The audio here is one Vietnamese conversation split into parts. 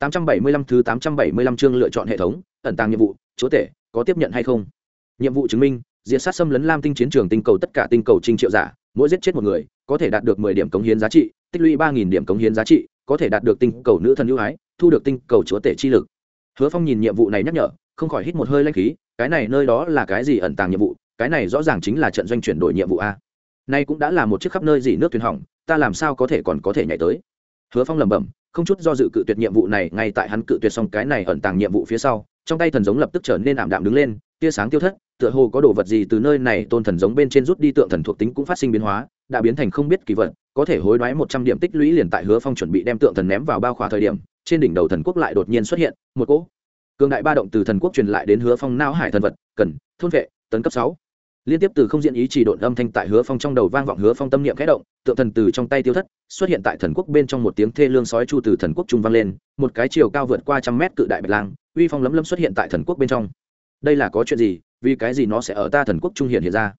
875 thứ 875 chương lựa chọn hệ thống, ẩn tàng nhiệm vụ, chúa tể, có tiếp nhận hay không? Nhiệm vụ chứng minh, diệt sát xâm lấn Lam tinh chiến trường tinh cầu tất cả tinh cầu trinh triệu giả, mỗi giết chết một người, có thể đạt được 10 điểm cống hiến giá trị, tích lũy 3000 điểm cống hiến giá trị, có thể đạt được tinh cầu nữ thần ưu ái, thu được tinh cầu chúa tể chi lực. Hứa Phong nhìn nhiệm vụ này nhắc nhở, không khỏi hít một hơi lãnh khí, cái này nơi đó là cái gì ẩn tàng nhiệm vụ, cái này rõ ràng chính là trận doanh chuyển đổi nhiệm vụ a. Nay cũng đã là một chiếc khắp nơi dị nước thuyền hỏng, ta làm sao có thể còn có thể nhảy tới. Hứa Phong lẩm bẩm, không chút do dự cự tuyệt nhiệm vụ này ngay tại hắn cự tuyệt xong cái này ẩn tàng nhiệm vụ phía sau trong tay thần giống lập tức trở nên ảm đạm đứng lên tia sáng tiêu thất tựa hồ có đồ vật gì từ nơi này tôn thần giống bên trên rút đi tượng thần thuộc tính cũng phát sinh biến hóa đã biến thành không biết kỳ vật có thể hối đoái một trăm điểm tích lũy liền tại hứa phong chuẩn bị đem tượng thần ném vào bao khỏa thời điểm trên đỉnh đầu thần quốc lại đột nhiên xuất hiện một cỗ cường đại ba động từ thần quốc truyền lại đến hứa phong não hải thần vật cần thôn vệ tấn cấp sáu liên tiếp từ không diện ý chỉ độn âm thanh tại hứa phong trong đầu vang vọng hứa phong tâm niệm khẽ động, tượng thần từ trong tay tiêu thất xuất hiện tại thần quốc bên trong một tiếng thê lương sói chu từ thần quốc trung vang lên, một cái chiều cao vượt qua trăm mét cự đại bạch lang, uy phong lấm lấm xuất hiện tại thần quốc bên trong. Đây là có chuyện gì? Vì cái gì nó sẽ ở ta thần quốc trung hiện hiện ra?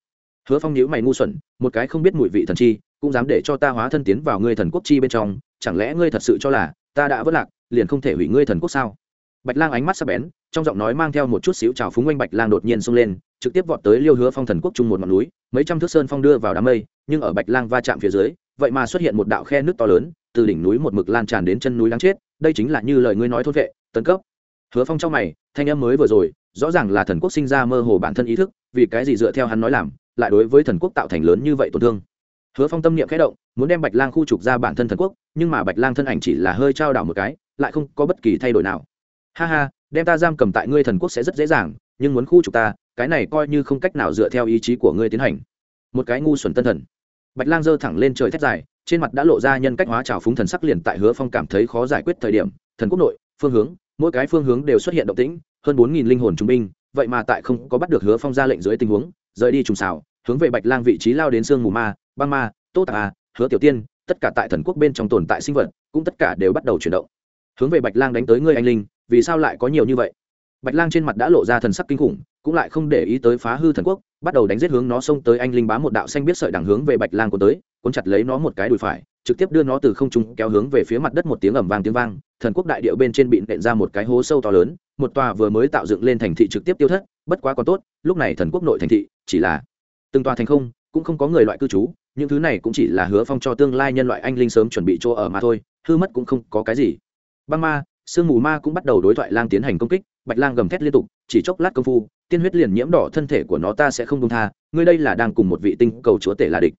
Hứa phong nhíu mày ngu xuẩn, một cái không biết mùi vị thần chi, cũng dám để cho ta hóa thân tiến vào ngươi thần quốc chi bên trong, chẳng lẽ ngươi thật sự cho là ta đã vất lạc, liền không thể hủy ngươi thần quốc sao? Bạch lang ánh mắt sắp bén, trong giọng nói mang theo một chút xíu trào phúng oanh bạch lang đột nhiên xông lên trực tiếp vọt tới liêu hứa phong thần quốc trung một ngọn núi, mấy trăm thước sơn phong đưa vào đám mây, nhưng ở bạch lang va chạm phía dưới, vậy mà xuất hiện một đạo khe nước to lớn, từ đỉnh núi một mực lan tràn đến chân núi đáng chết, đây chính là như lời ngươi nói thôn vệ, tấn cấp. Hứa phong trong mày, thanh em mới vừa rồi, rõ ràng là thần quốc sinh ra mơ hồ bản thân ý thức, vì cái gì dựa theo hắn nói làm, lại đối với thần quốc tạo thành lớn như vậy tổn thương. Hứa phong tâm niệm khẽ động, muốn đem bạch lang khu trục ra bản thân thần quốc, nhưng mà bạch lang thân ảnh chỉ là hơi trao đảo một cái, lại không có bất kỳ thay đổi nào. Ha ha, đem ta giam cầm tại ngươi thần quốc sẽ rất dễ dàng nhưng muốn khu trục ta, cái này coi như không cách nào dựa theo ý chí của ngươi tiến hành. Một cái ngu xuẩn tân thần. Bạch lang giơ thẳng lên trời thét dài, trên mặt đã lộ ra nhân cách hóa trào phúng thần sắc liền tại hứa phong cảm thấy khó giải quyết thời điểm, thần quốc nội, phương hướng, mỗi cái phương hướng đều xuất hiện động tĩnh, hơn bốn nghìn linh hồn trung binh, vậy mà tại không có bắt được hứa phong ra lệnh dưới tình huống, rời đi trùng xào, hướng về bạch lang vị trí lao đến sương mù ma, băng ma, tô tạc a hứa tiểu tiên, tất cả tại thần quốc bên trong tồn tại sinh vật, cũng tất cả đều bắt đầu chuyển động. Hướng về bạch lang đánh tới ngươi anh linh, vì sao lại có nhiều như vậy? Bạch lang trên mặt đã lộ ra thần sắc kinh khủng, cũng lại không để ý tới phá hư thần quốc, bắt đầu đánh giết hướng nó xông tới anh linh bá một đạo xanh biết sợi đằng hướng về bạch lang của tới, cuốn chặt lấy nó một cái đùi phải, trực tiếp đưa nó từ không trung kéo hướng về phía mặt đất một tiếng ầm vang tiếng vang, thần quốc đại điệu bên trên bị nện ra một cái hố sâu to lớn, một tòa vừa mới tạo dựng lên thành thị trực tiếp tiêu thất, bất quá còn tốt, lúc này thần quốc nội thành thị chỉ là từng tòa thành không, cũng không có người loại cư trú, những thứ này cũng chỉ là hứa phong cho tương lai nhân loại anh linh sớm chuẩn bị chỗ ở mà thôi, hư mất cũng không có cái gì. Băng ma, sương mù ma cũng bắt đầu đối thoại lang tiến hành công kích bạch lang gầm thét liên tục, chỉ chốc lát công phu, tiên huyết liền nhiễm đỏ, thân thể của nó ta sẽ không đông tha, ngươi đây là đang cùng một vị tinh cầu chúa tể là địch.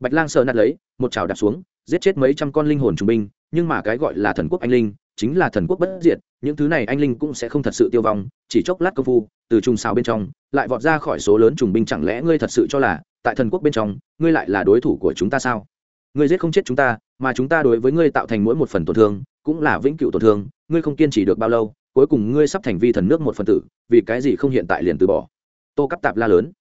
Bạch lang sợ nạt lấy, một chảo đạp xuống, giết chết mấy trăm con linh hồn trung binh, nhưng mà cái gọi là thần quốc anh linh, chính là thần quốc bất diệt, những thứ này anh linh cũng sẽ không thật sự tiêu vong, chỉ chốc lát công phu, từ trùng xào bên trong, lại vọt ra khỏi số lớn trùng binh, chẳng lẽ ngươi thật sự cho là, tại thần quốc bên trong, ngươi lại là đối thủ của chúng ta sao? Ngươi giết không chết chúng ta, mà chúng ta đối với ngươi tạo thành mỗi một phần tổn thương, cũng là vĩnh cửu tổn thương, ngươi không kiên trì được bao lâu cuối cùng ngươi sắp thành vi thần nước một phần tử, vì cái gì không hiện tại liền từ bỏ? Tô cắp tạp la lớn.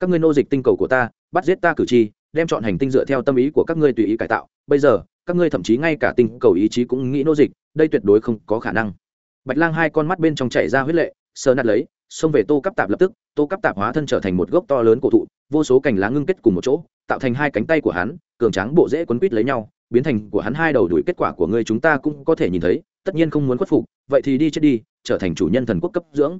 Các ngươi nô dịch tinh cầu của ta, bắt giết ta cử tri, đem chọn hành tinh dựa theo tâm ý của các ngươi tùy ý cải tạo. Bây giờ, các ngươi thậm chí ngay cả tinh cầu ý chí cũng nghĩ nô dịch, đây tuyệt đối không có khả năng. Bạch lang hai con mắt bên trong chảy ra huyết lệ sơ nát lấy, xông về tô cắp tạp lập tức. Tô cắp tạp hóa thân trở thành một gốc to lớn cổ thụ, vô số cành lá ngưng kết cùng một chỗ, tạo thành hai cánh tay của hắn, cường tráng bộ dễ quấn quít lấy nhau, biến thành của hắn hai đầu đuổi kết quả của ngươi chúng ta cũng có thể nhìn thấy tất nhiên không muốn khuất phục, vậy thì đi chết đi, trở thành chủ nhân thần quốc cấp dưỡng.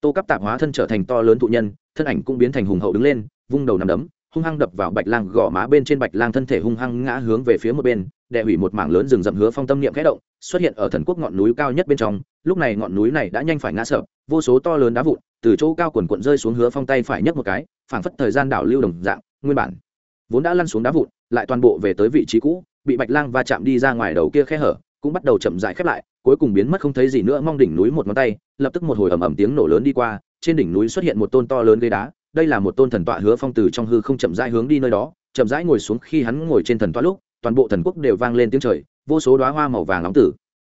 Tô cấp tạp hóa thân trở thành to lớn thụ nhân, thân ảnh cũng biến thành hùng hậu đứng lên, vung đầu nằm đấm, hung hăng đập vào bạch lang gò má bên trên bạch lang thân thể hung hăng ngã hướng về phía một bên đệ hủy một mảng lớn rừng rậm hứa phong tâm niệm khẽ động, xuất hiện ở thần quốc ngọn núi cao nhất bên trong. Lúc này ngọn núi này đã nhanh phải ngã sợ vô số to lớn đá vụn từ chỗ cao quần quận rơi xuống hứa phong tay phải nhấc một cái, phảng phất thời gian đảo lưu đồng dạng, nguyên bản vốn đã lăn xuống đá vụn, lại toàn bộ về tới vị trí cũ, bị bạch lang va chạm đi ra ngoài đầu kia khe hở cũng bắt đầu chậm rãi khép lại, cuối cùng biến mất không thấy gì nữa, mong đỉnh núi một ngón tay, lập tức một hồi ầm ầm tiếng nổ lớn đi qua, trên đỉnh núi xuất hiện một tôn to lớn ghế đá, đây là một tôn thần tọa hứa phong từ trong hư không chậm rãi hướng đi nơi đó, chậm rãi ngồi xuống khi hắn ngồi trên thần tọa lúc, toàn bộ thần quốc đều vang lên tiếng trời, vô số đoá hoa màu vàng nóng tử.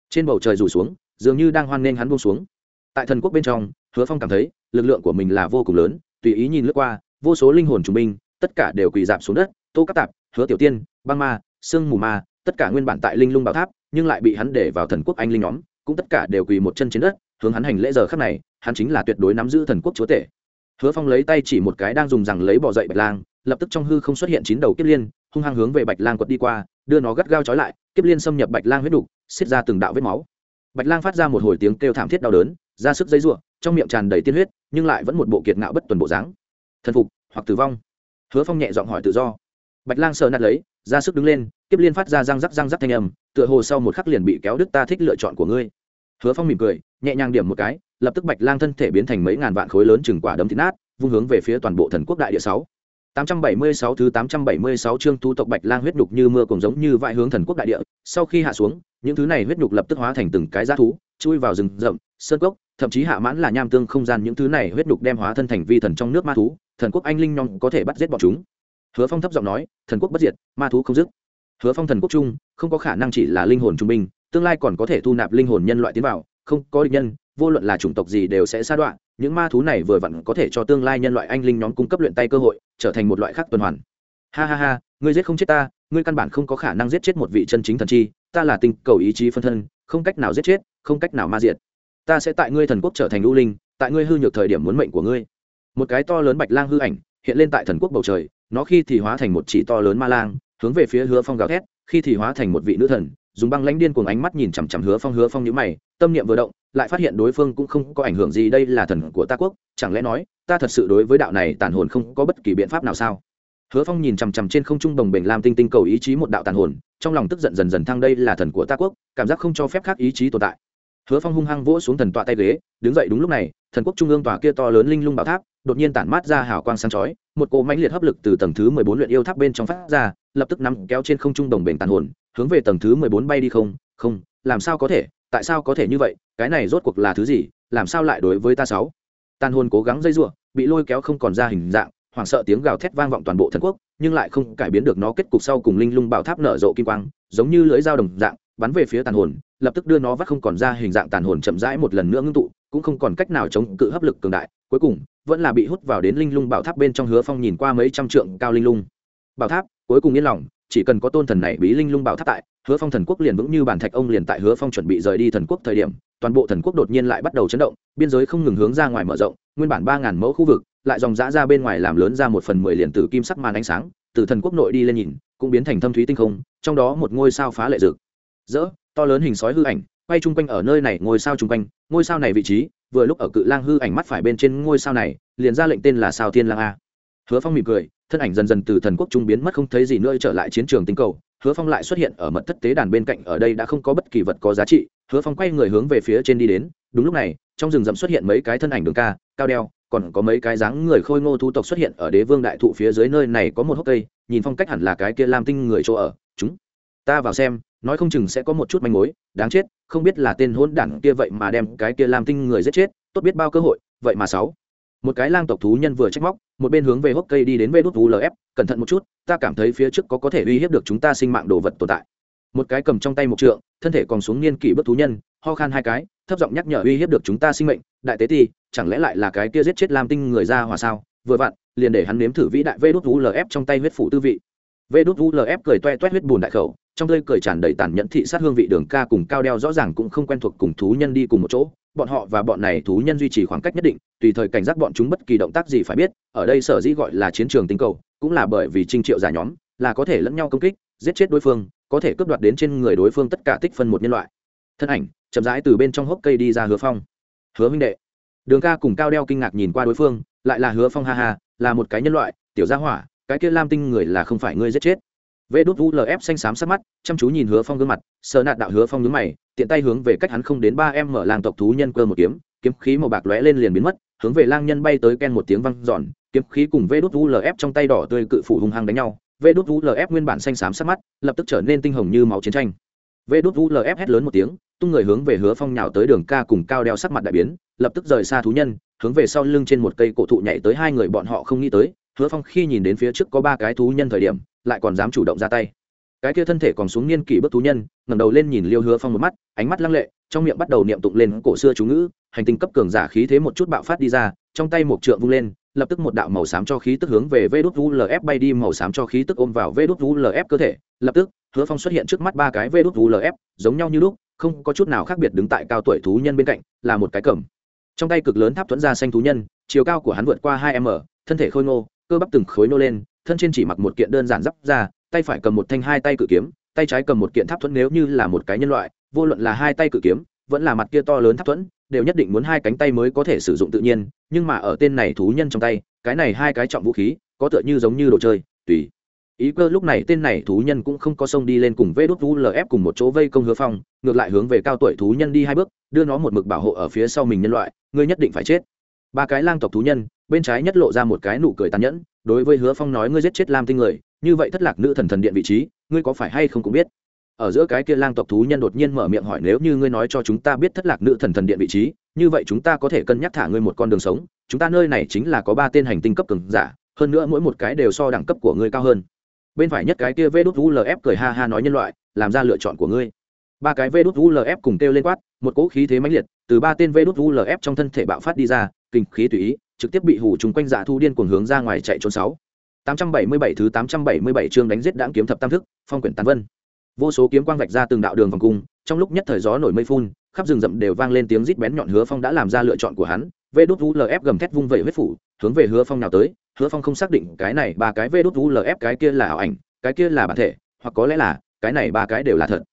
Trên bầu trời rủ xuống, dường như đang hoan nghênh hắn buông xuống. Tại thần quốc bên trong, hứa phong cảm thấy, lực lượng của mình là vô cùng lớn, tùy ý nhìn lướt qua, vô số linh hồn trung binh, tất cả đều quỳ dạp xuống đất, tô cát tạp, hứa tiểu tiên, băng ma, sương mù ma, tất cả nguyên bản tại linh lung bảo tháp nhưng lại bị hắn để vào thần quốc anh linh nhóm, cũng tất cả đều quỳ một chân trên đất, hướng hắn hành lễ giờ khắc này, hắn chính là tuyệt đối nắm giữ thần quốc chúa tể. Hứa phong lấy tay chỉ một cái đang dùng rằng lấy bỏ dậy bạch lang, lập tức trong hư không xuất hiện chín đầu kiếp liên, hung hăng hướng về bạch lang quật đi qua, đưa nó gắt gao trói lại, kiếp liên xâm nhập bạch lang huyết đục, xiết ra từng đạo vết máu. Bạch lang phát ra một hồi tiếng kêu thảm thiết đau đớn, ra sức dây r trong miệng tràn đầy tiên huyết, nhưng lại vẫn một bộ kiệt ngạo bất tuần bộ dáng. Thần phục hoặc tử vong. Hứa phong nhẹ giọng hỏi tự do. Bạch lang sợ nạt lấy, ra sức đứng lên, kiếp liên phát ra răng rắc răng rắc thanh âm tựa hồ sau một khắc liền bị kéo đứt ta thích lựa chọn của ngươi hứa phong mỉm cười nhẹ nhàng điểm một cái lập tức bạch lang thân thể biến thành mấy ngàn vạn khối lớn chừng quả đấm thịt nát vung hướng về phía toàn bộ thần quốc đại địa sáu 876 thứ 876 chương thu tộc Bạch Lang huyết nhục như mưa cùng giống như vại hướng thần quốc đại địa, sau khi hạ xuống, những thứ này huyết nhục lập tức hóa thành từng cái dã thú, chui vào rừng rậm, sơn cốc, thậm chí hạ mãn là nham tương không gian những thứ này huyết nhục đem hóa thân thành vi thần trong nước ma thú, thần quốc anh linh nhong có thể bắt giết bọn chúng. Hứa Phong thấp giọng nói, thần quốc bất diệt, ma thú không dứt. Hứa Phong thần quốc trung, không có khả năng chỉ là linh hồn trung binh, tương lai còn có thể thu nạp linh hồn nhân loại tiến vào, không có địch nhân, vô luận là chủng tộc gì đều sẽ sa đoạn những ma thú này vừa vặn có thể cho tương lai nhân loại anh linh nhóm cung cấp luyện tay cơ hội trở thành một loại khác tuần hoàn. Ha ha ha ngươi giết không chết ta ngươi căn bản không có khả năng giết chết một vị chân chính thần chi ta là tinh cầu ý chí phân thân không cách nào giết chết không cách nào ma diệt. Ta sẽ tại ngươi thần quốc trở thành lũ linh tại ngươi hư nhược thời điểm muốn mệnh của ngươi. Một cái to lớn bạch lang hư ảnh hiện lên tại thần quốc bầu trời nó khi thì hóa thành một chỉ to lớn ma lang hướng về phía hứa phong gào thét, khi thì hóa thành một vị nữ thần, dùng băng lãnh điên cuồng ánh mắt nhìn chằm chằm hứa phong. Hứa phong nhữ mày, tâm niệm vừa động, lại phát hiện đối phương cũng không có ảnh hưởng gì, đây là thần của ta quốc, chẳng lẽ nói, ta thật sự đối với đạo này tàn hồn không có bất kỳ biện pháp nào sao? Hứa phong nhìn chằm chằm trên không trung đồng bình lam tinh tinh cầu ý chí một đạo tàn hồn, trong lòng tức giận dần dần thăng, đây là thần của ta quốc, cảm giác không cho phép khác ý chí tồn tại hứa phong hung hăng vỗ xuống thần tọa tay ghế, đứng dậy đúng lúc này, thần quốc trung ương tòa kia to lớn linh lung bảo tháp, đột nhiên tản mát ra hào quang sáng chói, một cỗ mãnh liệt hấp lực từ tầng thứ mười bốn luyện yêu tháp bên trong phát ra, lập tức nắm kéo trên không trung đồng bền tàn hồn, hướng về tầng thứ mười bốn bay đi không không, làm sao có thể, tại sao có thể như vậy, cái này rốt cuộc là thứ gì, làm sao lại đối với ta sáu? Tàn hồn cố gắng dây giụa bị lôi kéo không còn ra hình dạng, hoảng sợ tiếng gào thét vang vọng toàn bộ thần quốc, nhưng lại không cải biến được nó kết cục sau cùng linh lung bảo tháp nở rộ kim quang, giống như lưỡi dao đồng dạng bắn về phía tàn hồn, lập tức đưa nó vắt không còn ra hình dạng tàn hồn chậm rãi một lần nữa ngưng tụ, cũng không còn cách nào chống cự hấp lực cường đại. Cuối cùng, vẫn là bị hút vào đến linh lung bảo tháp bên trong hứa phong nhìn qua mấy trăm trượng cao linh lung. Bảo tháp, cuối cùng yên lòng, chỉ cần có tôn thần này bí linh lung bảo tháp tại, hứa phong thần quốc liền vững như bản thạch ông liền tại hứa phong chuẩn bị rời đi thần quốc thời điểm, toàn bộ thần quốc đột nhiên lại bắt đầu chấn động, biên giới không ngừng hướng ra ngoài mở rộng, nguyên bản ba ngàn mẫu khu vực, lại dòng giã ra bên ngoài làm lớn ra một phần mười liền từ kim sắc màn ánh sáng, từ thần quốc nội đi lên nhìn, cũng biến thành thâm thúy tinh không, trong đó một ngôi sao phá lệ rực rỡ, to lớn hình sói hư ảnh, quay chung quanh ở nơi này, ngôi sao chung quanh. Ngôi sao này vị trí, vừa lúc ở cự lang hư ảnh mắt phải bên trên ngôi sao này, liền ra lệnh tên là sao thiên lang a. Hứa phong mỉm cười, thân ảnh dần dần từ thần quốc trung biến mất không thấy gì nữa, trở lại chiến trường tinh cầu. Hứa phong lại xuất hiện ở mật thất tế đàn bên cạnh, ở đây đã không có bất kỳ vật có giá trị. Hứa phong quay người hướng về phía trên đi đến. Đúng lúc này, trong rừng rậm xuất hiện mấy cái thân ảnh đường ca, cao đeo, còn có mấy cái dáng người khôi ngô thu tộc xuất hiện ở đế vương đại thụ phía dưới nơi này có một hốc cây. Nhìn phong cách hẳn là cái kia lam tinh người chỗ ở. Chúng ta vào xem nói không chừng sẽ có một chút manh mối, đáng chết, không biết là tên hôn đản kia vậy mà đem cái kia làm tinh người giết chết, tốt biết bao cơ hội, vậy mà sáu. Một cái lang tộc thú nhân vừa trách móc, một bên hướng về hốc cây đi đến vê đốt lf cẩn thận một chút, ta cảm thấy phía trước có có thể uy hiếp được chúng ta sinh mạng đồ vật tồn tại. Một cái cầm trong tay một trượng, thân thể còn xuống niên kỷ bất thú nhân, ho khan hai cái, thấp giọng nhắc nhở uy hiếp được chúng ta sinh mệnh, đại tế ti, chẳng lẽ lại là cái kia giết chết lam tinh người ra hòa sao? Vừa vặn, liền để hắn nếm thử vĩ đại vê đốt lf trong tay huyết phủ tư vị. Vê đốt lf cười toe toét huyết bùn đại khẩu trong tươi cười tràn đầy tàn nhẫn thị sát hương vị đường ca cùng cao đeo rõ ràng cũng không quen thuộc cùng thú nhân đi cùng một chỗ, bọn họ và bọn này thú nhân duy trì khoảng cách nhất định, tùy thời cảnh giác bọn chúng bất kỳ động tác gì phải biết, ở đây sở dĩ gọi là chiến trường tinh cầu, cũng là bởi vì trinh triệu giả nhóm, là có thể lẫn nhau công kích, giết chết đối phương, có thể cướp đoạt đến trên người đối phương tất cả tích phân một nhân loại. Thân ảnh, chậm rãi từ bên trong hốc cây đi ra hứa phong. Hứa minh đệ. Đường ca cùng cao đeo kinh ngạc nhìn qua đối phương, lại là hứa phong ha ha, là một cái nhân loại, tiểu gia hỏa, cái kia lam tinh người là không phải ngươi giết chết vê đút ulf xanh xám sắc mắt, chăm chú nhìn hứa phong gương mặt sợ nạt đạo hứa phong nhướng mày, tiện tay hướng về cách hắn không đến ba em mở làng tộc thú nhân cơ một kiếm kiếm khí màu bạc lóe lên liền biến mất, hướng về lang nhân bay tới ken một tiếng văng giòn kiếm khí cùng vê đút ulf trong tay đỏ tươi cự phủ hung hăng đánh nhau. Vê đút ulf nguyên bản xanh xám sắc mắt, lập tức trở nên tinh hồng như máu chiến tranh. Vê đút ulf hét lớn một tiếng, tung người hướng về hứa phong nhào tới đường ca cùng cao đeo sắc mặt đại biến, lập tức rời xa thú nhân, hướng về sau lưng trên một cây cổ thụ nhảy tới hai người bọn họ không nghĩ tới. Hứa phong khi nhìn đến phía trước có ba cái thú nhân thời điểm lại còn dám chủ động ra tay. Cái kia thân thể còn xuống niên kỷ bước thú nhân, ngẩng đầu lên nhìn liêu hứa phong một mắt, ánh mắt lăng lệ, trong miệng bắt đầu niệm tụng lên cổ xưa chú ngữ, hành tinh cấp cường giả khí thế một chút bạo phát đi ra, trong tay một trượng vung lên, lập tức một đạo màu xám cho khí tức hướng về vê đốt lf bay đi, màu xám cho khí tức ôm vào vê đốt lf cơ thể, lập tức, hứa phong xuất hiện trước mắt ba cái vê đốt lf giống nhau như lúc, không có chút nào khác biệt đứng tại cao tuổi thú nhân bên cạnh, là một cái cẩm trong tay cực lớn tháp thuẫn ra xanh thú nhân, chiều cao của hắn vượt qua hai m, thân thể khôi ngô, cơ bắp từng khối nô lên thân trên chỉ mặc một kiện đơn giản giáp ra tay phải cầm một thanh hai tay cự kiếm, tay trái cầm một kiện tháp thuẫn nếu như là một cái nhân loại, vô luận là hai tay cự kiếm, vẫn là mặt kia to lớn tháp thuẫn, đều nhất định muốn hai cánh tay mới có thể sử dụng tự nhiên, nhưng mà ở tên này thú nhân trong tay, cái này hai cái trọng vũ khí, có tựa như giống như đồ chơi, tùy. Ý cơ lúc này tên này thú nhân cũng không có sông đi lên cùng vê đốt lf cùng một chỗ vây công hứa phong, ngược lại hướng về cao tuổi thú nhân đi hai bước, đưa nó một mực bảo hộ ở phía sau mình nhân loại, ngươi nhất định phải chết. Ba cái lang tộc thú nhân, bên trái nhất lộ ra một cái nụ cười tàn nhẫn đối với hứa phong nói, ngươi giết chết lam tinh người, như vậy thất lạc nữ thần thần điện vị trí, ngươi có phải hay không cũng biết. Ở giữa cái kia lang tộc thú nhân đột nhiên mở miệng hỏi, nếu như ngươi nói cho chúng ta biết thất lạc nữ thần thần điện vị trí, như vậy chúng ta có thể cân nhắc thả ngươi một con đường sống. Chúng ta nơi này chính là có ba tên hành tinh cấp cường giả, hơn nữa mỗi một cái đều so đẳng cấp của ngươi cao hơn. Bên phải nhất cái kia vê đút ulf cười ha ha nói nhân loại, làm ra lựa chọn của ngươi. Ba cái vê đút ulf cùng kêu lên quát, một cỗ khí thế mãnh liệt, từ ba tên vê đút ulf trong thân thể bạo phát đi ra, kinh khí tùy ý trực tiếp bị hủ chúng quanh dạ thu điên cuồng hướng ra ngoài chạy trốn sáu 877 thứ 877 chương đánh giết đãng kiếm thập tam thức, phong quyển tàn vân. Vô số kiếm quang vạch ra từng đạo đường vòng cung, trong lúc nhất thời gió nổi mây phun, khắp rừng rậm đều vang lên tiếng rít bén nhọn Hứa Phong đã làm ra lựa chọn của hắn, Vê đút ULF gầm thét vung vẩy huyết phủ, hướng về Hứa Phong nào tới, Hứa Phong không xác định cái này ba cái Vê đút ULF cái kia là ảo ảnh, cái kia là bản thể, hoặc có lẽ là cái này ba cái đều là thật.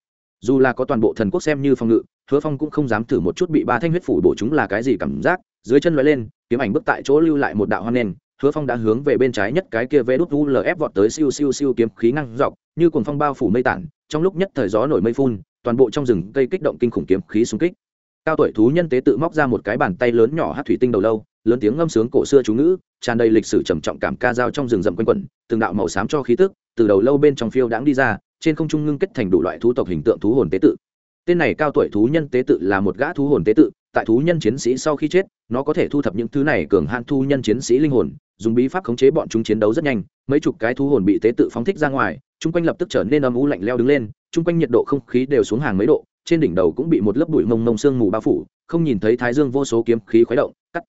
Dù là có toàn bộ thần quốc xem như phong ngự, Hứa Phong cũng không dám thử một chút bị ba thanh huyết phủ bổ chúng là cái gì cảm giác, dưới chân lóe lên, kiếm ảnh bước tại chỗ lưu lại một đạo hoang nền, hứa phong đã hướng về bên trái nhất cái kia vê đút ulf vọt tới siêu siêu siêu kiếm khí ngăn dọc như cuồng phong bao phủ mây tản trong lúc nhất thời gió nổi mây phun toàn bộ trong rừng cây kích động kinh khủng kiếm khí xung kích. Cao tuổi thú nhân tế tự móc ra một cái bàn tay lớn nhỏ hát thủy tinh đầu lâu lớn tiếng ngâm sướng cổ xưa chú ngữ tràn đầy lịch sử trầm trọng cảm ca dao trong rừng rậm quanh quẩn từng đạo màu xám cho khí tức từ đầu lâu bên trong phiêu đãng đi ra trên không trung ngưng kết thành đủ loại thú tộc hình tượng thú hồn tế tự. Tên này cao tuổi thú nhân tế tự là một gã thú hồn tế tự tại thú nhân chiến sĩ sau khi chết, nó có thể thu thập những thứ này cường hạn thu nhân chiến sĩ linh hồn, dùng bí pháp khống chế bọn chúng chiến đấu rất nhanh, mấy chục cái thú hồn bị tế tự phóng thích ra ngoài, chung quanh lập tức trở nên âm u lạnh leo đứng lên, chung quanh nhiệt độ không khí đều xuống hàng mấy độ, trên đỉnh đầu cũng bị một lớp bụi mông mông sương mù bao phủ, không nhìn thấy thái dương vô số kiếm khí khuấy động, cắt,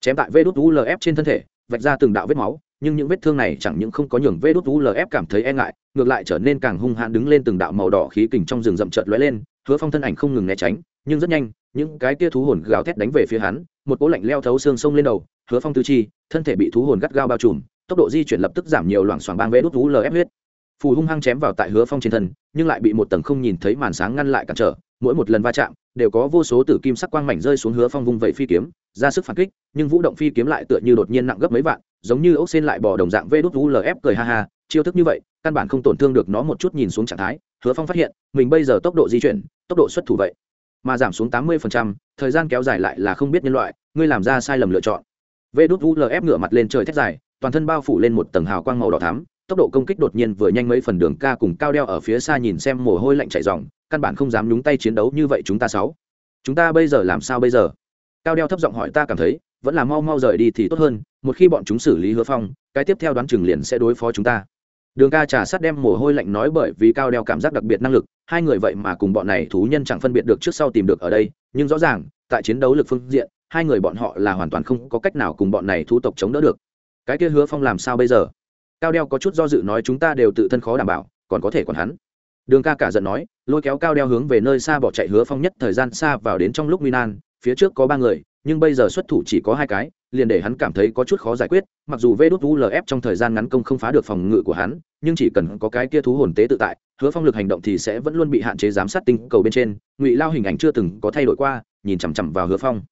chém tại vê đốt ulf trên thân thể, vạch ra từng đạo vết máu, nhưng những vết thương này chẳng những không có nhường vê đốt ulf cảm thấy e ngại, ngược lại trở nên càng hung hãn đứng lên từng đạo màu đỏ khí kình trong rừng rậm chợt lóe lên, hứa phong thân ảnh không ngừng né tránh, nhưng rất nhanh những cái tia thú hồn gào thét đánh về phía hắn, một cỗ lạnh leo thấu xương sông lên đầu, hứa phong tư chi, thân thể bị thú hồn gắt gao bao trùm, tốc độ di chuyển lập tức giảm nhiều loảng xoảng bang vẽ đốt thú lf huyết. Phù hung hăng chém vào tại hứa phong trên thân, nhưng lại bị một tầng không nhìn thấy màn sáng ngăn lại cản trở, mỗi một lần va chạm, đều có vô số tử kim sắc quang mảnh rơi xuống hứa phong vung vẩy phi kiếm, ra sức phản kích, nhưng vũ động phi kiếm lại tựa như đột nhiên nặng gấp mấy vạn, giống như ốc xên lại bò đồng dạng vê đốt vũ lf cười ha ha, chiêu thức như vậy, căn bản không tổn thương được nó một chút nhìn xuống trạng thái, hứa phong phát hiện, mình bây giờ tốc độ di chuyển, tốc độ xuất thủ vậy mà giảm xuống tám mươi thời gian kéo dài lại là không biết nhân loại, ngươi làm ra sai lầm lựa chọn. Vê đốt ulf ngửa mặt lên trời thét dài, toàn thân bao phủ lên một tầng hào quang màu đỏ thắm, tốc độ công kích đột nhiên vừa nhanh mấy phần đường ca cùng cao đeo ở phía xa nhìn xem mồ hôi lạnh chảy ròng, căn bản không dám nhúng tay chiến đấu như vậy chúng ta sáu. Chúng ta bây giờ làm sao bây giờ? Cao đeo thấp giọng hỏi ta cảm thấy, vẫn là mau mau rời đi thì tốt hơn, một khi bọn chúng xử lý hứa phong, cái tiếp theo đoán chừng liền sẽ đối phó chúng ta. Đường ca trà sát đem mồ hôi lạnh nói bởi vì cao đeo cảm giác đặc biệt năng lực hai người vậy mà cùng bọn này thú nhân chẳng phân biệt được trước sau tìm được ở đây, nhưng rõ ràng, tại chiến đấu lực phương diện, hai người bọn họ là hoàn toàn không có cách nào cùng bọn này thú tộc chống đỡ được. Cái kia hứa phong làm sao bây giờ? Cao đeo có chút do dự nói chúng ta đều tự thân khó đảm bảo, còn có thể còn hắn. Đường ca cả giận nói, lôi kéo cao đeo hướng về nơi xa bỏ chạy hứa phong nhất thời gian xa vào đến trong lúc nguy nan, phía trước có ba người nhưng bây giờ xuất thủ chỉ có hai cái, liền để hắn cảm thấy có chút khó giải quyết, mặc dù vê đốt ulf trong thời gian ngắn công không phá được phòng ngự của hắn, nhưng chỉ cần có cái kia thú hồn tế tự tại, hứa phong lực hành động thì sẽ vẫn luôn bị hạn chế giám sát tinh cầu bên trên, ngụy lao hình ảnh chưa từng có thay đổi qua, nhìn chằm chằm vào hứa phong.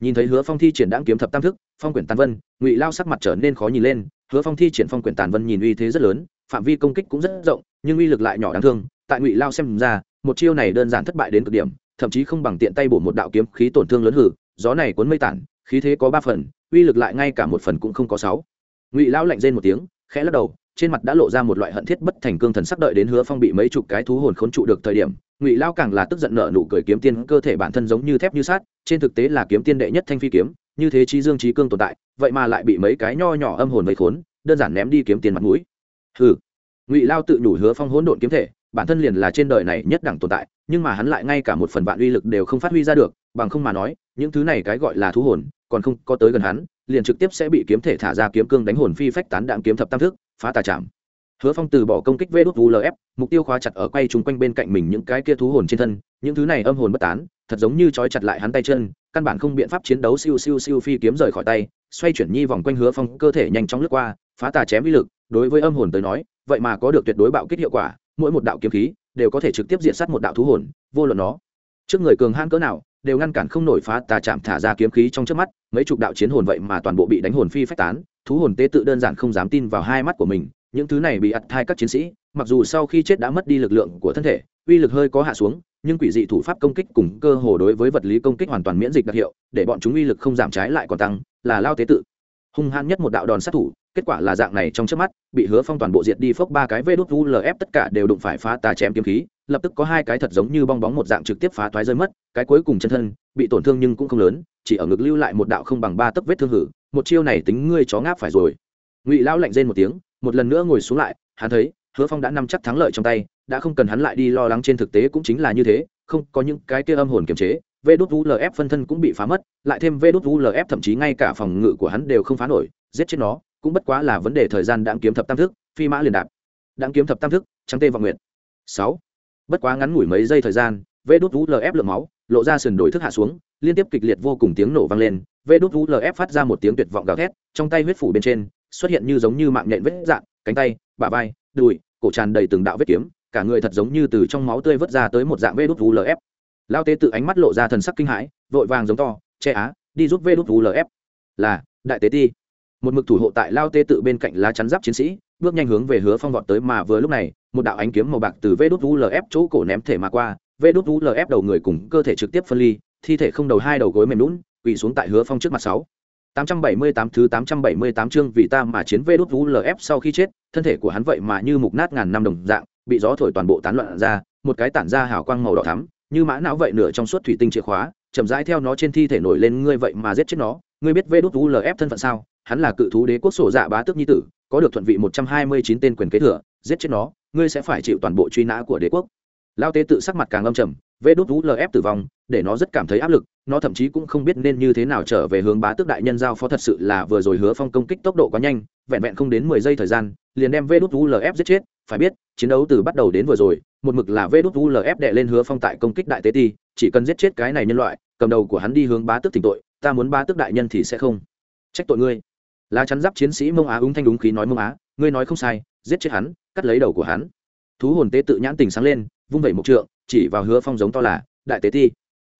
Nhìn thấy hứa phong thi triển đáng kiếm thập tam thức, phong quyển tàn vân, ngụy lao sắc mặt trở nên khó nhìn lên, hứa phong thi triển phong quyển tàn vân nhìn uy thế rất lớn, phạm vi công kích cũng rất rộng, nhưng uy lực lại nhỏ đáng thương, tại ngụy lao xem ra, một chiêu này đơn giản thất bại đến cực điểm, thậm chí không bằng tiện tay bổ một đạo kiếm khí tổn thương lớn hử gió này cuốn mây tản, khí thế có ba phần, uy lực lại ngay cả một phần cũng không có sáu. Ngụy Lão lạnh rên một tiếng, khẽ lắc đầu, trên mặt đã lộ ra một loại hận thiết bất thành cương thần sắc đợi đến hứa phong bị mấy chục cái thú hồn khốn trụ được thời điểm, ngụy Lão càng là tức giận nợ nụ cười kiếm tiên, cơ thể bản thân giống như thép như sát trên thực tế là kiếm tiên đệ nhất thanh phi kiếm, như thế trí dương trí cương tồn tại, vậy mà lại bị mấy cái nho nhỏ âm hồn mấy khốn, đơn giản ném đi kiếm tiền mặt mũi. Hừ. Ngụy lao tự nhủ hứa phong hỗn độn kiếm thể, bản thân liền là trên đời này nhất đẳng tồn tại, nhưng mà hắn lại ngay cả một phần vạn uy lực đều không phát huy ra được bằng không mà nói, những thứ này cái gọi là thú hồn, còn không có tới gần hắn, liền trực tiếp sẽ bị kiếm thể thả ra kiếm cương đánh hồn phi phách tán đạn kiếm thập tam thức, phá tà chạm hứa phong từ bỏ công kích vê đốt lf mục tiêu khóa chặt ở quay chung quanh bên cạnh mình những cái kia thú hồn trên thân, những thứ này âm hồn bất tán, thật giống như trói chặt lại hắn tay chân, căn bản không biện pháp chiến đấu siêu siêu siêu phi kiếm rời khỏi tay, xoay chuyển nhi vòng quanh hứa phong, cơ thể nhanh chóng lướt qua, phá tà chém uy lực, đối với âm hồn tới nói, vậy mà có được tuyệt đối bạo kích hiệu quả, mỗi một đạo kiếm khí đều có thể trực tiếp diện sát một đạo thú hồn, vô luận nó. Trước người cường hãn cỡ nào đều ngăn cản không nổi phá tà chạm thả ra kiếm khí trong trước mắt, mấy chục đạo chiến hồn vậy mà toàn bộ bị đánh hồn phi phách tán, thú hồn tế tự đơn giản không dám tin vào hai mắt của mình, những thứ này bị ặt thai các chiến sĩ, mặc dù sau khi chết đã mất đi lực lượng của thân thể, uy lực hơi có hạ xuống, nhưng quỷ dị thủ pháp công kích cùng cơ hồ đối với vật lý công kích hoàn toàn miễn dịch đặc hiệu, để bọn chúng uy lực không giảm trái lại còn tăng, là lao tế tự hung hãn nhất một đạo đòn sát thủ, kết quả là dạng này trong trước mắt, bị hứa phong toàn bộ diệt đi phốc ba cái vê đốt vu lf tất cả đều đụng phải phá tà chém kiếm khí, lập tức có hai cái thật giống như bong bóng một dạng trực tiếp phá thoái rơi mất, cái cuối cùng chân thân, bị tổn thương nhưng cũng không lớn, chỉ ở ngực lưu lại một đạo không bằng ba tấc vết thương hử, một chiêu này tính ngươi chó ngáp phải rồi. Ngụy lão lạnh rên một tiếng, một lần nữa ngồi xuống lại, hắn thấy, hứa phong đã nắm chắc thắng lợi trong tay, đã không cần hắn lại đi lo lắng trên thực tế cũng chính là như thế, không có những cái kia âm hồn kiềm chế vê đốt ulf phân thân cũng bị phá mất, lại thêm vê đốt ulf thậm chí ngay cả phòng ngự của hắn đều không phá nổi, giết chết nó, cũng bất quá là vấn đề thời gian đãng kiếm thập tam thức, phi mã liền đạp. Đãng kiếm thập tam thức, trắng tê vọng nguyện sáu. Bất quá ngắn ngủi mấy giây thời gian, vê đốt ulf lượng máu, lộ ra sườn đổi thức hạ xuống, liên tiếp kịch liệt vô cùng tiếng nổ vang lên, vê đốt ulf phát ra một tiếng tuyệt vọng gào thét, trong tay huyết phủ bên trên, xuất hiện như giống như mạng nhện vết dạn cánh tay, bả vai, đùi, cổ tràn đầy từng đạo vết kiếm, cả người thật giống như từ trong máu tươi vớt ra tới một dạng vê đốt ulf lao tế tự ánh mắt lộ ra thần sắc kinh hãi, vội vàng giống to, che á, đi giúp vê đốt ulf là, đại tế ti. Một mực thủ hộ tại lao tế tự bên cạnh lá chắn giáp chiến sĩ, bước nhanh hướng về hứa phong vọt tới mà vừa lúc này, một đạo ánh kiếm màu bạc từ vê đốt ulf chỗ cổ ném thể mà qua, vê đốt ulf đầu người cùng cơ thể trực tiếp phân ly, thi thể không đầu hai đầu gối mềm lún quỳ xuống tại hứa phong trước mặt sáu. 878 thứ 878 chương vì ta mà chiến vê đốt ulf sau khi chết, thân thể của hắn vậy mà như mục nát ngàn năm đồng dạng, bị gió thổi toàn bộ tán loạn ra, một cái tản ra hào quang màu đỏ thắm như mã não vậy nửa trong suốt thủy tinh chìa khóa, chậm rãi theo nó trên thi thể nổi lên ngươi vậy mà giết chết nó. Ngươi biết vê đốt ulf thân phận sao? Hắn là cự thú đế quốc sổ dạ bá tước nhi tử, có được thuận vị 129 tên quyền kế thừa, giết chết nó, ngươi sẽ phải chịu toàn bộ truy nã của đế quốc lao tế tự sắc mặt càng âm trầm, vê đốt vũ lf tử vong, để nó rất cảm thấy áp lực, nó thậm chí cũng không biết nên như thế nào trở về hướng bá tước đại nhân giao phó thật sự là vừa rồi hứa phong công kích tốc độ quá nhanh, vẹn vẹn không đến mười giây thời gian, liền đem vê đốt vũ lf giết chết. Phải biết, chiến đấu từ bắt đầu đến vừa rồi, một mực là vê đốt vũ lf đệ lên hứa phong tại công kích đại tế ti, chỉ cần giết chết cái này nhân loại, cầm đầu của hắn đi hướng bá tước tỉnh tội, ta muốn bá tước đại nhân thì sẽ không trách tội ngươi. Lá chắn giáp chiến sĩ mông á úng thanh đúng khí nói mông á, ngươi nói không sai, giết chết hắn, cắt lấy đầu của hắn thú hồn tế tự nhãn tình sáng lên, vung vẩy một trượng, chỉ vào hứa phong giống to là, đại tế ti.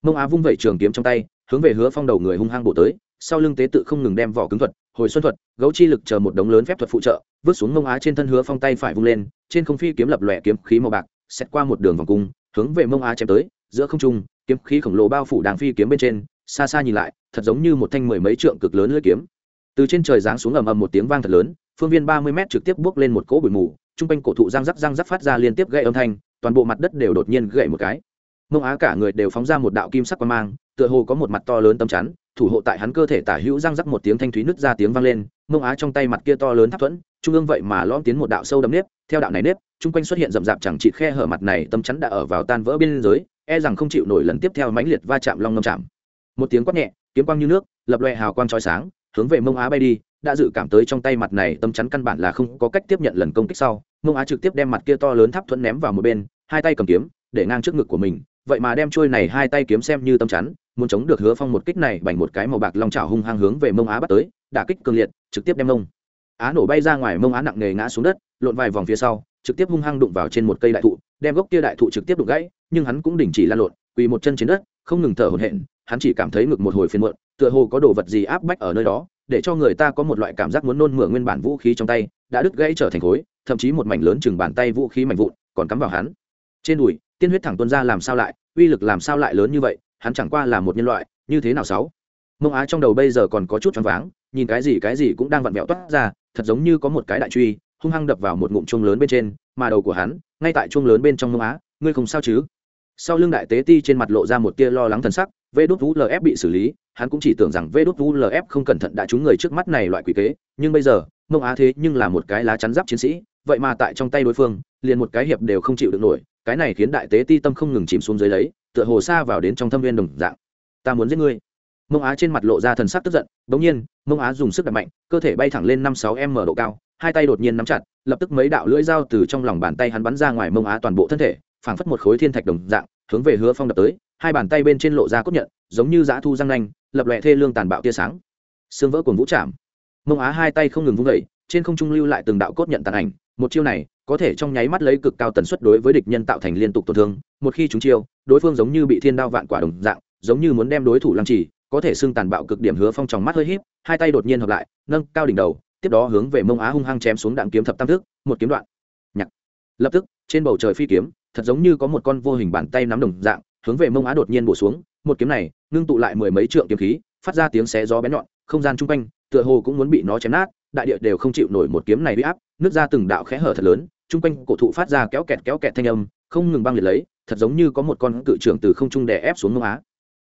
Mông á vung vẩy trường kiếm trong tay, hướng về hứa phong đầu người hung hăng bổ tới, sau lưng tế tự không ngừng đem vỏ cứng thuật, hồi xuân thuật, gấu chi lực chờ một đống lớn phép thuật phụ trợ, vứt xuống mông á trên thân hứa phong tay phải vung lên, trên không phi kiếm lập lòe kiếm khí màu bạc xét qua một đường vòng cung, hướng về mông á chém tới, giữa không trung, kiếm khí khổng lồ bao phủ đàng phi kiếm bên trên, xa xa nhìn lại, thật giống như một thanh mười mấy trượng cực lớn lưỡi kiếm. Từ trên trời giáng xuống ầm ầm một tiếng vang thật lớn phương viên ba mươi m trực tiếp bước lên một cỗ bụi mù, chung quanh cổ thụ răng rắc răng rắc phát ra liên tiếp gậy âm thanh, toàn bộ mặt đất đều đột nhiên gậy một cái. Mông á cả người đều phóng ra một đạo kim sắc quang mang, tựa hồ có một mặt to lớn tâm chắn, thủ hộ tại hắn cơ thể tả hữu răng rắc một tiếng thanh thúy nứt ra tiếng vang lên, mông á trong tay mặt kia to lớn tháp thuẫn, trung ương vậy mà lõm tiến một đạo sâu đậm nếp, theo đạo này nếp, chung quanh xuất hiện rậm rạp chẳng chịt khe hở mặt này tâm chắn đã ở vào tan vỡ bên dưới e rằng không chịu nổi lần tiếp theo mãnh liệt va chạm long ngâm chạm. Một tiếng quát nhẹ, kiếm quang như nước, lập loè hào quang chói sáng, hướng về mông á bay đi đã dự cảm tới trong tay mặt này tâm chắn căn bản là không có cách tiếp nhận lần công kích sau. Mông á trực tiếp đem mặt kia to lớn tháp thuẫn ném vào một bên, hai tay cầm kiếm, để ngang trước ngực của mình. Vậy mà đem trôi này hai tay kiếm xem như tâm chắn, muốn chống được hứa phong một kích này, bành một cái màu bạc long trào hung hăng hướng về mông á bắt tới, đả kích cường liệt, trực tiếp đem mông á nổ bay ra ngoài mông á nặng nề ngã xuống đất, lộn vài vòng phía sau, trực tiếp hung hăng đụng vào trên một cây đại thụ, đem gốc kia đại thụ trực tiếp đụng gãy, nhưng hắn cũng đình chỉ lan lộn, quỳ một chân trên đất, không ngừng thở hổn hển, hắn chỉ cảm thấy ngực một hồi phiền muộn, tựa hồ có đồ vật gì áp bách ở nơi đó để cho người ta có một loại cảm giác muốn nôn mửa nguyên bản vũ khí trong tay, đã đứt gãy trở thành khối, thậm chí một mảnh lớn chừng bàn tay vũ khí mảnh vụn còn cắm vào hắn. Trên đùi, tiên huyết thẳng tuôn ra làm sao lại, uy lực làm sao lại lớn như vậy, hắn chẳng qua là một nhân loại, như thế nào sáu? Mông á trong đầu bây giờ còn có chút choáng váng, nhìn cái gì cái gì cũng đang vặn vẹo toát ra, thật giống như có một cái đại truy, hung hăng đập vào một ngụm chuông lớn bên trên, mà đầu của hắn, ngay tại chuông lớn bên trong mông á, ngươi không sao chứ? Sau lưng đại tế ti trên mặt lộ ra một tia lo lắng thần sắc, vê đốt vũ lf bị xử lý hắn cũng chỉ tưởng rằng vê đốt vũ không cẩn thận đã trúng người trước mắt này loại quỷ kế, nhưng bây giờ, mông á thế nhưng là một cái lá chắn giáp chiến sĩ, vậy mà tại trong tay đối phương, liền một cái hiệp đều không chịu được nổi, cái này khiến đại tế ti tâm không ngừng chìm xuống dưới lấy, tựa hồ xa vào đến trong thâm viên đồng dạng. Ta muốn giết ngươi. Mông á trên mặt lộ ra thần sắc tức giận, bỗng nhiên, mông á dùng sức đập mạnh, cơ thể bay thẳng lên năm sáu m độ cao, hai tay đột nhiên nắm chặt, lập tức mấy đạo lưỡi dao từ trong lòng bàn tay hắn bắn ra ngoài mông á toàn bộ thân thể, phảng phất một khối thiên thạch đồng dạng, hướng về hứa phong đập tới hai bàn tay bên trên lộ ra cốt nhận, giống như dã thu răng nanh, lập lòe thê lương tàn bạo tia sáng. Xương vỡ cuồng vũ chạm. Mông á hai tay không ngừng vung vẩy trên không trung lưu lại từng đạo cốt nhận tàn ảnh. Một chiêu này, có thể trong nháy mắt lấy cực cao tần suất đối với địch nhân tạo thành liên tục tổn thương. Một khi chúng chiêu, đối phương giống như bị thiên đao vạn quả đồng dạng, giống như muốn đem đối thủ lăng trì, có thể xưng tàn bạo cực điểm hứa phong trong mắt hơi híp, hai tay đột nhiên hợp lại, nâng cao đỉnh đầu, tiếp đó hướng về mông á hung hăng chém xuống đạn kiếm thập tam thức, một kiếm đoạn. Nhặt lập tức, trên bầu trời phi kiếm, thật giống như có một con vô hình bàn tay nắm đồng dạng hướng về mông á đột nhiên bổ xuống, một kiếm này, ngưng tụ lại mười mấy trượng kiếm khí, phát ra tiếng xé gió bén nhọn, không gian chung quanh, tựa hồ cũng muốn bị nó chém nát, đại địa đều không chịu nổi một kiếm này bị áp, nước ra từng đạo khẽ hở thật lớn, chung quanh cổ thụ phát ra kéo kẹt kéo kẹt thanh âm, không ngừng băng liệt lấy, thật giống như có một con cự trưởng từ không trung đè ép xuống mông á.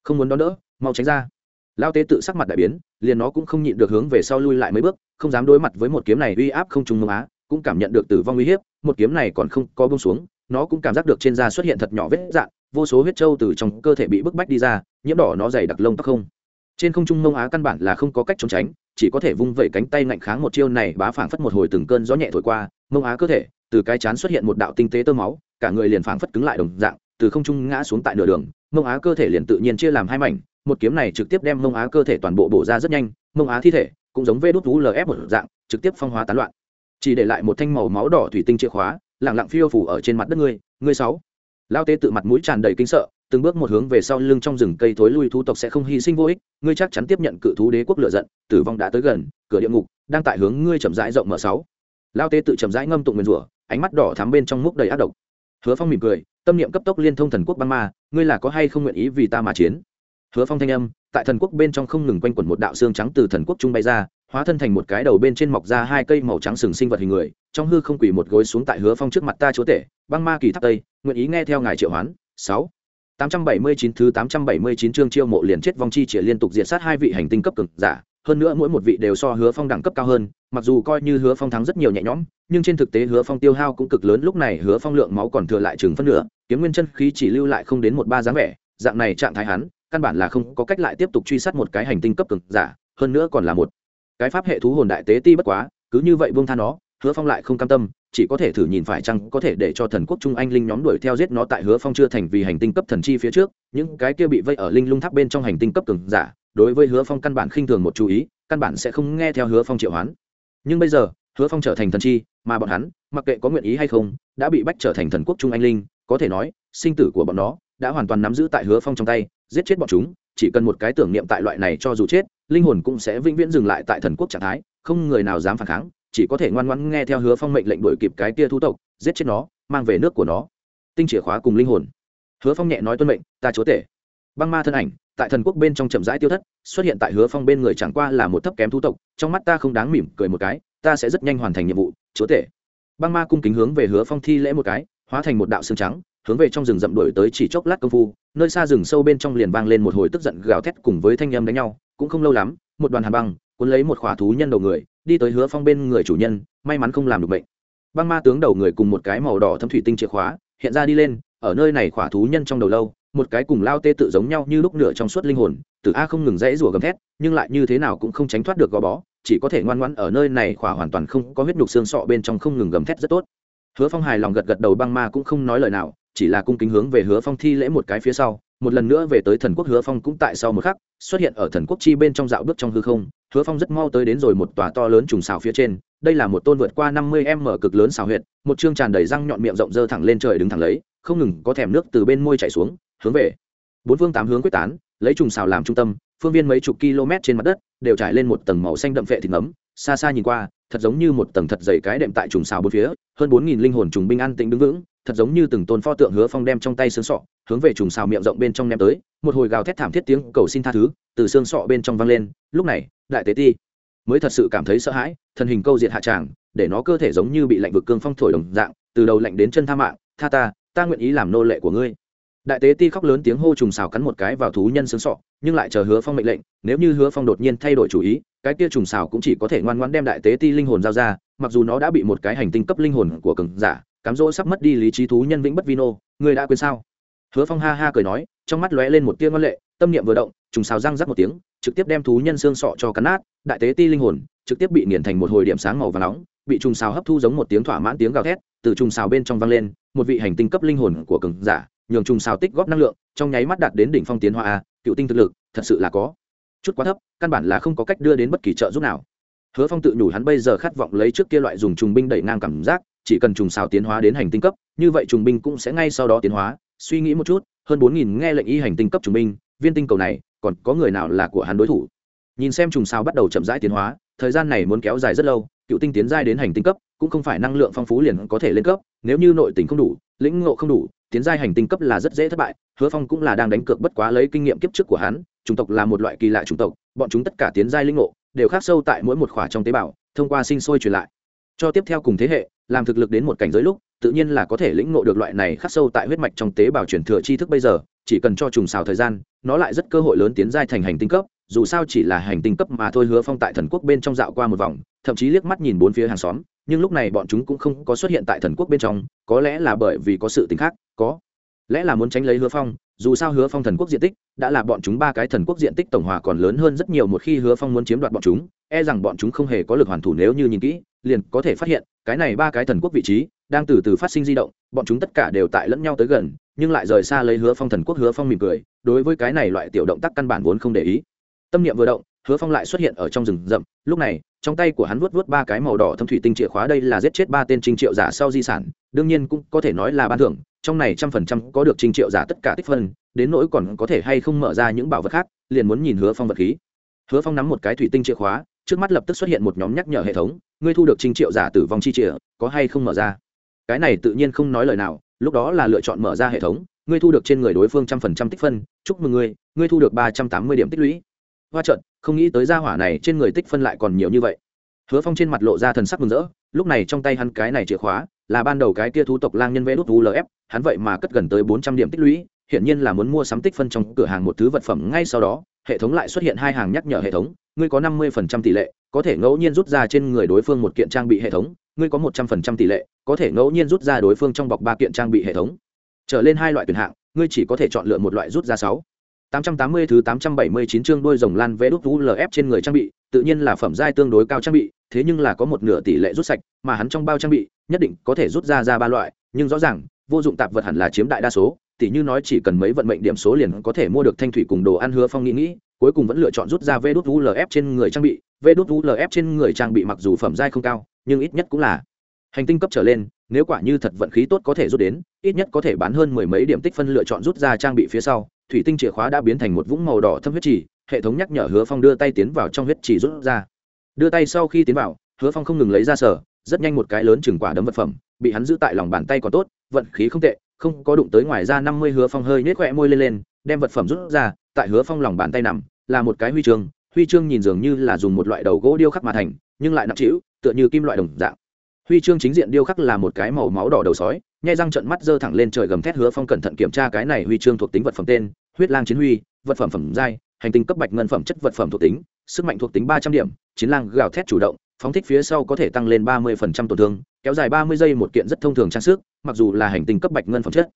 Không muốn đón đỡ, mau tránh ra. Lao tế tự sắc mặt đại biến, liền nó cũng không nhịn được hướng về sau lui lại mấy bước, không dám đối mặt với một kiếm này uy áp không trung mông á, cũng cảm nhận được tử vong uy hiếp, một kiếm này còn không có bông xuống nó cũng cảm giác được trên da xuất hiện thật nhỏ vết dạn, vô số huyết trâu từ trong cơ thể bị bức bách đi ra, nhiễm đỏ nó dày đặc lông tóc không. Trên không trung mông á căn bản là không có cách trốn tránh, chỉ có thể vung vẩy cánh tay ngạnh kháng một chiêu này bá phảng phất một hồi từng cơn gió nhẹ thổi qua, mông á cơ thể, từ cái chán xuất hiện một đạo tinh tế tơ máu, cả người liền phảng phất cứng lại đồng dạng, từ không trung ngã xuống tại nửa đường, mông á cơ thể liền tự nhiên chia làm hai mảnh, một kiếm này trực tiếp đem mông á cơ thể toàn bộ bổ ra rất nhanh, mông á thi thể cũng giống vê đốt vú lf một dạng, trực tiếp phong hóa tán loạn. Chỉ để lại một thanh màu máu đỏ thủy tinh chìa khóa lẳng lặng phiêu phủ ở trên mặt đất ngươi ngươi sáu. Lao tế tự mặt mũi tràn đầy kinh sợ, từng bước một hướng về sau lưng trong rừng cây thối lui thu tộc sẽ không hy sinh vô ích, ngươi chắc chắn tiếp nhận cự thú đế quốc lựa giận, tử vong đã tới gần, cửa địa ngục, đang tại hướng ngươi chậm rãi rộng mở sáu. Lao tế tự chậm rãi ngâm tụng nguyên rủa, ánh mắt đỏ thắm bên trong múc đầy ác độc. Hứa phong mỉm cười, tâm niệm cấp tốc liên thông thần quốc băng ma, ngươi là có hay không nguyện ý vì ta mà chiến? Hứa phong thanh âm, tại thần quốc bên trong không ngừng quanh quẩn một đạo xương trắng từ thần quốc trung bay ra hóa thân thành một cái đầu bên trên mọc ra hai cây màu trắng sừng sinh vật hình người trong hư không quỳ một gối xuống tại hứa phong trước mặt ta chúa tể băng ma kỳ tháp tây nguyện ý nghe theo ngài triệu hoán. Sáu. 879 thứ 879 chương chiêu mộ liền chết vong chi chỉ liên tục diệt sát hai vị hành tinh cấp cực giả, hơn nữa mỗi một vị đều so Hứa Phong đẳng cấp cao hơn, mặc dù coi như Hứa Phong thắng rất nhiều nhẹ nhõm, nhưng trên thực tế Hứa Phong tiêu hao cũng cực lớn, lúc này Hứa Phong lượng máu còn thừa lại chừng phân nửa, kiếm nguyên chân khí chỉ lưu lại không đến một ba dáng vẻ, dạng này trạng thái hắn, căn bản là không có cách lại tiếp tục truy sát một cái hành tinh cấp cực giả, hơn nữa còn là một cái pháp hệ thú hồn đại tế ti bất quá, cứ như vậy buông tha nó, Hứa Phong lại không cam tâm, chỉ có thể thử nhìn phải chăng có thể để cho thần quốc trung anh linh nhóm đuổi theo giết nó tại hứa phong chưa thành vì hành tinh cấp thần chi phía trước những cái kia bị vây ở linh lung tháp bên trong hành tinh cấp cường giả đối với hứa phong căn bản khinh thường một chú ý căn bản sẽ không nghe theo hứa phong triệu hoán. Nhưng bây giờ hứa phong trở thành thần chi mà bọn hắn mặc kệ có nguyện ý hay không đã bị bách trở thành thần quốc trung anh linh có thể nói sinh tử của bọn nó đã hoàn toàn nắm giữ tại hứa phong trong tay giết chết bọn chúng chỉ cần một cái tưởng niệm tại loại này cho dù chết linh hồn cũng sẽ vĩnh viễn dừng lại tại thần quốc trạng thái, không người nào dám phản kháng, chỉ có thể ngoan ngoãn nghe theo hứa phong mệnh lệnh đuổi kịp cái kia thú tộc, giết chết nó, mang về nước của nó. Tinh chìa khóa cùng linh hồn. Hứa phong nhẹ nói tuân mệnh, ta chúa tể. Băng ma thân ảnh, tại thần quốc bên trong chậm rãi tiêu thất, xuất hiện tại hứa phong bên người chẳng qua là một thấp kém thú tộc, trong mắt ta không đáng mỉm cười một cái, ta sẽ rất nhanh hoàn thành nhiệm vụ, chúa tể. Băng ma cung kính hướng về hứa phong thi lễ một cái, hóa thành một đạo xương trắng, hướng về trong rừng rậm đuổi tới chỉ chốc lát công phu nơi xa rừng sâu bên trong liền vang lên một hồi tức giận gào thét cùng với thanh âm đánh nhau, cũng không lâu lắm, một đoàn hàn băng cuốn lấy một khỏa thú nhân đầu người, đi tới hứa phong bên người chủ nhân, may mắn không làm được bệnh. Băng ma tướng đầu người cùng một cái màu đỏ thâm thủy tinh chìa khóa, hiện ra đi lên, ở nơi này khỏa thú nhân trong đầu lâu, một cái cùng lao tê tự giống nhau như lúc nửa trong suốt linh hồn, từ a không ngừng rẽ rủa gầm thét, nhưng lại như thế nào cũng không tránh thoát được gò bó, chỉ có thể ngoan ngoãn ở nơi này khỏa hoàn toàn không có huyết nhục xương sọ bên trong không ngừng gầm thét rất tốt. Hứa phong hài lòng gật gật đầu, băng ma cũng không nói lời nào chỉ là cung kính hướng về hứa phong thi lễ một cái phía sau, một lần nữa về tới thần quốc hứa phong cũng tại sau một khắc, xuất hiện ở thần quốc chi bên trong dạo bước trong hư không, hứa phong rất mau tới đến rồi một tòa to lớn trùng xào phía trên, đây là một tôn vượt qua năm mươi m cực lớn xào huyệt, một chương tràn đầy răng nhọn miệng rộng dơ thẳng lên trời đứng thẳng lấy, không ngừng có thèm nước từ bên môi chảy xuống, hướng về. Bốn phương tám hướng quyết tán, lấy trùng xào làm trung tâm, phương viên mấy chục km trên mặt đất, đều trải lên một tầng màu xanh đậm vệ thịt ngấm, xa xa nhìn qua, thật giống như một tầng thật dày cái đệm tại trùng xào bốn phía, hơn bốn nghìn linh hồn trùng binh an tĩnh đứng vững thật giống như từng tôn pho tượng hứa phong đem trong tay xương sọ hướng về trùng xào miệng rộng bên trong ném tới, một hồi gào thét thảm thiết tiếng cầu xin tha thứ từ xương sọ bên trong vang lên, lúc này, đại tế ti mới thật sự cảm thấy sợ hãi, thân hình câu diệt hạ tràng, để nó cơ thể giống như bị lạnh vực cương phong thổi đồng dạng, từ đầu lạnh đến chân tha mạng, tha ta ta nguyện ý làm nô lệ của ngươi. Đại tế ti khóc lớn tiếng hô trùng xào cắn một cái vào thú nhân xương sọ, nhưng lại chờ hứa phong mệnh lệnh, nếu như hứa phong đột nhiên thay đổi chủ ý, cái kia trùng xào cũng chỉ có thể ngoan ngoãn đem đại tế ti linh hồn giao ra, mặc dù nó đã bị một cái hành tinh cấp linh hồn của cường giả cám dỗ sắp mất đi lý trí thú nhân vĩnh bất vino người đã quên sao? Hứa phong ha ha cười nói, trong mắt lóe lên một tia ngoan lệ, tâm niệm vừa động, trùng xào răng rắc một tiếng, trực tiếp đem thú nhân xương sọ cho cắn nát, đại tế ti linh hồn, trực tiếp bị nghiền thành một hồi điểm sáng màu và nóng, bị trùng xào hấp thu giống một tiếng thỏa mãn tiếng gào thét, từ trùng xào bên trong vang lên, một vị hành tinh cấp linh hồn của cường giả, nhường trùng xào tích góp năng lượng, trong nháy mắt đạt đến đỉnh phong tiến hoa a, cựu tinh thực lực, thật sự là có chút quá thấp, căn bản là không có cách đưa đến bất kỳ trợ giúp nào. Hứa phong tự nhủ hắn bây giờ khát vọng lấy trước kia loại dùng trùng binh đẩy ngang cảm giác chỉ cần trùng xào tiến hóa đến hành tinh cấp, như vậy trùng binh cũng sẽ ngay sau đó tiến hóa. Suy nghĩ một chút, hơn bốn nghìn nghe lệnh y hành tinh cấp trùng binh, viên tinh cầu này, còn có người nào là của hắn đối thủ? Nhìn xem trùng xào bắt đầu chậm rãi tiến hóa, thời gian này muốn kéo dài rất lâu, cựu tinh tiến giai đến hành tinh cấp, cũng không phải năng lượng phong phú liền có thể lên cấp, nếu như nội tình không đủ, lĩnh ngộ không đủ, tiến giai hành tinh cấp là rất dễ thất bại, hứa phong cũng là đang đánh cược bất quá lấy kinh nghiệm kiếp trước của hắn, chủng tộc là một loại kỳ lạ chủng tộc, bọn chúng tất cả tiến giai lĩnh ngộ, đều khác sâu tại mỗi một khỏa trong tế bào, thông qua sinh sôi truyền lại cho tiếp theo cùng thế hệ, làm thực lực đến một cảnh giới lúc, tự nhiên là có thể lĩnh ngộ được loại này khắc sâu tại huyết mạch trong tế bào truyền thừa tri thức bây giờ, chỉ cần cho trùng xào thời gian, nó lại rất cơ hội lớn tiến giai thành hành tinh cấp, dù sao chỉ là hành tinh cấp mà thôi, hứa phong tại thần quốc bên trong dạo qua một vòng, thậm chí liếc mắt nhìn bốn phía hàng xóm, nhưng lúc này bọn chúng cũng không có xuất hiện tại thần quốc bên trong, có lẽ là bởi vì có sự t khác, có lẽ là muốn tránh lấy hứa phong, dù sao hứa phong thần quốc diện tích, đã là bọn chúng ba cái thần quốc diện tích tổng hòa còn lớn hơn rất nhiều một khi hứa phong muốn chiếm đoạt bọn chúng e rằng bọn chúng không hề có lực hoàn thủ nếu như nhìn kỹ, liền có thể phát hiện, cái này ba cái thần quốc vị trí đang từ từ phát sinh di động, bọn chúng tất cả đều tại lẫn nhau tới gần, nhưng lại rời xa lấy hứa phong thần quốc hứa phong mỉm cười, đối với cái này loại tiểu động tác căn bản vốn không để ý. Tâm niệm vừa động, hứa phong lại xuất hiện ở trong rừng rậm, lúc này, trong tay của hắn vuốt vuốt ba cái màu đỏ thâm thủy tinh chìa khóa đây là giết chết ba tên trinh triệu giả sau di sản, đương nhiên cũng có thể nói là ban thưởng, trong này trăm phần trăm có được trinh triệu giả tất cả tích phân, đến nỗi còn có thể hay không mở ra những bảo vật khác, liền muốn nhìn hứa phong vật khí. Hứa phong nắm một cái thủy tinh chìa khóa trước mắt lập tức xuất hiện một nhóm nhắc nhở hệ thống, ngươi thu được trinh triệu giả tử vong chi chìa, có hay không mở ra? Cái này tự nhiên không nói lời nào, lúc đó là lựa chọn mở ra hệ thống, ngươi thu được trên người đối phương trăm phần trăm tích phân, chúc mừng ngươi ngươi thu được ba trăm tám mươi điểm tích lũy. Hoa trận không nghĩ tới gia hỏa này trên người tích phân lại còn nhiều như vậy. Hứa phong trên mặt lộ ra thần sắc mừng rỡ, lúc này trong tay hắn cái này chìa khóa, là ban đầu cái kia thu tộc lang nhân vẽ đút ulf hắn vậy mà cất gần tới bốn trăm điểm tích lũy, hiển nhiên là muốn mua sắm tích phân trong cửa hàng một thứ vật phẩm ngay sau đó, hệ thống lại xuất hiện hai hàng nhắc nhở hệ thống ngươi có năm mươi phần trăm tỷ lệ có thể ngẫu nhiên rút ra trên người đối phương một kiện trang bị hệ thống ngươi có một trăm phần trăm tỷ lệ có thể ngẫu nhiên rút ra đối phương trong bọc ba kiện trang bị hệ thống. Trở lên hai loại tuyển hạng ngươi chỉ có thể chọn lựa một loại rút ra sáu. 880 thứ 879 chương đôi rồng lan vẽ đúc ULF trên người trang bị, tự nhiên là phẩm giai tương đối cao trang bị, thế nhưng là có một nửa tỷ lệ rút sạch, mà hắn trong bao trang bị, nhất định có thể rút ra ra ba loại, nhưng rõ ràng, vô dụng tạp vật hẳn là chiếm đại đa số, tỷ như nói chỉ cần mấy vận mệnh điểm số liền có thể mua được thanh thủy cùng đồ ăn hứa phong nghĩ nghĩ, cuối cùng vẫn lựa chọn rút ra vẽ đốt ULF trên người trang bị, vẽ đốt ULF trên người trang bị mặc dù phẩm giai không cao, nhưng ít nhất cũng là hành tinh cấp trở lên, nếu quả như thật vận khí tốt có thể rút đến, ít nhất có thể bán hơn mười mấy điểm tích phân lựa chọn rút ra trang bị phía sau, thủy tinh chìa khóa đã biến thành một vũng màu đỏ thâm huyết trì hệ thống nhắc nhở hứa phong đưa tay tiến vào trong huyết trì rút ra. Đưa tay sau khi tiến vào hứa phong không ngừng lấy ra sở rất nhanh một cái lớn chừng quả đấm vật phẩm bị hắn giữ tại lòng bàn tay còn tốt vận khí không tệ không có đụng tới ngoài ra năm mươi hứa phong hơi nhếch khỏe môi lên lên đem vật phẩm rút ra tại hứa phong lòng bàn tay nằm, là một cái huy chương huy chương nhìn dường như là dùng một loại đầu gỗ điêu khắc mà thành, nhưng lại nặng trĩu, tựa như kim loại đồng dạng. Huy chương chính diện điêu khắc là một cái màu máu đỏ đầu sói, nhai răng trận mắt giơ thẳng lên trời gầm thét hứa phong cẩn thận kiểm tra cái này huy chương thuộc tính vật phẩm tên, huyết lang chiến huy, vật phẩm phẩm giai, hành tinh cấp bạch ngân phẩm chất vật phẩm thuộc tính, sức mạnh thuộc tính ba trăm điểm, chiến lang gào thét chủ động, phóng thích phía sau có thể tăng lên ba mươi phần trăm tổn thương, kéo dài ba mươi giây một kiện rất thông thường trang sức, mặc dù là hành tinh cấp bạch ngân phẩm chất,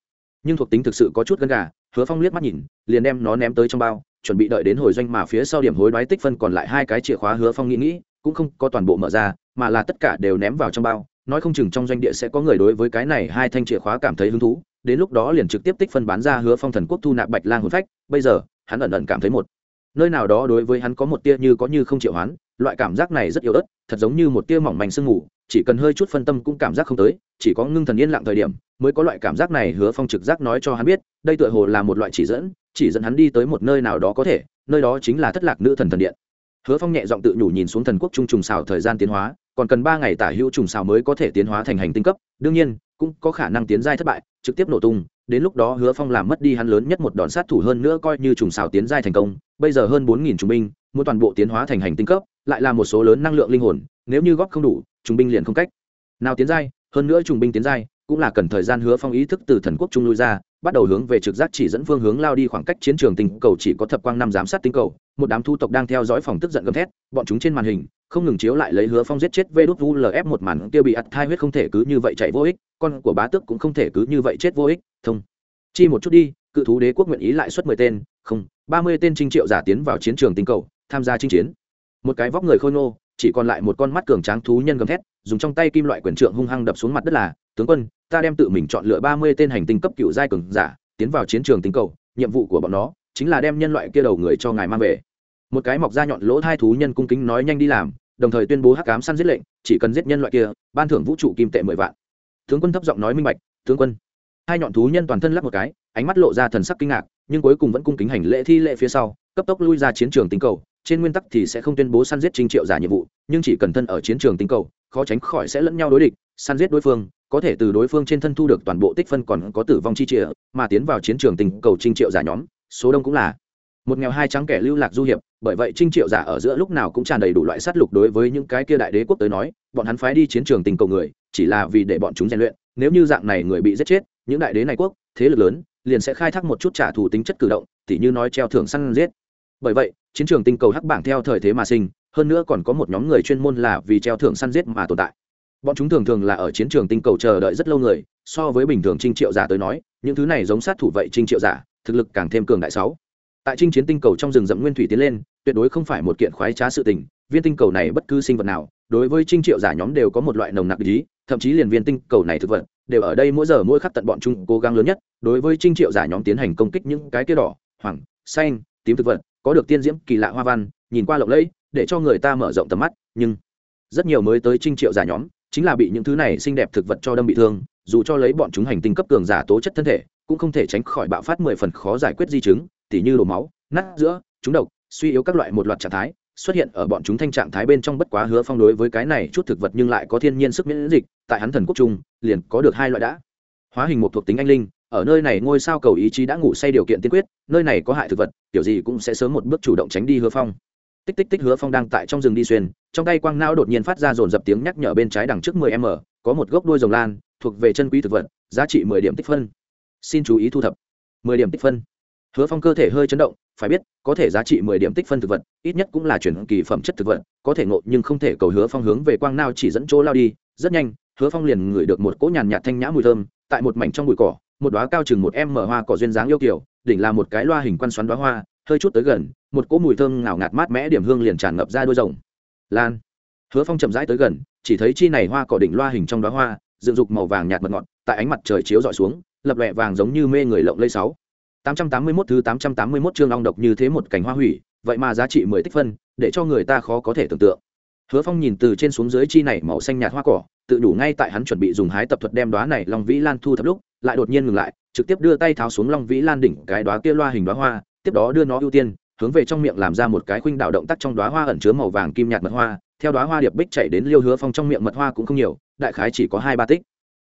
nhưng thuộc tính thực sự có chút gân gà hứa phong liếc mắt nhìn, liền đem nó ném tới trong bao, chuẩn bị đợi đến hồi doanh mà phía sau điểm hối đoái tích phân còn lại hai cái chìa khóa hứa phong nghĩ nghĩ, cũng không có toàn bộ mở ra, mà là tất cả đều ném vào trong bao, nói không chừng trong doanh địa sẽ có người đối với cái này hai thanh chìa khóa cảm thấy hứng thú, đến lúc đó liền trực tiếp tích phân bán ra hứa phong thần quốc thu nạp bạch lang hồn phách, bây giờ, hắn ẩn ẩn cảm thấy một, nơi nào đó đối với hắn có một tia như có như không chịu hoán, loại cảm giác này rất yếu ớt, thật giống như một tia mỏng manh sương ngủ chỉ cần hơi chút phân tâm cũng cảm giác không tới chỉ có ngưng thần yên lặng thời điểm mới có loại cảm giác này, hứa phong trực giác nói cho hắn biết, đây tựa hồ là một loại chỉ dẫn chỉ dẫn hắn đi tới một nơi nào đó có thể, nơi đó chính là thất lạc nữ thần thần điện. Hứa phong nhẹ giọng tự nhủ nhìn xuống thần quốc trung trùng xào thời gian tiến hóa, còn cần ba ngày tả hữu trùng xào mới có thể tiến hóa thành hành tinh cấp, đương nhiên, cũng có khả năng tiến giai thất bại, trực tiếp nổ tung, đến lúc đó hứa phong làm mất đi hắn lớn nhất một đòn sát thủ hơn nữa coi như trùng xào tiến giai thành công, bây giờ hơn bốn nghìn trùng binh, muốn toàn bộ tiến hóa thành hành tinh cấp, lại là một số lớn năng lượng linh hồn, nếu như góp không đủ, trùng binh liền không cách. Nào tiến giai hơn nữa trùng binh tiến giai, cũng là cần thời gian hứa phong ý thức từ thần quốc trung lui ra, bắt đầu hướng về trực giác chỉ dẫn phương hướng lao đi khoảng cách chiến trường tinh cầu chỉ có thập quang năm giám sát tinh cầu, một đám thu tộc đang theo dõi phòng tức giận gầm thét, bọn chúng trên màn hình, không ngừng chiếu lại lấy hứa phong giết chết vê đốt ulf một màn kia bị ắt thai huyết không thể cứ như vậy chạy vô ích, con của bá tước cũng không thể cứ như vậy chết vô ích, thông. Chi một chút đi, cự thú đế quốc nguyện ý lại xuất mười tên, không, ba mươi tên trinh triệu giả tiến vào chiến trường tinh cầu, tham gia chinh chiến. Một cái vóc người khôi nô chỉ còn lại một con mắt cường tráng thú nhân gầm thét dùng trong tay kim loại quyền trượng hung hăng đập xuống mặt đất là, tướng quân, ta đem tự mình chọn lựa ba mươi tên hành tinh cấp cựu giai cường giả, tiến vào chiến trường tinh cầu, nhiệm vụ của bọn nó chính là đem nhân loại kia đầu người cho ngài mang về. Một cái mọc ra nhọn lỗ hai thú nhân cung kính nói nhanh đi làm, đồng thời tuyên bố hắc cám săn giết lệnh, chỉ cần giết nhân loại kia, ban thưởng vũ trụ kim tệ mười vạn. Tướng quân thấp giọng nói minh bạch, tướng quân. Hai nhọn thú nhân toàn thân lắp một cái, ánh mắt lộ ra thần sắc kinh ngạc, nhưng cuối cùng vẫn cung kính hành lễ thi lễ phía sau, cấp tốc lui ra chiến trường tinh cầu, trên nguyên tắc thì sẽ không tuyên bố săn giết trinh triệu giả nhiệm vụ, nhưng chỉ cần thân ở chiến trường tinh cầu khó tránh khỏi sẽ lẫn nhau đối địch, săn giết đối phương, có thể từ đối phương trên thân thu được toàn bộ tích phân còn có tử vong chi trịa, mà tiến vào chiến trường tình cầu trinh triệu giả nhóm, số đông cũng là một nghèo hai trắng kẻ lưu lạc du hiệp, bởi vậy trinh triệu giả ở giữa lúc nào cũng tràn đầy đủ loại sát lục đối với những cái kia đại đế quốc tới nói, bọn hắn phái đi chiến trường tình cầu người, chỉ là vì để bọn chúng rèn luyện, nếu như dạng này người bị giết chết, những đại đế này quốc, thế lực lớn, liền sẽ khai thác một chút trả thù tính chất cử động, tỉ như nói treo thưởng săn giết. Bởi vậy, chiến trường tinh cầu hắc bảng theo thời thế mà sinh hơn nữa còn có một nhóm người chuyên môn là vì treo thưởng săn giết mà tồn tại. Bọn chúng thường thường là ở chiến trường tinh cầu chờ đợi rất lâu người, so với bình thường trinh triệu giả tới nói, những thứ này giống sát thủ vậy trinh triệu giả, thực lực càng thêm cường đại sáu. Tại trinh chiến tinh cầu trong rừng rậm nguyên thủy tiến lên, tuyệt đối không phải một kiện khoái trá sự tình, viên tinh cầu này bất cứ sinh vật nào, đối với trinh triệu giả nhóm đều có một loại nồng nặc ý, thậm chí liền viên tinh cầu này thực vật, đều ở đây mỗi giờ mỗi khắc tận bọn chúng cố gắng lớn nhất, đối với trinh triệu giả nhóm tiến hành công kích những cái kia đỏ hoàng xanh, tím thực vật, có được tiên diễm kỳ lạ hoa văn, nhìn qua lộng lẫy để cho người ta mở rộng tầm mắt, nhưng rất nhiều mới tới trinh triệu giả nhóm chính là bị những thứ này xinh đẹp thực vật cho đâm bị thương, dù cho lấy bọn chúng hành tinh cấp cường giả tố chất thân thể, cũng không thể tránh khỏi bạo phát mười phần khó giải quyết di chứng, tỉ như đổ máu, nát giữa chúng độc, suy yếu các loại một loạt trạng thái, xuất hiện ở bọn chúng thanh trạng thái bên trong bất quá hứa phong đối với cái này chút thực vật nhưng lại có thiên nhiên sức miễn dịch, tại hắn thần quốc trung, liền có được hai loại đã. Hóa hình một thuộc tính anh linh, ở nơi này ngôi sao cầu ý chí đã ngủ say điều kiện tiên quyết, nơi này có hại thực vật, kiểu gì cũng sẽ sớm một bước chủ động tránh đi hứa phong tích tích tích hứa phong đang tại trong rừng đi xuyên, trong tay quang não đột nhiên phát ra dồn dập tiếng nhắc nhở bên trái đằng trước 10 m, có một gốc đuôi rồng lan, thuộc về chân quý thực vật, giá trị 10 điểm tích phân. Xin chú ý thu thập. 10 điểm tích phân. Hứa phong cơ thể hơi chấn động, phải biết, có thể giá trị mười điểm tích phân thực vật, ít nhất cũng là chuyển kỳ phẩm chất thực vật, có thể ngộ nhưng không thể cầu hứa phong hướng về quang não chỉ dẫn chỗ lao đi, rất nhanh, hứa phong liền ngửi được một cỗ nhàn nhạt thanh nhã mùi thơm, tại một mảnh trong bụi cỏ, một đóa cao chừng một em mở hoa cỏ duyên dáng yêu kiểu đỉnh là một cái loa hình quan xoắn đóa hoa hơi chút tới gần một cỗ mùi thơm ngào ngạt mát mẽ điểm hương liền tràn ngập ra đôi rồng lan hứa phong chậm rãi tới gần chỉ thấy chi này hoa cỏ đỉnh loa hình trong đó hoa dựng dục màu vàng nhạt mật ngọt tại ánh mặt trời chiếu dọi xuống lập lẹ vàng giống như mê người lộng lây sáu 881 thứ 881 chương ong độc như thế một cảnh hoa hủy, vậy mà giá trị 10 tích phân, để cho người ta khó có thể tưởng tượng. Hứa Phong nhìn từ trên xuống dưới chi này màu xanh nhạt hoa cỏ, tự đủ ngay tại hắn chuẩn bị dùng hái tập thuật đem đoá này Long Vĩ Lan thu thập lúc, lại đột nhiên ngừng lại, trực tiếp đưa tay tháo xuống Long Vĩ Lan đỉnh cái đóa kia loa hình đóa hoa, tiếp đó đưa nó ưu tiên, hướng về trong miệng làm ra một cái khuynh đạo động tác trong đóa hoa ẩn chứa màu vàng kim nhạt mật hoa, theo đóa hoa điệp bích chạy đến Liêu Hứa Phong trong miệng mật hoa cũng không nhiều, đại khái chỉ có 2 3 tích.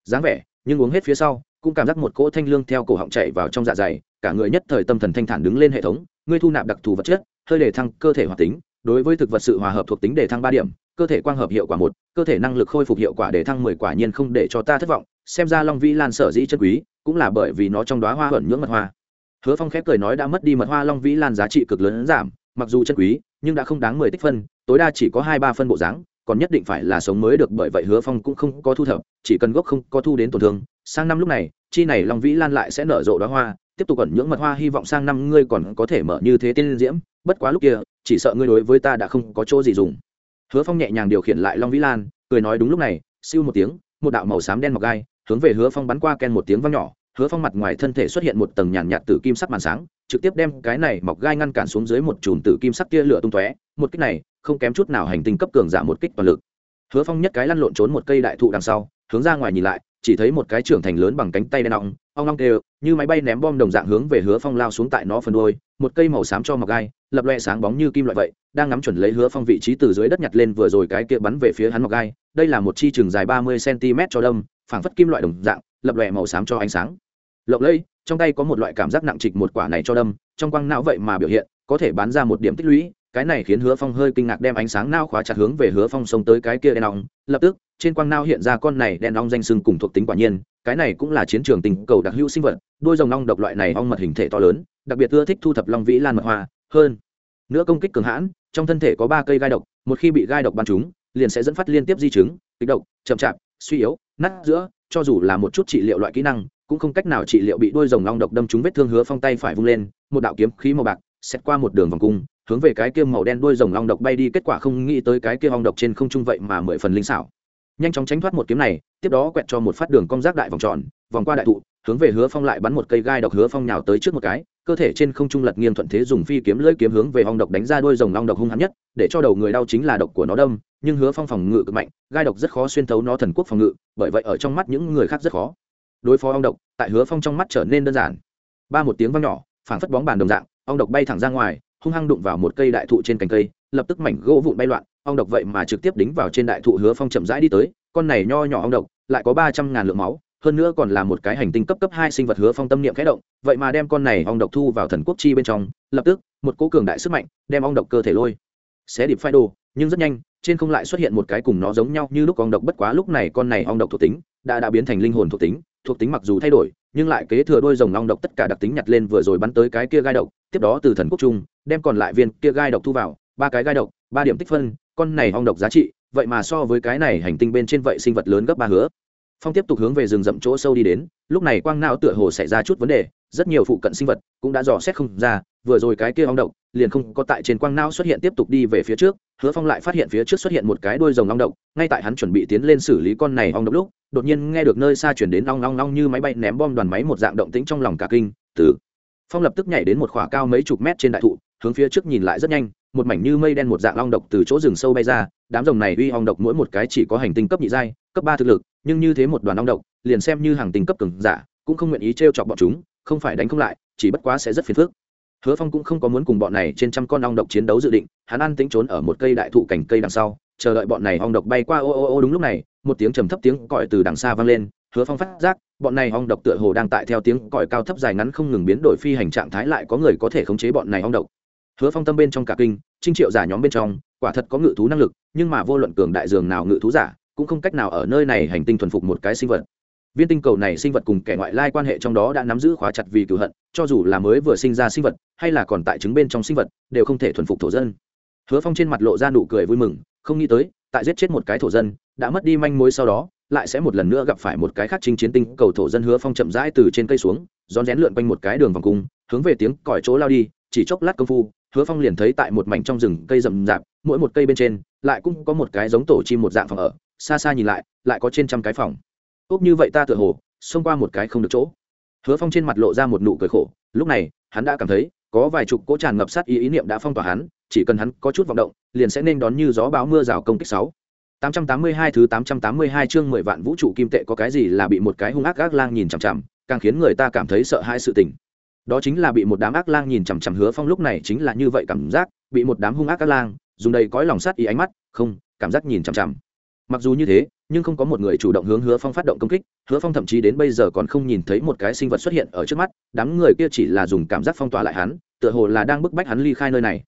Dáng vẻ, nhưng uống hết phía sau, cũng cảm giác một cỗ thanh lương theo cổ họng chạy vào trong dạ dày, cả người nhất thời tâm thần thanh thản đứng lên hệ thống ngươi thu nạp đặc thù vật chất hơi để thăng cơ thể hoạt tính đối với thực vật sự hòa hợp thuộc tính để thăng ba điểm cơ thể quang hợp hiệu quả một cơ thể năng lực khôi phục hiệu quả để thăng mười quả nhiên không để cho ta thất vọng. Xem ra long vi lan sở dĩ chân quý cũng là bởi vì nó trong đó hoa ẩn nhưỡng mật hoa hứa phong khép cười nói đã mất đi mật hoa long vĩ lan giá trị cực lớn giảm, mặc dù chân quý, nhưng đã không đáng mười tích phân, tối đa chỉ có hai ba phân bộ dáng, còn nhất định phải là sống mới được bởi vậy hứa phong cũng không có thu thập, chỉ cần gốc không có thu đến tổn thương, sang năm lúc này, chi này long vĩ lan lại sẽ nở rộ đoá hoa, tiếp tục ẩn những mật hoa hy vọng sang năm ngươi còn có thể mở như thế tiên diễm, bất quá lúc kia, chỉ sợ ngươi đối với ta đã không có chỗ gì dùng. Hứa phong nhẹ nhàng điều khiển lại long vĩ lan, cười nói đúng lúc này, siêu một tiếng, một đạo màu xám đen mọc gai, hướng về hứa phong bắn qua ken một tiếng vang nhỏ hứa phong mặt ngoài thân thể xuất hiện một tầng nhàn nhạt tử kim sắc màn sáng, trực tiếp đem cái này mọc gai ngăn cản xuống dưới một chùm tử kim sắc tia lửa tung tóe, một kích này, không kém chút nào hành tinh cấp cường giảm một kích toàn lực. Hứa phong nhất cái lăn lộn trốn một cây đại thụ đằng sau, hướng ra ngoài nhìn lại, chỉ thấy một cái trưởng thành lớn bằng cánh tay đen ong ong ong đều, như máy bay ném bom đồng dạng hướng về hứa phong lao xuống tại nó phần đôi một cây màu xám cho mọc gai, lập loe sáng bóng như kim loại vậy, đang ngắm chuẩn lấy hứa phong vị trí từ dưới đất nhặt lên vừa rồi cái kia bắn về phía hắn mọc gai, đây là một chi chừng dài ba mươi cm cho đâm, phảng phất kim loại đồng dạng lập lòe màu xám cho ánh sáng. Lộng lẫy, trong tay có một loại cảm giác nặng trịch một quả này cho đâm, trong quang não vậy mà biểu hiện, có thể bán ra một điểm tích lũy, cái này khiến hứa phong hơi kinh ngạc đem ánh sáng nao khóa chặt hướng về hứa phong xông tới cái kia đen ong. Lập tức, trên quang nao hiện ra con này đen ong danh sưng cùng thuộc tính quả nhiên, cái này cũng là chiến trường tình cầu đặc hữu sinh vật, đôi dòng ong độc loại này ong mật hình thể to lớn, đặc biệt ưa thích thu thập long vĩ lan mật hoa, hơn nữa công kích cường hãn, trong thân thể có ba cây gai độc, một khi bị gai độc bắn chúng liền sẽ dẫn phát liên tiếp di chứng, kích độc, chậm chạp, suy yếu, nát giữa cho dù là một chút trị liệu loại kỹ năng, cũng không cách nào trị liệu bị đôi rồng long độc đâm trúng vết thương hứa phong tay phải vung lên, một đạo kiếm khí màu bạc xét qua một đường vòng cung, hướng về cái kia màu đen đuôi rồng long độc bay đi, kết quả không nghĩ tới cái kia long độc trên không trung vậy mà mười phần linh xảo. Nhanh chóng tránh thoát một kiếm này, tiếp đó quẹt cho một phát đường cong rác đại vòng tròn, vòng qua đại thụ, hướng về hứa phong lại bắn một cây gai độc hứa phong nhào tới trước một cái, cơ thể trên không trung lật nghiêng thuận thế dùng phi kiếm lưỡi kiếm hướng về ong độc đánh ra đuôi rồng long độc hung hãn nhất, để cho đầu người đau chính là độc của nó đâm nhưng hứa phong phòng ngự cực mạnh, gai độc rất khó xuyên thấu nó thần quốc phòng ngự, bởi vậy ở trong mắt những người khác rất khó. Đối phó ong độc, tại hứa phong trong mắt trở nên đơn giản. Ba một tiếng vang nhỏ, phảng phất bóng bàn đồng dạng, ong độc bay thẳng ra ngoài, hung hăng đụng vào một cây đại thụ trên cành cây, lập tức mảnh gỗ vụn bay loạn, ong độc vậy mà trực tiếp đính vào trên đại thụ hứa phong chậm rãi đi tới, con này nho nhỏ ong độc, lại có ba trăm ngàn lượng máu, hơn nữa còn là một cái hành tinh cấp cấp hai sinh vật hứa phong tâm niệm khẽ động, vậy mà đem con này ong độc thu vào thần quốc chi bên trong, lập tức, một cố cường đại sức mạnh, đem ong độc cơ thể lôi. Xé điệp phai đồ, nhưng rất nhanh trên không lại xuất hiện một cái cùng nó giống nhau như lúc ong độc, bất quá lúc này con này ong độc thuộc tính đã đã biến thành linh hồn thuộc tính thuộc tính mặc dù thay đổi, nhưng lại kế thừa đôi rồng ong độc tất cả đặc tính nhặt lên vừa rồi bắn tới cái kia gai độc, tiếp đó từ thần quốc trung, đem còn lại viên kia gai độc thu vào, ba cái gai độc, ba điểm tích phân, con này ong độc giá trị, vậy mà so với cái này hành tinh bên trên vậy sinh vật lớn gấp ba hứa. Phong tiếp tục hướng về rừng rậm chỗ sâu đi đến, lúc này quang não tựa hồ xảy ra chút vấn đề, rất nhiều phụ cận sinh vật cũng đã dò xét không ra, vừa rồi cái kia ong độc liền không có tại trên quang não xuất hiện tiếp tục đi về phía trước, hứa phong lại phát hiện phía trước xuất hiện một cái đuôi rồng long độc, ngay tại hắn chuẩn bị tiến lên xử lý con này ong độc lúc, đột nhiên nghe được nơi xa chuyển đến ong ong ong như máy bay ném bom đoàn máy một dạng động tĩnh trong lòng cả kinh, từ. Phong lập tức nhảy đến một khỏa cao mấy chục mét trên đại thụ, hướng phía trước nhìn lại rất nhanh, một mảnh như mây đen một dạng ong độc từ chỗ rừng sâu bay ra, đám rồng này uy ong độc mỗi một cái chỉ có hành tinh cấp nhị giai, cấp ba thực lực, nhưng như thế một đoàn ong độc, liền xem như hàng tinh cấp cường giả, cũng không nguyện ý t chọc bọn chúng, không phải đánh không lại, chỉ bất quá sẽ rất phiền phức hứa phong cũng không có muốn cùng bọn này trên trăm con ong độc chiến đấu dự định, hắn ăn tính trốn ở một cây đại thụ cành cây đằng sau, chờ đợi bọn này ong độc bay qua ô ô ô đúng lúc này, một tiếng trầm thấp tiếng còi từ đằng xa vang lên, hứa phong phát giác, bọn này ong độc tựa hồ đang tại theo tiếng còi cao thấp dài ngắn không ngừng biến đổi phi hành trạng thái lại có người có thể khống chế bọn này ong độc. Hứa phong tâm bên trong cả kinh, trinh triệu giả nhóm bên trong, quả thật có ngự thú năng lực, nhưng mà vô luận cường đại dường nào ngự thú giả, cũng không cách nào ở nơi này hành tinh thuần phục một cái sinh vật viên tinh cầu này sinh vật cùng kẻ ngoại lai quan hệ trong đó đã nắm giữ khóa chặt vì cửu hận, cho dù là mới vừa sinh ra sinh vật, hay là còn tại trứng bên trong sinh vật, đều không thể thuần phục thổ dân. Hứa phong trên mặt lộ ra nụ cười vui mừng, không nghĩ tới, tại giết chết một cái thổ dân, đã mất đi manh mối sau đó, lại sẽ một lần nữa gặp phải một cái khác chinh chiến tinh cầu thổ dân. Hứa phong chậm rãi từ trên cây xuống, rón rén lượn quanh một cái đường vòng cung, hướng về tiếng còi chỗ lao đi, chỉ chốc lát công phu, hứa phong liền thấy tại một mảnh trong rừng cây rậm rạp, mỗi một cây bên trên, lại cũng có một cái giống tổ chim một dạng phòng ở, xa xa nhìn lại lại có trên trăm cái phòng úp như vậy ta tựa hồ xông qua một cái không được chỗ hứa phong trên mặt lộ ra một nụ cười khổ lúc này hắn đã cảm thấy có vài chục cỗ tràn ngập sát ý ý niệm đã phong tỏa hắn chỉ cần hắn có chút vọng động liền sẽ nên đón như gió bão mưa rào công kích sáu 882 thứ 882 chương 10 vạn vũ trụ kim tệ có cái gì là bị một cái hung ác ác lang nhìn chằm chằm, càng khiến người ta cảm thấy sợ hãi sự tình. Đó chính là bị một đám ác lang nhìn chằm chằm Hứa Phong lúc này chính là như vậy cảm giác, bị một đám hung ác ác lang, dùng đầy cõi lòng sát ý ánh mắt, không, cảm giác nhìn chằm chằm. Mặc dù như thế, nhưng không có một người chủ động hướng Hứa Phong phát động công kích, Hứa Phong thậm chí đến bây giờ còn không nhìn thấy một cái sinh vật xuất hiện ở trước mắt, đám người kia chỉ là dùng cảm giác phong tỏa lại hắn, tựa hồ là đang bức bách hắn ly khai nơi này.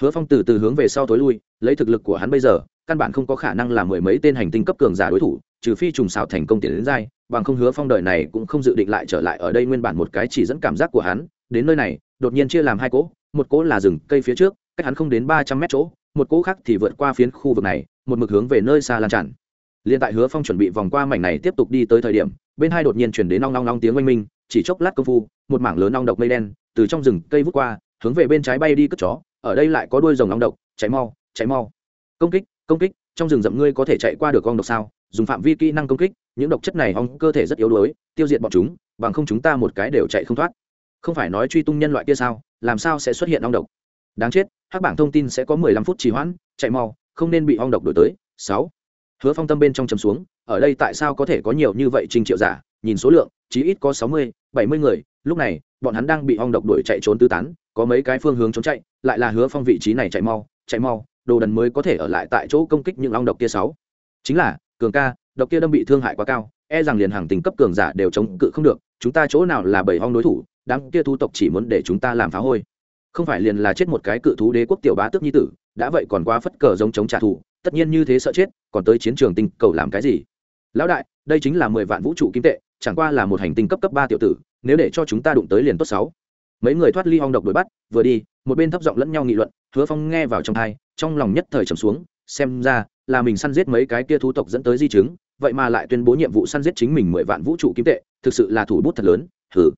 Hứa Phong từ từ hướng về sau tối lui, lấy thực lực của hắn bây giờ, căn bản không có khả năng là mười mấy tên hành tinh cấp cường giả đối thủ trừ phi trùng xào thành công tiền đến dai bằng không hứa phong đời này cũng không dự định lại trở lại ở đây nguyên bản một cái chỉ dẫn cảm giác của hắn. Đến nơi này đột nhiên chia làm hai cỗ một cỗ là rừng cây phía trước cách hắn không đến ba trăm mét chỗ một cỗ khác thì vượt qua phiến khu vực này, một mực hướng về nơi xa lan tràn. Liền tại hứa phong chuẩn bị vòng qua mảnh này tiếp tục đi tới thời điểm, bên hai đột nhiên chuyển đến nong nong nong tiếng oanh minh, chỉ chốc lát công phu, một mảng lớn nong độc mây đen từ trong rừng cây vút qua, hướng về bên trái bay đi cất chó, ở đây lại có đuôi rồng nong độc cháy mau cháy mau. Công kích công kích, trong rừng rậm ngươi có thể chạy qua được con độc sao? Dùng phạm vi kỹ năng công kích, những độc chất này ong cơ thể rất yếu đuối, tiêu diệt bọn chúng, bằng không chúng ta một cái đều chạy không thoát. Không phải nói truy tung nhân loại kia sao? Làm sao sẽ xuất hiện ong độc? Đáng chết, hắc bảng thông tin sẽ có mười lăm phút trì hoãn, chạy mau, không nên bị ong độc đổi tới. Sáu. Hứa phong tâm bên trong chầm xuống, ở đây tại sao có thể có nhiều như vậy trình triệu giả? Nhìn số lượng, chí ít có sáu mươi, bảy mươi người, lúc này, bọn hắn đang bị ong độc đuổi chạy trốn tư tán, có mấy cái phương hướng trốn chạy, lại là hứa phong vị trí này chạy mau chạy mau, đồ đần mới có thể ở lại tại chỗ công kích những ong độc kia sáu. Chính là, cường ca, độc kia đâm bị thương hại quá cao e rằng liền hàng tình cấp cường giả đều chống cự không được, chúng ta chỗ nào là bảy ong đối thủ, đám kia thu tộc chỉ muốn để chúng ta làm phá hôi không phải liền là chết một cái cự thú đế quốc tiểu bá tước nhi tử, đã vậy còn quá phất cờ giống chống trả thù, tất nhiên như thế sợ chết, còn tới chiến trường tinh cầu làm cái gì? Lão đại, đây chính là mười vạn vũ trụ kim tệ, chẳng qua là một hành tinh cấp cấp ba tiểu tử, nếu để cho chúng ta đụng tới liền tốt sáu. Mấy người thoát ly hong độc đuổi bắt, vừa đi, một bên thấp giọng lẫn nhau nghị luận, hứa phong nghe vào trong hai trong lòng nhất thời trầm xuống, xem ra là mình săn giết mấy cái kia thú tộc dẫn tới di chứng, vậy mà lại tuyên bố nhiệm vụ săn giết chính mình mười vạn vũ trụ kim tệ, thực sự là thủ bút thật lớn, hừ.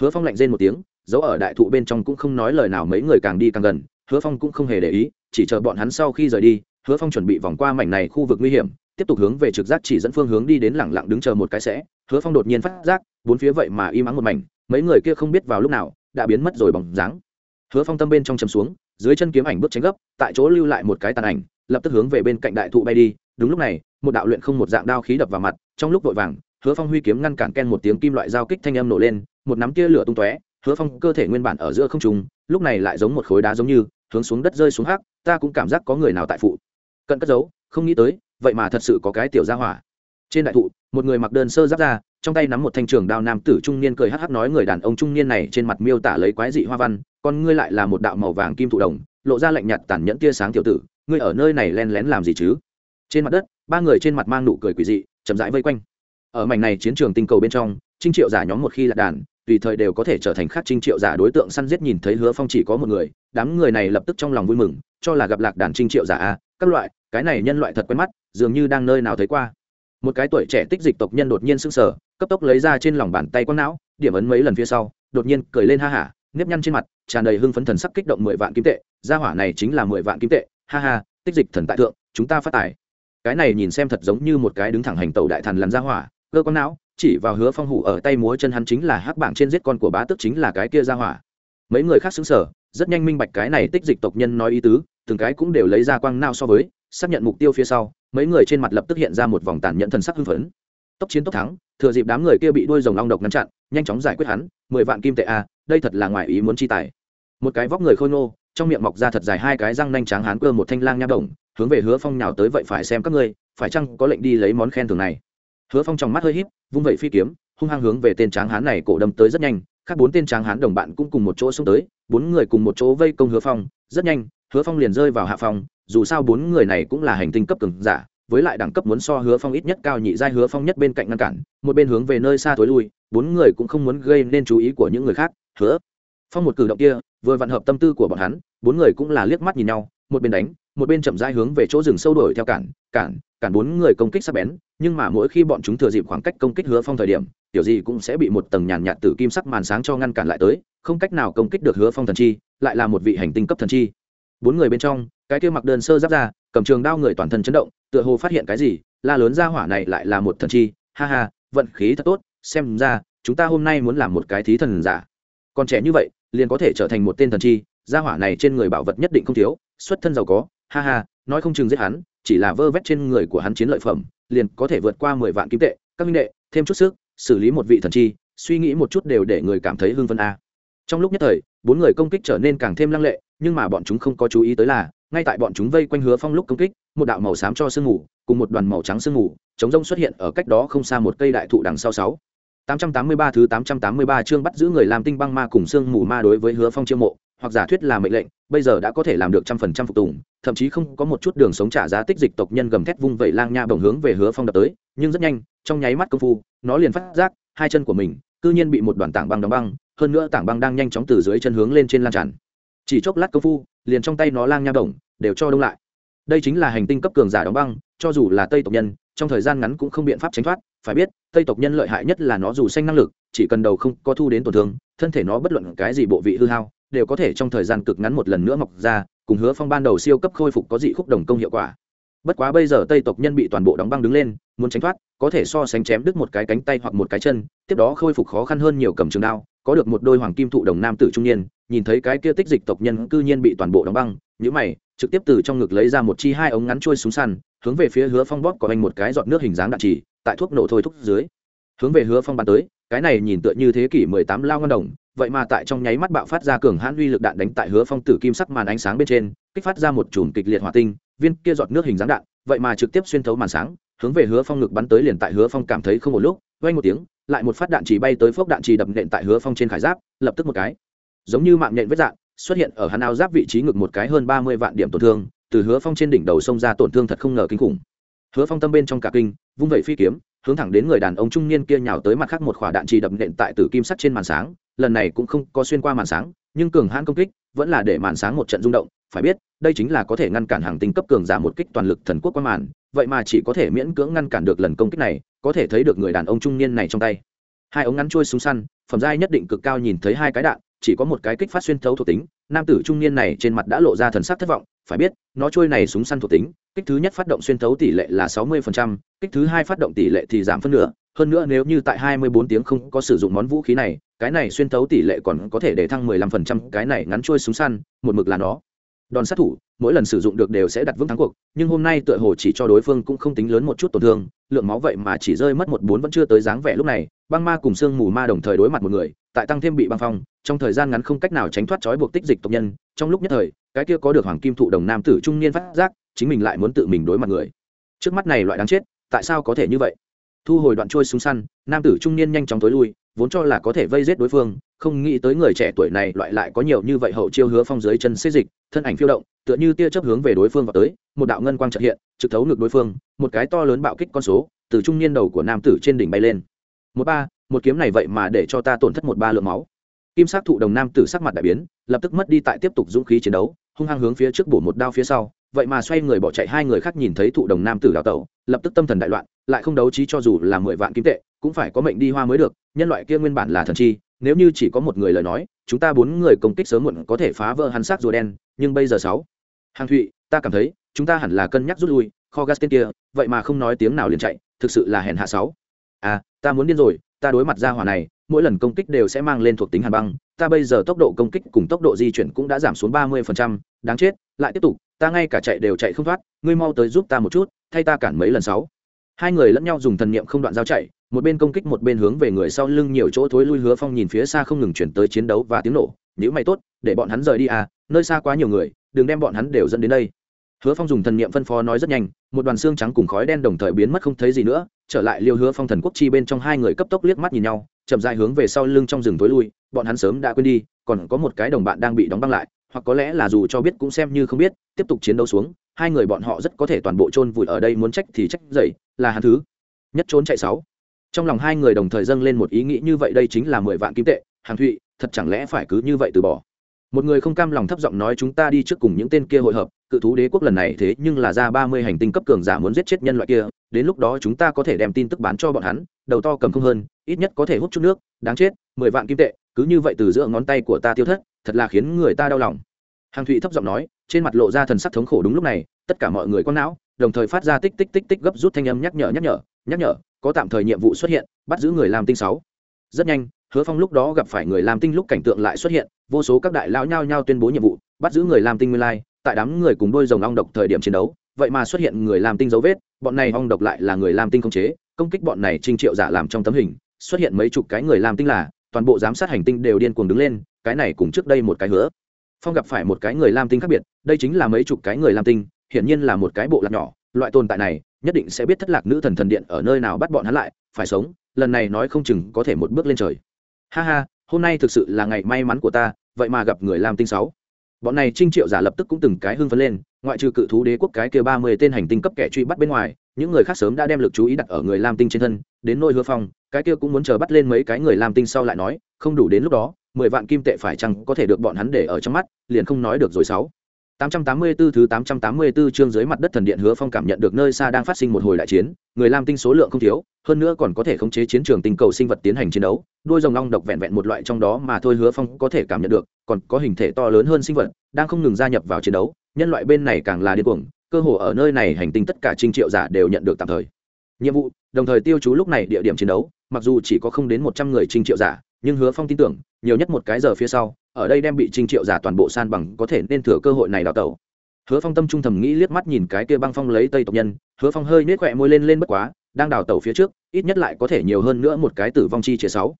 Hứa phong lạnh rên một tiếng giấu ở đại thụ bên trong cũng không nói lời nào mấy người càng đi càng gần, hứa phong cũng không hề để ý, chỉ chờ bọn hắn sau khi rời đi, hứa phong chuẩn bị vòng qua mảnh này khu vực nguy hiểm, tiếp tục hướng về trực giác chỉ dẫn phương hướng đi đến lẳng lặng đứng chờ một cái sẽ. Hứa phong đột nhiên phát giác, bốn phía vậy mà im ắng một mảnh, mấy người kia không biết vào lúc nào, đã biến mất rồi bằng dáng. Hứa phong tâm bên trong chầm xuống, dưới chân kiếm ảnh bước tránh gấp, tại chỗ lưu lại một cái tàn ảnh, lập tức hướng về bên cạnh đại thụ bay đi. Đúng lúc này, một đạo luyện không một dạng đao khí đập vào mặt, trong lúc vội vàng, hứa phong huy kiếm ngăn cản ken một tiếng kim loại giao kích thanh âm nổ lên, một nắm tia lửa tung tóe hứa phong cơ thể nguyên bản ở giữa không trung, lúc này lại giống một khối đá giống như, hướng xuống đất rơi xuống hắc, ta cũng cảm giác có người nào tại phụ. Cận cất giấu, không nghĩ tới, vậy mà thật sự có cái tiểu gia hỏa. Trên đại thụ, một người mặc đơn sơ giáp ra trong tay nắm một thanh trường đao nam tử trung niên cười hắc hắc nói người đàn ông trung niên này trên mặt miêu tả lấy quái dị hoa văn còn ngươi lại là một đạo màu vàng kim thụ đồng, lộ ra lạnh nhạt tàn nhẫn tia sáng tiểu tử, ngươi ở nơi này len lén làm gì chứ? Trên mặt đất, ba người trên mặt mang nụ cười quỷ dị, chậm rãi vây quanh. Ở mảnh này chiến trường tinh cầu bên trong, trinh triệu giả nhóm một khi lạc đàn tùy thời đều có thể trở thành khác trinh triệu giả đối tượng săn giết nhìn thấy hứa phong chỉ có một người, đám người này lập tức trong lòng vui mừng, cho là gặp lạc đàn trinh triệu giả a, các loại, cái này nhân loại thật quen mắt, dường như đang nơi nào thấy qua. Một cái tuổi trẻ tích dịch tộc nhân đột nhiên sững sờ, cấp tốc lấy ra trên lòng bàn tay quang não, điểm ấn mấy lần phía sau, đột nhiên cười lên ha hả, nếp nhăn trên mặt, tràn đầy hưng phấn thần sắc kích động mười vạn kim tệ, gia hỏa này chính là mười vạn kim tệ, ha ha, tích dịch thần tại thượng, chúng ta phát tài. Cái này nhìn xem thật giống như một cái đứng thẳng hành tàu đại thần làm gia hỏa, cơ con não chỉ vào hứa phong hủ ở tay múa chân hắn chính là hắc bảng trên giết con của bá tức chính là cái kia gia hỏa. Mấy người khác xứng sở rất nhanh minh bạch cái này tích dịch tộc nhân nói ý tứ, từng cái cũng đều lấy ra quang nao so với, xác nhận mục tiêu phía sau, mấy người trên mặt lập tức hiện ra một vòng tàn nhẫn thần sắc hưng phấn. Tốc chiến tốc thắng, thừa dịp đám người kia bị đuôi rồng long độc ngăn chặn, nhanh chóng giải quyết hắn, mười vạn kim tệ a, đây thật là ngoài ý muốn chi tài. Một cái vóc người khôi nô trong miệng mọc ra thật dài hai cái răng nanh tráng hán cơ một thanh lang nha đồng hướng về hứa phong nhào tới vậy phải xem các ngươi, phải chăng có lệnh đi lấy món khen thưởng này hứa phong trong mắt hơi híp, vung vẩy phi kiếm, hung hăng hướng về tên tráng hán này cổ đâm tới rất nhanh Các bốn tên tráng hán đồng bạn cũng cùng một chỗ xông tới, bốn người cùng một chỗ vây công hứa phong, rất nhanh, hứa phong liền rơi vào hạ phong, dù sao bốn người này cũng là hành tinh cấp cường giả, với lại đẳng cấp muốn so hứa phong ít nhất cao nhị giai hứa phong nhất bên cạnh ngăn cản, một bên hướng về nơi xa tối lui, bốn người cũng không muốn gây nên chú ý của những người khác, hứa phong một cử động kia, vừa vặn hợp tâm tư của bọn hắn, bốn người cũng là liếc mắt nhìn nhau, một bên đánh một bên chậm rãi hướng về chỗ rừng sâu đổi theo cản cản cản bốn người công kích sắp bén, nhưng mà mỗi khi bọn chúng thừa dịp khoảng cách công kích hứa phong thời điểm, tiểu gì cũng sẽ bị một tầng nhàn nhạt từ kim sắc màn sáng cho ngăn cản lại tới, không cách nào công kích được hứa phong thần chi, lại là một vị hành tinh cấp thần chi. Bốn người bên trong, cái kia mặc đơn sơ giáp ra cầm trường đao người toàn thân chấn động, tựa hồ phát hiện cái gì, la lớn ra hỏa này lại là một thần chi, ha ha, vận khí thật tốt, xem ra, chúng ta hôm nay muốn làm một cái thí thần giả. Còn trẻ như vậy, liền có thể trở thành một tên thần chi, gia hỏa này trên người bảo vật nhất định không thiếu, xuất thân giàu có ha ha nói không chừng giết hắn chỉ là vơ vét trên người của hắn chiến lợi phẩm liền có thể vượt qua mười vạn kim tệ. Các minh đệ thêm chút sức xử lý một vị thần chi suy nghĩ một chút đều để người cảm thấy hưng phân a. Trong lúc nhất thời bốn người công kích trở nên càng thêm lăng lệ nhưng mà bọn chúng không có chú ý tới là ngay tại bọn chúng vây quanh hứa phong lúc công kích một đạo màu xám cho sương ngủ, cùng một đoàn màu trắng sương ngủ chống rông xuất hiện ở cách đó không xa một cây đại thụ đằng sau sáu. 883 thứ 883 chương bắt giữ người làm tinh băng ma cùng xương mù ma đối với Hứa Phong chiêu mộ, hoặc giả thuyết là mệnh lệnh, bây giờ đã có thể làm được trăm phần trăm phục tùng, thậm chí không có một chút đường sống trả giá tích dịch tộc nhân gầm thét vung vẩy lang nha bồng hướng về Hứa Phong đập tới, nhưng rất nhanh, trong nháy mắt công phu, nó liền phát giác, hai chân của mình cư nhiên bị một đoàn tảng băng đóng băng, hơn nữa tảng băng đang nhanh chóng từ dưới chân hướng lên trên lan tràn. Chỉ chốc lát công phu, liền trong tay nó lang nha bồng đều cho đông lại. Đây chính là hành tinh cấp cường giả đóng băng, cho dù là Tây tộc nhân, trong thời gian ngắn cũng không biện pháp tránh thoát, phải biết tây tộc nhân lợi hại nhất là nó dù xanh năng lực chỉ cần đầu không có thu đến tổn thương thân thể nó bất luận cái gì bộ vị hư hao đều có thể trong thời gian cực ngắn một lần nữa mọc ra, cùng hứa phong ban đầu siêu cấp khôi phục có dị khúc đồng công hiệu quả. Bất quá bây giờ tây tộc nhân bị toàn bộ đóng băng đứng lên, muốn tránh thoát, có thể so sánh chém đứt một cái cánh tay hoặc một cái chân, tiếp đó khôi phục khó khăn hơn nhiều cầm trường đao, có được một đôi hoàng kim thụ đồng nam tử trung niên, nhìn thấy cái kia tích dịch tộc nhân cư nhiên bị toàn bộ đóng băng nhữ mày, trực tiếp từ trong ngực lấy ra một chi hai ống ngắn trôi súng săn, hướng về phía hứa phong bóp có anh một cái giọt nước hình dáng đạn chỉ, tại thuốc nổ thôi thúc dưới. Hướng về hứa phong bắn tới cái này nhìn tựa như thế kỷ mười tám lao ngân đồng, vậy mà tại trong nháy mắt bạo phát ra cường hãn uy lực đạn đánh tại hứa phong tử kim sắc màn ánh sáng bên trên, kích phát ra một chùm kịch liệt hỏa tinh, viên kia giọt nước hình dáng đạn, vậy mà trực tiếp xuyên thấu màn sáng, hướng về hứa phong ngực bắn tới liền tại hứa phong cảm thấy không một lúc vay một tiếng, lại một phát đạn chỉ bay tới phốc đạn chỉ đập nện tại hứa phong trên khải giáp, lập tức một cái, giống như mạng nhện vết dạng xuất hiện ở hắn áo giáp vị trí ngực một cái hơn ba mươi vạn điểm tổn thương, từ hứa phong trên đỉnh đầu xông ra tổn thương thật không ngờ kinh khủng. Hứa phong tâm bên trong cả kinh, vung vẩy phi kiếm hướng thẳng đến người đàn ông trung niên kia nhào tới mặt khác một quả đạn trì đập nện tại tử kim sắt trên màn sáng, lần này cũng không có xuyên qua màn sáng, nhưng cường hãn công kích vẫn là để màn sáng một trận rung động, phải biết, đây chính là có thể ngăn cản hàng tinh cấp cường giả một kích toàn lực thần quốc qua màn, vậy mà chỉ có thể miễn cưỡng ngăn cản được lần công kích này, có thể thấy được người đàn ông trung niên này trong tay. Hai ống ngắn chui súng săn, phẩm giai nhất định cực cao nhìn thấy hai cái đạn chỉ có một cái kích phát xuyên thấu thuộc tính, nam tử trung niên này trên mặt đã lộ ra thần sắc thất vọng, phải biết, nó trôi này súng săn thuộc tính, kích thứ nhất phát động xuyên thấu tỷ lệ là sáu mươi kích thứ hai phát động tỷ lệ thì giảm phân nửa, hơn nữa nếu như tại hai mươi bốn tiếng không có sử dụng món vũ khí này, cái này xuyên thấu tỷ lệ còn có thể để thăng mười lăm phần trăm, cái này ngắn trôi súng săn, một mực là nó đòn sát thủ, mỗi lần sử dụng được đều sẽ đặt vững thắng cuộc, nhưng hôm nay tựa hồ chỉ cho đối phương cũng không tính lớn một chút tổn thương, lượng máu vậy mà chỉ rơi mất một bốn vẫn chưa tới dáng vẻ lúc này, băng ma cùng sương mù ma đồng thời đối mặt một người, tại tăng thêm bị băng phong, trong thời gian ngắn không cách nào tránh thoát trói buộc tích dịch tộc nhân, trong lúc nhất thời, cái kia có được hoàng kim thụ đồng nam tử trung niên phát giác, chính mình lại muốn tự mình đối mặt người. Trước mắt này loại đáng chết, tại sao có thể như vậy? Thu hồi đoạn trôi súng săn, nam tử trung niên nhanh chóng tối lui, vốn cho là có thể vây giết đối phương không nghĩ tới người trẻ tuổi này loại lại có nhiều như vậy hậu chiêu hứa phong dưới chân xê dịch, thân ảnh phiêu động, tựa như tia chớp hướng về đối phương vào tới, một đạo ngân quang trợ hiện, trực thấu ngược đối phương, một cái to lớn bạo kích con số, từ trung niên đầu của nam tử trên đỉnh bay lên. Một ba, một kiếm này vậy mà để cho ta tổn thất một ba lượng máu. Kim sắc thụ đồng nam tử sắc mặt đại biến, lập tức mất đi tại tiếp tục dũng khí chiến đấu, hung hăng hướng phía trước bổ một đao phía sau, vậy mà xoay người bỏ chạy hai người khác nhìn thấy thụ đồng nam tử đào tẩu, lập tức tâm thần đại loạn, lại không đấu trí cho dù là mười vạn kim tệ, cũng phải có mệnh đi hoa mới được, nhân loại kia nguyên bản là thần chi nếu như chỉ có một người lời nói, chúng ta bốn người công kích sớm muộn có thể phá vỡ hắn xác rùa đen, nhưng bây giờ sáu. Hàng thụy, ta cảm thấy, chúng ta hẳn là cân nhắc rút lui, kho gas tên kia, vậy mà không nói tiếng nào liền chạy, thực sự là hèn hạ sáu. À ta muốn điên rồi, ta đối mặt ra hỏa này, mỗi lần công kích đều sẽ mang lên thuộc tính hàn băng, ta bây giờ tốc độ công kích cùng tốc độ di chuyển cũng đã giảm xuống ba mươi phần trăm, đáng chết, lại tiếp tục, ta ngay cả chạy đều chạy không thoát, ngươi mau tới giúp ta một chút, thay ta cản mấy lần sáu. Hai người lẫn nhau dùng thần niệm không đoạn giao chạy một bên công kích một bên hướng về người sau lưng nhiều chỗ thối lui hứa phong nhìn phía xa không ngừng chuyển tới chiến đấu và tiếng nổ. Nếu mày tốt, để bọn hắn rời đi à nơi xa quá nhiều người, đừng đem bọn hắn đều dẫn đến đây. Hứa phong dùng thần niệm phân phó nói rất nhanh, một đoàn xương trắng cùng khói đen đồng thời biến mất không thấy gì nữa. Trở lại liêu hứa phong thần quốc chi bên trong hai người cấp tốc liếc mắt nhìn nhau, chậm dài hướng về sau lưng trong rừng tối lui. Bọn hắn sớm đã quên đi, còn có một cái đồng bạn đang bị đóng băng lại, hoặc có lẽ là dù cho biết cũng xem như không biết, tiếp tục chiến đấu xuống. Hai người bọn họ rất có thể toàn bộ chôn vùi ở đây, muốn trách thì trách dậy, là hắn thứ nhất trốn chạy sáu trong lòng hai người đồng thời dâng lên một ý nghĩ như vậy đây chính là mười vạn kim tệ, hàng thụy, thật chẳng lẽ phải cứ như vậy từ bỏ? Một người không cam lòng thấp giọng nói chúng ta đi trước cùng những tên kia hội hợp, cự thú đế quốc lần này thế nhưng là ra ba mươi hành tinh cấp cường giả muốn giết chết nhân loại kia, đến lúc đó chúng ta có thể đem tin tức bán cho bọn hắn, đầu to cầm không hơn, ít nhất có thể hút chút nước, đáng chết, mười vạn kim tệ, cứ như vậy từ giữa ngón tay của ta tiêu thất, thật là khiến người ta đau lòng. Hàng thụy thấp giọng nói, trên mặt lộ ra thần sắc thống khổ đúng lúc này, tất cả mọi người con não, đồng thời phát ra tích tích tích tích gấp rút thanh âm nhắc nhở nhắc nhở nhắc nhở có tạm thời nhiệm vụ xuất hiện, bắt giữ người làm tinh sáu. Rất nhanh, hứa phong lúc đó gặp phải người làm tinh lúc cảnh tượng lại xuất hiện, vô số các đại lão nhao nhao tuyên bố nhiệm vụ, bắt giữ người làm tinh nguyên lai, tại đám người cùng đôi rồng ong độc thời điểm chiến đấu, vậy mà xuất hiện người làm tinh dấu vết, bọn này ong độc lại là người làm tinh không chế, công kích bọn này trinh triệu giả làm trong tấm hình, xuất hiện mấy chục cái người làm tinh là, toàn bộ giám sát hành tinh đều điên cuồng đứng lên, cái này cùng trước đây một cái hứa. Phong gặp phải một cái người lam tinh khác biệt, đây chính là mấy chục cái người lam tinh, hiển nhiên là một cái bộ lạc nhỏ, loại tồn tại này nhất định sẽ biết thất lạc nữ thần thần điện ở nơi nào bắt bọn hắn lại, phải sống, lần này nói không chừng có thể một bước lên trời. Ha ha, hôm nay thực sự là ngày may mắn của ta, vậy mà gặp người làm tinh sáu. Bọn này trinh triệu giả lập tức cũng từng cái hưng phấn lên, ngoại trừ cự thú đế quốc cái kia ba mươi tên hành tinh cấp kẻ truy bắt bên ngoài, những người khác sớm đã đem lực chú ý đặt ở người lam tinh trên thân, đến nôi hứa phong, cái kia cũng muốn chờ bắt lên mấy cái người lam tinh sau lại nói, không đủ đến lúc đó, mười vạn kim tệ phải chăng có thể được bọn hắn để ở trong mắt, liền không nói được rồi sáu. 884 thứ 884 chương dưới mặt đất thần điện hứa phong cảm nhận được nơi xa đang phát sinh một hồi đại chiến, người lam tinh số lượng không thiếu, hơn nữa còn có thể khống chế chiến trường tinh cầu sinh vật tiến hành chiến đấu, đuôi rồng long độc vẹn vẹn một loại trong đó mà thôi hứa phong có thể cảm nhận được, còn có hình thể to lớn hơn sinh vật đang không ngừng gia nhập vào chiến đấu, nhân loại bên này càng là điên cuồng, cơ hồ ở nơi này hành tinh tất cả trinh triệu giả đều nhận được tạm thời. Nhiệm vụ, đồng thời tiêu chú lúc này địa điểm chiến đấu, mặc dù chỉ có không đến 100 người trinh triệu giả, nhưng hứa phong tin tưởng nhiều nhất một cái giờ phía sau, ở đây đem bị trinh triệu giả toàn bộ san bằng có thể nên thừa cơ hội này đào tẩu. Hứa phong tâm trung thầm nghĩ liếc mắt nhìn cái kia băng phong lấy tây tộc nhân, hứa phong hơi nết khỏe môi lên lên bất quá, đang đào tẩu phía trước, ít nhất lại có thể nhiều hơn nữa một cái tử vong chi chia sáu.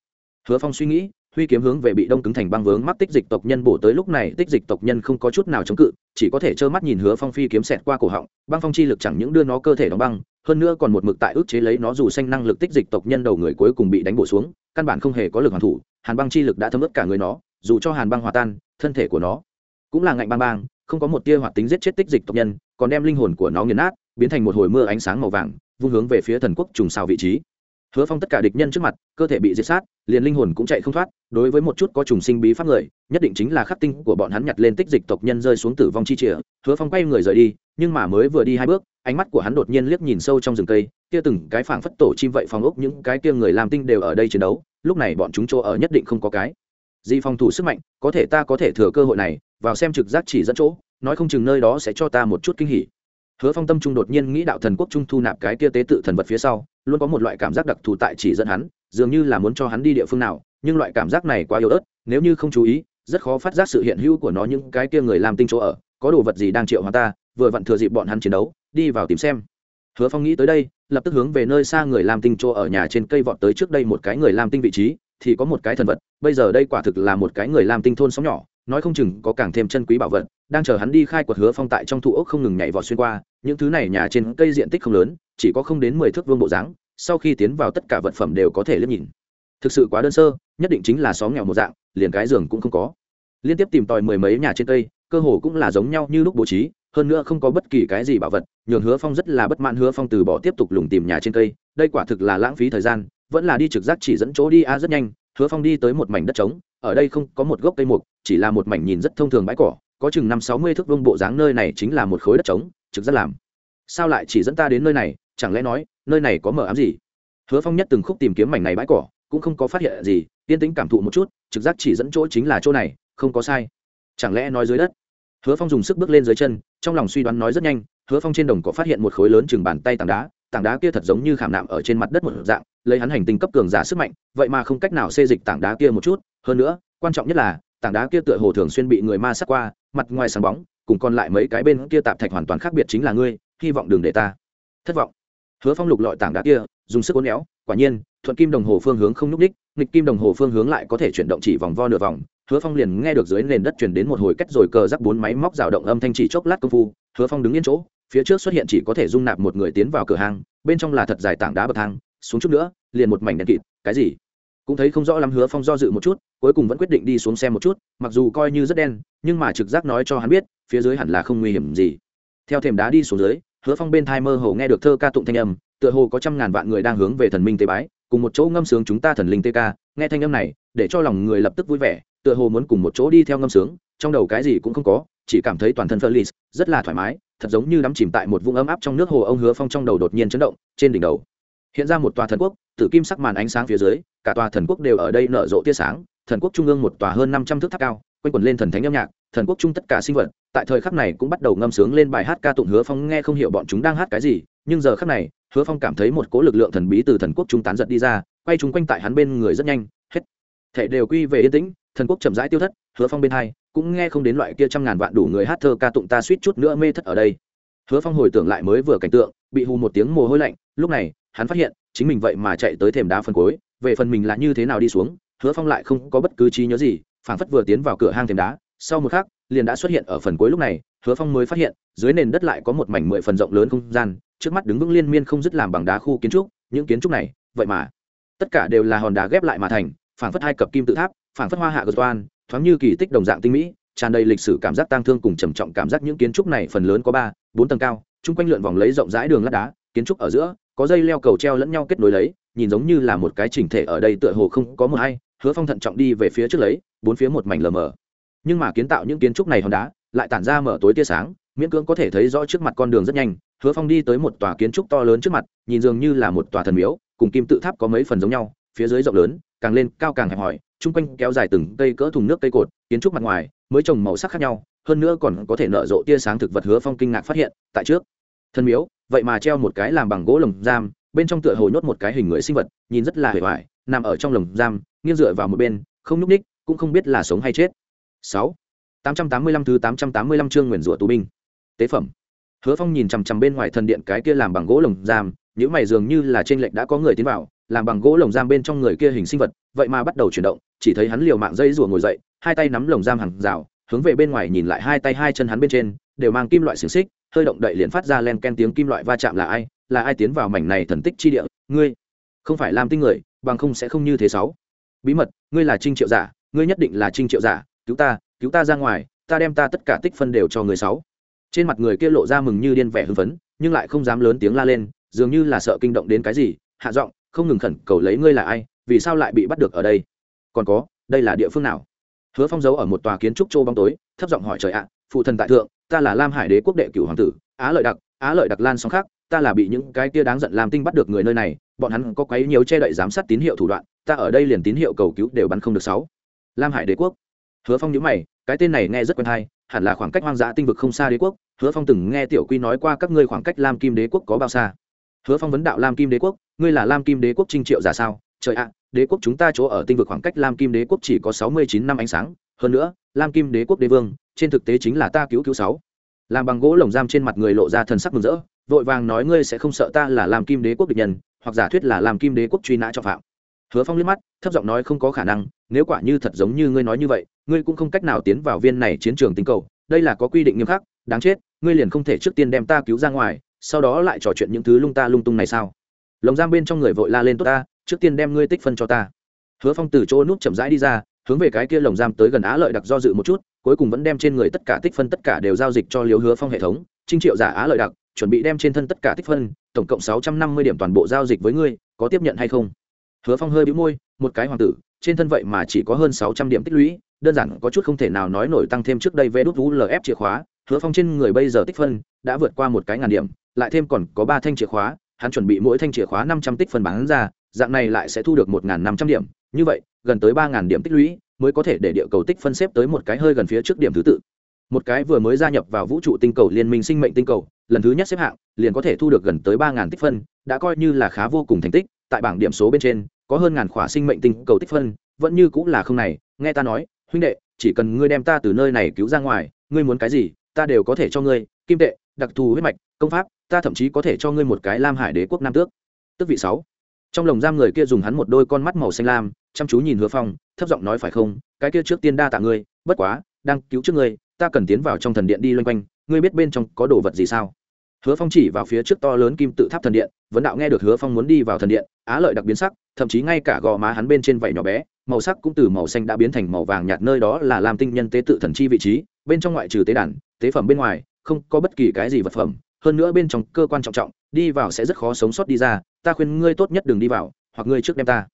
Hứa phong suy nghĩ, huy kiếm hướng về bị đông cứng thành băng vướng mắc tích dịch tộc nhân bổ tới lúc này tích dịch tộc nhân không có chút nào chống cự, chỉ có thể trơ mắt nhìn hứa phong phi kiếm xẹt qua cổ họng, băng phong chi lực chẳng những đưa nó cơ thể đóng băng hơn nữa còn một mực tại ức chế lấy nó dù xanh năng lực tích dịch tộc nhân đầu người cuối cùng bị đánh bổ xuống, căn bản không hề có lực hoàn thủ, hàn băng chi lực đã thấm ướt cả người nó, dù cho hàn băng hòa tan, thân thể của nó cũng là ngạnh băng băng, không có một tia hoạt tính giết chết tích dịch tộc nhân, còn đem linh hồn của nó nghiền nát, biến thành một hồi mưa ánh sáng màu vàng, vung hướng về phía thần quốc trùng xào vị trí. Hứa phong tất cả địch nhân trước mặt, cơ thể bị diệt sát, liền linh hồn cũng chạy không thoát, đối với một chút có trùng sinh bí pháp người, nhất định chính là khắc tinh của bọn hắn nhặt lên tích dịch tộc nhân rơi xuống tử vong chi chìa hứa phong quay người rời đi nhưng mà mới vừa đi hai bước, ánh mắt của hắn đột nhiên liếc nhìn sâu trong rừng cây, kia từng cái phảng phất tổ chim vậy phòng ốc, những cái kia người làm tinh đều ở đây chiến đấu, lúc này bọn chúng chỗ ở nhất định không có cái. Gì phòng thủ sức mạnh, có thể ta có thể thừa cơ hội này, vào xem trực giác chỉ dẫn chỗ, nói không chừng nơi đó sẽ cho ta một chút kinh hỉ. Hứa phong tâm trung đột nhiên nghĩ đạo thần quốc trung thu nạp cái kia tế tự thần vật phía sau, luôn có một loại cảm giác đặc thù tại chỉ dẫn hắn, dường như là muốn cho hắn đi địa phương nào, nhưng loại cảm giác này quá yếu ớt, nếu như không chú ý, rất khó phát giác sự hiện hữu của nó những cái kia người làm tinh chỗ ở, có đồ vật gì đang triệu hóa ta vừa vặn thừa dịp bọn hắn chiến đấu, đi vào tìm xem. Hứa phong nghĩ tới đây, lập tức hướng về nơi xa người làm tinh chỗ ở nhà trên cây vọt tới trước đây một cái người làm tinh vị trí, thì có một cái thần vật, bây giờ đây quả thực là một cái người làm tinh thôn sóng nhỏ, nói không chừng có càng thêm chân quý bảo vật, đang chờ hắn đi khai quật hứa phong tại trong thụ ốc không ngừng nhảy vọt xuyên qua, những thứ này nhà trên cây diện tích không lớn, chỉ có không đến mười thước vương bộ dáng, sau khi tiến vào tất cả vật phẩm đều có thể liếc nhìn. Thực sự quá đơn sơ, nhất định chính là xóm nghèo một dạng, liền cái giường cũng không có. Liên tiếp tìm tòi mười mấy nhà trên cây, cơ hồ cũng là giống nhau như lúc bố trí hơn nữa không có bất kỳ cái gì bảo vật, nhường hứa phong rất là bất mãn. Hứa phong từ bỏ tiếp tục lùng tìm nhà trên cây. Đây quả thực là lãng phí thời gian, vẫn là đi trực giác chỉ dẫn chỗ đi a rất nhanh. Hứa phong đi tới một mảnh đất trống, ở đây không có một gốc cây mục, chỉ là một mảnh nhìn rất thông thường bãi cỏ. Có chừng năm sáu mươi thước vông bộ dáng nơi này chính là một khối đất trống, trực giác làm. Sao lại chỉ dẫn ta đến nơi này? Chẳng lẽ nói, nơi này có mở ám gì? Hứa phong nhất từng khúc tìm kiếm mảnh này bãi cỏ, cũng không có phát hiện gì. Yên tĩnh cảm thụ một chút, trực giác chỉ dẫn chỗ chính là chỗ này, không có sai. Chẳng lẽ nói dưới đất? Hứa phong dùng sức bước lên dưới chân trong lòng suy đoán nói rất nhanh hứa phong trên đồng cỏ phát hiện một khối lớn chừng bàn tay tảng đá tảng đá kia thật giống như khảm nạm ở trên mặt đất một dạng lấy hắn hành tinh cấp cường giả sức mạnh vậy mà không cách nào xê dịch tảng đá kia một chút. Hơn nữa quan trọng nhất là tảng đá kia tựa hồ thường xuyên bị người ma sát qua mặt ngoài sáng bóng cùng còn lại mấy cái bên kia tạp thạch hoàn toàn khác biệt chính là ngươi hy vọng đừng để ta thất vọng. Hứa phong lục lọi tảng đá kia dùng sức uốn néo, quả nhiên thuận kim đồng hồ phương hướng không nhúc ních nghịch kim đồng hồ phương hướng lại có thể chuyển động chỉ vòng vo nửa vòng. Hứa phong liền nghe được dưới nền đất chuyển đến một hồi cách rồi cờ rắc bốn máy móc rào động âm thanh chỉ chốc lát công phu. Hứa phong đứng yên chỗ, phía trước xuất hiện chỉ có thể dung nạp một người tiến vào cửa hàng, bên trong là thật dài tảng đá bậc thang, xuống chút nữa, liền một mảnh đèn kịt, cái gì? Cũng thấy không rõ lắm hứa phong do dự một chút, cuối cùng vẫn quyết định đi xuống xem một chút, mặc dù coi như rất đen, nhưng mà trực giác nói cho hắn biết, phía dưới hẳn là không nguy hiểm gì. Theo thềm đá đi xuống dưới, hứa phong bên thai mơ hồ nghe được thơ ca tụng thanh âm, tựa hồ có trăm ngàn vạn người đang hướng về thần minh tế bái cùng một chỗ ngâm sướng chúng ta thần linh tê ca nghe thanh âm này, để cho lòng người lập tức vui vẻ, tựa hồ muốn cùng một chỗ đi theo ngâm sướng, trong đầu cái gì cũng không có, chỉ cảm thấy toàn thân feliz rất là thoải mái, thật giống như đắm chìm tại một vùng ấm áp trong nước hồ ông hứa phong trong đầu đột nhiên chấn động, trên đỉnh đầu hiện ra một tòa thần quốc, tử kim sắc màn ánh sáng phía dưới, cả tòa thần quốc đều ở đây nở rộ tia sáng, thần quốc trung ương một tòa hơn năm trăm thước tháp cao, quanh quẩn lên thần thánh âm nhạc, thần quốc trung tất cả sinh vật, tại thời khắc này cũng bắt đầu ngâm sướng lên bài hát ca tụng hứa phong, nghe không hiểu bọn chúng đang hát cái gì, nhưng giờ khắc này hứa phong cảm thấy một cỗ lực lượng thần bí từ thần quốc trung tán giật đi ra, quay chúng quanh tại hắn bên người rất nhanh, hết. Thể đều quy về yên tĩnh, thần quốc chậm rãi tiêu thất, hứa phong bên hai cũng nghe không đến loại kia trăm ngàn vạn đủ người hát thơ ca tụng ta suýt chút nữa mê thất ở đây. Hứa phong hồi tưởng lại mới vừa cảnh tượng, bị hù một tiếng mồ hôi lạnh, lúc này, hắn phát hiện, chính mình vậy mà chạy tới thềm đá phân cối về phần mình là như thế nào đi xuống, hứa phong lại không có bất cứ trí nhớ gì, phảng phất vừa tiến vào cửa hang thềm đá, sau một khắc, liền đã xuất hiện ở phần cuối lúc này, hứa phong mới phát hiện, dưới nền đất lại có một mảnh mười phần rộng lớn không gian trước mắt đứng vững liên miên không dứt làm bằng đá khu kiến trúc, những kiến trúc này, vậy mà, tất cả đều là hòn đá ghép lại mà thành, phảng phất hai cặp kim tự tháp, phảng phất hoa hạ gờ toan, thoáng như kỳ tích đồng dạng tinh mỹ, tràn đầy lịch sử cảm giác tang thương cùng trầm trọng cảm giác những kiến trúc này phần lớn có ba, bốn tầng cao, chung quanh lượn vòng lấy rộng rãi đường lát đá, kiến trúc ở giữa, có dây leo cầu treo lẫn nhau kết nối lấy, nhìn giống như là một cái chỉnh thể ở đây tựa hồ không có một hay hứa phong thận trọng đi về phía trước lấy, bốn phía một mảnh lờ mờ. Nhưng mà kiến tạo những kiến trúc này hòn đá, lại tản ra mở tối tia sáng, miễn cưỡng có thể thấy rõ trước mặt con đường rất nhanh hứa phong đi tới một tòa kiến trúc to lớn trước mặt, nhìn dường như là một tòa thần miếu, cùng kim tự tháp có mấy phần giống nhau, phía dưới rộng lớn, càng lên cao càng hẹp hòi, chung quanh kéo dài từng cây cỡ thùng nước cây cột, kiến trúc mặt ngoài, mới trồng màu sắc khác nhau, hơn nữa còn có thể nở rộ tia sáng thực vật hứa phong kinh ngạc phát hiện, tại trước. Thần miếu, vậy mà treo một cái làm bằng gỗ lồng giam, bên trong tựa hồ nhốt một cái hình người sinh vật, nhìn rất là hề hoài, nằm ở trong lồng giam, nghiêng dựa vào một bên, không nhúc ních cũng không biết là sống hay chết. Sáu. Tám trăm tám mươi lăm thứ tám trăm tám mươi lăm chương nguyền rủa tù binh. Tế phẩm hứa phong nhìn chằm chằm bên ngoài thần điện cái kia làm bằng gỗ lồng giam những mày dường như là trên lệnh đã có người tiến vào, làm bằng gỗ lồng giam bên trong người kia hình sinh vật, vậy mà bắt đầu chuyển động, chỉ thấy hắn liều mạng dây rùa ngồi dậy, hai tay nắm lồng giam hàng rào, hướng về bên ngoài nhìn lại hai tay hai chân hắn bên trên, đều mang kim loại xiềng xích, hơi động đậy liền phát ra len ken tiếng kim loại va chạm là ai là ai tiến vào mảnh này thần tích chi địa, ngươi, không phải làm tinh người, bằng không sẽ không như thế sáu. Bí mật, ngươi là trinh triệu giả, ngươi nhất định là trinh triệu giả, cứu ta cứu ta ra ngoài, ta đem ta tất cả tích phân đều cho người sáu trên mặt người kia lộ ra mừng như điên vẻ hưng phấn, nhưng lại không dám lớn tiếng la lên, dường như là sợ kinh động đến cái gì, hạ giọng, không ngừng khẩn cầu lấy ngươi là ai, vì sao lại bị bắt được ở đây? Còn có, đây là địa phương nào? Hứa phong giấu ở một tòa kiến trúc châu bóng tối, thấp giọng hỏi trời ạ, phụ thần tại thượng, ta là lam hải đế quốc đệ cửu hoàng tử, á lợi đặc, á lợi đặc lan song khác ta là bị những cái kia đáng giận làm tinh bắt được người nơi này, bọn hắn có quấy nhiều che đậy giám sát tín hiệu thủ đoạn, ta ở đây liền tín hiệu cầu cứu đều bắn không được sáu. Lam hải đế quốc. Hứa phong nhữ mày cái tên này nghe rất quen hay, hẳn là khoảng cách hoang dã tinh vực không xa đế quốc, hứa phong từng nghe tiểu quy nói qua các ngươi khoảng cách lam kim đế quốc có bao xa. Hứa phong vấn đạo lam kim đế quốc, ngươi là lam kim đế quốc trinh triệu giả sao? Trời ạ, đế quốc chúng ta chỗ ở tinh vực khoảng cách lam kim đế quốc chỉ có sáu mươi chín năm ánh sáng, hơn nữa, lam kim đế quốc đế vương, trên thực tế chính là ta cứu cứu sáu. Làm bằng gỗ lồng giam trên mặt người lộ ra thần sắc mừng rỡ, vội vàng nói ngươi sẽ không sợ ta là Lam kim đế quốc địch nhân, hoặc giả thuyết là Lam kim đế quốc truy nã cho phạm hứa phong liếc mắt, thấp giọng nói không có khả năng, nếu quả như thật giống như ngươi nói như vậy, ngươi cũng không cách nào tiến vào viên này chiến trường tinh cầu, đây là có quy định nghiêm khắc, đáng chết, ngươi liền không thể trước tiên đem ta cứu ra ngoài, sau đó lại trò chuyện những thứ lung ta lung tung này sao? Lồng giam bên trong người vội la lên, tốt ta, trước tiên đem ngươi tích phân cho ta. Hứa phong từ chỗ nút chậm rãi đi ra, hướng về cái kia lồng giam tới gần á lợi đặc do dự một chút, cuối cùng vẫn đem trên người tất cả tích phân tất cả đều giao dịch cho Liễu hứa phong hệ thống. Trinh triệu giả á lợi đặc, chuẩn bị đem trên thân tất cả tích phân, tổng cộng sáu trăm năm mươi điểm toàn bộ giao dịch với ngươi, có tiếp nhận hay không? Hứa phong hơi bĩu môi, một cái hoàng tử, trên thân vậy mà chỉ có hơn sáu trăm điểm tích lũy, đơn giản có chút không thể nào nói nổi tăng thêm trước đây vé đút vũ lf chìa khóa. Hứa phong trên người bây giờ tích phân đã vượt qua một cái ngàn điểm, lại thêm còn có ba thanh chìa khóa, hắn chuẩn bị mỗi thanh chìa khóa năm trăm tích phân bán ra, dạng này lại sẽ thu được một năm trăm điểm. Như vậy, gần tới ba điểm tích lũy mới có thể để địa cầu tích phân xếp tới một cái hơi gần phía trước điểm thứ tự. Một cái vừa mới gia nhập vào vũ trụ tinh cầu liên minh sinh mệnh tinh cầu, lần thứ nhất xếp hạng liền có thể thu được gần tới ba tích phân, đã coi như là khá vô cùng thành tích. Tại bảng điểm số bên trên có hơn ngàn khỏa sinh mệnh tinh cầu tích phân, vẫn như cũng là không này, nghe ta nói, huynh đệ, chỉ cần ngươi đem ta từ nơi này cứu ra ngoài, ngươi muốn cái gì, ta đều có thể cho ngươi, kim tệ, đặc thù huyết mạch, công pháp, ta thậm chí có thể cho ngươi một cái lam hải đế quốc nam tước. Tức vị sáu. Trong lồng giam người kia dùng hắn một đôi con mắt màu xanh lam, chăm chú nhìn hứa phong, thấp giọng nói phải không, cái kia trước tiên đa tạ ngươi, bất quá, đang cứu trước ngươi, ta cần tiến vào trong thần điện đi loanh quanh, ngươi biết bên trong có đồ vật gì sao? Hứa phong chỉ vào phía trước to lớn kim tự tháp thần điện, vấn đạo nghe được hứa phong muốn đi vào thần điện, á lợi đặc biến sắc, thậm chí ngay cả gò má hắn bên trên vảy nhỏ bé, màu sắc cũng từ màu xanh đã biến thành màu vàng nhạt nơi đó là làm tinh nhân tế tự thần chi vị trí, bên trong ngoại trừ tế đàn, tế phẩm bên ngoài, không có bất kỳ cái gì vật phẩm, hơn nữa bên trong cơ quan trọng trọng, đi vào sẽ rất khó sống sót đi ra, ta khuyên ngươi tốt nhất đừng đi vào, hoặc ngươi trước đem ta.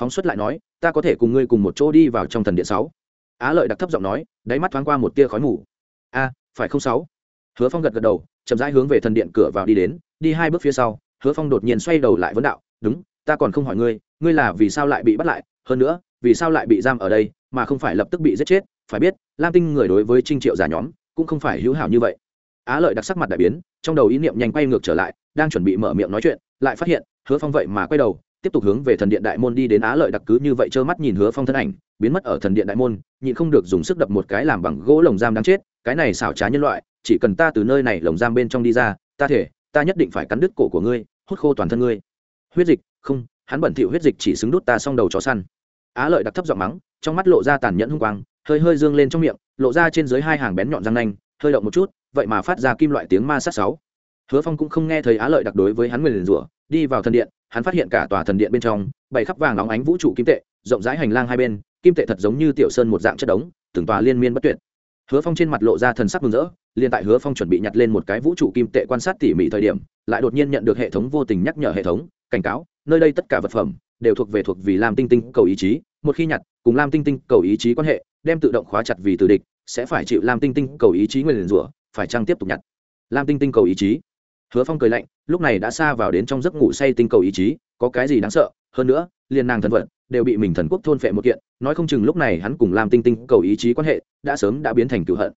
Phóng xuất lại nói, ta có thể cùng ngươi cùng một chỗ đi vào trong thần điện sáu. Á lợi đặc thấp giọng nói, đáy mắt thoáng qua một tia khói mù. A, phải không sáu? Hứa phong gật gật đầu chậm rãi hướng về thần điện cửa vào đi đến, đi hai bước phía sau, hứa phong đột nhiên xoay đầu lại vấn đạo, đúng, ta còn không hỏi ngươi ngươi là vì sao lại bị bắt lại? Hơn nữa, vì sao lại bị giam ở đây, mà không phải lập tức bị giết chết? Phải biết, lam tinh người đối với trinh triệu giả nhóm, cũng không phải hữu hảo như vậy. Á lợi đặc sắc mặt đại biến, trong đầu ý niệm nhanh quay ngược trở lại, đang chuẩn bị mở miệng nói chuyện, lại phát hiện, hứa phong vậy mà quay đầu, tiếp tục hướng về thần điện đại môn đi đến á lợi đặc cứ như vậy trơ mắt nhìn hứa phong thân ảnh, biến mất ở thần điện đại môn, nhịn không được dùng sức đập một cái làm bằng gỗ lồng giam đáng chết, cái này xảo trá nhân loại chỉ cần ta từ nơi này lồng giam bên trong đi ra, ta thể, ta nhất định phải cắn đứt cổ của ngươi, hút khô toàn thân ngươi. Huyết dịch, không, hắn bẩn thỉu huyết dịch chỉ xứng đút ta xong đầu chó săn. Á lợi đặc thấp giọng mắng, trong mắt lộ ra tàn nhẫn hung quang, hơi hơi dương lên trong miệng, lộ ra trên dưới hai hàng bén nhọn răng nanh, hơi động một chút, vậy mà phát ra kim loại tiếng ma sát sáu. Hứa phong cũng không nghe thấy á lợi đặc đối với hắn nguyền rủa, đi vào thần điện, hắn phát hiện cả tòa thần điện bên trong bảy khắp vàng óng ánh vũ trụ kim tệ, rộng rãi hành lang hai bên, kim tệ thật giống như tiểu sơn một dạng chất đống, từng tòa liên miên bất tuyệt hứa phong trên mặt lộ ra thần sắc mừng rỡ, liền tại hứa phong chuẩn bị nhặt lên một cái vũ trụ kim tệ quan sát tỉ mỉ thời điểm, lại đột nhiên nhận được hệ thống vô tình nhắc nhở hệ thống, cảnh cáo, nơi đây tất cả vật phẩm đều thuộc về thuộc vì lam tinh tinh cầu ý chí. Một khi nhặt, cùng lam tinh tinh cầu ý chí quan hệ, đem tự động khóa chặt vì từ địch, sẽ phải chịu lam tinh tinh cầu ý chí nguyên rủa, phải chăng tiếp tục nhặt? Lam tinh tinh cầu ý chí. Hứa phong cười lạnh, lúc này đã xa vào đến trong giấc ngủ say tinh cầu ý chí, có cái gì đáng sợ? Hơn nữa, liền nàng thần vận đều bị mình thần quốc thôn phệ một kiện, nói không chừng lúc này hắn cùng lam tinh tinh cầu ý chí quan hệ đã sớm đã biến thành cựu hận.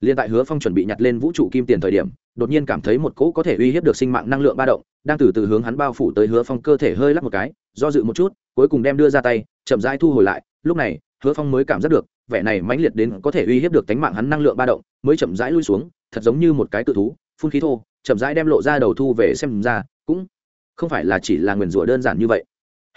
Liên tại hứa phong chuẩn bị nhặt lên vũ trụ kim tiền thời điểm, đột nhiên cảm thấy một cỗ có thể uy hiếp được sinh mạng năng lượng ba động, đang từ từ hướng hắn bao phủ tới hứa phong cơ thể hơi lắc một cái, do dự một chút, cuối cùng đem đưa ra tay, chậm rãi thu hồi lại. Lúc này, hứa phong mới cảm giác được, vẻ này mãnh liệt đến có thể uy hiếp được tánh mạng hắn năng lượng ba động, mới chậm rãi lui xuống, thật giống như một cái tự thú, phun khí thô, chậm rãi đem lộ ra đầu thu về xem ra, cũng không phải là chỉ là nguyền rủa đơn giản như vậy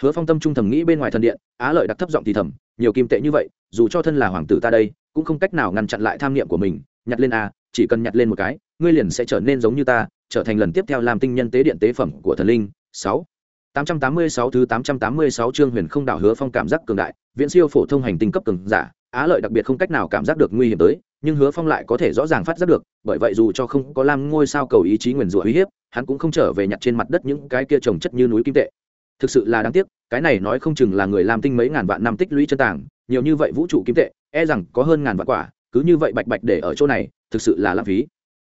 hứa phong tâm trung thầm nghĩ bên ngoài thần điện, á lợi đặc thấp giọng thì thầm, nhiều kim tệ như vậy, dù cho thân là hoàng tử ta đây, cũng không cách nào ngăn chặn lại tham niệm của mình, nhặt lên a chỉ cần nhặt lên một cái, ngươi liền sẽ trở nên giống như ta, trở thành lần tiếp theo làm tinh nhân tế điện tế phẩm của thần linh. Sáu. tám trăm tám mươi sáu thứ tám trăm tám mươi sáu chương huyền không đảo hứa phong cảm giác cường đại, viễn siêu phổ thông hành tinh cấp cường giả, á lợi đặc biệt không cách nào cảm giác được nguy hiểm tới, nhưng hứa phong lại có thể rõ ràng phát giác được, bởi vậy dù cho không có lam ngôi sao cầu ý chí nguyền rủa uy hiếp, hắn cũng không trở về nhặt trên mặt đất những cái kia trồng chất như núi kim tệ thực sự là đáng tiếc, cái này nói không chừng là người làm tinh mấy ngàn vạn năm tích lũy chân tàng, nhiều như vậy vũ trụ kim tệ e rằng có hơn ngàn vạn quả, cứ như vậy bạch bạch để ở chỗ này, thực sự là lãng phí.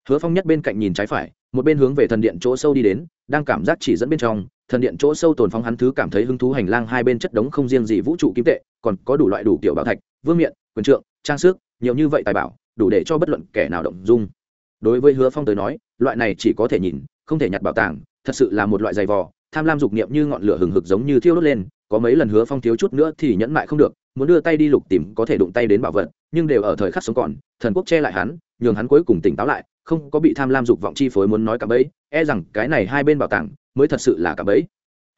Hứa phong nhất bên cạnh nhìn trái phải, một bên hướng về thần điện chỗ sâu đi đến, đang cảm giác chỉ dẫn bên trong, thần điện chỗ sâu tồn phóng hắn thứ cảm thấy hứng thú hành lang hai bên chất đống không riêng gì vũ trụ kim tệ, còn có đủ loại đủ kiểu bảo thạch, vương miện, quyền trượng, trang sức, nhiều như vậy tài bảo, đủ để cho bất luận kẻ nào động dung. Đối với hứa phong tới nói, loại này chỉ có thể nhìn, không thể nhặt bảo tàng, thật sự là một loại giày vò tham lam dục niệm như ngọn lửa hừng hực giống như thiêu đốt lên, có mấy lần hứa phong thiếu chút nữa thì nhẫn mại không được, muốn đưa tay đi lục tìm có thể đụng tay đến bảo vật, nhưng đều ở thời khắc sống còn, thần quốc che lại hắn, nhường hắn cuối cùng tỉnh táo lại, không có bị tham lam dục vọng chi phối muốn nói cả bấy e rằng cái này hai bên bảo tàng mới thật sự là cả bấy.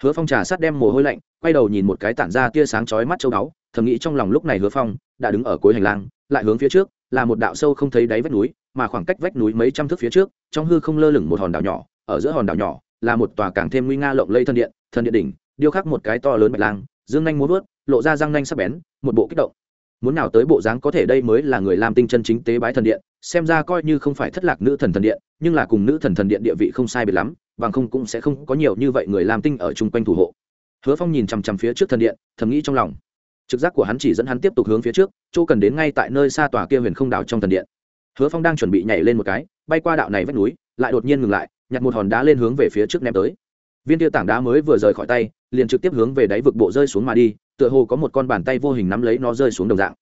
Hứa phong trà sát đem mồ hôi lạnh, quay đầu nhìn một cái tản ra tia sáng chói mắt châu đáo thầm nghĩ trong lòng lúc này hứa phong đã đứng ở cuối hành lang, lại hướng phía trước, là một đạo sâu không thấy đáy vách núi, mà khoảng cách vách núi mấy trăm thước phía trước, trong hư không lơ lửng một hòn đảo nhỏ, ở giữa hòn đảo nhỏ là một tòa càng thêm nguy nga lộng lây thân điện thân điện đỉnh, điêu khắc một cái to lớn bạch lang, dương nhanh muốn vớt, lộ ra răng nhanh sắc bén, một bộ kích động. Muốn nào tới bộ dáng có thể đây mới là người làm tinh chân chính tế bái thần điện, xem ra coi như không phải thất lạc nữ thần thần điện, nhưng là cùng nữ thần thần điện địa vị không sai biệt lắm, bằng không cũng sẽ không có nhiều như vậy người làm tinh ở chung quanh thủ hộ. Hứa phong nhìn chằm chằm phía trước thần điện, thầm nghĩ trong lòng. Trực giác của hắn chỉ dẫn hắn tiếp tục hướng phía trước, chỗ cần đến ngay tại nơi xa tòa kia huyền không đảo trong thần điện. Hứa phong đang chuẩn bị nhảy lên một cái, bay qua đạo này vách núi, lại đột nhiên ngừng lại nhặt một hòn đá lên hướng về phía trước ném tới. Viên tiêu tảng đá mới vừa rời khỏi tay, liền trực tiếp hướng về đáy vực bộ rơi xuống mà đi, tựa hồ có một con bàn tay vô hình nắm lấy nó rơi xuống đồng dạng.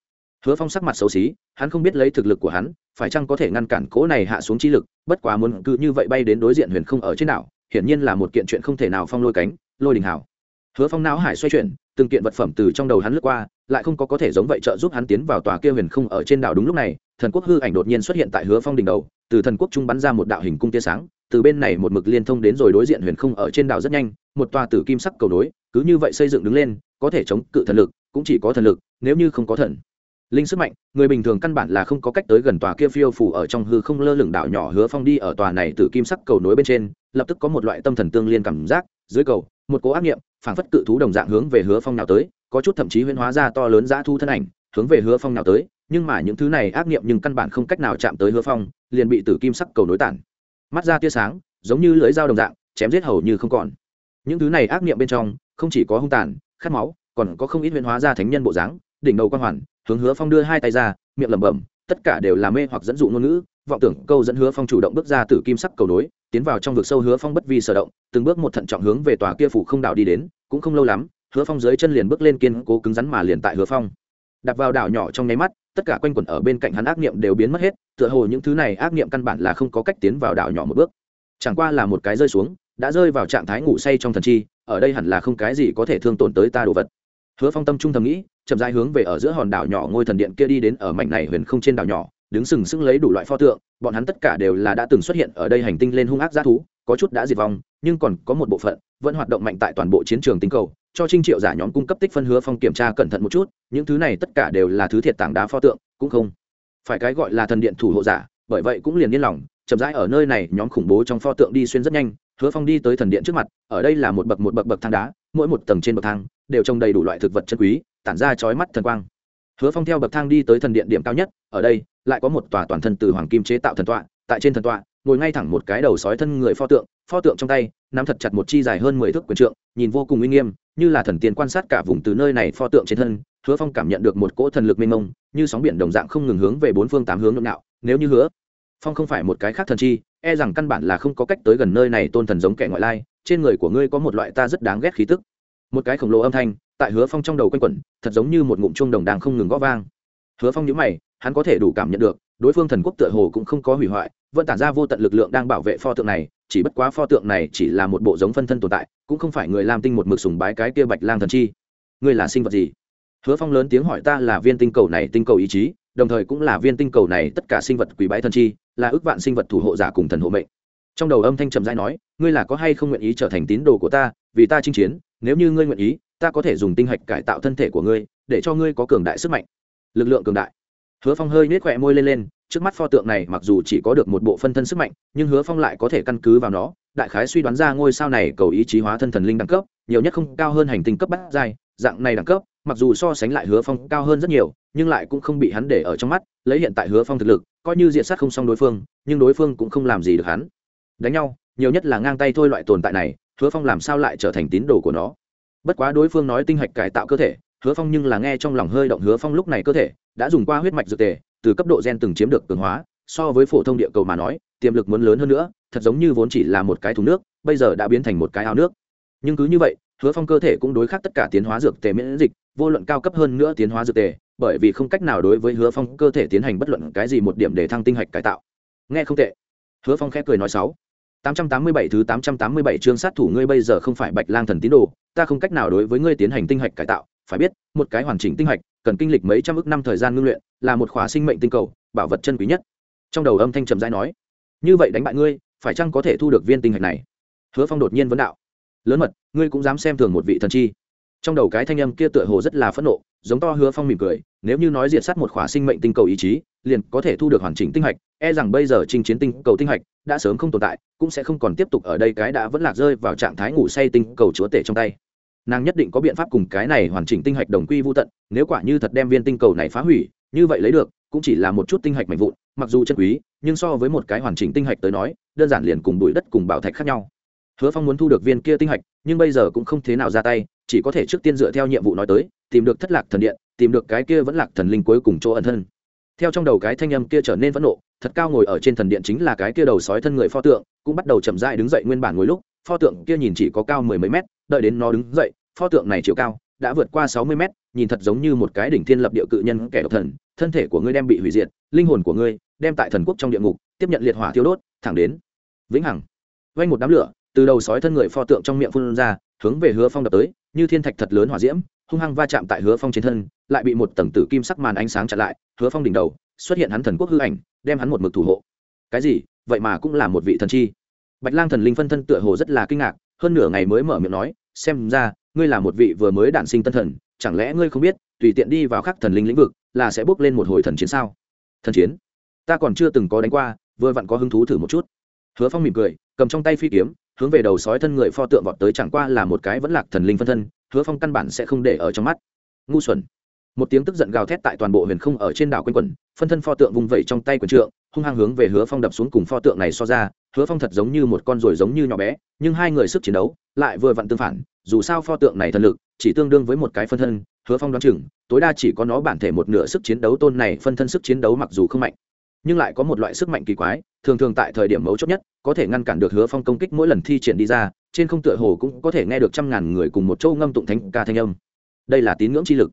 Hứa phong sắc mặt xấu xí, hắn không biết lấy thực lực của hắn, phải chăng có thể ngăn cản cỗ này hạ xuống chi lực, bất quá muốn cứ như vậy bay đến đối diện huyền không ở trên đảo, hiển nhiên là một kiện chuyện không thể nào phong lôi cánh, lôi đình hảo. Hứa phong não hải xoay chuyển, từng kiện vật phẩm từ trong đầu hắn lướt qua, lại không có có thể giống vậy trợ giúp hắn tiến vào tòa kia huyền không ở trên đảo đúng lúc này thần quốc hư ảnh đột nhiên xuất hiện tại hứa phong đỉnh đầu, từ thần quốc trung bắn ra một đạo hình cung tia sáng, từ bên này một mực liên thông đến rồi đối diện huyền không ở trên đảo rất nhanh, một tòa tử kim sắc cầu nối, cứ như vậy xây dựng đứng lên, có thể chống cự thần lực, cũng chỉ có thần lực, nếu như không có thần linh sức mạnh, người bình thường căn bản là không có cách tới gần tòa kia phiêu phủ ở trong hư không lơ lửng đảo nhỏ hứa phong đi ở tòa này từ kim sắc cầu nối bên trên, lập tức có một loại tâm thần tương liên cảm giác, dưới cầu, một cố ác nghiệm phảng phất cự thú đồng dạng hướng về hứa phong nào tới, có chút thậm chí huyễn hóa ra to lớn dã thu thân ảnh, hướng về hứa phong nào tới nhưng mà những thứ này ác nghiệm nhưng căn bản không cách nào chạm tới hứa phong, liền bị tử kim sắc cầu nối tản. Mắt ra tia sáng, giống như lưới dao đồng dạng, chém giết hầu như không còn. Những thứ này ác nghiệm bên trong, không chỉ có hung tàn, khát máu, còn có không ít huyễn hóa ra thánh nhân bộ dáng, đỉnh đầu quan hoàn, hướng hứa phong đưa hai tay ra, miệng lẩm bẩm, tất cả đều là mê hoặc dẫn dụ ngôn ngữ, vọng tưởng câu dẫn hứa phong chủ động bước ra từ kim sắc cầu đối tiến vào trong vực sâu hứa phong bất vi sở động, từng bước một thận trọng hướng về tòa kia phủ không đảo đi đến, cũng không lâu lắm, hứa phong dưới chân liền bước lên kiên cố cứng rắn mà liền tại hứa phong. Đặt vào đảo nhỏ trong nháy mắt tất cả quanh quẩn ở bên cạnh hắn ác niệm đều biến mất hết, tựa hồ những thứ này ác niệm căn bản là không có cách tiến vào đảo nhỏ một bước. Chẳng qua là một cái rơi xuống, đã rơi vào trạng thái ngủ say trong thần chi, ở đây hẳn là không cái gì có thể thương tổn tới ta đồ vật. Hứa phong tâm trung thầm nghĩ, chậm rãi hướng về ở giữa hòn đảo nhỏ ngôi thần điện kia đi đến ở mảnh này huyền không trên đảo nhỏ, đứng sừng sững lấy đủ loại pho tượng, bọn hắn tất cả đều là đã từng xuất hiện ở đây hành tinh lên hung ác g thú, có chút đã diệt vong, nhưng còn có một bộ phận vẫn hoạt động mạnh tại toàn bộ chiến trường tinh cầu, cho trinh triệu giả nhóm cung cấp tích phân hứa phong kiểm tra cẩn thận một chút, những thứ này tất cả đều là thứ thiệt tảng đá pho tượng, cũng không phải cái gọi là thần điện thủ hộ giả, bởi vậy cũng liền yên lòng, chậm rãi ở nơi này, nhóm khủng bố trong pho tượng đi xuyên rất nhanh, hứa phong đi tới thần điện trước mặt, ở đây là một bậc một bậc bậc thang đá, mỗi một tầng trên bậc thang đều trồng đầy đủ loại thực vật chân quý, tản ra chói mắt thần quang. Hứa phong theo bậc thang đi tới thần điện điểm cao nhất, ở đây lại có một tòa toàn thân từ hoàng kim chế tạo thần tọa tại trên thần tọa, ngồi ngay thẳng một cái đầu sói thân người pho tượng pho tượng trong tay, nắm thật chặt một chi dài hơn mười thước quyền trượng, nhìn vô cùng uy nghiêm, như là thần tiên quan sát cả vùng từ nơi này pho tượng trên thân, hứa phong cảm nhận được một cỗ thần lực mênh mông, như sóng biển đồng dạng không ngừng hướng về bốn phương tám hướng nhộn nhạo nếu như hứa phong không phải một cái khác thần chi e rằng căn bản là không có cách tới gần nơi này tôn thần giống kẻ ngoại lai, trên người của ngươi có một loại ta rất đáng ghét khí tức. Một cái khổng lồ âm thanh, tại hứa phong trong đầu quanh quẩn, thật giống như một ngụm chuông đồng đang không ngừng gõ vang. Hứa phong nhữ mày, hắn có thể đủ cảm nhận được đối phương thần quốc tựa hồ cũng không có hủy hoại, vẫn tản ra vô tận lực lượng đang bảo vệ pho tượng này, chỉ bất quá pho tượng này chỉ là một bộ giống phân thân tồn tại, cũng không phải người làm tinh một mực sùng bái cái kia bạch lang thần chi. Ngươi là sinh vật gì? Hứa phong lớn tiếng hỏi ta là viên tinh cầu này tinh cầu ý chí, đồng thời cũng là viên tinh cầu này tất cả sinh vật quý bái thần chi, là ước vạn sinh vật thủ hộ giả cùng thần hộ mệnh. Trong đầu âm thanh trầm dai nói, ngươi là có hay không nguyện ý trở thành tín đồ của ta, vì ta chinh chiến, nếu như ngươi nguyện ý, ta có thể dùng tinh hạch cải tạo thân thể của ngươi, để cho ngươi có cường đại sức mạnh. Lực lượng cường đại hứa phong hơi nết khỏe môi lên lên, trước mắt pho tượng này mặc dù chỉ có được một bộ phân thân sức mạnh, nhưng hứa phong lại có thể căn cứ vào nó, đại khái suy đoán ra ngôi sao này cầu ý chí hóa thân thần linh đẳng cấp, nhiều nhất không cao hơn hành tinh cấp bát giai, dạng này đẳng cấp, mặc dù so sánh lại hứa phong cao hơn rất nhiều, nhưng lại cũng không bị hắn để ở trong mắt, lấy hiện tại hứa phong thực lực, coi như diện sát không xong đối phương, nhưng đối phương cũng không làm gì được hắn. Đánh nhau, nhiều nhất là ngang tay thôi loại tồn tại này, hứa phong làm sao lại trở thành tín đồ của nó? Bất quá đối phương nói tinh hạch cải tạo cơ thể hứa phong nhưng là nghe trong lòng hơi động hứa phong lúc này cơ thể đã dùng qua huyết mạch dược tề từ cấp độ gen từng chiếm được cường hóa so với phổ thông địa cầu mà nói tiềm lực muốn lớn hơn nữa thật giống như vốn chỉ là một cái thùng nước bây giờ đã biến thành một cái ao nước. Nhưng cứ như vậy hứa phong cơ thể cũng đối khắc tất cả tiến hóa dược tề miễn dịch vô luận cao cấp hơn nữa tiến hóa dược tề bởi vì không cách nào đối với hứa phong cơ thể tiến hành bất luận cái gì một điểm để thăng tinh hạch cải tạo. Nghe không tệ. Hứa phong khép cười nói sáu. 887 thứ 887 chương sát thủ ngươi bây giờ không phải Bạch Lang thần tín đồ, ta không cách nào đối với ngươi tiến hành tinh hạch cải tạo, phải biết, một cái hoàn chỉnh tinh hạch cần kinh lịch mấy trăm ước năm thời gian ngưng luyện là một khóa sinh mệnh tinh cầu bảo vật chân quý nhất. Trong đầu âm thanh trầm dài nói như vậy đánh bại ngươi phải chăng có thể thu được viên tinh hạch này? Hứa phong đột nhiên vấn đạo lớn mật ngươi cũng dám xem thường một vị thần chi. Trong đầu cái thanh âm kia tựa hồ rất là phẫn nộ giống to hứa phong mỉm cười nếu như nói diệt sát một khỏa sinh mệnh tinh cầu ý chí liền có thể thu được hoàn chỉnh tinh hạch e rằng bây giờ trình chiến tinh cầu tinh hạch đã sớm không tồn tại cũng sẽ không còn tiếp tục ở đây cái đã vẫn lạc rơi vào trạng thái ngủ say tinh cầu chúa tể trong tay nàng nhất định có biện pháp cùng cái này hoàn chỉnh tinh hạch đồng quy vô tận, nếu quả như thật đem viên tinh cầu này phá hủy, như vậy lấy được, cũng chỉ là một chút tinh hạch mạnh vụn, mặc dù chân quý, nhưng so với một cái hoàn chỉnh tinh hạch tới nói, đơn giản liền cùng bụi đất cùng bảo thạch khác nhau. Hứa phong muốn thu được viên kia tinh hạch, nhưng bây giờ cũng không thế nào ra tay, chỉ có thể trước tiên dựa theo nhiệm vụ nói tới, tìm được thất lạc thần điện, tìm được cái kia vẫn lạc thần linh cuối cùng chỗ ẩn thân. Theo trong đầu cái thanh âm kia trở nên phẫn nộ, thật cao ngồi ở trên thần điện chính là cái kia đầu sói thân người pho tượng, cũng bắt đầu chậm rãi đứng dậy nguyên bản ngồi lúc pho tượng kia nhìn chỉ có cao mười mấy mét, đợi đến nó đứng dậy, pho tượng này chiều cao, đã vượt qua sáu mươi mét, nhìn thật giống như một cái đỉnh thiên lập địa cự nhân kẻ độc thần, thân thể của ngươi đem bị hủy diệt, linh hồn của ngươi đem tại thần quốc trong địa ngục, tiếp nhận liệt hỏa thiêu đốt, thẳng đến vĩnh hằng. Vay một đám lửa, từ đầu sói thân người pho tượng trong miệng phun ra, hướng về hứa phong đập tới, như thiên thạch thật lớn hỏa diễm, hung hăng va chạm tại hứa phong trên thân, lại bị một tầng tử kim sắc màn ánh sáng chặn lại, hứa phong đỉnh đầu, xuất hiện hắn thần quốc hư ảnh, đem hắn một mực thủ hộ. Cái gì? Vậy mà cũng là một vị thần chi bạch lang thần linh phân thân tựa hồ rất là kinh ngạc, hơn nửa ngày mới mở miệng nói, xem ra, ngươi là một vị vừa mới đản sinh tân thần, chẳng lẽ ngươi không biết, tùy tiện đi vào khắc thần linh lĩnh vực, là sẽ bước lên một hồi thần chiến sao? Thần chiến? Ta còn chưa từng có đánh qua, vừa vặn có hứng thú thử một chút. Hứa phong mỉm cười, cầm trong tay phi kiếm, hướng về đầu sói thân người pho tượng vọt tới chẳng qua là một cái vẫn lạc thần linh phân thân, hứa phong căn bản sẽ không để ở trong mắt. Ngu xuẩn. Một tiếng tức giận gào thét tại toàn bộ huyền không ở trên đảo quanh quẩn, phân thân pho tượng vùng vẩy trong tay quần trượng, hung hăng hướng về hứa phong đập xuống cùng pho tượng này so ra hứa phong thật giống như một con ruồi giống như nhỏ bé, nhưng hai người sức chiến đấu lại vừa vặn tương phản, dù sao pho tượng này thần lực chỉ tương đương với một cái phân thân, hứa phong đoán chừng, tối đa chỉ có nó bản thể một nửa sức chiến đấu, tôn này phân thân sức chiến đấu mặc dù không mạnh, nhưng lại có một loại sức mạnh kỳ quái, thường thường tại thời điểm mấu chốt nhất, có thể ngăn cản được hứa phong công kích mỗi lần thi triển đi ra, trên không tựa hồ cũng có thể nghe được trăm ngàn người cùng một châu ngâm tụng thánh ca thanh âm. Đây là tín ngưỡng chi lực.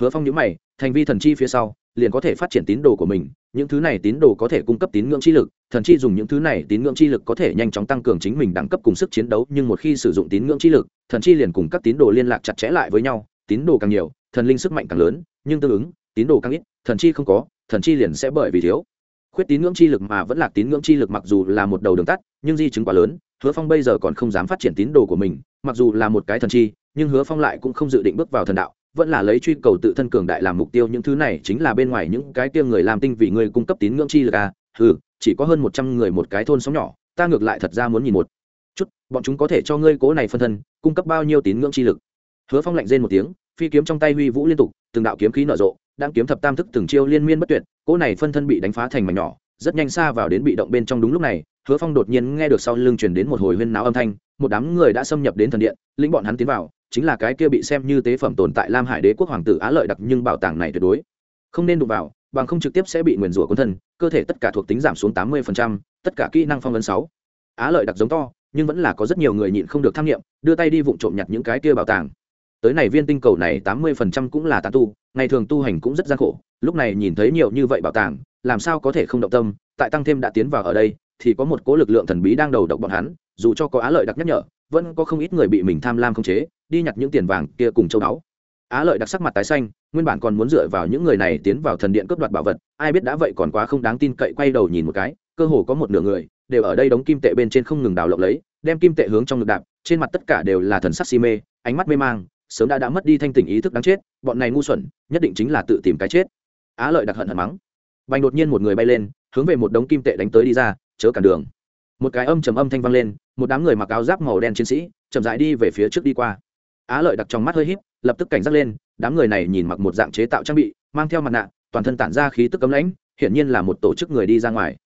Hứa phong nhữ mày, thành vi thần chi phía sau liền có thể phát triển tín đồ của mình, những thứ này tín đồ có thể cung cấp tín ngưỡng chi lực, thần chi dùng những thứ này tín ngưỡng chi lực có thể nhanh chóng tăng cường chính mình đẳng cấp cùng sức chiến đấu, nhưng một khi sử dụng tín ngưỡng chi lực, thần chi liền cùng các tín đồ liên lạc chặt chẽ lại với nhau, tín đồ càng nhiều, thần linh sức mạnh càng lớn, nhưng tương ứng, tín đồ càng ít, thần chi không có, thần chi liền sẽ bởi vì thiếu. Khuyết tín ngưỡng chi lực mà vẫn là tín ngưỡng chi lực mặc dù là một đầu đường tắt, nhưng di chứng quá lớn, hứa phong bây giờ còn không dám phát triển tín đồ của mình, mặc dù là một cái thần chi, nhưng hứa phong lại cũng không dự định bước vào thần đạo vẫn là lấy truy cầu tự thân cường đại làm mục tiêu, những thứ này chính là bên ngoài những cái kia người làm tinh vì người cung cấp tín ngưỡng chi lực à? Ừ chỉ có hơn một trăm người một cái thôn sống nhỏ, ta ngược lại thật ra muốn nhìn một chút, bọn chúng có thể cho ngươi cố này phân thân, cung cấp bao nhiêu tín ngưỡng chi lực? Hứa phong lạnh rên một tiếng, phi kiếm trong tay huy vũ liên tục, từng đạo kiếm khí nở rộ, đang kiếm thập tam thức từng chiêu liên miên bất tuyệt cỗ này phân thân bị đánh phá thành mảnh nhỏ, rất nhanh xa vào đến bị động bên trong đúng lúc này, hứa phong đột nhiên nghe được sau lưng truyền đến một hồi huyên náo âm thanh, một đám người đã xâm nhập đến thần điện, lĩnh bọn hắn tiến vào chính là cái kia bị xem như tế phẩm tồn tại lam hải đế quốc hoàng tử á lợi đặc nhưng bảo tàng này tuyệt đối. Không nên đụng vào, bằng không trực tiếp sẽ bị nguyền rủa quân thân, cơ thể tất cả thuộc tính giảm xuống tám mươi tất cả kỹ năng phong vấn sáu. Á lợi đặc giống to, nhưng vẫn là có rất nhiều người nhịn không được tham nghiệm, đưa tay đi vụng trộm nhặt những cái kia bảo tàng. Tới này viên tinh cầu này tám mươi cũng là tán tu, ngày thường tu hành cũng rất gian khổ, lúc này nhìn thấy nhiều như vậy bảo tàng, làm sao có thể không động tâm, tại tăng thêm đã tiến vào ở đây, thì có một cố lực lượng thần bí đang đầu độc bọn hắn, dù cho có á lợi đặc nhắc nhở, vẫn có không ít người bị mình tham lam không chế đi nhặt những tiền vàng kia cùng châu báu. Á lợi đặc sắc mặt tái xanh, nguyên bản còn muốn dựa vào những người này tiến vào thần điện cướp đoạt bảo vật, ai biết đã vậy còn quá không đáng tin cậy quay đầu nhìn một cái, cơ hồ có một nửa người đều ở đây đóng kim tệ bên trên không ngừng đào lộng lấy, đem kim tệ hướng trong ngực đạp, trên mặt tất cả đều là thần sắc si mê, ánh mắt mê mang, sớm đã đã mất đi thanh tỉnh ý thức đáng chết, bọn này ngu xuẩn, nhất định chính là tự tìm cái chết. Á lợi đặc hận hận mắng. Bành đột nhiên một người bay lên, hướng về một đống kim tệ đánh tới đi ra, chớ cản đường. Một cái âm trầm âm thanh vang lên, một đám người mặc áo giáp màu đen chiến sĩ chậm rãi đi về phía trước đi qua á lợi đặc trong mắt hơi híp, lập tức cảnh giác lên, đám người này nhìn mặc một dạng chế tạo trang bị, mang theo mặt nạ, toàn thân tản ra khí tức cấm lãnh, hiển nhiên là một tổ chức người đi ra ngoài.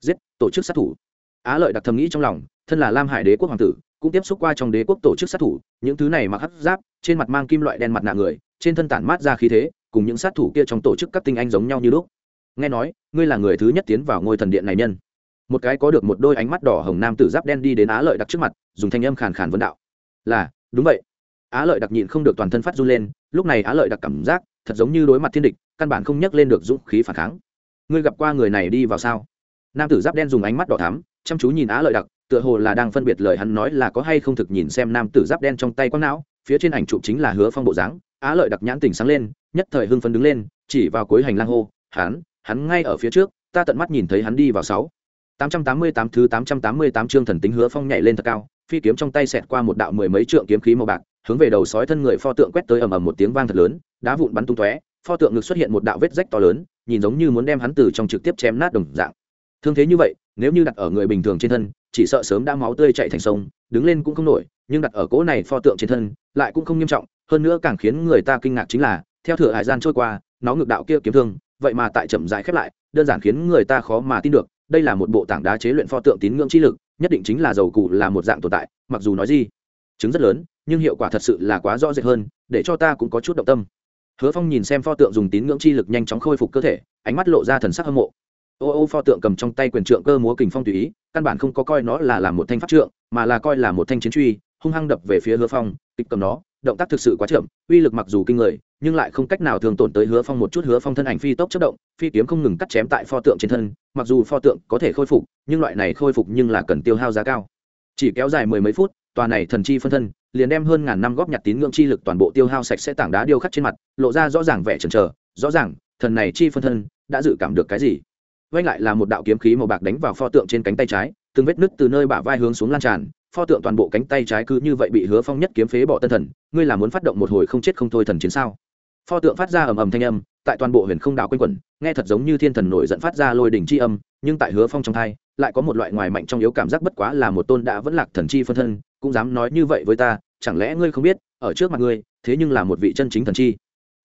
Giết, tổ chức sát thủ. Á lợi đặc thầm nghĩ trong lòng, thân là lam hải đế quốc hoàng tử, cũng tiếp xúc qua trong đế quốc tổ chức sát thủ, những thứ này mặc hấp giáp, trên mặt mang kim loại đen mặt nạ người, trên thân tản mát ra khí thế, cùng những sát thủ kia trong tổ chức các tinh anh giống nhau như lúc. Nghe nói, ngươi là người thứ nhất tiến vào ngôi thần điện này nhân. Một cái có được một đôi ánh mắt đỏ hồng nam tử giáp đen đi đến á lợi đặc trước mặt, dùng thanh âm khàn khàn vấn đạo. Là, đúng vậy á lợi đặc nhịn không được toàn thân phát run lên, lúc này á lợi đặc cảm giác thật giống như đối mặt thiên địch, căn bản không nhắc lên được dũng khí phản kháng. Ngươi gặp qua người này đi vào sao? Nam tử giáp đen dùng ánh mắt đỏ thắm, chăm chú nhìn á lợi đặc, tựa hồ là đang phân biệt lời hắn nói là có hay không thực nhìn xem nam tử giáp đen trong tay quang não, phía trên ảnh chụp chính là hứa phong bộ dáng, á lợi đặc nhãn tỉnh sáng lên, nhất thời hưng phấn đứng lên, chỉ vào cuối hành lang hô, hắn hắn ngay ở phía trước, ta tận mắt nhìn thấy hắn đi vào sáu. Tám trăm tám mươi tám thứ tám trăm tám mươi tám chương thần tính hứa phong nhảy lên thật cao, phi kiếm trong tay xẹt qua một đạo mười mấy trượng kiếm khí màu bạc hướng về đầu sói thân người pho tượng quét tới ầm ầm một tiếng vang thật lớn, đá vụn bắn tung tóe, pho tượng ngực xuất hiện một đạo vết rách to lớn, nhìn giống như muốn đem hắn từ trong trực tiếp chém nát đồng dạng. Thương thế như vậy, nếu như đặt ở người bình thường trên thân, chỉ sợ sớm đã máu tươi chạy thành sông, đứng lên cũng không nổi, nhưng đặt ở cỗ này pho tượng trên thân, lại cũng không nghiêm trọng, hơn nữa càng khiến người ta kinh ngạc chính là, theo thừa hải gian trôi qua, nó ngược đạo kia kiếm thương, vậy mà tại chậm dài khép lại, đơn giản khiến người ta khó mà tin được, đây là một bộ tảng đá chế luyện pho tượng tín ngưỡng chi lực, nhất định chính là dầu cụ là một dạng tồn tại, mặc dù nói gì, chứng rất lớn nhưng hiệu quả thật sự là quá rõ rệt hơn, để cho ta cũng có chút động tâm. Hứa phong nhìn xem pho tượng dùng tín ngưỡng chi lực nhanh chóng khôi phục cơ thể, ánh mắt lộ ra thần sắc hâm mộ. Ô ô, pho tượng cầm trong tay quyền trượng cơ múa kình phong tùy ý, căn bản không có coi nó là làm một thanh pháp trượng, mà là coi là một thanh chiến truy, hung hăng đập về phía hứa phong, kịch cầm nó, động tác thực sự quá chậm, uy lực mặc dù kinh người, nhưng lại không cách nào thường tổn tới hứa phong một chút. Hứa phong thân ảnh phi tốc chất động, phi kiếm không ngừng cắt chém tại pho tượng trên thân, mặc dù pho tượng có thể khôi phục, nhưng loại này khôi phục nhưng là cần tiêu hao giá cao. Chỉ kéo dài mười mấy phút, tòa này thần chi phân thân liền đem hơn ngàn năm góp nhặt tín ngưỡng chi lực toàn bộ tiêu hao sạch sẽ tảng đá điêu khắc trên mặt, lộ ra rõ ràng vẻ chần chờ, rõ ràng, thần này chi phân thân, đã dự cảm được cái gì. Vanh lại là một đạo kiếm khí màu bạc đánh vào pho tượng trên cánh tay trái, từng vết nứt từ nơi bả vai hướng xuống lan tràn, pho tượng toàn bộ cánh tay trái cứ như vậy bị hứa phong nhất kiếm phế bỏ tân thần, ngươi là muốn phát động một hồi không chết không thôi thần chiến sao? Pho tượng phát ra ầm ầm thanh âm, tại toàn bộ huyền không đảo quanh quẩn, nghe thật giống như thiên thần nổi giận phát ra lôi đỉnh c h i âm, nhưng tại hứa phong trong thai, lại có một loại ngoài mạnh trong yếu cảm giác bất quá là một tôn đã vẫn lạc thần chi phân thân, cũng dám nói như vậy với ta, chẳng lẽ ngươi không biết, ở trước mặt ngươi, thế nhưng là một vị chân chính thần chi.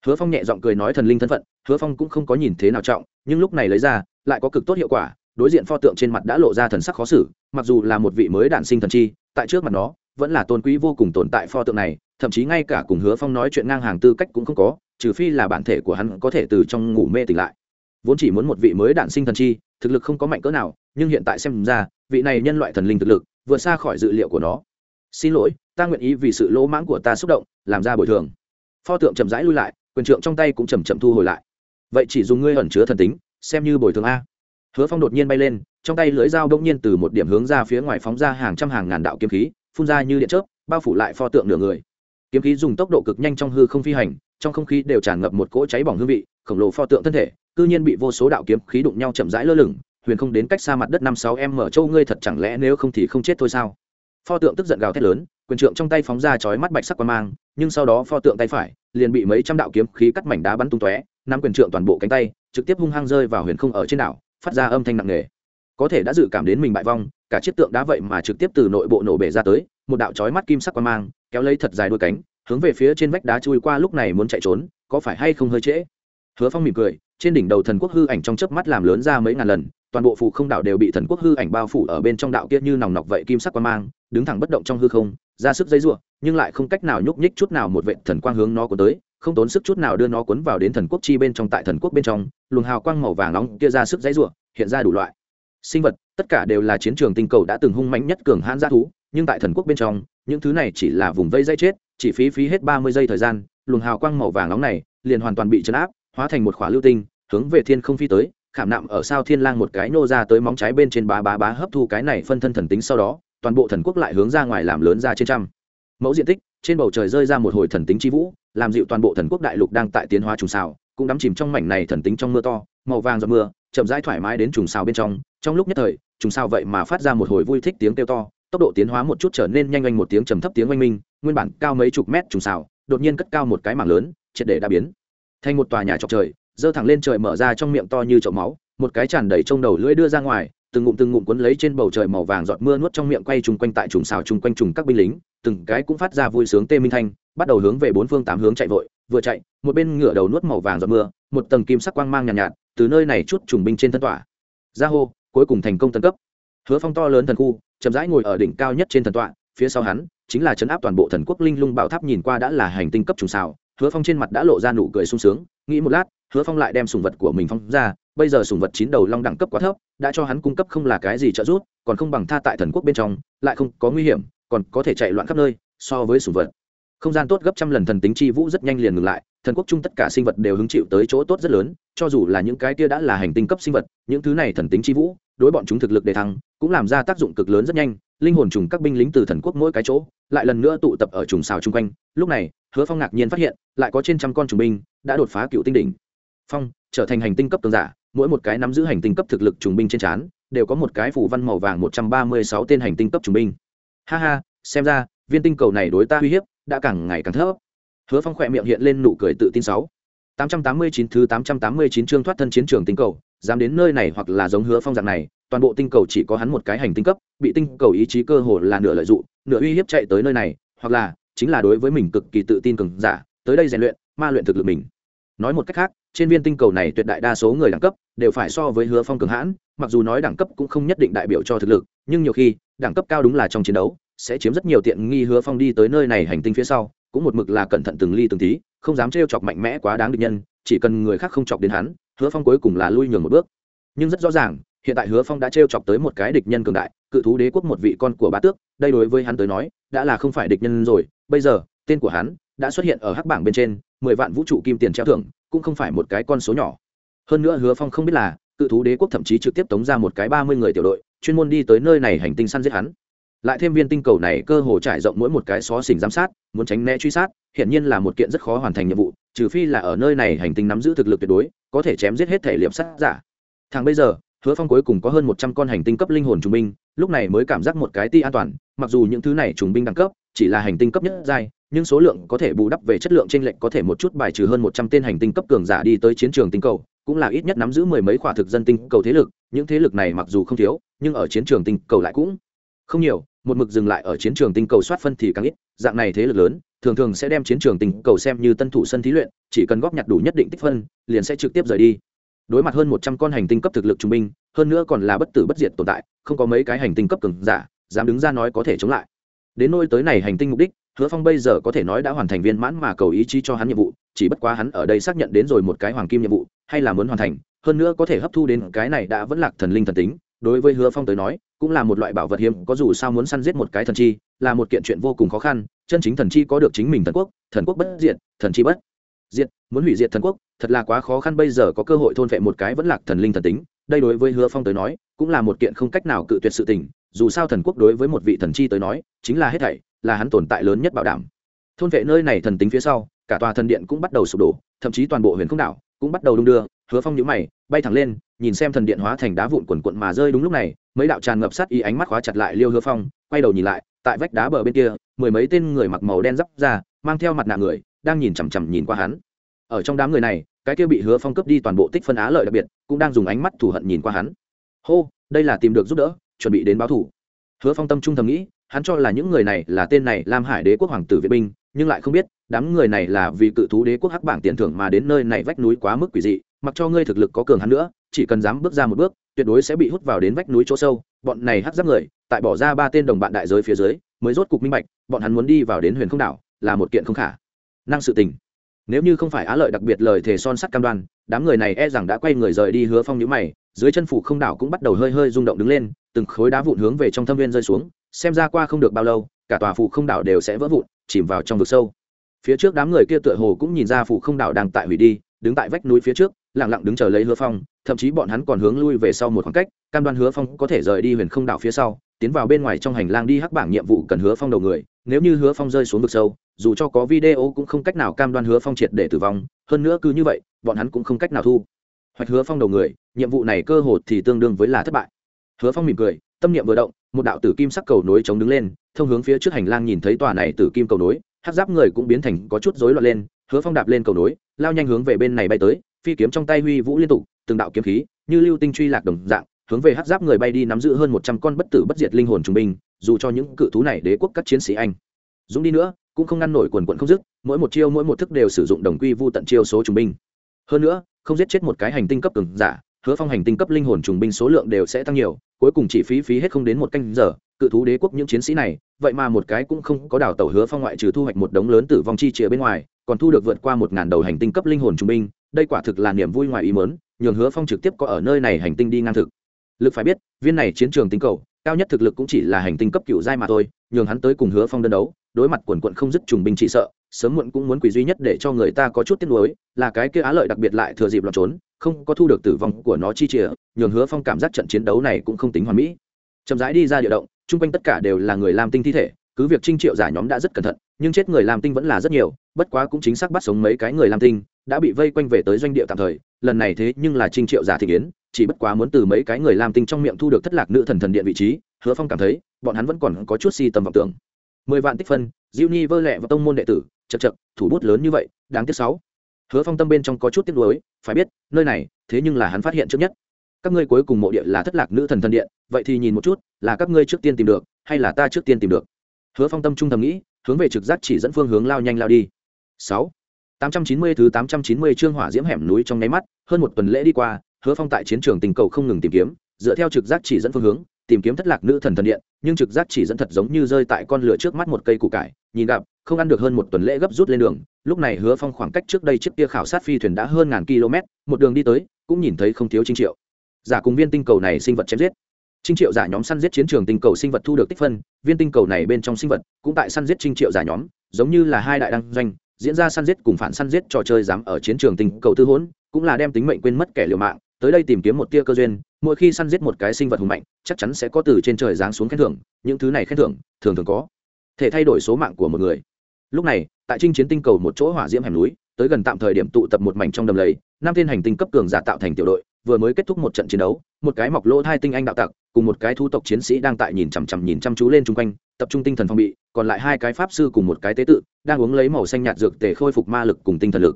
Hứa phong nhẹ giọng cười nói thần linh thân phận, hứa phong cũng không có nhìn thế nào trọng, nhưng lúc này lấy ra, lại có cực tốt hiệu quả, đối diện pho tượng trên mặt đã lộ ra thần sắc khó xử, mặc dù là một vị mới đản sinh thần chi, tại trước mặt nó, vẫn là tôn quý vô cùng tồn tại pho tượng này, thậm chí ngay cả cùng hứa phong nói chuyện ngang hàng tư cách cũng không có trừ phi là bản thể của hắn có thể từ trong ngủ mê tỉnh lại. Vốn chỉ muốn một vị mới đản sinh thần chi, thực lực không có mạnh cỡ nào, nhưng hiện tại xem ra, vị này nhân loại thần linh thực lực, vượt xa khỏi dự liệu của nó. Xin lỗi, ta nguyện ý vì sự lỗ mãng của ta xúc động, làm ra bồi thường. Pho tượng chậm rãi lui lại, quyền trượng trong tay cũng chầm chậm thu hồi lại. Vậy chỉ dùng ngươi ẩn chứa thần tính, xem như bồi thường a. Hứa phong đột nhiên bay lên, trong tay lưới dao đông nhiên từ một điểm hướng ra phía ngoài phóng ra hàng trăm hàng ngàn đạo kiếm khí, phun ra như điện chớp, bao phủ lại pho tượng nửa người. Kiếm khí dùng tốc độ cực nhanh trong hư không phi hành trong không khí đều tràn ngập một cỗ cháy bỏng hương vị, khổng lồ pho tượng thân thể, cư nhiên bị vô số đạo kiếm khí đụng nhau chậm rãi lơ lửng, huyền không đến cách xa mặt đất năm sáu em mở châu ngươi thật chẳng lẽ nếu không thì không chết thôi sao? Pho tượng tức giận gào thét lớn, quyền trượng trong tay phóng ra chói mắt bạch sắc quan mang, nhưng sau đó pho tượng tay phải liền bị mấy trăm đạo kiếm khí cắt mảnh đá bắn tung tóe nắm quyền trượng toàn bộ cánh tay trực tiếp hung hăng rơi vào huyền không ở trên đảo, phát ra âm thanh nặng nề. Có thể đã dự cảm đến mình bại vong, cả chiếc tượng đá vậy mà trực tiếp từ nội bộ nổ bể ra tới, một đạo chói mắt kim sắc quan mang, kéo lấy thật dài đôi cánh hướng về phía trên vách đá chui qua lúc này muốn chạy trốn, có phải hay không hơi trễ? Hứa phong mỉm cười, trên đỉnh đầu thần quốc hư ảnh trong chớp mắt làm lớn ra mấy ngàn lần, toàn bộ phủ không đạo đều bị thần quốc hư ảnh bao phủ ở bên trong đạo kia như nòng nọc vậy kim sắc quan mang, đứng thẳng bất động trong hư không, ra sức dây ruộng nhưng lại không cách nào nhúc nhích chút nào một vệ thần quang hướng nó cuốn tới, không tốn sức chút nào đưa nó cuốn vào đến thần quốc chi bên trong tại thần quốc bên trong, luồng hào quang màu vàng nóng kia ra sức dây ruộng hiện ra đủ loại. Sinh vật, tất cả đều là chiến trường tinh cầu đã từng hung mạnh nhất cường hãn g thú, nhưng tại thần quốc bên trong, những thứ này chỉ là vùng vây dây chết chỉ phí phí hết ba mươi giây thời gian, luồng hào quang màu vàng nóng này liền hoàn toàn bị chấn áp, hóa thành một khỏa lưu tinh, hướng về thiên không phi tới, khảm nạm ở sao thiên lang một cái nô ra tới móng trái bên trên bá bá bá hấp thu cái này phân thân thần tính sau đó, toàn bộ thần quốc lại hướng ra ngoài làm lớn ra trên trăm. Mẫu diện tích, trên bầu trời rơi ra một hồi thần tính chi vũ, làm dịu toàn bộ thần quốc đại lục đang tại tiến hóa trùng xào, cũng đắm chìm trong mảnh này thần tính trong mưa to, màu vàng giọt mưa, chậm rãi thoải mái đến trùng xào bên trong. Trong lúc nhất thời, trùng xào vậy mà phát ra một hồi vui thích tiếng kêu to tốc độ tiến hóa một chút trở nên nhanh anh một tiếng trầm thấp tiếng oanh minh nguyên bản cao mấy chục mét trùng xào đột nhiên cất cao một cái mảng lớn triệt để đã biến. Thành một tòa nhà trọc trời dơ thẳng lên trời mở ra trong miệng to như chậu máu một cái tràn đầy trong đầu lưỡi đưa ra ngoài từng ngụm từng ngụm cuốn lấy trên bầu trời màu vàng giọt mưa nuốt trong miệng quay trùng quanh tại trùng xào trùng quanh trùng các binh lính từng cái cũng phát ra vui sướng tê minh thanh bắt đầu hướng về bốn phương tám hướng chạy vội vừa chạy một bên ngửa đầu nuốt màu vàng giọt mưa một tầng kim sắc quang mang nhàn nhạt, nhạt từ nơi này chút trùng binh trên thân tỏa. Ra hô cuối cùng thành công tân cấp. Hứa phong to lớn thần khu chậm rãi ngồi ở đỉnh cao nhất trên thần tọa, phía sau hắn chính là chấn áp toàn bộ thần quốc linh lung bảo tháp nhìn qua đã là hành tinh cấp trùng xào, hứa phong trên mặt đã lộ ra nụ cười sung sướng, nghĩ một lát, hứa phong lại đem sùng vật của mình phong ra, bây giờ sùng vật chín đầu long đẳng cấp quá thấp, đã cho hắn cung cấp không là cái gì trợ giúp, còn không bằng tha tại thần quốc bên trong, lại không có nguy hiểm, còn có thể chạy loạn khắp nơi, so với sùng vật. Không gian tốt gấp trăm lần thần tính chi vũ rất nhanh liền ngừng lại, thần quốc chung tất cả sinh vật đều hứng chịu tới chỗ tốt rất lớn, cho dù là những cái kia đã là hành tinh cấp sinh vật, những thứ này thần tính chi vũ đối bọn chúng thực lực đề thăng, cũng làm ra tác dụng cực lớn rất nhanh, linh hồn trùng các binh lính từ thần quốc mỗi cái chỗ, lại lần nữa tụ tập ở trùng xào chung quanh. Lúc này, hứa phong ngạc nhiên phát hiện, lại có trên trăm con trùng binh đã đột phá cựu tinh đỉnh. Phong, trở thành hành tinh cấp tương giả, mỗi một cái nắm giữ hành tinh cấp thực lực trùng binh trên trán, đều có một cái phủ văn màu vàng một trăm ba mươi sáu tên hành tinh cấp trùng binh. Ha ha, xem ra, viên tinh cầu này đối ta uy hiếp đã càng ngày càng thấp. Hứa phong khỏe miệng hiện lên nụ cười tự tin sáu. Tám trăm tám mươi chín thứ tám trăm tám mươi chín chương thoát thân chiến trường tinh cầu dám đến nơi này hoặc là giống hứa phong dạng này, toàn bộ tinh cầu chỉ có hắn một cái hành tinh cấp, bị tinh cầu ý chí cơ hồ là nửa lợi dụng, nửa uy hiếp chạy tới nơi này, hoặc là chính là đối với mình cực kỳ tự tin cường giả, tới đây rèn luyện, ma luyện thực lực mình. Nói một cách khác, trên viên tinh cầu này tuyệt đại đa số người đẳng cấp đều phải so với hứa phong cường hãn, mặc dù nói đẳng cấp cũng không nhất định đại biểu cho thực lực, nhưng nhiều khi, đẳng cấp cao đúng là trong chiến đấu, sẽ chiếm rất nhiều tiện nghi hứa phong đi tới nơi này hành tinh phía sau, cũng một mực là cẩn thận từng ly từng tí, không dám trêu chọc mạnh mẽ quá đáng địch nhân, chỉ cần người khác không chọc đến hắn hứa phong cuối cùng là lui nhường một bước. Nhưng rất rõ ràng, hiện tại hứa phong đã trêu chọc tới một cái địch nhân cường đại, cự thú đế quốc một vị con của bá tước, đây đối với hắn tới nói, đã là không phải địch nhân rồi. Bây giờ, tên của hắn đã xuất hiện ở hắc bảng bên trên, mười vạn vũ trụ kim tiền treo thưởng, cũng không phải một cái con số nhỏ. Hơn nữa hứa phong không biết là, cự thú đế quốc thậm chí trực tiếp tống ra một cái ba mươi người tiểu đội, chuyên môn đi tới nơi này hành tinh săn giết hắn. Lại thêm viên tinh cầu này cơ hồ trải rộng mỗi một cái xó xỉnh giám sát, muốn tránh né truy sát hiện nhiên là một kiện rất khó hoàn thành nhiệm vụ, trừ phi là ở nơi này hành tinh nắm giữ thực lực tuyệt đối có thể chém giết hết thể liệp sắt giả. Thằng bây giờ, hứa phong cuối cùng có hơn một trăm con hành tinh cấp linh hồn trùng binh, lúc này mới cảm giác một cái ti an toàn, mặc dù những thứ này trùng binh đẳng cấp, chỉ là hành tinh cấp nhất giai, nhưng số lượng có thể bù đắp về chất lượng t r ê n lệch có thể một chút bài trừ hơn một trăm tên hành tinh cấp cường giả đi tới chiến trường tinh cầu, cũng là ít nhất nắm giữ mười mấy khỏa thực dân tinh cầu thế lực, những thế lực này mặc dù không thiếu, nhưng ở chiến trường tinh cầu lại cũng không nhiều, một mực dừng lại ở chiến trường tinh cầu soát phân thì càng ít, dạng này thế lực lớn thường thường sẽ đem chiến trường tình cầu xem như tân thủ sân thí luyện, chỉ cần góp nhặt đủ nhất định tích phân, liền sẽ trực tiếp rời đi. Đối mặt hơn một trăm con hành tinh cấp thực lực trung binh, hơn nữa còn là bất tử bất diệt tồn tại, không có mấy cái hành tinh cấp cường giả, dám đứng ra nói có thể chống lại. Đến nôi tới này hành tinh mục đích, hứa phong bây giờ có thể nói đã hoàn thành viên mãn mà cầu ý chí cho hắn nhiệm vụ, chỉ bất quá hắn ở đây xác nhận đến rồi một cái hoàng kim nhiệm vụ, hay là muốn hoàn thành, hơn nữa có thể hấp thu đến cái này đã vẫn lạc thần linh thần tính, đối với hứa phong tới nói, cũng là một loại bảo vật hiếm, có dù sao muốn săn giết một cái thần chi, là một kiện chuyện vô cùng khó khăn chân chính thần chi có được chính mình thần quốc thần quốc bất diệt, thần chi bất diệt. Muốn hủy diệt thần quốc, thật là quá khó khăn. Bây giờ có cơ hội thôn vệ một cái vẫn lạc thần linh thần tính, đây đối với hứa phong tới nói, cũng là một kiện không cách nào cự tuyệt sự tình. Dù sao thần quốc đối với một vị thần chi tới nói, chính là hết thảy, là hắn tồn tại lớn nhất bảo đảm. Thôn vệ nơi này thần tính phía sau, cả tòa thần điện cũng bắt đầu sụp đổ, thậm chí toàn bộ huyền không đảo cũng bắt đầu đung đưa. Hứa phong nhũ mày, bay thẳng lên, nhìn xem thần điện hóa thành đá vụn quần quận mà rơi đúng lúc này, mấy đạo tràn ngập sát ý ánh mắt khóa chặt lại liêu hứa phong, quay đầu nhìn lại tại vách đá bờ bên kia, mười mấy tên người mặc màu đen d ra, mang theo mặt nạ người, đang nhìn chằm chằm nhìn qua hắn. Ở trong đám người này, cái kia bị hứa phong cướp đi toàn bộ tích phân á lợi đặc biệt, cũng đang dùng ánh mắt thù hận nhìn qua hắn. Hô, đây là tìm được giúp đỡ, chuẩn bị đến báo thủ. Hứa phong tâm trung thầm nghĩ, hắn cho là những người này là tên này lam hải đế quốc hoàng tử vệ binh, nhưng lại không biết, đám người này là vì cự thú đế quốc hắc bảng tiền thưởng mà đến nơi này vách núi quá mức quỷ dị, mặc cho ngươi thực lực có cường hắn nữa, chỉ cần dám bước ra một bước, tuyệt đối sẽ bị hút vào đến vách núi chỗ sâu bọn này hắc giáp người, tại bỏ ra ba tên đồng bạn đại giới phía dưới, mới rốt cục minh bạch, bọn hắn muốn đi vào đến huyền không đảo, là một kiện không khả năng sự tình. Nếu như không phải á lợi đặc biệt lời thề son sắt cam đoan, đám người này e rằng đã quay người rời đi hứa phong nhữ mày, dưới chân phủ không đảo cũng bắt đầu hơi hơi rung động đứng lên, từng khối đá vụn hướng về trong thâm viên rơi xuống, xem ra qua không được bao lâu, cả tòa phủ không đảo đều sẽ vỡ vụn, chìm vào trong vực sâu. Phía trước đám người kia tựa hồ cũng nhìn ra phủ không đảo đang tại hủy đi, đứng tại vách núi phía trước lẳng lặng đứng chờ lấy hứa phong, thậm chí bọn hắn còn hướng lui về sau một khoảng cách, cam đoan hứa phong có thể rời đi huyền không đảo phía sau, tiến vào bên ngoài trong hành lang đi hắc bảng nhiệm vụ cần hứa phong đầu người. Nếu như hứa phong rơi xuống vực sâu, dù cho có video cũng không cách nào cam đoan hứa phong triệt để tử vong, hơn nữa cứ như vậy, bọn hắn cũng không cách nào thu. Hoạch hứa phong đầu người, nhiệm vụ này cơ hồ thì tương đương với là thất bại. Hứa phong mỉm cười, tâm niệm vừa động, một đạo tử kim sắc cầu nối chống đứng lên, thông hướng phía trước hành lang nhìn thấy tòa này tử kim cầu nối hát giáp người cũng biến thành có chút rối loạn lên, hứa phong đạp lên cầu nối, lao nhanh hướng về bên này bay tới phi kiếm trong tay huy vũ liên tục, từng đạo kiếm khí, như lưu tinh truy lạc đồng dạng, hướng về hát giáp người bay đi nắm giữ hơn một trăm con bất tử bất diệt linh hồn trung binh, dù cho những cự thú này đế quốc các chiến sĩ anh. Dũng đi nữa, cũng không ngăn nổi quần quận không dứt, mỗi một chiêu mỗi một thức đều sử dụng đồng quy vu tận chiêu số trung binh. Hơn nữa, không giết chết một cái hành tinh cấp cường giả, hứa phong hành tinh cấp linh hồn trùng binh số lượng đều sẽ tăng nhiều, cuối cùng chỉ phí phí hết không đến một canh giờ, cự thú đế quốc những chiến sĩ này, vậy mà một cái cũng không có đào tẩu hứa phong ngoại trừ thu hoạch một đống lớn tử vong chi chìa bên ngoài, còn thu được vượt qua một ngàn đầu hành tinh cấp linh hồn trùng binh đây quả thực là niềm vui ngoài ý mớn nhường hứa phong trực tiếp có ở nơi này hành tinh đi ngang thực. Lực phải biết, viên này chiến trường tinh cầu, cao nhất thực lực cũng chỉ là hành tinh cấp cựu giai mà thôi, nhường hắn tới cùng hứa phong đơn đấu, đối mặt quần quận không dứt trùng binh trị sợ, sớm muộn cũng muốn quỷ duy nhất để cho người ta có chút tiếc nuối, là cái kia á lợi đặc biệt lại thừa dịp lọt trốn, không có thu được tử vong của nó chi chìa nhường hứa phong cảm giác trận chiến đấu này cũng không tính hoàn mỹ. Chậm rãi đi ra địa động, chung quanh tất cả đều là người làm tinh thi thể, cứ việc trinh triệu giả nhóm đã rất cẩn thận, nhưng chết người làm tinh vẫn là rất nhiều, bất quá cũng chính xác bắt sống mấy cái người làm tinh đã bị vây quanh về tới doanh địa tạm thời, lần này thế nhưng là trinh triệu giả thị kiến, chỉ bất quá muốn từ mấy cái người lam tinh trong miệng thu được thất lạc nữ thần thần điện vị trí, hứa phong cảm thấy, bọn hắn vẫn còn có chút si tầm vọng tưởng. Mười vạn tích phân diêu ni vơ lẹ và tông môn đệ tử, chật chật, thủ bút lớn như vậy, đáng tiếc sáu. Hứa phong tâm bên trong có chút tiếc nuối, phải biết, nơi này, thế nhưng là hắn phát hiện trước nhất. Các ngươi cuối cùng mộ địa là thất lạc nữ thần thần điện, vậy thì nhìn một chút, là các ngươi trước tiên tìm được, hay là ta trước tiên tìm được? Hứa phong tâm trung thầm nghĩ, hướng về trực giác chỉ dẫn phương hướng lao nhanh lao đi. Sáu tám trăm chín mươi thứ tám trăm chín mươi chương hỏa diễm hẻm núi trong nháy mắt, hơn một tuần lễ đi qua, hứa phong tại chiến trường tình cầu không ngừng tìm kiếm, dựa theo trực giác chỉ dẫn phương hướng, tìm kiếm thất lạc nữ thần thần điện, nhưng trực giác chỉ dẫn thật giống như rơi tại con lửa trước mắt một cây củ cải, nhìn gặp, không ăn được hơn một tuần lễ gấp rút lên đường, lúc này hứa phong khoảng cách trước đây chiếc kia khảo sát phi thuyền đã hơn ngàn km, một đường đi tới, cũng nhìn thấy không thiếu trinh triệu. Giả cùng viên tinh cầu này sinh vật chém giết. Trinh triệu giả nhóm săn giết chiến trường tinh cầu sinh vật thu được tích phân, viên tinh cầu này bên trong sinh vật cũng tại săn giết trinh triệu giả nhóm, giống như là hai đại đăng doanh diễn ra săn giết cùng phản săn giết trò chơi dám ở chiến trường tinh cầu tư hỗn cũng là đem tính mệnh quên mất kẻ liều mạng, tới đây tìm kiếm một tia cơ duyên, mỗi khi săn giết một cái sinh vật hùng mạnh, chắc chắn sẽ có từ trên trời giáng xuống khen thưởng, những thứ này khen thưởng, thường thường có thể thay đổi số mạng của một người. Lúc này, tại trinh chiến tinh cầu một chỗ hỏa diễm hẻm núi, tới gần tạm thời điểm tụ tập một mảnh trong đầm lầy, năm thiên hành tinh cấp cường giả tạo thành tiểu đội, vừa mới kết thúc một trận chiến đấu, một cái mọc lỗ hai tinh anh đạo tặc cùng một cái thu tộc chiến sĩ đang tại nhìn chằm chằm nhìn chăm chú lên chung quanh, tập trung tinh thần phòng bị, còn lại hai cái pháp sư cùng một cái tế tự, đang uống lấy màu xanh nhạt dược để khôi phục ma lực cùng tinh thần lực.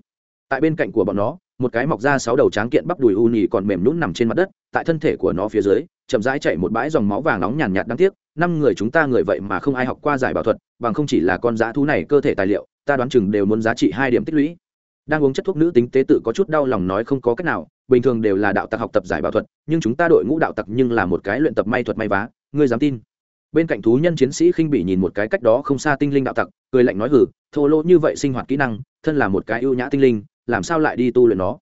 Tại bên cạnh của bọn nó, một cái mọc ra sáu đầu tráng kiện bắp đùi u nhì còn mềm nhũn nằm trên mặt đất, tại thân thể của nó phía dưới, chậm rãi chạy một bãi dòng máu vàng nóng nhàn nhạt đáng tiếc, năm người chúng ta người vậy mà không ai học qua giải bảo thuật, bằng không chỉ là con dã thú này cơ thể tài liệu, ta đoán chừng đều muốn giá trị hai điểm tích lũy. Đang uống chất thuốc nữ tính tế tự có chút đau lòng nói không có cách nào bình thường đều là đạo tặc học tập giải bảo thuật, nhưng chúng ta đội ngũ đạo tặc nhưng là một cái luyện tập may thuật may vá, ngươi dám tin? Bên cạnh thú nhân chiến sĩ khinh bị nhìn một cái cách đó không xa tinh linh đạo tặc, cười lạnh nói hử thô lỗ như vậy sinh hoạt kỹ năng, thân là một cái ưu nhã tinh linh, làm sao lại đi tu luyện nó?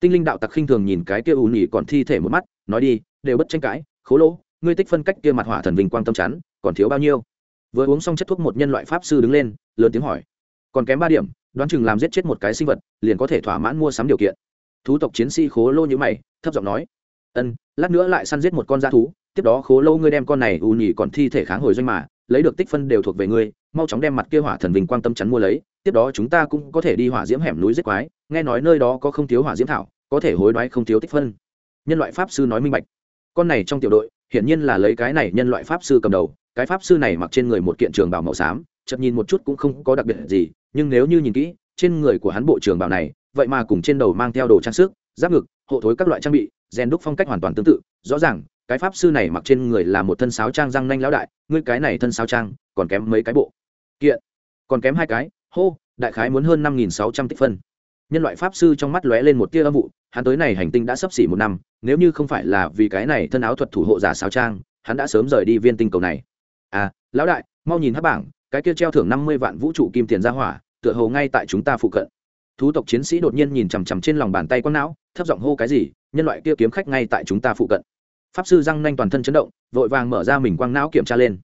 Tinh linh đạo tặc khinh thường nhìn cái kia ù nhỉ còn thi thể một mắt, nói đi, đều bất tranh cãi, khố lỗ, ngươi tích phân cách kia mặt hỏa thần vinh quang tâm chắn, còn thiếu bao nhiêu? Vừa uống xong chất thuốc một nhân loại pháp sư đứng lên, lớn tiếng hỏi. Còn kém ba điểm, đoán chừng làm giết chết một cái sinh vật, liền có thể thỏa mãn mua sắm điều kiện thú tộc chiến sĩ khố lô như mày, thấp giọng nói, ân, lát nữa lại săn giết một con dã thú, tiếp đó khố lô ngươi đem con này ù nhỉ còn thi thể kháng hồi doanh mà, lấy được tích phân đều thuộc về ngươi, mau chóng đem mặt kia hỏa thần vinh quang tâm chắn mua lấy, tiếp đó chúng ta cũng có thể đi hỏa diễm hẻm núi giết quái, nghe nói nơi đó có không thiếu hỏa diễm thảo, có thể hối đoái không thiếu tích phân. Nhân loại pháp sư nói minh bạch. Con này trong tiểu đội, hiển nhiên là lấy cái này nhân loại pháp sư cầm đầu, cái pháp sư này mặc trên người một kiện trường bảo màu xám, chậm nhìn một chút cũng không có đặc biệt gì, nhưng nếu như nhìn kỹ, trên người của hắn bộ trường bảo này vậy mà cùng trên đầu mang theo đồ trang sức, giáp ngực, hộ thối các loại trang bị, rèn đúc phong cách hoàn toàn tương tự. Rõ ràng, cái pháp sư này mặc trên người là một thân sáo trang răng nanh lão đại, ngươi cái này thân sáo trang, còn kém mấy cái bộ. Kiện. Còn kém hai cái. Hô, đại khái muốn hơn năm nghìn sáu trăm tích phân. Nhân loại pháp sư trong mắt lóe lên một tia âm vụ, hắn tới này hành tinh đã sắp xỉ một năm, nếu như không phải là vì cái này thân áo thuật thủ hộ giả sáo trang, hắn đã sớm rời đi viên tinh cầu này. À lão đại, mau nhìn hát bảng, cái kia treo thưởng năm mươi vạn vũ trụ kim tiền ra hỏa, tựa hồ ngay tại chúng ta phụ cận thú tộc chiến sĩ đột nhiên nhìn chằm chằm trên lòng bàn tay quang não, thấp giọng hô cái gì, nhân loại kia kiếm khách ngay tại chúng ta phụ cận. Pháp sư răng nanh toàn thân chấn động, vội vàng mở ra mình quang não kiểm tra lên.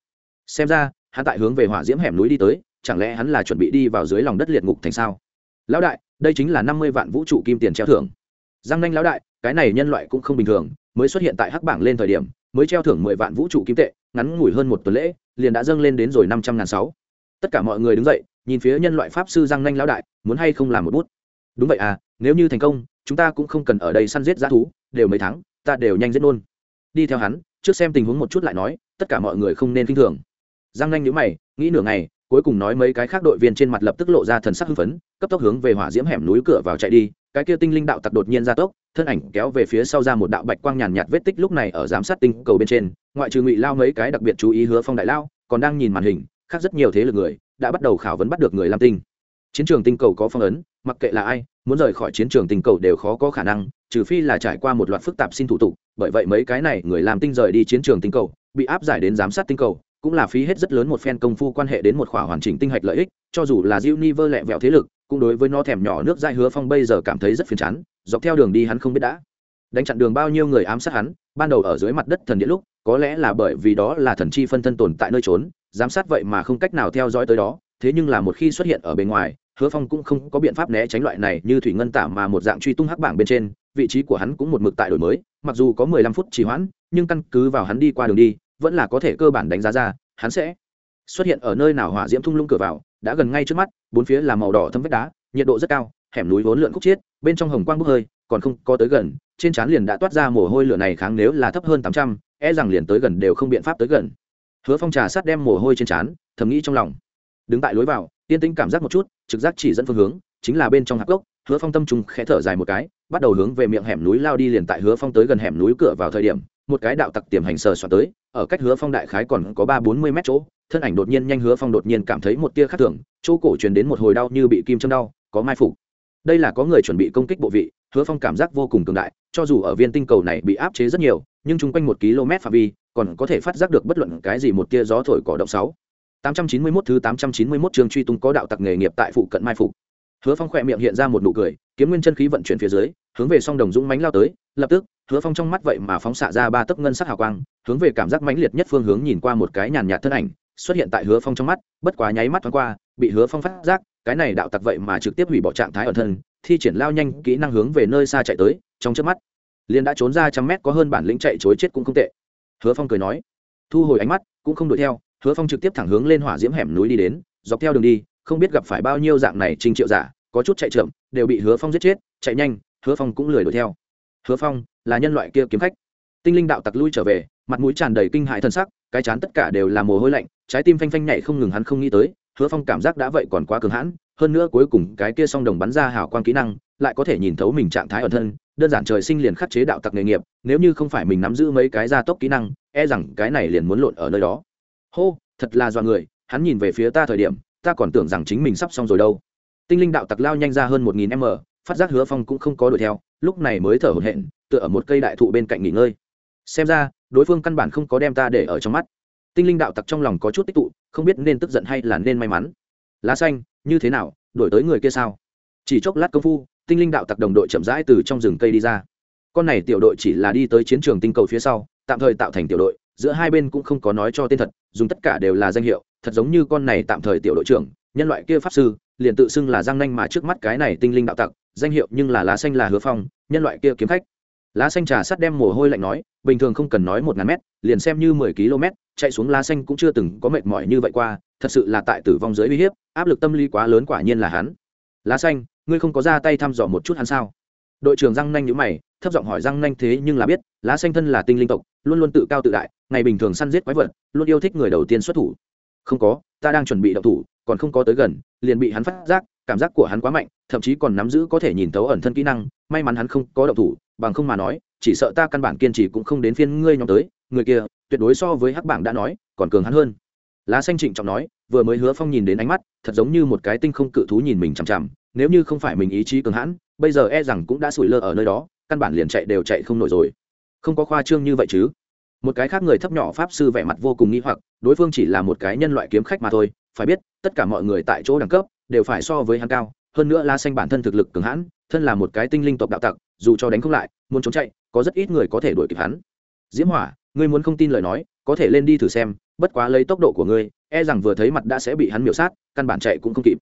Xem ra, hắn tại hướng về hỏa diễm hẻm núi đi tới, chẳng lẽ hắn là chuẩn bị đi vào dưới lòng đất liệt ngục thành sao? Lão đại, đây chính là năm mươi vạn vũ trụ kim tiền treo thưởng. Giang nanh lão đại, cái này nhân loại cũng không bình thường, mới xuất hiện tại hắc bảng lên thời điểm, mới treo thưởng mười vạn vũ trụ kim tệ, ngắn ngủi hơn một tuần lễ, liền đã dâng lên đến rồi năm trăm ngàn sáu. Tất cả mọi người đứng dậy nhìn phía nhân loại pháp sư giang nanh lão đại, muốn hay không làm một bút? Đúng vậy à nếu như thành công, chúng ta cũng không cần ở đây săn giết g thú, đều mấy tháng, ta đều nhanh giết luôn. Đi theo hắn, trước xem tình huống một chút lại nói, tất cả mọi người không nên k i n h thường. Giang nanh nhữ mày, nghĩ nửa ngày, cuối cùng nói mấy cái khác đội viên trên mặt lập tức lộ ra thần sắc hưng phấn, cấp tốc hướng về hỏa diễm hẻm núi cửa vào chạy đi, cái kia tinh linh đạo tặc đột nhiên ra tốc, thân ảnh kéo về phía sau ra một đạo bạch quang nhàn nhạt vết tích lúc này ở giám sát tinh cầu bên trên, ngoại trừ ngụy lao mấy cái đặc biệt chú ý hứa phong đại lao, còn đang nhìn màn hình, khác rất nhiều thế lực người đã bắt đầu khảo vấn bắt được người lam tinh. Chiến trường tinh cầu có phong ấn, mặc kệ là ai, muốn rời khỏi chiến trường tinh cầu đều khó có khả năng, trừ phi là trải qua một loạt phức tạp xin thủ tục, bởi vậy mấy cái này người làm tinh rời đi chiến trường tinh cầu, bị áp giải đến giám sát tinh cầu, cũng là phí hết rất lớn một phen công phu quan hệ đến một khỏa hoàn chỉnh tinh hạch lợi ích, cho dù là diêu ni vơ lẹ vẹo thế lực, cũng đối với nó thèm nhỏ nước dai hứa phong bây giờ cảm thấy rất phiền chán, dọc theo đường đi hắn không biết đã đánh chặn đường bao nhiêu người ám sát hắn, ban đầu ở dưới mặt đất thần điện lúc, có lẽ là bởi vì đó là thần chi phân thân tồn tại nơi trốn giám sát vậy mà không cách nào theo dõi tới đó, thế nhưng là một khi xuất hiện ở bên ngoài, hứa phong cũng không có biện pháp né tránh loại này như thủy ngân tả mà một dạng truy tung hắc bảng bên trên, vị trí của hắn cũng một mực tại đổi mới, mặc dù có mười lăm phút trì hoãn, nhưng căn cứ vào hắn đi qua đường đi, vẫn là có thể cơ bản đánh giá ra, hắn sẽ xuất hiện ở nơi nào hỏa diễm thung lũng cửa vào, đã gần ngay trước mắt, bốn phía là màu đỏ thâm vách đá, nhiệt độ rất cao, hẻm núi vốn lượn khúc chiết, bên trong hồng quang bốc hơi, còn không có tới gần, trên trán liền đã toát ra mồ hôi lửa này kháng nếu là thấp hơn tám trăm e rằng liền tới gần đều không biện pháp tới gần hứa phong trà sát đem mồ hôi trên trán, thầm nghĩ trong lòng. Đứng tại lối vào, yên tĩnh cảm giác một chút, trực giác chỉ dẫn phương hướng, chính là bên trong hạp gốc hứa phong tâm trùng khẽ thở dài một cái, bắt đầu hướng về miệng hẻm núi lao đi liền tại hứa phong tới gần hẻm núi cửa vào thời điểm, một cái đạo tặc tiềm hành sờ soạn tới, ở cách hứa phong đại khái còn có ba bốn mươi mét chỗ, thân ảnh đột nhiên nhanh hứa phong đột nhiên cảm thấy một tia khác thường, chỗ cổ truyền đến một hồi đau như bị kim châm đau, có mai phục. Đây là có người chuẩn bị công kích bộ vị, hứa phong cảm giác vô cùng cường đại, cho dù ở viên tinh cầu này bị áp chế rất nhiều, nhưng chung quanh một km phạm vi còn có thể phát giác được bất luận cái gì một tia gió thổi cỏ động sáu. Tám trăm chín mươi 891 thứ tám trăm chín mươi 891 trường truy tung có đạo tặc nghề nghiệp tại phụ cận mai phục. Hứa phong khỏe miệng hiện ra một nụ cười, kiếm nguyên chân khí vận chuyển phía dưới, hướng về song đồng dũng mãnh lao tới, lập tức, hứa phong trong mắt vậy mà phóng xạ ra ba tấc ngân sắc hào quang, hướng về cảm giác mãnh liệt nhất phương hướng nhìn qua một cái nhàn nhạt thân ảnh, xuất hiện tại hứa phong trong mắt, bất quá nháy mắt thoáng qua, bị hứa phong phát giác, cái này đạo tặc vậy mà trực tiếp hủy bỏ trạng thái ẩn thân, thi triển lao nhanh, kỹ năng hướng về nơi xa chạy tới, trong chớp mắt, liền đã trốn ra trăm mét, có hơn bản lĩnh chạy trối chết cũng không tệ hứa phong cười nói. Thu hồi ánh mắt, cũng không đuổi theo, hứa phong trực tiếp thẳng hướng lên hỏa diễm hẻm núi đi đến, dọc theo đường đi, không biết gặp phải bao nhiêu dạng này trình triệu giả, có chút chạy chậm, đều bị hứa phong giết chết, chạy nhanh, hứa phong cũng lười đuổi theo. Hứa phong là nhân loại kia kiếm khách. Tinh linh đạo tặc lui trở về, mặt mũi tràn đầy kinh hại thân sắc, cái chán tất cả đều là mồ hôi lạnh, trái tim phanh phanh nhảy không ngừng hắn không nghĩ tới, hứa phong cảm giác đã vậy còn quá cường hãn, hơn nữa cuối cùng cái kia song đồng bắn ra hào quang kỹ năng lại có thể nhìn thấu mình trạng thái ẩn thân, đơn giản trời sinh liền khắc chế đạo tặc nghề nghiệp, nếu như không phải mình nắm giữ mấy cái gia tốc kỹ năng e rằng cái này liền muốn lộn ở nơi đó. Hô, thật là do người, hắn nhìn về phía ta thời điểm, ta còn tưởng rằng chính mình sắp xong rồi đâu. Tinh linh đạo tặc lao nhanh ra hơn một nghìn m, phát giác hứa phong cũng không có đuổi theo, lúc này mới thở hổn hển, tựa ở một cây đại thụ bên cạnh nghỉ ngơi. Xem ra, đối phương căn bản không có đem ta để ở trong mắt. Tinh linh đạo tặc trong lòng có chút tích tụ, không biết nên tức giận hay là nên may mắn. Lá xanh, như thế nào, đổi tới người kia sao? Chỉ chốc lát công phu tinh linh đạo tặc đồng đội chậm rãi từ trong rừng cây đi ra. Con này tiểu đội chỉ là đi tới chiến trường tinh cầu phía sau, tạm thời tạo thành tiểu đội, giữa hai bên cũng không có nói cho tên thật, dùng tất cả đều là danh hiệu, thật giống như con này tạm thời tiểu đội trưởng, nhân loại kia pháp sư, liền tự xưng là giang nanh mà trước mắt cái này tinh linh đạo tặc, danh hiệu nhưng là lá xanh là hứa phong, nhân loại kia kiếm khách. Lá xanh trà sắt đem mồ hôi lạnh nói, bình thường không cần nói một ngàn mét, liền xem như mười km, chạy xuống lá xanh cũng chưa từng có mệt mỏi như vậy qua, thật sự là tại tử vong dưới uy hiếp, áp lực tâm lý quá lớn quả nhiên là hắn lá xanh, ngươi không có ra tay thăm dò một chút hắn sao? Đội trưởng răng nanh nhữ mày, thấp giọng hỏi răng nanh thế nhưng là biết, lá xanh thân là tinh linh tộc, luôn luôn tự cao tự đại, ngày bình thường săn giết quái vật, luôn yêu thích người đầu tiên xuất thủ. Không có, ta đang chuẩn bị đậu thủ, còn không có tới gần, liền bị hắn phát giác, cảm giác của hắn quá mạnh, thậm chí còn nắm giữ có thể nhìn thấu ẩn thân kỹ năng, may mắn hắn không có đậu thủ, bằng không mà nói, chỉ sợ ta căn bản kiên trì cũng không đến phiên ngươi nhóm tới, người kia, tuyệt đối so với hắc bảng đã nói, còn cường hắn hơn. Lá xanh trịnh trọng nói vừa mới hứa phong nhìn đến ánh mắt, thật giống như một cái tinh không cự thú nhìn mình chằm chằm, nếu như không phải mình ý chí cường hãn, bây giờ e rằng cũng đã sủi lơ ở nơi đó, căn bản liền chạy đều chạy không nổi rồi. Không có khoa trương như vậy chứ? Một cái khác người thấp nhỏ pháp sư vẻ mặt vô cùng nghi hoặc, đối phương chỉ là một cái nhân loại kiếm khách mà thôi, phải biết, tất cả mọi người tại chỗ đẳng cấp, đều phải so với hắn cao, hơn nữa la xanh bản thân thực lực cường hãn, thân là một cái tinh linh tộc đạo tặc, dù cho đánh không lại, muốn trốn chạy, có rất ít người có thể đuổi kịp hắn. Diễm hỏa, ngươi muốn không tin lời nói, có thể lên đi thử xem, bất quá lấy tốc độ của ngươi e rằng vừa thấy mặt đã sẽ bị hắn miểu sát, căn bản chạy cũng không kịp.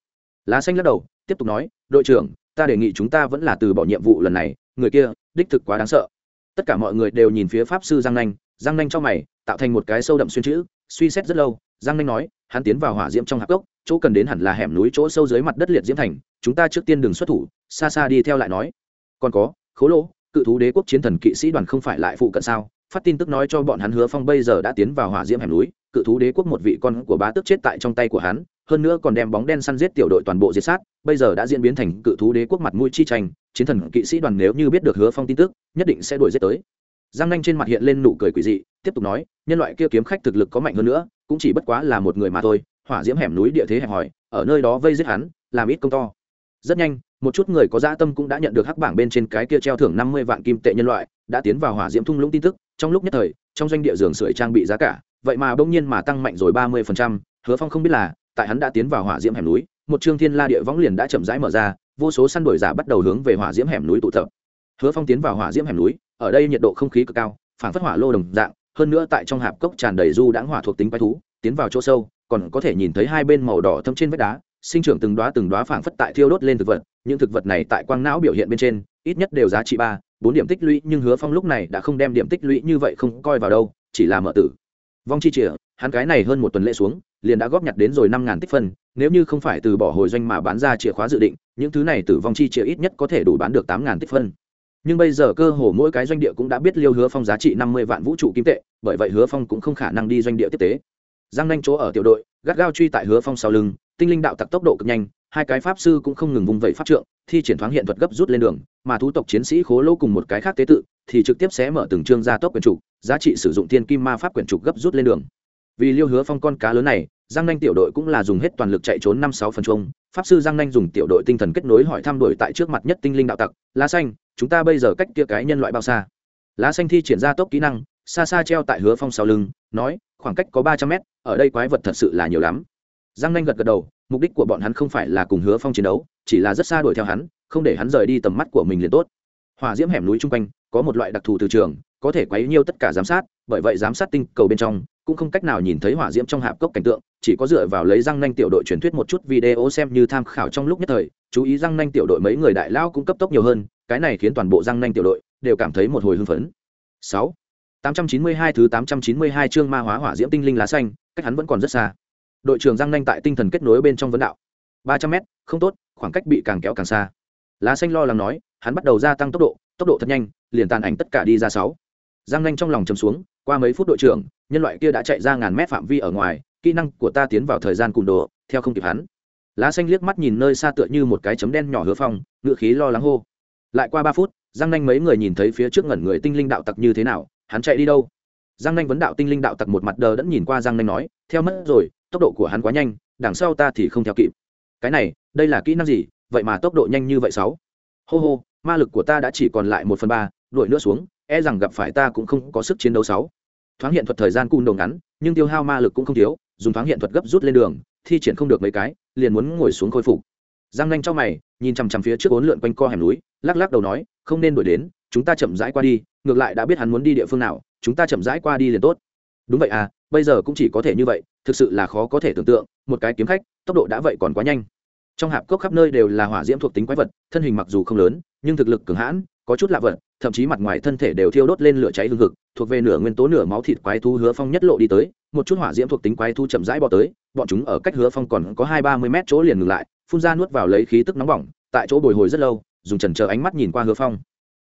Lá xanh lắc đầu, tiếp tục nói, đội trưởng, ta đề nghị chúng ta vẫn là từ bỏ nhiệm vụ lần này, người kia, đích thực quá đáng sợ. Tất cả mọi người đều nhìn phía pháp sư giang nanh giang nanh cho mày, tạo thành một cái sâu đậm xuyên chữ, suy xét rất lâu, giang nanh nói, hắn tiến vào hỏa diễm trong hạp gốc, chỗ cần đến hẳn là hẻm núi chỗ sâu dưới mặt đất liệt diễm thành, chúng ta trước tiên đừng xuất thủ. Xa xa đi theo lại nói, còn có, khố lỗ cự thú đế quốc chiến thần kỵ sĩ đoàn không phải lại phụ cận sao? Phát tin tức nói cho bọn hắn hứa phong bây giờ đã tiến vào hỏa diễm hẻm núi cự thú đế quốc một vị con của bá tước chết tại trong tay của hắn, hơn nữa còn đem bóng đen săn giết tiểu đội toàn bộ diệt sát, bây giờ đã diễn biến thành cự thú đế quốc mặt mũi chi tranh, chiến thần kỵ sĩ đoàn nếu như biết được hứa phong tin tức, nhất định sẽ đuổi giết tới. Giang nanh trên mặt hiện lên nụ cười quỷ dị, tiếp tục nói, nhân loại kia kiếm khách thực lực có mạnh hơn nữa, cũng chỉ bất quá là một người mà thôi, hỏa diễm hẻm núi địa thế hẹp hòi, ở nơi đó vây giết hắn, làm ít công to. Rất nhanh, một chút người có dã tâm cũng đã nhận được hắc bảng bên trên cái kia treo thưởng năm mươi vạn kim tệ nhân loại, đã tiến vào hỏa diễm thung lũng tin tức, trong lúc nhất thời, trong doanh địa giường sưởi trang bị giá cả vậy mà bỗng nhiên mà tăng mạnh rồi ba mươi phần trăm, hứa phong không biết là, tại hắn đã tiến vào hỏa diễm hẻm núi, một trương thiên la địa võng liền đã chậm rãi mở ra, vô số săn đuổi giả bắt đầu hướng về hỏa diễm hẻm núi tụ tập. Hứa phong tiến vào hỏa diễm hẻm núi, ở đây nhiệt độ không khí cực cao, phản phất hỏa lô đồng dạng, hơn nữa tại trong hạp cốc tràn đầy du đãng hỏa thuộc tính quái thú, tiến vào chỗ sâu, còn có thể nhìn thấy hai bên màu đỏ thâm trên vách đá, sinh trưởng từng đóa từng đóa phảng phất tại thiêu đốt lên thực vật, những thực vật này tại quang não biểu hiện bên trên, ít nhất đều giá trị ba, bốn điểm tích lũy, nhưng hứa phong lúc này đã không đem điểm tích lũy như vậy không coi vào đâu, chỉ là mở tử vong chi chìa, hắn cái này hơn một tuần lễ xuống, liền đã góp nhặt đến rồi năm ngàn tích phân, nếu như không phải từ bỏ hồi doanh mà bán ra chìa khóa dự định, những thứ này từ vong chi chìa ít nhất có thể đủ bán được tám ngàn tích phân. Nhưng bây giờ cơ hồ mỗi cái doanh địa cũng đã biết liêu hứa phong giá trị năm mươi vạn vũ trụ kim tệ, bởi vậy hứa phong cũng không khả năng đi doanh địa tiếp tế. Giang nanh chỗ ở tiểu đội, gắt gao truy tại hứa phong sau lưng, tinh linh đạo tặc tốc độ cực nhanh, hai cái pháp sư cũng không ngừng vung vẩy pháp trượng, thi triển thoáng hiện thuật gấp rút lên đường, mà thú tộc chiến sĩ khố lỗ cùng một cái khác tế tự thì trực tiếp sẽ mở từng chương gia tốc quyền trục, giá trị sử dụng thiên kim ma pháp quyền trục gấp rút lên đường. Vì liêu hứa phong con cá lớn này, giang nanh tiểu đội cũng là dùng hết toàn lực chạy trốn năm sáu phần chung pháp sư giang nanh dùng tiểu đội tinh thần kết nối hỏi thăm đổi tại trước mặt nhất tinh linh đạo tặc, lá xanh, chúng ta bây giờ cách kia cái nhân loại bao xa? Lá xanh thi triển ra tốc kỹ năng, xa xa treo tại hứa phong sau lưng, nói, khoảng cách có ba trăm mét, ở đây quái vật thật sự là nhiều lắm. Giang nanh gật gật đầu, mục đích của bọn hắn không phải là cùng hứa phong chiến đấu, chỉ là rất xa đuổi theo hắn, không để hắn rời đi tầm mắt của mình liền tốt. Hỏa diễm hẻm núi chung quanh có một loại đặc thù từ trường, có thể quấy nhiêu tất cả giám sát, bởi vậy giám sát tinh cầu bên trong, cũng không cách nào nhìn thấy hỏa diễm trong hạp cốc cảnh tượng, chỉ có dựa vào lấy răng nanh tiểu đội truyền thuyết một chút video xem như tham khảo trong lúc nhất thời, chú ý răng nanh tiểu đội mấy người đại lao cũng cấp tốc nhiều hơn, cái này khiến toàn bộ răng nanh tiểu đội đều cảm thấy một hồi hưng phấn. Sáu, tám trăm chín mươi hai thứ tám trăm chín mươi hai chương ma hóa hỏa diễm tinh linh lá xanh, cách hắn vẫn còn rất xa. Đội trưởng răng nanh tại tinh thần kết nối bên trong vấn đạo. Ba trăm mét, không tốt, khoảng cách bị càng kéo càng xa. Lá xanh lo lắng nói, hắn bắt đầu gia tăng tốc độ tốc độ thật nhanh liền tàn ảnh tất cả đi ra sáu. Giang nanh trong lòng chầm xuống, qua mấy phút đội trưởng, nhân loại kia đã chạy ra ngàn mét phạm vi ở ngoài, kỹ năng của ta tiến vào thời gian cùn đồ theo không kịp hắn. Lá xanh liếc mắt nhìn nơi xa tựa như một cái chấm đen nhỏ hứa phong, ngựa khí lo lắng hô. Lại qua ba phút, giang nanh mấy người nhìn thấy phía trước ngẩn người tinh linh đạo tặc như thế nào, hắn chạy đi đâu? Giang nanh vấn đạo tinh linh đạo tặc một mặt đờ đẫn nhìn qua giang nanh nói, theo mất rồi, tốc độ của hắn quá nhanh, đằng sau ta thì không theo kịp. Cái này, đây là kỹ năng gì? Vậy mà tốc độ nhanh như vậy sáu. Hô hô ma lực của ta đã chỉ còn lại một phần ba, đuổi nữa xuống e rằng gặp phải ta cũng không có sức chiến đấu sáu. Thoáng hiện thuật thời gian cung đồ ngắn, nhưng tiêu hao ma lực cũng không thiếu, dùng thoáng hiện thuật gấp rút lên đường, thi triển không được mấy cái, liền muốn ngồi xuống khôi phục. Giang nhanh trong mày, nhìn chằm chằm phía trước bốn lượn quanh co hẻm núi, lắc lắc đầu nói, không nên đuổi đến, chúng ta chậm rãi qua đi, ngược lại đã biết hắn muốn đi địa phương nào, chúng ta chậm rãi qua đi liền tốt. Đúng vậy à bây giờ cũng chỉ có thể như vậy, thực sự là khó có thể tưởng tượng, một cái kiếm khách, tốc độ đã vậy còn quá nhanh. Trong hạp cốc khắp nơi đều là hỏa diễm thuộc tính quái vật, thân hình mặc dù không lớn nhưng thực lực cường hãn, có chút lạ vật, thậm chí mặt ngoài thân thể đều thiêu đốt lên lửa cháy hương thực thuộc về nửa nguyên tố nửa máu thịt quái thú hứa phong nhất lộ đi tới, một chút hỏa diễm thuộc tính quái thú chậm rãi bỏ tới, bọn chúng ở cách hứa phong còn có hai ba mươi mét chỗ liền ngừng lại, phun ra nuốt vào lấy khí tức nóng bỏng, tại chỗ bồi hồi rất lâu, dùng trần chờ ánh mắt nhìn qua hứa phong.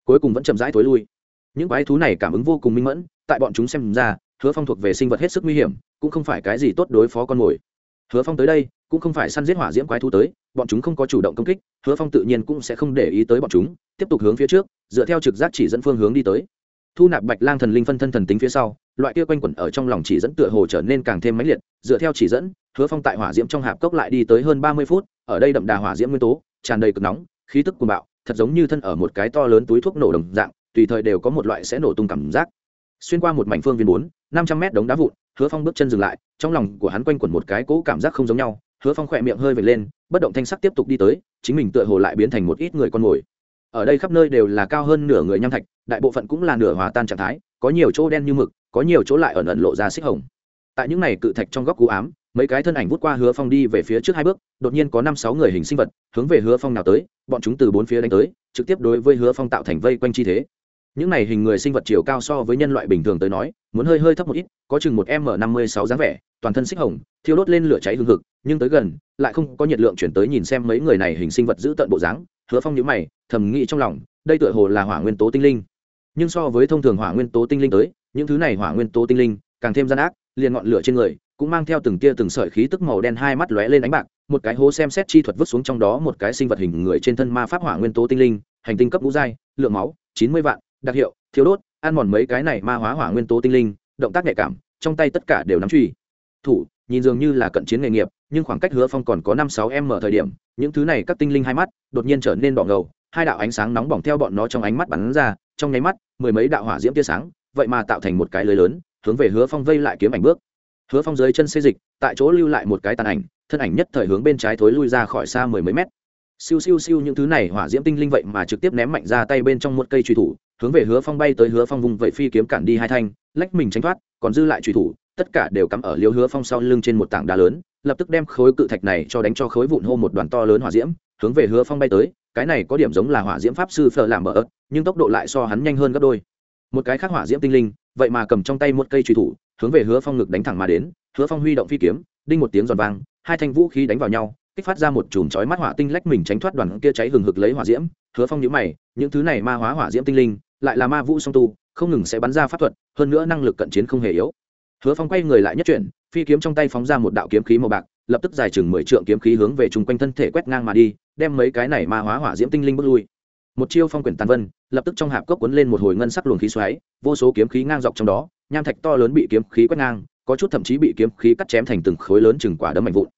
Cuối cùng vẫn chậm rãi thối lui. Những quái thú này cảm ứng vô cùng minh mẫn, tại bọn chúng xem ra, hứa phong thuộc về sinh vật hết sức nguy hiểm, cũng không phải cái gì tốt đối phó con mồi hứa phong tới đây, cũng không phải săn giết hỏa diễm quái thú tới, bọn chúng không có chủ động công kích, hứa phong tự nhiên cũng sẽ không để ý tới bọn chúng, tiếp tục hướng phía trước, dựa theo trực giác chỉ dẫn phương hướng đi tới. Thu nạp bạch lang thần linh phân thân thần tính phía sau, loại kia quanh quẩn ở trong lòng chỉ dẫn tựa hồ trở nên càng thêm mãnh liệt, dựa theo chỉ dẫn, hứa phong tại hỏa diễm trong hạp cốc lại đi tới hơn ba mươi phút, ở đây đậm đà hỏa diễm nguyên tố, tràn đầy cực nóng, khí tức cuồng bạo, thật giống như thân ở một cái to lớn túi thuốc nổ đồng dạng, tùy thời đều có một loại sẽ nổ tung cảm giác xuyên qua một mảnh phương viên bốn, năm trăm mét đống đá vụn, hứa phong bước chân dừng lại, trong lòng của hắn quanh quẩn một cái cỗ cảm giác không giống nhau. Hứa phong khỏe miệng hơi vệt lên, bất động thanh sắc tiếp tục đi tới, chính mình tựa hồ lại biến thành một ít người con mồi. Ở đây khắp nơi đều là cao hơn nửa người nham thạch, đại bộ phận cũng là nửa hòa tan trạng thái, có nhiều chỗ đen như mực, có nhiều chỗ lại ẩn ẩn lộ ra xích hồng. Tại những này cự thạch trong góc cú ám, mấy cái thân ảnh vút qua hứa phong đi về phía trước hai bước, đột nhiên có năm sáu người hình sinh vật hướng về hứa phong nào tới, bọn chúng từ bốn phía đánh tới, trực tiếp đối với hứa phong tạo thành vây quanh chi thế những này hình người sinh vật chiều cao so với nhân loại bình thường tới nói, muốn hơi hơi thấp một ít, có chừng một m năm mươi sáu dáng vẻ, toàn thân xích hồng, thiêu đốt lên lửa cháy hương thực nhưng tới gần, lại không có nhiệt lượng chuyển tới nhìn xem mấy người này hình sinh vật giữ tận bộ dáng, hứa phong nhữ mày, thầm nghĩ trong lòng, đây tựa hồ là hỏa nguyên tố tinh linh. Nhưng so với thông thường hỏa nguyên tố tinh linh tới, những thứ này hỏa nguyên tố tinh linh, càng thêm gian ác, liền ngọn lửa trên người, cũng mang theo từng tia từng sợi khí tức màu đen hai mắt lóe lên ánh bạc, một cái hố xem xét chi thuật vứt xuống trong đó một cái sinh vật hình người trên thân ma pháp hỏa nguyên tố tinh linh, hành tinh cấp ngũ giai, lượng máu chín mươi vạn đặc hiệu thiếu đốt, ăn mòn mấy cái này ma hóa hỏa nguyên tố tinh linh, động tác nhạy cảm, trong tay tất cả đều nắm truy. Thủ, nhìn dường như là cận chiến nghề nghiệp, nhưng khoảng cách hứa phong còn có năm sáu em ở thời điểm, những thứ này các tinh linh hai mắt, đột nhiên trở nên đỏ ngầu, hai đạo ánh sáng nóng bỏng theo bọn nó trong ánh mắt bắn ra, trong nháy mắt, mười mấy đạo hỏa diễm tia sáng, vậy mà tạo thành một cái lưới lớn, hướng về hứa phong vây lại kiếm ảnh bước. Hứa phong dưới chân xê dịch, tại chỗ lưu lại một cái tàn ảnh, thân ảnh nhất thời hướng bên trái thối lui ra khỏi xa mười mấy mét siêu siêu siêu những thứ này hỏa diễm tinh linh vậy mà trực tiếp ném mạnh ra tay bên trong một cây truy thủ, hướng về hứa phong bay tới hứa phong vùng vậy phi kiếm cản đi hai thanh, lách mình tránh thoát, còn dư lại truy thủ, tất cả đều cắm ở liêu hứa phong sau lưng trên một tảng đá lớn, lập tức đem khối cự thạch này cho đánh cho khối vụn hô một đoàn to lớn hỏa diễm, hướng về hứa phong bay tới, cái này có điểm giống là hỏa diễm pháp sư phở làm mở ớt, nhưng tốc độ lại so hắn nhanh hơn gấp đôi. Một cái khác hỏa diễm tinh linh, vậy mà cầm trong tay một cây truy thủ, hướng về hứa phong ngực đánh thẳng mà đến, hứa phong huy động phi kiếm, đinh một tiếng giòn vang, hai thanh vũ khí đánh vào nhau kích phát ra một chùm chói mắt hỏa tinh lách mình tránh thoát đoàn kia cháy hừng hực lấy hỏa diễm, hứa phong nhữ mày, những thứ này ma hóa hỏa diễm tinh linh, lại là ma vũ song tu, không ngừng sẽ bắn ra pháp thuật, hơn nữa năng lực cận chiến không hề yếu. Hứa phong quay người lại nhất chuyển, phi kiếm trong tay phóng ra một đạo kiếm khí màu bạc, lập tức dài chừng mười trượng kiếm khí hướng về chung quanh thân thể quét ngang mà đi, đem mấy cái này ma hóa hỏa diễm tinh linh bước lui. Một chiêu phong quyển tàn vân, lập tức trong hạp cốc cuốn lên một hồi ngân sắc luồng khí xoáy, vô số kiếm khí ngang dọc trong đó, nham thạch to lớn bị kiếm khí quét ngang, có chút thậm chí bị kiếm khí cắt chém thành từng khối lớn chừng quả đấm mạnh vụn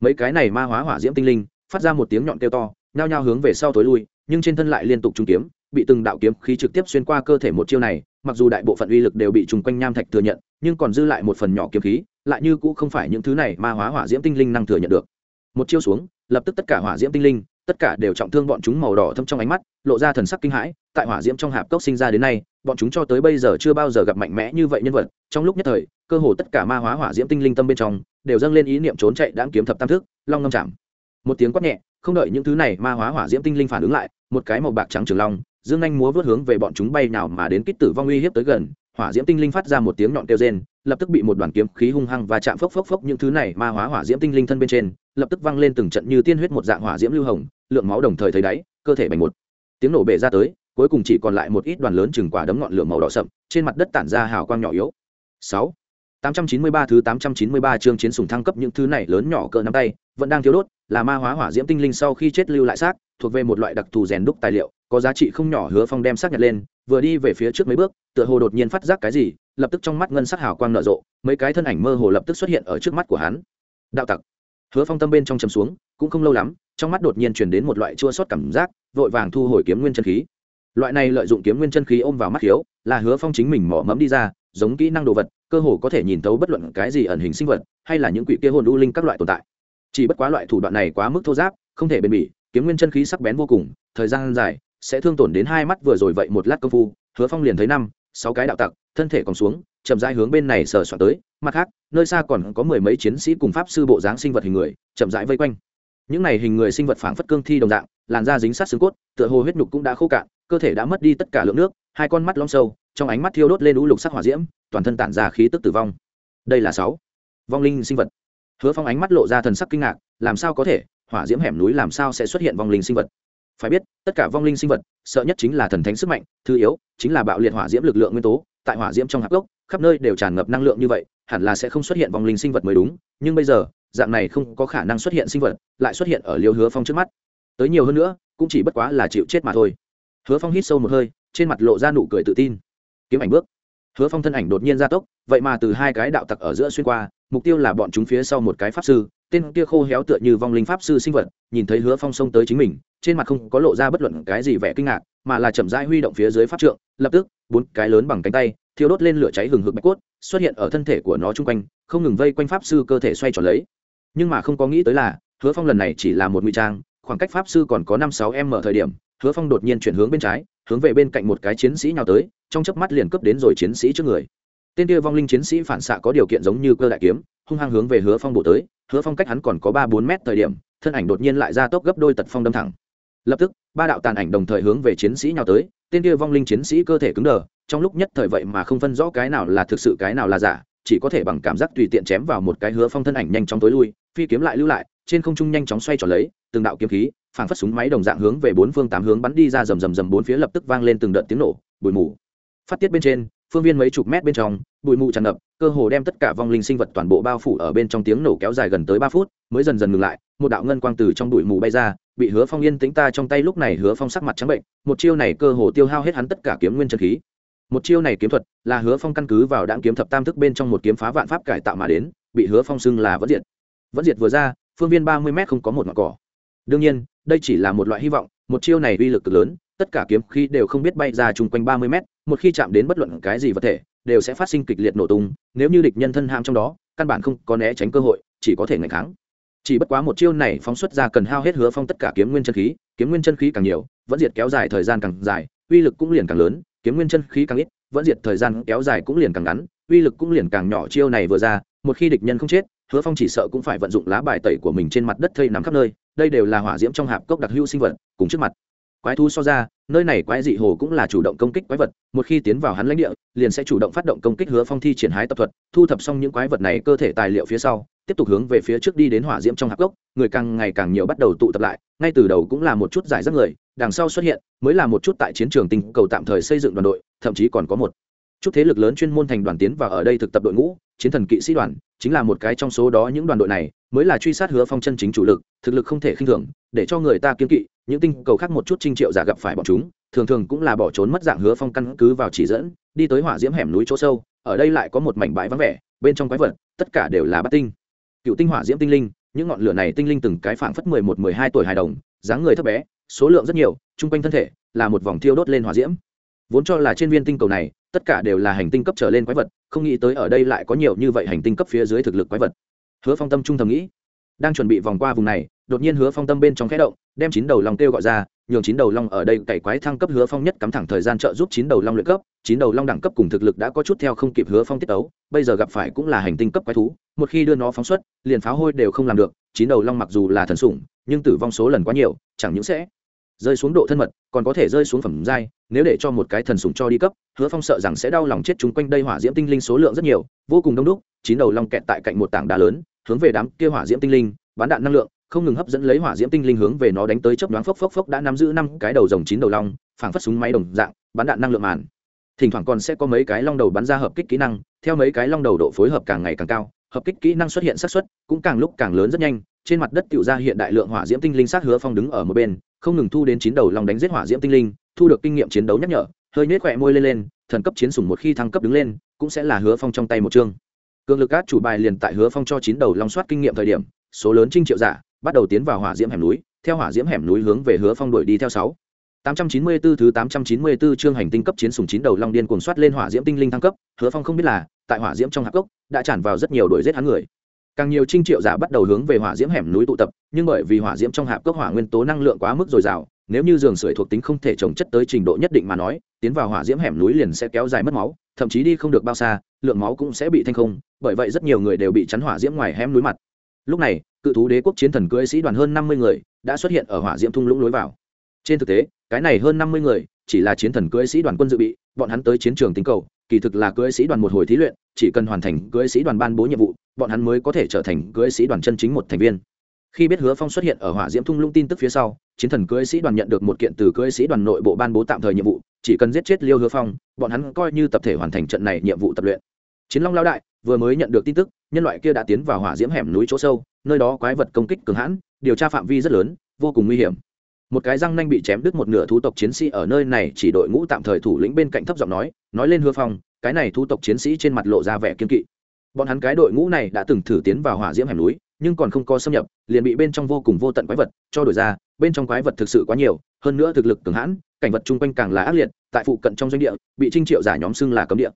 mấy cái này ma hóa hỏa diễm tinh linh, phát ra một tiếng nhọn kêu to, nhao nhao hướng về sau tối lui, nhưng trên thân lại liên tục trúng kiếm, bị từng đạo kiếm khí trực tiếp xuyên qua cơ thể một chiêu này, mặc dù đại bộ phận uy lực đều bị trùng quanh nham thạch thừa nhận, nhưng còn dư lại một phần nhỏ kiếm khí, lại như cũng không phải những thứ này ma hóa hỏa diễm tinh linh năng thừa nhận được. Một chiêu xuống, lập tức tất cả hỏa diễm tinh linh, tất cả đều trọng thương bọn chúng màu đỏ thâm trong ánh mắt, lộ ra thần sắc kinh hãi, tại hỏa diễm trong hạp cốc sinh ra đến nay bọn chúng cho tới bây giờ chưa bao giờ gặp mạnh mẽ như vậy nhân vật. Trong lúc nhất thời, cơ hồ tất cả ma hóa hỏa diễm tinh linh tâm bên trong, đều dâng lên ý niệm trốn chạy đáng kiếm thập tam thức, long ngâm chạm. Một tiếng quát nhẹ, không đợi những thứ này ma hóa hỏa diễm tinh linh phản ứng lại, một cái màu bạc trắng trường long, dương anh múa vớt hướng về bọn chúng bay nào mà đến kích tử vong uy hiếp tới gần, hỏa diễm tinh linh phát ra một tiếng nhọn kêu rên, lập tức bị một đoàn kiếm khí hung hăng và chạm phốc phốc phốc những thứ này ma hóa hỏa diễm tinh linh thân bên trên, lập tức văng lên từng trận như tiên huyết một dạng hỏa diễm lưu hồng, lượng máu đồng thời thấy đáy, cơ thể bành một. Tiếng nổ bể ra tới cuối cùng chỉ còn lại một ít đoàn lớn chừng quả đấm ngọn lửa màu đỏ sậm trên mặt đất tản ra hào quang nhỏ yếu sáu 893 thứ 893 chương chiến sủng thăng cấp những thứ này lớn nhỏ cỡ nắm tay, vẫn đang thiếu đốt, là ma hóa hỏa diễm tinh linh sau khi chết lưu lại xác, thuộc về một loại đặc thù rèn đúc tài liệu, có giá trị không nhỏ Hứa Phong đem xác nhặt lên, vừa đi về phía trước mấy bước, tựa hồ đột nhiên phát giác cái gì, lập tức trong mắt ngân sắc hào quang nở rộ, mấy cái thân ảnh mơ hồ lập tức xuất hiện ở trước mắt của hắn. Đạo tặc. Hứa Phong tâm bên trong trầm xuống, cũng không lâu lắm, trong mắt đột nhiên truyền đến một loại chua xót cảm giác, vội vàng thu hồi kiếm nguyên chân khí. Loại này lợi dụng kiếm nguyên chân khí ôm vào mắt khiếu là Hứa Phong chính mình mỏ mẫm đi ra, giống kỹ năng đồ vật, cơ hồ có thể nhìn thấu bất luận cái gì ẩn hình sinh vật hay là những quỷ kia hồn u linh các loại tồn tại. Chỉ bất quá loại thủ đoạn này quá mức thô giáp không thể bền bỉ kiếm nguyên chân khí sắc bén vô cùng thời gian dài sẽ thương tổn đến hai mắt vừa rồi vậy một lát công phu hứa phong liền thấy năm sáu cái đạo tặc thân thể còn xuống chậm rãi hướng bên này sờ soạn tới mặt khác nơi xa còn có mười mấy chiến sĩ cùng pháp sư bộ dáng sinh vật hình người chậm rãi vây quanh. Những này hình người sinh vật phảng phất cương thi đồng dạng làn da dính sát xương cốt tựa hồ huyết nhục cũng đã khô cạn cơ thể đã mất đi tất cả lượng nước, hai con mắt long sâu, trong ánh mắt thiêu đốt lên lũ lục sắc hỏa diễm, toàn thân tản ra khí tức tử vong. Đây là sáu vong linh sinh vật. Hứa phong ánh mắt lộ ra thần sắc kinh ngạc, làm sao có thể? Hỏa diễm hẻm núi làm sao sẽ xuất hiện vong linh sinh vật? Phải biết, tất cả vong linh sinh vật, sợ nhất chính là thần thánh sức mạnh, thứ yếu chính là bạo liệt hỏa diễm lực lượng nguyên tố, tại hỏa diễm trong hạp gốc, khắp nơi đều tràn ngập năng lượng như vậy, hẳn là sẽ không xuất hiện vong linh sinh vật mới đúng, nhưng bây giờ, dạng này không có khả năng xuất hiện sinh vật, lại xuất hiện ở liều hứa phong trước mắt. Tới nhiều hơn nữa, cũng chỉ bất quá là chịu chết mà thôi hứa phong hít sâu một hơi, trên mặt lộ ra nụ cười tự tin. Kiếm ảnh bước. Hứa phong thân ảnh đột nhiên gia tốc, vậy mà từ hai cái đạo tặc ở giữa xuyên qua, mục tiêu là bọn chúng phía sau một cái pháp sư, tên kia khô héo tựa như vong linh pháp sư sinh vật, nhìn thấy hứa phong xông tới chính mình, trên mặt không có lộ ra bất luận cái gì vẻ kinh ngạc, mà là chậm rãi huy động phía dưới pháp trượng, lập tức, bốn cái lớn bằng cánh tay, thiêu đốt lên lửa cháy hừng hực bạch cốt, xuất hiện ở thân thể của nó chung quanh, không ngừng vây quanh pháp sư cơ thể xoay tròn lấy. Nhưng mà không có nghĩ tới là, hứa phong lần này chỉ là một ngụy trang, khoảng cách pháp sư còn có năm sáu m thời điểm hứa phong đột nhiên chuyển hướng bên trái, hướng về bên cạnh một cái chiến sĩ nhào tới, trong chớp mắt liền cướp đến rồi chiến sĩ trước người. Tên kia vong linh chiến sĩ phản xạ có điều kiện giống như cơ đại kiếm, hung hăng hướng về hứa phong bổ tới. Hứa phong cách hắn còn có ba bốn mét thời điểm, thân ảnh đột nhiên lại ra tốc gấp đôi tật phong đâm thẳng. Lập tức, ba đạo tàn ảnh đồng thời hướng về chiến sĩ nhào tới, tên kia vong linh chiến sĩ cơ thể cứng đờ, trong lúc nhất thời vậy mà không phân rõ cái nào là thực sự cái nào là giả, chỉ có thể bằng cảm giác tùy tiện chém vào một cái hứa phong thân ảnh nhanh chóng tối lui, phi kiếm lại lưu lại, trên không trung nhanh chóng xoay tròn lấy, từng đạo kiếm khí phảng phất súng máy đồng dạng hướng về bốn phương tám hướng bắn đi ra rầm rầm rầm bốn phía lập tức vang lên từng đợt tiếng nổ, bụi mù. Phát tiết bên trên, phương viên mấy chục mét bên trong, bụi mù tràn ngập, cơ hồ đem tất cả vong linh sinh vật toàn bộ bao phủ ở bên trong tiếng nổ kéo dài gần tới ba phút, mới dần dần ngừng lại, một đạo ngân quang từ trong bụi mù bay ra, bị hứa phong yên tĩnh ta trong tay lúc này hứa phong sắc mặt trắng bệnh, một chiêu này cơ hồ tiêu hao hết hắn tất cả kiếm nguyên chân khí. Một chiêu này kiếm thuật là hứa phong căn cứ vào đạn kiếm thập tam thức bên trong một kiếm phá vạn pháp cải tạo mà đến, bị hứa phong xưng là vẫn diệt. Vẫn diệt vừa ra, phương viên ba mươi m không có một ngọn cỏ. Đương nhiên đây chỉ là một loại hy vọng, một chiêu này uy lực cực lớn, tất cả kiếm khí đều không biết bay ra chung quanh ba mươi mét, một khi chạm đến bất luận cái gì vật thể, đều sẽ phát sinh kịch liệt nổ tung, nếu như địch nhân thân ham trong đó, căn bản không có né tránh cơ hội, chỉ có thể ngày kháng. Chỉ bất quá một chiêu này phóng xuất ra cần hao hết hứa phong tất cả kiếm nguyên chân khí, kiếm nguyên chân khí càng nhiều, vẫn diệt kéo dài thời gian càng dài, uy lực cũng liền càng lớn, kiếm nguyên chân khí càng ít, vẫn diệt thời gian kéo dài cũng liền càng ngắn, uy lực cũng liền càng nhỏ chiêu này vừa ra, một khi địch nhân không chết, hứa phong chỉ sợ cũng phải vận dụng lá bài tẩy của mình trên mặt đất thây nằm khắp nơi đây đều là hỏa diễm trong hạp cốc đặc hữu sinh vật, cùng trước mặt. Quái thú so ra, nơi này quái dị hồ cũng là chủ động công kích quái vật, một khi tiến vào hắn lãnh địa, liền sẽ chủ động phát động công kích hứa phong thi triển hái tập thuật, thu thập xong những quái vật này cơ thể tài liệu phía sau, tiếp tục hướng về phía trước đi đến hỏa diễm trong hạp gốc người càng ngày càng nhiều bắt đầu tụ tập lại, ngay từ đầu cũng là một chút giải rác người, đằng sau xuất hiện, mới là một chút tại chiến trường tinh cầu tạm thời xây dựng đoàn đội, thậm chí còn có một chút thế lực lớn chuyên môn thành đoàn tiến và ở đây thực tập đội ngũ, chiến thần kỵ sĩ đoàn chính là một cái trong số đó những đoàn đội này mới là truy sát hứa phong chân chính chủ lực, thực lực không thể khinh thường, để cho người ta kiên kỵ, những tinh cầu khác một chút trinh triệu giả gặp phải bọn chúng, thường thường cũng là bỏ trốn mất dạng hứa phong căn cứ vào chỉ dẫn, đi tới hỏa diễm hẻm núi chỗ sâu, ở đây lại có một mảnh bãi vắng vẻ, bên trong quái vật, tất cả đều là bát tinh. Cựu tinh hỏa diễm tinh linh, những ngọn lửa này tinh linh từng cái phảng phất mười một, mười hai tuổi hài đồng, dáng người thấp bé, số lượng rất nhiều, chung quanh thân thể là một vòng thiêu đốt lên hỏa diễm. Vốn cho là trên viên tinh cầu này, tất cả đều là hành tinh cấp trở lên quái vật không nghĩ tới ở đây lại có nhiều như vậy hành tinh cấp phía dưới thực lực quái vật. Hứa phong tâm trung thầm nghĩ, đang chuẩn bị vòng qua vùng này, đột nhiên hứa phong tâm bên trong khẽ động, đem chín đầu long kêu gọi ra, nhường chín đầu long ở đây cày quái thăng cấp hứa phong nhất cắm thẳng thời gian trợ giúp chín đầu long luyện cấp, chín đầu long đẳng cấp cùng thực lực đã có chút theo không kịp hứa phong tiết ấu bây giờ gặp phải cũng là hành tinh cấp quái thú, một khi đưa nó phóng xuất, liền pháo hôi đều không làm được, chín đầu long mặc dù là thần sủng, nhưng tử vong số lần quá nhiều, chẳng những sẽ rơi xuống độ thân mật, còn có thể rơi xuống phẩm giai nếu để cho một cái thần sủng cho đi cấp, hứa phong sợ rằng sẽ đau lòng chết chúng quanh đây hỏa diễm tinh linh số lượng rất nhiều, vô cùng đông đúc, chín đầu long kẹt tại cạnh một tảng đá lớn, hướng về đám kia hỏa diễm tinh linh bán đạn năng lượng, không ngừng hấp dẫn lấy hỏa diễm tinh linh hướng về nó đánh tới chớp nhoáng phốc phốc phốc đã nắm giữ năm cái đầu rồng chín đầu long, phảng phất súng máy đồng dạng, bắn đạn năng lượng màn. Thỉnh thoảng còn sẽ có mấy cái long đầu bắn ra hợp kích kỹ năng, theo mấy cái long đầu độ phối hợp càng ngày càng cao hợp kích kỹ năng xuất hiện xác suất cũng càng lúc càng lớn rất nhanh. Trên mặt đất tiểu ra hiện đại lượng hỏa diễm tinh linh sát hứa phong đứng ở một bên không ngừng thu đến chín đầu long đánh giết hỏa diễm tinh linh thu được kinh nghiệm chiến đấu nhắc nhở. Hơi nhếch khỏe môi lên lên thần cấp chiến sủng một khi thăng cấp đứng lên cũng sẽ là hứa phong trong tay một chương. Cường lực át chủ bài liền tại hứa phong cho chín đầu long soát kinh nghiệm thời điểm số lớn trinh triệu giả bắt đầu tiến vào hỏa diễm hẻm núi theo hỏa diễm hẻm núi hướng về hứa phong đuổi đi theo sáu. 894 thứ 894 chương hành tinh cấp chiến sủng chín đầu long điên cuồng soát lên hỏa diễm tinh linh thăng cấp, Hứa Phong không biết là, tại hỏa diễm trong hạp cốc đã tràn vào rất nhiều đuổi giết hắn người. Càng nhiều trinh triệu giả bắt đầu hướng về hỏa diễm hẻm núi tụ tập, nhưng bởi vì hỏa diễm trong hạp cốc hỏa nguyên tố năng lượng quá mức dồi dào, nếu như giường sưởi thuộc tính không thể trồng chất tới trình độ nhất định mà nói, tiến vào hỏa diễm hẻm núi liền sẽ kéo dài mất máu, thậm chí đi không được bao xa, lượng máu cũng sẽ bị thanh không, bởi vậy rất nhiều người đều bị chắn hỏa diễm ngoài hẻm núi mặt. Lúc này, cự thú đế quốc chiến thần cưỡi sĩ đoàn hơn 50 người đã xuất hiện ở hỏa diễm thung lũng lối vào. Trên thực tế, cái này hơn 50 người chỉ là chiến thần cưỡi sĩ đoàn quân dự bị, bọn hắn tới chiến trường tính cầu, kỳ thực là cưỡi sĩ đoàn một hồi thí luyện, chỉ cần hoàn thành cưỡi sĩ đoàn ban bố nhiệm vụ, bọn hắn mới có thể trở thành cưỡi sĩ đoàn chân chính một thành viên. Khi biết Hứa Phong xuất hiện ở hỏa diễm thung lũng tin tức phía sau, chiến thần cưỡi sĩ đoàn nhận được một kiện từ cưỡi sĩ đoàn nội bộ ban bố tạm thời nhiệm vụ, chỉ cần giết chết Liêu Hứa Phong, bọn hắn coi như tập thể hoàn thành trận này nhiệm vụ tập luyện. Chiến Long lão đại vừa mới nhận được tin tức, nhân loại kia đã tiến vào hỏa diễm hẻm núi chỗ sâu, nơi đó quái vật công kích cường hãn, điều tra phạm vi rất lớn, vô cùng nguy hiểm. Một cái răng nanh bị chém đứt một nửa thú tộc chiến sĩ ở nơi này chỉ đội ngũ tạm thời thủ lĩnh bên cạnh thấp giọng nói, nói lên Hứa Phong, cái này thú tộc chiến sĩ trên mặt lộ ra vẻ kiên kỵ. Bọn hắn cái đội ngũ này đã từng thử tiến vào hỏa diễm hẻm núi, nhưng còn không có xâm nhập, liền bị bên trong vô cùng vô tận quái vật cho đổi ra, bên trong quái vật thực sự quá nhiều, hơn nữa thực lực cường hãn, cảnh vật chung quanh càng là ác liệt, tại phụ cận trong doanh địa, bị Trinh Triệu giả nhóm xưng là cấm địa.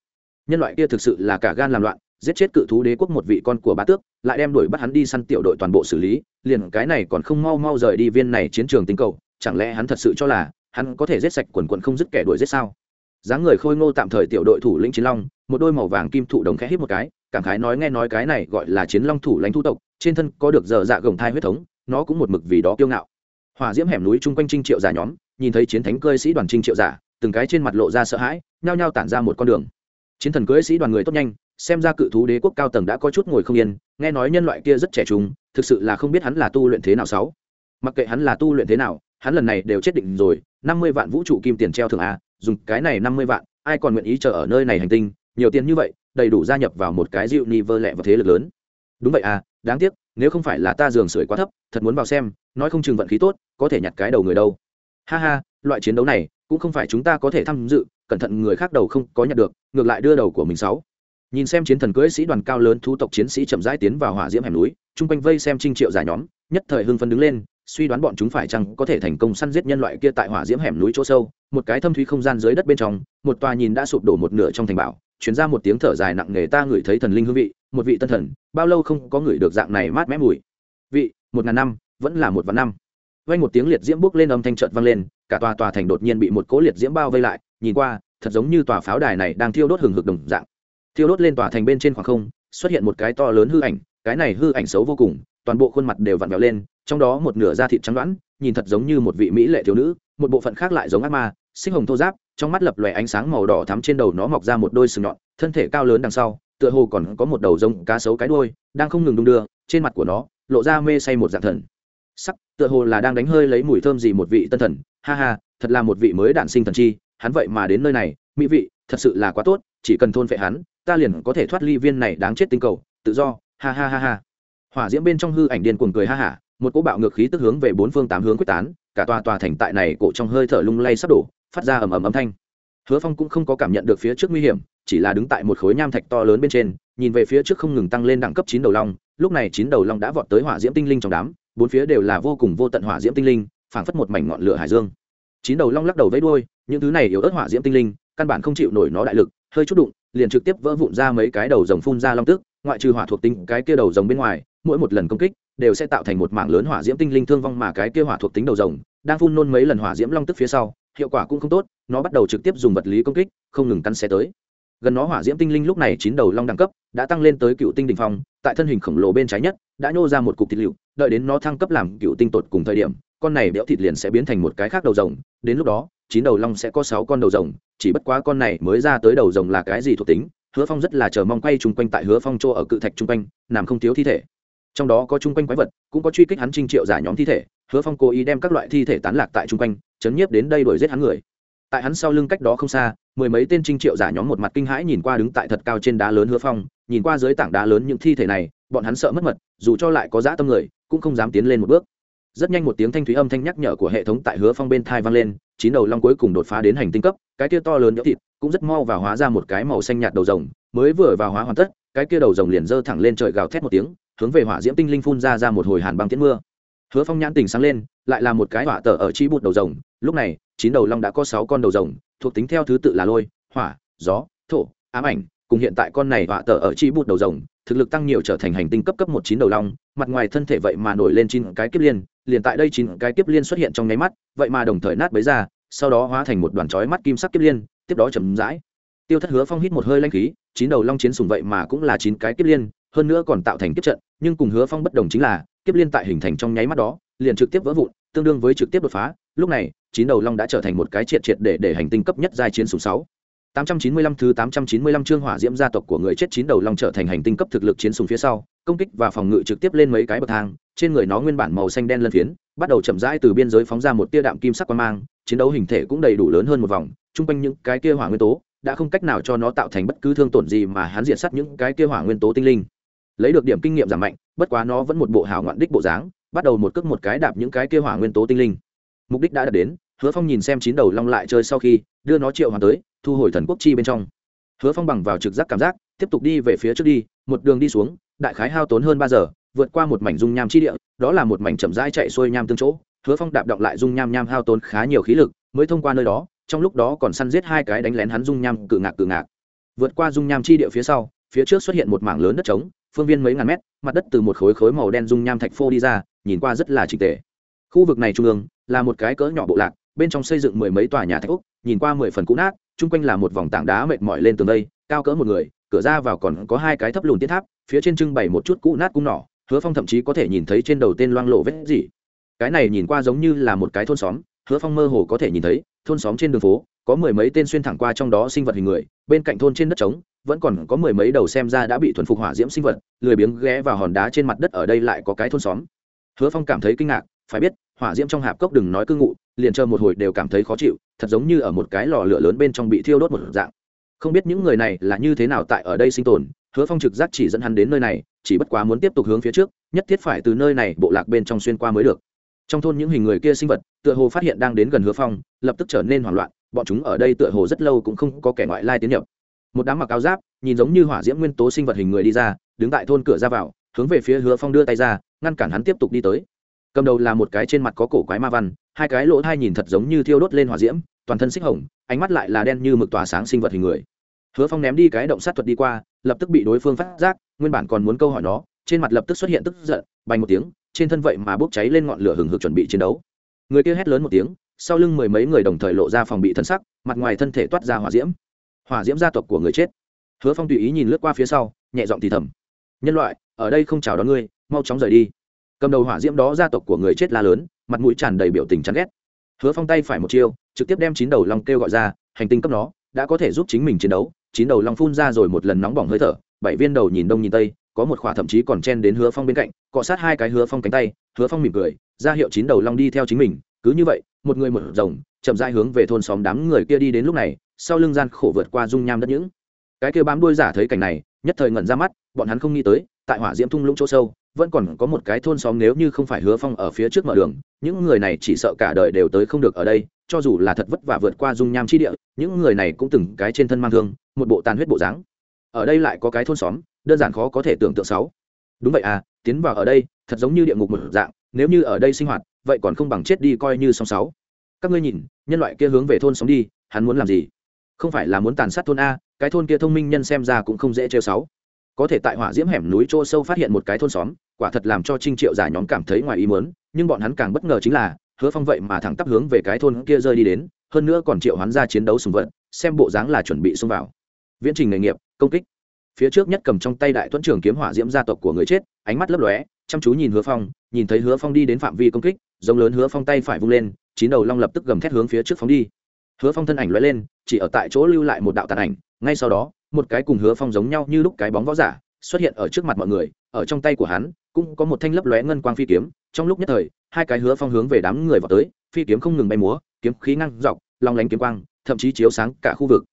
Nhân loại kia thực sự là cả gan làm loạn, giết chết cự thú đế quốc một vị con của bá tước, lại đem đuổi bắt hắn đi săn tiểu đội toàn bộ xử lý, liền cái này còn không mau mau rời đi viên này chiến trường tinh cầu, chẳng lẽ hắn thật sự cho là hắn có thể giết sạch quần quần không dứt kẻ đuổi giết sao? Dáng người khôi ngô tạm thời tiểu đội thủ lĩnh chiến long, một đôi màu vàng kim thụ đồng khẽ hít một cái, cảm khái nói nghe nói cái này gọi là chiến long thủ lãnh thu tộc, trên thân có được dở dạ gồng thai huyết thống, nó cũng một mực vì đó kiêu ngạo. Hòa diễm hẻm núi chung quanh trinh triệu giả nhóm, nhìn thấy chiến thánh cơi sĩ đoàn trinh triệu giả, từng cái trên mặt lộ ra sợ hãi, nhao nhao tản ra một con đường. Chiến thần cưỡi sĩ đoàn người tốt nhanh xem ra cự thú đế quốc cao tầng đã có chút ngồi không yên, nghe nói nhân loại kia rất trẻ trung, thực sự là không biết hắn là tu luyện thế nào sáu. Mặc kệ hắn là tu luyện thế nào, hắn lần này đều chết định rồi, năm mươi vạn vũ trụ kim tiền treo thường a, dùng cái này năm mươi vạn, ai còn nguyện ý chờ ở nơi này hành tinh, nhiều tiền như vậy, đầy đủ gia nhập vào một cái dịu ni vơ lẹ và thế lực lớn. Đúng vậy à đáng tiếc, nếu không phải là ta giường sưởi quá thấp, thật muốn vào xem, nói không chừng vận khí tốt, có thể nhặt cái đầu người đâu. Ha ha, loại chiến đấu này, cũng không phải chúng ta có thể tham dự, cẩn thận người khác đầu không có nhặt được, ngược lại đưa đầu của mình sáu nhìn xem chiến thần cưỡi sĩ đoàn cao lớn thú tộc chiến sĩ chậm rãi tiến vào hỏa diễm hẻm núi, chung quanh vây xem trinh triệu giải nhóm, nhất thời hưng phấn đứng lên, suy đoán bọn chúng phải chăng có thể thành công săn giết nhân loại kia tại hỏa diễm hẻm núi chỗ sâu. Một cái thâm thúy không gian dưới đất bên trong, một tòa nhìn đã sụp đổ một nửa trong thành bảo chuyển ra một tiếng thở dài nặng nề ta ngửi thấy thần linh hương vị, một vị tân thần, bao lâu không có ngửi được dạng này mát mẽ mùi. Vị, một ngàn năm, vẫn là một vạn năm. Vang một tiếng liệt diễm bước lên âm thanh chợt vang lên, cả tòa tòa thành đột nhiên bị một cỗ liệt diễm bao vây lại, nhìn qua, thật giống như tòa pháo đài này đang thiêu đốt hừng hực đồng dạng thiêu đốt lên tòa thành bên trên khoảng không, xuất hiện một cái to lớn hư ảnh, cái này hư ảnh xấu vô cùng, toàn bộ khuôn mặt đều vặn vẹo lên, trong đó một nửa da thịt trắng đoãn, nhìn thật giống như một vị mỹ lệ thiếu nữ, một bộ phận khác lại giống ác ma sinh hồng thô giáp, trong mắt lập lòe ánh sáng màu đỏ thắm trên đầu nó mọc ra một đôi sừng nhọn, thân thể cao lớn đằng sau, tựa hồ còn có một đầu giống cá sấu cái đuôi, đang không ngừng đung đưa, trên mặt của nó, lộ ra mê say một dạng thần. Sắc, tựa hồ là đang đánh hơi lấy mùi thơm gì một vị tân thần, ha ha, thật là một vị mới đản sinh thần chi, hắn vậy mà đến nơi này, mỹ vị, thật sự là quá tốt, chỉ cần thôn phệ hắn ta liền có thể thoát ly viên này đáng chết tinh cầu, tự do, ha ha ha ha. Hỏa diễm bên trong hư ảnh điên cuồng cười ha hả một cỗ bạo ngược khí tức hướng về bốn phương tám hướng quyết tán, cả tòa tòa thành tại này cổ trong hơi thở lung lay sắp đổ, phát ra ầm ầm âm thanh. Hứa phong cũng không có cảm nhận được phía trước nguy hiểm, chỉ là đứng tại một khối nham thạch to lớn bên trên, nhìn về phía trước không ngừng tăng lên đẳng cấp chín đầu long, lúc này chín đầu long đã vọt tới hỏa diễm tinh linh trong đám, bốn phía đều là vô cùng vô tận hỏa diễm tinh linh, phảng phất một mảnh ngọn lửa hải dương. Chín đầu long lắc đầu vẫy đuôi, những thứ này yếu ớt hỏa diễm tinh linh, căn bản không chịu nổi nó đại lực, hơi chút đụng liền trực tiếp vỡ vụn ra mấy cái đầu rồng phun ra long tức, ngoại trừ hỏa thuộc tính cái kia đầu rồng bên ngoài, mỗi một lần công kích, đều sẽ tạo thành một mảng lớn hỏa diễm tinh linh thương vong mà cái kia hỏa thuộc tính đầu rồng đang phun nôn mấy lần hỏa diễm long tức phía sau, hiệu quả cũng không tốt, nó bắt đầu trực tiếp dùng vật lý công kích, không ngừng căn xe tới. Gần nó hỏa diễm tinh linh lúc này chín đầu long đẳng cấp đã tăng lên tới cựu tinh đình phong, tại thân hình khổng lồ bên trái nhất, đã nhô ra một cục thịt liệu đợi đến nó thăng cấp làm cựu tinh tột cùng thời điểm, con này béo thịt liền sẽ biến thành một cái khác đầu rồng, đến lúc đó, chín đầu long sẽ có sáu con đầu rồng chỉ bất quá con này mới ra tới đầu rồng là cái gì thuộc tính, hứa phong rất là chờ mong quay chung quanh tại hứa phong chỗ ở cự thạch chung quanh, nằm không thiếu thi thể. Trong đó có chung quanh quái vật, cũng có truy kích hắn trinh triệu giả nhóm thi thể, hứa phong cố ý đem các loại thi thể tán lạc tại chung quanh, chấn nhiếp đến đây đuổi giết hắn người. Tại hắn sau lưng cách đó không xa, mười mấy tên trinh triệu giả nhóm một mặt kinh hãi nhìn qua đứng tại thật cao trên đá lớn hứa phong, nhìn qua dưới tảng đá lớn những thi thể này, bọn hắn sợ mất mật, dù cho lại có dã tâm người, cũng không dám tiến lên một bước rất nhanh một tiếng thanh thúy âm thanh nhắc nhở của hệ thống tại hứa phong bên thai vang lên, chín đầu long cuối cùng đột phá đến hành tinh cấp, cái kia to lớn nhỡ thịt cũng rất mau và hóa ra một cái màu xanh nhạt đầu rồng, mới vừa vào hóa hoàn tất, cái kia đầu rồng liền giơ thẳng lên trời gào thét một tiếng, hướng về hỏa diễm tinh linh phun ra ra một hồi hàn băng tiễn mưa. Hứa phong nhãn tình sáng lên, lại là một cái hỏa tở ở chi bụt đầu rồng, lúc này, chín đầu long đã có sáu con đầu rồng, thuộc tính theo thứ tự là lôi, hỏa, gió, thổ, ám ảnh, cùng hiện tại con này hỏa tở ở chi bụt đầu rồng, thực lực tăng nhiều trở thành hành tinh cấp cấp một chín đầu long, mặt ngoài thân thể vậy mà nổi lên chín cái kiếp liên liền tại đây chín cái kiếp liên xuất hiện trong nháy mắt, vậy mà đồng thời nát bấy ra, sau đó hóa thành một đoàn chói mắt kim sắc kiếp liên, tiếp đó chậm rãi. Tiêu thất hứa phong hít một hơi lanh khí, chín đầu long chiến sùng vậy mà cũng là chín cái kiếp liên, hơn nữa còn tạo thành kiếp trận, nhưng cùng hứa phong bất đồng chính là, kiếp liên tại hình thành trong nháy mắt đó, liền trực tiếp vỡ vụn, tương đương với trực tiếp đột phá. Lúc này, chín đầu long đã trở thành một cái triệt triệt để để hành tinh cấp nhất giai chiến sùng sáu. 895 thứ 895 chương hỏa diễm gia tộc của người chết chín đầu long trở thành hành tinh cấp thực lực chiến sùng phía sau, công kích và phòng ngự trực tiếp lên mấy cái bậc thang, trên người nó nguyên bản màu xanh đen lân phiến, bắt đầu chậm rãi từ biên giới phóng ra một tia đạm kim sắc quang mang, chiến đấu hình thể cũng đầy đủ lớn hơn một vòng, trung quanh những cái kia hỏa nguyên tố đã không cách nào cho nó tạo thành bất cứ thương tổn gì mà hắn diện sát những cái kia hỏa nguyên tố tinh linh. Lấy được điểm kinh nghiệm giảm mạnh, bất quá nó vẫn một bộ hảo ngoạn đích bộ dáng, bắt đầu một cước một cái đạp những cái kia hỏa nguyên tố tinh linh. Mục đích đã đạt đến, Hứa Phong nhìn xem chín đầu long lại chơi sau khi, đưa nó triệu hoàn tới, thu hồi thần quốc chi bên trong. Hứa phong bằng vào trực giác cảm giác, tiếp tục đi về phía trước đi, một đường đi xuống, đại khái hao tốn hơn ba giờ, vượt qua một mảnh dung nham chi địa, đó là một mảnh chậm rãi chạy xuôi nham tương chỗ. Hứa phong đạp động lại dung nham nham hao tốn khá nhiều khí lực, mới thông qua nơi đó, trong lúc đó còn săn giết hai cái đánh lén hắn dung nham cự ngạc cự ngạc. Vượt qua dung nham chi địa phía sau, phía trước xuất hiện một mảng lớn đất trống, phương viên mấy ngàn mét, mặt đất từ một khối khối màu đen dung nham thạch phô đi ra, nhìn qua rất là trình tề. Khu vực này trung ương, là một cái cỡ nhỏ bộ lạc, bên trong xây dựng mười mấy tòa nhà thạch úc, nhìn qua mười phần cũ nát chung quanh là một vòng tảng đá mệt mỏi lên tường đây, cao cỡ một người, cửa ra vào còn có hai cái thấp lùn tiết tháp, phía trên trưng bày một chút cũ nát cung nỏ, hứa phong thậm chí có thể nhìn thấy trên đầu tên loang lộ vết gì cái này nhìn qua giống như là một cái thôn xóm, hứa phong mơ hồ có thể nhìn thấy, thôn xóm trên đường phố, có mười mấy tên xuyên thẳng qua trong đó sinh vật hình người, bên cạnh thôn trên đất trống, vẫn còn có mười mấy đầu xem ra đã bị thuần phục hỏa diễm sinh vật, lười biếng ghé vào hòn đá trên mặt đất ở đây lại có cái thôn xóm. Hứa phong cảm thấy kinh ngạc, phải biết, hỏa diễm trong hạp cốc đừng nói cư ngụ, liền chờ một hồi đều cảm thấy khó chịu thật giống như ở một cái lò lửa lớn bên trong bị thiêu đốt một dạng. Không biết những người này là như thế nào tại ở đây sinh tồn, hứa phong trực giác chỉ dẫn hắn đến nơi này, chỉ bất quá muốn tiếp tục hướng phía trước, nhất thiết phải từ nơi này bộ lạc bên trong xuyên qua mới được. Trong thôn những hình người kia sinh vật, tựa hồ phát hiện đang đến gần hứa phong, lập tức trở nên hoảng loạn, bọn chúng ở đây tựa hồ rất lâu cũng không có kẻ ngoại lai tiến nhập. Một đám mặc áo giáp, nhìn giống như hỏa diễm nguyên tố sinh vật hình người đi ra, đứng tại thôn cửa ra vào, hướng về phía hứa phong đưa tay ra, ngăn cản hắn tiếp tục đi tới. Cầm đầu là một cái trên mặt có cổ quái ma văn hai cái lỗ thai nhìn thật giống như thiêu đốt lên hỏa diễm, toàn thân xích hồng, ánh mắt lại là đen như mực tỏa sáng sinh vật hình người. Hứa phong ném đi cái động sát thuật đi qua, lập tức bị đối phương phát giác, nguyên bản còn muốn câu hỏi nó, trên mặt lập tức xuất hiện tức giận bành một tiếng, trên thân vậy mà bốc cháy lên ngọn lửa hừng hực chuẩn bị chiến đấu. Người kia hét lớn một tiếng, sau lưng mười mấy người đồng thời lộ ra phòng bị thân sắc, mặt ngoài thân thể toát ra hỏa diễm. Hỏa diễm gia tộc của người chết. Hứa phong tùy ý nhìn lướt qua phía sau, nhẹ giọng thì thầm. Nhân loại, ở đây không chào đón ngươi, mau chóng rời đi. Cầm đầu hỏa diễm đó gia tộc của người chết la lớn mặt mũi tràn đầy biểu tình chán ghét. Hứa phong tay phải một chiêu, trực tiếp đem chín đầu long kêu gọi ra, hành tinh cấp nó, đã có thể giúp chính mình chiến đấu. Chín đầu long phun ra rồi một lần nóng bỏng hơi thở, bảy viên đầu nhìn đông nhìn tây, có một khỏa thậm chí còn chen đến hứa phong bên cạnh, cọ sát hai cái hứa phong cánh tay. Hứa phong mỉm cười, ra hiệu chín đầu long đi theo chính mình, cứ như vậy, một người một rồng, chậm rãi hướng về thôn xóm đám người kia đi đến lúc này, sau lưng gian khổ vượt qua dung nham đất những. Cái kia bám đuôi giả thấy cảnh này, nhất thời ngẩn ra mắt, bọn hắn không nghĩ tới, tại hỏa diễm thung lũng chỗ sâu vẫn còn có một cái thôn xóm nếu như không phải hứa phong ở phía trước mở đường, những người này chỉ sợ cả đời đều tới không được ở đây, cho dù là thật vất vả vượt qua dung nham chi địa, những người này cũng từng cái trên thân mang thương, một bộ tàn huyết bộ dáng. Ở đây lại có cái thôn xóm, đơn giản khó có thể tưởng tượng sáu. Đúng vậy à tiến vào ở đây, thật giống như địa ngục một dạng, nếu như ở đây sinh hoạt, vậy còn không bằng chết đi coi như song sáu. Các ngươi nhìn, nhân loại kia hướng về thôn sống đi, hắn muốn làm gì? Không phải là muốn tàn sát thôn a, cái thôn kia thông minh nhân xem ra cũng không dễ trêu sáu có thể tại hỏa diễm hẻm núi chỗ sâu phát hiện một cái thôn xóm, quả thật làm cho trinh triệu giả nhóm cảm thấy ngoài ý muốn, nhưng bọn hắn càng bất ngờ chính là, hứa phong vậy mà thẳng tắp hướng về cái thôn kia rơi đi đến, hơn nữa còn triệu hắn ra chiến đấu sùng vận xem bộ dáng là chuẩn bị xông vào. Viễn trình nghề nghiệp, công kích. Phía trước nhất cầm trong tay đại thuẫn trưởng kiếm hỏa diễm gia tộc của người chết, ánh mắt lấp lóe, chăm chú nhìn hứa phong, nhìn thấy hứa phong đi đến phạm vi công kích, giống lớn hứa phong tay phải vung lên, chín đầu long lập tức gầm thét hướng phía trước phóng đi. Hứa phong thân ảnh lóe lên, chỉ ở tại chỗ lưu lại một đạo tàn ảnh, ngay sau đó một cái cùng hứa phong giống nhau như lúc cái bóng võ giả xuất hiện ở trước mặt mọi người, ở trong tay của hắn cũng có một thanh lấp lóe ngân quang phi kiếm. Trong lúc nhất thời, hai cái hứa phong hướng về đám người vào tới, phi kiếm không ngừng bay múa, kiếm khí năng dọc, long lánh kiếm quang, thậm chí chiếu sáng cả khu vực.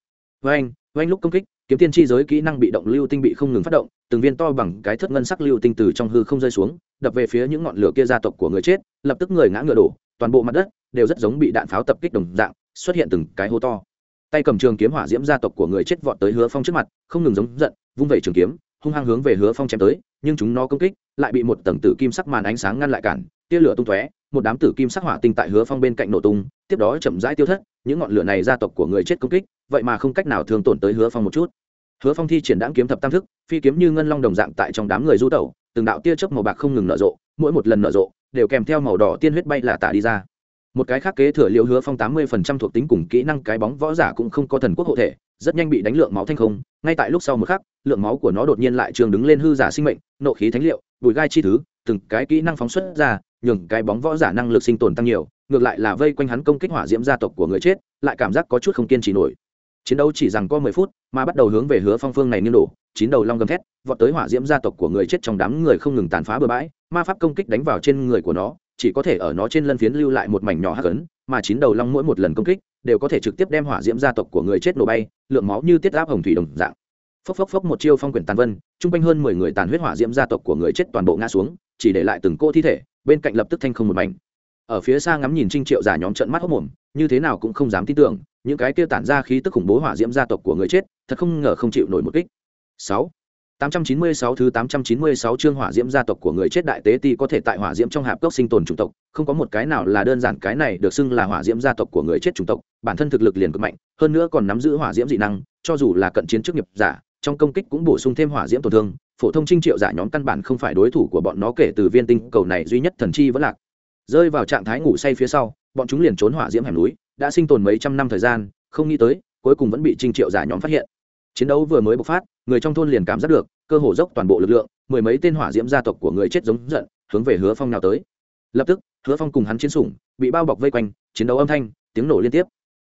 Với anh với anh lúc công kích, kiếm tiên chi giới kỹ năng bị động lưu tinh bị không ngừng phát động, từng viên to bằng cái thất ngân sắc lưu tinh từ trong hư không rơi xuống, đập về phía những ngọn lửa kia gia tộc của người chết, lập tức người ngã ngựa đổ, toàn bộ mặt đất đều rất giống bị đạn pháo tập kích đồng dạng, xuất hiện từng cái hố to tay cầm trường kiếm hỏa diễm gia tộc của người chết vọt tới hứa phong trước mặt, không ngừng giống giận, vung vẩy trường kiếm, hung hăng hướng về hứa phong chém tới, nhưng chúng nó công kích lại bị một tầng tử kim sắc màn ánh sáng ngăn lại cản, tia lửa tung tóe, một đám tử kim sắc hỏa tinh tại hứa phong bên cạnh nổ tung, tiếp đó chậm rãi tiêu thất, những ngọn lửa này gia tộc của người chết công kích, vậy mà không cách nào thương tổn tới hứa phong một chút. Hứa phong thi triển đáng kiếm thập tam thức, phi kiếm như ngân long đồng dạng tại trong đám người du tẩu, từng đạo tia chớp màu bạc không ngừng nở rộ, mỗi một lần nở rộ, đều kèm theo màu đỏ tiên huyết bay là tả đi ra một cái khác kế thừa liễu hứa phong tám mươi phần trăm thuộc tính cùng kỹ năng cái bóng võ giả cũng không có thần quốc hộ thể, rất nhanh bị đánh lượng máu thanh không. Ngay tại lúc sau một khắc, lượng máu của nó đột nhiên lại trường đứng lên hư giả sinh mệnh, nộ khí thánh liệu bùi gai chi thứ, từng cái kỹ năng phóng xuất ra, nhường cái bóng võ giả năng lực sinh tồn tăng nhiều, ngược lại là vây quanh hắn công kích hỏa diễm gia tộc của người chết, lại cảm giác có chút không kiên trì nổi. Chiến đấu chỉ rằng có mười phút, mà bắt đầu hướng về hứa phong phương này nghiêng đổ, chín đầu long gầm thét, vọt tới hỏa diễm gia tộc của người chết trong đám người không ngừng tàn phá bừa bãi, ma pháp công kích đánh vào trên người của nó chỉ có thể ở nó trên lân phiến lưu lại một mảnh nhỏ hắc ấn, mà chín đầu long mỗi một lần công kích, đều có thể trực tiếp đem hỏa diễm gia tộc của người chết nổ bay, lượng máu như tiết áp hồng thủy đồng dạng. Phốc phốc phốc một chiêu phong quyển tàn vân chung quanh hơn mười người tàn huyết hỏa diễm gia tộc của người chết toàn bộ ngã xuống, chỉ để lại từng cô thi thể, bên cạnh lập tức thanh không một mảnh. Ở phía xa ngắm nhìn trinh triệu giả nhóm trận mắt hốc mồm, như thế nào cũng không dám tin tưởng, những cái kia tản ra khí tức khủng bố hỏa diễm gia tộc của người chết, thật không ngờ không chịu nổi một kích. Sáu. 896 thứ 896 chương hỏa diễm gia tộc của người chết đại tế ti có thể tại hỏa diễm trong hạp cốc sinh tồn chủng tộc, không có một cái nào là đơn giản cái này được xưng là hỏa diễm gia tộc của người chết chủng tộc, bản thân thực lực liền cực mạnh, hơn nữa còn nắm giữ hỏa diễm dị năng, cho dù là cận chiến chức nghiệp giả, trong công kích cũng bổ sung thêm hỏa diễm tổn thương, phổ thông trinh triệu giả nhóm căn bản không phải đối thủ của bọn nó kể từ viên tinh cầu này duy nhất thần chi vẫn lạc. Rơi vào trạng thái ngủ say phía sau, bọn chúng liền trốn hỏa diễm hẻm núi, đã sinh tồn mấy trăm năm thời gian, không nghĩ tới, cuối cùng vẫn bị trinh triệu giả nhóm phát hiện. Chiến đấu vừa mới bộc phát, người trong thôn liền cảm giác được, cơ hồ dốc toàn bộ lực lượng mười mấy tên hỏa diễm gia tộc của người chết giống giận hướng về hứa phong nào tới. Lập tức hứa phong cùng hắn chiến sủng bị bao bọc vây quanh chiến đấu âm thanh tiếng nổ liên tiếp.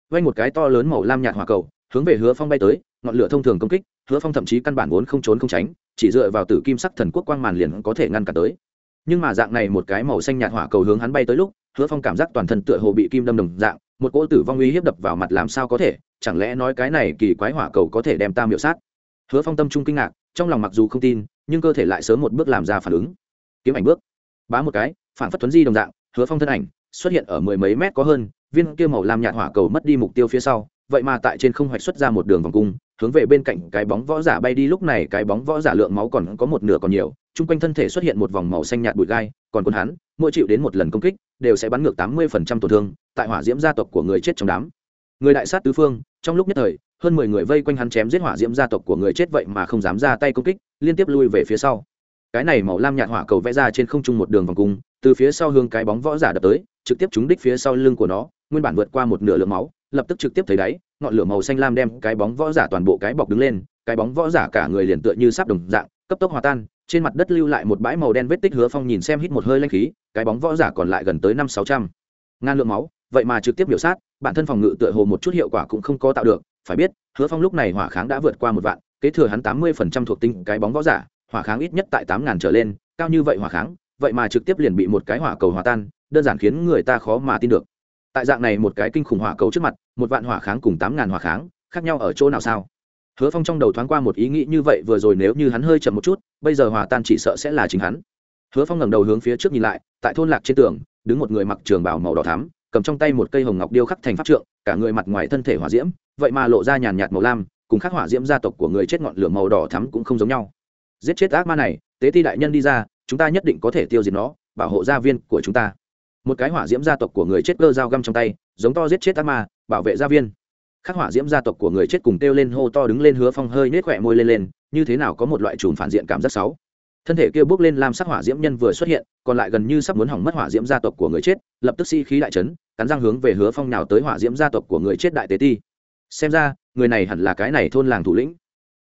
Vây một cái to lớn màu lam nhạt hỏa cầu hướng về hứa phong bay tới ngọn lửa thông thường công kích hứa phong thậm chí căn bản vốn không trốn không tránh chỉ dựa vào tử kim sắc thần quốc quang màn liền có thể ngăn cản tới. Nhưng mà dạng này một cái màu xanh nhạt hỏa cầu hướng hắn bay tới lúc hứa phong cảm giác toàn thân tựa hồ bị kim đâm đồng dạng một cỗ tử vong uy hiếp đập vào mặt làm sao có thể chẳng lẽ nói cái này kỳ quái hỏa cầu có thể đem ta miệu sát? Hứa phong tâm trung kinh ngạc, trong lòng mặc dù không tin, nhưng cơ thể lại sớm một bước làm ra phản ứng. Kiếm ảnh bước. Bá một cái, phản phất tuấn di đồng dạng, hứa phong thân ảnh xuất hiện ở mười mấy mét có hơn, viên kia màu làm nhạt hỏa cầu mất đi mục tiêu phía sau, vậy mà tại trên không hoạch xuất ra một đường vòng cung, hướng về bên cạnh cái bóng võ giả bay đi. Lúc này cái bóng võ giả lượng máu còn có một nửa còn nhiều, chung quanh thân thể xuất hiện một vòng màu xanh nhạt bụi gai, còn quân hắn, mỗi chịu đến một lần công kích, đều sẽ bắn ngược tám mươi phần trăm tổn thương, tại hỏa diễm gia tộc của người chết trong đám. Người đại sát tứ phương, trong lúc nhất thời hơn mười người vây quanh hắn chém giết hỏa diễm gia tộc của người chết vậy mà không dám ra tay công kích, liên tiếp lui về phía sau. Cái này màu lam nhạt hỏa cầu vẽ ra trên không trung một đường vòng cung, từ phía sau hướng cái bóng võ giả đập tới, trực tiếp trúng đích phía sau lưng của nó, nguyên bản vượt qua một nửa lượng máu, lập tức trực tiếp thấy đáy, ngọn lửa màu xanh lam đem cái bóng võ giả toàn bộ cái bọc đứng lên, cái bóng võ giả cả người liền tựa như sắp đồng dạng, cấp tốc hòa tan, trên mặt đất lưu lại một bãi màu đen vết tích hứa phong nhìn xem hít một hơi lanh khí, cái bóng võ giả còn lại gần tới năm sáu trăm ngàn lượng máu, vậy mà trực tiếp biểu sát, bản thân phòng ngự tựa hồ một chút hiệu quả cũng không có tạo được phải biết, hứa phong lúc này hỏa kháng đã vượt qua một vạn, kế thừa hắn tám mươi phần trăm thuộc tính cái bóng võ giả, hỏa kháng ít nhất tại tám ngàn trở lên, cao như vậy hỏa kháng, vậy mà trực tiếp liền bị một cái hỏa cầu hòa tan, đơn giản khiến người ta khó mà tin được. Tại dạng này một cái kinh khủng hỏa cầu trước mặt, một vạn hỏa kháng cùng tám ngàn hỏa kháng, khác nhau ở chỗ nào sao? Hứa phong trong đầu thoáng qua một ý nghĩ như vậy vừa rồi nếu như hắn hơi chậm một chút, bây giờ hòa tan chỉ sợ sẽ là chính hắn. Hứa phong ngẩng đầu hướng phía trước nhìn lại, tại thôn lạc trên tường, đứng một người mặc trường bào màu đỏ thắm cầm trong tay một cây hồng ngọc điêu khắc thành pháp trượng, cả người mặt ngoài thân thể hỏa diễm, vậy mà lộ ra nhàn nhạt màu lam, cùng khắc hỏa diễm gia tộc của người chết ngọn lửa màu đỏ thắm cũng không giống nhau. Giết chết ác ma này, tế ti đại nhân đi ra, chúng ta nhất định có thể tiêu diệt nó, bảo hộ gia viên của chúng ta. Một cái hỏa diễm gia tộc của người chết cơ dao găm trong tay, giống to giết chết ác ma, bảo vệ gia viên. Khắc hỏa diễm gia tộc của người chết cùng kêu lên hô to đứng lên hứa phong hơi nết khỏe môi lên lên, như thế nào có một loại chùm phản diện cảm giác xấu. Thân thể kia bước lên làm sắc hỏa diễm nhân vừa xuất hiện, còn lại gần như sắp muốn hỏng mất hỏa diễm gia tộc của người chết, lập tức sĩ khí đại trấn cắn răng hướng về hứa phong nào tới hỏa diễm gia tộc của người chết đại tế ti. Xem ra, người này hẳn là cái này thôn làng thủ lĩnh.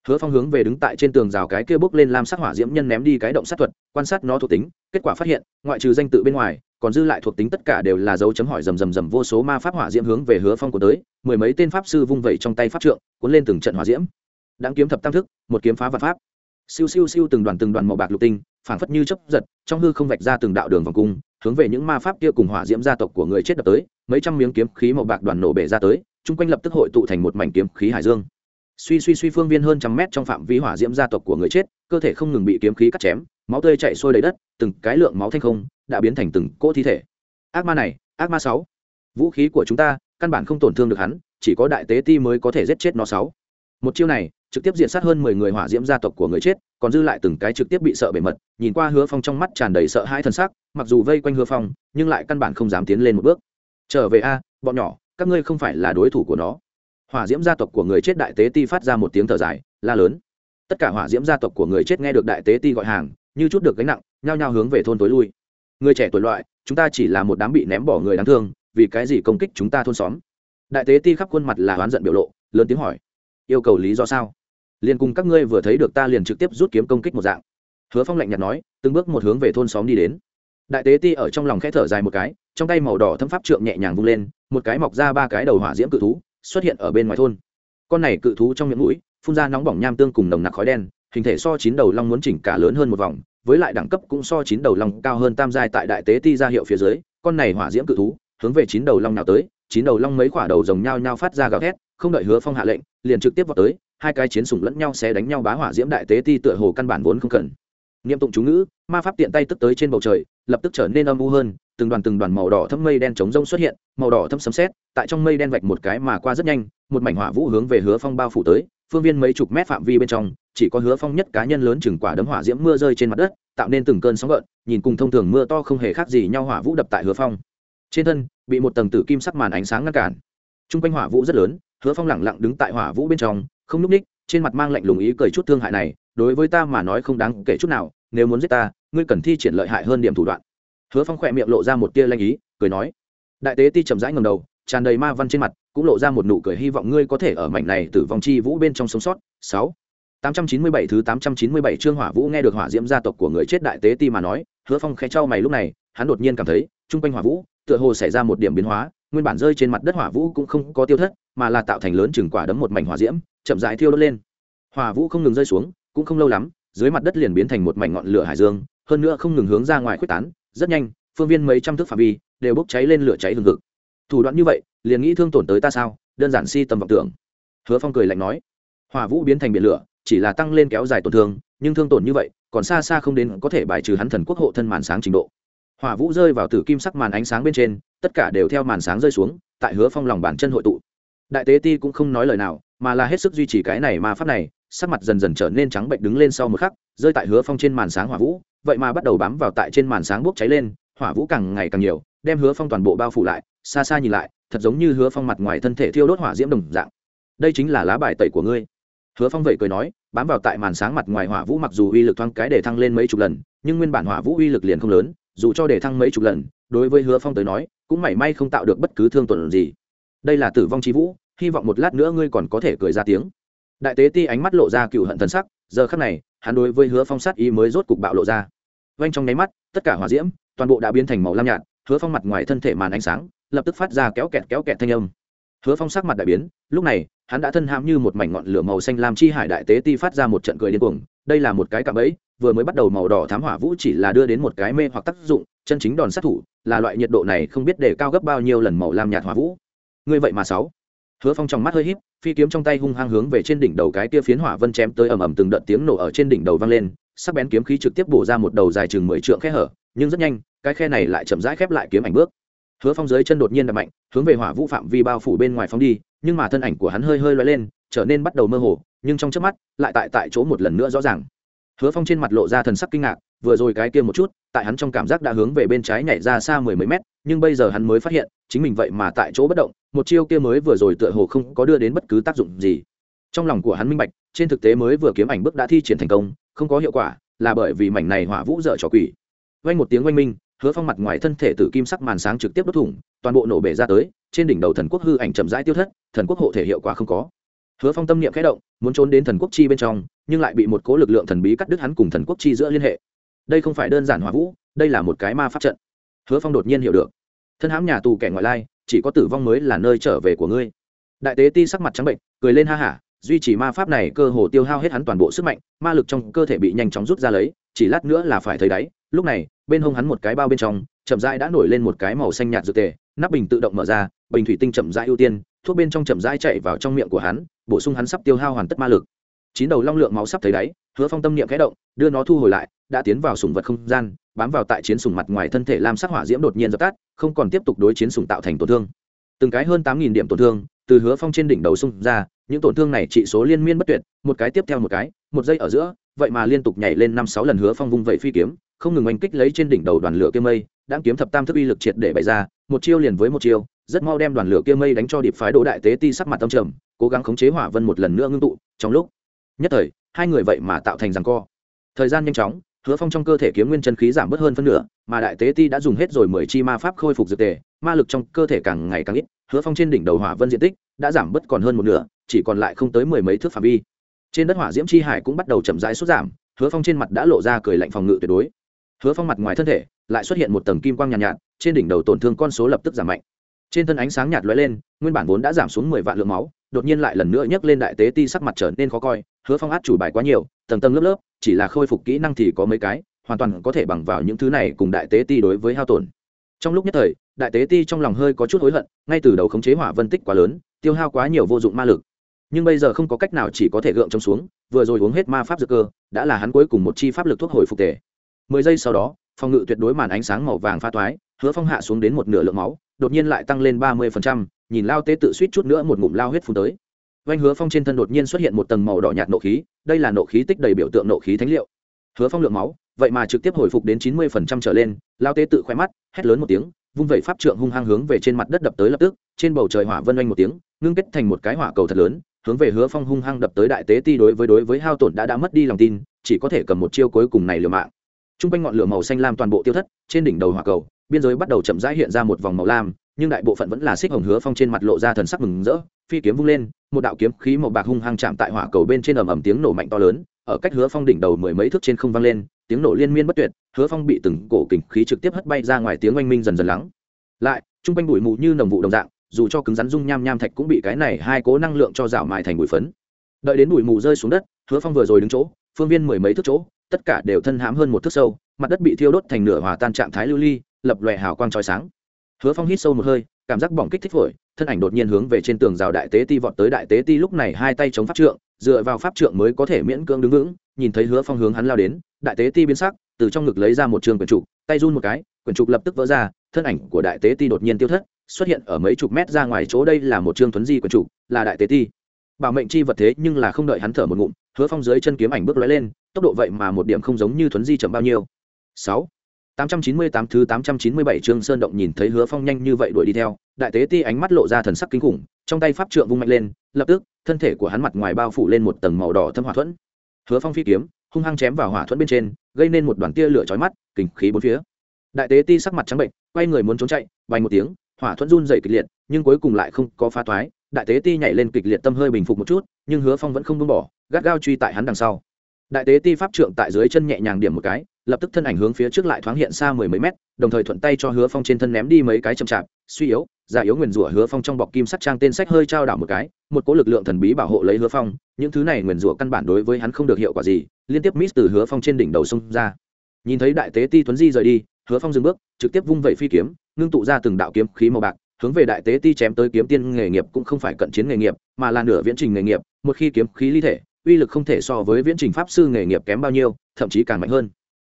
Hứa phong hướng về đứng tại trên tường rào cái kia bốc lên làm sắc hỏa diễm nhân ném đi cái động sát thuật, quan sát nó thuộc tính, kết quả phát hiện, ngoại trừ danh tự bên ngoài, còn dư lại thuộc tính tất cả đều là dấu chấm hỏi rầm rầm rầm vô số ma pháp hỏa diễm hướng về hứa phong của tới, mười mấy tên pháp sư vung vẩy trong tay pháp trượng, cuốn lên từng trận hỏa diễm. Đáng kiếm thập tam thức, một kiếm phá vật pháp. Siêu siêu siêu từng đoàn từng đoàn màu bạc lục tinh, phảng phất như chấp giật, trong hư không vạch ra từng đạo đường vòng cung hướng về những ma pháp kia cùng hỏa diễm gia tộc của người chết đập tới, mấy trăm miếng kiếm khí màu bạc đoàn nổ bể ra tới, chung quanh lập tức hội tụ thành một mảnh kiếm khí hải dương. Suy suy suy phương viên hơn trăm mét trong phạm vi hỏa diễm gia tộc của người chết, cơ thể không ngừng bị kiếm khí cắt chém, máu tươi chạy sôi đầy đất, từng cái lượng máu thanh không đã biến thành từng cỗ thi thể. Ác ma này, ác ma sáu. Vũ khí của chúng ta, căn bản không tổn thương được hắn, chỉ có đại tế ti mới có thể giết chết nó sáu. Một chiêu này trực tiếp diện sát hơn mười người hỏa diễm gia tộc của người chết, còn dư lại từng cái trực tiếp bị sợ bề mật, nhìn qua hứa phong trong mắt tràn đầy sợ hãi t sắc, mặc dù vây quanh hứa phong, nhưng lại căn bản không dám tiến lên một bước. Trở về a, bọn nhỏ, các ngươi không phải là đối thủ của nó. Hỏa diễm gia tộc của người chết đại tế ti phát ra một tiếng thở dài, la lớn. Tất cả hỏa diễm gia tộc của người chết nghe được đại tế ti gọi hàng, như chút được gánh nặng, nhao nhao hướng về thôn tối lui. Người trẻ tuổi loại, chúng ta chỉ là một đám bị ném bỏ người đáng thương, vì cái gì công kích chúng ta thôn xóm? Đại tế ti khắp khuôn mặt là oán giận biểu lộ, lớn tiếng hỏi. Yêu cầu lý do sao? Liền cùng các ngươi vừa thấy được ta liền trực tiếp rút kiếm công kích một dạng. Hứa phong lạnh nhạt nói, từng bước một hướng về thôn xóm đi đến. Đại tế ti ở trong lòng khẽ thở dài một cái, trong tay màu đỏ thâm pháp trượng nhẹ nhàng vung lên, một cái mọc ra ba cái đầu hỏa diễm cự thú xuất hiện ở bên ngoài thôn. Con này cự thú trong miệng mũi, phun ra nóng bỏng nham tương cùng nồng nặc khói đen, hình thể so chín đầu long muốn chỉnh cả lớn hơn một vòng, với lại đẳng cấp cũng so chín đầu long cao hơn tam giai tại đại tế ti ra hiệu phía dưới, con này hỏa diễm cự thú hướng về chín đầu long nào tới, chín đầu long mấy quả đầu rồng nhao nhao phát ra gào thét không đợi hứa phong hạ lệnh, liền trực tiếp vào tới, hai cái chiến sủng lẫn nhau sẽ đánh nhau bá hỏa diễm đại tế ti tựa hồ căn bản vốn không cần. Niệm tụng chú ngữ, ma pháp tiện tay tức tới trên bầu trời, lập tức trở nên âm u hơn, từng đoàn từng đoàn màu đỏ thâm mây đen chống rông xuất hiện, màu đỏ thâm sấm sét, tại trong mây đen vạch một cái mà qua rất nhanh, một mảnh hỏa vũ hướng về hứa phong bao phủ tới, phương viên mấy chục mét phạm vi bên trong, chỉ có hứa phong nhất cá nhân lớn chừng quả đấm hỏa diễm mưa rơi trên mặt đất, tạo nên từng cơn sóng gợn, nhìn cùng thông thường mưa to không hề khác gì nhau hỏa vũ đập tại hứa phong. Trên thân, bị một tầng tử kim sắc màn ánh sáng ngăn cản. T r u n g quanh hỏa vũ rất lớn hứa phong lẳng lặng đứng tại hỏa vũ bên trong không núp ních trên mặt mang lạnh lùng ý cười chút thương hại này đối với ta mà nói không đáng kể chút nào nếu muốn giết ta ngươi cần thi triển lợi hại hơn điểm thủ đoạn. Hứa phong khỏe miệng lộ ra một tia lanh ý cười nói. Đại tế ti chậm rãi ngầm đầu tràn đầy ma văn trên mặt cũng lộ ra một nụ cười hy vọng ngươi có thể ở mảnh này tử vong chi vũ bên trong sống sót. Sáu. 897 thứ 897 chương Hỏa Vũ nghe được Hỏa Diễm gia tộc của người chết đại tế ti mà nói, Hứa Phong khẽ chau mày lúc này, hắn đột nhiên cảm thấy, trung quanh Hỏa Vũ, tựa hồ xảy ra một điểm biến hóa, nguyên bản rơi trên mặt đất Hỏa Vũ cũng không có tiêu thất, mà là tạo thành lớn chừng quả đấm một mảnh hỏa diễm, chậm rãi thiêu đốt lên. Hỏa Vũ không ngừng rơi xuống, cũng không lâu lắm, dưới mặt đất liền biến thành một mảnh ngọn lửa hải dương, hơn nữa không ngừng hướng ra ngoài khuếch tán, rất nhanh, phương viên mấy trăm thước phạm vi đều bốc cháy lên lửa cháy hừng hực. Thủ đoạn như vậy, liền nghĩ thương tổn tới ta sao? Đơn giản si tầm vọng tưởng. Hứa Phong cười lạnh nói. Hỏa Vũ biến thành biển lửa, chỉ là tăng lên kéo dài tổn thương nhưng thương tổn như vậy còn xa xa không đến có thể bài trừ hắn thần quốc hộ thân màn sáng trình độ hỏa vũ rơi vào tử kim sắc màn ánh sáng bên trên, tất cả đều theo màn sáng rơi xuống, tại hứa phong lòng bàn chân hội tụ. Đại tế ti cũng không nói lời nào, mà là hết sức duy trì cái này mà pháp này, sắc mặt dần dần trở nên trắng bệnh đứng lên sau một khắc, rơi tại hứa phong trên màn sáng hỏa vũ, vậy mà bắt đầu bám vào tại trên màn sáng bốc cháy lên, hỏa vũ càng ngày càng nhiều, đem hứa phong toàn bộ bao phủ lại, xa xa nhìn lại, thật giống như hứa phong mặt ngoài thân thể thiêu đốt hỏa diễm đồng dạng. Đây chính là lá bài tẩy của ngươi. Hứa phong vậy cười nói, bám vào tại màn sáng mặt ngoài hỏa vũ mặc dù uy lực thoáng cái để thăng lên mấy chục lần, nhưng nguyên bản hỏa vũ uy lực liền không lớn dù cho để thăng mấy chục lần, đối với hứa phong tới nói, cũng mảy may không tạo được bất cứ thương tổn gì. Đây là tử vong chi vũ, hy vọng một lát nữa ngươi còn có thể cười ra tiếng. Đại tế ti ánh mắt lộ ra cựu hận thần sắc, giờ khắc này, hắn đối với hứa phong sát ý mới rốt cục bạo lộ ra. Vanh trong nháy mắt, tất cả hỏa diễm, toàn bộ đã biến thành màu lam nhạt, hứa phong mặt ngoài thân thể màn ánh sáng, lập tức phát ra kéo kẹt kéo kẹt thanh âm. Hứa phong sắc mặt đại biến, lúc này, hắn đã thân hãm như một mảnh ngọn lửa màu xanh lam chi hải đại tế ti phát ra một trận cười điên cuồng, đây là một cái cạm bẫy vừa mới bắt đầu màu đỏ thám hỏa vũ chỉ là đưa đến một cái mê hoặc tác dụng, chân chính đòn sát thủ là loại nhiệt độ này không biết để cao gấp bao nhiêu lần màu lam nhạt hỏa vũ. Ngươi vậy mà sáu. Hứa phong trong mắt hơi híp, phi kiếm trong tay hung hăng hướng về trên đỉnh đầu cái kia phiến hỏa vân chém tới ầm ầm từng đợt tiếng nổ ở trên đỉnh đầu vang lên, sắc bén kiếm khí trực tiếp bổ ra một đầu dài chừng mười trượng khe hở, nhưng rất nhanh, cái khe này lại chậm rãi khép lại kiếm ảnh bước. Hứa phong dưới chân đột nhiên đập mạnh, hướng về hỏa vũ phạm vi bao phủ bên ngoài phóng đi, nhưng mà thân ảnh của hắn hơi hơi loay lên, trở nên bắt đầu mơ hồ, nhưng trong chớp mắt, lại tại tại chỗ một lần nữa rõ ràng hứa phong trên mặt lộ ra thần sắc kinh ngạc, vừa rồi cái kia một chút, tại hắn trong cảm giác đã hướng về bên trái nhảy ra xa mười mấy mét, nhưng bây giờ hắn mới phát hiện, chính mình vậy mà tại chỗ bất động, một chiêu kia mới vừa rồi tựa hồ không có đưa đến bất cứ tác dụng gì. Trong lòng của hắn minh bạch, trên thực tế mới vừa kiếm ảnh bước đã thi triển thành công, không có hiệu quả, là bởi vì mảnh này hỏa vũ dở trò quỷ. Vang một tiếng oanh minh, hứa phong mặt ngoài thân thể tử kim sắc màn sáng trực tiếp đốt thủng, toàn bộ nổ bể ra tới, trên đỉnh đầu thần quốc hư ảnh chậm rãi tiêu thất, thần quốc hộ thể hiệu quả không có hứa phong tâm niệm khẽ động, muốn trốn đến thần quốc chi bên trong, nhưng lại bị một cố lực lượng thần bí cắt đứt hắn cùng thần quốc chi giữa liên hệ. Đây không phải đơn giản hỏa vũ, đây là một cái ma pháp trận. Hứa phong đột nhiên hiểu được. Thân hãm nhà tù kẻ ngoại lai, chỉ có tử vong mới là nơi trở về của ngươi. Đại tế ti sắc mặt trắng bệnh, cười lên ha hả, duy trì ma pháp này cơ hồ tiêu hao hết hắn toàn bộ sức mạnh, ma lực trong cơ thể bị nhanh chóng rút ra lấy, chỉ lát nữa là phải thấy đáy. Lúc này, bên hông hắn một cái bao bên trong, chậm rãi đã nổi lên một cái màu xanh nhạt dược tề, nắp bình tự động mở ra, bình thủy tinh chậm rãi ưu tiên thuốc bên trong chậm rãi chạy vào trong miệng của hắn, bổ sung hắn sắp tiêu hao hoàn tất ma lực. Chín đầu long lượng máu sắp thấy đáy, hứa phong tâm niệm khẽ động, đưa nó thu hồi lại, đã tiến vào sùng vật không gian, bám vào tại chiến sùng mặt ngoài thân thể lam sắc hỏa diễm đột nhiên dập tắt, không còn tiếp tục đối chiến sùng tạo thành tổn thương. Từng cái hơn tám nghìn điểm tổn thương, từ hứa phong trên đỉnh đầu xung ra, những tổn thương này trị số liên miên bất tuyệt, một cái tiếp theo một cái, một giây ở giữa, vậy mà liên tục nhảy lên năm sáu lần hứa phong vung vẩy phi kiếm, không ngừng oanh kích lấy trên đỉnh đầu đoàn lửa kia mây đang kiếm thập tam thức uy lực triệt để bày ra, một chiêu liền với một chiêu rất mau đem đoàn lửa kia mây đánh cho điệp phái đỗ đại tế ti sắc mặt tâm trầm cố gắng khống chế hỏa vân một lần nữa ngưng tụ trong lúc nhất thời hai người vậy mà tạo thành rằng co. Thời gian nhanh chóng hứa phong trong cơ thể kiếm nguyên chân khí giảm bớt hơn phân nửa mà đại tế ti đã dùng hết rồi mười chi ma pháp khôi phục dược tề ma lực trong cơ thể càng ngày càng ít hứa phong trên đỉnh đầu hỏa vân diện tích đã giảm bớt còn hơn một nửa chỉ còn lại không tới mười mấy thước phạm vi. Trên đất hỏa diễm chi hải cũng bắt đầu chậm rãi sút giảm hứa phong trên mặt đã lộ ra cười lạnh phòng ngự tuyệt đối. Hứa phong mặt ngoài thân thể lại xuất hiện một tầng kim quang nhàn nhạt, nhạt trên đỉnh đầu tổn thương con số lập tức giảm mạnh trên thân ánh sáng nhạt lóe lên, nguyên bản vốn đã giảm xuống mười vạn lượng máu, đột nhiên lại lần nữa nhấc lên đại tế ti sắc mặt trở nên khó coi, hứa phong át chủ bài quá nhiều, tầng tầng lớp lớp, chỉ là khôi phục kỹ năng thì có mấy cái, hoàn toàn có thể bằng vào những thứ này cùng đại tế ti đối với hao tổn. Trong lúc nhất thời, đại tế ti trong lòng hơi có chút hối hận, ngay từ đầu khống chế hỏa vân tích quá lớn, tiêu hao quá nhiều vô dụng ma lực. Nhưng bây giờ không có cách nào chỉ có thể gượng trống xuống, vừa rồi uống hết ma pháp dược cơ, đã là hắn cuối cùng một chi pháp lực thuốc hồi phục tề. Mười giây sau đó phòng ngự tuyệt đối màn ánh sáng màu vàng pha toái hứa phong hạ xuống đến một nửa lượng máu đột nhiên lại tăng lên ba mươi phần trăm, nhìn lao tế tự suýt chút nữa một ngụm lao huyết phun tới. Vanh hứa phong trên thân đột nhiên xuất hiện một tầng màu đỏ nhạt nộ khí đây là nộ khí tích đầy biểu tượng nộ khí thánh liệu. Hứa phong lượng máu vậy mà trực tiếp hồi phục đến chín mươi phần trăm trở lên lao tế tự khoe mắt hét lớn một tiếng vung vẩy pháp trượng hung hăng hướng về trên mặt đất đập tới lập tức trên bầu trời hỏa vân oanh một tiếng ngưng kết thành một cái hỏa cầu thật lớn hướng về hứa phong hung hăng đập tới đại tế ti đối với đối với hao tổn đã đã mất đi lòng tin chỉ có thể cầm một chiêu cuối cùng này liều mạng t r u n g quanh ngọn lửa màu xanh lam toàn bộ tiêu thất, trên đỉnh đầu hỏa cầu, biên giới bắt đầu chậm rãi hiện ra một vòng màu lam, nhưng đại bộ phận vẫn là xích hồng hứa phong trên mặt lộ ra thần sắc mừng rỡ, phi kiếm vung lên, một đạo kiếm khí màu bạc hung hăng chạm tại hỏa cầu bên trên ầm ầm tiếng nổ mạnh to lớn, ở cách hứa phong đỉnh đầu mười mấy thước trên không vang lên, tiếng nổ liên miên bất tuyệt, hứa phong bị từng cổ kình khí trực tiếp hất bay ra ngoài tiếng oanh minh dần dần lắng. Lại Trung quanh bụi mù như nồng vụ đồng dạng, dù cho cứng rắn dung nham nham thạch cũng bị cái này hai cố năng lượng cho rào mài thành bụi phấn. Đợi đến bụi mù rơi xuống đất, hứa phong vừa rồi đứng chỗ, phương viên mười mấy thước chỗ tất cả đều thân hãm hơn một thước sâu, mặt đất bị thiêu đốt thành nửa hòa tan trạng thái lưu ly, lập lòe hào quang trói sáng. Hứa phong hít sâu một hơi, cảm giác bỏng kích thích phổi, thân ảnh đột nhiên hướng về trên tường rào đại tế ti vọt tới đại tế ti lúc này hai tay chống pháp trượng, dựa vào pháp trượng mới có thể miễn cưỡng đứng vững, nhìn thấy hứa phong hướng hắn lao đến, đại tế ti biến sắc, từ trong ngực lấy ra một trường quyển trục, tay run một cái, quyển trục lập tức vỡ ra, thân ảnh của đại tế ti đột nhiên tiêu thất, xuất hiện ở mấy chục mét ra ngoài chỗ, đây là một trương thuấn di quyển trục, là đại tế ti bảo mệnh chi vật thế nhưng là không đợi hắn thở một ngụm, hứa phong dưới chân kiếm ảnh bước lóe lên, tốc độ vậy mà một điểm không giống như thuấn di chậm bao nhiêu. Sáu. Tám trăm chín mươi tám thứ tám trăm chín mươi bảy trương sơn động nhìn thấy hứa phong nhanh như vậy đuổi đi theo, đại tế ti ánh mắt lộ ra thần sắc kinh khủng, trong tay pháp trượng vung mạnh lên, lập tức, thân thể của hắn mặt ngoài bao phủ lên một tầng màu đỏ thâm hỏa thuẫn. Hứa phong phi kiếm, hung hăng chém vào hỏa thuẫn bên trên, gây nên một đoàn tia lửa chói mắt kình khí bốn phía. Đại tế ti sắc mặt trắng bệnh, quay người muốn trốn chạy bay một tiếng, hỏa thuẫn run dày kịch liệt, nhưng cuối cùng lại không có phá toái đại tế ti nhảy lên kịch liệt tâm hơi bình phục một chút, nhưng hứa phong vẫn không buông bỏ, gắt gao truy tại hắn đằng sau. Đại tế ti pháp trượng tại dưới chân nhẹ nhàng điểm một cái, lập tức thân ảnh hướng phía trước lại thoáng hiện xa mười mấy mét, đồng thời thuận tay cho hứa phong trên thân ném đi mấy cái chậm chạp, suy yếu giả yếu nguyền rủa hứa phong trong bọc kim sắt trang tên sách hơi trao đảo một cái, một cỗ lực lượng thần bí bảo hộ lấy hứa phong, những thứ này nguyền rủa căn bản đối với hắn không được hiệu quả gì, liên tiếp mít từ hứa phong trên đỉnh đầu sông ra. Nhìn thấy đại tế ti tuấn di rời đi, hứa phong dừng bước, trực tiếp vung vẩy phi kiếm, ngưng tụ ra từng đạo kiếm khí màu bạc hướng về đại tế ti chém tới kiếm tiên nghề nghiệp cũng không phải cận chiến nghề nghiệp, mà là nửa viễn trình nghề nghiệp, một khi kiếm khí ly thể, uy lực không thể so với viễn trình pháp sư nghề nghiệp kém bao nhiêu, thậm chí càng mạnh hơn.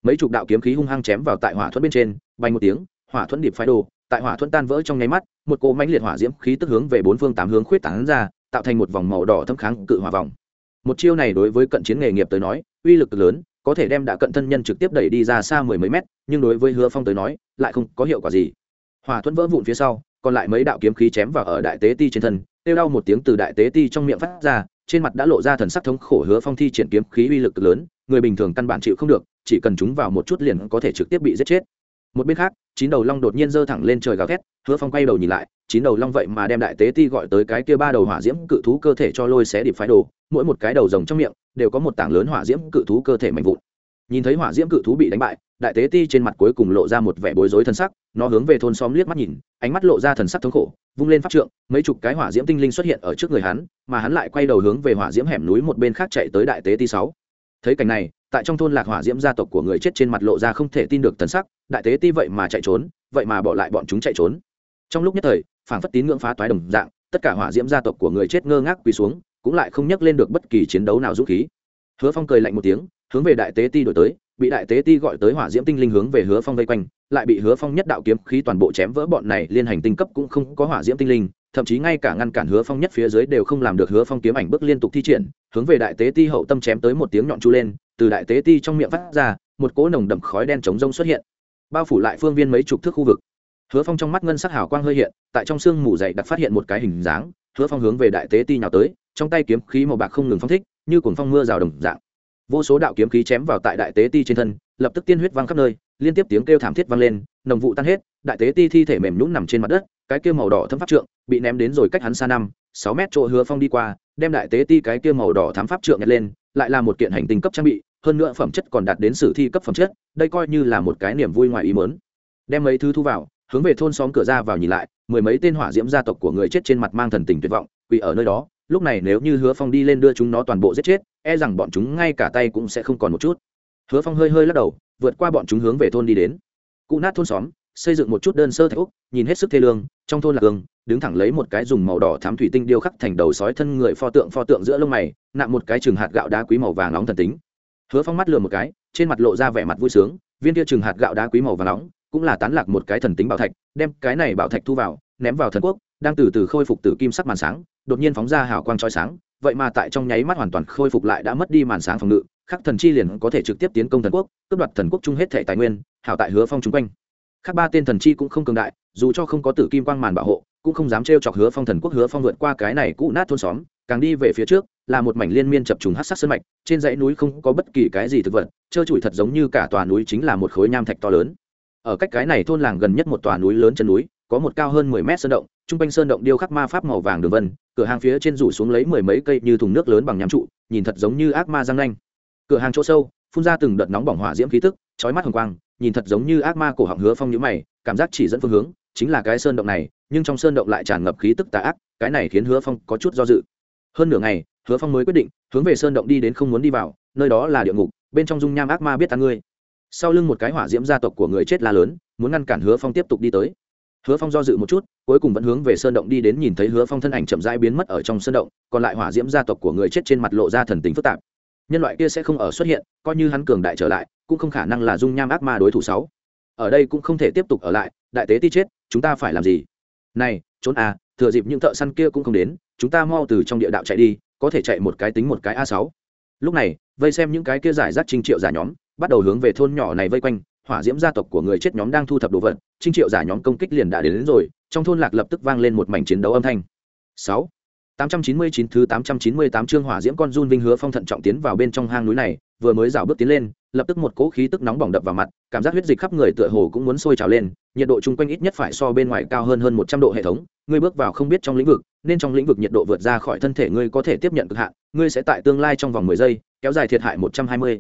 Mấy chục đạo kiếm khí hung hăng chém vào tại hỏa thuẫn bên trên bay một tiếng, hỏa thuẫn điệp phái đồ, tại hỏa thuẫn tan vỡ trong nháy mắt, một cỗ mánh liệt hỏa diễm khí tức hướng về bốn phương tám hướng khuyết tán ra, tạo thành một vòng màu đỏ thâm kháng cự hỏa vòng. Một chiêu này đối với cận chiến nghề nghiệp tới nói, uy lực lớn, có thể đem đã cận thân nhân trực tiếp đẩy đi ra xa mười mấy mét, nhưng đối với hứa phong tới nói, lại không có hiệu quả gì. Hỏa thuẫn vỡ vụn phía sau còn lại mấy đạo kiếm khí chém vào ở đại tế ti trên thân, kêu đau một tiếng từ đại tế ti trong miệng phát ra, trên mặt đã lộ ra thần sắc thống khổ hứa phong thi triển kiếm khí uy lực lớn, người bình thường căn bản chịu không được, chỉ cần chúng vào một chút liền có thể trực tiếp bị giết chết. Một bên khác, chín đầu long đột nhiên giơ thẳng lên trời gào thét, hứa phong quay đầu nhìn lại, chín đầu long vậy mà đem đại tế ti gọi tới cái kia ba đầu hỏa diễm cự thú cơ thể cho lôi xé điệp phái đồ, mỗi một cái đầu rồng trong miệng đều có một tảng lớn hỏa diễm cự thú cơ thể mạnh vụn nhìn thấy hỏa diễm cự thú bị đánh bại, đại tế ti trên mặt cuối cùng lộ ra một vẻ bối rối thân sắc, nó hướng về thôn xóm liếc mắt nhìn, ánh mắt lộ ra thần sắc thống khổ, vung lên pháp trượng, mấy chục cái hỏa diễm tinh linh xuất hiện ở trước người hắn, mà hắn lại quay đầu hướng về hỏa diễm hẻm núi một bên khác chạy tới đại tế ti sáu. Thấy cảnh này, tại trong thôn lạc hỏa diễm gia tộc của người chết trên mặt lộ ra không thể tin được thần sắc, đại tế ti vậy mà chạy trốn, vậy mà bỏ lại bọn chúng chạy trốn. Trong lúc nhất thời, phảng phất tín ngưỡng phá toái đồng dạng, tất cả hỏa diễm gia tộc của người chết ngơ ngác quỳ xuống, cũng lại không nhắc lên được bất kỳ chiến đấu nào dũng khí. Hứa phong cười lạnh một tiếng hướng về đại tế ti đổi tới, bị đại tế ti gọi tới hỏa diễm tinh linh hướng về hứa phong vây quanh, lại bị hứa phong nhất đạo kiếm khí toàn bộ chém vỡ bọn này liên hành tinh cấp cũng không có hỏa diễm tinh linh, thậm chí ngay cả ngăn cản hứa phong nhất phía dưới đều không làm được hứa phong kiếm ảnh bước liên tục thi triển, hướng về đại tế ti hậu tâm chém tới một tiếng nhọn chu lên, từ đại tế ti trong miệng phát ra, một cỗ nồng đậm khói đen chống rông xuất hiện, bao phủ lại phương viên mấy chục thước khu vực. Hứa phong trong mắt ngân sắc hào quang hơi hiện, tại trong sương mù dày đặc phát hiện một cái hình dáng, hứa phong hướng về đại tế ti nhào tới, trong tay kiếm khí màu bạc không ngừng phong thích, như cuồng phong mưa rào đồng dạng vô số đạo kiếm khí chém vào tại đại tế ti trên thân, lập tức tiên huyết văng khắp nơi, liên tiếp tiếng kêu thảm thiết vang lên, nồng vụ tan hết, đại tế ti thi thể mềm nhũn nằm trên mặt đất, cái kia màu đỏ thấm pháp trượng bị ném đến rồi cách hắn xa năm, sáu mét chỗ hứa phong đi qua, đem đại tế ti cái kia màu đỏ thám pháp trượng nhặt lên, lại là một kiện hành tinh cấp trang bị, hơn nữa phẩm chất còn đạt đến sử thi cấp phẩm chất, đây coi như là một cái niềm vui ngoài ý mớn đem mấy thứ thu vào, hướng về thôn xóm cửa ra vào nhìn lại, mười mấy tên hỏa diễm gia tộc của người chết trên mặt mang thần tình tuyệt vọng vì ở nơi đó, lúc này nếu như hứa phong đi lên đưa chúng nó toàn bộ giết chết e rằng bọn chúng ngay cả tay cũng sẽ không còn một chút. Hứa phong hơi hơi lắc đầu, vượt qua bọn chúng hướng về thôn đi đến. Cụ nát thôn xóm, xây dựng một chút đơn sơ thạch úc nhìn hết sức thê lương, trong thôn lạc hương đứng thẳng lấy một cái dùng màu đỏ thám thủy tinh điêu khắc thành đầu sói thân người pho tượng pho tượng giữa lông mày nặng một cái chừng hạt gạo đá quý màu vàng nóng thần tính. Hứa phong mắt lừa một cái, trên mặt lộ ra vẻ mặt vui sướng, viên kia chừng hạt gạo đá quý màu vàng nóng cũng là tán lạc một cái thần tính bảo thạch, đem cái này bảo thạch thu vào, ném vào thần quốc, đang từ từ khôi phục từ kim sắc màn sáng, đột nhiên phóng ra hào quang trói sáng vậy mà tại trong nháy mắt hoàn toàn khôi phục lại đã mất đi màn sáng phòng ngự, khắc thần chi liền có thể trực tiếp tiến công thần quốc, cướp đoạt thần quốc chung hết thể tài nguyên, hảo tại hứa phong chung quanh. Khác ba tên thần chi cũng không cường đại, dù cho không có tử kim quang màn bảo hộ, cũng không dám trêu chọc hứa phong thần quốc, hứa phong vượt qua cái này cũ nát thôn xóm, càng đi về phía trước, là một mảnh liên miên chập trùng hát sắc sơn mạch, trên dãy núi không có bất kỳ cái gì thực vật, trơ trụi thật giống như cả tòa núi chính là một khối nham thạch to lớn. Ở cách cái này thôn làng gần nhất một tòa núi lớn chân núi, có một cao hơn mười mét sơn động trung quanh sơn động điêu khắc ma pháp màu vàng đường vân, cửa hàng phía trên rủ xuống lấy mười mấy cây như thùng nước lớn bằng nhám trụ, nhìn thật giống như ác ma răng nanh. Cửa hàng chỗ sâu, phun ra từng đợt nóng bỏng hỏa diễm khí tức, chói mắt hồng quang, nhìn thật giống như ác ma cổ họng hứa phong nhữ mày, cảm giác chỉ dẫn phương hướng, chính là cái sơn động này, nhưng trong sơn động lại tràn ngập khí tức tà ác, cái này khiến hứa phong có chút do dự. Hơn nửa ngày, hứa phong mới quyết định, hướng về sơn động đi đến không muốn đi vào, nơi đó là địa ngục, bên trong dung nham ác ma biết ăn ngươi. Sau lưng một cái hỏa diễm gia tộc của người chết la lớn, muốn ngăn cản hứa phong tiếp tục đi tới hứa phong do dự một chút, cuối cùng vẫn hướng về sơn động đi đến nhìn thấy hứa phong thân ảnh chậm rãi biến mất ở trong sơn động, còn lại hỏa diễm gia tộc của người chết trên mặt lộ ra thần tính phức tạp. Nhân loại kia sẽ không ở xuất hiện, coi như hắn cường đại trở lại, cũng không khả năng là dung nham ác ma đối thủ sáu. Ở đây cũng không thể tiếp tục ở lại, đại tế ti chết, chúng ta phải làm gì? Này, trốn à thừa dịp những thợ săn kia cũng không đến, chúng ta mau từ trong địa đạo chạy đi, có thể chạy một cái tính một cái a sáu. Lúc này, vây xem những cái kia giải rác trinh triệu giả nhóm, bắt đầu hướng về thôn nhỏ này vây quanh hỏa diễm gia tộc của người chết nhóm đang thu thập đồ vật trinh triệu giả nhóm công kích liền đã đến, đến rồi trong thôn lạc lập tức vang lên một mảnh chiến đấu âm thanh sáu 899 thứ 898 chương hỏa diễm con run vinh hứa phong thận trọng tiến vào bên trong hang núi này, vừa mới dạo bước tiến lên, lập tức một cỗ khí tức nóng bỏng đập vào mặt, cảm giác huyết dịch khắp người tựa hồ cũng muốn sôi trào lên, nhiệt độ chung quanh ít nhất phải so bên ngoài cao hơn hơn 100 độ hệ thống, ngươi bước vào không biết trong lĩnh vực, nên trong lĩnh vực nhiệt độ vượt ra khỏi thân thể ngươi có thể tiếp nhận cực hạn, ngươi sẽ tại tương lai trong vòng 10 giây, kéo dài thiệt hại 120.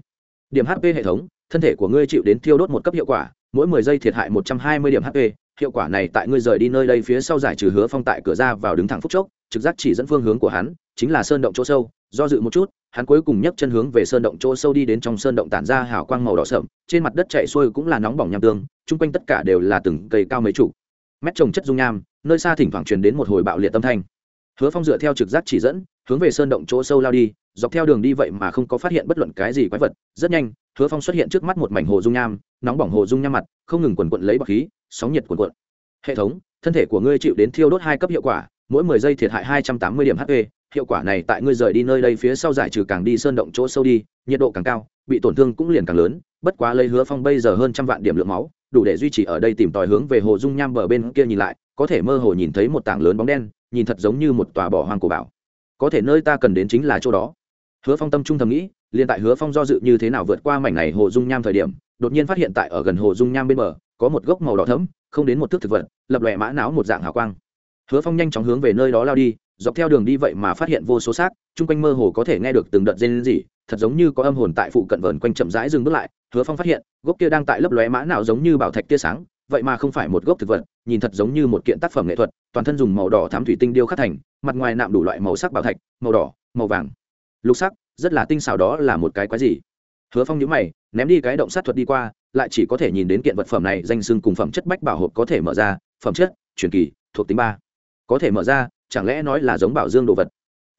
Điểm HP hệ thống, thân thể của ngươi chịu đến thiêu đốt một cấp hiệu quả, mỗi 10 giây thiệt hại 120 điểm HP, hiệu quả này tại ngươi rời đi nơi đây phía sau giải trừ hứa phong tại cửa ra vào đứng thẳng phúc chốc trực giác chỉ dẫn phương hướng của hắn chính là sơn động chỗ sâu. Do dự một chút hắn cuối cùng nhấc chân hướng về sơn động chỗ sâu đi đến trong sơn động tản ra hào quang màu đỏ sậm trên mặt đất chạy xuôi cũng là nóng bỏng nham tương chung quanh tất cả đều là từng cây cao mấy trụ mét trồng chất dung nham nơi xa thỉnh thoảng truyền đến một hồi bạo liệt tâm thanh. Hứa phong dựa theo trực giác chỉ dẫn hướng về sơn động chỗ sâu lao đi dọc theo đường đi vậy mà không có phát hiện bất luận cái gì quái vật. Rất nhanh, hứa phong xuất hiện trước mắt một mảnh hồ dung nham, nóng bỏng hồ dung nham mặt, không ngừng quần quận lấy bọc khí, sóng nhiệt quần quận hệ thống, thân thể của ngươi chịu đến thiêu đốt hai cấp hiệu quả, mỗi mười giây thiệt hại hai trăm tám mươi điểm hp hiệu quả này tại ngươi rời đi nơi đây phía sau giải trừ càng đi sơn động chỗ sâu đi, nhiệt độ càng cao, bị tổn thương cũng liền càng lớn. Bất quá lấy hứa phong bây giờ hơn trăm vạn điểm lượng máu, đủ để duy trì ở đây tìm tòi hướng về hồ dung nham bờ bên kia nhìn lại, có thể mơ hồ nhìn thấy một tảng lớn bóng đen, nhìn thật giống như một tòa bỏ hoang cổ bảo. Có thể nơi ta cần đến chính là chỗ đó hứa phong tâm trung thầm nghĩ, liền tại hứa phong do dự như thế nào vượt qua mảnh này hồ dung nham thời điểm, đột nhiên phát hiện tại ở gần hồ dung nham bên bờ, có một gốc màu đỏ thẫm, không đến một thước thực vật, lập lòe mã não một dạng hào quang. Hứa phong nhanh chóng hướng về nơi đó lao đi, dọc theo đường đi vậy mà phát hiện vô số xác, chung quanh mơ hồ có thể nghe được từng đợt rên rỉ, thật giống như có âm hồn tại phụ cận vờn quanh chậm rãi dừng bước lại. Hứa phong phát hiện, gốc kia đang tại lấp lóe mã não giống như bảo thạch tia sáng, vậy mà không phải một gốc thực vật, nhìn thật giống như một kiện tác phẩm nghệ thuật, toàn thân dùng màu đỏ thám thủy tinh điêu khắc thành, mặt ngoài nạm đủ loại màu sắc bảo thạch, màu đỏ, màu vàng lục sắc, rất là tinh xảo đó là một cái quái gì? Hứa phong nhíu mày, ném đi cái động sát thuật đi qua, lại chỉ có thể nhìn đến kiện vật phẩm này danh xưng cùng phẩm chất bách bảo hộp có thể mở ra, phẩm chất, truyền kỳ, thuộc tính ba. Có thể mở ra, chẳng lẽ nói là giống bảo dương đồ vật?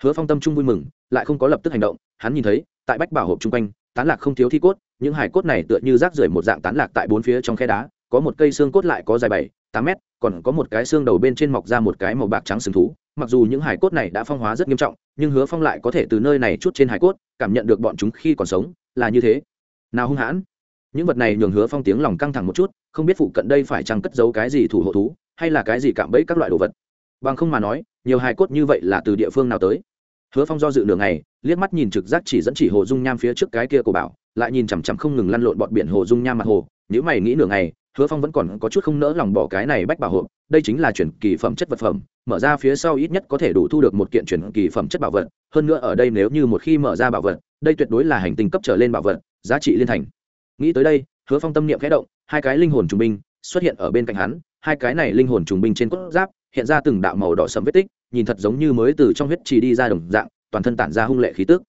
Hứa phong tâm trung vui mừng, lại không có lập tức hành động, hắn nhìn thấy, tại bách bảo hộp chung quanh, tán lạc không thiếu thi cốt, những hải cốt này tựa như rác rưởi một dạng tán lạc tại bốn phía trong khe đá, có một cây xương cốt lại có dài bảy tám mét, còn có một cái xương đầu bên trên mọc ra một cái màu bạc trắng sừng thú. Mặc dù những hải cốt này đã phong hóa rất nghiêm trọng, nhưng hứa phong lại có thể từ nơi này chút trên hải cốt, cảm nhận được bọn chúng khi còn sống, là như thế. Nào hung hãn. Những vật này nhường hứa phong tiếng lòng căng thẳng một chút, không biết phụ cận đây phải chăng cất giấu cái gì thủ hộ thú, hay là cái gì cạm bẫy các loại đồ vật. Bằng không mà nói, nhiều hài cốt như vậy là từ địa phương nào tới? Hứa phong do dự nửa ngày, liếc mắt nhìn trực giác chỉ dẫn chỉ hồ dung nham phía trước cái kia của bảo, lại nhìn chằm chằm không ngừng lăn lộn bọn biển hồ dung nham mặt hồ nếu mày nghĩ nửa ngày hứa phong vẫn còn có chút không nỡ lòng bỏ cái này bách bảo hộp đây chính là chuyển kỳ phẩm chất vật phẩm, mở ra phía sau ít nhất có thể đủ thu được một kiện chuyển kỳ phẩm chất bảo vật, hơn nữa ở đây nếu như một khi mở ra bảo vật, đây tuyệt đối là hành tinh cấp trở lên bảo vật, giá trị liên thành. Nghĩ tới đây, hứa phong tâm niệm khẽ động, hai cái linh hồn trùng binh xuất hiện ở bên cạnh hắn, hai cái này linh hồn trùng binh trên cốt giáp, hiện ra từng đạo màu đỏ sẫm vết tích, nhìn thật giống như mới từ trong huyết trì đi ra đồng dạng, toàn thân tản ra hung lệ khí tức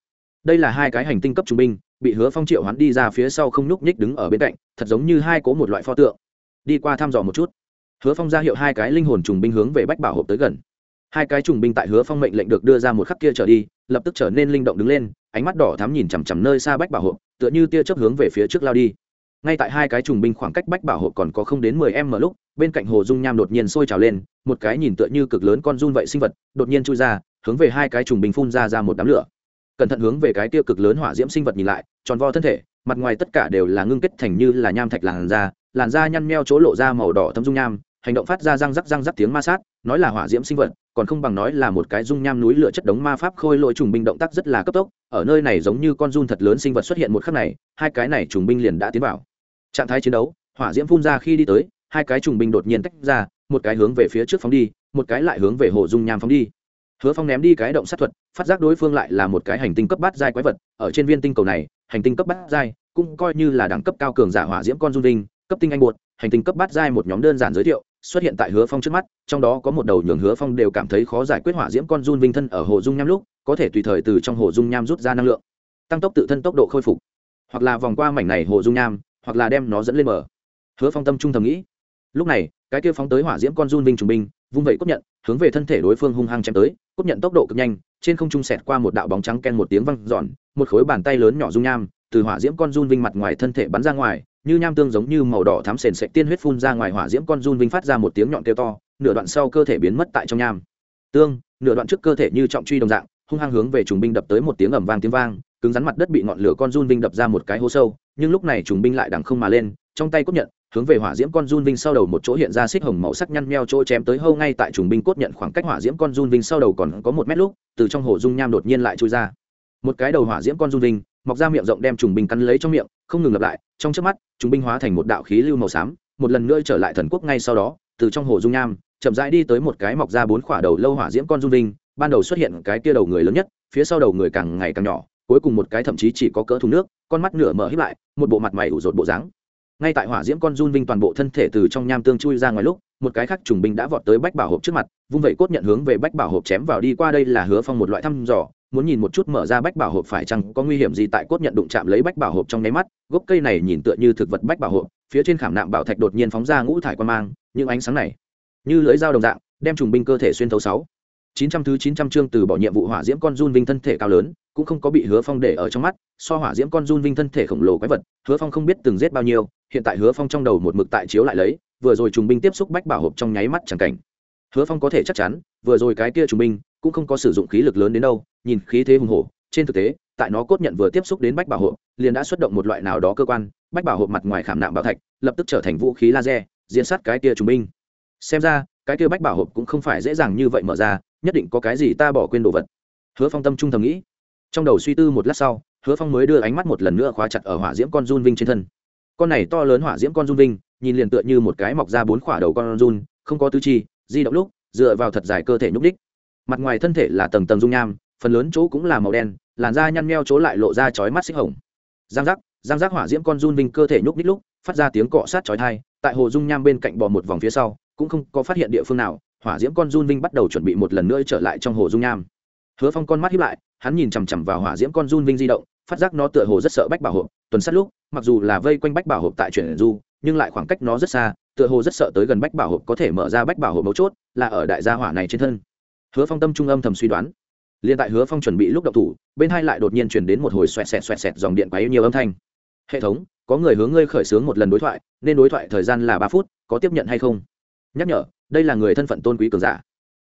đây là hai cái hành tinh cấp trung binh, bị hứa phong triệu hắn đi ra phía sau không nhúc nhích đứng ở bên cạnh, thật giống như hai cố một loại pho tượng. Đi qua thăm dò một chút. Hứa phong ra hiệu hai cái linh hồn trùng binh hướng về bách bảo hộp tới gần. Hai cái trùng binh tại hứa phong mệnh lệnh được đưa ra một khắc kia trở đi, lập tức trở nên linh động đứng lên, ánh mắt đỏ thắm nhìn chằm chằm nơi xa bách bảo hộp, tựa như tia chớp hướng về phía trước lao đi. Ngay tại hai cái trùng binh khoảng cách bách bảo hộp còn có không đến mười m lúc, bên cạnh hồ dung nham đột nhiên sôi trào lên, một cái nhìn tựa như cực lớn con run vậy sinh vật, đột nhiên chui ra, hướng về hai cái trùng binh phun ra ra một đám lửa cẩn thận hướng về cái tiêu cực lớn hỏa diễm sinh vật nhìn lại, tròn vo thân thể, mặt ngoài tất cả đều là ngưng kết thành như là nham thạch làn da làn da nhăn meo chỗ lộ ra màu đỏ thấm dung nham, hành động phát ra răng rắc răng rắc tiếng ma sát, nói là hỏa diễm sinh vật, còn không bằng nói là một cái dung nham núi lửa chất đống ma pháp khôi lỗi trùng binh động tác rất là cấp tốc, ở nơi này giống như con run thật lớn sinh vật xuất hiện một khắc này, hai cái này trùng binh liền đã tiến vào. Trạng thái chiến đấu, hỏa diễm phun ra khi đi tới, hai cái trùng binh đột nhiên tách ra, một cái hướng về phía trước phóng đi, một cái lại hướng về hồ dung nham phóng đi hứa phong ném đi cái động sát thuật, phát giác đối phương lại là một cái hành tinh cấp bát giai quái vật, ở trên viên tinh cầu này, hành tinh cấp bát giai cũng coi như là đẳng cấp cao cường giả hỏa diễm con dung vinh cấp tinh anh bột hành tinh cấp bát giai một nhóm đơn giản giới thiệu, xuất hiện tại hứa phong trước mắt, trong đó có một đầu nhường hứa phong đều cảm thấy khó giải quyết hỏa diễm con run vinh thân ở hồ dung nham lúc, có thể tùy thời từ trong hồ dung nham rút ra năng lượng. Tăng tốc tự thân tốc độ khôi phục. Hoặc là vòng qua mảnh này hồ dung nham, hoặc là đem nó dẫn lên mở hứa phong tâm trung thầm nghĩ. Lúc này, cái kia phóng tới hỏa diễm con run vinh trùng binh, vung vẩy cốt nhận hướng về thân thể đối phương hung hăng chém tới, cốt nhận tốc độ cực nhanh, trên không trung xẹt qua một đạo bóng trắng ken một tiếng văng giòn một khối bàn tay lớn nhỏ dung nham, từ hỏa diễm con run vinh mặt ngoài thân thể bắn ra ngoài, như nham tương giống như màu đỏ thắm sền sệt tiên huyết phun ra ngoài hỏa diễm con run vinh phát ra một tiếng nhọn kêu to, nửa đoạn sau cơ thể biến mất tại trong nham. Tương, nửa đoạn trước cơ thể như trọng truy đồng dạng, hung hăng hướng về trùng binh đập tới một tiếng ầm vang tiếng vang, cứng rắn mặt đất bị ngọn lửa con run vinh đập ra một cái hố sâu, nhưng lúc này trùng binh lại đằng không mà lên, trong tay cốt nhận hướng về hỏa diễm con run vinh sau đầu một chỗ hiện ra xích hồng màu sắc nhăn meo chỗ chém tới hâu ngay tại trùng binh cốt nhận khoảng cách hỏa diễm con run vinh sau đầu còn có một mét lúc, từ trong hồ dung nham đột nhiên lại trôi ra. Một cái đầu hỏa diễm con run vinh, mọc ra miệng rộng đem trùng binh cắn lấy trong miệng, không ngừng lặp lại, trong trước mắt, trùng binh hóa thành một đạo khí lưu màu xám, một lần nữa trở lại thần quốc ngay sau đó, từ trong hồ dung nham, chậm rãi đi tới một cái mọc ra bốn khỏa đầu lâu hỏa diễm con run vinh, ban đầu xuất hiện cái kia đầu người lớn nhất, phía sau đầu người càng ngày càng nhỏ, cuối cùng một cái thậm chí chỉ có cỡ thùng nước, con mắt nửa mở hít lại, một bộ mặt mày ủ rột bộ dáng ngay tại hỏa diễm con run vinh toàn bộ thân thể từ trong nham tương chui ra ngoài lúc, một cái khác trùng binh đã vọt tới bách bảo hộp trước mặt, vung vẩy cốt nhận hướng về bách bảo hộp chém vào đi qua đây là hứa phong một loại thăm dò, muốn nhìn một chút mở ra bách bảo hộp phải chăng có nguy hiểm gì tại cốt nhận đụng chạm lấy bách bảo hộp trong nháy mắt, gốc cây này nhìn tựa như thực vật bách bảo hộp, phía trên khảm nạm bảo thạch đột nhiên phóng ra ngũ thải quan mang, những ánh sáng này, như lưỡi dao đồng dạng, đem trùng binh cơ thể xuyên thấu sáu chín trăm thứ chín trăm chương từ bỏ nhiệm vụ hỏa diễm con run vinh thân thể cao lớn, cũng không có bị hứa phong để ở trong mắt, so hỏa diễm con run vinh thân thể khổng lồ quái vật, hứa phong không biết từng giết bao nhiêu, hiện tại hứa phong trong đầu một mực tại chiếu lại lấy, vừa rồi trùng binh tiếp xúc bách bảo hộp trong nháy mắt chẳng cảnh. Hứa phong có thể chắc chắn, vừa rồi cái kia trùng binh cũng không có sử dụng khí lực lớn đến đâu, nhìn khí thế hùng hổ, trên thực tế, tại nó cốt nhận vừa tiếp xúc đến bách bảo hộp, liền đã xuất động một loại nào đó cơ quan, bách bảo hộp mặt ngoài khảm nạm bảo thạch, lập tức trở thành vũ khí laser diễn sát cái kia trùng binh. Xem ra cái kia bách bảo hộp cũng không phải dễ dàng như vậy mở ra, nhất định có cái gì ta bỏ quên đồ vật. Hứa phong tâm trung thầm nghĩ. Trong đầu suy tư một lát sau, hứa phong mới đưa ánh mắt một lần nữa khóa chặt ở hỏa diễm con run vinh trên thân. Con này to lớn hỏa diễm con run vinh, nhìn liền tựa như một cái mọc ra bốn khỏa đầu con run, không có tư chi, di động lúc, dựa vào thật dài cơ thể nhúc đích mặt ngoài thân thể là tầng tầng dung nham, phần lớn chỗ cũng là màu đen, làn da nhăn meo chỗ lại lộ ra chói mắt xích hồng. Giang giác giang giác hỏa diễm con run vinh cơ thể nhúc đích lúc, phát ra tiếng cọ sát chói thai tại hồ dung nham bên cạnh bò một vòng phía sau cũng không có phát hiện địa phương nào, hỏa diễm con run vinh bắt đầu chuẩn bị một lần nữa trở lại trong hồ dung nham. Hứa phong con mắt hiếp lại, hắn nhìn chằm chằm vào hỏa diễm con run vinh di động, phát giác nó tựa hồ rất sợ bách bảo hộp tuần sát lúc, mặc dù là vây quanh bách bảo hộp tại chuyển du, nhưng lại khoảng cách nó rất xa, tựa hồ rất sợ tới gần bách bảo hộp có thể mở ra bách bảo hộp mấu chốt, là ở đại gia hỏa này trên thân. Hứa phong tâm trung âm thầm suy đoán. Liền tại hứa phong chuẩn bị lúc đậu thủ, bên hai lại đột nhiên chuyển đến một hồi xoẹt xẹt xoẹt xẹt dòng điện quấy nhiều âm thanh. Hệ thống, có người hướng ngươi khởi xướng một lần đối thoại, nên đối thoại thời gian là ba phút, có tiếp nhận hay không? Nhắc nhở, đây là người thân phận tôn quý cường giả.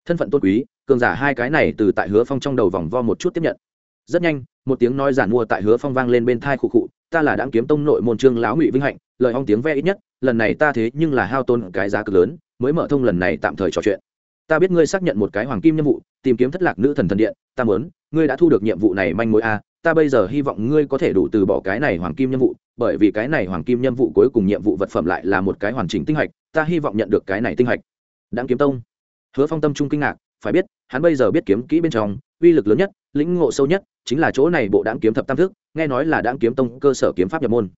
Thân phận tôn quý, cường giả hai cái này từ tại hứa phong trong đầu vòng vo một chút tiếp nhận. Rất nhanh, một tiếng nói giản mua tại hứa phong vang lên bên thai khụ khụ, ta là đáng kiếm tông nội môn trương lão ngụy vinh hạnh, lời hong tiếng ve ít nhất, lần này ta thế nhưng là hao tôn cái giá cực lớn, mới mở thông lần này tạm thời trò chuyện. Ta biết ngươi xác nhận một cái hoàng kim nhiệm vụ, tìm kiếm thất lạc nữ thần thần điện, ta muốn, ngươi đã thu được nhiệm vụ này manh mối a, ta bây giờ hy vọng ngươi có thể đủ từ bỏ cái này hoàng kim nhiệm vụ, bởi vì cái này hoàng kim nhiệm vụ cuối cùng nhiệm vụ vật phẩm lại là một cái hoàn chỉnh tinh hạch ta hy vọng nhận được cái này tinh hạch. Đáng kiếm tông. Hứa phong tâm trung kinh ngạc, phải biết, hắn bây giờ biết kiếm kỹ bên trong, uy lực lớn nhất, lĩnh ngộ sâu nhất, chính là chỗ này bộ đáng kiếm thập tam thức, nghe nói là đáng kiếm tông cơ sở kiếm pháp nhập môn.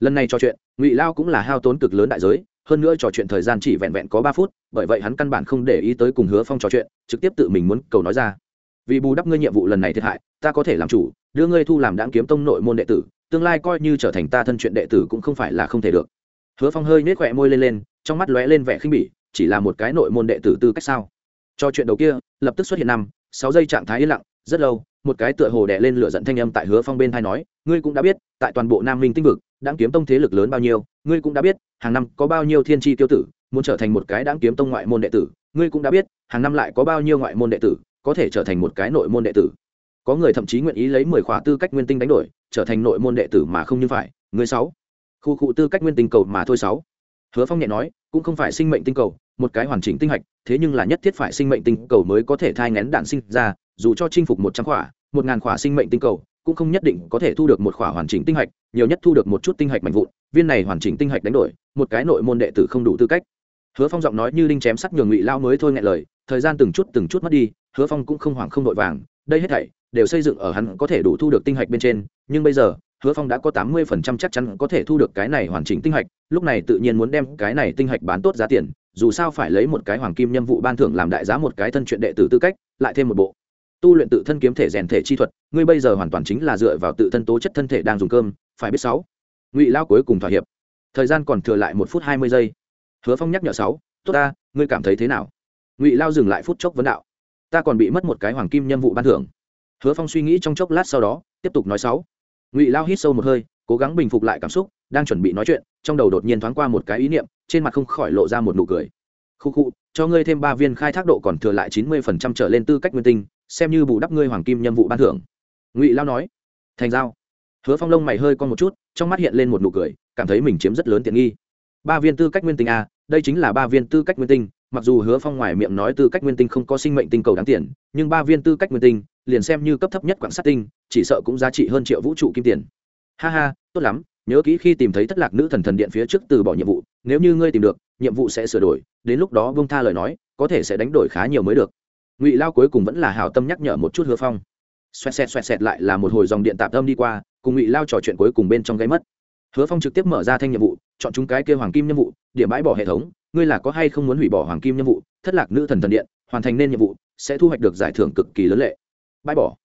Lần này trò chuyện, ngụy lao cũng là hao tốn cực lớn đại giới, hơn nữa trò chuyện thời gian chỉ vẹn vẹn có ba phút, bởi vậy hắn căn bản không để ý tới cùng hứa phong trò chuyện, trực tiếp tự mình muốn cầu nói ra. Vì bù đắp ngươi nhiệm vụ lần này thiệt hại, ta có thể làm chủ, đưa ngươi thu làm đáng kiếm tông nội môn đệ tử, tương lai coi như trở thành ta thân chuyện đệ tử cũng không phải là không thể được. Hứa phong hơi nết khỏe môi lên lên trong mắt lóe lên vẻ khinh bỉ, chỉ là một cái nội môn đệ tử tư cách sao? Cho chuyện đầu kia, lập tức xuất hiện năm, sáu giây trạng thái yên lặng, rất lâu, một cái tựa hồ đè lên lửa giận thanh âm tại hứa phong bên thai nói, ngươi cũng đã biết, tại toàn bộ nam minh tinh vực, đáng kiếm tông thế lực lớn bao nhiêu, ngươi cũng đã biết, hàng năm có bao nhiêu thiên tri tiêu tử, muốn trở thành một cái đáng kiếm tông ngoại môn đệ tử, ngươi cũng đã biết, hàng năm lại có bao nhiêu ngoại môn đệ tử, có thể trở thành một cái nội môn đệ tử. Có người thậm chí nguyện ý lấy mười khóa tư cách nguyên tinh đánh đổi, trở thành nội môn đệ tử mà không như phải, ngươi sáu. Khu cụ tư cách nguyên tinh cầu mà thôi sáu hứa phong nhẹ nói, cũng không phải sinh mệnh tinh cầu, một cái hoàn chỉnh tinh hạch, thế nhưng là nhất thiết phải sinh mệnh tinh cầu mới có thể thai ngén đạn sinh ra, dù cho chinh phục một trăm khỏa, một ngàn khỏa sinh mệnh tinh cầu, cũng không nhất định có thể thu được một khỏa hoàn chỉnh tinh hạch, nhiều nhất thu được một chút tinh hạch mạnh vụn, viên này hoàn chỉnh tinh hạch đánh đổi, một cái nội môn đệ tử không đủ tư cách. Hứa phong giọng nói như đinh chém sắt nhường ngụy lao mới thôi ngại lời, thời gian từng chút từng chút mất đi, hứa phong cũng không hoảng không vội vàng, đây hết thảy đều xây dựng ở hắn có thể đủ thu được tinh hạch bên trên, nhưng bây giờ hứa phong đã có tám mươi phần trăm chắc chắn có thể thu được cái này hoàn chỉnh tinh hạch, lúc này tự nhiên muốn đem cái này tinh hạch bán tốt giá tiền, dù sao phải lấy một cái hoàng kim nhiệm vụ ban thưởng làm đại giá một cái thân chuyện đệ tử tư cách, lại thêm một bộ. Tu luyện tự thân kiếm thể rèn thể chi thuật, ngươi bây giờ hoàn toàn chính là dựa vào tự thân tố chất thân thể đang dùng cơm, phải biết sáu. Ngụy lao cuối cùng thỏa hiệp. Thời gian còn thừa lại một phút hai mươi giây. Hứa phong nhắc nhở sáu, tốt ta, ngươi cảm thấy thế nào? Ngụy lao dừng lại phút chốc vấn đạo. Ta còn bị mất một cái hoàng kim nhiệm vụ ban thưởng. Hứa phong suy nghĩ trong chốc lát sau đó, tiếp tục nói sáu ngụy lao hít sâu một hơi cố gắng bình phục lại cảm xúc đang chuẩn bị nói chuyện trong đầu đột nhiên thoáng qua một cái ý niệm trên mặt không khỏi lộ ra một nụ cười khu khu cho ngươi thêm ba viên khai thác độ còn thừa lại chín mươi phần trăm trở lên tư cách nguyên tinh xem như bù đắp ngươi hoàng kim nhiệm vụ ban thưởng ngụy lao nói thành giao hứa phong lông mày hơi con một chút trong mắt hiện lên một nụ cười cảm thấy mình chiếm rất lớn tiện nghi ba viên tư cách nguyên tinh a, đây chính là ba viên tư cách nguyên tinh, mặc dù hứa phong ngoài miệng nói tư cách nguyên tinh không có sinh mệnh tinh cầu đáng tiền, nhưng ba viên tư cách nguyên tinh, liền xem như cấp thấp nhất quảng sát tinh, chỉ sợ cũng giá trị hơn triệu vũ trụ kim tiền. Ha ha, tốt lắm, nhớ kỹ khi tìm thấy thất lạc nữ thần thần điện phía trước từ bỏ nhiệm vụ, nếu như ngươi tìm được, nhiệm vụ sẽ sửa đổi, đến lúc đó vương tha lời nói, có thể sẽ đánh đổi khá nhiều mới được. Ngụy lao cuối cùng vẫn là hào tâm nhắc nhở một chút hứa phong. Xoẹt xẹt xoẹt xẹt lại là một hồi dòng điện tạp âm đi qua, cùng ngụy lao trò chuyện cuối cùng bên trong gáy mất hứa phong trực tiếp mở ra thanh nhiệm vụ, chọn chúng cái kêu hoàng kim nhiệm vụ, điểm bãi bỏ hệ thống, ngươi là có hay không muốn hủy bỏ hoàng kim nhiệm vụ, thất lạc nữ thần thần điện, hoàn thành nên nhiệm vụ, sẽ thu hoạch được giải thưởng cực kỳ lớn lệ. Bãi bỏ.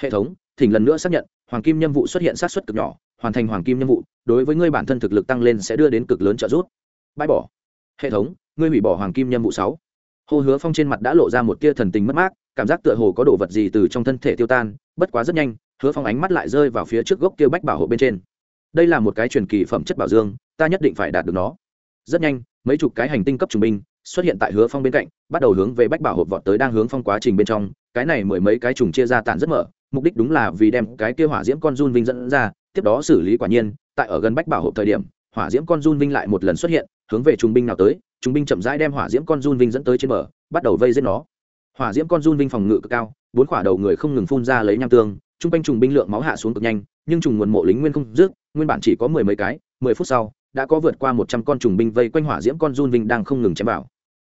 Hệ thống, thỉnh lần nữa xác nhận, hoàng kim nhiệm vụ xuất hiện sát xuất cực nhỏ, hoàn thành hoàng kim nhiệm vụ, đối với ngươi bản thân thực lực tăng lên sẽ đưa đến cực lớn trợ giúp. Bãi bỏ. Hệ thống, ngươi hủy bỏ hoàng kim nhiệm vụ sáu. Hồ hứa phong trên mặt đã lộ ra một tia thần tình mất mát, cảm giác tựa hồ có đồ vật gì từ trong thân thể tiêu tan, bất quá rất nhanh, hứa phong ánh mắt lại rơi vào phía trước gốc kia bách bảo hộ bên trên đây là một cái truyền kỳ phẩm chất bảo dương, ta nhất định phải đạt được nó. Rất nhanh, mấy chục cái hành tinh cấp trung binh xuất hiện tại hứa phong bên cạnh, bắt đầu hướng về bách bảo hộp vọt tới đang hướng phong quá trình bên trong. Cái này mười mấy cái trùng chia ra tản rất mở, mục đích đúng là vì đem cái kia hỏa diễm con run vinh dẫn ra, tiếp đó xử lý quả nhiên, tại ở gần bách bảo hộp thời điểm, hỏa diễm con run vinh lại một lần xuất hiện, hướng về trung binh nào tới trung binh chậm rãi đem hỏa diễm con run vinh dẫn tới trên bờ, bắt đầu vây giết nó. Hỏa diễm con run vinh phòng ngự cực cao, bốn quả đầu người không ngừng phun ra lấy nham tương, trung quanh trùng binh lượng máu hạ xuống cực nhanh, nhưng trùng nguồn mộ lính nguyên không dứt nguyên bản chỉ có mười mấy cái, mười phút sau, đã có vượt qua một trăm con trùng binh vây quanh hỏa diễm con run vinh đang không ngừng chém vào.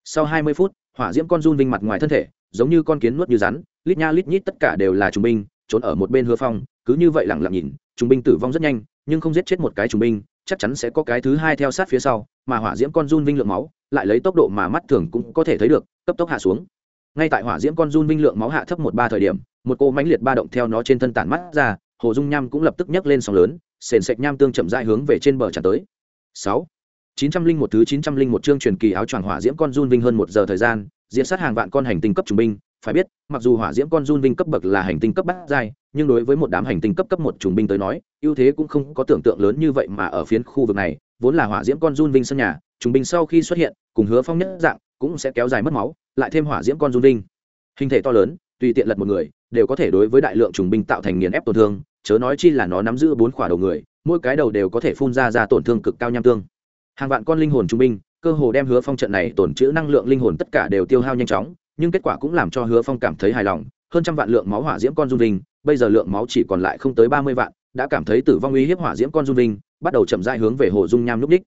Sau hai mươi phút, hỏa diễm con run vinh mặt ngoài thân thể, giống như con kiến nuốt như rắn, lít nha lít nhít tất cả đều là trùng binh, trốn ở một bên hứa phong, cứ như vậy lẳng lặng nhìn, trùng binh tử vong rất nhanh, nhưng không giết chết một cái trùng binh, chắc chắn sẽ có cái thứ hai theo sát phía sau, mà hỏa diễm con run vinh lượng máu, lại lấy tốc độ mà mắt thường cũng có thể thấy được, cấp tốc hạ xuống. Ngay tại hỏa diễm con run vinh lượng máu hạ thấp một ba thời điểm, một cô mãnh liệt ba động theo nó trên thân tản mắt ra hồ dung nham cũng lập tức nhấc lên sóng lớn, sền sạch nham tương chậm dại hướng về trên bờ tràn tới. Sáu. chín trăm linh một thứ chín trăm linh một chương truyền kỳ áo choàng hỏa diễm con run vinh hơn một giờ thời gian diễn sát hàng vạn con hành tinh cấp trung binh. Phải biết, mặc dù hỏa diễm con run vinh cấp bậc là hành tinh cấp bát giai, nhưng đối với một đám hành tinh cấp cấp một trùng binh tới nói, ưu thế cũng không có tưởng tượng lớn như vậy mà ở phiến khu vực này, vốn là hỏa diễm con run vinh sân nhà trùng binh sau khi xuất hiện, cùng hứa phong nhất dạng, cũng sẽ kéo dài mất máu, lại thêm hỏa diễm con run vinh. Hình thể to lớn, tùy tiện lật một người, đều có thể đối với đại lượng trùng binh tạo thành nghiền ép tổn thương chớ nói chi là nó nắm giữ bốn khỏa đầu người, mỗi cái đầu đều có thể phun ra ra tổn thương cực cao nham tương. Hàng vạn con linh hồn trung binh, cơ hồ đem hứa phong trận này tổn trữ năng lượng linh hồn tất cả đều tiêu hao nhanh chóng, nhưng kết quả cũng làm cho hứa phong cảm thấy hài lòng, hơn trăm vạn lượng máu hỏa diễm con dung vinh bây giờ lượng máu chỉ còn lại không tới ba mươi vạn, đã cảm thấy tử vong uy hiếp hỏa diễm con dung vinh bắt đầu chậm dại hướng về hồ dung nham lúc đích.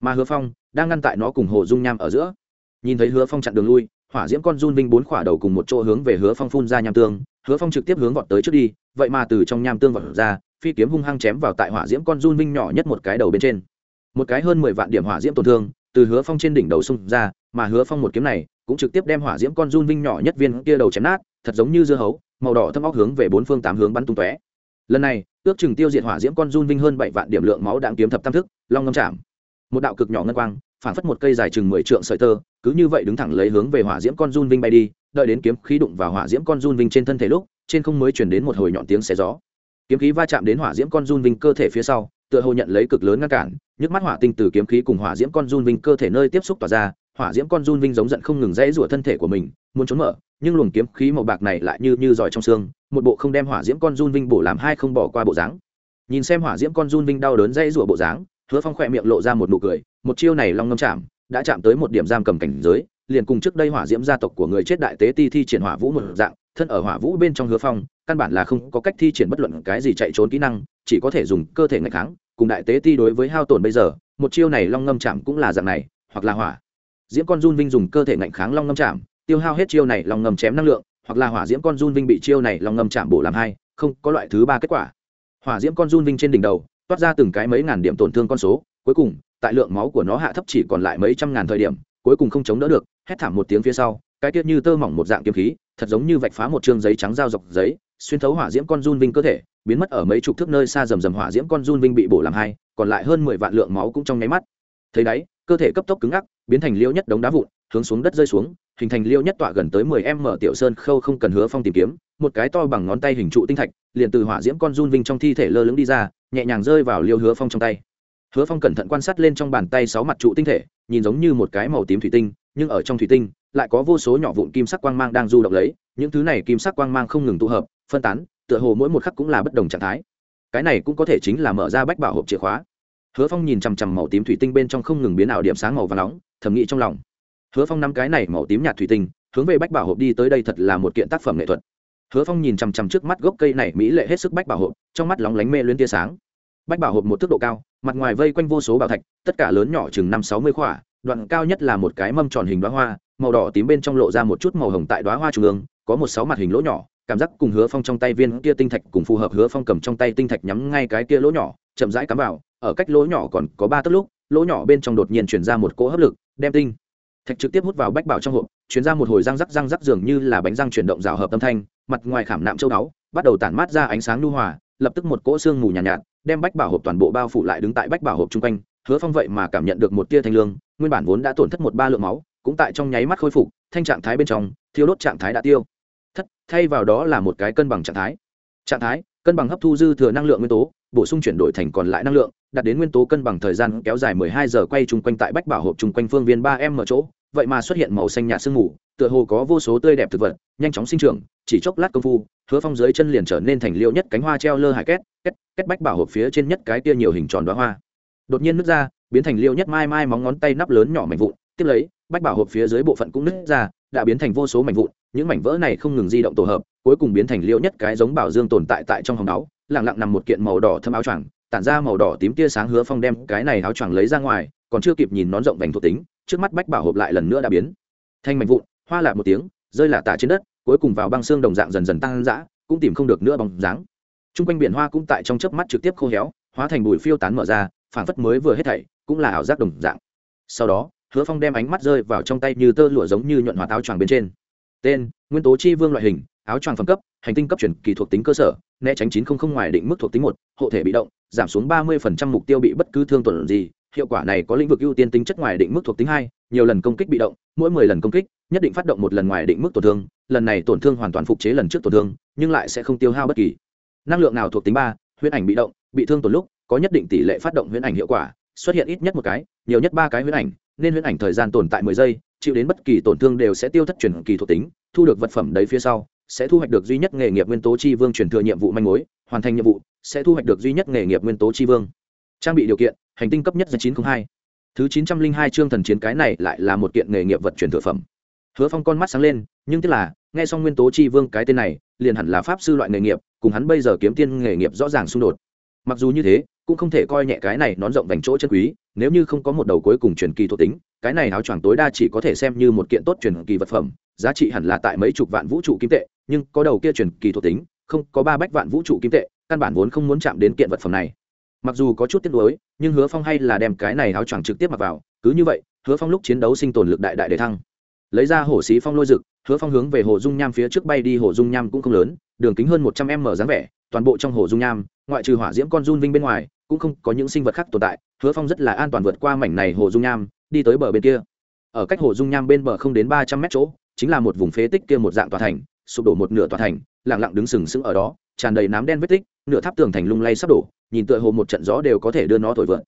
Mà hứa phong đang ngăn tại nó cùng hồ dung nham ở giữa. Nhìn thấy hứa phong chặn đường lui hỏa diễm con run vinh bốn khỏa đầu cùng một chỗ hướng về hứa phong phun ra nham tương, hứa phong trực tiếp hướng vọt tới trước đi, vậy mà từ trong nham tương vọt ra, phi kiếm hung hăng chém vào tại hỏa diễm con run vinh nhỏ nhất một cái đầu bên trên. Một cái hơn mười vạn điểm hỏa diễm tổn thương, từ hứa phong trên đỉnh đầu xung ra, mà hứa phong một kiếm này cũng trực tiếp đem hỏa diễm con run vinh nhỏ nhất viên kia đầu chém nát, thật giống như dưa hấu, màu đỏ thâm óc hướng về bốn phương tám hướng bắn tung tóe. Lần này, ước chừng tiêu diệt hỏa diễm con run vinh hơn bảy vạn điểm lượng máu đạn kiếm thập tam thức, long ngâm chạm. Một đạo cực nhỏ ngân quang phản phất một cây dài chừng mười trượng sợi tơ, cứ như vậy đứng thẳng lấy hướng về hỏa diễm con run vinh bay đi, đợi đến kiếm khí đụng vào hỏa diễm con run vinh trên thân thể lúc, trên không mới chuyển đến một hồi nhọn tiếng xé gió. Kiếm khí va chạm đến hỏa diễm con run vinh cơ thể phía sau, tựa hồ nhận lấy cực lớn ngăn cản, nhức mắt hỏa tinh từ kiếm khí cùng hỏa diễm con run vinh cơ thể nơi tiếp xúc tỏa ra, hỏa diễm con run vinh giống giận không ngừng dãy rủa thân thể của mình, muốn trốn mở, nhưng luồng kiếm khí màu bạc này lại như như giỏi trong xương, một bộ không đem hỏa diễm con run vinh bổ làm hai không bỏ qua bộ dáng. Nhìn xem hỏa diễm con run vinh đau đớn dãy rủa bộ dáng hứa phong khỏe miệng lộ ra một nụ cười, một chiêu này long ngâm chạm, đã chạm tới một điểm giam cầm cảnh giới, liền cùng trước đây hỏa diễm gia tộc của người chết đại tế ti thi triển hỏa vũ một dạng, thân ở hỏa vũ bên trong hứa phong, căn bản là không có cách thi triển bất luận cái gì chạy trốn kỹ năng, chỉ có thể dùng cơ thể ngày kháng, cùng đại tế ti đối với hao tổn bây giờ, một chiêu này long ngâm chạm cũng là dạng này, hoặc là hỏa. Diễm con run vinh dùng cơ thể ngạnh kháng long ngâm chạm, tiêu hao hết chiêu này long ngâm chém năng lượng, hoặc là hỏa diễm con run vinh bị chiêu này long ngâm chạm bổ làm hai, không có loại thứ ba kết quả. Hỏa diễm con run vinh trên đỉnh đầu toát ra từng cái mấy ngàn điểm tổn thương con số, cuối cùng, tại lượng máu của nó hạ thấp chỉ còn lại mấy trăm ngàn thời điểm, cuối cùng không chống đỡ được, hét thảm một tiếng phía sau, cái tiết như tơ mỏng một dạng kiếm khí, thật giống như vạch phá một chương giấy trắng dao dọc giấy, xuyên thấu hỏa diễm con run vinh cơ thể, biến mất ở mấy chục thước nơi xa rầm rầm hỏa diễm con run vinh bị bổ làm hai, còn lại hơn mười vạn lượng máu cũng trong nháy mắt. Thấy đấy, cơ thể cấp tốc cứng ngắc, biến thành liêu nhất đống đá vụn hướng xuống đất rơi xuống, hình thành liêu nhất tọa gần tới mười em mở tiểu sơn khâu không cần hứa phong tìm kiếm, một cái to bằng ngón tay hình trụ tinh thạch, liền từ hỏa diễm con run vinh trong thi thể lơ lửng đi ra, nhẹ nhàng rơi vào liêu hứa phong trong tay. Hứa phong cẩn thận quan sát lên trong bàn tay sáu mặt trụ tinh thể, nhìn giống như một cái màu tím thủy tinh, nhưng ở trong thủy tinh, lại có vô số nhỏ vụn kim sắc quang mang đang du động lấy, những thứ này kim sắc quang mang không ngừng tụ hợp, phân tán, tựa hồ mỗi một khắc cũng là bất đồng trạng thái. Cái này cũng có thể chính là mở ra bách bảo hộp chìa khóa. Hứa phong nhìn chằm chằm màu tím thủy tinh bên trong không ngừng biến ảo điểm sáng màu và nóng, thầm nghĩ trong lòng hứa phong nắm cái này màu tím nhạt thủy tinh, hướng về bách bảo hộp đi tới đây thật là một kiện tác phẩm nghệ thuật. Hứa phong nhìn chằm chằm trước mắt gốc cây này mỹ lệ hết sức bách bảo hộp, trong mắt lóng lánh mê luyến tia sáng. Bách bảo hộp một tốc độ cao, mặt ngoài vây quanh vô số bảo thạch, tất cả lớn nhỏ chừng năm sáu mươi khỏa, đoạn cao nhất là một cái mâm tròn hình đoá hoa, màu đỏ tím bên trong lộ ra một chút màu hồng tại đoá hoa trung ương, có một sáu mặt hình lỗ nhỏ, cảm giác cùng hứa phong trong tay viên kia tinh thạch cùng phù hợp hứa phong cầm trong tay tinh thạch nhắm ngay cái kia lỗ nhỏ, chậm rãi cắm vào, ở cách lỗ nhỏ còn có ba tấc lúc, lỗ nhỏ bên trong đột nhiên chuyển ra một cỗ hấp lực, đem tinh thạch trực tiếp hút vào bách bảo trong hộp chuyển ra một hồi răng rắc răng rắc dường như là bánh răng chuyển động rào hợp âm thanh mặt ngoài khảm nạm châu đáo bắt đầu tản mát ra ánh sáng lưu hòa lập tức một cỗ xương mù nhàn nhạt, nhạt đem bách bảo hộp toàn bộ bao phủ lại đứng tại bách bảo hộp chung quanh hứa phong vậy mà cảm nhận được một tia thanh lương nguyên bản vốn đã tổn thất một ba lượng máu cũng tại trong nháy mắt khôi phục thanh trạng thái bên trong thiếu đốt trạng thái đã tiêu. Thất thay vào đó là một cái cân bằng trạng thái. Trạng thái cân bằng hấp thu dư thừa năng lượng nguyên tố bổ sung chuyển đổi thành còn lại năng lượng đạt đến nguyên tố cân bằng thời gian kéo dài 12 giờ quay chung quanh tại bách bảo hộp chung quanh phương viên 3 m ở chỗ vậy mà xuất hiện màu xanh nhạt sương mù, tựa hồ có vô số tươi đẹp thực vật, nhanh chóng sinh trưởng, chỉ chốc lát công phu, hứa phong dưới chân liền trở nên thành liêu nhất cánh hoa treo lơ hải két két két bách bảo hộp phía trên nhất cái tia nhiều hình tròn đoá hoa. Đột nhiên nứt ra, biến thành liêu nhất mai mai móng ngón tay nắp lớn nhỏ mảnh vụn, tiếp lấy, bách bảo hộp phía dưới bộ phận cũng nứt ra, đã biến thành vô số mảnh vụn, những mảnh vỡ này không ngừng di động tổ hợp, cuối cùng biến thành liêu nhất cái giống bảo dương tồn tại tại trong hòng áo lẳng lặng nằm một kiện màu đỏ thâm áo choàng, tản ra màu đỏ tím tia sáng hứa phong đem cái này áo choàng lấy ra ngoài, còn chưa kịp nhìn nón rộng vành thuộc tính trước mắt bách bảo hộp lại lần nữa đã biến. Thanh mảnh vụn, hoa lạc một tiếng, rơi lả tả trên đất, cuối cùng vào băng xương đồng dạng dần dần tăng dã, cũng tìm không được nữa bóng dáng. T r u n g quanh biển hoa cũng tại trong chớp mắt trực tiếp khô héo, hóa thành bụi phiêu tán mở ra phản phất mới vừa hết thảy, cũng là ảo giác đồng dạng. Sau đó, hứa phong đem ánh mắt rơi vào trong tay như tơ lụa giống như nhuận hóa áo choàng bên trên. Tên, nguyên tố chi vương loại hình, áo choàng phẩm cấp, hành tinh cấp chuyển kỳ thuộc tính cơ sở, né tránh chín không không ngoài định mức thuộc tính một, hộ thể bị động, giảm xuống ba mươi mục tiêu bị bất cứ thương tổn gì hiệu quả này có lĩnh vực ưu tiên tính chất ngoài định mức thuộc tính hai, nhiều lần công kích bị động, mỗi mười lần công kích, nhất định phát động một lần ngoài định mức tổn thương, lần này tổn thương hoàn toàn phục chế lần trước tổn thương, nhưng lại sẽ không tiêu hao bất kỳ. Năng lượng nào thuộc tính ba, huyễn ảnh bị động, bị thương tổn lúc, có nhất định tỷ lệ phát động huyễn ảnh hiệu quả, xuất hiện ít nhất một cái, nhiều nhất ba cái huyễn ảnh, nên huyễn ảnh thời gian tồn tại mười giây, chịu đến bất kỳ tổn thương đều sẽ tiêu thất chuyển kỳ thuộc tính, thu được vật phẩm đấy phía sau, sẽ thu hoạch được duy nhất nghề nghiệp nguyên tố chi vương truyền thừa nhiệm vụ manh mối, hoàn thành nhiệm vụ, sẽ thu hoạch được duy nhất nghề nghiệp nguyên tố chi vương trang bị điều kiện, hành tinh cấp nhất chín trăm hai. Thứ chín trăm linh hai chương thần chiến cái này lại là một kiện nghề nghiệp vận chuyển thực phẩm. Hứa phong con mắt sáng lên, nhưng tức là, nghe xong nguyên tố chi vương cái tên này, liền hẳn là pháp sư loại nghề nghiệp, cùng hắn bây giờ kiếm tiên nghề nghiệp rõ ràng xung đột. Mặc dù như thế, cũng không thể coi nhẹ cái này nón rộng vành chỗ chân quý, nếu như không có một đầu cuối cùng truyền kỳ thuộc tính, cái này áo choàng tối đa chỉ có thể xem như một kiện tốt truyền kỳ vật phẩm, giá trị hẳn là tại mấy chục vạn vũ trụ kim tệ, nhưng có đầu kia truyền kỳ thuộc tính, không có ba bách vạn vũ trụ kim tệ, căn bản vốn không muốn chạm đến kiện vật phẩm này mặc dù có chút tiếc nuối, nhưng hứa phong hay là đem cái này áo choàng trực tiếp mặc vào. Cứ như vậy, hứa phong lúc chiến đấu sinh tồn lực đại đại để thăng. Lấy ra hổ xí phong lôi rực, hứa phong hướng về hồ dung nham phía trước bay đi. Hồ dung nham cũng không lớn, đường kính hơn một trăm m dáng vẻ, toàn bộ trong hồ dung nham, ngoại trừ hỏa diễm con run vinh bên ngoài, cũng không có những sinh vật khác tồn tại. Hứa phong rất là an toàn vượt qua mảnh này hồ dung nham, đi tới bờ bên kia. Ở cách hồ dung nham bên bờ không đến ba trăm mét chỗ, chính là một vùng phế tích kia một dạng tòa thành, sụp đổ một nửa tòa thành lẳng lặng đứng sừng sững ở đó, tràn đầy nám đen vết tích, nửa tháp tường thành lung lay sắp đổ nhìn tựa hồ một trận gió đều có thể đưa nó thổi vượn.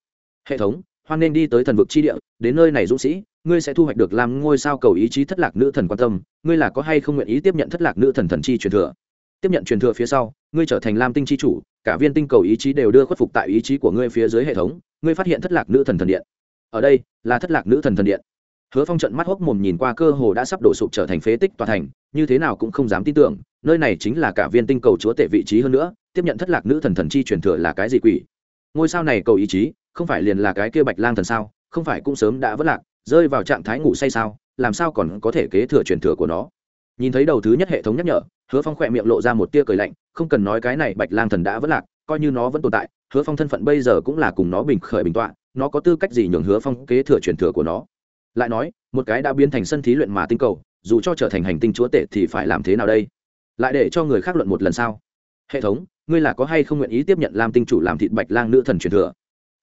Hệ thống, hoan nên đi tới thần vực chi địa, đến nơi này dũng sĩ, ngươi sẽ thu hoạch được làm ngôi sao cầu ý chí thất lạc nữ thần quan tâm, ngươi là có hay không nguyện ý tiếp nhận thất lạc nữ thần thần chi truyền thừa? Tiếp nhận truyền thừa phía sau, ngươi trở thành lam tinh chi chủ, cả viên tinh cầu ý chí đều đưa khuất phục tại ý chí của ngươi phía dưới hệ thống, ngươi phát hiện thất lạc nữ thần thần điện. Ở đây, là thất lạc nữ thần thần điện. Hứa phong trận mắt hốc mồm nhìn qua cơ hồ đã sắp đổ sụp trở thành phế tích tòa thành, như thế nào cũng không dám tin tưởng nơi này chính là cả viên tinh cầu chúa tể vị trí hơn nữa, tiếp nhận thất lạc nữ thần thần chi truyền thừa là cái gì quỷ? Ngôi sao này cầu ý chí, không phải liền là cái kia bạch lang thần sao? Không phải cũng sớm đã vất lạc, rơi vào trạng thái ngủ say sao? Làm sao còn có thể kế thừa truyền thừa của nó? Nhìn thấy đầu thứ nhất hệ thống nhắc nhở, hứa phong khỏe miệng lộ ra một tia cười lạnh, không cần nói cái này bạch lang thần đã vất lạc, coi như nó vẫn tồn tại, hứa phong thân phận bây giờ cũng là cùng nó bình khởi bình tọa, nó có tư cách gì nhường hứa phong kế thừa truyền thừa của nó? Lại nói, một cái đã biến thành sân thí luyện mà tinh cầu, dù cho trở thành hành tinh chúa tể thì phải làm thế nào đây? Lại để cho người khác luận một lần sao? Hệ thống, ngươi là có hay không nguyện ý tiếp nhận làm tinh chủ làm thịt bạch lang nữ thần truyền thừa?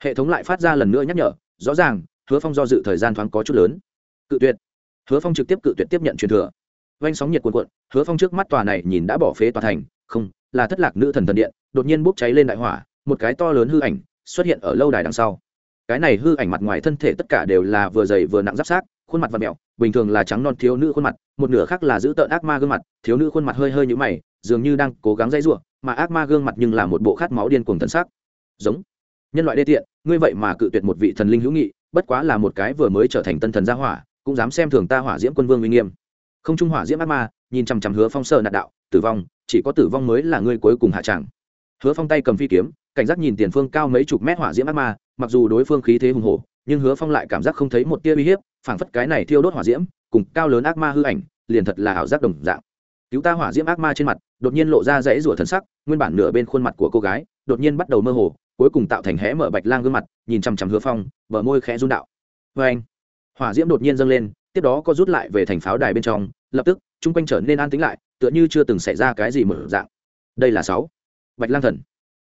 Hệ thống lại phát ra lần nữa nhắc nhở, rõ ràng, hứa phong do dự thời gian thoáng có chút lớn. Cự tuyệt. Hứa phong trực tiếp cự tuyệt tiếp nhận truyền thừa. Vanh sóng nhiệt cuồn cuộn, hứa phong trước mắt tòa này nhìn đã bỏ phế tòa thành, không, là thất lạc nữ thần thần điện, đột nhiên bốc cháy lên đại hỏa, một cái to lớn hư ảnh xuất hiện ở lâu đài đằng sau. Cái này hư ảnh mặt ngoài thân thể tất cả đều là vừa dày vừa nặng giáp sát khuôn mặt và mẹo, bình thường là trắng non thiếu nữ khuôn mặt, một nửa khác là giữ tợn ác ma gương mặt, thiếu nữ khuôn mặt hơi hơi như mày, dường như đang cố gắng dây ruộng mà ác ma gương mặt nhưng là một bộ khát máu điên cuồng thân xác giống. Nhân loại đê tiện, ngươi vậy mà cự tuyệt một vị thần linh hữu nghị, bất quá là một cái vừa mới trở thành tân thần gia hỏa, cũng dám xem thường ta hỏa diễm quân vương uy nghiêm. Không trung hỏa diễm ác ma, nhìn chằm chằm hứa phong sợ nạt đạo, tử vong, chỉ có tử vong mới là ngươi cuối cùng hạ tràng hứa phong tay cầm phi kiếm, cảnh giác nhìn tiền phương cao mấy chục mét hỏa diễm ác ma, mặc dù đối phương khí thế hùng hổ nhưng hứa phong lại cảm giác không thấy một tia uy hiếp, phảng phất cái này thiêu đốt hỏa diễm, cùng cao lớn ác ma hư ảnh, liền thật là ảo giác đồng dạng. Cứu ta hỏa diễm ác ma trên mặt, đột nhiên lộ ra dãy rủa thần sắc, nguyên bản nửa bên khuôn mặt của cô gái, đột nhiên bắt đầu mơ hồ, cuối cùng tạo thành hé mở bạch lang gương mặt, nhìn chằm chằm hứa phong, bờ môi khẽ run đạo. Vê anh hỏa diễm đột nhiên dâng lên, tiếp đó có rút lại về thành pháo đài bên trong, lập tức, chung quanh trở nên an tĩnh lại, tựa như chưa từng xảy ra cái gì mở dạng. Đây là sáu. Bạch lang thần.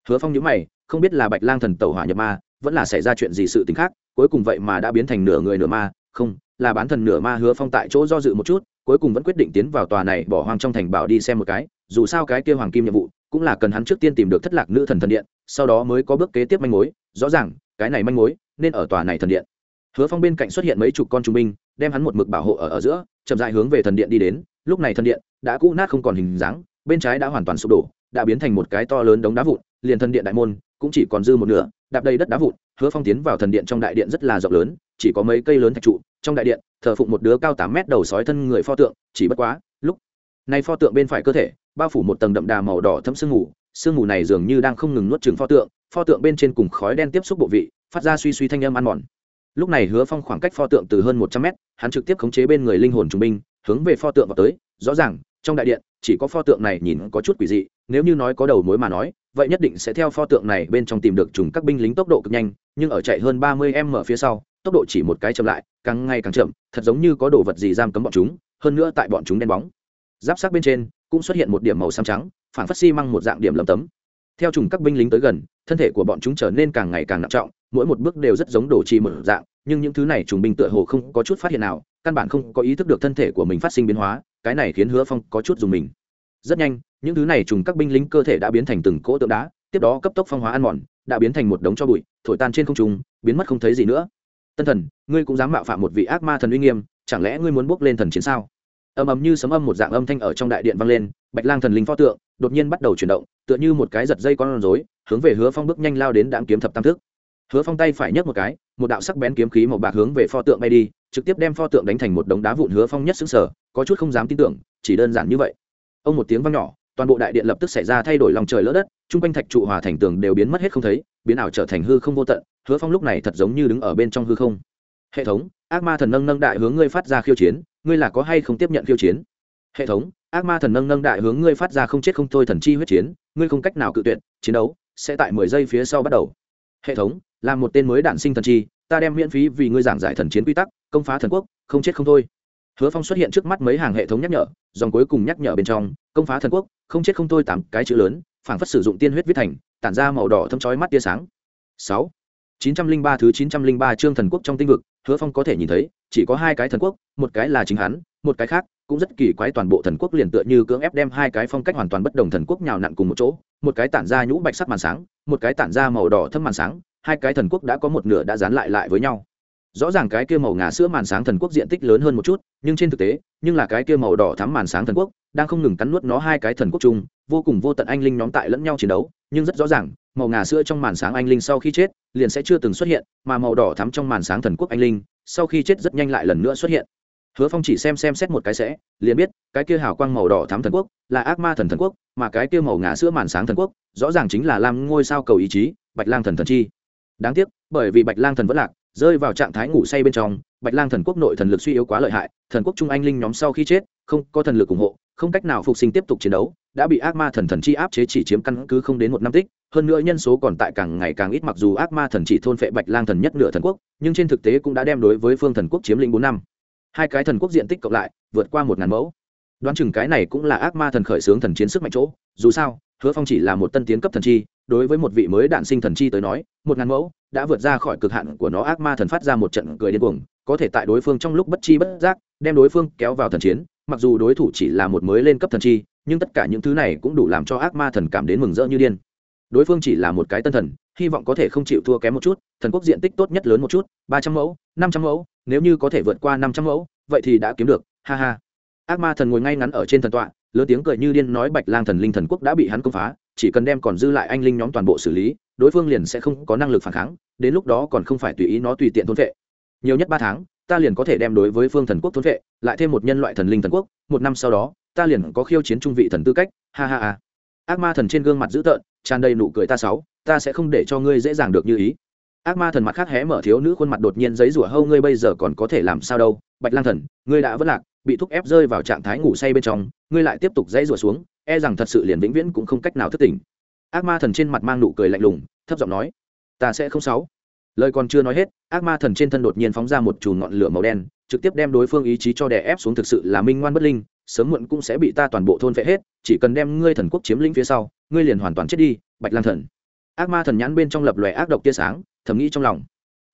Hứa phong nhữ mày, không biết là bạch lang thần tẩu hỏa nhập ma, vẫn là xảy ra chuyện gì sự t ì n h khác cuối cùng vậy mà đã biến thành nửa người nửa ma không là bán thần nửa ma hứa phong tại chỗ do dự một chút cuối cùng vẫn quyết định tiến vào tòa này bỏ hoang trong thành bảo đi xem một cái dù sao cái kia hoàng kim nhiệm vụ cũng là cần hắn trước tiên tìm được thất lạc nữ thần thần điện sau đó mới có bước kế tiếp manh mối rõ ràng cái này manh mối nên ở tòa này thần điện. Hứa phong bên cạnh xuất hiện mấy chục con trung binh đem hắn một mực bảo hộ ở, ở giữa chậm dại hướng về thần điện đi đến lúc này thần điện đã cũ nát không còn hình dáng bên trái đã hoàn toàn sụp đổ đã biến thành một cái to lớn đống đá vụn liền thần điện đại môn cũng chỉ còn dư một nửa đạp đầy đất đá vụn, hứa phong tiến vào thần điện trong đại điện rất là rộng lớn, chỉ có mấy cây lớn thạch trụ, trong đại điện, thờ phụng một đứa cao tám mét đầu sói thân người pho tượng, chỉ bất quá, lúc này pho tượng bên phải cơ thể, bao phủ một tầng đậm đà màu đỏ thấm sương mù sương mù này dường như đang không ngừng nuốt trừng pho tượng pho tượng bên trên cùng khói đen tiếp xúc bộ vị, phát ra suy suy thanh âm ăn mòn. Lúc này hứa phong khoảng cách pho tượng từ hơn một trăm mét, hắn trực tiếp khống chế bên người linh hồn trung binh, hướng về pho tượng vào tới, rõ ràng, trong đại điện, chỉ có pho tượng này nhìn có chút quỷ dị, nếu như nói có đầu mối mà nói vậy nhất định sẽ theo pho tượng này bên trong tìm được trùng các binh lính tốc độ cực nhanh, nhưng ở chạy hơn ba mươi m phía sau, tốc độ chỉ một cái chậm lại, càng ngày càng chậm, thật giống như có đồ vật gì giam cấm bọn chúng, hơn nữa tại bọn chúng đen bóng. Giáp sát bên trên, cũng xuất hiện một điểm màu xám trắng phản phát xi măng một dạng điểm lầm tấm. Theo trùng các binh lính tới gần, thân thể của bọn chúng trở nên càng ngày càng nặng trọng, mỗi một bước đều rất giống đồ chi một dạng, nhưng những thứ này trùng binh tựa hồ không có chút phát hiện nào, căn bản không có ý thức được thân thể của mình phát sinh biến hóa, cái này khiến hứa phong có chút dùng mình. Rất nhanh những thứ này trùng các binh lính cơ thể đã biến thành từng cỗ tượng đá, tiếp đó cấp tốc phong hóa ăn mòn, đã biến thành một đống cho bụi, thổi tan trên không trung, biến mất không thấy gì nữa. Tân thần, ngươi cũng dám mạo phạm một vị ác ma thần uy nghiêm, chẳng lẽ ngươi muốn bước lên thần chiến sao? Ầm ầm như sấm âm một dạng âm thanh ở trong đại điện vang lên, bạch lang thần linh pho tượng đột nhiên bắt đầu chuyển động, tựa như một cái giật dây con rối, hướng về hứa phong bước nhanh lao đến đạm kiếm thập tam thức. Hứa phong tay phải nhấc một cái, một đạo sắc bén kiếm khí màu bạc hướng về pho tượng bay đi, trực tiếp đem pho tượng đánh thành một đống đá vụn hứa phong nhất xứng sở có chút không dám tin tưởng, chỉ đơn giản như vậy. Ông một tiếng vang nhỏ toàn bộ đại điện lập tức xảy ra thay đổi lòng trời lỡ đất, chung quanh thạch trụ hòa thành tường đều biến mất hết không thấy, biến ảo trở thành hư không vô tận, hứa phong lúc này thật giống như đứng ở bên trong hư không. Hệ thống, ác ma thần nâng nâng đại hướng ngươi phát ra khiêu chiến, ngươi là có hay không tiếp nhận khiêu chiến? Hệ thống, ác ma thần nâng nâng đại hướng ngươi phát ra không chết không thôi thần chi huyết chiến, ngươi không cách nào cự tuyệt, chiến đấu sẽ tại mười giây phía sau bắt đầu. Hệ thống, là một tên mới đản sinh thần chi, ta đem miễn phí vì ngươi giảng giải thần chiến quy tắc, công phá thần quốc, không chết không thôi hứa phong xuất hiện trước mắt mấy hàng hệ thống nhắc nhở, dòng cuối cùng nhắc nhở bên trong, công phá thần quốc, không chết không thôi tám cái chữ lớn, phảng phất sử dụng tiên huyết viết thành, tản ra màu đỏ thâm chói mắt tia sáng. Sáu, chín trăm linh ba thứ chín trăm linh ba chương thần quốc trong tinh vực, hứa phong có thể nhìn thấy, chỉ có hai cái thần quốc, một cái là chính hắn, một cái khác, cũng rất kỳ quái toàn bộ thần quốc liền tựa như cưỡng ép đem hai cái phong cách hoàn toàn bất đồng thần quốc nhào nặn cùng một chỗ, một cái tản ra nhũ bạch sắc màn sáng, một cái tản ra màu đỏ thâm màn sáng, hai cái thần quốc đã có một nửa đã dán lại lại với nhau rõ ràng cái kia màu ngà sữa màn sáng thần quốc diện tích lớn hơn một chút, nhưng trên thực tế, nhưng là cái kia màu đỏ thắm màn sáng thần quốc, đang không ngừng cắn nuốt nó hai cái thần quốc chung, vô cùng vô tận anh linh nhóm tại lẫn nhau chiến đấu, nhưng rất rõ ràng, màu ngà sữa trong màn sáng anh linh sau khi chết, liền sẽ chưa từng xuất hiện, mà màu đỏ thắm trong màn sáng thần quốc anh linh, sau khi chết rất nhanh lại lần nữa xuất hiện. Hứa phong chỉ xem xem xét một cái sẽ, liền biết, cái kia hào quang màu đỏ thắm thần quốc, là ác ma thần thần quốc, mà cái kia màu ngà sữa màn sáng thần quốc, rõ ràng chính là lam ngôi sao cầu ý chí, bạch lang thần thần chi. Đáng tiếc, bởi vì bạch lang thần vẫn lạc rơi vào trạng thái ngủ say bên trong, bạch lang thần quốc nội thần lực suy yếu quá lợi hại, thần quốc trung anh linh nhóm sau khi chết, không có thần lực ủng hộ, không cách nào phục sinh tiếp tục chiến đấu, đã bị ác ma thần thần chi áp chế chỉ chiếm căn cứ không đến một năm tích. Hơn nữa nhân số còn tại càng ngày càng ít mặc dù ác ma thần chỉ thôn phệ bạch lang thần nhất nửa thần quốc, nhưng trên thực tế cũng đã đem đối với phương thần quốc chiếm lĩnh bốn năm. Hai cái thần quốc diện tích cộng lại, vượt qua một ngàn mẫu. Đoán chừng cái này cũng là ác ma thần khởi xướng thần chiến sức mạnh chỗ, dù sao hứa phong chỉ là một tân tiến cấp thần chi, đối với một vị mới đạn sinh thần chi tới nói, một ngàn mẫu đã vượt ra khỏi cực hạn của nó. Ác ma thần phát ra một trận cười điên cuồng, có thể tại đối phương trong lúc bất chi bất giác, đem đối phương kéo vào thần chiến, mặc dù đối thủ chỉ là một mới lên cấp thần chi, nhưng tất cả những thứ này cũng đủ làm cho ác ma thần cảm đến mừng rỡ như điên. Đối phương chỉ là một cái tân thần, hy vọng có thể không chịu thua kém một chút, thần quốc diện tích tốt nhất lớn một chút, ba trăm mẫu, năm trăm mẫu, nếu như có thể vượt qua năm trăm mẫu, vậy thì đã kiếm được, ha ha. Ác ma thần ngồi ngay ngắn ở trên thần tọa lớn tiếng cười như điên nói bạch lang thần linh thần quốc đã bị hắn công phá, chỉ cần đem còn dư lại anh linh nhóm toàn bộ xử lý, đối phương liền sẽ không có năng lực phản kháng, đến lúc đó còn không phải tùy ý nó tùy tiện thôn vệ. Nhiều nhất ba tháng, ta liền có thể đem đối với phương thần quốc thôn vệ, lại thêm một nhân loại thần linh thần quốc, một năm sau đó, ta liền có khiêu chiến trung vị thần tư cách, ha ha ha. Ác ma thần trên gương mặt dữ tợn, tràn đầy nụ cười ta sáu, ta sẽ không để cho ngươi dễ dàng được như ý ác ma thần mặt khác hé mở thiếu nữ khuôn mặt đột nhiên giấy rủa, hâu, ngươi bây giờ còn có thể làm sao đâu? Bạch lang thần, ngươi đã vất lạc, bị thúc ép rơi vào trạng thái ngủ say bên trong, ngươi lại tiếp tục dãy rủa xuống e rằng thật sự liền vĩnh viễn cũng không cách nào thức tỉnh. Ác ma thần trên mặt mang nụ cười lạnh lùng, thấp giọng nói, ta sẽ không sáu lời còn chưa nói hết, ác ma thần trên thân đột nhiên phóng ra một chùm ngọn lửa màu đen, trực tiếp đem đối phương ý chí cho đè ép xuống thực sự là minh ngoan bất linh, sớm muộn cũng sẽ bị ta toàn bộ thôn phệ hết, chỉ cần đem ngươi thần quốc chiếm lĩnh phía sau, ngươi liền hoàn toàn chết đi, bạch lang thần. Ác ma thần nhãn bên trong lập lòe ác độc tia sáng thầm nghĩ trong lòng.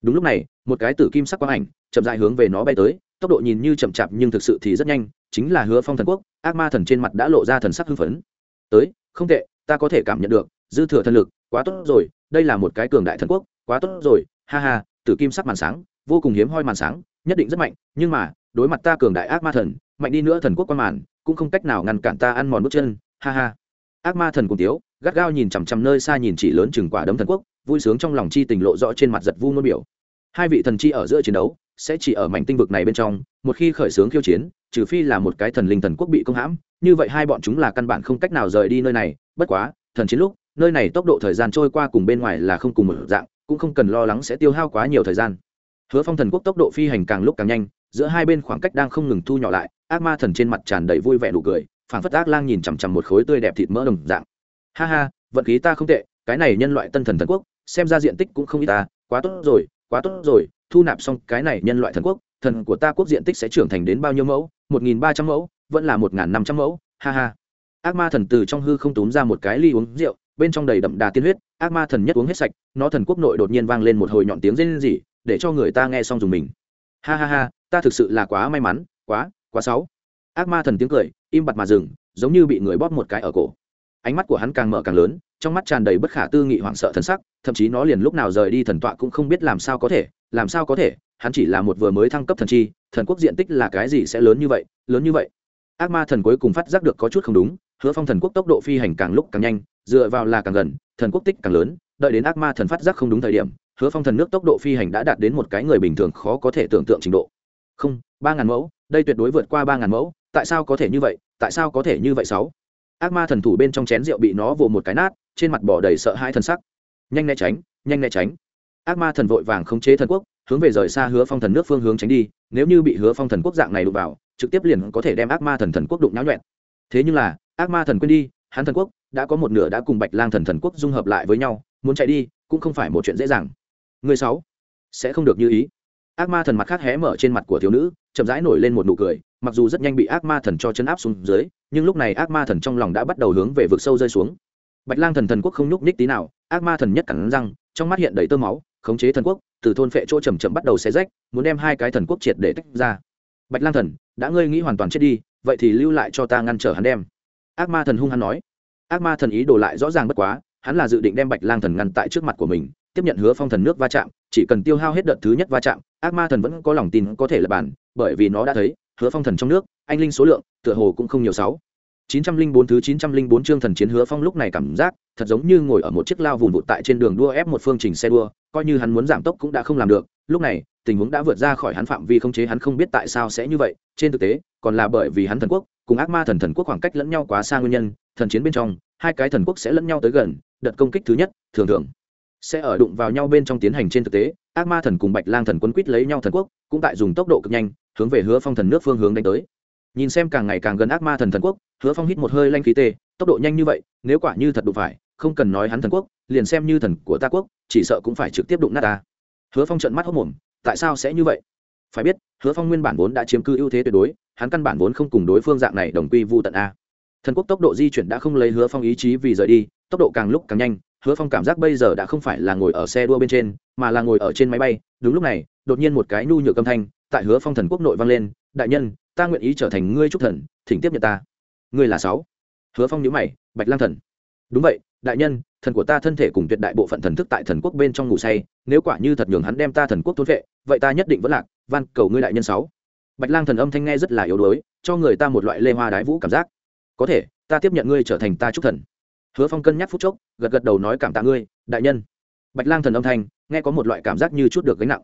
Đúng lúc này, một cái tử kim sắc quang ảnh chậm dại hướng về nó bay tới, tốc độ nhìn như chậm chạp nhưng thực sự thì rất nhanh, chính là hứa phong thần quốc, ác ma thần trên mặt đã lộ ra thần sắc hưng phấn. Tới, không tệ, ta có thể cảm nhận được, dư thừa thần lực, quá tốt rồi, đây là một cái cường đại thần quốc, quá tốt rồi, ha ha, tử kim sắc màn sáng, vô cùng hiếm hoi màn sáng, nhất định rất mạnh, nhưng mà, đối mặt ta cường đại ác ma thần, mạnh đi nữa thần quốc qua màn, cũng không cách nào ngăn cản ta ăn mòn bước chân, ha ha. Ác ma thần cùng tiếu, gắt gao nhìn chằm chằm nơi xa nhìn chỉ lớn chừng quả đấm thần quốc vui sướng trong lòng chi tình lộ rõ trên mặt giật vu ngôn biểu. Hai vị thần chi ở giữa chiến đấu, sẽ chỉ ở mảnh tinh vực này bên trong, một khi khởi xướng khiêu chiến, trừ phi là một cái thần linh thần quốc bị công hãm, như vậy hai bọn chúng là căn bản không cách nào rời đi nơi này, bất quá, thần chiến lúc, nơi này tốc độ thời gian trôi qua cùng bên ngoài là không cùng một dạng, cũng không cần lo lắng sẽ tiêu hao quá nhiều thời gian. Hứa phong thần quốc tốc độ phi hành càng lúc càng nhanh, giữa hai bên khoảng cách đang không ngừng thu nhỏ lại, ác ma thần trên mặt tràn đầy vui vẻ nụ cười, phảng phất ác lang nhìn chằm chằm một khối tươi đẹp thịt mỡ đồng dạng. Ha ha, vận khí ta không tệ, cái này nhân loại tân thần thần quốc xem ra diện tích cũng không ít ta, quá tốt rồi, quá tốt rồi, thu nạp xong cái này nhân loại thần quốc, thần của ta quốc diện tích sẽ trưởng thành đến bao nhiêu mẫu? Một nghìn ba trăm mẫu, vẫn là một n g h n năm trăm mẫu, ha ha. Ác ma thần từ trong hư không túm ra một cái ly uống rượu, bên trong đầy đậm đà tiên huyết, ác ma thần nhất uống hết sạch, nó thần quốc nội đột nhiên vang lên một hồi nhọn tiếng rên rỉ, để cho người ta nghe xong dùng mình. Ha ha ha, ta thực sự là quá may mắn, quá quá sáu ác ma thần tiếng cười, im bặt mà dừng, giống như bị người bóp một cái ở cổ. Ánh mắt của hắn càng mở càng lớn trong mắt tràn đầy bất khả tư nghị hoảng sợ thần sắc, thậm chí nó liền lúc nào rời đi thần tọa cũng không biết làm sao có thể, làm sao có thể, hắn chỉ là một vừa mới thăng cấp thần chi, thần quốc diện tích là cái gì sẽ lớn như vậy, lớn như vậy. Ác ma thần cuối cùng phát giác được có chút không đúng, hứa phong thần quốc tốc độ phi hành càng lúc càng nhanh, dựa vào là càng gần, thần quốc tích càng lớn, đợi đến ác ma thần phát giác không đúng thời điểm, hứa phong thần nước tốc độ phi hành đã đạt đến một cái người bình thường khó có thể tưởng tượng trình độ. Không, ba ngàn mẫu, đây tuyệt đối vượt qua ba ngàn mẫu, tại sao có thể như vậy, tại sao có thể như vậy sáu? Ác ma thần thủ bên trong chén rượu bị nó vồ một cái nát trên mặt bỏ đầy sợ hãi thần sắc. Nhanh né tránh, nhanh né tránh. Ác ma thần vội vàng khống chế thần quốc, hướng về rời xa hứa phong thần nước phương hướng tránh đi, nếu như bị hứa phong thần quốc dạng này đụng vào, trực tiếp liền có thể đem ác ma thần thần quốc đụng náo nhuẹn. Thế nhưng là, ác ma thần quên đi, hắn thần quốc đã có một nửa đã cùng bạch lang thần thần quốc dung hợp lại với nhau, muốn chạy đi cũng không phải một chuyện dễ dàng. Người sáu, sẽ không được như ý. Ác ma thần mặt khác hé mở trên mặt của thiếu nữ, chậm rãi nổi lên một nụ cười, mặc dù rất nhanh bị ác ma thần cho chấn áp xuống dưới, nhưng lúc này ác ma thần trong lòng đã bắt đầu hướng về vực sâu rơi xuống bạch lang thần thần quốc không nhúc nhích tí nào, ác ma thần nhất cẳng răng, trong mắt hiện đầy tơ máu, khống chế thần quốc, từ thôn phệ chỗ chầm chậm bắt đầu xé rách, muốn đem hai cái thần quốc triệt để tách ra. Bạch lang thần, đã ngươi nghĩ hoàn toàn chết đi, vậy thì lưu lại cho ta ngăn trở hắn đem. Ác ma thần hung hắn nói. Ác ma thần ý đồ lại rõ ràng bất quá, hắn là dự định đem bạch lang thần ngăn tại trước mặt của mình, tiếp nhận hứa phong thần nước va chạm, chỉ cần tiêu hao hết đợt thứ nhất va chạm, ác ma thần vẫn có lòng tin có thể là bản, bởi vì nó đã thấy, hứa phong thần trong nước, anh linh số lượng, tựa hồ cũng không nhiều sáu chín trăm linh bốn thứ chín trăm linh bốn chương thần chiến hứa phong lúc này cảm giác, thật giống như ngồi ở một chiếc lao vùng vụt tại trên đường đua ép một phương trình xe đua, coi như hắn muốn giảm tốc cũng đã không làm được. Lúc này, tình huống đã vượt ra khỏi hắn phạm vi không chế, hắn không biết tại sao sẽ như vậy. Trên thực tế, còn là bởi vì hắn thần quốc, cùng ác ma thần thần quốc khoảng cách lẫn nhau quá xa nguyên nhân, thần chiến bên trong, hai cái thần quốc sẽ lẫn nhau tới gần, đợt công kích thứ nhất, thường thường sẽ ở đụng vào nhau bên trong tiến hành. Trên thực tế, ác ma thần cùng bạch lang thần quân quýt lấy nhau thần quốc, cũng tại dùng tốc độ cực nhanh, hướng về hứa phong thần nước phương hướng đánh tới nhìn xem càng ngày càng gần ác ma thần thần quốc, hứa phong hít một hơi lanh khí tê, tốc độ nhanh như vậy, nếu quả như thật đụng phải, không cần nói hắn thần quốc, liền xem như thần của ta quốc, chỉ sợ cũng phải trực tiếp đụng nát ta. Hứa phong trận mắt hốc mồm, tại sao sẽ như vậy? Phải biết, hứa phong nguyên bản vốn đã chiếm cư ưu thế tuyệt đối, hắn căn bản vốn không cùng đối phương dạng này đồng quy vu tận a. Thần quốc tốc độ di chuyển đã không lấy hứa phong ý chí vì rời đi, tốc độ càng lúc càng nhanh, hứa phong cảm giác bây giờ đã không phải là ngồi ở xe đua bên trên, mà là ngồi ở trên máy bay. Đúng lúc này, đột nhiên một cái nhu nhược âm thanh tại hứa phong thần quốc nội vang lên, đại nhân ta nguyện ý trở thành ngươi trúc thần, thỉnh tiếp nhận ta. Ngươi là sáu. Hứa phong nhữ mày, bạch lang thần. Đúng vậy, đại nhân, thần của ta thân thể cùng tuyệt đại bộ phận thần thức tại thần quốc bên trong ngủ say, nếu quả như thật nhường hắn đem ta thần quốc thôn vệ, vậy ta nhất định vẫn lạc, van cầu ngươi đại nhân sáu. Bạch lang thần âm thanh nghe rất là yếu đuối, cho người ta một loại lê hoa đái vũ cảm giác. Có thể, ta tiếp nhận ngươi trở thành ta trúc thần. Hứa phong cân nhắc phút chốc, gật gật đầu nói cảm tạ ngươi, đại nhân. Bạch lang thần âm thanh, nghe có một loại cảm giác như chút được gánh nặng.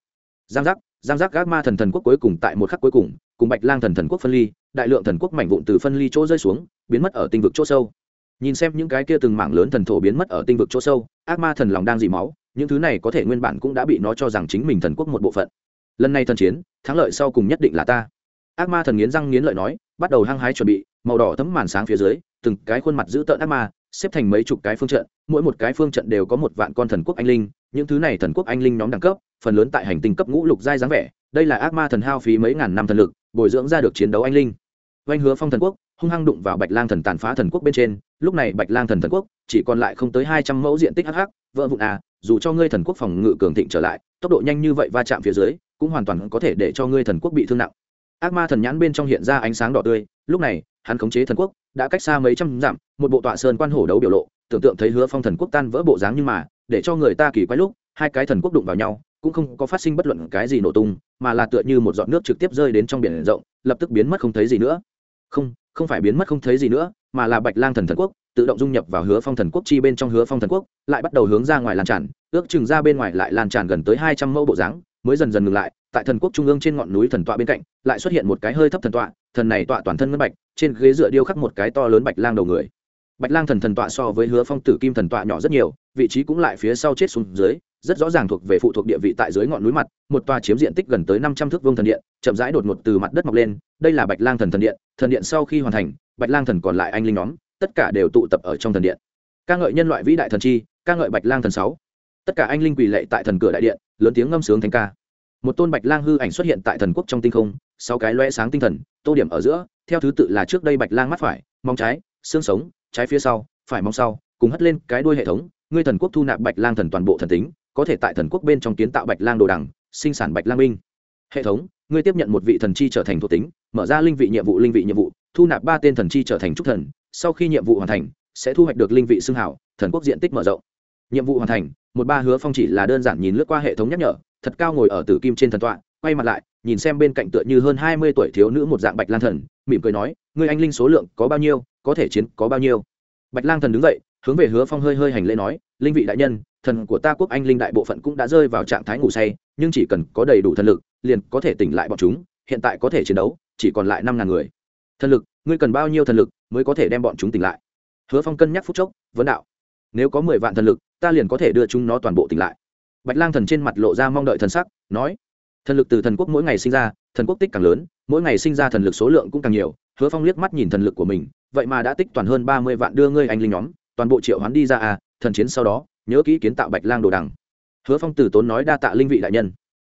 Giang giác giang giác gác ma thần thần quốc cuối cùng tại một khắc cuối cùng cùng bạch lang thần thần quốc phân ly, đại lượng thần quốc mảnh vụn từ phân ly chỗ rơi xuống, biến mất ở tinh vực chỗ sâu. Nhìn xem những cái kia từng mảng lớn thần thổ biến mất ở tinh vực chỗ sâu, ác ma thần lòng đang dị máu, những thứ này có thể nguyên bản cũng đã bị nó cho rằng chính mình thần quốc một bộ phận. Lần này thần chiến, thắng lợi sau cùng nhất định là ta. Ác ma thần nghiến răng nghiến lợi nói, bắt đầu hăng hái chuẩn bị, màu đỏ thấm màn sáng phía dưới, từng cái khuôn mặt giữ tợn ác ma xếp thành mấy chục cái phương trận, mỗi một cái phương trận đều có một vạn con thần quốc anh linh, những thứ này thần quốc anh linh nhóm đẳng cấp, phần lớn tại hành tinh cấp ngũ lục giai dáng vẻ, đây là ác ma thần hao phí mấy ngàn năm thần lực, bồi dưỡng ra được chiến đấu anh linh. Oanh hứa phong thần quốc, hung hăng đụng vào bạch lang thần tàn phá thần quốc bên trên, lúc này bạch lang thần thần quốc, chỉ còn lại không tới hai trăm mẫu diện tích hh vỡ vụn à dù cho ngươi thần quốc phòng ngự cường thịnh trở lại, tốc độ nhanh như vậy va chạm phía dưới, cũng hoàn toàn có thể để cho ngươi thần quốc bị thương nặng. Ác ma thần nhãn bên trong hiện ra ánh sáng đỏ tươi, lúc này hắn khống chế thần quốc, đã cách xa mấy trăm dặm, một bộ tọa sơn quan hổ đấu biểu lộ, tưởng tượng thấy hứa phong thần quốc tan vỡ bộ dáng nhưng mà, để cho người ta kỳ quái lúc, hai cái thần quốc đụng vào nhau, cũng không có phát sinh bất luận cái gì nổ tung, mà là tựa như một giọt nước trực tiếp rơi đến trong biển rộng, lập tức biến mất không thấy gì nữa. Không không phải biến mất không thấy gì nữa, mà là bạch lang thần thần quốc, tự động dung nhập vào hứa phong thần quốc chi bên trong hứa phong thần quốc, lại bắt đầu hướng ra ngoài lan tràn, ước chừng ra bên ngoài lại lan tràn gần tới hai trăm mẫu bộ dáng, mới dần dần ngừng lại tại thần quốc trung ương trên ngọn núi thần tọa bên cạnh, lại xuất hiện một cái hơi thấp thần tọa, thần này tọa toàn thân ngân bạch, trên ghế dựa điêu khắc một cái to lớn bạch lang đầu người. Bạch lang thần thần tọa so với hứa phong tử kim thần tọa nhỏ rất nhiều, vị trí cũng lại phía sau chết xuống dưới, rất rõ ràng thuộc về phụ thuộc địa vị tại dưới ngọn núi mặt, một tòa chiếm diện tích gần tới năm trăm thước vương thần điện, chậm rãi đột ngột từ mặt đất mọc lên, đây là bạch lang thần thần điện thần điện sau khi hoàn thành, bạch lang thần còn lại anh linh nhóm, tất cả đều tụ tập ở trong thần điện. Ca ngợi nhân loại vĩ đại thần chi, ca ngợi bạch lang thần sáu. Tất cả anh linh quỳ lệ tại thần cửa đại điện, lớn tiếng ngâm sướng thánh ca một tôn bạch lang hư ảnh xuất hiện tại thần quốc trong tinh không, sáu cái loe sáng tinh thần, tô điểm ở giữa, theo thứ tự là trước đây bạch lang mắt phải mong trái, xương sống, trái phía sau, phải mong sau, cùng hất lên cái đuôi hệ thống, ngươi thần quốc thu nạp bạch lang thần toàn bộ thần tính, có thể tại thần quốc bên trong kiến tạo bạch lang đồ đằng, sinh sản bạch lang minh hệ thống, ngươi tiếp nhận một vị thần chi trở thành thuộc tính, mở ra linh vị nhiệm vụ linh vị nhiệm vụ, thu nạp ba tên thần chi trở thành trúc thần, sau khi nhiệm vụ hoàn thành, sẽ thu hoạch được linh vị xưng hảo, thần quốc diện tích mở rộng. Nhiệm vụ hoàn thành, một ba hứa phong chỉ là đơn giản nhìn lướt qua hệ thống nhắc nhở thật cao ngồi ở tử kim trên thần tọa, quay mặt lại, nhìn xem bên cạnh tựa như hơn hai mươi tuổi thiếu nữ một dạng bạch lang thần, mỉm cười nói, ngươi anh linh số lượng có bao nhiêu, có thể chiến có bao nhiêu? Bạch lang thần đứng dậy, hướng về hứa phong hơi hơi hành lễ nói, linh vị đại nhân, thần của ta quốc anh linh đại bộ phận cũng đã rơi vào trạng thái ngủ say, nhưng chỉ cần có đầy đủ thần lực, liền có thể tỉnh lại bọn chúng, hiện tại có thể chiến đấu, chỉ còn lại năm ngàn người. Thần lực, ngươi cần bao nhiêu thần lực mới có thể đem bọn chúng tỉnh lại? Hứa phong cân nhắc phút chốc, vấn đạo, nếu có mười vạn thần lực, ta liền có thể đưa chúng nó toàn bộ tỉnh lại bạch lang thần trên mặt lộ ra mong đợi thần sắc, nói, thần lực từ thần quốc mỗi ngày sinh ra, thần quốc tích càng lớn, mỗi ngày sinh ra thần lực số lượng cũng càng nhiều. Hứa phong liếc mắt nhìn thần lực của mình, vậy mà đã tích toàn hơn ba mươi vạn đưa ngươi anh linh nhóm, toàn bộ triệu hoán đi ra à thần chiến sau đó, nhớ kỹ kiến tạo bạch lang đồ đằng. Hứa phong từ tốn nói đa tạ linh vị đại nhân.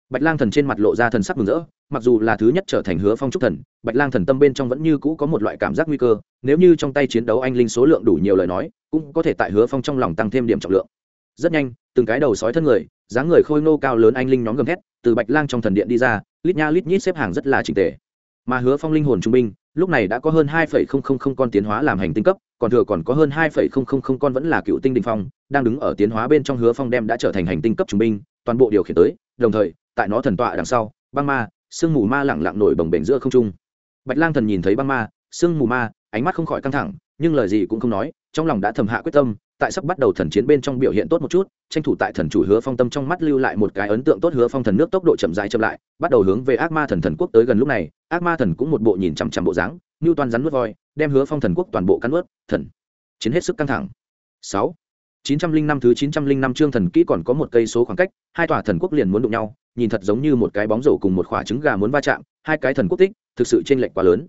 Bạch lang thần trên mặt lộ ra thần sắc mừng rỡ, mặc dù là thứ nhất trở thành hứa phong trúc thần, bạch lang thần tâm bên trong vẫn như cũ có một loại cảm giác nguy cơ, nếu như trong tay chiến đấu anh linh số lượng đủ nhiều lời nói, cũng có thể tại hứa phong trong lòng tăng thêm điểm trọng lượng. Rất nhanh, từng cái đầu sói thân người dáng người khôi nô cao lớn anh linh nhóm gầm thét, từ bạch lang trong thần điện đi ra, lít nha lít nhít xếp hàng rất là trình tề. Mà hứa phong linh hồn trung binh, lúc này đã có hơn hai con tiến hóa làm hành tinh cấp, còn thừa còn có hơn hai con vẫn là cựu tinh đình phong, đang đứng ở tiến hóa bên trong hứa phong đem đã trở thành hành tinh cấp trung binh, toàn bộ điều khiển tới, đồng thời, tại nó thần tọa đằng sau, băng ma, sương mù ma lẳng lặng nổi bồng bềnh giữa không trung. Bạch lang thần nhìn thấy băng ma, sương mù ma, ánh mắt không khỏi căng thẳng, nhưng lời gì cũng không nói, trong lòng đã thầm hạ quyết tâm tại sắp bắt đầu thần chiến bên trong biểu hiện tốt một chút, tranh thủ tại thần chủ hứa phong tâm trong mắt lưu lại một cái ấn tượng tốt hứa phong thần nước tốc độ chậm dài chậm lại, bắt đầu hướng về ác ma thần thần quốc tới gần lúc này, ác ma thần cũng một bộ nhìn chằm chằm bộ dáng như toàn rắn nuốt voi, đem hứa phong thần quốc toàn bộ cắn nuốt, thần. Chiến hết sức căng thẳng. Sáu. Chín trăm linh năm thứ chín trăm linh năm chương thần kỹ còn có một cây số khoảng cách, hai tòa thần quốc liền muốn đụng nhau, nhìn thật giống như một cái bóng rổ cùng một quả trứng gà muốn va chạm, hai cái thần quốc tích, thực sự chênh lệch quá lớn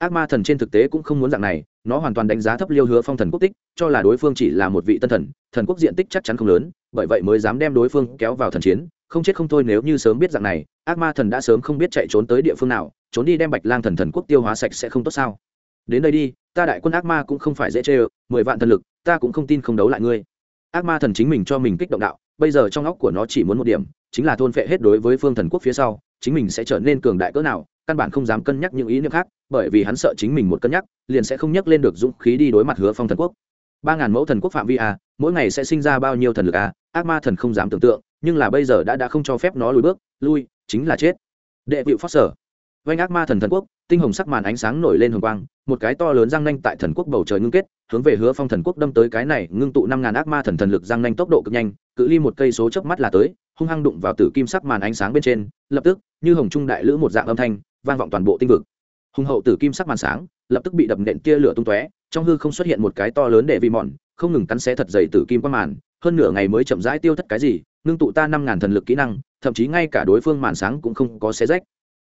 ác ma thần trên thực tế cũng không muốn dạng này, nó hoàn toàn đánh giá thấp liêu hứa phong thần quốc tích, cho là đối phương chỉ là một vị tân thần thần quốc diện tích chắc chắn không lớn, bởi vậy mới dám đem đối phương kéo vào thần chiến, không chết không thôi nếu như sớm biết dạng này, ác ma thần đã sớm không biết chạy trốn tới địa phương nào, trốn đi đem bạch lang thần thần quốc tiêu hóa sạch sẽ không tốt sao. Đến đây đi, ta đại quân ác ma cũng không phải dễ chê ơ, mười vạn thần lực, ta cũng không tin không đấu lại ngươi. Ác ma thần chính mình cho mình kích động đạo, bây giờ trong óc của nó chỉ muốn một điểm, chính là thôn phệ hết đối với phương thần quốc phía sau, chính mình sẽ trở nên cường đại cỡ nào, căn bản không dám cân nhắc những ý niệm khác bởi vì hắn sợ chính mình một cân nhắc, liền sẽ không nhắc lên được dũng khí đi đối mặt hứa phong thần quốc. Ba ngàn mẫu thần quốc phạm vi a, mỗi ngày sẽ sinh ra bao nhiêu thần lực a, ác ma thần không dám tưởng tượng, nhưng là bây giờ đã đã không cho phép nó lùi bước, lui, chính là chết. Đệ vịu phát sở. Vanh ác ma thần thần quốc, tinh hồng sắc màn ánh sáng nổi lên hồng quang, một cái to lớn răng nanh tại thần quốc bầu trời ngưng kết, hướng về hứa phong thần quốc đâm tới cái này ngưng tụ năm ngàn ác ma thần thần lực răng nanh tốc độ cực nhanh, cự ly một cây số chớp mắt là tới, hung hăng đụng vào tử kim sắc màn ánh sáng bên trên, lập tức, như hồng trung đại lữ một dạng âm thanh, vang vọng toàn bộ tinh vực hùng hậu tử kim sắc màn sáng, lập tức bị đập nện tia lửa tung tóe, trong hư không xuất hiện một cái to lớn để vi mòn không ngừng cắn xé thật dày tử kim qua màn, hơn nửa ngày mới chậm rãi tiêu thất cái gì, ngưng tụ ta năm ngàn thần lực kỹ năng, thậm chí ngay cả đối phương màn sáng cũng không có xé rách.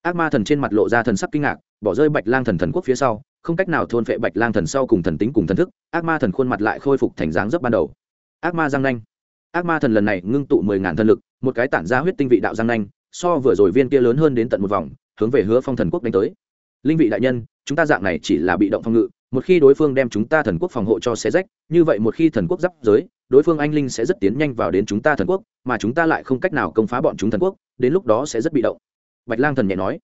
Ác ma thần trên mặt lộ ra thần sắc kinh ngạc, bỏ rơi bạch lang thần thần quốc phía sau, không cách nào thôn phệ bạch lang thần sau cùng thần tính cùng thần thức, ác ma thần khuôn mặt lại khôi phục thành dáng dấp ban đầu. Ác ma giang nanh. Ác ma thần lần này ngưng tụ mười ngàn thần lực, một cái tản ra huyết tinh vị đạo giang nanh, so vừa rồi viên kia lớn hơn đến tận một vòng, hướng về hứa phong thần quốc đánh tới linh vị đại nhân, chúng ta dạng này chỉ là bị động phòng ngự, một khi đối phương đem chúng ta thần quốc phòng hộ cho xé rách, như vậy một khi thần quốc giáp giới, đối phương anh linh sẽ rất tiến nhanh vào đến chúng ta thần quốc, mà chúng ta lại không cách nào công phá bọn chúng thần quốc, đến lúc đó sẽ rất bị động. Bạch lang thần nhẹ nói.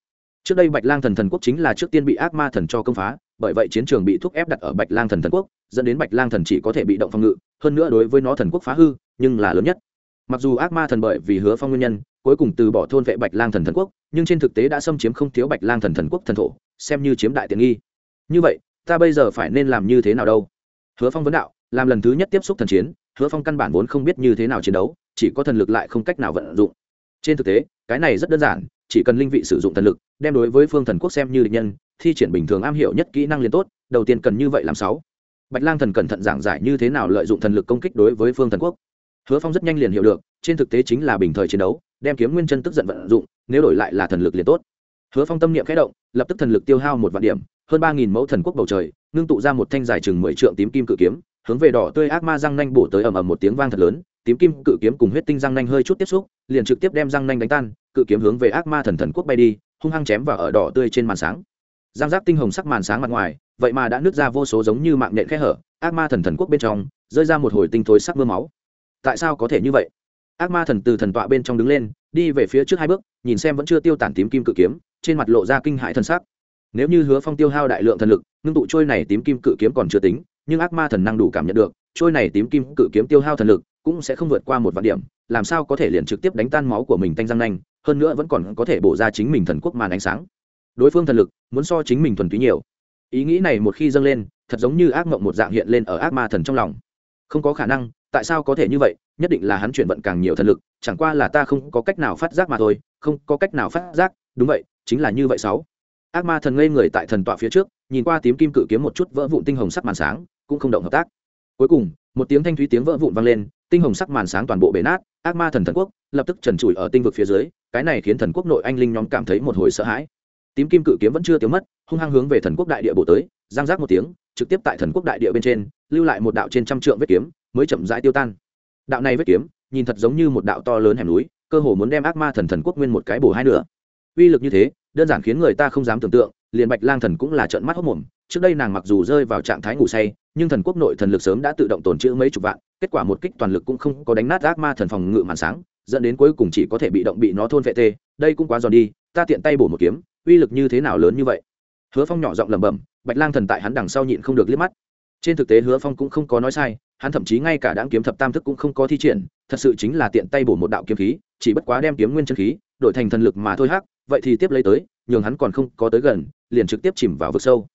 Trước đây bạch lang thần thần quốc chính là trước tiên bị ác ma thần cho công phá, bởi vậy chiến trường bị thúc ép đặt ở bạch lang thần thần quốc, dẫn đến bạch lang thần chỉ có thể bị động phòng ngự, hơn nữa đối với nó thần quốc phá hư, nhưng là lớn nhất. Mặc dù ác ma thần bởi vì hứa phong nguyên nhân, cuối cùng từ bỏ thôn vệ bạch lang thần thần quốc, nhưng trên thực tế đã xâm chiếm không thiếu bạch lang thần thần quốc thần thổ xem như chiếm đại tiện nghi. Như vậy, ta bây giờ phải nên làm như thế nào đâu? Hứa phong vấn đạo, làm lần thứ nhất tiếp xúc thần chiến, hứa phong căn bản vốn không biết như thế nào chiến đấu, chỉ có thần lực lại không cách nào vận dụng. Trên thực tế, cái này rất đơn giản, chỉ cần linh vị sử dụng thần lực, đem đối với phương thần quốc xem như địch nhân, thi triển bình thường am hiểu nhất kỹ năng liên tốt, đầu tiên cần như vậy làm sáu. Bạch lang thần cẩn thận giảng giải như thế nào lợi dụng thần lực công kích đối với phương thần quốc. Hứa phong rất nhanh liền hiểu được, trên thực tế chính là bình thời chiến đấu, đem kiếm nguyên chân tức giận vận dụng, nếu đổi lại là thần lực liền tốt hứa phong tâm niệm khẽ động, lập tức thần lực tiêu hao một vạn điểm, hơn ba nghìn mẫu thần quốc bầu trời, ngưng tụ ra một thanh dài chừng mười trượng tím kim cự kiếm, hướng về đỏ tươi ác ma răng nanh bổ tới ầm ầm một tiếng vang thật lớn, tím kim cự kiếm cùng huyết tinh răng nanh hơi chút tiếp xúc, liền trực tiếp đem răng nanh đánh tan, cự kiếm hướng về ác ma thần thần quốc bay đi, hung hăng chém vào ở đỏ tươi trên màn sáng. Giang giác tinh hồng sắc màn sáng mặt ngoài, vậy mà đã nứt ra vô số giống như mạng nhện khe hở, ác ma thần thần quốc bên trong, rơi ra một hồi tinh thối sắc mưa máu. Tại sao có thể như vậy? Ác ma thần từ thần tọa bên trong đứng lên, đi về phía trước hai bước, nhìn xem vẫn chưa tiêu tản tím kim cự kiếm trên mặt lộ ra kinh hại thần sắc. Nếu như hứa phong tiêu hao đại lượng thần lực, ngưng tụ trôi này tím kim cự kiếm còn chưa tính, nhưng ác ma thần năng đủ cảm nhận được, trôi này tím kim cự kiếm tiêu hao thần lực cũng sẽ không vượt qua một vạn điểm, làm sao có thể liền trực tiếp đánh tan máu của mình tanh răng nanh, hơn nữa vẫn còn có thể bổ ra chính mình thần quốc màn ánh sáng. Đối phương thần lực muốn so chính mình thuần túy nhiều. Ý nghĩ này một khi dâng lên, thật giống như ác mộng một dạng hiện lên ở ác ma thần trong lòng. Không có khả năng, tại sao có thể như vậy, nhất định là hắn chuyển vận càng nhiều thần lực, chẳng qua là ta không có cách nào phát giác mà thôi, không có cách nào phát giác, đúng vậy chính là như vậy sáu. Ác ma thần ngây người tại thần tọa phía trước, nhìn qua tím kim cự kiếm một chút vỡ vụn tinh hồng sắc màn sáng, cũng không động hợp tác. Cuối cùng, một tiếng thanh thúy tiếng vỡ vụn vang lên, tinh hồng sắc màn sáng toàn bộ bể nát, ác ma thần thần quốc lập tức trần trụi ở tinh vực phía dưới, cái này khiến thần quốc nội anh linh nhóm cảm thấy một hồi sợ hãi. Tím kim cự kiếm vẫn chưa tiêu mất, hung hăng hướng về thần quốc đại địa bổ tới, giang giác một tiếng, trực tiếp tại thần quốc đại địa bên trên, lưu lại một đạo trên trăm trượng vết kiếm, mới chậm rãi tiêu tan. Đạo này vết kiếm, nhìn thật giống như một đạo to lớn hẻm núi, cơ hồ muốn đem ác ma thần thần quốc nguyên một cái bổ hai nửa uy lực như thế, đơn giản khiến người ta không dám tưởng tượng, liền bạch lang thần cũng là trợn mắt hốc mồm. Trước đây nàng mặc dù rơi vào trạng thái ngủ say, nhưng thần quốc nội thần lực sớm đã tự động tồn trữ mấy chục vạn, kết quả một kích toàn lực cũng không có đánh nát ác ma thần phòng ngự màn sáng, dẫn đến cuối cùng chỉ có thể bị động bị nó thôn vệ tê. Đây cũng quá giòn đi, ta tiện tay bổ một kiếm, uy lực như thế nào lớn như vậy? Hứa phong nhỏ giọng lẩm bẩm, bạch lang thần tại hắn đằng sau nhịn không được liếc mắt. Trên thực tế hứa phong cũng không có nói sai, hắn thậm chí ngay cả đáng kiếm thập tam thức cũng không có thi triển, thật sự chính là tiện tay bổ một đạo kiếm khí, chỉ bất quá đem kiếm nguyên chân khí, đổi thành thần lực mà thôi hắc vậy thì tiếp lấy tới, nhường hắn còn không có tới gần, liền trực tiếp chìm vào vực sâu.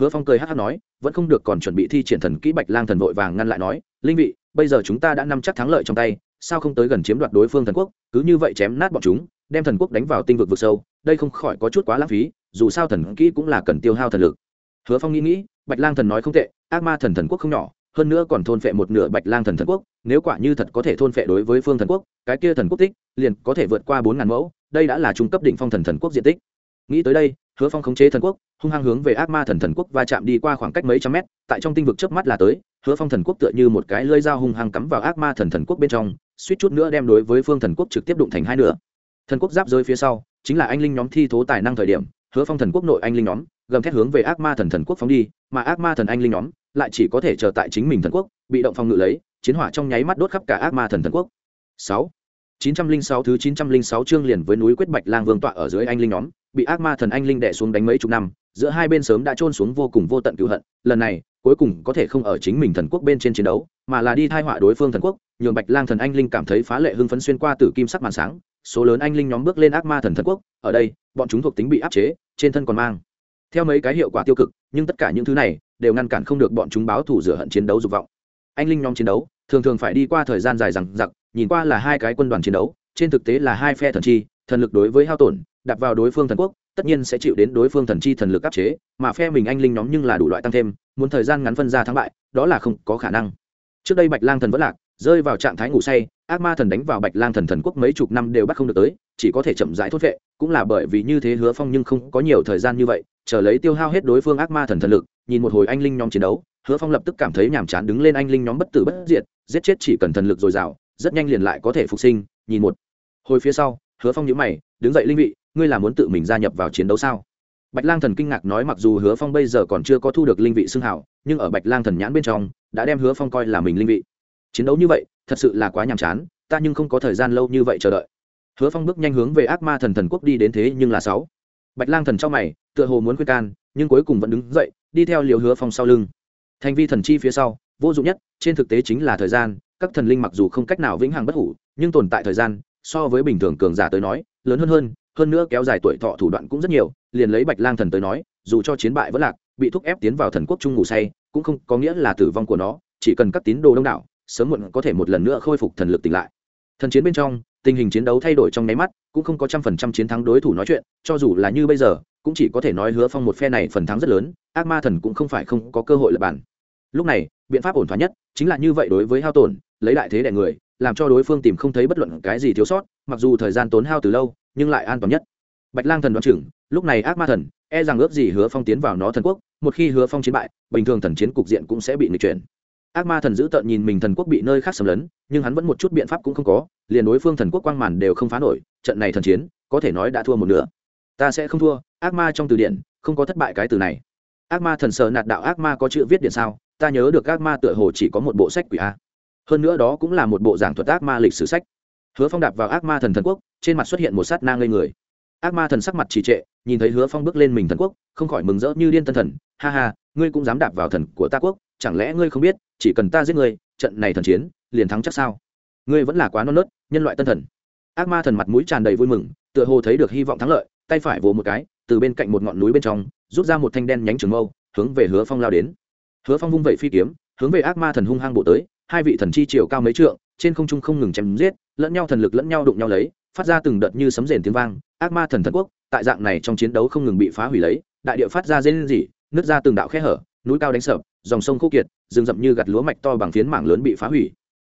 Hứa phong cười hắc hắc nói, vẫn không được còn chuẩn bị thi triển thần kỹ bạch lang thần vội vàng ngăn lại nói, linh vị, bây giờ chúng ta đã nắm chắc thắng lợi trong tay, sao không tới gần chiếm đoạt đối phương thần quốc, cứ như vậy chém nát bọn chúng, đem thần quốc đánh vào tinh vực vực sâu, đây không khỏi có chút quá lãng phí, dù sao thần kỹ cũng là cần tiêu hao thần lực. Hứa phong nghĩ nghĩ, bạch lang thần nói không tệ, ác ma thần thần quốc không nhỏ, hơn nữa còn thôn phệ một nửa bạch lang thần thần quốc, nếu quả như thật có thể thôn phệ đối với phương thần quốc, cái kia thần quốc tích, liền có thể vượt qua bốn ngàn mẫu đây đã là trung cấp đỉnh phong thần thần quốc diện tích. Nghĩ tới đây, hứa phong khống chế thần quốc, hung hăng hướng về ác ma thần thần quốc va chạm đi qua khoảng cách mấy trăm mét, tại trong tinh vực chớp mắt là tới, hứa phong thần quốc tựa như một cái lưỡi dao hung hăng cắm vào ác ma thần thần quốc bên trong, suýt chút nữa đem đối với phương thần quốc trực tiếp đụng thành hai nửa. Thần quốc giáp rơi phía sau, chính là anh linh nhóm thi thố tài năng thời điểm, hứa phong thần quốc nội anh linh nhóm, gầm thét hướng về ác ma thần thần quốc phóng đi, mà ác ma thần anh linh nhóm lại chỉ có thể chờ tại chính mình thần quốc, bị động phòng ngự lấy, chiến hỏa trong nháy mắt đốt khắp cả ác ma thần thần quốc. Sáu chín trăm linh sáu thứ chín trăm linh sáu chương liền với núi quyết bạch lang vương tọa ở dưới anh linh nhóm, bị ác ma thần anh linh đè xuống đánh mấy chục năm, giữa hai bên sớm đã trôn xuống vô cùng vô tận cứu hận, lần này, cuối cùng có thể không ở chính mình thần quốc bên trên chiến đấu, mà là đi thai họa đối phương thần quốc, nhường bạch lang thần anh linh cảm thấy phá lệ hưng phấn xuyên qua tử kim sắc màn sáng, số lớn anh linh nhóm bước lên ác ma thần thần quốc, ở đây, bọn chúng thuộc tính bị áp chế, trên thân còn mang theo mấy cái hiệu quả tiêu cực, nhưng tất cả những thứ này đều ngăn cản không được bọn chúng báo thù rửa hận chiến đấu dục vọng. Anh linh nhóm chiến đấu thường thường phải đi qua thời gian dài rằng giặc nhìn qua là hai cái quân đoàn chiến đấu, trên thực tế là hai phe thần chi, thần lực đối với hao tổn đặt vào đối phương thần quốc, tất nhiên sẽ chịu đến đối phương thần chi thần lực áp chế, mà phe mình anh linh nhóm nhưng là đủ loại tăng thêm, muốn thời gian ngắn phân ra thắng bại, đó là không có khả năng. Trước đây bạch lang thần vẫn lạc, rơi vào trạng thái ngủ say, ác ma thần đánh vào bạch lang thần thần quốc mấy chục năm đều bắt không được tới, chỉ có thể chậm rãi thốt vệ, cũng là bởi vì như thế hứa phong nhưng không có nhiều thời gian như vậy, chờ lấy tiêu hao hết đối phương ác ma thần thần lực, nhìn một hồi anh linh nhóm chiến đấu, hứa phong lập tức cảm thấy nhàm chán đứng lên anh linh nhóm bất tử bất diệt, giết chết chỉ cần thần lực dồi dào rất nhanh liền lại có thể phục sinh, nhìn một. Hồi phía sau, hứa phong nhữ mày, đứng dậy linh vị, ngươi là muốn tự mình gia nhập vào chiến đấu sao? Bạch lang thần kinh ngạc nói mặc dù hứa phong bây giờ còn chưa có thu được linh vị xưng hảo, nhưng ở bạch lang thần nhãn bên trong, đã đem hứa phong coi là mình linh vị. Chiến đấu như vậy, thật sự là quá nhàm chán, ta nhưng không có thời gian lâu như vậy chờ đợi. Hứa phong bước nhanh hướng về ác ma thần thần quốc đi đến thế nhưng là sáu. Bạch lang thần trong mày, tựa hồ muốn khuyên can, nhưng cuối cùng vẫn đứng dậy, đi theo liều hứa phong sau lưng. Thành vi thần chi phía sau, vô dụng nhất, trên thực tế chính là thời gian các thần linh mặc dù không cách nào vĩnh hằng bất hủ, nhưng tồn tại thời gian, so với bình thường cường giả tới nói, lớn hơn hơn hơn nữa kéo dài tuổi thọ thủ đoạn cũng rất nhiều, liền lấy bạch lang thần tới nói, dù cho chiến bại vẫn lạc, bị thúc ép tiến vào thần quốc trung ngủ say, cũng không có nghĩa là tử vong của nó, chỉ cần các tín đồ đông đảo, sớm muộn có thể một lần nữa khôi phục thần lực tỉnh lại. Thần chiến bên trong, tình hình chiến đấu thay đổi trong nháy mắt, cũng không có trăm phần trăm chiến thắng đối thủ nói chuyện, cho dù là như bây giờ, cũng chỉ có thể nói hứa phong một phe này phần thắng rất lớn, ác ma thần cũng không phải không có cơ hội lập bản lúc này, biện pháp ổn thỏa nhất chính là như vậy đối với hao tổn lấy đại thế đại người, làm cho đối phương tìm không thấy bất luận cái gì thiếu sót, mặc dù thời gian tốn hao từ lâu, nhưng lại an toàn nhất. Bạch lang thần đoán chừng, lúc này ác ma thần e rằng ước gì hứa phong tiến vào nó thần quốc, một khi hứa phong chiến bại, bình thường thần chiến cục diện cũng sẽ bị nghịch chuyển. Ác ma thần giữ tợn nhìn mình thần quốc bị nơi khác xâm lấn, nhưng hắn vẫn một chút biện pháp cũng không có, liền đối phương thần quốc quang màn đều không phá nổi, trận này thần chiến, có thể nói đã thua một nửa. Ta sẽ không thua, ác ma trong từ điển, không có thất bại cái từ này. Ác ma thần sờ nạt đạo ác ma có chữ viết điện sao? Ta nhớ được ác ma tựa hồ chỉ có một bộ sách quỷ a hơn nữa đó cũng là một bộ giảng thuật ác ma lịch sử sách. Hứa phong đạp vào ác ma thần thần quốc, trên mặt xuất hiện một sát na ngây người. Ác ma thần sắc mặt trì trệ, nhìn thấy hứa phong bước lên mình thần quốc, không khỏi mừng rỡ như điên tân thần. Ha ha, ngươi cũng dám đạp vào thần của ta quốc, chẳng lẽ ngươi không biết, chỉ cần ta giết ngươi, trận này thần chiến, liền thắng chắc sao? Ngươi vẫn là quá non nớt, nhân loại tân thần. Ác ma thần mặt mũi tràn đầy vui mừng, tựa hồ thấy được hy vọng thắng lợi, tay phải vồ một cái, từ bên cạnh một ngọn núi bên trong, rút ra một thanh đen nhánh trường mâu, hướng về hứa phong lao đến. Hứa phong vung vẩy phi kiếm, hướng về ác ma thần hung hăng bộ tới hai vị thần chi chiều cao mấy trượng, trên không trung không ngừng chém giết, lẫn nhau thần lực lẫn nhau đụng nhau lấy, phát ra từng đợt như sấm rền tiếng vang, ác ma thần thần quốc, tại dạng này trong chiến đấu không ngừng bị phá hủy lấy, đại địa phát ra dây dỉ nứt ra từng đạo khe hở, núi cao đánh sập, dòng sông khô kiệt, rừng rậm như gặt lúa mạch to bằng phiến mảng lớn bị phá hủy.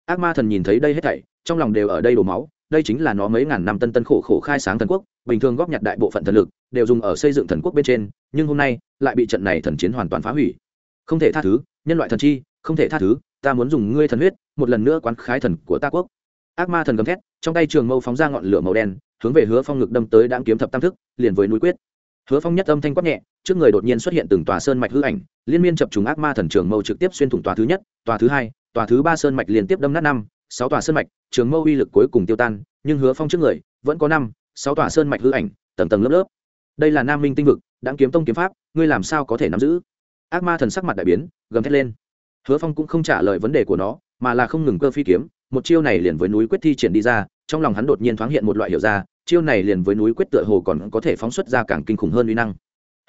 Ác ma thần nhìn thấy đây hết thảy, trong lòng đều ở đây đổ máu, đây chính là nó mấy ngàn năm tân tân khổ khổ khai sáng thần quốc, bình thường góp nhặt đại bộ phận thần lực, đều dùng ở xây dựng thần quốc bên trên, nhưng hôm nay, lại bị trận này thần chiến hoàn toàn phá hủy. Không thể tha thứ, nhân loại thần chi, không thể tha thứ ta muốn dùng ngươi thần huyết, một lần nữa quán khái thần của ta quốc. Ác ma thần gầm thét, trong tay trường mâu phóng ra ngọn lửa màu đen, hướng về hứa phong ngực đâm tới đáng kiếm thập tam thức, liền với núi quyết. Hứa phong nhất âm thanh quát nhẹ, trước người đột nhiên xuất hiện từng tòa sơn mạch hư ảnh, liên miên chập trùng ác ma thần trường mâu trực tiếp xuyên thủng tòa thứ nhất, tòa thứ hai, tòa thứ ba sơn mạch liên tiếp đâm nát năm, sáu tòa sơn mạch, trường mâu uy lực cuối cùng tiêu tan, nhưng hứa phong trước người, vẫn có năm, sáu tòa sơn mạch hư ảnh, tầng tầng lớp lớp. Đây là nam minh tinh vực đáng kiếm tông kiếm pháp, ngươi làm sao có thể nắm giữ? Ác ma thần sắc mặt đại biến, gầm thét lên hứa phong cũng không trả lời vấn đề của nó, mà là không ngừng cơ phi kiếm, một chiêu này liền với núi quyết thi triển đi ra, trong lòng hắn đột nhiên thoáng hiện một loại hiểu ra, chiêu này liền với núi quyết tựa hồ còn có thể phóng xuất ra càng kinh khủng hơn uy năng.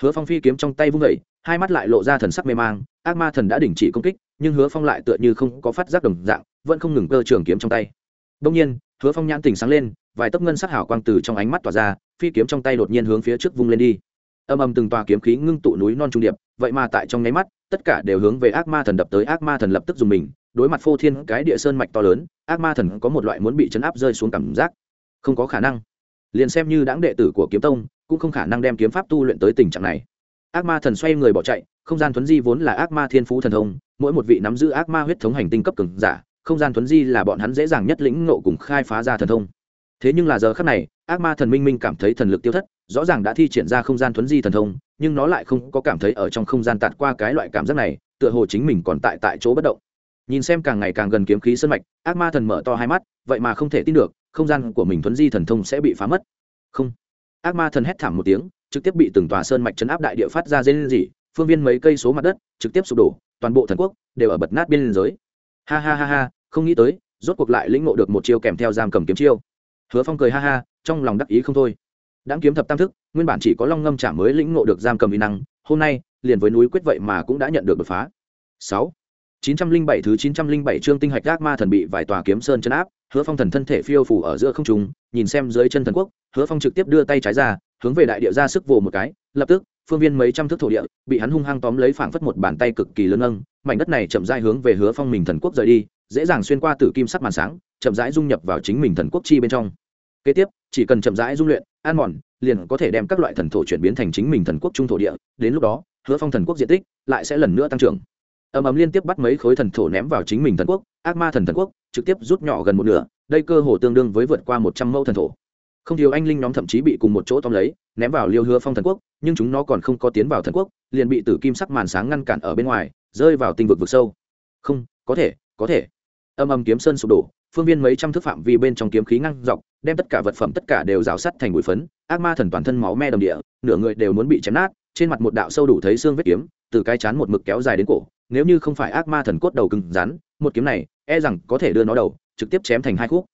Hứa phong phi kiếm trong tay vung vẩy hai mắt lại lộ ra thần sắc mê mang, ác ma thần đã đình chỉ công kích, nhưng hứa phong lại tựa như không có phát giác đồng dạng, vẫn không ngừng cơ trường kiếm trong tay. Đông nhiên, hứa phong nhãn tình sáng lên, vài tấc ngân sắc hảo quang từ trong ánh mắt tỏa ra, phi kiếm trong tay đột nhiên hướng phía trước vung lên đi. Âm âm từng tòa kiếm khí ngưng tụ núi non trung điệp vậy mà tại trong nháy mắt, tất cả đều hướng về ác ma thần đập tới. Ác ma thần lập tức dùng mình, đối mặt phô thiên cái địa sơn mạch to lớn, ác ma thần có một loại muốn bị chấn áp rơi xuống cảm giác. Không có khả năng. Liền xem như đáng đệ tử của kiếm tông, cũng không khả năng đem kiếm pháp tu luyện tới tình trạng này. Ác ma thần xoay người bỏ chạy, không gian thuấn di vốn là ác ma thiên phú thần thông, mỗi một vị nắm giữ ác ma huyết thống hành tinh cấp cường giả, không gian thuấn di là bọn hắn dễ dàng nhất lĩnh ngộ cùng khai phá ra thần thông. Thế nhưng là giờ khắc này, ác ma thần minh minh cảm thấy thần lực tiêu thất, rõ ràng đã thi triển ra không gian thuấn di thần thông nhưng nó lại không có cảm thấy ở trong không gian tạt qua cái loại cảm giác này, tựa hồ chính mình còn tại tại chỗ bất động. Nhìn xem càng ngày càng gần kiếm khí sân mạch, ác ma thần mở to hai mắt, vậy mà không thể tin được, không gian của mình thuấn di thần thông sẽ bị phá mất. Không. Ác ma thần hét thảm một tiếng, trực tiếp bị từng tòa sơn mạch chấn áp đại địa phát ra dây lên gì phương viên mấy cây số mặt đất, trực tiếp sụp đổ, toàn bộ thần quốc đều ở bật nát biên giới. Ha ha ha ha, không nghĩ tới, rốt cuộc lại lĩnh ngộ được một chiêu kèm theo giam cầm kiếm chiêu. Hứa phong cười ha ha, trong lòng đắc ý không thôi đáng kiếm thập tam thức, nguyên bản chỉ có long ngâm trả mới lĩnh ngộ được giam cầm uy năng, hôm nay, liền với núi quyết vậy mà cũng đã nhận được đột phá. Sáu. Chín trăm linh bảy thứ chín trăm linh bảy chương tinh hạch gác ma thần bị vài tòa kiếm sơn chấn áp, hứa phong thần thân thể phiêu phủ ở giữa không trung, nhìn xem dưới chân thần quốc, hứa phong trực tiếp đưa tay trái ra, hướng về đại địa ra sức vồ một cái, lập tức, phương viên mấy trăm thước thổ địa, bị hắn hung hăng tóm lấy phảng phất một bàn tay cực kỳ lớn âng mảnh đất này chậm rãi hướng về hứa phong mình thần quốc rời đi, dễ dàng xuyên qua tử kim sắc màn sáng, chậm rãi dung nhập vào chính mình thần quốc chi bên trong kế tiếp, chỉ cần chậm rãi dung luyện an mòn, liền có thể đem các loại thần thổ chuyển biến thành chính mình thần quốc trung thổ địa, đến lúc đó, hứa phong thần quốc diện tích lại sẽ lần nữa tăng trưởng. Ầm ầm liên tiếp bắt mấy khối thần thổ ném vào chính mình thần quốc, ác ma thần thần quốc, trực tiếp rút nhỏ gần một nửa, đây cơ hồ tương đương với vượt qua một trăm mẫu thần thổ. Không thiếu anh linh nhóm thậm chí bị cùng một chỗ tóm lấy, ném vào liêu hứa phong thần quốc, nhưng chúng nó còn không có tiến vào thần quốc, liền bị tử kim sắc màn sáng ngăn cản ở bên ngoài, rơi vào tinh vực vực sâu. Không, có thể có thể. Âm âm kiếm sơn sụp đổ, phương viên mấy trăm thước phạm vi bên trong kiếm khí ngăn dọc đem tất cả vật phẩm tất cả đều rào sắt thành bụi phấn, ác ma thần toàn thân máu me đầm địa, nửa người đều muốn bị chém nát, trên mặt một đạo sâu đủ thấy xương vết kiếm, từ cái chán một mực kéo dài đến cổ, nếu như không phải ác ma thần cốt đầu cứng rắn, một kiếm này e rằng có thể đưa nó đầu, trực tiếp chém thành hai khúc.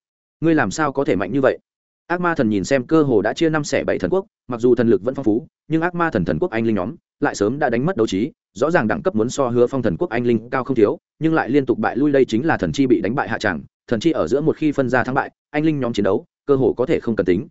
Ngươi làm sao có thể mạnh như vậy? Ác ma thần nhìn xem cơ hồ đã chia năm xẻ bảy thần quốc, mặc dù thần lực vẫn phong phú, nhưng ác ma thần thần quốc anh linh nhóm lại sớm đã đánh mất đấu trí, rõ ràng đẳng cấp muốn so hứa phong thần quốc anh linh cao không thiếu, nhưng lại liên tục bại lui đây chính là thần chi bị đánh bại hạ tràng, thần chi ở giữa một khi phân ra thắng bại, anh linh nhóm chiến đấu cơ hồ có thể không cần tính.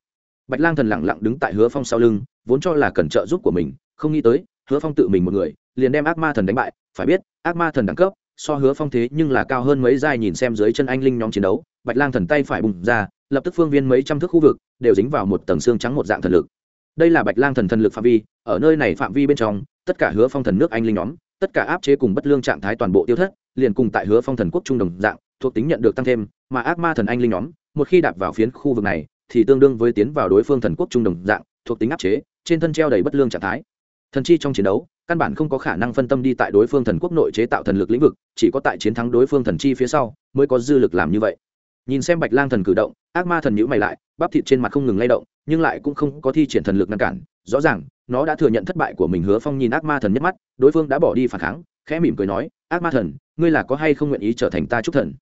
Bạch lang thần lẳng lặng đứng tại hứa phong sau lưng, vốn cho là cần trợ giúp của mình, không nghĩ tới, hứa phong tự mình một người, liền đem ác ma thần đánh bại. Phải biết, ác ma thần đẳng cấp, so hứa phong thế nhưng là cao hơn mấy giai nhìn xem dưới chân anh linh nhóm chiến đấu. Bạch lang thần tay phải bùng ra, lập tức phương viên mấy trăm thước khu vực, đều dính vào một tầng xương trắng một dạng thần lực. Đây là bạch lang thần thần lực phạm vi, ở nơi này phạm vi bên trong, tất cả hứa phong thần nước anh linh nhóm, tất cả áp chế cùng bất lương trạng thái toàn bộ tiêu thất, liền cùng tại hứa phong thần quốc trung đồng dạng, thuộc tính nhận được tăng thêm, mà ác ma thần anh linh nhóm một khi đạp vào phiến khu vực này, thì tương đương với tiến vào đối phương thần quốc trung đồng dạng, thuộc tính áp chế, trên thân treo đầy bất lương trạng thái. Thần chi trong chiến đấu, căn bản không có khả năng phân tâm đi tại đối phương thần quốc nội chế tạo thần lực lĩnh vực, chỉ có tại chiến thắng đối phương thần chi phía sau, mới có dư lực làm như vậy. Nhìn xem bạch lang thần cử động, ác ma thần nhữ mày lại, bắp thịt trên mặt không ngừng lay động, nhưng lại cũng không có thi triển thần lực ngăn cản. Rõ ràng, nó đã thừa nhận thất bại của mình hứa phong nhìn ác ma thần nhất mắt, đối phương đã bỏ đi phản kháng, khẽ mỉm cười nói, ác ma thần, ngươi là có hay không nguyện ý trở thành ta trúc thần?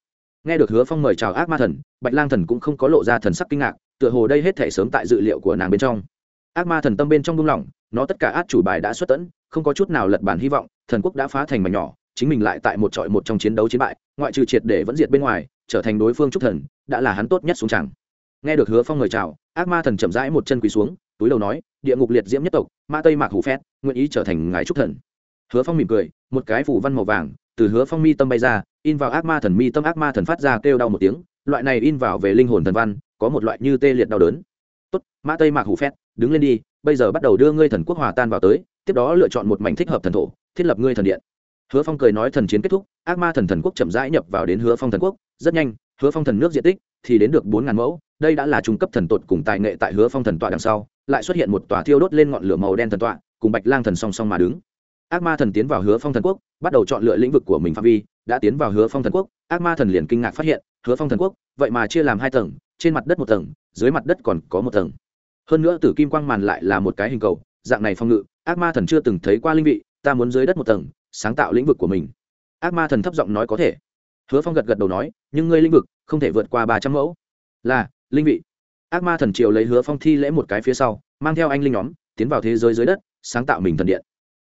Nghe được hứa phong mời chào ác ma thần, bạch lang thần cũng không có lộ ra thần sắc kinh ngạc, tựa hồ đây hết thể sớm tại dự liệu của nàng bên trong. Ác ma thần tâm bên trong buông lỏng, nó tất cả át chủ bài đã xuất tẫn không có chút nào lật bản hy vọng, thần quốc đã phá thành mảnh nhỏ, chính mình lại tại một trọi một trong chiến đấu chiến bại, ngoại trừ triệt để vẫn diệt bên ngoài, trở thành đối phương trúc thần, đã là hắn tốt nhất xuống chẳng. Nghe được hứa phong mời chào, ác ma thần chậm rãi một chân quỳ xuống, túi đầu nói, địa ngục liệt diễm nhất tộc, ma tây mạc hủ phét, nguyện ý trở thành ngài trúc thần hứa phong mỉm cười, một cái phủ văn màu vàng, từ hứa phong mi tâm bay ra, in vào ác ma thần mi tâm, ác ma thần phát ra kêu đau một tiếng, loại này in vào về linh hồn thần văn, có một loại như tê liệt đau đớn. Tốt, mã tây mạc hủ phét, đứng lên đi, bây giờ bắt đầu đưa ngươi thần quốc hòa tan vào tới, tiếp đó lựa chọn một mảnh thích hợp thần thổ, thiết lập ngươi thần điện. Hứa phong cười nói thần chiến kết thúc, ác ma thần thần quốc chậm rãi nhập vào đến hứa phong thần quốc, rất nhanh, hứa phong thần nước diện tích thì đến được bốn ngàn mẫu, đây đã là trung cấp thần tột cùng tài nghệ tại hứa phong thần tọa đằng sau, lại xuất hiện một tòa thiêu đốt lên ngọn lửa màu đen thần tọa, cùng bạch lang thần song song mà đứng ác ma thần tiến vào hứa phong thần quốc, bắt đầu chọn lựa lĩnh vực của mình phạm vi, đã tiến vào hứa phong thần quốc, ác ma thần liền kinh ngạc phát hiện, hứa phong thần quốc, vậy mà chia làm hai tầng, trên mặt đất một tầng, dưới mặt đất còn có một tầng. Hơn nữa tử kim quang màn lại là một cái hình cầu, dạng này phong ngự, ác ma thần chưa từng thấy qua linh vị, ta muốn dưới đất một tầng, sáng tạo lĩnh vực của mình. Ác ma thần thấp giọng nói có thể. Hứa phong gật gật đầu nói, nhưng ngươi lĩnh vực không thể vượt qua ba trăm mẫu. Là, linh vị. Ác ma thần triều lấy hứa phong thi lễ một cái phía sau, mang theo anh linh nhóm, tiến vào thế giới dưới đất, sáng tạo mình thần điện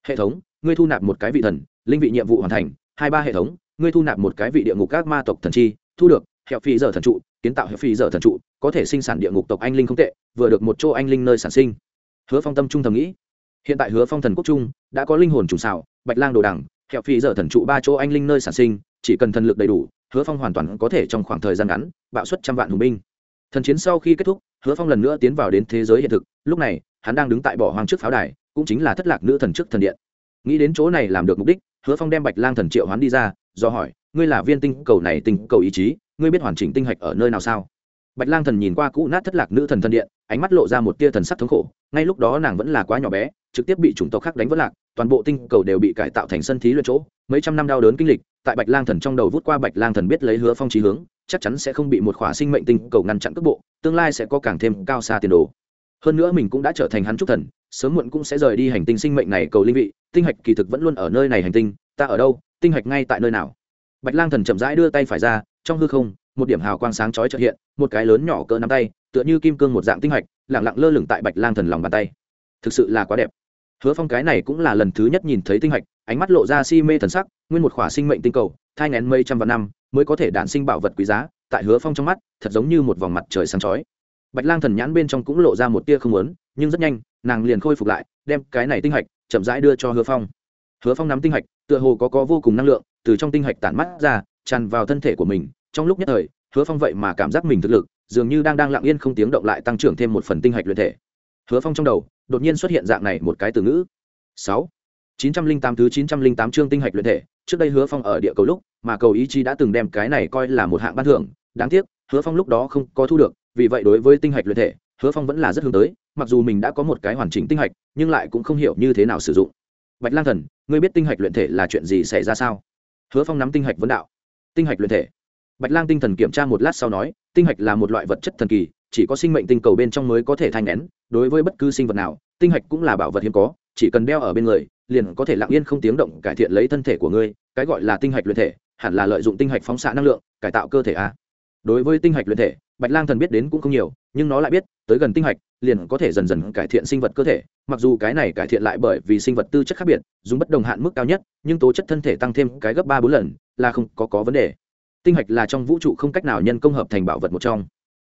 hệ thống ngươi thu nạp một cái vị thần linh vị nhiệm vụ hoàn thành hai ba hệ thống ngươi thu nạp một cái vị địa ngục các ma tộc thần chi thu được hẹo phi giờ thần trụ kiến tạo hẹo phi giờ thần trụ có thể sinh sản địa ngục tộc anh linh không tệ vừa được một chỗ anh linh nơi sản sinh. Hứa phong tâm trung thầm nghĩ. Hiện tại hứa phong thần quốc trung đã có linh hồn trùng xảo bạch lang đồ đẳng, hẹo phi giờ thần trụ ba chỗ anh linh nơi sản sinh chỉ cần thần lực đầy đủ hứa phong hoàn toàn có thể trong khoảng thời gian ngắn bạo suất trăm vạn hùng binh. Thần chiến sau khi kết thúc hứa phong lần nữa tiến vào đến thế giới hiện thực lúc này hắn đang đứng tại bỏ hoang trước pháo đài cũng chính là thất lạc nữ thần trước thần điện. Nghĩ đến chỗ này làm được mục đích, hứa phong đem bạch lang thần triệu hoán đi ra, do hỏi, ngươi là viên tinh cầu này tinh cầu ý chí, ngươi biết hoàn chỉnh tinh hạch ở nơi nào sao? Bạch lang thần nhìn qua cũ nát thất lạc nữ thần thần điện, ánh mắt lộ ra một tia thần sắc thống khổ, ngay lúc đó nàng vẫn là quá nhỏ bé, trực tiếp bị chủng tộc khác đánh vỡ lạc, toàn bộ tinh cầu đều bị cải tạo thành sân thí luyện chỗ, mấy trăm năm đau đớn kinh lịch, tại bạch lang thần trong đầu vút qua bạch lang thần biết lấy hứa phong trí hướng, chắc chắn sẽ không bị một khỏa sinh mệnh tinh cầu ngăn chặn cước bộ, tương lai sẽ có càng thêm cao xa tiền đồ. Hơn nữa mình cũng đã trở thành hắn trúc thần sớm muộn cũng sẽ rời đi hành tinh sinh mệnh này cầu linh vị, tinh hạch kỳ thực vẫn luôn ở nơi này hành tinh, ta ở đâu, tinh hạch ngay tại nơi nào? Bạch lang thần chậm rãi đưa tay phải ra, trong hư không, một điểm hào quang sáng chói trợ hiện, một cái lớn nhỏ cỡ nắm tay, tựa như kim cương một dạng tinh hạch lẳng lặng lơ lửng tại bạch lang thần lòng bàn tay. Thực sự là quá đẹp. Hứa phong cái này cũng là lần thứ nhất nhìn thấy tinh hạch, ánh mắt lộ ra si mê thần sắc, nguyên một khỏa sinh mệnh tinh cầu, thai ngén mây trăm vạn năm, mới có thể đản sinh bảo vật quý giá, tại hứa phong trong mắt, thật giống như một vòng mặt trời sáng chói. Bạch lang thần nhãn bên trong cũng lộ ra một tia không lớn nhưng rất nhanh nàng liền khôi phục lại đem cái này tinh hạch chậm rãi đưa cho hứa phong. Hứa phong nắm tinh hạch tựa hồ có có vô cùng năng lượng từ trong tinh hạch tản mắt ra tràn vào thân thể của mình. Trong lúc nhất thời hứa phong vậy mà cảm giác mình thực lực dường như đang đang lặng yên không tiếng động lại tăng trưởng thêm một phần tinh hạch luyện thể. Hứa phong trong đầu đột nhiên xuất hiện dạng này một cái từ ngữ. Sáu 908 thứ 908 chương tinh hạch luyện thể, trước đây Hứa Phong ở địa cầu lúc, mà cầu ý chí đã từng đem cái này coi là một hạng ban thưởng, đáng tiếc, Hứa Phong lúc đó không có thu được, vì vậy đối với tinh hạch luyện thể, Hứa Phong vẫn là rất hướng tới, mặc dù mình đã có một cái hoàn chỉnh tinh hạch, nhưng lại cũng không hiểu như thế nào sử dụng. Bạch Lang Thần, ngươi biết tinh hạch luyện thể là chuyện gì xảy ra sao? Hứa Phong nắm tinh hạch vấn đạo. Tinh hạch luyện thể. Bạch Lang tinh thần kiểm tra một lát sau nói, tinh hạch là một loại vật chất thần kỳ, chỉ có sinh mệnh tinh cầu bên trong mới có thể thành nén, đối với bất cứ sinh vật nào, tinh hạch cũng là bảo vật hiếm có, chỉ cần đeo ở bên người, liền có thể lặng yên không tiếng động cải thiện lấy thân thể của ngươi cái gọi là tinh hạch luyện thể hẳn là lợi dụng tinh hạch phóng xạ năng lượng cải tạo cơ thể a đối với tinh hạch luyện thể bạch lang thần biết đến cũng không nhiều, nhưng nó lại biết, tới gần tinh hạch, liền có thể dần dần cải thiện sinh vật cơ thể. Mặc dù cái này cải thiện lại bởi vì sinh vật tư chất khác biệt, dùng bất đồng hạn mức cao nhất, nhưng tố chất thân thể tăng thêm cái gấp ba bốn lần, là không có có vấn đề. Tinh hạch là trong vũ trụ không cách nào nhân công hợp thành bảo vật một trong.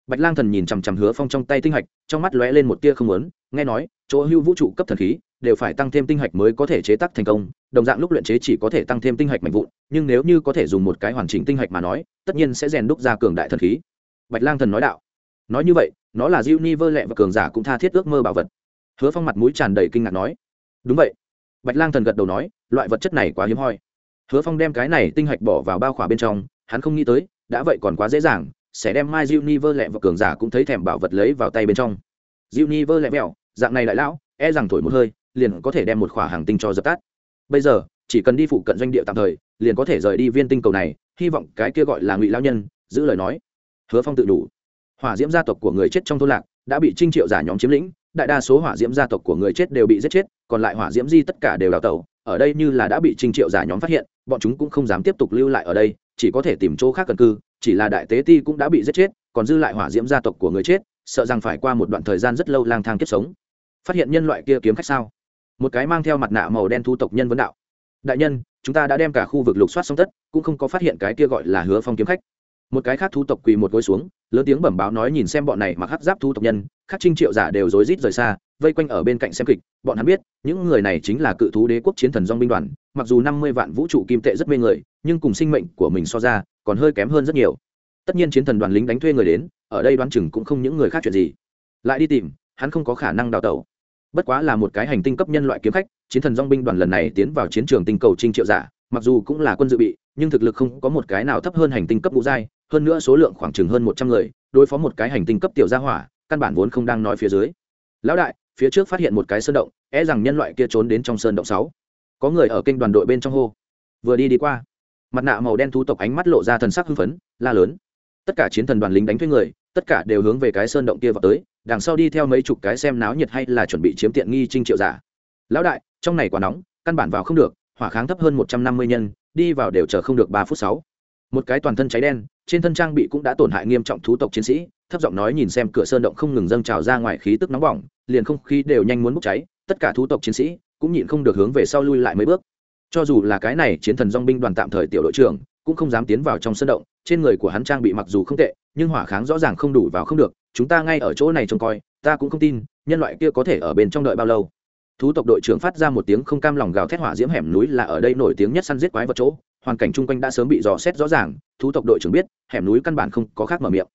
Bạch lang thần nhìn chằm chằm hứa phong trong tay tinh hạch, trong mắt lóe lên một tia không lớn nghe nói, chỗ hưu vũ trụ cấp thần khí, đều phải tăng thêm tinh hạch mới có thể chế tác thành công, đồng dạng lúc luyện chế chỉ có thể tăng thêm tinh hạch mạnh vụn, nhưng nếu như có thể dùng một cái hoàn chỉnh tinh hạch mà nói, tất nhiên sẽ rèn đúc ra cường đại thần khí bạch lang thần nói đạo. Nói như vậy, nó là diêu ni vơ lẹ và cường giả cũng tha thiết ước mơ bảo vật. Hứa phong mặt mũi tràn đầy kinh ngạc nói. Đúng vậy. Bạch lang thần gật đầu nói, loại vật chất này quá hiếm hoi. Hứa phong đem cái này tinh hạch bỏ vào bao khỏa bên trong, hắn không nghĩ tới, đã vậy còn quá dễ dàng, sẽ đem mai diêu ni vơ lẹ và cường giả cũng thấy thèm bảo vật lấy vào tay bên trong. Diêu ni vơ lẹ vẹo, dạng này đại lão e rằng thổi một hơi, liền có thể đem một khỏa hàng tinh cho dập tắt. Bây giờ, chỉ cần đi phụ cận doanh địa tạm thời, liền có thể rời đi viên tinh cầu này, hy vọng cái kia gọi là ngụy lao nhân, giữ lời nói hứa phong tự đủ. Hỏa diễm gia tộc của người chết trong thôn lạc, đã bị trinh triệu giả nhóm chiếm lĩnh, đại đa số hỏa diễm gia tộc của người chết đều bị giết chết, còn lại hỏa diễm di tất cả đều đào tẩu, ở đây như là đã bị trinh triệu giả nhóm phát hiện, bọn chúng cũng không dám tiếp tục lưu lại ở đây, chỉ có thể tìm chỗ khác cần cư, chỉ là đại tế ti cũng đã bị giết chết, còn dư lại hỏa diễm gia tộc của người chết, sợ rằng phải qua một đoạn thời gian rất lâu lang thang kiếp sống. Phát hiện nhân loại kia kiếm khách sao? Một cái mang theo mặt nạ màu đen thu tộc nhân vấn đạo. Đại nhân, chúng ta đã đem cả khu vực lục soát xong tất, cũng không có phát hiện cái kia gọi là hứa phong kiếm khách một cái khác thu tộc quỳ một gối xuống, lớn tiếng bẩm báo nói nhìn xem bọn này mặc hắc giáp thu tộc nhân, khắc trinh triệu giả đều rối rít rời xa, vây quanh ở bên cạnh xem kịch. Bọn hắn biết, những người này chính là cự thú đế quốc chiến thần dong binh đoàn, mặc dù năm mươi vạn vũ trụ kim tệ rất mê người, nhưng cùng sinh mệnh của mình so ra, còn hơi kém hơn rất nhiều. Tất nhiên chiến thần đoàn lính đánh thuê người đến, ở đây đoán chừng cũng không những người khác chuyện gì. Lại đi tìm, hắn không có khả năng đào tẩu. Bất quá là một cái hành tinh cấp nhân loại kiếm khách, chiến thần dong binh đoàn lần này tiến vào chiến trường tinh cầu trinh triệu giả, mặc dù cũng là quân dự bị, nhưng thực lực không có một cái nào thấp hơn hành tinh cấp ngũ giai hơn nữa số lượng khoảng chừng hơn một trăm người, đối phó một cái hành tinh cấp tiểu gia hỏa, căn bản vốn không đang nói phía dưới. Lão đại, phía trước phát hiện một cái sơn động e rằng nhân loại kia trốn đến trong sơn động sáu. Có người ở kênh đoàn đội bên trong hô. Vừa đi đi qua, mặt nạ màu đen thú tộc ánh mắt lộ ra thần sắc hưng phấn, la lớn. Tất cả chiến thần đoàn lính đánh thuê người, tất cả đều hướng về cái sơn động kia vào tới, đằng sau đi theo mấy chục cái xem náo nhiệt hay là chuẩn bị chiếm tiện nghi trinh triệu giả. Lão đại, trong này quá nóng, căn bản vào không được, hỏa kháng thấp hơn một trăm năm mươi nhân, đi vào đều chờ không được ba phút sáu một cái toàn thân cháy đen, trên thân trang bị cũng đã tổn hại nghiêm trọng thú tộc chiến sĩ, thấp giọng nói nhìn xem cửa sơn động không ngừng dâng trào ra ngoài khí tức nóng bỏng, liền không khí đều nhanh muốn bốc cháy, tất cả thú tộc chiến sĩ cũng nhịn không được hướng về sau lui lại mấy bước. Cho dù là cái này chiến thần dong binh đoàn tạm thời tiểu đội trưởng, cũng không dám tiến vào trong sơn động, trên người của hắn trang bị mặc dù không tệ, nhưng hỏa kháng rõ ràng không đủ vào không được, chúng ta ngay ở chỗ này trông coi, ta cũng không tin, nhân loại kia có thể ở bên trong đợi bao lâu. Thú tộc đội trưởng phát ra một tiếng không cam lòng gào thét hỏa diễm hẻm núi là ở đây nổi tiếng nhất săn giết quái vật chỗ hoàn cảnh chung quanh đã sớm bị dò xét rõ ràng, thú tộc đội trưởng biết, hẻm núi căn bản không có khác mở miệng.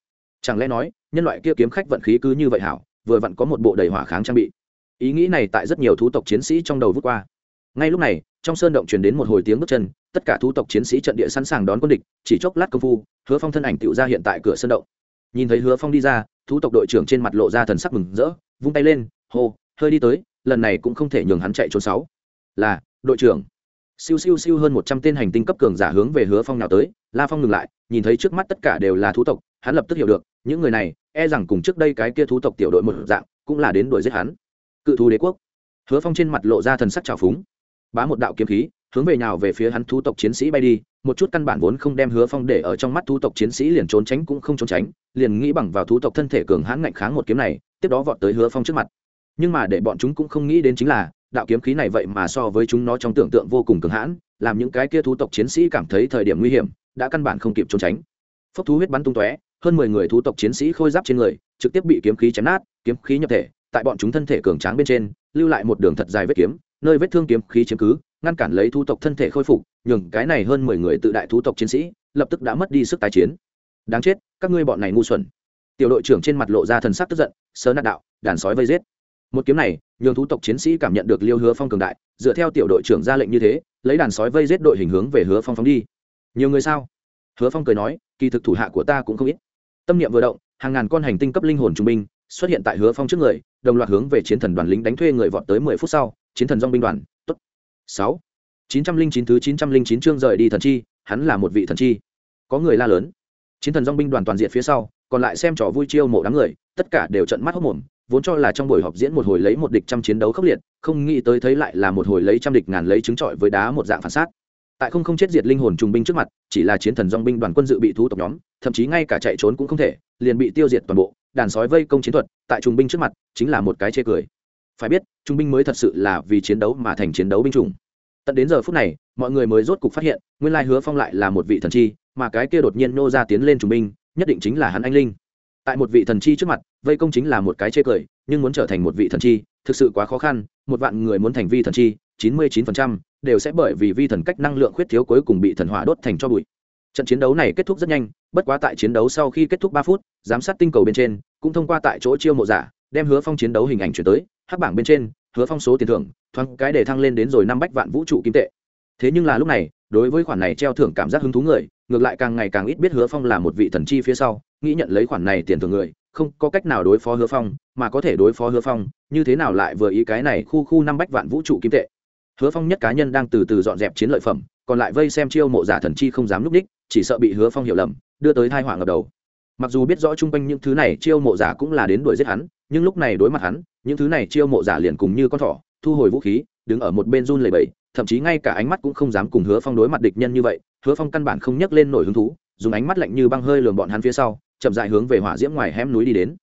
Chẳng lẽ nói, nhân loại kia kiếm khách vận khí cứ như vậy hảo, vừa vặn có một bộ đầy hỏa kháng trang bị. Ý nghĩ này tại rất nhiều thú tộc chiến sĩ trong đầu vút qua. Ngay lúc này, trong sơn động truyền đến một hồi tiếng bước chân, tất cả thú tộc chiến sĩ trận địa sẵn sàng đón quân địch, chỉ chốc lát công phu, hứa phong thân ảnh tựu ra hiện tại cửa sơn động. Nhìn thấy hứa phong đi ra, thú tộc đội trưởng trên mặt lộ ra thần sắc mừng rỡ, vung tay lên, hô, hơi đi tới, lần này cũng không thể nhường hắn chạy trốn sáu. Là, đội trưởng siêu siêu siêu hơn một trăm tên hành tinh cấp cường giả hướng về hứa phong nào tới. La phong ngừng lại, nhìn thấy trước mắt tất cả đều là thú tộc, hắn lập tức hiểu được, những người này e rằng cùng trước đây cái kia thú tộc tiểu đội một dạng, cũng là đến đuổi giết hắn. Cự thú đế quốc. Hứa phong trên mặt lộ ra thần sắc trào phúng. Bá một đạo kiếm khí, hướng về nhào về phía hắn thú tộc chiến sĩ bay đi, một chút căn bản vốn không đem hứa phong để ở trong mắt thú tộc chiến sĩ liền trốn tránh cũng không trốn tránh, liền nghĩ bằng vào thú tộc thân thể cường hãn ngạnh kháng một kiếm này, tiếp đó vọt tới hứa phong trước mặt. Nhưng mà để bọn chúng cũng không nghĩ đến chính là đạo kiếm khí này vậy mà so với chúng nó trong tưởng tượng vô cùng cứng hãn, làm những cái kia thú tộc chiến sĩ cảm thấy thời điểm nguy hiểm, đã căn bản không kịp trốn tránh. Phốc thú huyết bắn tung tóe, hơn mười người thú tộc chiến sĩ khôi giáp trên người, trực tiếp bị kiếm khí chém nát, kiếm khí nhập thể, tại bọn chúng thân thể cường tráng bên trên, lưu lại một đường thật dài vết kiếm, nơi vết thương kiếm khí chiếm cứ, ngăn cản lấy thú tộc thân thể khôi phục, nhường cái này hơn mười người tự đại thú tộc chiến sĩ, lập tức đã mất đi sức tái chiến. Đáng chết, các ngươi bọn này ngu xuẩn. Tiểu đội trưởng trên mặt lộ ra thần sắc tức giận sớ nạt đạo, đàn sói vây giết. Một kiếm này nhường thú tộc chiến sĩ cảm nhận được liêu hứa phong cường đại, dựa theo tiểu đội trưởng ra lệnh như thế, lấy đàn sói vây giết đội hình hướng về hứa phong phóng đi. Nhiều người sao? Hứa phong cười nói, kỳ thực thủ hạ của ta cũng không ít. Tâm niệm vừa động, hàng ngàn con hành tinh cấp linh hồn trung binh xuất hiện tại hứa phong trước người, đồng loạt hướng về chiến thần đoàn lính đánh thuê người vọt tới mười phút sau, chiến thần dong binh đoàn, tốt. Sáu. Chín trăm linh chín thứ chín trăm linh chín chương rời đi thần chi, hắn là một vị thần chi. Có người la lớn. Chiến thần dong binh đoàn toàn diện phía sau, còn lại xem trò vui chiêu mộ đám người, tất cả đều trận mắt hốc mồm vốn cho là trong buổi họp diễn một hồi lấy một địch trăm chiến đấu khốc liệt, không nghĩ tới thấy lại là một hồi lấy trăm địch ngàn lấy trứng trọi với đá một dạng phản sát. Tại không không chết diệt linh hồn trùng binh trước mặt, chỉ là chiến thần dong binh đoàn quân dự bị thú tộc nhóm, thậm chí ngay cả chạy trốn cũng không thể, liền bị tiêu diệt toàn bộ, đàn sói vây công chiến thuật, tại trùng binh trước mặt, chính là một cái chê cười. Phải biết trung binh mới thật sự là vì chiến đấu mà thành chiến đấu binh chủng. Tận đến giờ phút này, mọi người mới rốt cục phát hiện, nguyên lai hứa phong lại là một vị thần chi, mà cái kia đột nhiên nô ra tiến lên trung binh, nhất định chính là hắn anh linh tại một vị thần chi trước mặt, vây công chính là một cái chê cười, nhưng muốn trở thành một vị thần chi, thực sự quá khó khăn, một vạn người muốn thành vi thần chi, chín mươi chín phần trăm đều sẽ bởi vì vi thần cách năng lượng khuyết thiếu cuối cùng bị thần hỏa đốt thành cho bụi. Trận chiến đấu này kết thúc rất nhanh, bất quá tại chiến đấu sau khi kết thúc ba phút, giám sát tinh cầu bên trên, cũng thông qua tại chỗ chiêu mộ giả, đem hứa phong chiến đấu hình ảnh chuyển tới, hắc bảng bên trên, hứa phong số tiền thưởng, thoáng cái để thăng lên đến rồi năm bách vạn vũ trụ kim tệ. Thế nhưng là lúc này, đối với khoản này treo thưởng cảm giác hứng thú người ngược lại càng ngày càng ít biết hứa phong là một vị thần chi phía sau nghĩ nhận lấy khoản này tiền thường người không có cách nào đối phó hứa phong mà có thể đối phó hứa phong như thế nào lại vừa ý cái này khu khu năm bách vạn vũ trụ kim tệ. Hứa phong nhất cá nhân đang từ từ dọn dẹp chiến lợi phẩm còn lại vây xem chiêu mộ giả thần chi không dám núp ních, chỉ sợ bị hứa phong hiểu lầm đưa tới thai họa ngập đầu. Mặc dù biết rõ chung quanh những thứ này chiêu mộ giả cũng là đến đuổi giết hắn nhưng lúc này đối mặt hắn những thứ này chiêu mộ giả liền cùng như con thỏ thu hồi vũ khí đứng ở một bên run lầy bầy thậm chí ngay cả ánh mắt cũng không dám cùng hứa phong đối mặt địch nhân như vậy, hứa phong căn bản không nhấc lên nổi hứng thú, dùng ánh mắt lạnh như băng hơi lường bọn hắn phía sau, chậm dại hướng về hỏa diễm ngoài hẻm núi đi đến.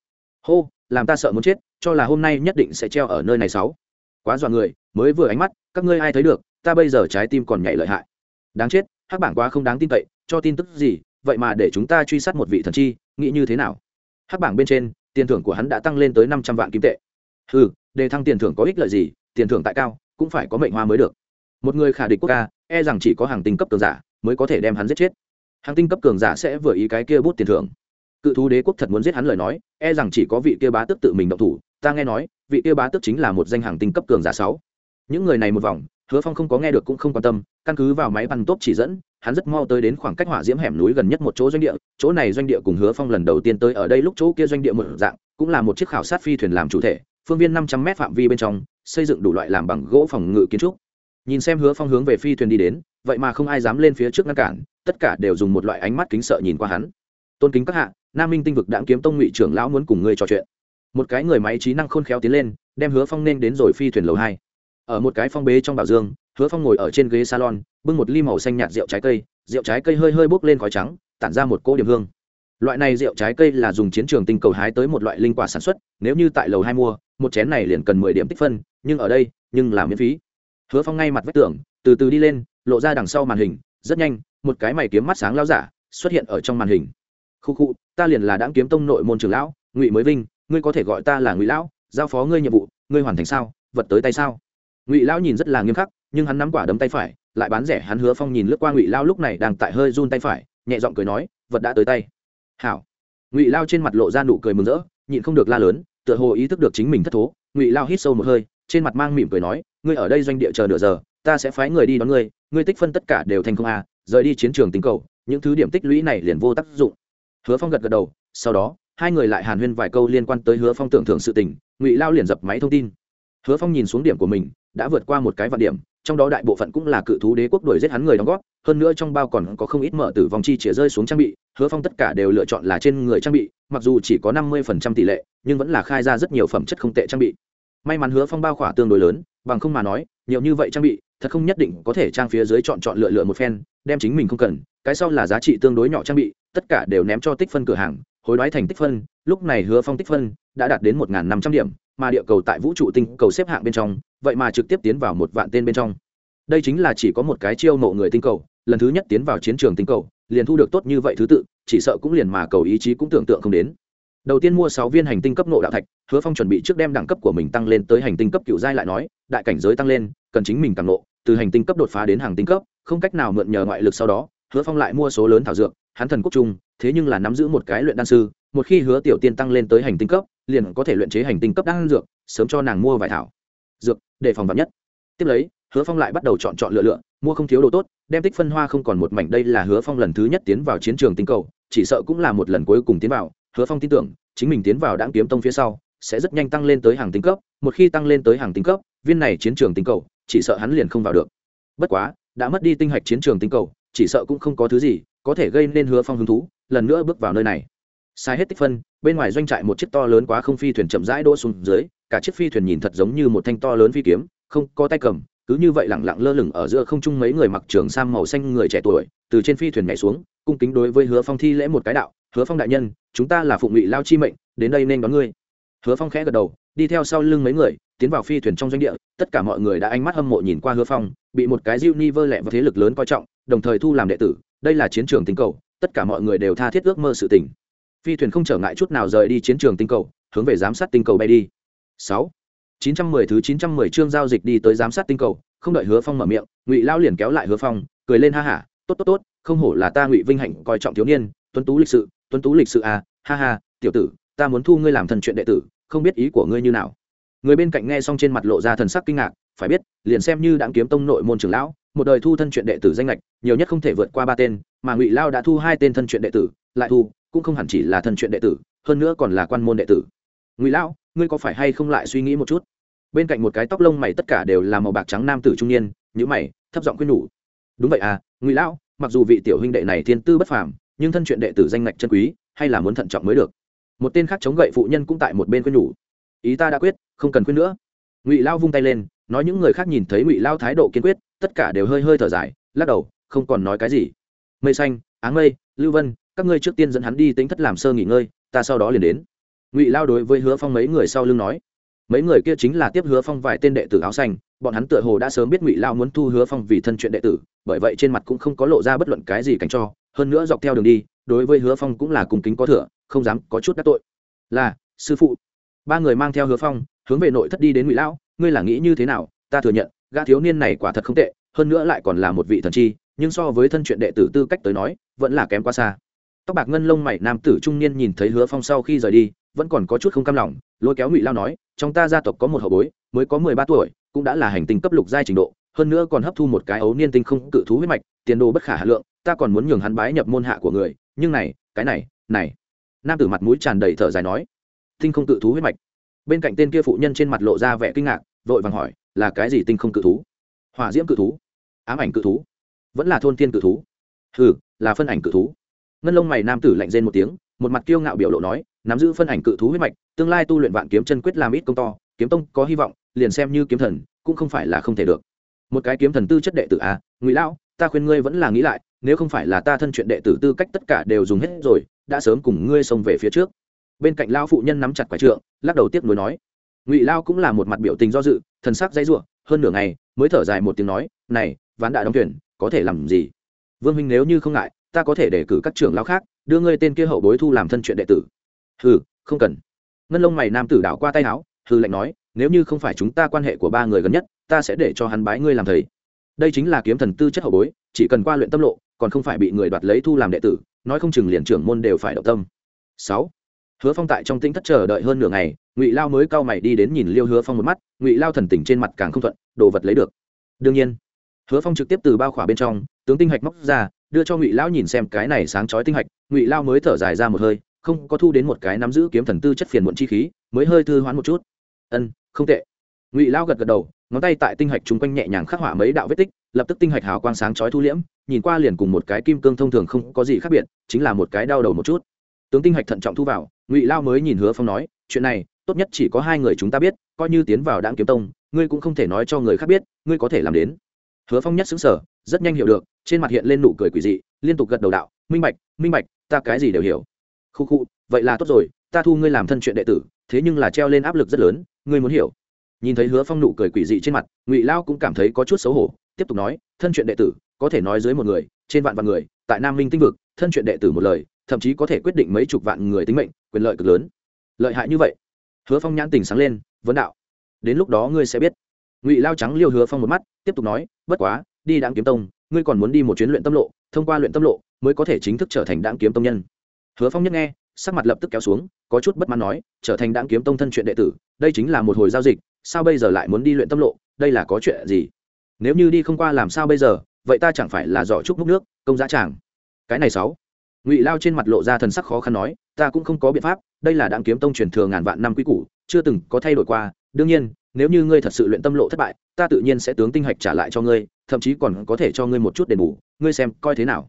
Hô, làm ta sợ muốn chết, cho là hôm nay nhất định sẽ treo ở nơi này sáu. Quá dọa người, mới vừa ánh mắt, các ngươi ai thấy được, ta bây giờ trái tim còn nhảy lợi hại. Đáng chết, hắc bảng quá không đáng tin cậy, cho tin tức gì, vậy mà để chúng ta truy sát một vị thần chi, nghĩ như thế nào? Hắc bảng bên trên, tiền thưởng của hắn đã tăng lên tới năm trăm vạn kim tệ. Ừ đề thăng tiền thưởng có ích lợi gì, tiền thưởng tại cao, cũng phải có mệnh hoa mới được một người khả địch quốc ca e rằng chỉ có hàng tinh cấp cường giả mới có thể đem hắn giết chết. Hàng tinh cấp cường giả sẽ vừa ý cái kia bút tiền thưởng. Cự thú đế quốc thật muốn giết hắn lời nói e rằng chỉ có vị kia bá tức tự mình động thủ. Ta nghe nói, vị kia bá tức chính là một danh hàng tinh cấp cường giả sáu. Những người này một vòng, hứa phong không có nghe được cũng không quan tâm, căn cứ vào máy bắn tốt chỉ dẫn, hắn rất mau tới đến khoảng cách hỏa diễm hẻm núi gần nhất một chỗ doanh địa. Chỗ này doanh địa cùng hứa phong lần đầu tiên tới ở đây lúc chỗ kia doanh địa một dạng, cũng là một chiếc khảo sát phi thuyền làm chủ thể, phương viên năm trăm m phạm vi bên trong, xây dựng đủ loại làm bằng gỗ phòng ngự kiến trúc nhìn xem hứa phong hướng về phi thuyền đi đến, vậy mà không ai dám lên phía trước ngăn cản, tất cả đều dùng một loại ánh mắt kính sợ nhìn qua hắn. Tôn kính các hạ, nam minh tinh vực đạm kiếm tông ngụy trưởng lão muốn cùng ngươi trò chuyện. Một cái người máy trí năng khôn khéo tiến lên, đem hứa phong nên đến rồi phi thuyền lầu hai. Ở một cái phong bế trong bảo dương, hứa phong ngồi ở trên ghế salon, bưng một ly màu xanh nhạt rượu trái cây, rượu trái cây hơi hơi bốc lên khói trắng, tản ra một cỗ điểm hương. Loại này rượu trái cây là dùng chiến trường tinh cầu hái tới một loại linh quả sản xuất, nếu như tại lầu hai mua, một chén này liền cần mười điểm tích phân, nhưng ở đây, nhưng là miễn phí hứa phong ngay mặt vách tường, từ từ đi lên, lộ ra đằng sau màn hình, rất nhanh, một cái mày kiếm mắt sáng lao giả xuất hiện ở trong màn hình. Khu khu, ta liền là đáng kiếm tông nội môn trường lão, ngụy mới vinh, ngươi có thể gọi ta là ngụy lão, giao phó ngươi nhiệm vụ, ngươi hoàn thành sao, vật tới tay sao? Ngụy lão nhìn rất là nghiêm khắc, nhưng hắn nắm quả đấm tay phải, lại bán rẻ, hắn hứa phong nhìn lướt qua ngụy lao lúc này đang tại hơi run tay phải, nhẹ giọng cười nói, vật đã tới tay. Hảo. Ngụy lao trên mặt lộ ra nụ cười mừng rỡ, nhịn không được la lớn, tựa hồ ý thức được chính mình thất thố, ngụy lao hít sâu một hơi, trên mặt mang mỉm cười nói ngươi ở đây doanh địa chờ nửa giờ, ta sẽ phái người đi đón ngươi ngươi tích phân tất cả đều thành công à? rời đi chiến trường tính cầu, những thứ điểm tích lũy này liền vô tác dụng hứa phong gật gật đầu, sau đó, hai người lại hàn huyên vài câu liên quan tới hứa phong tưởng thưởng sự tình, ngụy lao liền dập máy thông tin hứa phong nhìn xuống điểm của mình, đã vượt qua một cái vạn điểm, trong đó đại bộ phận cũng là cự thú đế quốc đuổi giết hắn người đóng góp, hơn nữa trong bao còn có không ít mở tử vong chi chĩa rơi xuống trang bị, hứa phong tất cả đều lựa chọn là trên người trang bị, mặc dù chỉ có năm mươi phần trăm tỷ lệ, nhưng vẫn là khai ra rất nhiều phẩm chất không tệ trang bị may mắn hứa phong bao khỏa tương đối lớn bằng không mà nói, nhiều như vậy trang bị, thật không nhất định có thể trang phía dưới chọn chọn lựa lựa một phen, đem chính mình không cần. Cái sau là giá trị tương đối nhỏ trang bị, tất cả đều ném cho tích phân cửa hàng, hối đoái thành tích phân, lúc này hứa phong tích phân đã đạt đến một năm trăm điểm, mà địa cầu tại vũ trụ tinh cầu xếp hạng bên trong, vậy mà trực tiếp tiến vào một vạn tên bên trong. Đây chính là chỉ có một cái chiêu mộ người tinh cầu, lần thứ nhất tiến vào chiến trường tinh cầu, liền thu được tốt như vậy thứ tự, chỉ sợ cũng liền mà cầu ý chí cũng tưởng tượng không đến đầu tiên mua sáu viên hành tinh cấp nộ đạo thạch, hứa phong chuẩn bị trước đem đẳng cấp của mình tăng lên tới hành tinh cấp cựu giai lại nói, đại cảnh giới tăng lên, cần chính mình càng nộ từ hành tinh cấp đột phá đến hàng tinh cấp, không cách nào mượn nhờ ngoại lực sau đó, hứa phong lại mua số lớn thảo dược, hắn thần quốc trung, thế nhưng là nắm giữ một cái luyện đan sư, một khi hứa tiểu tiên tăng lên tới hành tinh cấp, liền có thể luyện chế hành tinh cấp đan dược, sớm cho nàng mua vài thảo dược, để phòng vật nhất. Tiếp lấy, hứa phong lại bắt đầu chọn chọn lựa lựa, mua không thiếu đồ tốt, đem tích phân hoa không còn một mảnh, đây là hứa phong lần thứ nhất tiến vào chiến trường tinh cầu, chỉ sợ cũng là một lần cuối cùng tiến vào hứa phong tin tưởng, chính mình tiến vào đáng kiếm tông phía sau, sẽ rất nhanh tăng lên tới hàng tinh cấp, một khi tăng lên tới hàng tinh cấp, viên này chiến trường tinh cầu, chỉ sợ hắn liền không vào được. Bất quá, đã mất đi tinh hạch chiến trường tinh cầu, chỉ sợ cũng không có thứ gì có thể gây nên hứa phong hứng thú, lần nữa bước vào nơi này. Sai hết tích phân, bên ngoài doanh trại một chiếc to lớn quá không phi thuyền chậm rãi đỗ xuống dưới, cả chiếc phi thuyền nhìn thật giống như một thanh to lớn phi kiếm, không có tay cầm, cứ như vậy lẳng lặng lơ lửng ở giữa không trung mấy người mặc trường sam màu xanh người trẻ tuổi, từ trên phi thuyền nhảy xuống, cung kính đối với hứa phong thi lễ một cái đạo hứa phong đại nhân, chúng ta là phụng ngụy lao chi mệnh, đến đây nên đón ngươi. Hứa phong khẽ gật đầu, đi theo sau lưng mấy người, tiến vào phi thuyền trong doanh địa. Tất cả mọi người đã ánh mắt hâm mộ nhìn qua hứa phong, bị một cái diêu ni vơ lẹ và thế lực lớn coi trọng, đồng thời thu làm đệ tử. Đây là chiến trường tinh cầu, tất cả mọi người đều tha thiết ước mơ sự tỉnh. phi thuyền không trở ngại chút nào rời đi chiến trường tinh cầu, hướng về giám sát tinh cầu bay đi. Sáu. chín trăm mười thứ chín trăm mười chương giao dịch đi tới giám sát tinh cầu, không đợi hứa phong mở miệng, ngụy lao liền kéo lại hứa phong, cười lên ha hả tốt tốt tốt, không hổ là ta ngụy vinh hạnh coi trọng thiếu niên, tuấn tú lịch sự tuấn tú lịch sự à ha ha, tiểu tử, ta muốn thu ngươi làm thần chuyện đệ tử, không biết ý của ngươi như nào. Người bên cạnh nghe xong trên mặt lộ ra thần sắc kinh ngạc, phải biết, liền xem như đặng kiếm tông nội môn trưởng lão, một đời thu thân chuyện đệ tử danh lệch, nhiều nhất không thể vượt qua ba tên, mà ngụy lao đã thu hai tên thân chuyện đệ tử, lại thu, cũng không hẳn chỉ là thân chuyện đệ tử, hơn nữa còn là quan môn đệ tử. Ngụy lao, ngươi có phải hay không lại suy nghĩ một chút? Bên cạnh một cái tóc lông mày tất cả đều là màu bạc trắng nam tử trung niên nhữ mày, thấp giọng khuyên nhủ. Đúng vậy à ngụy lão mặc dù vị tiểu huynh đệ này thiên tư bất phàm nhưng thân chuyện đệ tử danh ngạch chân quý, hay là muốn thận trọng mới được. Một tên khác chống gậy phụ nhân cũng tại một bên khuyên nhủ. Ý ta đã quyết, không cần khuyên nữa. Ngụy lao vung tay lên, nói những người khác nhìn thấy ngụy lao thái độ kiên quyết, tất cả đều hơi hơi thở dài, lắc đầu, không còn nói cái gì. Mây xanh, áng mây, lưu vân, các ngươi trước tiên dẫn hắn đi tính thất làm sơ nghỉ ngơi, ta sau đó liền đến. Ngụy lao đối với hứa phong mấy người sau lưng nói mấy người kia chính là tiếp hứa phong vài tên đệ tử áo xanh, bọn hắn tựa hồ đã sớm biết ngụy lao muốn thu hứa phong vì thân chuyện đệ tử, bởi vậy trên mặt cũng không có lộ ra bất luận cái gì cảnh cho, hơn nữa dọc theo đường đi, đối với hứa phong cũng là cùng kính có thừa, không dám có chút đắc tội. Là, sư phụ. Ba người mang theo hứa phong, hướng về nội thất đi đến ngụy lão ngươi là nghĩ như thế nào? Ta thừa nhận, gã thiếu niên này quả thật không tệ, hơn nữa lại còn là một vị thần chi, nhưng so với thân chuyện đệ tử tư cách tới nói, vẫn là kém quá xa. Tóc bạc ngân lông mày nam tử trung niên nhìn thấy hứa phong sau khi rời đi vẫn còn có chút không cam lòng, lôi kéo ngụy lao nói, trong ta gia tộc có một hậu bối, mới có mười ba tuổi, cũng đã là hành tinh cấp lục giai trình độ, hơn nữa còn hấp thu một cái ấu niên tinh không cự thú huyết mạch, tiền đồ bất khả hà lượng, ta còn muốn nhường hắn bái nhập môn hạ của người, nhưng này, cái này này. Nam tử mặt mũi tràn đầy thở dài nói, tinh không cự thú huyết mạch. Bên cạnh tên kia phụ nhân trên mặt lộ ra vẻ kinh ngạc, vội vàng hỏi, là cái gì tinh không cự thú? Hỏa diễm cự thú, ám ảnh cự thú, vẫn là thôn thiên cự thú. Ừ là phân ảnh cự thú. Ngân lông mày nam tử lạnh rên một tiếng một mặt kiêu ngạo biểu lộ nói, nắm giữ phân ảnh cự thú huyết mạch, tương lai tu luyện vạn kiếm chân quyết làm ít công to, kiếm tông có hy vọng, liền xem như kiếm thần, cũng không phải là không thể được. Một cái kiếm thần tư chất đệ tử à ngụy lão, ta khuyên ngươi vẫn là nghĩ lại, nếu không phải là ta thân chuyện đệ tử tư cách tất cả đều dùng hết rồi, đã sớm cùng ngươi xông về phía trước. Bên cạnh lao phụ nhân nắm chặt quái trượng, lắc đầu tiếc nuối nói, ngụy lao cũng là một mặt biểu tình do dự, thần sắc dãy ruộng, hơn nửa ngày mới thở dài một tiếng nói, này, ván đại đóng tuyển có thể làm gì? Vương huynh nếu như không ngại, ta có thể để cử các trưởng lao khác đưa ngươi tên kia hậu bối thu làm thân chuyện đệ tử. Hừ, không cần. Ngân lông mày nam tử đảo qua tay áo hư lệnh nói, nếu như không phải chúng ta quan hệ của ba người gần nhất, ta sẽ để cho hắn bái ngươi làm thầy. Đây chính là kiếm thần tư chất hậu bối, chỉ cần qua luyện tâm lộ, còn không phải bị người đoạt lấy thu làm đệ tử, nói không chừng liền trưởng môn đều phải động tâm. Sáu. Hứa phong tại trong tĩnh thất chờ đợi hơn nửa ngày, ngụy lao mới cau mày đi đến nhìn liêu hứa phong một mắt, ngụy lao thần tỉnh trên mặt càng không thuận, đồ vật lấy được. Đương nhiên, hứa phong trực tiếp từ bao khỏa bên trong, tướng tinh hạch móc ra đưa cho ngụy lão nhìn xem cái này sáng chói tinh hạch ngụy lao mới thở dài ra một hơi không có thu đến một cái nắm giữ kiếm thần tư chất phiền muộn chi khí mới hơi thư hoán một chút ân không tệ ngụy lao gật gật đầu ngón tay tại tinh hạch chung quanh nhẹ nhàng khắc họa mấy đạo vết tích lập tức tinh hạch hào quang sáng chói thu liễm nhìn qua liền cùng một cái kim cương thông thường không có gì khác biệt chính là một cái đau đầu một chút tướng tinh hạch thận trọng thu vào ngụy lao mới nhìn hứa phong nói chuyện này tốt nhất chỉ có hai người chúng ta biết coi như tiến vào đáng kiếm tông ngươi cũng không thể nói cho người khác biết ngươi có thể làm đến hứa phong nhất xứng sở rất nhanh hiểu được trên mặt hiện lên nụ cười quỷ dị, liên tục gật đầu đạo, minh bạch minh bạch, ta cái gì đều hiểu. Khu khu vậy là tốt rồi, ta thu ngươi làm thân chuyện đệ tử, thế nhưng là treo lên áp lực rất lớn, ngươi muốn hiểu. Nhìn thấy hứa phong nụ cười quỷ dị trên mặt, ngụy lao cũng cảm thấy có chút xấu hổ, tiếp tục nói, thân chuyện đệ tử, có thể nói dưới một người, trên vạn vạn người, tại nam minh tinh vực, thân chuyện đệ tử một lời, thậm chí có thể quyết định mấy chục vạn người tính mệnh, quyền lợi cực lớn. Lợi hại như vậy? Hứa phong nhãn tình sáng lên, vấn đạo, đến lúc đó ngươi sẽ biết. Ngụy lao trắng liêu hứa phong một mắt, tiếp tục nói, bất quá, đi đáng kiếm tông ngươi còn muốn đi một chuyến luyện tâm lộ, thông qua luyện tâm lộ mới có thể chính thức trở thành đáng kiếm tông nhân. Hứa phong nhất nghe, sắc mặt lập tức kéo xuống, có chút bất mãn nói, trở thành đáng kiếm tông thân chuyện đệ tử, đây chính là một hồi giao dịch, sao bây giờ lại muốn đi luyện tâm lộ, đây là có chuyện gì? Nếu như đi không qua làm sao bây giờ, vậy ta chẳng phải là giỏ trúc múc nước, công giá chàng cái này sáu. Ngụy lao trên mặt lộ ra thần sắc khó khăn nói, ta cũng không có biện pháp, đây là đặng kiếm tông truyền thừa ngàn vạn năm quý củ, chưa từng có thay đổi qua, đương nhiên nếu như ngươi thật sự luyện tâm lộ thất bại, ta tự nhiên sẽ tướng tinh hạch trả lại cho ngươi, thậm chí còn có thể cho ngươi một chút đền bù, ngươi xem, coi thế nào?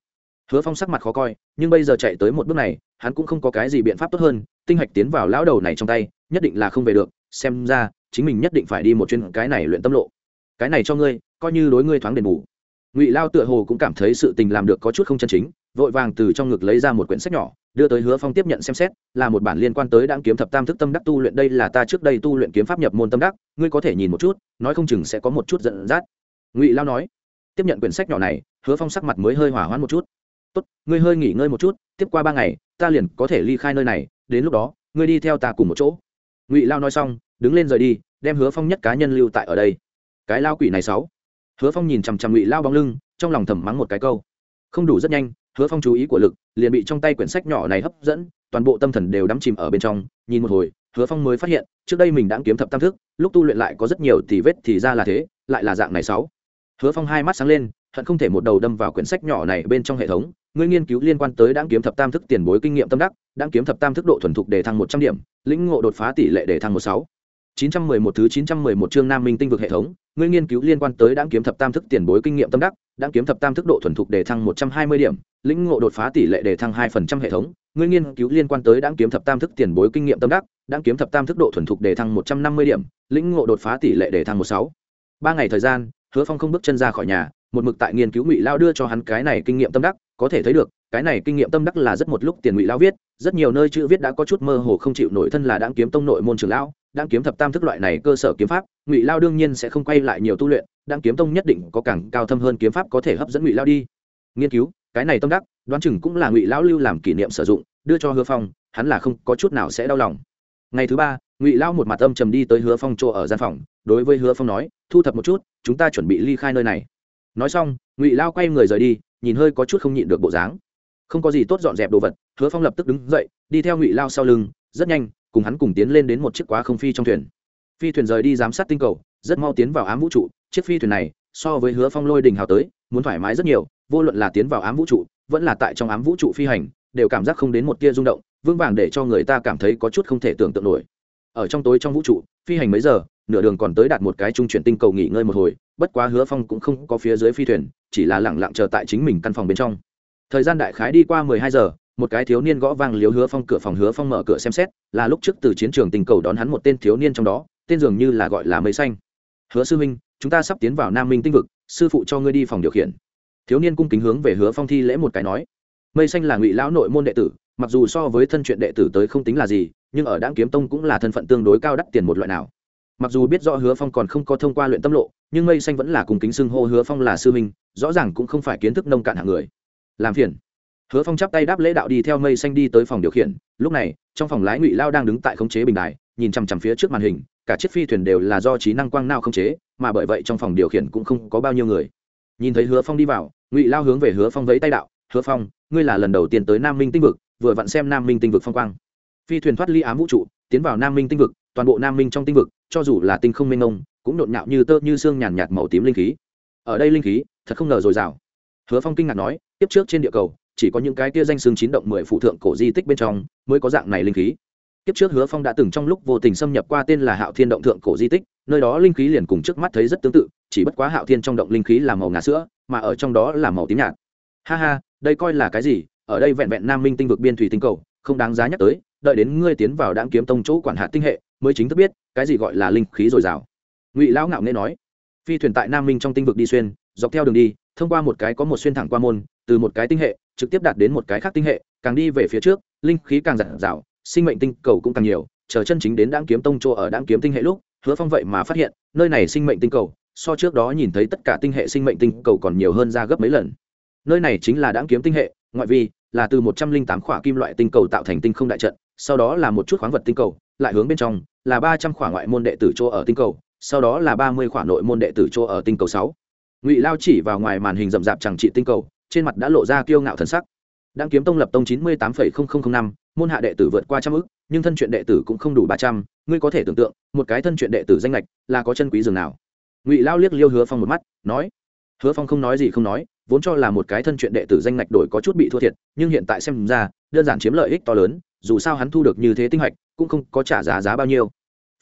Hứa phong sắc mặt khó coi, nhưng bây giờ chạy tới một bước này, hắn cũng không có cái gì biện pháp tốt hơn, tinh hạch tiến vào lão đầu này trong tay, nhất định là không về được, xem ra, chính mình nhất định phải đi một chuyến cái này luyện tâm lộ. Cái này cho ngươi, coi như đối ngươi thoáng đền bù. Ngụy lao tựa hồ cũng cảm thấy sự tình làm được có chút không chân chính, vội vàng từ trong ngực lấy ra một quyển sách nhỏ đưa tới hứa phong tiếp nhận xem xét, là một bản liên quan tới đáng kiếm thập tam thức tâm đắc tu luyện, đây là ta trước đây tu luyện kiếm pháp nhập môn tâm đắc, ngươi có thể nhìn một chút, nói không chừng sẽ có một chút giận dắt. Ngụy lao nói. Tiếp nhận quyển sách nhỏ này, hứa phong sắc mặt mới hơi hỏa hoãn một chút. Tốt, ngươi hơi nghỉ ngơi một chút, tiếp qua ba ngày, ta liền có thể ly khai nơi này, đến lúc đó, ngươi đi theo ta cùng một chỗ. Ngụy lao nói xong, đứng lên rời đi, đem hứa phong nhất cá nhân lưu tại ở đây. Cái lao quỷ này sáu. Hứa phong nhìn chằm chằm ngụy lao bóng lưng, trong lòng thầm mắng một cái câu. Không đủ rất nhanh hứa phong chú ý của lực, liền bị trong tay quyển sách nhỏ này hấp dẫn, toàn bộ tâm thần đều đắm chìm ở bên trong, nhìn một hồi, hứa phong mới phát hiện, trước đây mình đã kiếm thập tam thức, lúc tu luyện lại có rất nhiều thì vết thì ra là thế, lại là dạng này sáu. Hứa phong hai mắt sáng lên, hận không thể một đầu đâm vào quyển sách nhỏ này bên trong hệ thống, ngươi nghiên cứu liên quan tới đáng kiếm thập tam thức tiền bối kinh nghiệm tâm đắc đáng kiếm thập tam thức độ thuần thục để thăng một trăm điểm, lĩnh ngộ đột phá tỷ lệ để thăng một sáu chín trăm mười một thứ chín trăm mười một chương nam minh tinh vực hệ thống, ngươi nghiên cứu liên quan tới đãng kiếm thập tam thức tiền bối kinh nghiệm tâm đắc, đãng kiếm thập tam thức độ thuần thục để thăng một trăm hai mươi điểm, lĩnh ngộ đột phá tỷ lệ để thăng hai phần trăm hệ thống, ngươi nghiên cứu liên quan tới đãng kiếm thập tam thức tiền bối kinh nghiệm tâm đắc, đãng kiếm thập tam thức độ thuần thục để thăng một trăm năm mươi điểm, lĩnh ngộ đột phá tỷ lệ để thăng một sáu. Ba ngày thời gian, hứa phong không bước chân ra khỏi nhà, một mực tại nghiên cứu ngụy lao đưa cho hắn cái này kinh nghiệm tâm đắc, có thể thấy được cái này kinh nghiệm tâm đắc là rất một lúc tiền ngụy lao viết, rất nhiều nơi chữ viết đã có chút mơ hồ không chịu nổi thân là đáng kiếm tông nội môn trường lão đang kiếm thập tam thức loại này cơ sở kiếm pháp, ngụy lao đương nhiên sẽ không quay lại nhiều tu luyện đang kiếm tông nhất định có càng cao thâm hơn kiếm pháp có thể hấp dẫn ngụy lao đi. Nghiên cứu, cái này tâm đắc, đoán chừng cũng là ngụy lão lưu làm kỷ niệm sử dụng, đưa cho hứa phong, hắn là không có chút nào sẽ đau lòng. Ngày thứ ba, ngụy lão một mặt âm trầm đi tới hứa phong chỗ ở gian phòng, đối với hứa phong nói, thu thập một chút, chúng ta chuẩn bị ly khai nơi này. Nói xong, ngụy lao quay người rời đi, nhìn hơi có chút không nhịn được bộ dáng không có gì tốt dọn dẹp đồ vật, hứa phong lập tức đứng dậy, đi theo ngụy lao sau lưng, rất nhanh, cùng hắn cùng tiến lên đến một chiếc quá không phi trong thuyền. Phi thuyền rời đi giám sát tinh cầu, rất mau tiến vào ám vũ trụ, chiếc phi thuyền này, so với hứa phong lôi đình hào tới, muốn thoải mái rất nhiều, vô luận là tiến vào ám vũ trụ, vẫn là tại trong ám vũ trụ phi hành, đều cảm giác không đến một tia rung động vững vàng để cho người ta cảm thấy có chút không thể tưởng tượng nổi. Ở trong tối trong vũ trụ, phi hành mấy giờ, nửa đường còn tới đạt một cái trung chuyển tinh cầu nghỉ ngơi một hồi, bất quá hứa phong cũng không có phía dưới phi thuyền, chỉ là lẳng lặng chờ tại chính mình căn phòng bên trong thời gian đại khái đi qua mười hai giờ, một cái thiếu niên gõ vang liếu hứa phong cửa phòng hứa phong mở cửa xem xét, là lúc trước từ chiến trường tình cầu đón hắn một tên thiếu niên trong đó, tên dường như là gọi là mây xanh. Hứa sư minh chúng ta sắp tiến vào nam minh tinh vực, sư phụ cho ngươi đi phòng điều khiển. Thiếu niên cung kính hướng về hứa phong thi lễ một cái nói. Mây xanh là ngụy lão nội môn đệ tử, mặc dù so với thân chuyện đệ tử tới không tính là gì, nhưng ở đáng kiếm tông cũng là thân phận tương đối cao đắt tiền một loại nào. Mặc dù biết rõ hứa phong còn không có thông qua luyện tâm lộ, nhưng mây xanh vẫn là cùng kính xưng hô hứa phong là sư minh rõ ràng cũng không phải kiến thức nông cạn hạng người làm phiền. Hứa phong chắp tay đáp lễ đạo đi theo mây xanh đi tới phòng điều khiển. Lúc này, trong phòng lái ngụy lao đang đứng tại khống chế bình đài, nhìn chằm chằm phía trước màn hình, cả chiếc phi thuyền đều là do trí năng quang nao khống chế, mà bởi vậy trong phòng điều khiển cũng không có bao nhiêu người. Nhìn thấy hứa phong đi vào, ngụy lao hướng về hứa phong vẫy tay đạo, hứa phong, ngươi là lần đầu tiên tới nam minh tinh vực, vừa vặn xem nam minh tinh vực phong quang. Phi thuyền thoát ly ám vũ trụ, tiến vào nam minh tinh vực, toàn bộ nam minh trong tinh vực, cho dù là tinh không minh ông cũng nhộn nhạo như tơ như xương nhàn nhạt màu tím linh khí. Ở đây linh khí, thật không ngờ dồi dào. Hứa phong kinh ngạc nói tiếp trước trên địa cầu, chỉ có những cái kia danh xương chín động mười phụ thượng cổ di tích bên trong mới có dạng này linh khí. Tiếp trước hứa phong đã từng trong lúc vô tình xâm nhập qua tên là hạo thiên động thượng cổ di tích, nơi đó linh khí liền cùng trước mắt thấy rất tương tự, chỉ bất quá hạo thiên trong động linh khí là màu ngà sữa, mà ở trong đó là màu tím nhạt. Ha ha, đây coi là cái gì? Ở đây vẹn vẹn nam minh tinh vực biên thủy tinh cầu, không đáng giá nhắc tới, đợi đến ngươi tiến vào đáng kiếm tông chỗ quản hạt tinh hệ, mới chính thức biết, cái gì gọi là linh khí dồi dào. Ngụy lão ngạo nghe nói, phi thuyền tại nam minh trong tinh vực đi xuyên, dọc theo đường đi, thông qua một cái có một xuyên thẳng qua môn từ một cái tinh hệ, trực tiếp đạt đến một cái khác tinh hệ, càng đi về phía trước, linh khí càng giản dào, sinh mệnh tinh cầu cũng càng nhiều, chờ chân chính đến đáng kiếm tông chỗ ở đáng kiếm tinh hệ lúc, hứa phong vậy mà phát hiện, nơi này sinh mệnh tinh cầu, so trước đó nhìn thấy tất cả tinh hệ sinh mệnh tinh cầu còn nhiều hơn ra gấp mấy lần. Nơi này chính là đáng kiếm tinh hệ, ngoại vi, là từ một trăm linh tám khỏa kim loại tinh cầu tạo thành tinh không đại trận, sau đó là một chút khoáng vật tinh cầu, lại hướng bên trong, là ba trăm khỏa ngoại môn đệ tử chỗ ở tinh cầu, sau đó là ba mươi khỏa nội môn đệ tử chỗ ở tinh cầu sáu. Ngụy lao chỉ vào ngoài màn hình rậm rạp chẳng trị tinh cầu trên mặt đã lộ ra kiêu ngạo thần sắc. Đang kiếm tông lập tông chín mươi tám năm, môn hạ đệ tử vượt qua trăm ước, nhưng thân truyện đệ tử cũng không đủ ba trăm, ngươi có thể tưởng tượng, một cái thân truyện đệ tử danh lệch là có chân quý dường nào. Ngụy lao liếc liêu hứa phong một mắt, nói, hứa phong không nói gì không nói, vốn cho là một cái thân truyện đệ tử danh lệch đổi có chút bị thua thiệt, nhưng hiện tại xem ra, đơn giản chiếm lợi ích to lớn, dù sao hắn thu được như thế tinh hạch cũng không có trả giá giá bao nhiêu.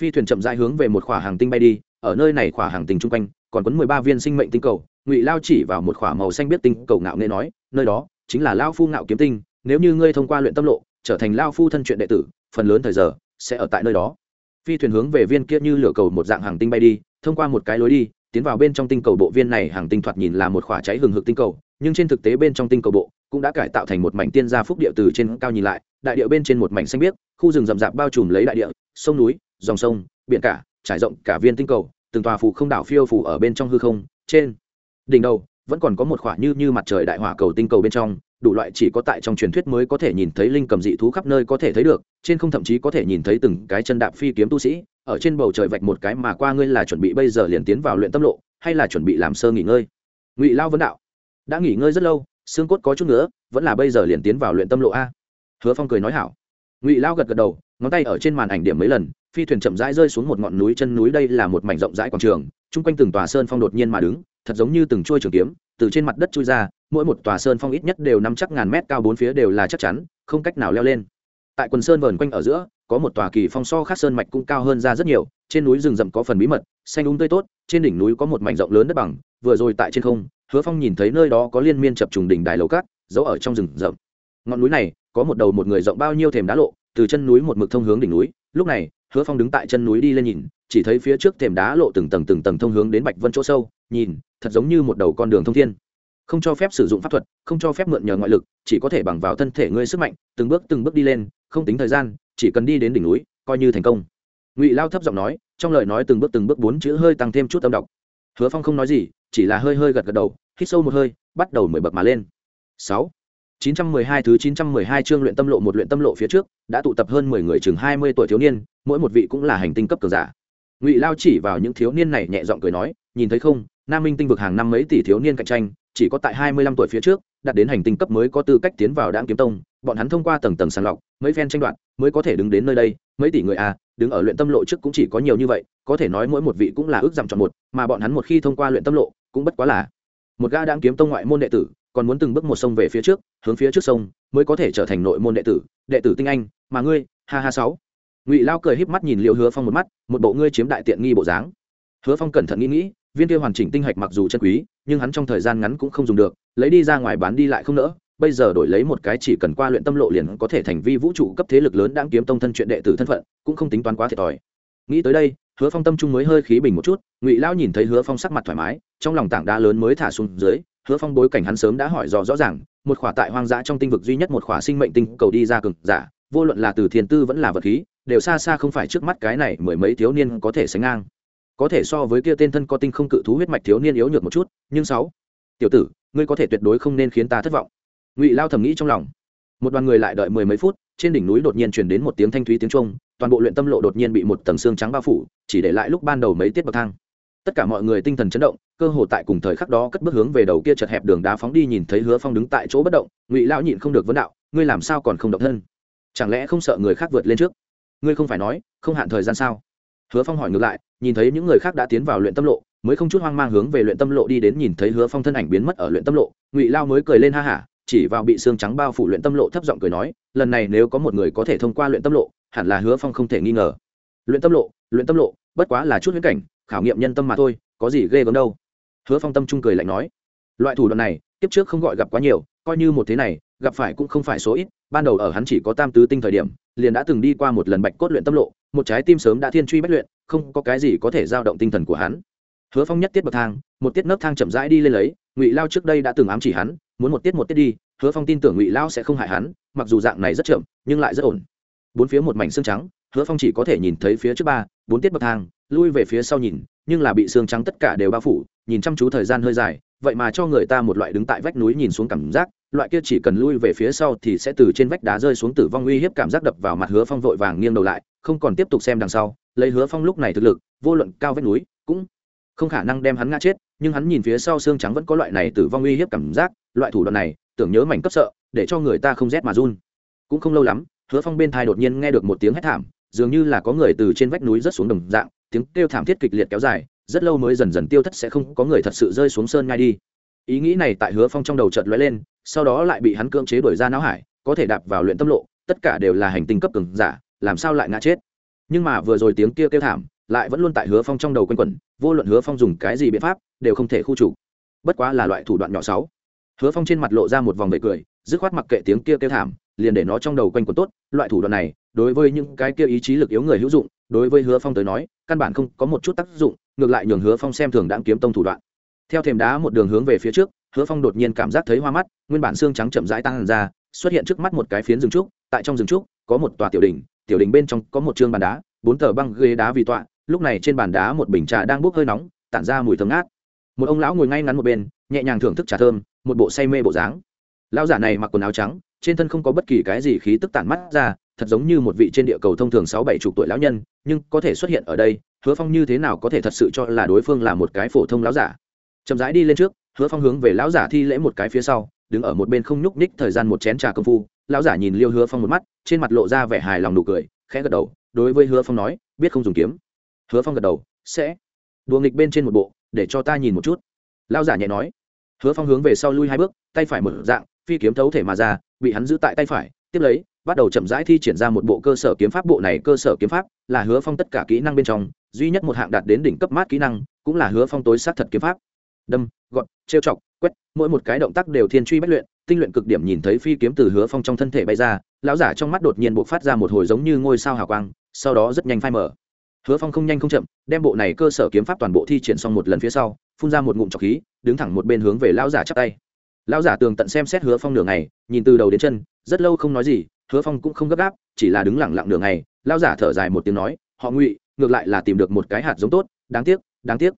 Phi thuyền chậm rãi hướng về một khỏa hàng tinh bay đi, ở nơi này khỏa hàng tinh chung quanh còn có mười ba viên sinh mệnh tinh cầu, ngụy lao chỉ vào một khỏa màu xanh biết tinh cầu ngạo nghệ nói, nơi đó chính là lao phu ngạo kiếm tinh, nếu như ngươi thông qua luyện tâm lộ, trở thành lao phu thân truyện đệ tử, phần lớn thời giờ sẽ ở tại nơi đó. Phi thuyền hướng về viên kia như lửa cầu một dạng hàng tinh bay đi, thông qua một cái lối đi, tiến vào bên trong tinh cầu bộ viên này hàng tinh thoạt nhìn là một khỏa cháy hừng hực tinh cầu, nhưng trên thực tế bên trong tinh cầu bộ cũng đã cải tạo thành một mảnh tiên gia phúc địa từ trên cao nhìn lại, đại địa bên trên một mảnh xanh biếc, khu rừng rậm rạp bao trùm lấy đại địa, sông núi, dòng sông, biển cả, trải rộng cả viên tinh cầu từng tòa phù không đảo phiêu phù ở bên trong hư không, trên đỉnh đầu vẫn còn có một khỏa như như mặt trời đại hỏa cầu tinh cầu bên trong, đủ loại chỉ có tại trong truyền thuyết mới có thể nhìn thấy linh cầm dị thú khắp nơi có thể thấy được, trên không thậm chí có thể nhìn thấy từng cái chân đạp phi kiếm tu sĩ, ở trên bầu trời vạch một cái mà qua ngươi là chuẩn bị bây giờ liền tiến vào luyện tâm lộ, hay là chuẩn bị làm sơ nghỉ ngơi. Ngụy lao vấn đạo, đã nghỉ ngơi rất lâu, xương cốt có chút nữa vẫn là bây giờ liền tiến vào luyện tâm lộ a. Hứa phong cười nói hảo. Ngụy lao gật gật đầu, ngón tay ở trên màn ảnh điểm mấy lần phi thuyền chậm rãi rơi xuống một ngọn núi chân núi đây là một mảnh rộng rãi quảng trường, chung quanh từng tòa sơn phong đột nhiên mà đứng, thật giống như từng chuôi trường kiếm, từ trên mặt đất chui ra, mỗi một tòa sơn phong ít nhất đều năm chắc ngàn mét cao bốn phía đều là chắc chắn, không cách nào leo lên. Tại quần sơn vờn quanh ở giữa, có một tòa kỳ phong so khác sơn mạch cũng cao hơn ra rất nhiều, trên núi rừng rậm có phần bí mật, xanh úng um tươi tốt, trên đỉnh núi có một mảnh rộng lớn đất bằng, vừa rồi tại trên không, hứa phong nhìn thấy nơi đó có liên miên chập trùng đỉnh đài lầu cát, giấu ở trong rừng rậm. Ngọn núi này, có một đầu một người rộng bao nhiêu thềm đá lộ, từ chân núi một mực thông hướng đỉnh núi, lúc này hứa phong đứng tại chân núi đi lên nhìn chỉ thấy phía trước thềm đá lộ từng tầng từng tầng thông hướng đến bạch vân chỗ sâu nhìn thật giống như một đầu con đường thông thiên. Không cho phép sử dụng pháp thuật không cho phép mượn nhờ ngoại lực chỉ có thể bằng vào thân thể ngươi sức mạnh từng bước từng bước đi lên không tính thời gian chỉ cần đi đến đỉnh núi coi như thành công. Ngụy lao thấp giọng nói trong lời nói từng bước từng bước bốn chữ hơi tăng thêm chút âm đọc. Hứa phong không nói gì chỉ là hơi hơi gật gật đầu hít sâu một hơi bắt đầu mười bậc mà lên. Sáu. 912 thứ 912 chương luyện tâm lộ một luyện tâm lộ phía trước, đã tụ tập hơn 10 người chừng 20 tuổi thiếu niên, mỗi một vị cũng là hành tinh cấp cường giả. Ngụy Lao chỉ vào những thiếu niên này nhẹ giọng cười nói, nhìn thấy không, Nam Minh tinh vực hàng năm mấy tỷ thiếu niên cạnh tranh, chỉ có tại 25 tuổi phía trước, đạt đến hành tinh cấp mới có tư cách tiến vào Đãng Kiếm Tông, bọn hắn thông qua tầng tầng sàng lọc, mấy phen tranh đoạt, mới có thể đứng đến nơi đây, mấy tỷ người a, đứng ở luyện tâm lộ trước cũng chỉ có nhiều như vậy, có thể nói mỗi một vị cũng là ước giảm chọn một, mà bọn hắn một khi thông qua luyện tâm lộ, cũng bất quá là một gã Đãng Kiếm Tông ngoại môn đệ tử, còn muốn từng bước một sông về phía trước hướng phía trước sông mới có thể trở thành nội môn đệ tử đệ tử tinh anh mà ngươi ha ha sáu ngụy lao cười híp mắt nhìn liệu hứa phong một mắt, một bộ ngươi chiếm đại tiện nghi bộ dáng. Hứa phong cẩn thận nghĩ nghĩ, viên kia hoàn chỉnh tinh hạch mặc dù chân quý, nhưng hắn trong thời gian ngắn cũng không dùng được, lấy đi ra ngoài bán đi lại không nỡ, bây giờ đổi lấy một cái chỉ cần qua luyện tâm lộ liền có thể thành vi vũ trụ cấp thế lực lớn đang kiếm tông thân chuyện đệ tử thân phận, cũng không tính toán quá thiệt thòi. Nghĩ tới đây, hứa phong tâm trung mới hơi khí bình một chút, ngụy lao nhìn thấy hứa phong sắc mặt thoải mái, trong lòng tảng đá lớn mới thả xuống dưới, hứa phong bối cảnh hắn sớm đã hỏi rõ rõ ràng, một khỏa tại hoang dã trong tinh vực duy nhất một khỏa sinh mệnh tinh cầu đi ra cực giả, vô luận là từ thiền tư vẫn là vật khí đều xa xa không phải trước mắt cái này mười mấy thiếu niên có thể sánh ngang. Có thể so với kia tên thân có tinh không cự thú huyết mạch thiếu niên yếu nhược một chút, nhưng sáu, tiểu tử, ngươi có thể tuyệt đối không nên khiến ta thất vọng. Ngụy lao thầm nghĩ trong lòng. Một đoàn người lại đợi mười mấy phút, trên đỉnh núi đột nhiên truyền đến một tiếng thanh thúy tiếng trung toàn bộ luyện tâm lộ đột nhiên bị một tầng xương trắng bao phủ, chỉ để lại lúc ban đầu mấy tiết bậc thang. Tất cả mọi người tinh thần chấn động, cơ hồ tại cùng thời khắc đó cất bước hướng về đầu kia chật hẹp đường đá phóng đi nhìn thấy hứa phong đứng tại chỗ bất động, ngụy lão nhịn không được vấn đạo, ngươi làm sao còn không động thân? Chẳng lẽ không sợ người khác vượt lên trước? Ngươi không phải nói, không hạn thời gian sao? Hứa phong hỏi ngược lại, nhìn thấy những người khác đã tiến vào luyện tâm lộ, mới không chút hoang mang hướng về luyện tâm lộ đi đến nhìn thấy hứa phong thân ảnh biến mất ở luyện tâm lộ, ngụy lao mới cười lên ha hả, chỉ vào bị xương trắng bao phủ luyện tâm lộ thấp giọng cười nói, lần này nếu có một người có thể thông qua luyện tâm lộ, hẳn là hứa phong không thể nghi ngờ. Luyện tâm lộ, luyện tâm lộ, bất quá là chút huyễn cảnh, khảo nghiệm nhân tâm mà thôi, có gì ghê gớm đâu. Hứa phong tâm trung cười lạnh nói, loại thủ đoạn này tiếp trước không gọi gặp quá nhiều coi như một thế này, gặp phải cũng không phải số ít, ban đầu ở hắn chỉ có tam tứ tinh thời điểm, liền đã từng đi qua một lần bạch cốt luyện tâm lộ, một trái tim sớm đã thiên truy bách luyện, không có cái gì có thể giao động tinh thần của hắn. Hứa phong nhất tiết bậc thang, một tiết nấc thang chậm rãi đi lên lấy, ngụy lao trước đây đã từng ám chỉ hắn, muốn một tiết một tiết đi, hứa phong tin tưởng ngụy lao sẽ không hại hắn, mặc dù dạng này rất chậm, nhưng lại rất ổn. Bốn phía một mảnh xương trắng, hứa phong chỉ có thể nhìn thấy phía trước ba, bốn tiết bậc thang, lui về phía sau nhìn, nhưng là bị xương trắng tất cả đều bao phủ, nhìn chăm chú thời gian hơi dài vậy mà cho người ta một loại đứng tại vách núi nhìn xuống cảm giác, loại kia chỉ cần lui về phía sau thì sẽ từ trên vách đá rơi xuống tử vong uy hiếp cảm giác đập vào mặt hứa phong vội vàng nghiêng đầu lại, không còn tiếp tục xem đằng sau, lấy hứa phong lúc này thực lực, vô luận cao vách núi cũng không khả năng đem hắn ngã chết, nhưng hắn nhìn phía sau xương trắng vẫn có loại này tử vong uy hiếp cảm giác, loại thủ đoạn này, tưởng nhớ mảnh cấp sợ, để cho người ta không rét mà run. Cũng không lâu lắm, hứa phong bên thai đột nhiên nghe được một tiếng hét thảm, dường như là có người từ trên vách núi rớt xuống đồng dạng, tiếng kêu thảm thiết kịch liệt kéo dài rất lâu mới dần dần tiêu thất sẽ không có người thật sự rơi xuống sơn ngay đi. Ý nghĩ này tại hứa phong trong đầu chợt lóe lên, sau đó lại bị hắn cưỡng chế đuổi ra não hải, có thể đạp vào luyện tâm lộ, tất cả đều là hành tinh cấp cường giả, làm sao lại ngã chết? Nhưng mà vừa rồi tiếng kia kêu thảm, lại vẫn luôn tại hứa phong trong đầu quanh quẩn, vô luận hứa phong dùng cái gì biện pháp, đều không thể khu trục. Bất quá là loại thủ đoạn nhỏ sáu hứa phong trên mặt lộ ra một vòng bệ cười, dứt khoát mặc kệ tiếng kia kêu thảm, liền để nó trong đầu quanh quẩn tốt, loại thủ đoạn này, đối với những cái kia ý chí lực yếu người hữu dụng, đối với hứa phong tới nói, căn bản không có một chút tác dụng ngược lại nhường hứa phong xem thường đáng kiếm tông thủ đoạn. Theo thềm đá một đường hướng về phía trước, hứa phong đột nhiên cảm giác thấy hoa mắt, nguyên bản xương trắng chậm rãi tăng ra, xuất hiện trước mắt một cái phiến rừng trúc, tại trong rừng trúc có một tòa tiểu đình tiểu đình bên trong có một chương bàn đá, bốn tờ băng ghế đá vì tọa, lúc này trên bàn đá một bình trà đang bốc hơi nóng, tản ra mùi thơm ngát. Một ông lão ngồi ngay ngắn một bên, nhẹ nhàng thưởng thức trà thơm, một bộ say mê bộ dáng. Lão giả này mặc quần áo trắng, trên thân không có bất kỳ cái gì khí tức tản mắt ra, thật giống như một vị trên địa cầu thông thường sáu bảy chục tuổi lão nhân, nhưng có thể xuất hiện ở đây hứa phong như thế nào có thể thật sự cho là đối phương là một cái phổ thông lão giả? Chậm rãi đi lên trước, hứa phong hướng về lão giả thi lễ một cái phía sau, đứng ở một bên không nhúc nhích thời gian một chén trà công phu. Lão giả nhìn liêu hứa phong một mắt, trên mặt lộ ra vẻ hài lòng nụ cười, khẽ gật đầu, đối với hứa phong nói, biết không dùng kiếm. Hứa phong gật đầu, sẽ. Đùa nghịch bên trên một bộ, để cho ta nhìn một chút. Lão giả nhẹ nói. Hứa phong hướng về sau lui hai bước, tay phải mở dạng, phi kiếm thấu thể mà ra, bị hắn giữ tại tay phải, tiếp lấy bắt đầu chậm rãi thi triển ra một bộ cơ sở kiếm pháp. Bộ này cơ sở kiếm pháp là hứa phong tất cả kỹ năng bên trong, duy nhất một hạng đạt đến đỉnh cấp mát kỹ năng, cũng là hứa phong tối sát thật kiếm pháp. Đâm gọn trêu chọc, quét, mỗi một cái động tác đều thiên truy bất luyện, tinh luyện cực điểm nhìn thấy phi kiếm từ hứa phong trong thân thể bay ra, lão giả trong mắt đột nhiên b ộ c phát ra một hồi giống như ngôi sao hào quang, sau đó rất nhanh phai mở hứa phong không nhanh không chậm, đem bộ này cơ sở kiếm pháp toàn bộ thi triển xong một lần phía sau, phun ra một ngụm trọc khí, đứng thẳng một bên hướng về lão giả chắp tay lão giả tường tận xem xét hứa phong nửa ngày, nhìn từ đầu đến chân, rất lâu không nói gì, hứa phong cũng không gấp gáp, chỉ là đứng lẳng lặng nửa ngày. Lão giả thở dài một tiếng nói, họ ngụy, ngược lại là tìm được một cái hạt giống tốt, đáng tiếc đáng tiếc.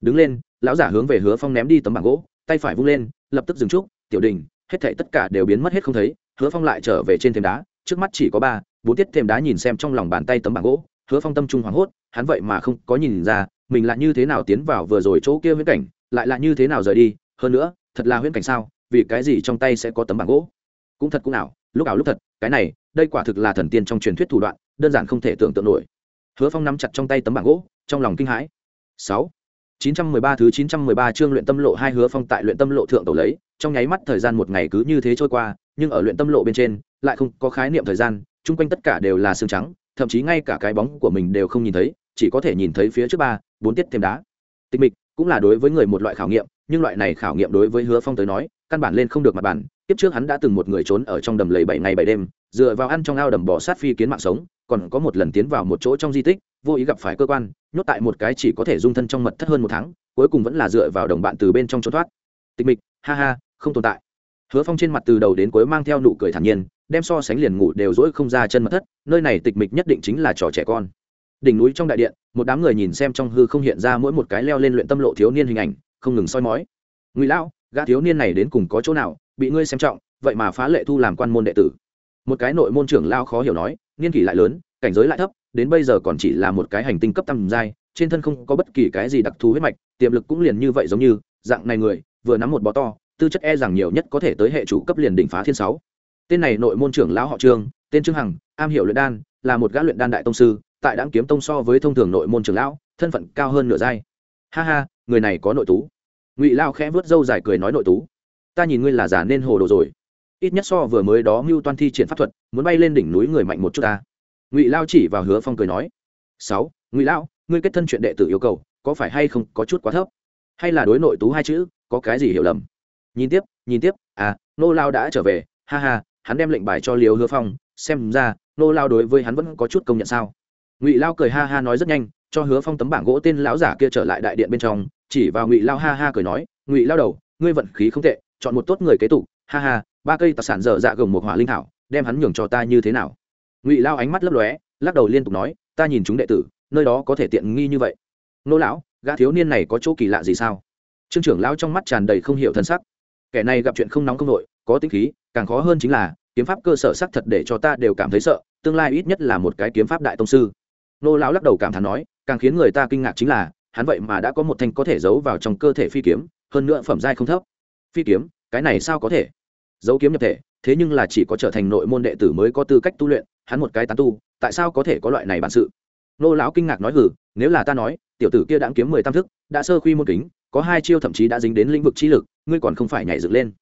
Đứng lên, lão giả hướng về hứa phong ném đi tấm bảng gỗ, tay phải vung lên, lập tức dừng trúc, tiểu đình, hết thảy tất cả đều biến mất hết không thấy. Hứa phong lại trở về trên thềm đá, trước mắt chỉ có ba, bốn tiết thềm đá nhìn xem trong lòng bàn tay tấm bảng gỗ. Hứa phong tâm trung hoảng hốt, hắn vậy mà không có nhìn ra, mình là như thế nào tiến vào vừa rồi chỗ kia huyễn cảnh, lại là như thế nào rời đi, hơn nữa, thật là huyễn cảnh sao? Vì cái gì trong tay sẽ có tấm bảng gỗ? Cũng thật cũng ảo lúc ảo lúc thật cái này đây quả thực là thần tiên trong truyền thuyết thủ đoạn đơn giản không thể tưởng tượng nổi. Hứa phong nắm chặt trong tay tấm bảng gỗ trong lòng kinh hãi. Sáu 913 thứ 913 chương luyện tâm lộ hai hứa phong tại luyện tâm lộ thượng tẩu lấy, trong nháy mắt thời gian một ngày cứ như thế trôi qua, nhưng ở luyện tâm lộ bên trên, lại không có khái niệm thời gian, chung quanh tất cả đều là xương trắng, thậm chí ngay cả cái bóng của mình đều không nhìn thấy, chỉ có thể nhìn thấy phía trước ba, bốn tiết thêm đá. Tịch mịch, cũng là đối với người một loại khảo nghiệm, nhưng loại này khảo nghiệm đối với Hứa Phong tới nói, căn bản lên không được mặt bàn tiếp trước hắn đã từng một người trốn ở trong đầm lầy bảy ngày bảy đêm, dựa vào ăn trong ao đầm bỏ sát phi kiến mạng sống, còn có một lần tiến vào một chỗ trong di tích, vô ý gặp phải cơ quan, nhốt tại một cái chỉ có thể dung thân trong mật thất hơn một tháng, cuối cùng vẫn là dựa vào đồng bạn từ bên trong trốn thoát. Tịch mịch ha ha không tồn tại. Hứa phong trên mặt từ đầu đến cuối mang theo nụ cười thản nhiên đem so sánh liền ngủ đều dỗi không ra chân mật thất nơi này tịch mịch nhất định chính là trò trẻ con. Đỉnh núi trong đại điện một đám người nhìn xem trong hư không hiện ra mỗi một cái leo lên luyện tâm lộ thiếu niên hình ảnh không ngừng soi mói. Ngụy lão gã thiếu niên này đến cùng có chỗ nào, bị ngươi xem trọng, vậy mà phá lệ thu làm quan môn đệ tử. Một cái nội môn trưởng lao khó hiểu nói, niên kỷ lại lớn, cảnh giới lại thấp, đến bây giờ còn chỉ là một cái hành tinh cấp tầm giai, trên thân không có bất kỳ cái gì đặc thù huyết mạch, tiềm lực cũng liền như vậy giống như, dạng này người, vừa nắm một bó to, tư chất e rằng nhiều nhất có thể tới hệ chủ cấp liền đỉnh phá thiên sáu. Tên này nội môn trưởng lão họ trương, tên trương hằng, am hiểu luyện đan, là một gã luyện đan đại tông sư, tại đáng kiếm tông so với thông thường nội môn trưởng lão, thân phận cao hơn nửa giai. Ha ha, người này có nội tú ngụy lao khẽ vớt râu dài cười nói nội tú, ta nhìn ngươi là giả nên hồ đồ rồi. Ít nhất so vừa mới đó mưu toan thi triển pháp thuật, muốn bay lên đỉnh núi người mạnh một chút ta. Ngụy lao chỉ vào hứa phong cười nói, sáu, ngụy lao, ngươi kết thân chuyện đệ tử yêu cầu, có phải hay không có chút quá thấp? Hay là đối nội tú hai chữ, có cái gì hiểu lầm? Nhìn tiếp nhìn tiếp à nô lao đã trở về, ha ha, hắn đem lệnh bài cho liều hứa phong, xem ra, nô lao đối với hắn vẫn có chút công nhận sao? Ngụy lao cười ha ha nói rất nhanh, cho hứa phong tấm bảng gỗ tên lão giả kia trở lại đại điện bên trong chỉ vào ngụy lao ha ha cười nói, ngụy lao đầu, ngươi vận khí không tệ, chọn một tốt người kế tục. Ha ha, ba cây tặc sản dở dạ gồng một hỏa linh thảo, đem hắn nhường cho ta như thế nào? Ngụy lao ánh mắt lấp lóe, lắc đầu liên tục nói, ta nhìn chúng đệ tử, nơi đó có thể tiện nghi như vậy. Nô lão, gã thiếu niên này có chỗ kỳ lạ gì sao? Trương trưởng lão trong mắt tràn đầy không hiểu thân sắc. Kẻ này gặp chuyện không nóng không nội có tính khí, càng khó hơn chính là, kiếm pháp cơ sở sắc thật để cho ta đều cảm thấy sợ, tương lai ít nhất là một cái kiếm pháp đại tông sư. Nô lão lắc đầu cảm thán nói, càng khiến người ta kinh ngạc chính là hắn vậy mà đã có một thanh có thể giấu vào trong cơ thể phi kiếm, hơn nữa phẩm giai không thấp. Phi kiếm, cái này sao có thể? Giấu kiếm nhập thể, thế nhưng là chỉ có trở thành nội môn đệ tử mới có tư cách tu luyện, hắn một cái tán tu, tại sao có thể có loại này bản sự? Nô lão kinh ngạc nói hử nếu là ta nói, tiểu tử kia đã kiếm mười tam thức, đã sơ khuy môn kính, có hai chiêu thậm chí đã dính đến lĩnh vực trí lực, ngươi còn không phải nhảy dựng lên.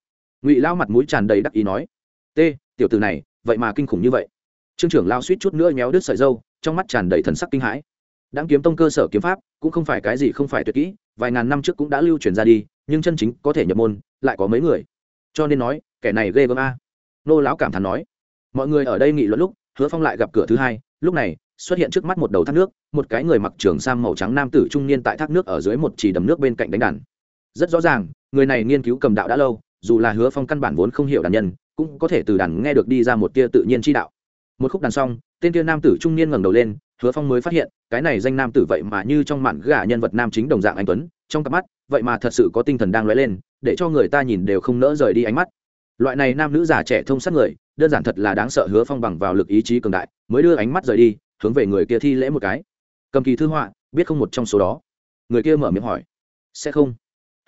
Ngụy lão mặt mũi tràn đầy đắc ý nói, t, tiểu tử này, vậy mà kinh khủng như vậy. Trương trưởng lao suýt chút nữa méo đứt sợi dâu, trong mắt tràn đầy thần sắc kinh hãi đáng kiếm tông cơ sở kiếm pháp cũng không phải cái gì không phải tuyệt kỹ, vài ngàn năm trước cũng đã lưu truyền ra đi, nhưng chân chính có thể nhập môn lại có mấy người. Cho nên nói, kẻ này ghê gớm a. Nô lão cảm thán nói, mọi người ở đây nghị luận lúc, hứa phong lại gặp cửa thứ hai, lúc này xuất hiện trước mắt một đầu thác nước, một cái người mặc trường sam màu trắng nam tử trung niên tại thác nước ở dưới một chỉ đầm nước bên cạnh đánh đàn. Rất rõ ràng, người này nghiên cứu cầm đạo đã lâu, dù là hứa phong căn bản vốn không hiểu đàn nhân, cũng có thể từ đàn nghe được đi ra một tia tự nhiên chi đạo. Một khúc đàn xong, tên tia nam tử trung niên ngẩng đầu lên hứa phong mới phát hiện, cái này danh nam tử vậy mà như trong mạn gà nhân vật nam chính đồng dạng anh tuấn, trong cặp mắt, vậy mà thật sự có tinh thần đang lóe lên, để cho người ta nhìn đều không nỡ rời đi ánh mắt. Loại này nam nữ già trẻ thông sát người, đơn giản thật là đáng sợ hứa phong bằng vào lực ý chí cường đại, mới đưa ánh mắt rời đi, hướng về người kia thi lễ một cái. Cầm kỳ thư họa, biết không một trong số đó. Người kia mở miệng hỏi, sẽ không?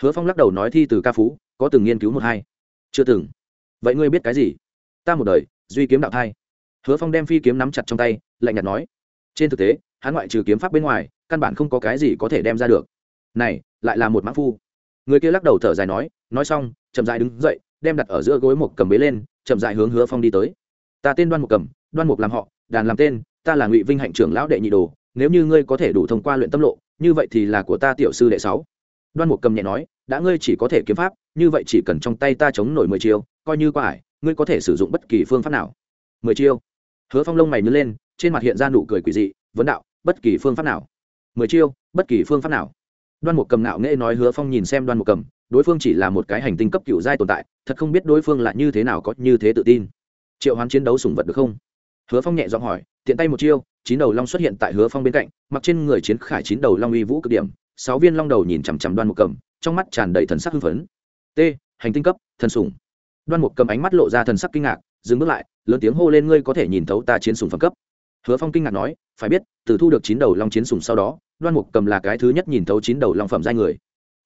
Hứa phong lắc đầu nói thi từ ca phú, có từng nghiên cứu một hai. Chưa từng. Vậy ngươi biết cái gì? Ta một đời, duy kiếm đạo thai. Hứa phong đem phi kiếm nắm chặt trong tay, lạnh nhạt nói trên thực tế, hắn ngoại trừ kiếm pháp bên ngoài, căn bản không có cái gì có thể đem ra được. Này, lại là một mã phu. Người kia lắc đầu thở dài nói nói xong, chậm dài đứng dậy, đem đặt ở giữa gối một cầm bế lên, chậm dài hướng hứa phong đi tới. Ta tên đoan một cầm, đoan mục làm họ, đàn làm tên, ta là ngụy vinh hạnh trưởng lão đệ nhị đồ, nếu như ngươi có thể đủ thông qua luyện tâm lộ, như vậy thì là của ta tiểu sư đệ sáu. Đoan mục cầm nhẹ nói, đã ngươi chỉ có thể kiếm pháp, như vậy chỉ cần trong tay ta chống nổi mười chiêu, coi như qua ải, ngươi có thể sử dụng bất kỳ phương pháp nào. Mười chiêu. Hứa phong lông mày nhớ lên trên mặt hiện ra nụ cười quỷ dị, vấn đạo, bất kỳ phương pháp nào. Mười chiêu, bất kỳ phương pháp nào. Đoan mục cầm nạo nghệ nói hứa phong nhìn xem đoan mục cầm, đối phương chỉ là một cái hành tinh cấp cựu giai tồn tại, thật không biết đối phương là như thế nào có như thế tự tin. Triệu hoán chiến đấu sủng vật được không? Hứa phong nhẹ giọng hỏi, tiện tay một chiêu, chín đầu long xuất hiện tại hứa phong bên cạnh, mặc trên người chiến khải chín đầu long uy vũ cực điểm, sáu viên long đầu nhìn chằm chằm đoan mục cầm, trong mắt tràn đầy thần sắc hưng phấn. T, hành tinh cấp, thần sủng. Đoan mục cầm ánh mắt lộ ra thần sắc kinh ngạc, dừng bước lại, lớn tiếng hô lên, ngươi có thể nhìn thấu ta chiến sủng phẩm cấp hứa phong kinh ngạc nói, phải biết, từ thu được chín đầu long chiến sủng sau đó, đoan mục cầm là cái thứ nhất nhìn thấu chín đầu long phẩm giai người.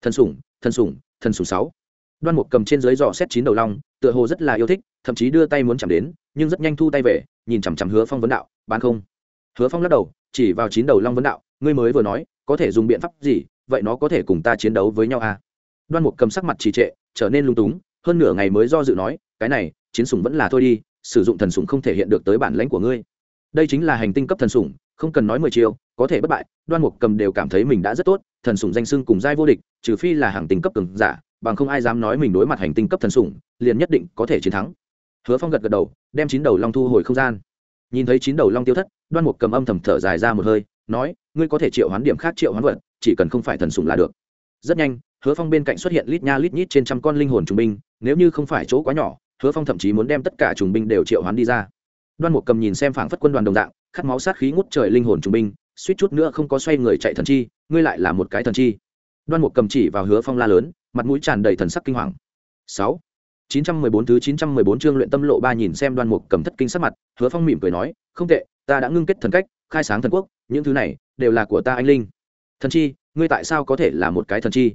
Thần sủng thần sủng thần sủng sáu. Đoan mục cầm trên dưới dò xét chín đầu long, tựa hồ rất là yêu thích, thậm chí đưa tay muốn chạm đến, nhưng rất nhanh thu tay về, nhìn chằm chằm hứa phong vấn đạo, bán không? Hứa phong lắc đầu, chỉ vào chín đầu long vấn đạo, ngươi mới vừa nói, có thể dùng biện pháp gì, vậy nó có thể cùng ta chiến đấu với nhau à? Đoan mục cầm sắc mặt trì trệ, trở nên lung túng, hơn nửa ngày mới do dự nói, cái này, chiến sủng vẫn là thôi đi, sử dụng thần sủng không thể hiện được tới bản lãnh của ngươi đây chính là hành tinh cấp thần sủng không cần nói mười chiều, có thể bất bại đoan mục cầm đều cảm thấy mình đã rất tốt thần sủng danh sưng cùng giai vô địch trừ phi là hàng tinh cấp cường giả bằng không ai dám nói mình đối mặt hành tinh cấp thần sủng liền nhất định có thể chiến thắng. Hứa phong gật gật đầu đem chín đầu long thu hồi không gian. Nhìn thấy chín đầu long tiêu thất đoan mục cầm âm thầm thở dài ra một hơi nói ngươi có thể triệu hoán điểm khác triệu hoán vật chỉ cần không phải thần sủng là được. Rất nhanh hứa phong bên cạnh xuất hiện lít nha lít nhít trên trăm con linh hồn trùng binh nếu như không phải chỗ quá nhỏ hứa phong thậm chí muốn đem tất cả trùng binh đều triệu hoán đi ra đoan mục cầm nhìn xem phảng phất quân đoàn đồng dạng, khát máu sát khí ngút trời linh hồn trùng binh, suýt chút nữa không có xoay người chạy thần chi, ngươi lại là một cái thần chi. Đoan mục cầm chỉ vào hứa phong la lớn, mặt mũi tràn đầy thần sắc kinh hoàng. Sáu, chín trăm mười bốn thứ chín trăm mười bốn chương luyện tâm lộ ba nhìn xem đoan mục cầm thất kinh sắc mặt, hứa phong mỉm cười nói, không tệ, ta đã ngưng kết thần cách, khai sáng thần quốc, những thứ này đều là của ta anh linh. Thần chi, ngươi tại sao có thể là một cái thần chi?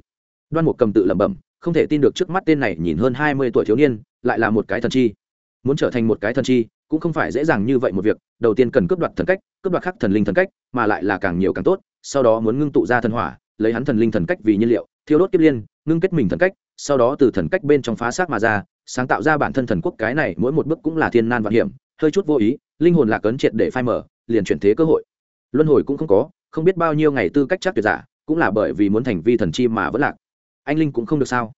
Đoan mục cầm tự lẩm bẩm, không thể tin được trước mắt tên này nhìn hơn hai mươi tuổi thiếu niên, lại là một cái thần chi. Muốn trở thành một cái thần chi cũng không phải dễ dàng như vậy một việc, đầu tiên cần cướp đoạt thần cách, cướp đoạt khắc thần linh thần cách, mà lại là càng nhiều càng tốt, sau đó muốn ngưng tụ ra thần hỏa, lấy hắn thần linh thần cách vì nhiên liệu, thiêu đốt kiếp liên, ngưng kết mình thần cách, sau đó từ thần cách bên trong phá xác mà ra, sáng tạo ra bản thân thần quốc cái này mỗi một bước cũng là thiên nan vạn hiểm, hơi chút vô ý, linh hồn lạc ấn triệt để phai mở liền chuyển thế cơ hội. Luân hồi cũng không có, không biết bao nhiêu ngày tư cách chắc tuyệt giả, cũng là bởi vì muốn thành vi thần chi mà vẫn lạc. Anh linh cũng không được sao?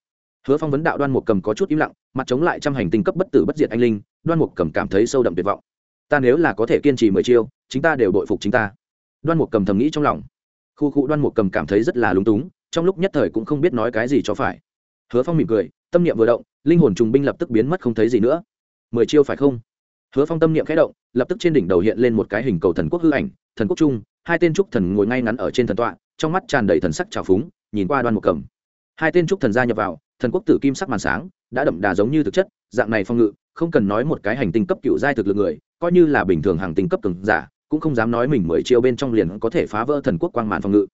Hứa phong vấn đạo đoan mục cầm có chút im lặng, mặt chống lại trăm hành tinh cấp bất tử bất diệt anh linh, đoan mục cầm cảm thấy sâu đậm tuyệt vọng. Ta nếu là có thể kiên trì mười chiêu chúng ta đều đội phục chính ta. Đoan mục cầm thầm nghĩ trong lòng. Khu khu đoan mục cầm cảm thấy rất là lúng túng, trong lúc nhất thời cũng không biết nói cái gì cho phải. Hứa phong mỉm cười, tâm niệm vừa động, linh hồn trùng binh lập tức biến mất không thấy gì nữa. Mười chiêu phải không? Hứa phong tâm niệm khẽ động, lập tức trên đỉnh đầu hiện lên một cái hình cầu thần quốc hư ảnh, thần quốc trung, hai tên trúc thần ngồi ngay ngắn ở trên thần tọa, trong mắt tràn đầy thần sắc trào phúng, nhìn qua đoan mục cầm. Hai tên trúc thần gia nhập vào thần quốc tử kim sắc màn sáng, đã đậm đà giống như thực chất, dạng này phong ngự, không cần nói một cái hành tinh cấp cựu giai thực lực người, coi như là bình thường hàng tinh cấp cường giả, cũng không dám nói mình mười chiêu bên trong liền có thể phá vỡ thần quốc quang màn phòng ngự.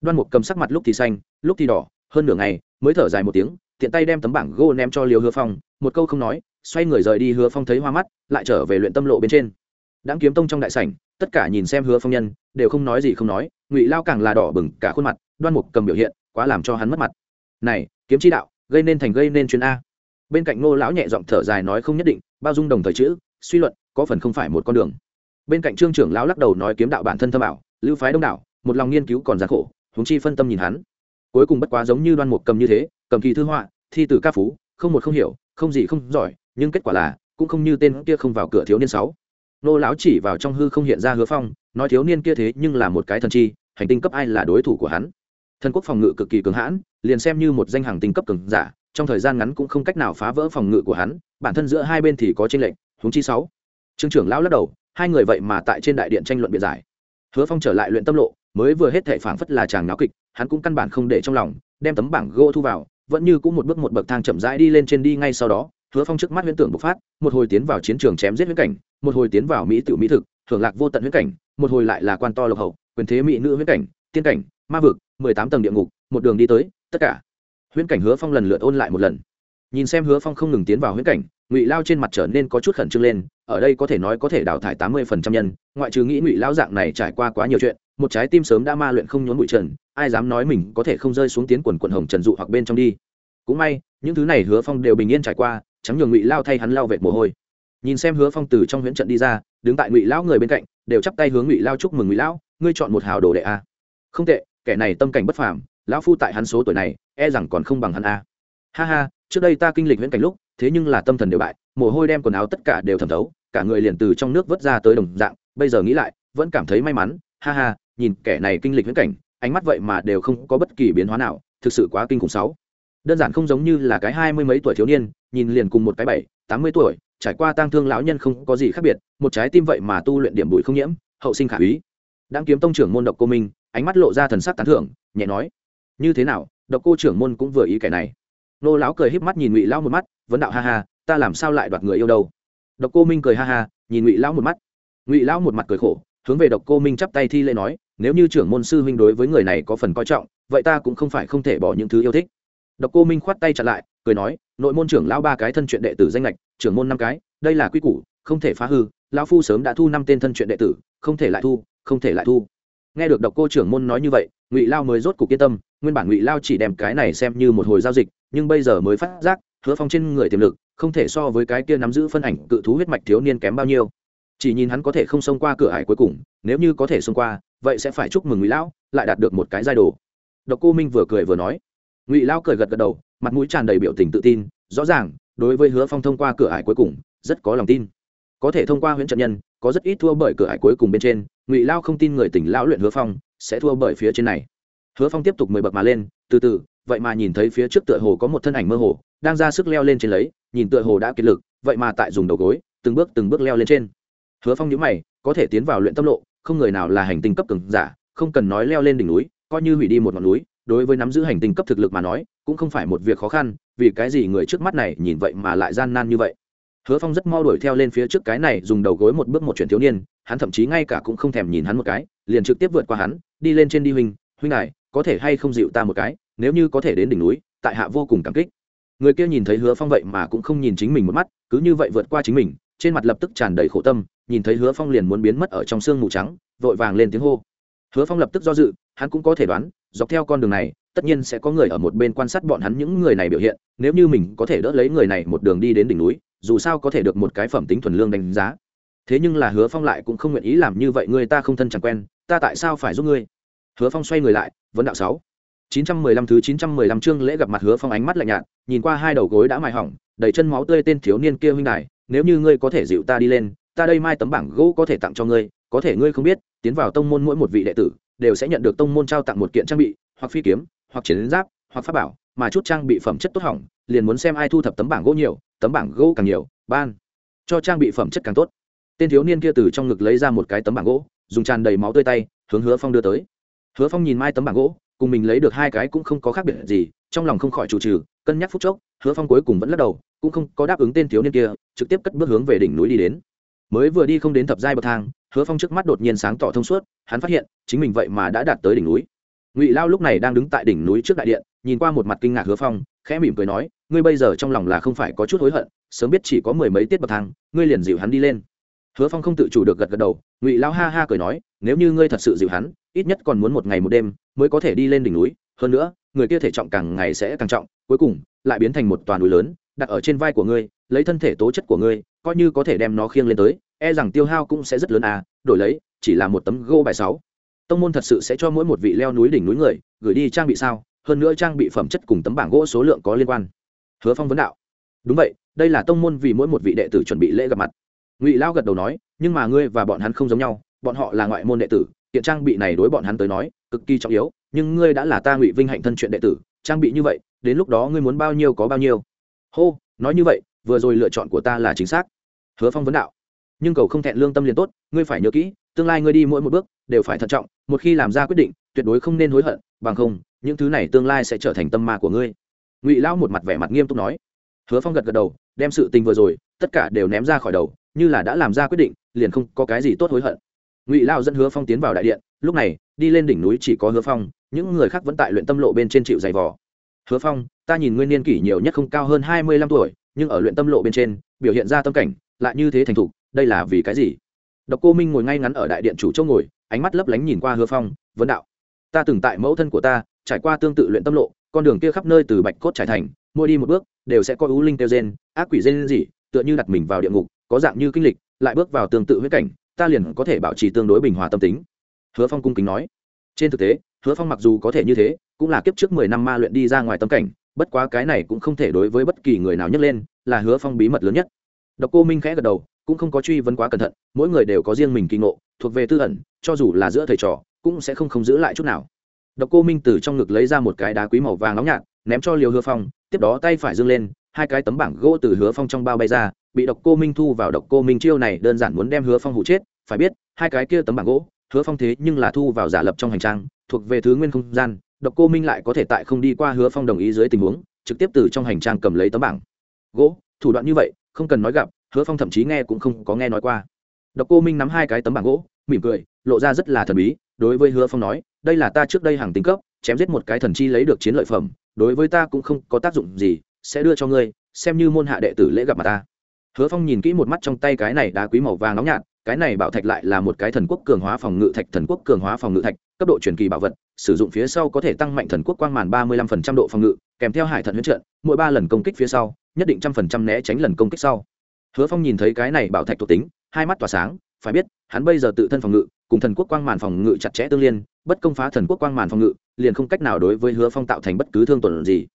Đoan mục cầm sắc mặt lúc thì xanh, lúc thì đỏ, hơn nửa ngày, mới thở dài một tiếng, tiện tay đem tấm bảng gô ném cho liều hứa phong, một câu không nói, xoay người rời đi hứa phong thấy hoa mắt, lại trở về luyện tâm lộ bên trên. Đáng kiếm tông trong đại sảnh, tất cả nhìn xem hứa phong nhân, đều không nói gì không nói, ngụy lao càng là đỏ bừng cả khuôn mặt, đoan mục cầm biểu hiện, quá làm cho hắn mất mặt. Này, kiếm chi đạo gây nên thành gây nên chuyên a. Bên cạnh ngô lão nhẹ giọng thở dài nói không nhất định, bao dung đồng thời chữ, suy luận, có phần không phải một con đường. Bên cạnh trương trưởng lão lắc đầu nói kiếm đạo bản thân thâm ảo, lưu phái đông đảo, một lòng nghiên cứu còn gian khổ, huống chi phân tâm nhìn hắn. Cuối cùng bất quá giống như đoan mục cầm như thế, cầm kỳ thư họa, thi từ ca phú, không một không hiểu, không gì không giỏi, nhưng kết quả là, cũng không như tên kia không vào cửa thiếu niên sáu. Nô lão chỉ vào trong hư không hiện ra hứa phong, nói thiếu niên kia thế nhưng là một cái thần chi, hành tinh cấp ai là đối thủ của hắn? Thần quốc phòng ngự cực kỳ cường hãn, liền xem như một danh hàng tinh cấp cường giả, trong thời gian ngắn cũng không cách nào phá vỡ phòng ngự của hắn, bản thân giữa hai bên thì có tranh lệnh huống chi sáu. Trương trưởng lão lắc đầu, hai người vậy mà tại trên đại điện tranh luận biện giải. Hứa phong trở lại luyện tâm lộ, mới vừa hết thể phảng phất là chàng náo kịch, hắn cũng căn bản không để trong lòng, đem tấm bảng gỗ thu vào, vẫn như cũng một bước một bậc thang chậm rãi đi lên trên đi ngay sau đó, hứa phong trước mắt huyễn tưởng bộc phát, một hồi tiến vào chiến trường chém giết huyễn cảnh, một hồi tiến vào mỹ tiểu mỹ thực, thưởng lạc vô tận huyễn cảnh, một hồi lại là quan to lộc hậu, quyền thế mỹ nữ huyễn cảnh, tiên cảnh, ma vực mười tám tầng địa ngục, một đường đi tới, tất cả. Huyễn cảnh hứa phong lần lượt ôn lại một lần. Nhìn xem hứa phong không ngừng tiến vào huyễn cảnh, ngụy lao trên mặt trở nên có chút khẩn trương lên, ở đây có thể nói có thể đào thải tám mươi phần trăm nhân, ngoại trừ nghĩ ngụy lao dạng này trải qua quá nhiều chuyện, một trái tim sớm đã ma luyện không nhốn bụi trần, ai dám nói mình có thể không rơi xuống tiến quần quần hồng trần dụ hoặc bên trong đi. Cũng may, những thứ này hứa phong đều bình yên trải qua, chẳng nhường ngụy lao thay hắn lao vệt mồ hôi. Nhìn xem hứa phong từ trong huyễn trận đi ra, đứng tại ngụy lão người bên cạnh, đều chắp tay hướng ngụy lao chúc mừng ngụy lão ngươi chọn một hào đồ đệ a. Không tệ kẻ này tâm cảnh bất phàm, lão phu tại hắn số tuổi này e rằng còn không bằng hắn a. Ha ha, trước đây ta kinh lịch huyễn cảnh lúc, thế nhưng là tâm thần đều bại, mồ hôi đem quần áo tất cả đều thẩm thấu, cả người liền từ trong nước vớt ra tới đồng dạng, bây giờ nghĩ lại, vẫn cảm thấy may mắn. Ha ha, nhìn kẻ này kinh lịch huyễn cảnh, ánh mắt vậy mà đều không có bất kỳ biến hóa nào, thực sự quá kinh khủng sáu. Đơn giản không giống như là cái hai mươi mấy tuổi thiếu niên, nhìn liền cùng một cái bảy, tám mươi tuổi, trải qua tang thương lão nhân không có gì khác biệt, một trái tim vậy mà tu luyện điểm bụi không nhiễm, hậu sinh khả úy đang kiếm tông trưởng môn độc cô minh, ánh mắt lộ ra thần sắc tán thưởng, nhẹ nói, như thế nào, độc cô trưởng môn cũng vừa ý kẻ này? Nô lão cười híp mắt nhìn ngụy lão một mắt, vấn đạo ha ha, ta làm sao lại đoạt người yêu đâu? Độc cô minh cười ha ha, nhìn ngụy lão một mắt. Ngụy lão một mặt cười khổ, hướng về độc cô minh chắp tay thi lễ nói, nếu như trưởng môn sư huynh đối với người này có phần coi trọng, vậy ta cũng không phải không thể bỏ những thứ yêu thích. Độc cô minh khoát tay chặn lại, cười nói, nội môn trưởng lão ba cái thân truyện đệ tử danh lệch trưởng môn năm cái, đây là quy củ, không thể phá hư, lão phu sớm đã thu năm tên thân truyện đệ tử, không thể lại thu không thể lại thu. Nghe được độc cô trưởng môn nói như vậy, ngụy lao mới rốt cục yên tâm, nguyên bản ngụy lao chỉ đem cái này xem như một hồi giao dịch, nhưng bây giờ mới phát giác, hứa phong trên người tiềm lực, không thể so với cái kia nắm giữ phân ảnh cự thú huyết mạch thiếu niên kém bao nhiêu. Chỉ nhìn hắn có thể không xông qua cửa hải cuối cùng, nếu như có thể xông qua, vậy sẽ phải chúc mừng ngụy lão lại đạt được một cái giai đồ. Độc cô minh vừa cười vừa nói. Ngụy lao cười gật gật đầu, mặt mũi tràn đầy biểu tình tự tin, rõ ràng, đối với hứa phong thông qua cửa ải cuối cùng, rất có lòng tin. Có thể thông qua huyện trận nhân, có rất ít thua bởi cửa ải cuối cùng bên trên ngụy lao không tin người tỉnh lão luyện hứa phong sẽ thua bởi phía trên này hứa phong tiếp tục mười bậc mà lên từ từ vậy mà nhìn thấy phía trước tựa hồ có một thân ảnh mơ hồ đang ra sức leo lên trên lấy nhìn tựa hồ đã kiệt lực vậy mà tại dùng đầu gối từng bước từng bước leo lên trên hứa phong nhữ mày có thể tiến vào luyện tâm lộ không người nào là hành tinh cấp cường giả không cần nói leo lên đỉnh núi coi như hủy đi một ngọn núi đối với nắm giữ hành tinh cấp thực lực mà nói cũng không phải một việc khó khăn vì cái gì người trước mắt này nhìn vậy mà lại gian nan như vậy hứa phong rất mau đuổi theo lên phía trước cái này, dùng đầu gối một bước một chuyển thiếu niên, hắn thậm chí ngay cả cũng không thèm nhìn hắn một cái, liền trực tiếp vượt qua hắn, đi lên trên đi huynh huynh này có thể hay không dịu ta một cái, nếu như có thể đến đỉnh núi, tại hạ vô cùng cảm kích. Người kia nhìn thấy hứa phong vậy mà cũng không nhìn chính mình một mắt, cứ như vậy vượt qua chính mình, trên mặt lập tức tràn đầy khổ tâm, nhìn thấy hứa phong liền muốn biến mất ở trong sương mù trắng, vội vàng lên tiếng hô. Hứa phong lập tức do dự, hắn cũng có thể đoán, dọc theo con đường này, tất nhiên sẽ có người ở một bên quan sát bọn hắn những người này biểu hiện, nếu như mình có thể đỡ lấy người này một đường đi đến đỉnh núi dù sao có thể được một cái phẩm tính thuần lương đánh giá. Thế nhưng là hứa phong lại cũng không nguyện ý làm như vậy, người ta không thân chẳng quen, ta tại sao phải giúp ngươi? Hứa phong xoay người lại, vấn đạo sáu. Chín trăm mười lăm thứ chín trăm mười lăm chương lễ gặp mặt hứa phong ánh mắt lạnh nhạt, nhìn qua hai đầu gối đã mài hỏng, đầy chân máu tươi tên thiếu niên kia huynh đài, nếu như ngươi có thể dịu ta đi lên, ta đây mai tấm bảng gỗ có thể tặng cho ngươi, có thể ngươi không biết, tiến vào tông môn mỗi một vị đệ tử, đều sẽ nhận được tông môn trao tặng một kiện trang bị, hoặc phi kiếm, hoặc chiến giáp, hoặc pháp bảo, mà chút trang bị phẩm chất tốt hỏng, liền muốn xem ai thu thập tấm bảng gỗ nhiều tấm bảng gỗ càng nhiều, ban cho trang bị phẩm chất càng tốt. Tên thiếu niên kia từ trong ngực lấy ra một cái tấm bảng gỗ, dùng tràn đầy máu tươi tay, hướng hứa phong đưa tới. Hứa phong nhìn mai tấm bảng gỗ, cùng mình lấy được hai cái cũng không có khác biệt gì, trong lòng không khỏi chủ trừ, cân nhắc phút chốc, hứa phong cuối cùng vẫn lắc đầu, cũng không có đáp ứng tên thiếu niên kia, trực tiếp cất bước hướng về đỉnh núi đi đến. Mới vừa đi không đến thập giai bậc thang, hứa phong trước mắt đột nhiên sáng tỏ thông suốt, hắn phát hiện, chính mình vậy mà đã đạt tới đỉnh núi. Ngụy lao lúc này đang đứng tại đỉnh núi trước đại điện, nhìn qua một mặt kinh ngạc hứa phong khẽ mỉm cười nói, ngươi bây giờ trong lòng là không phải có chút hối hận, sớm biết chỉ có mười mấy tiết bậc thang, ngươi liền dịu hắn đi lên. Hứa phong không tự chủ được gật gật đầu, ngụy lao ha ha cười nói, nếu như ngươi thật sự dịu hắn, ít nhất còn muốn một ngày một đêm mới có thể đi lên đỉnh núi. Hơn nữa, người kia thể trọng càng ngày sẽ càng trọng, cuối cùng lại biến thành một toàn núi lớn, đặt ở trên vai của ngươi, lấy thân thể tố chất của ngươi, coi như có thể đem nó khiêng lên tới e rằng tiêu hao cũng sẽ rất lớn à đổi lấy, chỉ là một tấm gô bài sáu. Tông môn thật sự sẽ cho mỗi một vị leo núi đỉnh núi người gửi đi trang bị sao? Hơn nữa trang bị phẩm chất cùng tấm bảng gỗ số lượng có liên quan. Hứa phong vấn đạo. Đúng vậy, đây là tông môn vì mỗi một vị đệ tử chuẩn bị lễ gặp mặt. Ngụy lao gật đầu nói, nhưng mà ngươi và bọn hắn không giống nhau, bọn họ là ngoại môn đệ tử hiện trang bị này đối bọn hắn tới nói, cực kỳ trọng yếu, nhưng ngươi đã là ta ngụy vinh hạnh thân chuyện đệ tử, trang bị như vậy, đến lúc đó ngươi muốn bao nhiêu có bao nhiêu. Hô, nói như vậy, vừa rồi lựa chọn của ta là chính xác. Hứa phong vấn đạo. Nhưng cầu không thẹn lương tâm liền tốt, ngươi phải nhớ kỹ, tương lai ngươi đi mỗi một bước, đều phải thận trọng một khi làm ra quyết định, tuyệt đối không nên hối hận, bằng không, những thứ này tương lai sẽ trở thành tâm ma của ngươi. Ngụy lão một mặt vẻ mặt nghiêm túc nói. Hứa phong gật gật đầu, đem sự tình vừa rồi, tất cả đều ném ra khỏi đầu, như là đã làm ra quyết định, liền không có cái gì tốt hối hận. Ngụy Lão dẫn hứa phong tiến vào đại điện, lúc này, đi lên đỉnh núi chỉ có hứa phong, những người khác vẫn tại luyện tâm lộ bên trên chịu dày vò. Hứa phong, ta nhìn nguyên niên kỷ nhiều nhất không cao hơn hai mươi lăm tuổi, nhưng ở luyện tâm lộ bên trên, biểu hiện ra tâm cảnh, lại như thế thành thục, đây là vì cái gì? Độc cô minh ngồi ngay ngắn ở đại điện chủ châu ngồi ánh mắt lấp lánh nhìn qua hứa phong vấn đạo, ta từng tại mẫu thân của ta, trải qua tương tự luyện tâm lộ, con đường kia khắp nơi từ bạch cốt trải thành, mỗi đi một bước, đều sẽ có ưu linh tiêu gen, ác quỷ gen gì, tựa như đặt mình vào địa ngục, có dạng như kinh lịch, lại bước vào tương tự huyết cảnh, ta liền có thể bảo trì tương đối bình hòa tâm tính. Hứa phong cung kính nói. Trên thực tế, hứa phong mặc dù có thể như thế, cũng là kiếp trước mười năm ma luyện đi ra ngoài tâm cảnh, bất quá cái này cũng không thể đối với bất kỳ người nào nhấc lên, là hứa phong bí mật lớn nhất. Độc cô minh khẽ gật đầu cũng không có truy vấn quá cẩn thận, mỗi người đều có riêng mình kỳ ngộ, thuộc về tư ẩn, cho dù là giữa thầy trò, cũng sẽ không không giữ lại chút nào. Độc cô minh từ trong ngực lấy ra một cái đá quý màu vàng nóng nhạt, ném cho liều hứa phong, tiếp đó tay phải dâng lên, hai cái tấm bảng gỗ từ hứa phong trong bao bay ra, bị độc cô minh thu vào độc cô minh chiêu này đơn giản muốn đem hứa phong hụ chết, phải biết, hai cái kia tấm bảng gỗ, hứa phong thế nhưng là thu vào giả lập trong hành trang, thuộc về thứ nguyên không gian, độc cô minh lại có thể tại không đi qua hứa phong đồng ý dưới tình huống, trực tiếp từ trong hành trang cầm lấy tấm bảng. Gỗ, thủ đoạn như vậy, không cần nói gặp hứa phong thậm chí nghe cũng không có nghe nói qua. Độc cô minh nắm hai cái tấm bảng gỗ, mỉm cười, lộ ra rất là thần bí, đối với hứa phong nói, đây là ta trước đây hàng tính cấp, chém giết một cái thần chi lấy được chiến lợi phẩm, đối với ta cũng không có tác dụng gì, sẽ đưa cho ngươi, xem như môn hạ đệ tử lễ gặp mặt ta. Hứa phong nhìn kỹ một mắt trong tay cái này đá quý màu vàng nóng nhạt, cái này bảo thạch lại là một cái thần quốc cường hóa phòng ngự thạch, thần quốc cường hóa phòng ngự thạch, cấp độ truyền kỳ bảo vật, sử dụng phía sau có thể tăng mạnh thần quốc quang màn ba mươi lăm phần trăm độ phòng ngự, kèm theo hải thần huyết trận, mỗi ba lần công kích phía sau, nhất định trăm phần trăm né tránh lần công kích sau hứa phong nhìn thấy cái này bảo thạch thuộc tính, hai mắt tỏa sáng, phải biết, hắn bây giờ tự thân phòng ngự, cùng thần quốc quang màn phòng ngự chặt chẽ tương liên, bất công phá thần quốc quang màn phòng ngự, liền không cách nào đối với hứa phong tạo thành bất cứ thương tổn gì.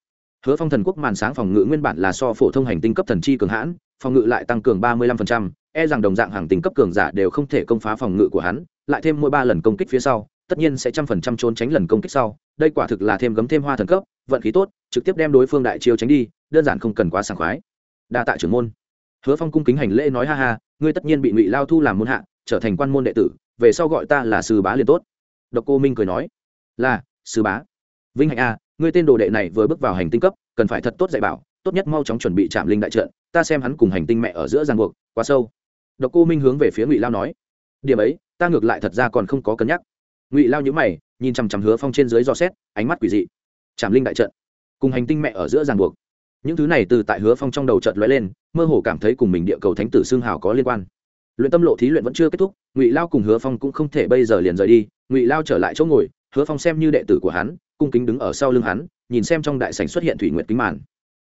Hứa phong thần quốc màn sáng phòng ngự nguyên bản là so phổ thông hành tinh cấp thần chi cường hãn, phòng ngự lại tăng cường ba mươi lăm phần trăm e rằng đồng dạng hàng tinh cấp cường giả đều không thể công phá phòng ngự của hắn, lại thêm mỗi ba lần công kích phía sau, tất nhiên sẽ trăm phần trăm trốn tránh lần công kích sau, đây quả thực là thêm gấm thêm hoa thần cấp, vận khí tốt, trực tiếp đem đối phương đại chiêu tránh đi, đơn giản không cần quá sảng khoái. Đa tạ trưởng môn hứa phong cung kính hành lễ nói, ha ha, ngươi tất nhiên bị ngụy lao thu làm môn hạ, trở thành quan môn đệ tử, về sau gọi ta là sư bá liền tốt. Độc cô minh cười nói, là, sư bá. Vinh hạnh a ngươi tên đồ đệ này vừa bước vào hành tinh cấp, cần phải thật tốt dạy bảo, tốt nhất mau chóng chuẩn bị chạm linh đại trận, ta xem hắn cùng hành tinh mẹ ở giữa giang buộc, quá sâu. Độc cô minh hướng về phía ngụy lao nói, điểm ấy, ta ngược lại thật ra còn không có cân nhắc. Ngụy lao nhữ mày, nhìn chằm chằm hứa phong trên dưới do xét, ánh mắt quỷ dị. Chạm linh đại trận, cùng hành tinh mẹ ở giữa giang buộc những thứ này từ tại hứa phong trong đầu trận lóe lên, mơ hồ cảm thấy cùng mình địa cầu thánh tử xương hào có liên quan. Luyện tâm lộ thí luyện vẫn chưa kết thúc, ngụy lao cùng hứa phong cũng không thể bây giờ liền rời đi. Ngụy lao trở lại chỗ ngồi, hứa phong xem như đệ tử của hắn, cung kính đứng ở sau lưng hắn, nhìn xem trong đại sảnh xuất hiện thủy nguyệt kính màn.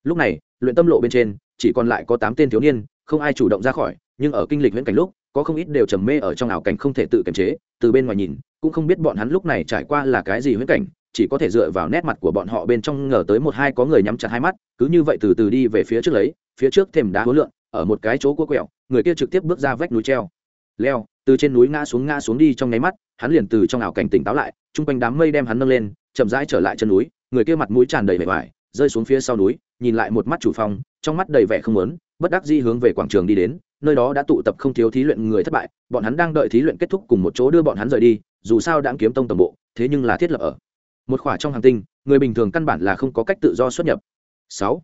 Lúc này, luyện tâm lộ bên trên, chỉ còn lại có tám tên thiếu niên, không ai chủ động ra khỏi, nhưng ở kinh lịch viễn cảnh lúc, có không ít đều trầm mê ở trong ảo cảnh không thể tự kiềm chế, từ bên ngoài nhìn, cũng không biết bọn hắn lúc này trải qua là cái gì huyễn cảnh chỉ có thể dựa vào nét mặt của bọn họ bên trong ngờ tới một hai có người nhắm chặt hai mắt, cứ như vậy từ từ đi về phía trước lấy, phía trước thềm đá hối lượng ở một cái chỗ cua quẹo, người kia trực tiếp bước ra vách núi treo. Leo, từ trên núi ngã xuống ngã xuống đi trong nháy mắt, hắn liền từ trong ảo cảnh tỉnh táo lại, chung quanh đám mây đem hắn nâng lên, chậm rãi trở lại chân núi, người kia mặt mũi tràn đầy vẻ vải, rơi xuống phía sau núi, nhìn lại một mắt chủ phong, trong mắt đầy vẻ không lớn bất đắc di hướng về quảng trường đi đến, nơi đó đã tụ tập không thiếu thí luyện người thất bại, bọn hắn đang đợi thí luyện kết thúc cùng một chỗ đưa bọn hắn rời đi, dù sao đã kiếm tông tổng bộ, thế nhưng là thiết lập ở một khỏa trong hàng tinh người bình thường căn bản là không có cách tự do xuất nhập. Sáu.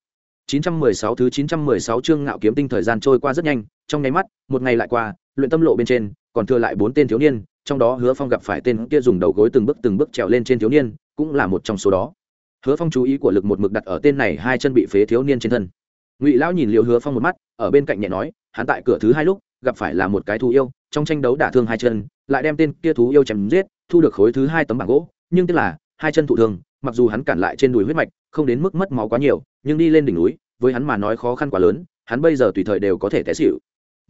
916 thứ 916 chương ngạo kiếm tinh thời gian trôi qua rất nhanh, trong nháy mắt, một ngày lại qua, luyện tâm lộ bên trên, còn thừa lại bốn tên thiếu niên, trong đó Hứa Phong gặp phải tên kia dùng đầu gối từng bước từng bước trèo lên trên thiếu niên, cũng là một trong số đó. hứa phong chú ý của lực một mực đặt ở tên này hai chân bị phế thiếu niên trên thân. Ngụy lão nhìn liều hứa phong một mắt ở bên cạnh nhẹ nói hắn tại cửa thứ hai lúc gặp phải là một cái thú yêu trong tranh đấu đả thương hai chân lại đem tên kia thú yêu chém giết thu được khối thứ hai tấm bảng gỗ nhưng tức là hai chân thụ thương, mặc dù hắn cản lại trên đùi huyết mạch, không đến mức mất máu quá nhiều, nhưng đi lên đỉnh núi, với hắn mà nói khó khăn quá lớn, hắn bây giờ tùy thời đều có thể té xịu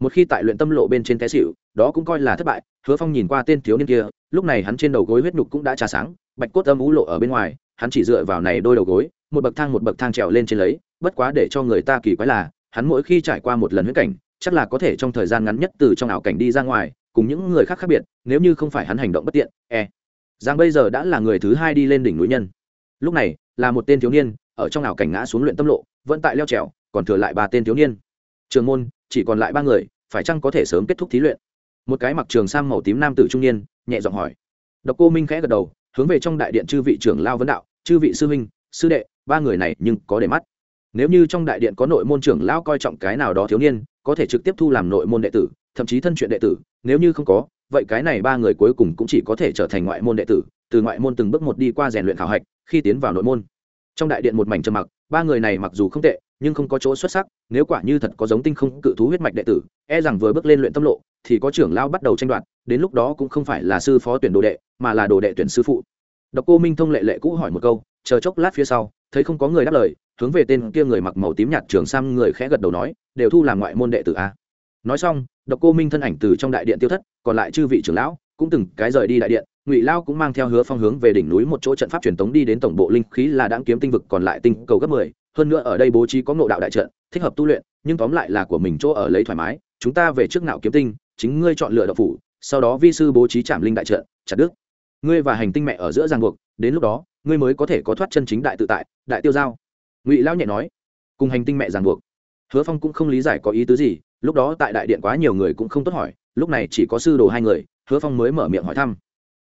một khi tại luyện tâm lộ bên trên té xịu đó cũng coi là thất bại, hứa phong nhìn qua tên thiếu niên kia, lúc này hắn trên đầu gối huyết nhục cũng đã trà sáng, bạch cốt âm ú lộ ở bên ngoài, hắn chỉ dựa vào này đôi đầu gối, một bậc thang một bậc thang trèo lên trên lấy, bất quá để cho người ta kỳ quái là, hắn mỗi khi trải qua một lần huyết cảnh, chắc là có thể trong thời gian ngắn nhất từ trong ảo cảnh đi ra ngoài, cùng những người khác khác biệt, nếu như không phải hắn hành động bất tiện e giang bây giờ đã là người thứ hai đi lên đỉnh núi nhân. Lúc này, là một tên thiếu niên, ở trong ảo cảnh ngã xuống luyện tâm lộ, vẫn tại leo trèo, còn thừa lại ba tên thiếu niên. Trường môn, chỉ còn lại ba người, phải chăng có thể sớm kết thúc thí luyện? Một cái mặc trường sam màu tím nam tử trung niên, nhẹ giọng hỏi. Độc cô minh khẽ gật đầu, hướng về trong đại điện chư vị trưởng lao vấn đạo, chư vị sư huynh, sư đệ, ba người này nhưng có để mắt. Nếu như trong đại điện có nội môn trưởng lão coi trọng cái nào đó thiếu niên, có thể trực tiếp thu làm nội môn đệ tử, thậm chí thân chuyện đệ tử, nếu như không có vậy cái này ba người cuối cùng cũng chỉ có thể trở thành ngoại môn đệ tử, từ ngoại môn từng bước một đi qua rèn luyện khảo hạch, khi tiến vào nội môn. Trong đại điện một mảnh trầm mặc, ba người này mặc dù không tệ, nhưng không có chỗ xuất sắc, nếu quả như thật có giống tinh không cự thú huyết mạch đệ tử e rằng vừa bước lên luyện tâm lộ, thì có trưởng lao bắt đầu tranh đoạt, đến lúc đó cũng không phải là sư phó tuyển đồ đệ, mà là đồ đệ tuyển sư phụ. Độc cô minh thông lệ lệ cũ hỏi một câu, chờ chốc lát phía sau, thấy không có người đáp lời, hướng về tên kia người mặc màu tím nhạt trường sam người khẽ gật đầu nói, đều thu làm ngoại môn đệ tử a nói xong, độc cô minh thân ảnh từ trong đại điện tiêu thất, còn lại chư vị trưởng lão cũng từng cái rời đi đại điện, ngụy lao cũng mang theo hứa phong hướng về đỉnh núi một chỗ trận pháp truyền tống đi đến tổng bộ linh khí là đáng kiếm tinh vực, còn lại tinh cầu gấp mười. Hơn nữa ở đây bố trí có ngộ đạo đại trận, thích hợp tu luyện, nhưng tóm lại là của mình chỗ ở lấy thoải mái. Chúng ta về trước nạo kiếm tinh, chính ngươi chọn lựa độc phủ, sau đó vi sư bố trí trảm linh đại trận, chặt đức ngươi và hành tinh mẹ ở giữa giang buộc, đến lúc đó, ngươi mới có thể có thoát chân chính đại tự tại, đại tiêu giao. Ngụy lão nhẹ nói, cùng hành tinh mẹ giang buộc. Hứa phong cũng không lý giải có ý tứ gì lúc đó tại đại điện quá nhiều người cũng không tốt hỏi, lúc này chỉ có sư đồ hai người, hứa phong mới mở miệng hỏi thăm.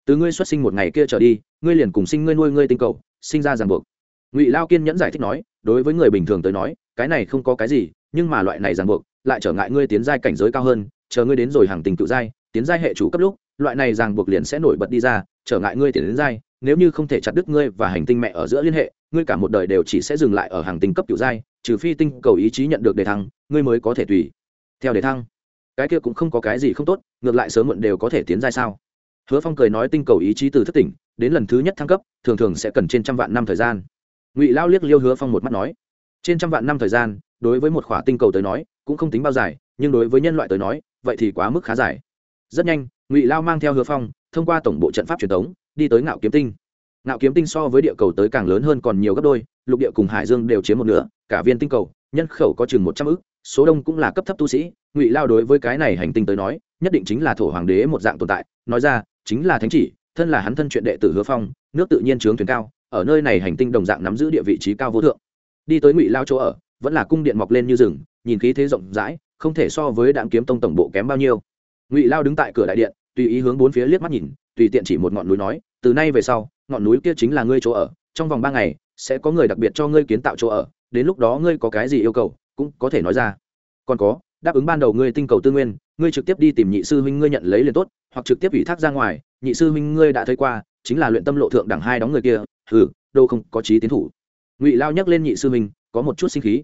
Từ ngươi xuất sinh một ngày kia trở đi, ngươi liền cùng sinh ngươi nuôi ngươi tinh cầu, sinh ra ràng buộc. Ngụy lao kiên nhẫn giải thích nói, đối với người bình thường tới nói, cái này không có cái gì, nhưng mà loại này ràng buộc, lại trở ngại ngươi tiến giai cảnh giới cao hơn, chờ ngươi đến rồi hàng tình cựu giai, tiến giai hệ chủ cấp lúc, loại này ràng buộc liền sẽ nổi bật đi ra, trở ngại ngươi tiến đến giai, nếu như không thể chặt đứt ngươi và hành tinh mẹ ở giữa liên hệ, ngươi cả một đời đều chỉ sẽ dừng lại ở hàng tinh cấp cựu giai, trừ phi tinh cầu ý chí nhận được đề thăng, ngươi mới có thể tùy theo để thăng. Cái kia cũng không có cái gì không tốt, ngược lại sớm muộn đều có thể tiến ra sao? Hứa phong cười nói tinh cầu ý chí từ thất tỉnh, đến lần thứ nhất thăng cấp, thường thường sẽ cần trên trăm vạn năm thời gian. Ngụy lao liếc liêu hứa phong một mắt nói, trên trăm vạn năm thời gian, đối với một khỏa tinh cầu tới nói, cũng không tính bao dài, nhưng đối với nhân loại tới nói, vậy thì quá mức khá dài. Rất nhanh, ngụy lao mang theo hứa phong, thông qua tổng bộ trận pháp truyền thống đi tới ngạo kiếm tinh. Ngạo kiếm tinh so với địa cầu tới càng lớn hơn còn nhiều gấp đôi, lục địa cùng hải dương đều chiếm một nửa, cả viên tinh cầu, nhân khẩu có chừng một trăm ước số đông cũng là cấp thấp tu sĩ, ngụy lao đối với cái này hành tinh tới nói, nhất định chính là thổ hoàng đế một dạng tồn tại, nói ra, chính là thánh chỉ, thân là hắn thân chuyện đệ tử hứa phong, nước tự nhiên trướng thuyền cao, ở nơi này hành tinh đồng dạng nắm giữ địa vị trí cao vô thượng. Đi tới ngụy lao chỗ ở, vẫn là cung điện mọc lên như rừng, nhìn khí thế rộng rãi, không thể so với đạm kiếm tông tổng bộ kém bao nhiêu. Ngụy lao đứng tại cửa đại điện, tùy ý hướng bốn phía liếc mắt nhìn, tùy tiện chỉ một ngọn núi nói, từ nay về sau, ngọn núi kia chính là ngươi chỗ ở, trong vòng ba ngày, sẽ có người đặc biệt cho ngươi kiến tạo chỗ ở, đến lúc đó ngươi có cái gì yêu cầu cũng có thể nói ra. Còn có, đáp ứng ban đầu ngươi tinh cầu tư nguyên, ngươi trực tiếp đi tìm nhị sư huynh ngươi nhận lấy liền tốt, hoặc trực tiếp ủy thác ra ngoài, nhị sư huynh ngươi đã thấy qua, chính là luyện tâm lộ thượng đẳng hai đóng người kia, hừ, đâu không có trí tiến thủ. Ngụy lao nhắc lên nhị sư huynh, có một chút sinh khí.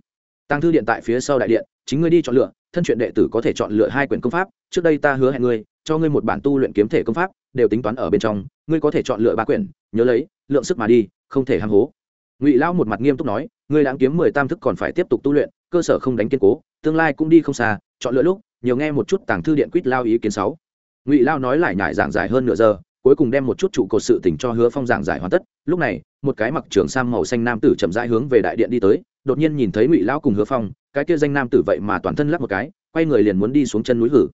Tăng thư điện tại phía sau đại điện, chính ngươi đi chọn lựa, thân truyện đệ tử có thể chọn lựa hai quyển công pháp, trước đây ta hứa hẹn ngươi, cho ngươi một bản tu luyện kiếm thể công pháp, đều tính toán ở bên trong, ngươi có thể chọn lựa ba quyển, nhớ lấy, lượng sức mà đi, không thể ham hố. Ngụy lao một mặt nghiêm túc nói, ngươi đáng kiếm mười tam thức còn phải tiếp tục tu luyện cơ sở không đánh kiên cố, tương lai cũng đi không xa, chọn lựa lúc, nhiều nghe một chút tàng thư điện quýt lao ý kiến sáu. Ngụy lao nói lại nhải giảng giải hơn nửa giờ, cuối cùng đem một chút trụ cột sự tình cho hứa phong giảng giải hoàn tất. Lúc này, một cái mặc trường sam màu xanh nam tử chậm rãi hướng về đại điện đi tới, đột nhiên nhìn thấy ngụy lão cùng hứa phong, cái kia danh nam tử vậy mà toàn thân lắc một cái, quay người liền muốn đi xuống chân núi hử.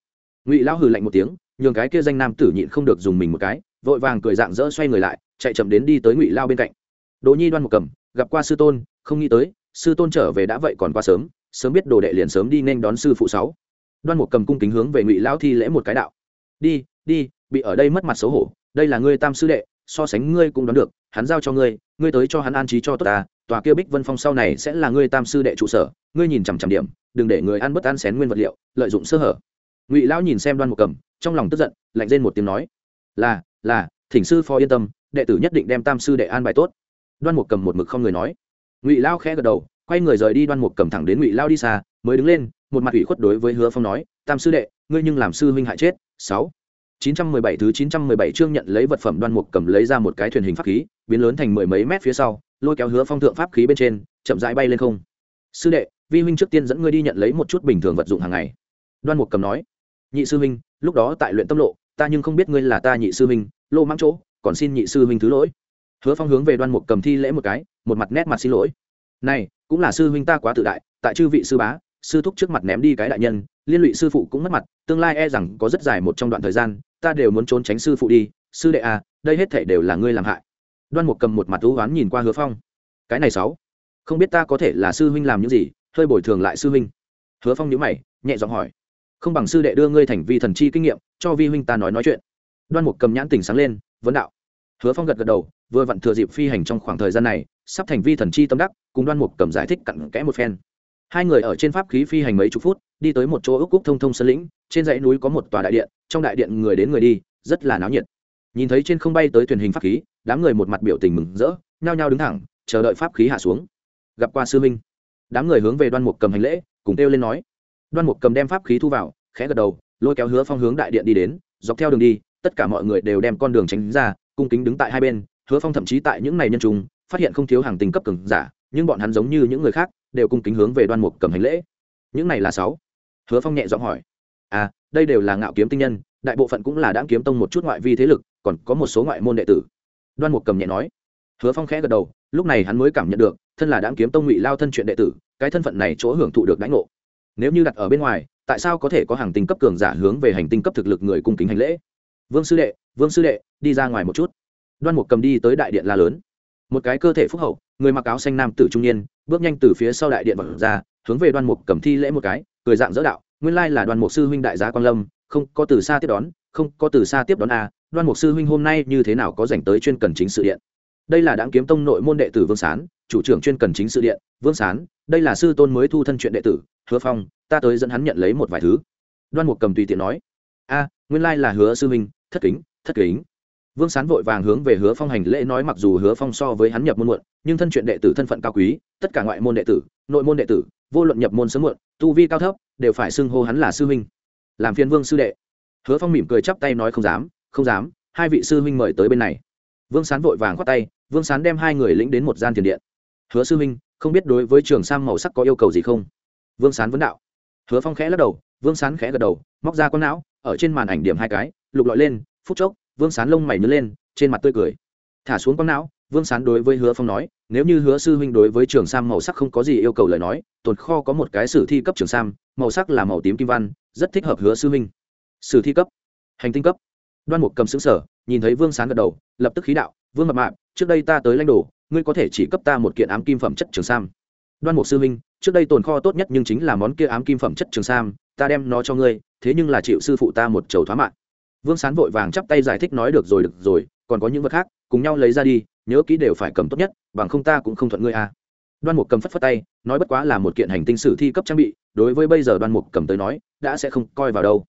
Ngụy lão hử lạnh một tiếng, nhường cái kia danh nam tử nhịn không được dùng mình một cái, vội vàng cười dạng dỡ xoay người lại, chạy chậm đến đi tới ngụy lao bên cạnh. Đỗ nhi đoan một cầm, gặp qua sư tôn, không nghĩ tới sư tôn trở về đã vậy còn quá sớm sớm biết đồ đệ liền sớm đi nên đón sư phụ sáu. Đoan một cầm cung kính hướng về ngụy lão thi lễ một cái đạo. Đi đi, bị ở đây mất mặt xấu hổ, đây là ngươi tam sư đệ, so sánh ngươi cũng đoán được, hắn giao cho ngươi ngươi tới cho hắn an trí cho tốt ta, tòa kia bích vân phong sau này sẽ là ngươi tam sư đệ trụ sở, ngươi nhìn chằm chằm điểm, đừng để người ăn bất ăn xén nguyên vật liệu, lợi dụng sơ hở. Ngụy lão nhìn xem đoan một cầm, trong lòng tức giận, lạnh lên một tiếng nói, là là, thỉnh sư phó yên tâm, đệ tử nhất định đem tam sư đệ an bài tốt. Đoan mục cầm một mực không người nói ngụy lao khẽ gật đầu, quay người rời đi đoan mục cầm thẳng đến ngụy lao đi xa, mới đứng lên, một mặt ủy khuất đối với hứa phong nói, tam sư đệ, ngươi nhưng làm sư huynh hại chết. Sáu. Chín trăm mười bảy thứ chín trăm mười bảy chương nhận lấy vật phẩm đoan mục cầm lấy ra một cái thuyền hình pháp khí, biến lớn thành mười mấy mét phía sau, lôi kéo hứa phong thượng pháp khí bên trên, chậm rãi bay lên không. Sư đệ, vi huynh trước tiên dẫn ngươi đi nhận lấy một chút bình thường vật dụng hàng ngày. Đoan mục cầm nói, nhị sư huynh, lúc đó tại luyện tâm lộ, ta nhưng không biết ngươi là ta nhị sư huynh, lô mang chỗ, còn xin nhị sư huynh thứ lỗi hứa phong hướng về đoan mục cầm thi lễ một cái, một mặt nét mặt xin lỗi. Này, cũng là sư huynh ta quá tự đại, tại chư vị sư bá, sư thúc trước mặt ném đi cái đại nhân, liên lụy sư phụ cũng mất mặt, tương lai e rằng có rất dài một trong đoạn thời gian, ta đều muốn trốn tránh sư phụ đi, sư đệ à đây hết thể đều là ngươi làm hại. Đoan mục cầm một mặt thú oán nhìn qua hứa phong. Cái này sáu, không biết ta có thể là sư huynh làm những gì, hơi bồi thường lại sư huynh. Hứa phong nhíu mày, nhẹ giọng hỏi. Không bằng sư đệ đưa ngươi thành vi thần chi kinh nghiệm, cho vi huynh ta nói nói chuyện. Đoan mục cầm nhãn tỉnh sáng lên, vấn đạo. Hứa phong gật gật đầu vừa vặn thừa dịp phi hành trong khoảng thời gian này, sắp thành vi thần chi tâm đắc, cùng đoan mục cầm giải thích cặn kẽ một phen. Hai người ở trên pháp khí phi hành mấy chục phút, đi tới một chỗ ước cúc thông thông sơn lĩnh, trên dãy núi có một tòa đại điện, trong đại điện người đến người đi, rất là náo nhiệt. Nhìn thấy trên không bay tới thuyền hình pháp khí, đám người một mặt biểu tình mừng rỡ, nhao nhao đứng thẳng, chờ đợi pháp khí hạ xuống. Gặp qua sư minh đám người hướng về đoan mục cầm hành lễ, cùng kêu lên nói. Đoan mục cầm đem pháp khí thu vào, khẽ gật đầu, lôi kéo hứa phong hướng đại điện đi đến, dọc theo đường đi, tất cả mọi người đều đem con đường tránh ra, cung kính đứng tại hai bên hứa phong thậm chí tại những này nhân trùng phát hiện không thiếu hàng tình cấp cường giả, nhưng bọn hắn giống như những người khác, đều cung kính hướng về đoan mục cầm hành lễ. Những này là sáu. Hứa phong nhẹ giọng hỏi. À đây đều là ngạo kiếm tinh nhân, đại bộ phận cũng là đáng kiếm tông một chút ngoại vi thế lực, còn có một số ngoại môn đệ tử. Đoan mục cầm nhẹ nói. Hứa phong khẽ gật đầu, lúc này hắn mới cảm nhận được, thân là đáng kiếm tông ngụy lao thân chuyện đệ tử, cái thân phận này chỗ hưởng thụ được đãi ngộ. Nếu như đặt ở bên ngoài, tại sao có thể có hàng tinh cấp cường giả hướng về hành tinh cấp thực lực người cung kính hành lễ? Vương sư đệ, vương sư đệ, đi ra ngoài một chút đoan mục cầm đi tới đại điện la lớn. Một cái cơ thể phúc hậu, người mặc áo xanh nam tử trung niên, bước nhanh từ phía sau đại điện vật ra, hướng về đoan mục cầm thi lễ một cái, cười dạng dỡ đạo, nguyên lai là đoan mục sư huynh đại gia quan lâm, không có từ xa tiếp đón, không có từ xa tiếp đón a đoan mục sư huynh hôm nay như thế nào có dành tới chuyên cần chính sự điện. Đây là đáng kiếm tông nội môn đệ tử vương sán, chủ trưởng chuyên cần chính sự điện. Vương sán, đây là sư tôn mới thu thân chuyện đệ tử, hứa phong, ta tới dẫn hắn nhận lấy một vài thứ. Đoan mục cầm tùy tiện nói, a, nguyên lai là hứa sư huynh, thất kính thất kính vương sán vội vàng hướng về hứa phong hành lễ nói mặc dù hứa phong so với hắn nhập môn muộn, nhưng thân chuyện đệ tử thân phận cao quý, tất cả ngoại môn đệ tử, nội môn đệ tử, vô luận nhập môn sớm muộn, tu vi cao thấp, đều phải xưng hô hắn là sư huynh. Làm phiên vương sư đệ. Hứa phong mỉm cười chắp tay nói không dám không dám, hai vị sư huynh mời tới bên này. Vương sán vội vàng khoát tay, vương sán đem hai người lĩnh đến một gian tiền điện. Hứa sư huynh, không biết đối với trường sang màu sắc có yêu cầu gì không? Vương sán vấn đạo. Hứa phong khẽ lắc đầu, vương sán khẽ gật đầu, móc ra con não, ở trên màn ảnh điểm hai cái, lục lọi lên, phút chốc vương sán lông mày nhớ lên, trên mặt tươi cười. Thả xuống con não, vương sán đối với hứa phong nói, nếu như hứa sư huynh đối với trường sam màu sắc không có gì yêu cầu lời nói, tồn kho có một cái sử thi cấp trường sam, màu sắc là màu tím kim văn, rất thích hợp hứa sư huynh. Sử thi cấp. Hành tinh cấp. Đoan mục cầm xứng sở nhìn thấy vương sán gật đầu, lập tức khí đạo, vương mập mạng trước đây ta tới lãnh đồ, ngươi có thể chỉ cấp ta một kiện ám kim phẩm chất trường sam. Đoan mục sư huynh, trước đây tồn kho tốt nhất nhưng chính là món kia ám kim phẩm chất trường sam, ta đem nó cho ngươi, thế nhưng là chịu sư phụ ta một chầu thoá mạng vương sán vội vàng chắp tay giải thích nói được rồi được rồi, còn có những vật khác, cùng nhau lấy ra đi, nhớ kỹ đều phải cầm tốt nhất, bằng không ta cũng không thuận ngươi à. đoan mục cầm phất phất tay, nói bất quá là một kiện hành tinh sử thi cấp trang bị, đối với bây giờ đoan mục cầm tới nói, đã sẽ không coi vào đâu.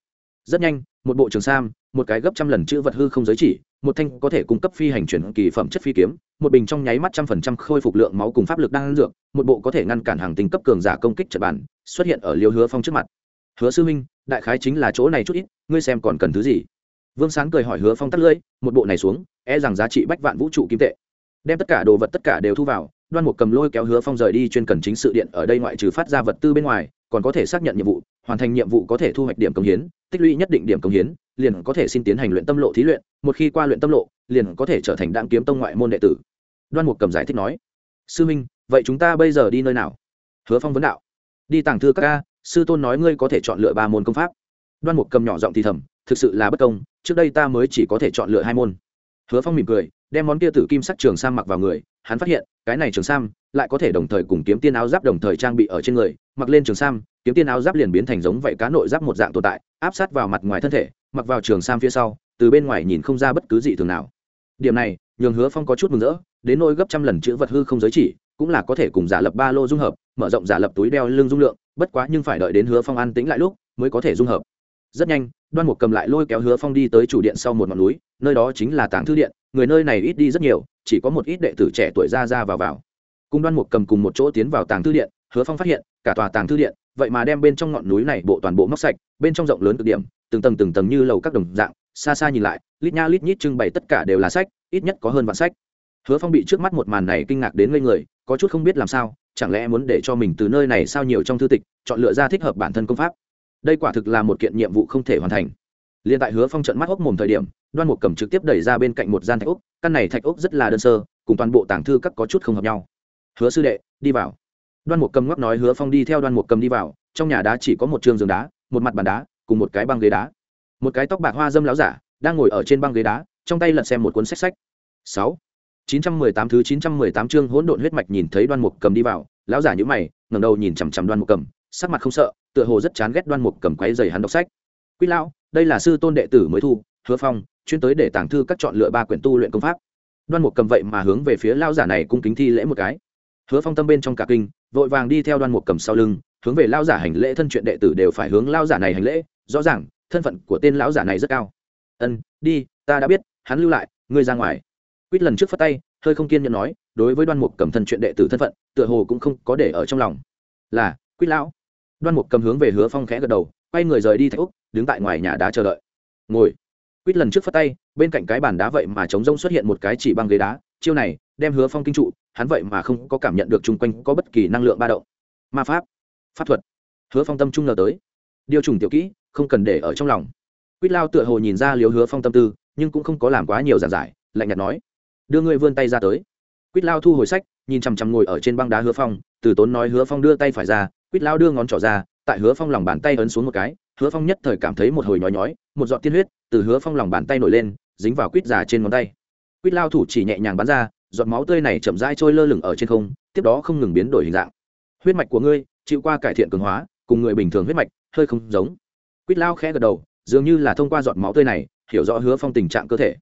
Rất nhanh, một bộ trường sam, một cái gấp trăm lần chữ vật hư không giới chỉ, một thanh có thể cung cấp phi hành chuyển kỳ phẩm chất phi kiếm, một bình trong nháy mắt trăm phần trăm khôi phục lượng máu cùng pháp lực đang dược, một bộ có thể ngăn cản hàng tinh cấp cường giả công kích trật bản xuất hiện ở liêu hứa phong trước mặt. Hứa sư huynh, đại khái chính là chỗ này chút ít, ngươi xem còn cần thứ gì? Vương sáng cười hỏi hứa phong tắt lưỡi, một bộ này xuống e rằng giá trị bách vạn vũ trụ kim tệ. Đem tất cả đồ vật tất cả đều thu vào, đoan một cầm lôi kéo hứa phong rời đi chuyên cần chính sự điện ở đây ngoại trừ phát ra vật tư bên ngoài, còn có thể xác nhận nhiệm vụ, hoàn thành nhiệm vụ có thể thu hoạch điểm công hiến, tích lũy nhất định điểm công hiến, liền có thể xin tiến hành luyện tâm lộ thí luyện, một khi qua luyện tâm lộ, liền có thể trở thành đạm kiếm tông ngoại môn đệ tử. Đoan mục cầm giải thích nói, sư minh, vậy chúng ta bây giờ đi nơi nào? Hứa phong vấn đạo, đi tàng thư các ca sư tôn nói ngươi có thể chọn lựa ba môn công pháp. Đoan mục cầm nhỏ giọng thì thầm thực sự là bất công, trước đây ta mới chỉ có thể chọn lựa hai môn. Hứa phong mỉm cười, đem món kia tử kim sắc trường sam mặc vào người, hắn phát hiện, cái này trường sam lại có thể đồng thời cùng kiếm tiên áo giáp đồng thời trang bị ở trên người, mặc lên trường sam, kiếm tiên áo giáp liền biến thành giống vậy cá nội giáp một dạng tồn tại, áp sát vào mặt ngoài thân thể, mặc vào trường sam phía sau, từ bên ngoài nhìn không ra bất cứ gì thường nào. Điểm này, nhường hứa phong có chút mừng rỡ, đến nôi gấp trăm lần chữ vật hư không giới chỉ, cũng là có thể cùng giả lập ba lô dung hợp, mở rộng giả lập túi đeo lưng dung lượng, bất quá nhưng phải đợi đến hứa phong an tĩnh lại lúc, mới có thể dung hợp rất nhanh, đoan mục cầm lại lôi kéo hứa phong đi tới chủ điện sau một ngọn núi, nơi đó chính là tàng thư điện, người nơi này ít đi rất nhiều, chỉ có một ít đệ tử trẻ tuổi ra ra vào vào. Cùng đoan mục cầm cùng một chỗ tiến vào tàng thư điện, hứa phong phát hiện, cả tòa tàng thư điện, vậy mà đem bên trong ngọn núi này bộ toàn bộ móc sạch, bên trong rộng lớn cực điểm, từng tầng từng tầng như lầu các đồng dạng, xa xa nhìn lại, lít nha lít nhít trưng bày tất cả đều là sách, ít nhất có hơn vạn sách. Hứa phong bị trước mắt một màn này kinh ngạc đến ngây người, có chút không biết làm sao, chẳng lẽ muốn để cho mình từ nơi này sao nhiều trong thư tịch, chọn lựa ra thích hợp bản thân công pháp đây quả thực là một kiện nhiệm vụ không thể hoàn thành. Liền tại hứa phong trận mắt hốc mồm thời điểm, đoan mục cầm trực tiếp đẩy ra bên cạnh một gian thạch úc căn này thạch úc rất là đơn sơ, cùng toàn bộ tảng thư các có chút không hợp nhau. Hứa sư đệ, đi vào. Đoan mục cầm ngóc nói, hứa phong đi theo đoan mục cầm đi vào, trong nhà đá chỉ có một trường giường đá, một mặt bàn đá, cùng một cái băng ghế đá. Một cái tóc bạc hoa dâm láo giả đang ngồi ở trên băng ghế đá, trong tay lật xem một cuốn sách sách. Sáu. chín trăm mười tám thứ chín trăm mười tám chương hỗn độn huyết mạch nhìn thấy đoan mục cầm đi vào, lão giả nhữ mày, ngẩng đầu nhìn chằm chằm đoan mục cầm sắc mặt không sợ tựa hồ rất chán ghét đoan mục cầm quáy dày hắn đọc sách. Quy lão, đây là sư tôn đệ tử mới thu, hứa phong, chuyên tới để tàng thư các chọn lựa ba quyển tu luyện công pháp. Đoan mục cầm vậy mà hướng về phía lao giả này cung kính thi lễ một cái. Hứa phong tâm bên trong cả kinh, vội vàng đi theo đoan mục cầm sau lưng, hướng về lao giả hành lễ thân chuyện đệ tử đều phải hướng lao giả này hành lễ, rõ ràng, thân phận của tên lão giả này rất cao. Ân, đi, ta đã biết, hắn lưu lại, ngươi ra ngoài. Quýt lần trước phát tay, hơi không kiên nhẫn nói, đối với đoan mục cầm thân chuyện đệ tử thân phận, tựa hồ cũng không có để ở trong lòng. Là, quýt lão đoan mục cầm hướng về hứa phong khẽ gật đầu, quay người rời đi thạch úc, đứng tại ngoài nhà đá chờ đợi. Ngồi. Quýt lần trước phát tay, bên cạnh cái bàn đá vậy mà trống rông xuất hiện một cái chỉ băng ghế đá, chiêu này đem hứa phong kinh trụ, hắn vậy mà không có cảm nhận được chung quanh có bất kỳ năng lượng ba động. Ma pháp pháp thuật. Hứa phong tâm trung ngờ tới. Điều trùng tiểu kỹ, không cần để ở trong lòng. Quýt lao tựa hồ nhìn ra liều hứa phong tâm tư, nhưng cũng không có làm quá nhiều giản giải, lạnh nhạt nói, đưa ngươi vươn tay ra tới. Quýt lao thu hồi sách, nhìn chằm chằm ngồi ở trên băng đá hứa phong, từ tốn nói hứa phong đưa tay phải ra quýt lao đưa ngón trỏ ra, tại hứa phong lòng bàn tay ấn xuống một cái, hứa phong nhất thời cảm thấy một hồi nhói nhói, một giọt tiên huyết từ hứa phong lòng bàn tay nổi lên, dính vào quýt già trên ngón tay. Quýt lao thủ chỉ nhẹ nhàng bắn ra, giọt máu tươi này chậm rãi trôi lơ lửng ở trên không, tiếp đó không ngừng biến đổi hình dạng. Huyết mạch của ngươi chịu qua cải thiện cường hóa, cùng người bình thường huyết mạch hơi không giống. Quýt lao khẽ gật đầu, dường như là thông qua giọt máu tươi này, hiểu rõ hứa phong tình trạng cơ thể.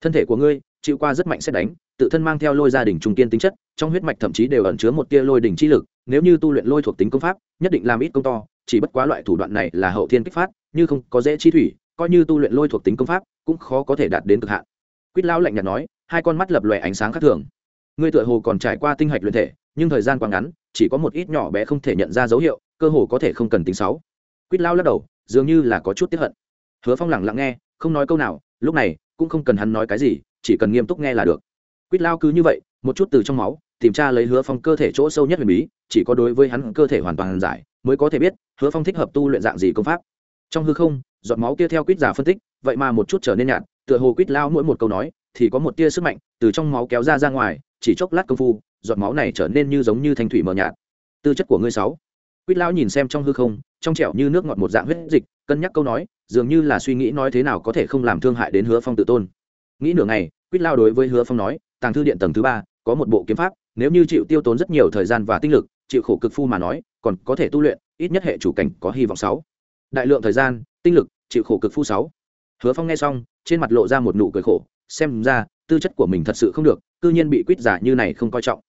Thân thể của ngươi chịu qua rất mạnh xét đánh, tự thân mang theo lôi gia đình trung kiên tính chất, trong huyết mạch thậm chí đều ẩn chứa một tia lôi đỉnh chi lực nếu như tu luyện lôi thuộc tính công pháp, nhất định làm ít công to, chỉ bất quá loại thủ đoạn này là hậu thiên kích phát, như không có dễ chi thủy, coi như tu luyện lôi thuộc tính công pháp, cũng khó có thể đạt đến cực hạn. Quýt lão lạnh nhạt nói, hai con mắt lập lòe ánh sáng khác thường. Ngươi tựa hồ còn trải qua tinh hạch luyện thể, nhưng thời gian quá ngắn, chỉ có một ít nhỏ bé không thể nhận ra dấu hiệu, cơ hồ có thể không cần tính sáu. Quýt lão lắc đầu, dường như là có chút tiếp hận. Hứa phong lẳng lặng nghe, không nói câu nào, lúc này cũng không cần hắn nói cái gì, chỉ cần nghiêm túc nghe là được. Quýt lao cứ như vậy, một chút từ trong máu tìm tra lấy hứa phong cơ thể chỗ sâu nhất huyền bí, chỉ có đối với hắn cơ thể hoàn toàn giải, mới có thể biết hứa phong thích hợp tu luyện dạng gì công pháp. Trong hư không, giọt máu kia theo quýt giả phân tích, vậy mà một chút trở nên nhạt, tựa hồ quýt lao mỗi một câu nói, thì có một tia sức mạnh từ trong máu kéo ra ra ngoài, chỉ chốc lát công phu, giọt máu này trở nên như giống như thanh thủy mờ nhạt. Tư chất của ngươi sáu. Quýt lão nhìn xem trong hư không, trong trẻo như nước ngọt một dạng huyết dịch, cân nhắc câu nói, dường như là suy nghĩ nói thế nào có thể không làm thương hại đến hứa phong tự tôn. Nghĩ nửa ngày, quýt lao đối với hứa phong nói, tàng thư điện tầng thứ ba, có một bộ kiếm pháp nếu như chịu tiêu tốn rất nhiều thời gian và tinh lực, chịu khổ cực phu mà nói, còn có thể tu luyện, ít nhất hệ chủ cảnh có hy vọng sáu. Đại lượng thời gian, tinh lực, chịu khổ cực phu sáu. Hứa phong nghe xong, trên mặt lộ ra một nụ cười khổ, xem ra, tư chất của mình thật sự không được, cư nhiên bị quýt giả như này không coi trọng.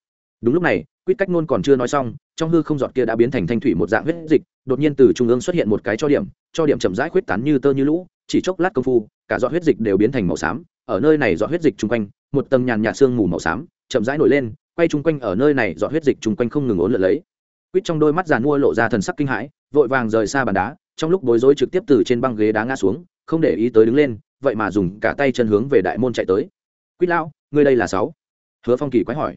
Đúng lúc này, quýt cách nôn còn chưa nói xong, trong hư không giọt kia đã biến thành thanh thủy một dạng huyết dịch, đột nhiên từ trung ương xuất hiện một cái cho điểm cho điểm chậm rãi khuyết tán như tơ như lũ, chỉ chốc lát công phu, cả giọt huyết dịch đều biến thành màu xám, ở nơi này giọt huyết dịch chung quanh, một tầng nhàn nhạt sương mù màu xám, chậm rãi nổi lên quay chung quanh ở nơi này dọn huyết dịch chung quanh không ngừng ốn lượn lấy. Quýt trong đôi mắt giàn mua lộ ra thần sắc kinh hãi, vội vàng rời xa bàn đá, trong lúc bối rối trực tiếp từ trên băng ghế đá ngã xuống, không để ý tới đứng lên, vậy mà dùng cả tay chân hướng về đại môn chạy tới. Quýt lão, ngươi đây là sáu? Hứa phong kỳ quái hỏi.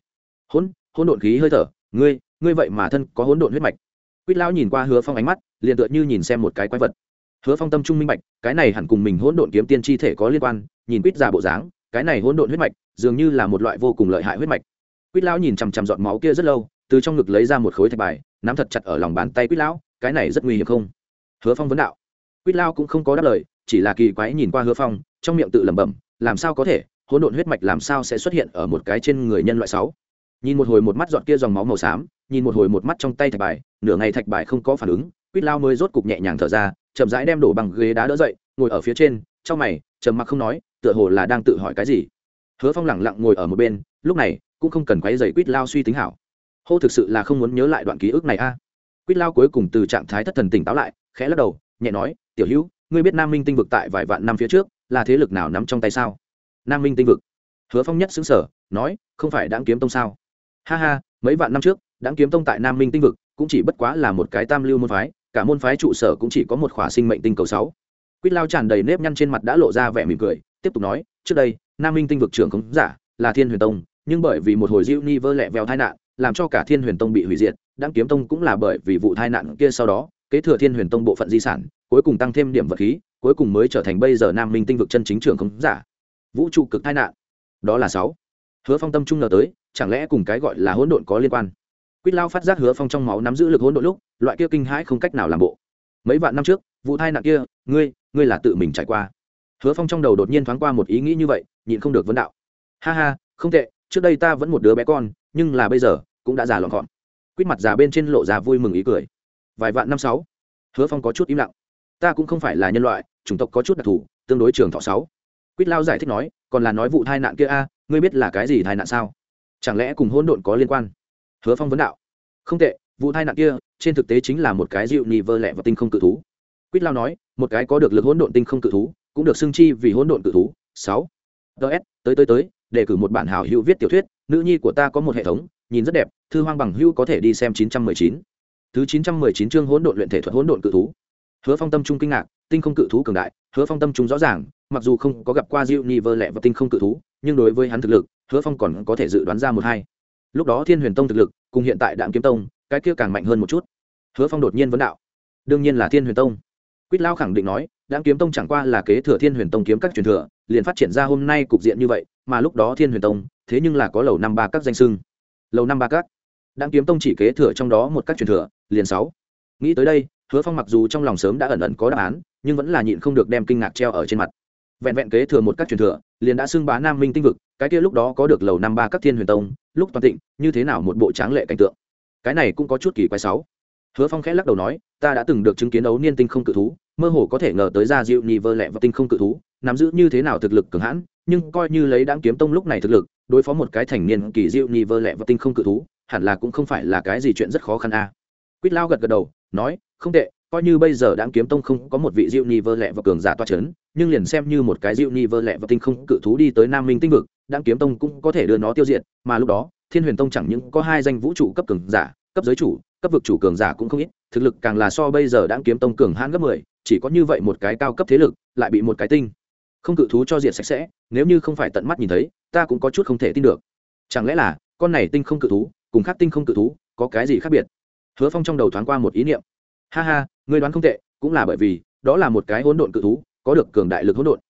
Hỗn hỗn độn khí hơi thở, ngươi ngươi vậy mà thân có hỗn độn huyết mạch. Quýt lão nhìn qua hứa phong ánh mắt, liền tựa như nhìn xem một cái quái vật. Hứa phong tâm trung minh bạch, cái này hẳn cùng mình hỗn độn kiếm tiên chi thể có liên quan, nhìn quýt già bộ dáng, cái này hỗn độn huyết mạch dường như là một loại vô cùng lợi hại huyết mạch quýt lão nhìn chằm chằm giọt máu kia rất lâu, từ trong ngực lấy ra một khối thạch bài, nắm thật chặt ở lòng bàn tay quýt lão, cái này rất nguy hiểm không? Hứa phong vấn đạo. Quýt Lão cũng không có đáp lời, chỉ là kỳ quái nhìn qua hứa phong, trong miệng tự lẩm bẩm, làm sao có thể, hỗn độn huyết mạch làm sao sẽ xuất hiện ở một cái trên người nhân loại sáu? Nhìn một hồi một mắt giọt kia dòng máu màu xám, nhìn một hồi một mắt trong tay thạch bài, nửa ngày thạch bài không có phản ứng, quýt lao mới rốt cục nhẹ nhàng thở ra, chậm rãi đem đổ bằng ghế đá đỡ dậy, ngồi ở phía trên, trong mày, trầm mặc không nói, tựa hồ là đang tự hỏi cái gì. Hứa phong lẳng lặng ngồi ở một bên, lúc này cũng không cần quấy dày quýt lao suy tính hảo. Hô thực sự là không muốn nhớ lại đoạn ký ức này a. Quýt lao cuối cùng từ trạng thái thất thần tỉnh táo lại, khẽ lắc đầu, nhẹ nói, tiểu hữu, ngươi biết nam minh tinh vực tại vài vạn năm phía trước là thế lực nào nắm trong tay sao? Nam minh tinh vực. Hứa phong nhất xứng sở nói, không phải đáng kiếm tông sao? Ha ha, mấy vạn năm trước đáng kiếm tông tại nam minh tinh vực cũng chỉ bất quá là một cái tam lưu môn phái, cả môn phái trụ sở cũng chỉ có một khỏa sinh mệnh tinh cầu sáu. Quýt lao tràn đầy nếp nhăn trên mặt đã lộ ra vẻ mỉm cười, tiếp tục nói, trước đây, nam minh tinh vực trưởng khống giả là thiên huyền tông nhưng bởi vì một hồi diêu ni vơ lẹ vèo tai nạn, làm cho cả thiên huyền tông bị hủy diệt, đăng kiếm tông cũng là bởi vì vụ tai nạn kia sau đó, kế thừa thiên huyền tông bộ phận di sản, cuối cùng tăng thêm điểm vật khí, cuối cùng mới trở thành bây giờ nam minh tinh vực chân chính trưởng không giả. Vũ trụ cực tai nạn. Đó là sáu. Hứa phong tâm trung ngờ tới, chẳng lẽ cùng cái gọi là hỗn độn có liên quan? Quýt lao phát giác hứa phong trong máu nắm giữ lực hỗn độn lúc, loại kia kinh hãi không cách nào làm bộ. Mấy vạn năm trước, vụ tai nạn kia, ngươi ngươi là tự mình trải qua. Hứa phong trong đầu đột nhiên thoáng qua một ý nghĩ như vậy, nhịn không được vấn đạo. Ha ha, không tệ trước đây ta vẫn một đứa bé con, nhưng là bây giờ, cũng đã già lọn gọn quýt mặt già bên trên lộ già vui mừng ý cười. Vài vạn năm sáu, hứa phong có chút im lặng. Ta cũng không phải là nhân loại, chủng tộc có chút đặc thù, tương đối trường thọ sáu. Quýt lao giải thích nói, còn là nói vụ tai nạn kia a, ngươi biết là cái gì tai nạn sao? Chẳng lẽ cùng hỗn độn có liên quan? Hứa phong vấn đạo. Không tệ, vụ tai nạn kia, trên thực tế chính là một cái dịu nhì vơ lẹ và tinh không cự thú. Quýt lao nói, một cái có được lực hỗn độn tinh không cự thú, cũng được xưng chi vì hỗn độn cự thú. Sáu. Ts tới tới tới đề cử một bản hảo hữu viết tiểu thuyết, nữ nhi của ta có một hệ thống, nhìn rất đẹp, thư hoang bằng hữu có thể đi xem 919. thứ 919 chương hỗn độn luyện thể thuật hỗn độn cự thú. Hứa phong tâm trung kinh ngạc, tinh không cự thú cường đại, hứa phong tâm trung rõ ràng, mặc dù không có gặp qua diệu ni vơ lẹ và tinh không cự thú, nhưng đối với hắn thực lực, hứa phong còn có thể dự đoán ra một hai. Lúc đó thiên huyền tông thực lực, cùng hiện tại đạm kiếm tông, cái kia càng mạnh hơn một chút. Hứa phong đột nhiên vấn đạo. Đương nhiên là thiên huyền tông. Quýt lao khẳng định nói, đạm kiếm tông chẳng qua là kế thừa thiên huyền tông kiếm các truyền thừa, liền phát triển ra hôm nay cục diện như vậy mà lúc đó thiên huyền tông, thế nhưng là có lầu năm ba các danh sưng lầu năm ba các. Đáng kiếm tông chỉ kế thừa trong đó một các truyền thừa, liền sáu. Nghĩ tới đây, hứa phong mặc dù trong lòng sớm đã ẩn ẩn có đáp án, nhưng vẫn là nhịn không được đem kinh ngạc treo ở trên mặt. Vẹn vẹn kế thừa một các truyền thừa, liền đã xưng bá nam minh tinh vực, cái kia lúc đó có được lầu năm ba các thiên huyền tông, lúc toàn tịnh như thế nào một bộ tráng lệ cảnh tượng. Cái này cũng có chút kỳ quái sáu. Hứa phong khẽ lắc đầu nói, ta đã từng được chứng kiến ấu niên tinh không cự thú, mơ hồ có thể ngờ tới ra dịu nhì vơ lẹ và tinh không cự thú nắm giữ như thế nào thực lực cường hãn, nhưng coi như lấy đáng kiếm tông lúc này thực lực, đối phó một cái thành niên kỳ diệu nhì vơ lẹ và tinh không cự thú, hẳn là cũng không phải là cái gì chuyện rất khó khăn a à. quýt lao gật gật đầu, nói, không tệ, coi như bây giờ đáng kiếm tông không có một vị diệu ni vơ lẹ và cường giả toa c h ấ n nhưng liền xem như một cái diệu ni vơ lẹ và tinh không cự thú đi tới nam minh tinh vực đáng kiếm tông cũng có thể đưa nó tiêu diệt, mà lúc đó, thiên huyền tông chẳng những có hai danh vũ trụ cấp cường giả, cấp giới chủ, cấp vực chủ cường giả cũng không ít, thực lực càng là so bây giờ đáng kiếm tông cường hãn gấp mười, chỉ có như vậy một cái cao cấp thế lực, lại bị một cái tinh không cự thú cho diệt sạch sẽ, nếu như không phải tận mắt nhìn thấy, ta cũng có chút không thể tin được. Chẳng lẽ là, con này tinh không cự thú, cùng khác tinh không cự thú, có cái gì khác biệt? Hứa phong trong đầu thoáng qua một ý niệm. Ha ha, ngươi đoán không tệ, cũng là bởi vì, đó là một cái hỗn độn cự thú, có được cường đại lực hỗn độn.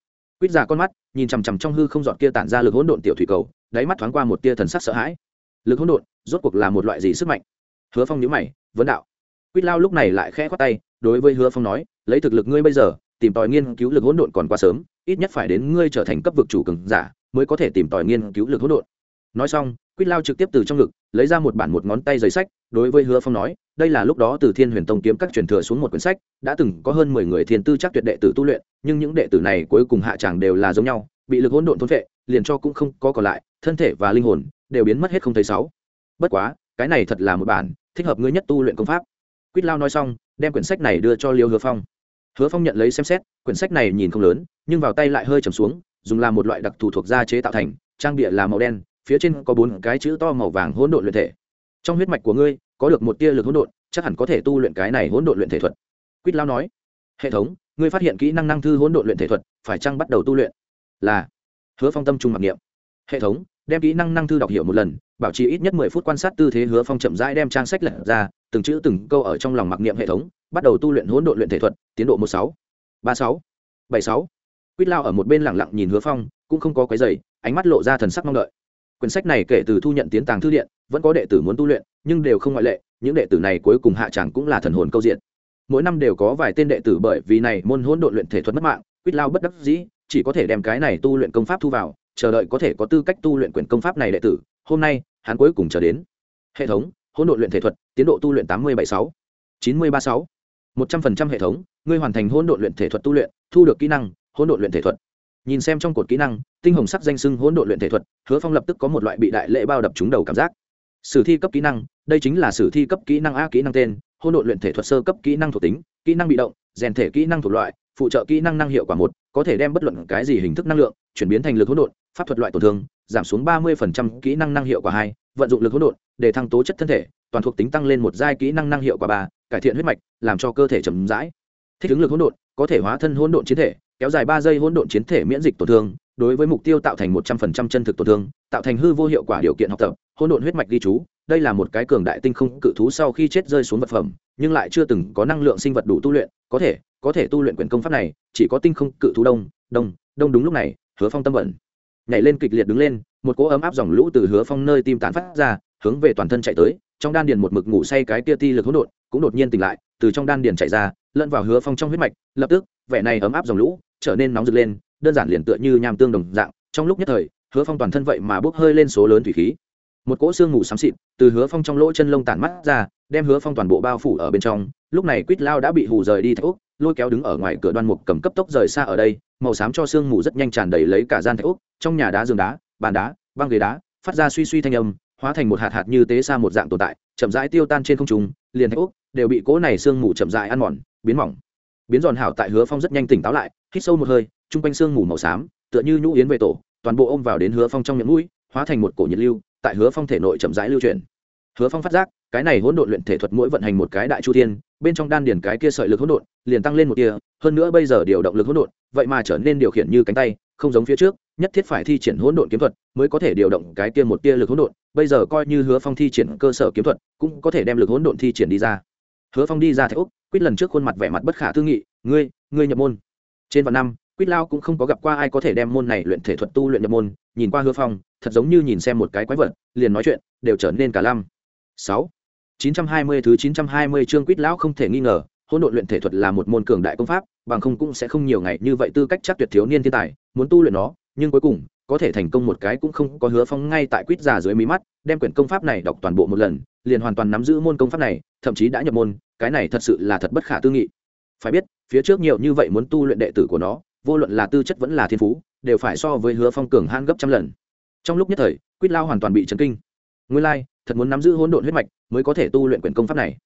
Quýt giả con mắt, nhìn chằm chằm trong hư không dọn kia tản ra lực hỗn độn tiểu thủy cầu, đáy mắt thoáng qua một tia thần sắc sợ hãi. Lực hỗn độn, rốt cuộc là một loại gì sức mạnh? Hứa phong nhữ mày, vấn đạo. Quýt lao lúc này lại khẽ khoát tay, đối với hứa phong nói, lấy thực lực ngươi bây giờ, tìm tòi nghiên cứu lực hỗn độn còn quá sớm ít nhất phải đến ngươi trở thành cấp vực chủ cường giả, mới có thể tìm tòi nghiên cứu lực hỗn độn. Nói xong, quýt lao trực tiếp từ trong ngực, lấy ra một bản một ngón tay giấy sách, đối với hứa phong nói, đây là lúc đó từ thiên huyền tông kiếm các truyền thừa xuống một quyển sách, đã từng có hơn mười người thiên tư chắc tuyệt đệ tử tu luyện, nhưng những đệ tử này cuối cùng hạ tràng đều là giống nhau, bị lực hỗn độn thôn vệ liền cho cũng không có còn lại, thân thể và linh hồn đều biến mất hết không thấy sáu. Bất quá, cái này thật là một bản thích hợp ngươi nhất tu luyện công pháp. Quýt lao nói xong, đem quyển sách này đưa cho liêu hứa phong hứa phong nhận lấy xem xét, quyển sách này nhìn không lớn, nhưng vào tay lại hơi trầm xuống, dùng làm một loại đặc thù thuộc da chế tạo thành, trang bịa là màu đen, phía trên có bốn cái chữ to màu vàng hỗn độn luyện thể. Trong huyết mạch của ngươi, có được một tia lực hỗn độn, chắc hẳn có thể tu luyện cái này hỗn độn luyện thể thuật. Quýt lao nói, hệ thống, ngươi phát hiện kỹ năng năng thư hỗn độn luyện thể thuật, phải chăng bắt đầu tu luyện? Là. Hứa phong tâm trung mặc niệm. Hệ thống, đem kỹ năng năng thư đọc hiểu một lần, bảo trì ít nhất mười phút quan sát tư thế. Hứa phong chậm rãi đem trang sách lật ra, từng chữ từng câu ở trong lòng mặc niệm hệ thống bắt đầu tu luyện hỗn độn luyện thể thuật, tiến độ một sáu, ba sáu, bảy sáu. Quýt lao ở một bên lẳng lặng nhìn hứa phong, cũng không có quấy giày ánh mắt lộ ra thần sắc mong đợi. Quyển sách này kể từ thu nhận tiến tàng thư điện, vẫn có đệ tử muốn tu luyện, nhưng đều không ngoại lệ, những đệ tử này cuối cùng hạ tràng cũng là thần hồn câu diện. Mỗi năm đều có vài tên đệ tử bởi vì này môn hỗn độn luyện thể thuật mất mạng, quýt lao bất đắc dĩ, chỉ có thể đem cái này tu luyện công pháp thu vào, chờ đợi có thể có tư cách tu luyện quyển công pháp này đệ tử, hôm nay, hắn cuối cùng chờ đến. Hệ thống, hỗn độn luyện thể thuật, tiến độ tu luyện tám mươi bảy sáu, chín mươi ba sáu một trăm phần trăm hệ thống, ngươi hoàn thành hỗn độn luyện thể thuật tu luyện, thu được kỹ năng, hỗn độn luyện thể thuật. Nhìn xem trong cột kỹ năng, tinh hồng sắc danh sưng hỗn độn luyện thể thuật, hứa phong lập tức có một loại bị đại lễ bao đập trúng đầu cảm giác. Sử thi cấp kỹ năng, đây chính là sử thi cấp kỹ năng a kỹ năng tên, hỗn độn luyện thể thuật sơ cấp kỹ năng thuộc tính, kỹ năng bị động, rèn thể kỹ năng thuộc loại, phụ trợ kỹ năng năng hiệu quả một, có thể đem bất luận cái gì hình thức năng lượng, chuyển biến thành lực hỗn độn, pháp thuật loại tổn thương, giảm xuống ba mươi phần trăm kỹ năng năng hiệu quả hai, vận dụng lực hỗn độn, để thăng tố chất thân thể toàn thuộc tính tăng lên một giai kỹ năng năng hiệu quả ba, cải thiện huyết mạch, làm cho cơ thể chậm rãi. Thích ứng lực hỗn độn, có thể hóa thân hỗn độn chiến thể, kéo dài ba giây hỗn độn chiến thể miễn dịch tổn thương, đối với mục tiêu tạo thành một trăm phần trăm chân thực tổn thương, tạo thành hư vô hiệu quả điều kiện học tập, hỗn độn huyết mạch ghi chú. Đây là một cái cường đại tinh không cự thú sau khi chết rơi xuống vật phẩm, nhưng lại chưa từng có năng lượng sinh vật đủ tu luyện. Có thể có thể tu luyện quyền công pháp này, chỉ có tinh không cự thú đông đông đông đúng lúc này, hứa phong tâm vận nhảy lên kịch liệt đứng lên, một cỗ ấm áp dòng lũ từ hứa phong nơi tim tán phát ra, hướng về toàn thân chạy tới trong đan điền một mực ngủ say cái tia ti lực hỗn độn cũng đột nhiên tỉnh lại, từ trong đan điền chạy ra, lẫn vào hứa phong trong huyết mạch, lập tức, vẻ này ấm áp dòng lũ trở nên nóng rực lên, đơn giản liền tựa như nham tương đồng dạng, trong lúc nhất thời, hứa phong toàn thân vậy mà bốc hơi lên số lớn thủy khí. Một cỗ xương ngủ xám xịt từ hứa phong trong lỗ chân lông tản mắt ra, đem hứa phong toàn bộ bao phủ ở bên trong, lúc này quýt lao đã bị hù rời đi thạch úc lôi kéo đứng ở ngoài cửa đoan mục cầm cấp tốc rời xa ở đây, màu xám cho sương mù rất nhanh tràn đầy lấy cả gian thạch úc trong nhà đá giường đá, bàn đá, băng ghế đá, phát ra suy suy thanh âm hóa thành một hạt hạt như tế xa một dạng tồn tại, chậm rãi tiêu tan trên không trung, liền thạch úc đều bị cỗ này sương mù chậm rãi ăn mòn, biến mỏng. Biến giòn hảo tại hứa phong rất nhanh tỉnh táo lại, hít sâu một hơi, chung quanh sương mù màu xám, tựa như nhũ yến về tổ, toàn bộ ôm vào đến hứa phong trong miệng mũi, hóa thành một cổ nhiệt lưu, tại hứa phong thể nội chậm rãi lưu chuyển. Hứa phong phát giác, cái này hỗn độn luyện thể thuật mỗi vận hành một cái đại chu thiên, bên trong đan điền cái kia sợi lực hỗn độn liền tăng lên một kia hơn nữa bây giờ điều động lực hỗn độn, vậy mà trở nên điều khiển như cánh tay, không giống phía trước nhất thiết phải thi triển hỗn độn kiếm thuật mới có thể điều động cái kia một tia lực hỗn độn. Bây giờ coi như hứa phong thi triển cơ sở kiếm thuật cũng có thể đem lực hỗn độn thi triển đi ra. Hứa phong đi ra thạch úc, quýt lần trước khuôn mặt vẻ mặt bất khả thương nghị, ngươi ngươi nhập môn. Trên vạn năm, quýt lao cũng không có gặp qua ai có thể đem môn này luyện thể thuật tu luyện nhập môn. Nhìn qua hứa phong, thật giống như nhìn xem một cái quái vật, liền nói chuyện, đều trở nên cả lăm. Sáu. chín trăm hai mươi thứ chín trăm hai mươi chương quýt lão không thể nghi ngờ, hỗn độn luyện thể thuật là một môn cường đại công pháp, bằng không cũng sẽ không nhiều ngày như vậy tư cách chắc tuyệt thiếu niên thiên tài, muốn tu luyện nó nhưng cuối cùng có thể thành công một cái cũng không có hứa phong ngay tại quýt già dưới mí mắt đem quyển công pháp này đọc toàn bộ một lần liền hoàn toàn nắm giữ môn công pháp này thậm chí đã nhập môn cái này thật sự là thật bất khả tư nghị. Phải biết phía trước nhiều như vậy muốn tu luyện đệ tử của nó vô luận là tư chất vẫn là thiên phú đều phải so với hứa phong cường han gấp trăm lần. Trong lúc nhất thời quýt lao hoàn toàn bị chấn kinh. Nguyên lai、like, thật muốn nắm giữ hỗn độn huyết mạch mới có thể tu luyện quyển công pháp này.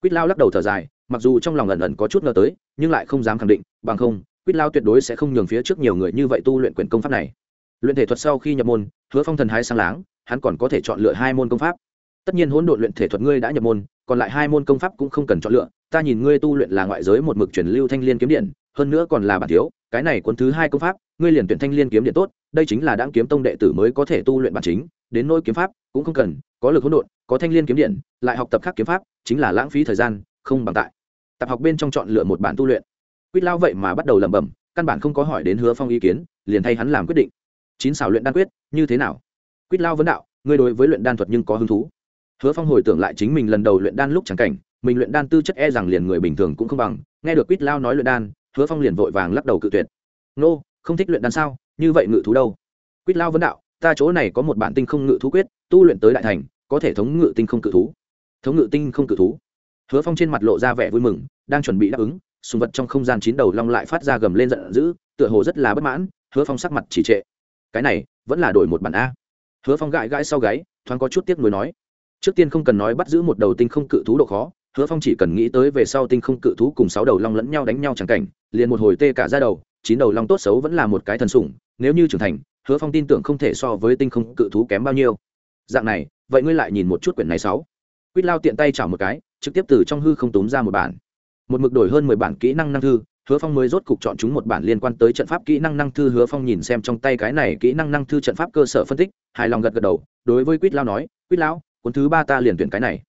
Quýt lao lắc đầu thở dài mặc dù trong lòng ẩn ẩn có chút ngờ tới nhưng lại không dám khẳng định bằng không quýt lao tuyệt đối sẽ không nhường phía trước nhiều người như vậy tu luyện quyền công pháp này. Luyện thể thuật sau khi nhập môn, hứa phong thần hai sang láng, hắn còn có thể chọn lựa hai môn công pháp. Tất nhiên hỗn độn luyện thể thuật ngươi đã nhập môn, còn lại hai môn công pháp cũng không cần chọn lựa, ta nhìn ngươi tu luyện là ngoại giới một mực truyền lưu thanh liên kiếm điện, hơn nữa còn là bản thiếu, cái này quân thứ hai công pháp, ngươi liền tuyển thanh liên kiếm điện tốt, đây chính là đáng kiếm tông đệ tử mới có thể tu luyện bản chính, đến nỗi kiếm pháp cũng không cần, có lực hỗn độn, có thanh liên kiếm điện, lại học tập khác kiếm pháp, chính là lãng phí thời gian, không bằng tại. Tập học bên trong chọn lựa một bản tu luyện quýt lao vậy mà bắt đầu lẩm bẩm, căn bản không có hỏi đến hứa phong ý kiến, liền thay hắn làm quyết định. Chín xảo luyện đan quyết, như thế nào? Quýt lao vấn đạo, ngươi đối với luyện đan thuật nhưng có hứng thú. Hứa phong hồi tưởng lại chính mình lần đầu luyện đan lúc chẳng cảnh, mình luyện đan tư chất e rằng liền người bình thường cũng không bằng, nghe được quýt lao nói luyện đan, hứa phong liền vội vàng lắc đầu cự tuyệt. Nô, không thích luyện đan sao? Như vậy ngự thú đâu? Quýt lao vấn đạo, ta chỗ này có một bản tinh không ngự thú quyết, tu luyện tới đại thành, có thể thống ngự tinh không cự thú. Thống ngự tinh không cự thú. Hứa phong trên mặt lộ ra vẻ vui mừng, đang chuẩn bị đáp ứng sùng vật trong không gian chín đầu long lại phát ra gầm lên giận dữ, tựa hồ rất là bất mãn, hứa phong sắc mặt chỉ trệ. Cái này, vẫn là đổi một bản a. Hứa phong gãi gãi sau gáy, thoáng có chút tiếc nuối nói. Trước tiên không cần nói bắt giữ một đầu tinh không cự thú độ khó, hứa phong chỉ cần nghĩ tới về sau tinh không cự thú cùng sáu đầu long lẫn nhau đánh nhau chẳng cảnh, liền một hồi tê cả ra đầu, chín đầu long tốt xấu vẫn là một cái thần sủng, nếu như trưởng thành, hứa phong tin tưởng không thể so với tinh không cự thú kém bao nhiêu. Dạng này, vậy ngươi lại nhìn một chút quyển này sáu. Quýt lao tiện tay chảo một cái, trực tiếp từ trong hư không tốn ra một bản một mực đổi hơn mười bản kỹ năng năng thư, hứa phong mới rốt cục chọn chúng một bản liên quan tới trận pháp kỹ năng năng thư. Hứa phong nhìn xem trong tay cái này kỹ năng năng thư trận pháp cơ sở phân tích, hài lòng gật gật đầu, đối với quýt lao nói, quýt lao, cuốn thứ ba ta liền tuyển cái này.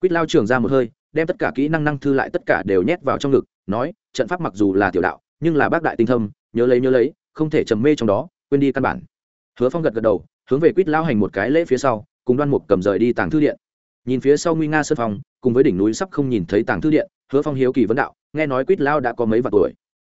Quýt lao trường ra một hơi, đem tất cả kỹ năng năng thư lại tất cả đều nhét vào trong ngực, nói, trận pháp mặc dù là tiểu đạo, nhưng là bác đại tinh thâm, nhớ lấy nhớ lấy, không thể trầm mê trong đó, quên đi căn bản. Hứa phong gật gật đầu, hướng về quýt lao hành một cái lễ phía sau, cùng đoan mục cầm rời đi tàng thư điện. Nhìn phía sau nguy nga sơn phòng, cùng với đỉnh núi sắp không nhìn thấy tàng thư điện hứa phong hiếu kỳ vấn đạo, nghe nói quýt lao đã có mấy vạn tuổi.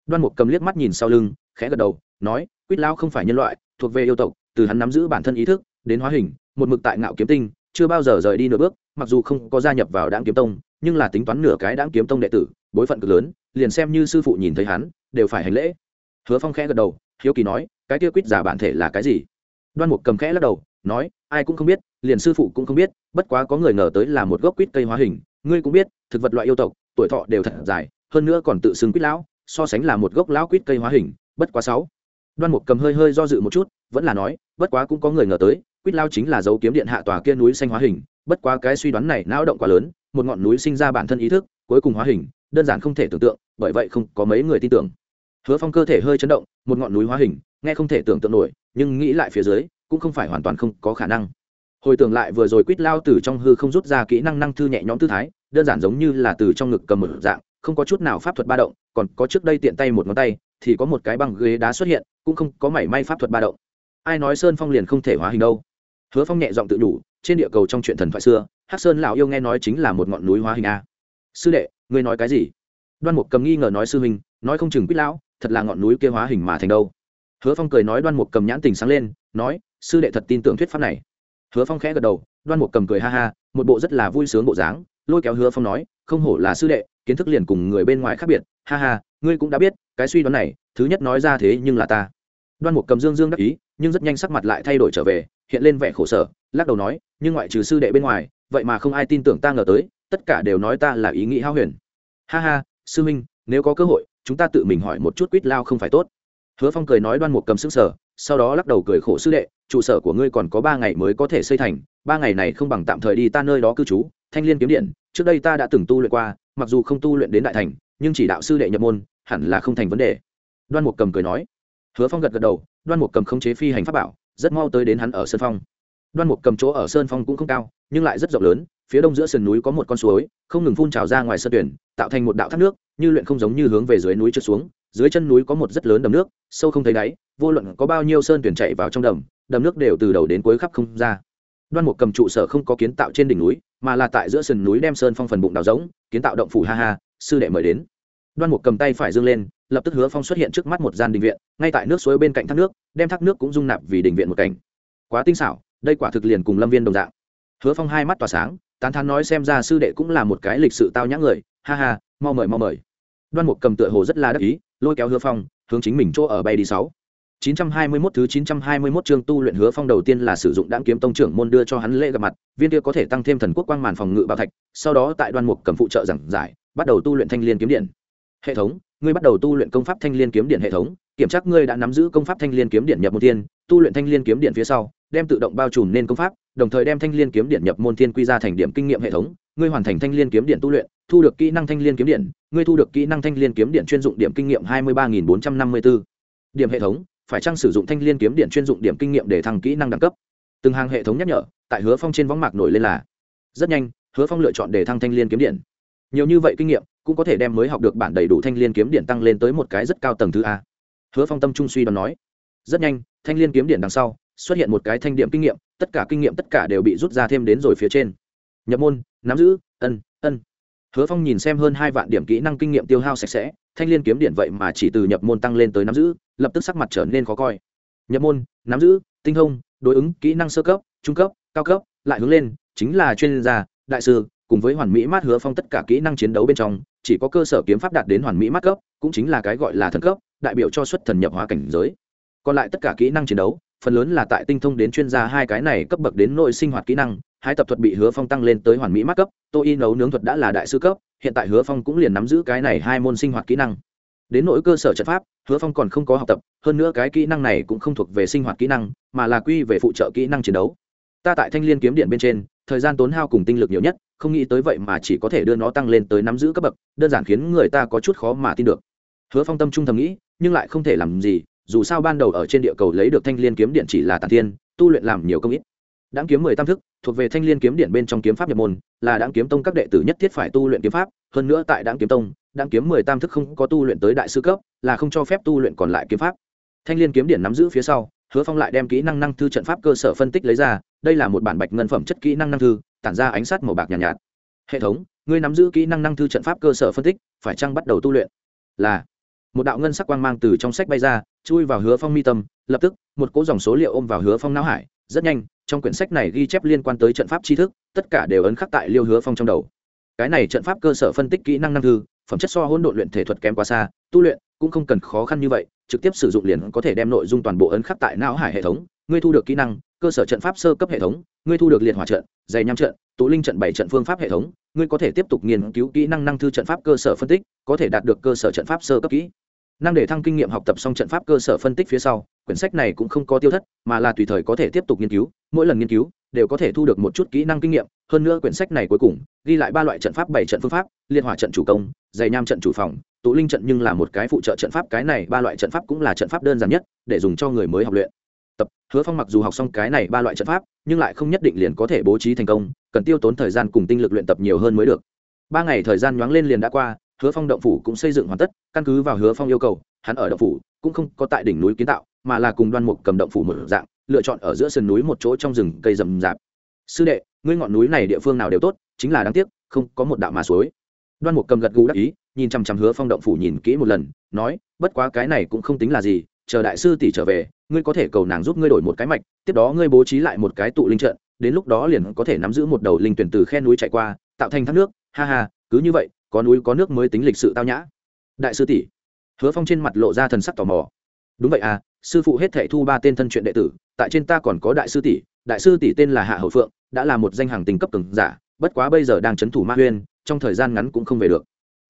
Đoan mục cầm liếc mắt nhìn sau lưng, khẽ gật đầu, nói, quýt lao không phải nhân loại, thuộc về yêu tộc, từ hắn nắm giữ bản thân ý thức, đến hóa hình, một mực tại ngạo kiếm tinh, chưa bao giờ rời đi nửa bước, mặc dù không có gia nhập vào đáng kiếm tông, nhưng là tính toán nửa cái đáng kiếm tông đệ tử, bối phận cực lớn, liền xem như sư phụ nhìn thấy hắn, đều phải hành lễ. Hứa phong khẽ gật đầu, hiếu kỳ nói, cái kia quýt giả bản thể là cái gì? Đoan mục cầm khẽ lắc đầu, nói, ai cũng không biết, liền sư phụ cũng không biết, bất quá có người ngờ tới là một gốc quýt cây hóa hình, ngươi cũng biết, thực vật loại yêu tộc tuổi thọ đều thật dài, hơn nữa còn tự xưng quýt lão, so sánh là một gốc lão quýt cây hóa hình, bất quá sáu. Đoan mục cầm hơi hơi do dự một chút, vẫn là nói, bất quá cũng có người ngờ tới, quýt lao chính là dấu kiếm điện hạ tòa kia núi xanh hóa hình, bất quá cái suy đoán này não động quá lớn, một ngọn núi sinh ra bản thân ý thức, cuối cùng hóa hình, đơn giản không thể tưởng tượng, bởi vậy không có mấy người tin tưởng. Hứa phong cơ thể hơi chấn động, một ngọn núi hóa hình, nghe không thể tưởng tượng nổi, nhưng nghĩ lại phía dưới, cũng không phải hoàn toàn không có khả năng hồi tưởng lại vừa rồi quýt lao từ trong hư không rút ra kỹ năng năng thư nhẹ nhõm tư thái, đơn giản giống như là từ trong ngực cầm một dạng, không có chút nào pháp thuật ba động, còn có trước đây tiện tay một ngón tay, thì có một cái băng ghế đá xuất hiện, cũng không có mảy may pháp thuật ba động. Ai nói sơn phong liền không thể hóa hình đâu? Hứa phong nhẹ giọng tự đủ trên địa cầu trong chuyện thần thoại xưa, hắc sơn lão yêu nghe nói chính là một ngọn núi hóa hình a. Sư đệ, ngươi nói cái gì? Đoan mục cầm nghi ngờ nói sư huynh, nói không chừng quýt lão, thật là ngọn núi kia hóa hình mà thành đâu. Hứa phong cười nói đoan mục cầm nhãn tình sáng lên, nói, sư đệ thật tin tưởng thuyết pháp này hứa phong khẽ gật đầu, đoan mục cầm cười ha ha, một bộ rất là vui sướng bộ dáng, lôi kéo hứa phong nói, không hổ là sư đệ, kiến thức liền cùng người bên ngoài khác biệt. Ha ha, ngươi cũng đã biết, cái suy đoán này, thứ nhất nói ra thế nhưng là ta. Đoan mục cầm dương dương đắc ý, nhưng rất nhanh sắc mặt lại thay đổi trở về, hiện lên vẻ khổ sở, lắc đầu nói, nhưng ngoại trừ sư đệ bên ngoài, vậy mà không ai tin tưởng ta ngờ tới, tất cả đều nói ta là ý nghĩ hao huyền. Ha ha, sư minh nếu có cơ hội, chúng ta tự mình hỏi một chút quýt lao không phải tốt. Hứa phong cười nói, đoan mục cầm sững sở sau đó lắc đầu cười khổ, sư đệ, trụ sở của ngươi còn có ba ngày mới có thể xây thành, ba ngày này không bằng tạm thời đi ta nơi đó cư trú, thanh liên kiếm điện, trước đây ta đã từng tu luyện qua, mặc dù không tu luyện đến đại thành, nhưng chỉ đạo sư đệ nhập môn, hẳn là không thành vấn đề. Đoan mục cầm cười nói. Hứa phong gật gật đầu, đoan mục cầm không chế phi hành pháp bảo, rất mau tới đến hắn ở sơn phong. Đoan mục cầm chỗ ở sơn phong cũng không cao, nhưng lại rất rộng lớn, phía đông giữa sườn núi có một con suối, không ngừng phun trào ra ngoài sơn tuyển, tạo thành một đạo thác nước, như luyện không giống như hướng về dưới núi trượt xuống dưới chân núi có một rất lớn đầm nước, sâu không thấy đáy, vô luận có bao nhiêu sơn tuyển chạy vào trong đầm đầm nước đều từ đầu đến cuối khắp không ra. Đoan mục cầm trụ sở không có kiến tạo trên đỉnh núi, mà là tại giữa sườn núi đem sơn phong phần bụng đào rỗng, kiến tạo động phủ ha ha, sư đệ mời đến. Đoan mục cầm tay phải dương lên, lập tức hứa phong xuất hiện trước mắt một gian đình viện, ngay tại nước suối bên cạnh thác nước, đem thác nước cũng dung nạp vì đình viện một cảnh. Quá tinh xảo, đây quả thực liền cùng lâm viên đồng dạng. Hứa phong hai mắt tỏa sáng, tán thán nói xem ra sư đệ cũng là một cái lịch sự tao nhã người, ha ha, mau mời mau mời. Đoan mục cầm tựa hồ rất là đắc ý lôi kéo hứa phong hướng chính mình chỗ ở bay đi sáu 921 thứ 921 chương tu luyện hứa phong đầu tiên là sử dụng đãng kiếm tông trưởng môn đưa cho hắn lễ gặp mặt, viên kia có thể tăng thêm thần quốc quang màn phòng ngự bảo thạch, sau đó tại đoan mục cầm phụ trợ giảng giải, bắt đầu tu luyện thanh liên kiếm điện. Hệ thống, ngươi bắt đầu tu luyện công pháp thanh liên kiếm điện hệ thống, kiểm tra ngươi đã nắm giữ công pháp thanh liên kiếm điện nhập môn thiên, tu luyện thanh liên kiếm điện phía sau, đem tự động bao trùm nên công pháp, đồng thời đem thanh liên kiếm điện nhập môn thiên quy ra thành điểm kinh nghiệm hệ thống, ngươi hoàn thành thanh liên kiếm điện tu luyện, thu được kỹ năng thanh liên kiếm điện, ngươi thu được kỹ năng thanh liên kiếm điện chuyên dụng điểm kinh nghiệm 23454. Điểm hệ thống, phải chăng sử dụng thanh liên kiếm điện chuyên dụng điểm kinh nghiệm để thăng kỹ năng đẳng cấp? Từng hàng hệ thống nhắc nhở tại hứa phong trên võng mạc nổi lên là rất nhanh hứa phong lựa chọn để thăng thanh liên kiếm điện. Nhiều như vậy kinh nghiệm cũng có thể đem mới học được bản đầy đủ thanh liên kiếm điện tăng lên tới một cái rất cao tầng thứ a. Hứa phong tâm trung suy đoán nói rất nhanh thanh liên kiếm điện đằng sau xuất hiện một cái thanh điểm kinh nghiệm tất cả kinh nghiệm tất cả đều bị rút ra thêm đến rồi phía trên. Nhập môn nắm giữ ân ân hứa phong nhìn xem hơn hai vạn điểm kỹ năng kinh nghiệm tiêu hao sạch sẽ, thanh liên kiếm điện vậy mà chỉ từ nhập môn tăng lên tới nắm giữ, lập tức sắc mặt trở nên khó coi. Nhập môn, nắm giữ, tinh thông, đối ứng, kỹ năng sơ cấp, trung cấp, cao cấp, lại hướng lên, chính là chuyên gia, đại sư, cùng với hoàn mỹ mát hứa phong tất cả kỹ năng chiến đấu bên trong, chỉ có cơ sở kiếm pháp đạt đến hoàn mỹ mát cấp, cũng chính là cái gọi là thần cấp, đại biểu cho xuất thần nhập hóa cảnh giới. Còn lại tất cả kỹ năng chiến đấu phần lớn là tại tinh thông đến chuyên gia hai cái này cấp bậc đến nội sinh hoạt kỹ năng, hai tập thuật bị hứa phong tăng lên tới hoàn mỹ mắc cấp, tô y nấu nướng thuật đã là đại sư cấp, hiện tại hứa phong cũng liền nắm giữ cái này hai môn sinh hoạt kỹ năng. Đến nỗi cơ sở trận pháp, hứa phong còn không có học tập, hơn nữa cái kỹ năng này cũng không thuộc về sinh hoạt kỹ năng, mà là quy về phụ trợ kỹ năng chiến đấu. Ta tại thanh l i ê n kiếm điện bên trên, thời gian tốn hao cùng tinh lực nhiều nhất, không nghĩ tới vậy mà chỉ có thể đưa nó tăng lên tới nắm giữ cấp bậc, đơn giản khiến người ta có chút khó mà tin được. Hứa phong tâm trung thầm nghĩ, nhưng lại không thể làm gì dù sao ban đầu ở trên địa cầu lấy được thanh liên kiếm điện chỉ là tản thiên tu luyện làm nhiều công ít. Đáng kiếm mười tam thức thuộc về thanh liên kiếm điện bên trong kiếm pháp nhập môn là đáng kiếm tông các đệ tử nhất thiết phải tu luyện kiếm pháp hơn nữa tại đáng kiếm tông đáng kiếm mười tam thức không có tu luyện tới đại sư cấp là không cho phép tu luyện còn lại kiếm pháp. Thanh liên kiếm điện nắm giữ phía sau hứa phong lại đem kỹ năng năng thư trận pháp cơ sở phân tích lấy ra đây là một bản bạch ngân phẩm chất kỹ năng năng thư tản ra ánh sắt màu bạc nhàn nhạt, nhạt. Hệ thống ngươi nắm giữ kỹ năng năng thư trận pháp cơ sở phân tích phải chăng bắt đầu tu luyện? Là một đạo ngân sắc quang mang từ trong sách bay ra, chui vào hứa phong mi tâm, lập tức, một cỗ dòng số liệu ôm vào hứa phong não hải, rất nhanh, trong quyển sách này ghi chép liên quan tới trận pháp tri thức, tất cả đều ấn khắc tại liêu hứa phong trong đầu. Cái này trận pháp cơ sở phân tích kỹ năng năng thư, phẩm chất so hỗn độn luyện thể thuật kém quá xa, tu luyện cũng không cần khó khăn như vậy, trực tiếp sử dụng liền có thể đem nội dung toàn bộ ấn khắc tại não hải hệ thống, ngươi thu được kỹ năng, cơ sở trận pháp sơ cấp hệ thống, ngươi thu được liệt hỏa trận, dày nham trận, tụ linh trận bảy trận phương pháp hệ thống, ngươi có thể tiếp tục nghiên cứu kỹ năng năng thư trận pháp cơ sở phân tích, có thể đạt được cơ sở trận pháp sơ cấp kỹ năng để thăng kinh nghiệm học tập xong trận pháp cơ sở phân tích phía sau, quyển sách này cũng không có tiêu thất, mà là tùy thời có thể tiếp tục nghiên cứu, mỗi lần nghiên cứu, đều có thể thu được một chút kỹ năng kinh nghiệm. Hơn nữa quyển sách này cuối cùng, ghi lại ba loại trận pháp, bảy trận phương pháp liên hỏa trận chủ công, dày nham trận chủ phòng, tụ linh trận nhưng là một cái phụ trợ trận pháp, cái này ba loại trận pháp cũng là trận pháp đơn giản nhất, để dùng cho người mới học luyện. Tập, hứa phong mặc dù học xong cái này ba loại trận pháp, nhưng lại không nhất định liền có thể bố trí thành công, cần tiêu tốn thời gian cùng tinh lực luyện tập nhiều hơn mới được. Ba ngày thời gian nhoáng lên liền đã qua hứa phong động phủ cũng xây dựng hoàn tất, căn cứ vào hứa phong yêu cầu, hắn ở động phủ cũng không có tại đỉnh núi kiến tạo, mà là cùng đoan mục cầm động phủ một dạng, lựa chọn ở giữa sườn núi một chỗ trong rừng cây rậm rạp. Sư đệ, ngươi ngọn núi này địa phương nào đều tốt, chính là đáng tiếc, không có một đạo mà suối. Đoan mục cầm gật gù đắc ý, nhìn chằm chằm hứa phong động phủ nhìn kỹ một lần, nói, bất quá cái này cũng không tính là gì, chờ đại sư tỷ trở về, ngươi có thể cầu nàng giúp ngươi đổi một cái mạch, tiếp đó ngươi bố trí lại một cái tụ linh trận, đến lúc đó liền có thể nắm giữ một đầu linh tuyển từ khe núi chạy qua, tạo thành thác nước, ha ha, cứ như vậy có núi có nước mới tính lịch sự tao nhã. Đại sư tỷ, hứa phong trên mặt lộ ra thần sắc tò mò. Đúng vậy à sư phụ hết thệ thu ba tên thân truyện đệ tử, tại trên ta còn có đại sư tỷ, đại sư tỷ tên là hạ hậu phượng, đã là một danh hàng tình cấp cường giả, bất quá bây giờ đang c h ấ n thủ ma huyên, trong thời gian ngắn cũng không về được.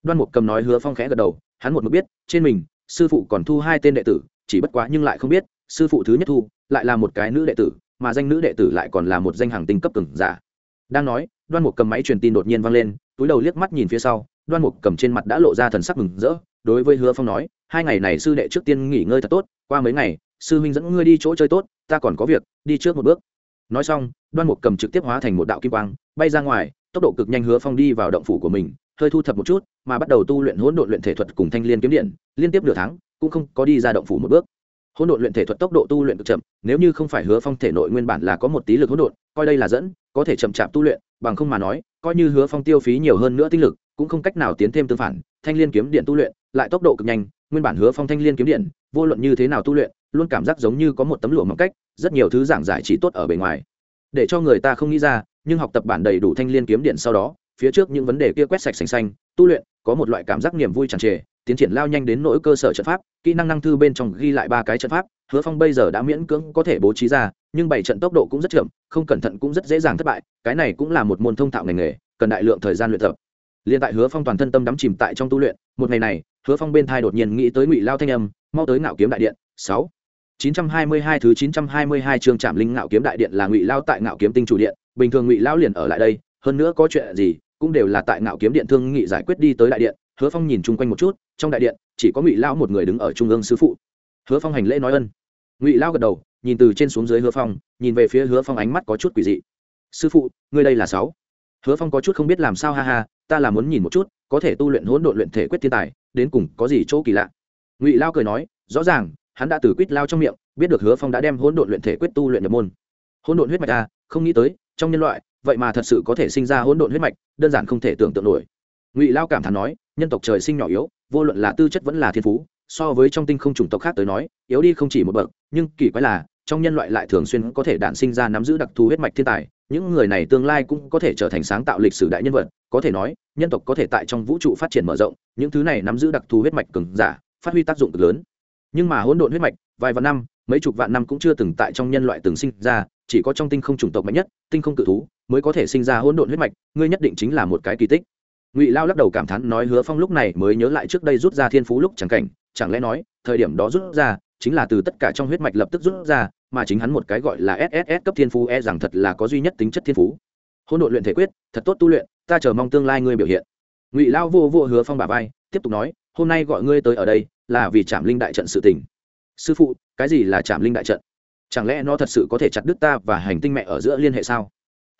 Đoan mục cầm nói hứa phong khẽ gật đầu, hắn một mực biết, trên mình, sư phụ còn thu hai tên đệ tử, chỉ bất quá nhưng lại không biết, sư phụ thứ nhất thu, lại là một cái nữ đệ tử, mà danh nữ đệ tử lại còn là một danh hàng tinh cấp cường giả. Đang nói, đoan mục cầm máy truyền tin đột nhiên vang lên, túi đầu liếc mắt nhìn phía sau đoan mục cầm trên mặt đã lộ ra thần sắc mừng rỡ, đối với hứa phong nói, hai ngày này sư đệ trước tiên nghỉ ngơi thật tốt, qua mấy ngày, sư huynh dẫn ngươi đi chỗ chơi tốt, ta còn có việc, đi trước một bước. Nói xong, đoan mục cầm trực tiếp hóa thành một đạo kim quang, bay ra ngoài, tốc độ cực nhanh hứa phong đi vào động phủ của mình, hơi thu thập một chút, mà bắt đầu tu luyện hỗn độn luyện thể thuật cùng thanh liên kiếm điện, liên tiếp nửa tháng, cũng không có đi ra động phủ một bước. Hỗn độn luyện thể thuật tốc độ tu luyện cực chậm, nếu như không phải hứa phong thể nội nguyên bản là có một tí lực hỗn độn, coi đây là dẫn, có thể chậm chạp tu luyện, bằng không mà nói, coi như hứa phong tiêu phí nhiều hơn nữa tinh lực cũng không cách nào tiến thêm tương phản, thanh liên kiếm điện tu luyện, lại tốc độ cực nhanh, nguyên bản hứa phong thanh liên kiếm điện, vô luận như thế nào tu luyện, luôn cảm giác giống như có một tấm lụa mỏng cách, rất nhiều thứ giảng giải chỉ tốt ở bề ngoài. Để cho người ta không nghĩ ra, nhưng học tập bản đầy đủ thanh liên kiếm điện sau đó, phía trước những vấn đề kia quét sạch sành xanh, tu luyện, có một loại cảm giác niềm vui tràn trề, tiến triển lao nhanh đến nỗi cơ sở trận pháp, kỹ năng năng thư bên trong ghi lại ba cái trận pháp, hứa phong bây giờ đã miễn cưỡng có thể bố trí ra, nhưng bảy trận tốc độ cũng rất chậm, không cẩn thận cũng rất dễ dàng thất bại, cái này cũng là một môn thông thạo ngành nghề, cần đại lượng thời gian luyện tập liền tại hứa phong toàn thân tâm đắm chìm tại trong tu luyện, một ngày này, hứa phong bên thai đột nhiên nghĩ tới ngụy lao thanh âm, mau tới ngạo kiếm đại điện, sáu. Chín trăm hai mươi hai thứ chín trăm hai mươi hai chương trạm linh ngạo kiếm đại điện là ngụy lao tại ngạo kiếm tinh chủ điện, bình thường ngụy lao liền ở lại đây, hơn nữa có chuyện gì, cũng đều là tại ngạo kiếm điện thương nghị giải quyết đi tới đại điện. Hứa phong nhìn chung quanh một chút, trong đại điện, chỉ có ngụy lao một người đứng ở trung ương sư phụ. Hứa phong hành lễ nói ân. Ngụy lao gật đầu, nhìn từ trên xuống dưới hứa phong, nhìn về phía hứa phong ánh mắt có chút quỷ dị. Sư phụ, ngươi đây là sáu. Hứa phong có chút không biết làm sao ha ha ta là muốn nhìn một chút, có thể tu luyện hỗn độn luyện thể quyết thiên tài, đến cùng có gì chỗ kỳ lạ. Ngụy lao cười nói, rõ ràng, hắn đã từ quýt lao trong miệng, biết được hứa phong đã đem hỗn độn luyện thể quyết tu luyện nhập môn. Hỗn độn huyết mạch ta không nghĩ tới, trong nhân loại, vậy mà thật sự có thể sinh ra hỗn độn huyết mạch, đơn giản không thể tưởng tượng nổi. Ngụy lao cảm thán nói, nhân tộc trời sinh nhỏ yếu, vô luận là tư chất vẫn là thiên phú, so với trong tinh không chủng tộc khác tới nói, yếu đi không chỉ một bậc, nhưng kỳ quái là, trong nhân loại lại thường xuyên có thể đản sinh ra nắm giữ đặc thù huyết mạch thiên tài những người này tương lai cũng có thể trở thành sáng tạo lịch sử đại nhân vật, có thể nói, nhân tộc có thể tại trong vũ trụ phát triển mở rộng, những thứ này nắm giữ đặc thù huyết mạch cường giả, phát huy tác dụng cực lớn. Nhưng mà hỗn độn huyết mạch, vài vạn năm, mấy chục vạn năm cũng chưa từng tại trong nhân loại từng sinh ra, chỉ có trong tinh không chủng tộc mạnh nhất, tinh không cự thú, mới có thể sinh ra hỗn độn huyết mạch, ngươi nhất định chính là một cái kỳ tích. Ngụy lao lắc đầu cảm thán nói hứa phong lúc này mới nhớ lại trước đây rút ra thiên phú lúc chẳng cảnh, chẳng lẽ nói, thời điểm đó rút ra, chính là từ tất cả trong huyết mạch lập tức rút ra mà chính hắn một cái gọi là sss cấp thiên phú e rằng thật là có duy nhất tính chất thiên phú. Hôn đội luyện thể quyết, thật tốt tu luyện, ta chờ mong tương lai ngươi biểu hiện. Ngụy lao vô vô hứa phong bà vai, tiếp tục nói, hôm nay gọi ngươi tới ở đây, là vì trảm linh đại trận sự tình. Sư phụ, cái gì là trảm linh đại trận? Chẳng lẽ nó thật sự có thể chặt đứt ta và hành tinh mẹ ở giữa liên hệ sao?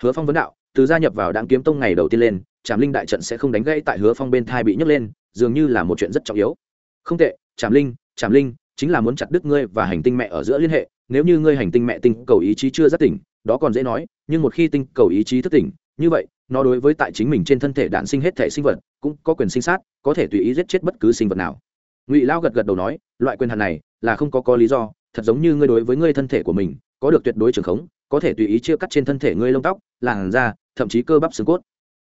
Hứa phong vấn đạo, từ gia nhập vào đáng kiếm tông ngày đầu tiên lên, trảm linh đại trận sẽ không đánh gãy tại hứa phong bên thai bị nhấc lên, dường như là một chuyện rất trọng yếu. Không tệ, trảm linh trảm linh, chính là muốn chặt đứt ngươi và hành tinh mẹ ở giữa liên hệ nếu như ngươi hành tinh mẹ tinh cầu ý chí chưa rất tỉnh, đó còn dễ nói, nhưng một khi tinh cầu ý chí thức tỉnh, như vậy, nó đối với tại chính mình trên thân thể đạn sinh hết thể sinh vật, cũng có quyền sinh sát, có thể tùy ý giết chết bất cứ sinh vật nào. Ngụy lao gật gật đầu nói, loại quyền hạn này là không có có lý do, thật giống như ngươi đối với ngươi thân thể của mình, có được tuyệt đối trường khống, có thể tùy ý chia cắt trên thân thể ngươi lông tóc, làn da, thậm chí cơ bắp xương cốt.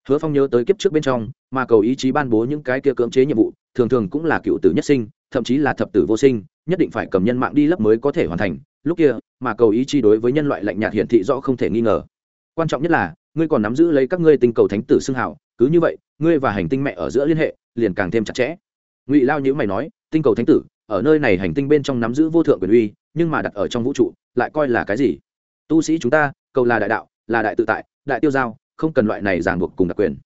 Hứa phong nhớ tới kiếp trước bên trong, mà cầu ý chí ban bố những cái kia cưỡng chế nhiệm vụ, thường thường cũng là cựu tử nhất sinh, thậm chí là thập tử vô sinh, nhất định phải cầm nhân mạng đi lấp mới có thể hoàn thành lúc kia, mà cầu ý chi đối với nhân loại lạnh nhạt hiển thị rõ không thể nghi ngờ. Quan trọng nhất là, ngươi còn nắm giữ lấy các ngươi tinh cầu thánh tử xưng hào, cứ như vậy, ngươi và hành tinh mẹ ở giữa liên hệ, liền càng thêm chặt chẽ. Ngụy lao nhữ mày nói, tinh cầu thánh tử, ở nơi này hành tinh bên trong nắm giữ vô thượng quyền uy, nhưng mà đặt ở trong vũ trụ, lại coi là cái gì? Tu sĩ chúng ta, cầu là đại đạo, là đại tự tại, đại tiêu giao, không cần loại này ràng buộc cùng đặc quyền.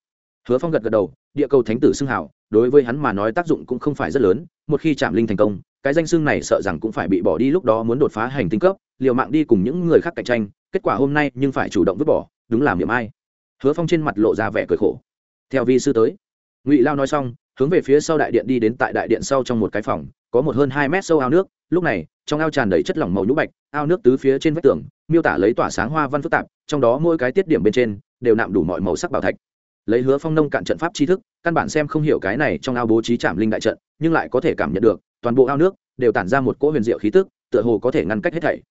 Hứa phong gật gật đầu, địa cầu thánh tử xưng hào, đối với hắn mà nói tác dụng cũng không phải rất lớn, một khi chạm linh thành công cái danh xưng này sợ rằng cũng phải bị bỏ đi lúc đó muốn đột phá hành tinh cấp, liều mạng đi cùng những người khác cạnh tranh, kết quả hôm nay nhưng phải chủ động vứt bỏ, đúng làm điểm ai. Hứa phong trên mặt lộ ra vẻ cười khổ. Theo vi sư tới, ngụy lao nói xong, hướng về phía sau đại điện đi đến tại đại điện sau trong một cái phòng, có một hơn hai mét sâu ao nước, lúc này, trong ao tràn đầy chất lỏng màu nhũ bạch, ao nước tứ phía trên vách tường, miêu tả lấy tỏa sáng hoa văn phức tạp, trong đó mỗi cái tiết điểm bên trên đều nạm đủ mọi màu sắc bảo thạch lấy hứa phong nông cạn trận pháp tri thức, căn bản xem không hiểu cái này trong ao bố trí trạm linh đại trận, nhưng lại có thể cảm nhận được, toàn bộ ao nước đều tản ra một cỗ huyền diệu khí tức, tựa hồ có thể ngăn cách hết thảy.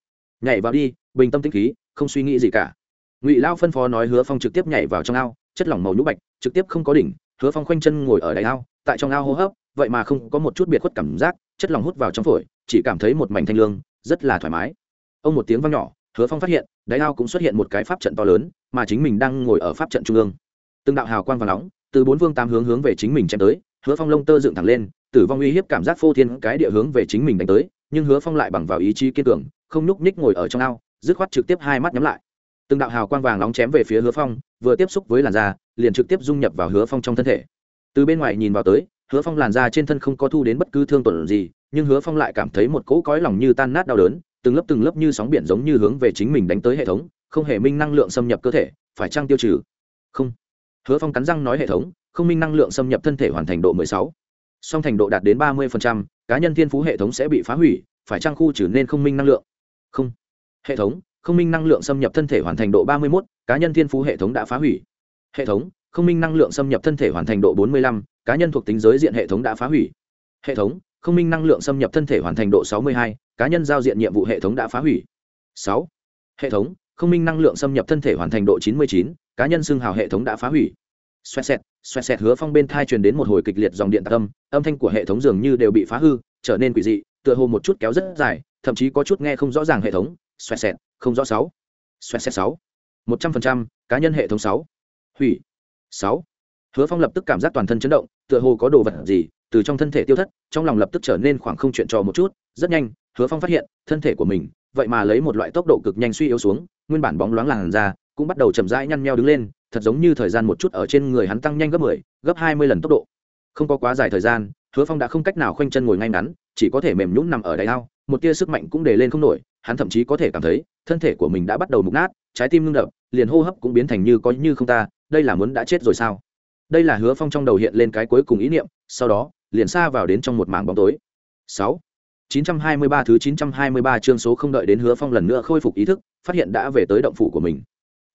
Nhảy vào đi, bình tâm tĩnh khí, không suy nghĩ gì cả. Ngụy lao phân phó nói hứa phong trực tiếp nhảy vào trong ao, chất lỏng màu nhũ bạch, trực tiếp không có đỉnh, hứa phong khoanh chân ngồi ở đáy ao, tại trong ao hô hấp, vậy mà không có một chút biệt khuất cảm giác, chất lỏng hút vào trong phổi, chỉ cảm thấy một mảnh thanh lương, rất là thoải mái. Ông một tiếng vang nhỏ, hứa phong phát hiện, đáy ao cũng xuất hiện một cái pháp trận to lớn, mà chính mình đang ngồi ở pháp trận trung ương từng đạo hào quang và nóng, từ bốn phương tám hướng hướng về chính mình chém tới, hứa phong lông tơ dựng thẳng lên, tử vong uy hiếp cảm giác phô thiên cái địa hướng về chính mình đánh tới, nhưng hứa phong lại bằng vào ý chí kiên cường, không nhúc nhích ngồi ở trong ao, dứt khoát trực tiếp hai mắt nhắm lại. Từng đạo hào quang vàng nóng chém về phía hứa phong, vừa tiếp xúc với làn da, liền trực tiếp dung nhập vào hứa phong trong thân thể. Từ bên ngoài nhìn vào tới, hứa phong làn da trên thân không có thu đến bất cứ thương tổn gì, nhưng hứa phong lại cảm thấy một cỗ cõi lòng như tan nát đau đớn, từng lớp từng lớp như sóng biển giống như hướng về chính mình đánh tới hệ thống, không hề minh năng lượng xâm nhập cơ thể, phải trăng tiêu trừ? Không hứa phong cắn răng nói hệ thống, không minh năng lượng xâm nhập thân thể hoàn thành độ mười sáu. Song thành độ đạt đến ba mươi cá nhân thiên phú hệ thống sẽ bị phá hủy, phải trang khu trừ nên không minh năng lượng? Không. Hệ thống, không minh năng lượng xâm nhập thân thể hoàn thành độ ba mươi một cá nhân thiên phú hệ thống đã phá hủy. Hệ thống, không minh năng lượng xâm nhập thân thể hoàn thành độ bốn mươi lăm, cá nhân thuộc tính giới diện hệ thống đã phá hủy. Hệ thống, không minh năng lượng xâm nhập thân thể hoàn thành độ sáu mươi hai, cá nhân giao diện nhiệm vụ hệ thống đã phá hủy. Sáu. Hệ thống, không minh năng lượng xâm nhập thân thể hoàn thành độ chín mươi chín cá nhân xưng hào hệ thống đã phá hủy. Xoẹt xẹt xoẹt xẹt hứa phong bên thai truyền đến một hồi kịch liệt dòng điện tạc âm âm thanh của hệ thống dường như đều bị phá hư, trở nên quỷ dị, tựa hồ một chút kéo rất dài, thậm chí có chút nghe không rõ ràng hệ thống. Xoẹt xẹt, không rõ sáu. Xoẹt xẹt sáu. Một trăm phần trăm, cá nhân hệ thống sáu. Hủy. Sáu. Hứa phong lập tức cảm giác toàn thân chấn động, tựa hồ có đồ vật gì từ trong thân thể tiêu thất, trong lòng lập tức trở nên khoảng không chuyện trò một chút. Rất nhanh, hứa phong phát hiện, thân thể của mình, vậy mà lấy một loại tốc độ cực nhanh suy yếu xuống, nguyên bản bóng loáng làn ra cũng bắt đầu chậm rãi nhăn nheo đứng lên thật giống như thời gian một chút ở trên người hắn tăng nhanh gấp mười 10, gấp hai mươi lần tốc độ. Không có quá dài thời gian hứa phong đã không cách nào khoanh chân ngồi ngay ngắn chỉ có thể mềm nhũn nằm ở đáy ao một tia sức mạnh cũng để lên không nổi hắn thậm chí có thể cảm thấy thân thể của mình đã bắt đầu mục nát trái tim ngưng đập liền hô hấp cũng biến thành như có như không ta đây là muốn đã chết rồi sao? Đây là hứa phong trong đầu hiện lên cái cuối cùng ý niệm sau đó liền xa vào đến trong một mảng bóng tối. Sáu. 923 thứ 923 chương số không đợi đến Hứa Phong lần nữa khôi phục ý thức, phát hiện đã về tới động phủ của mình.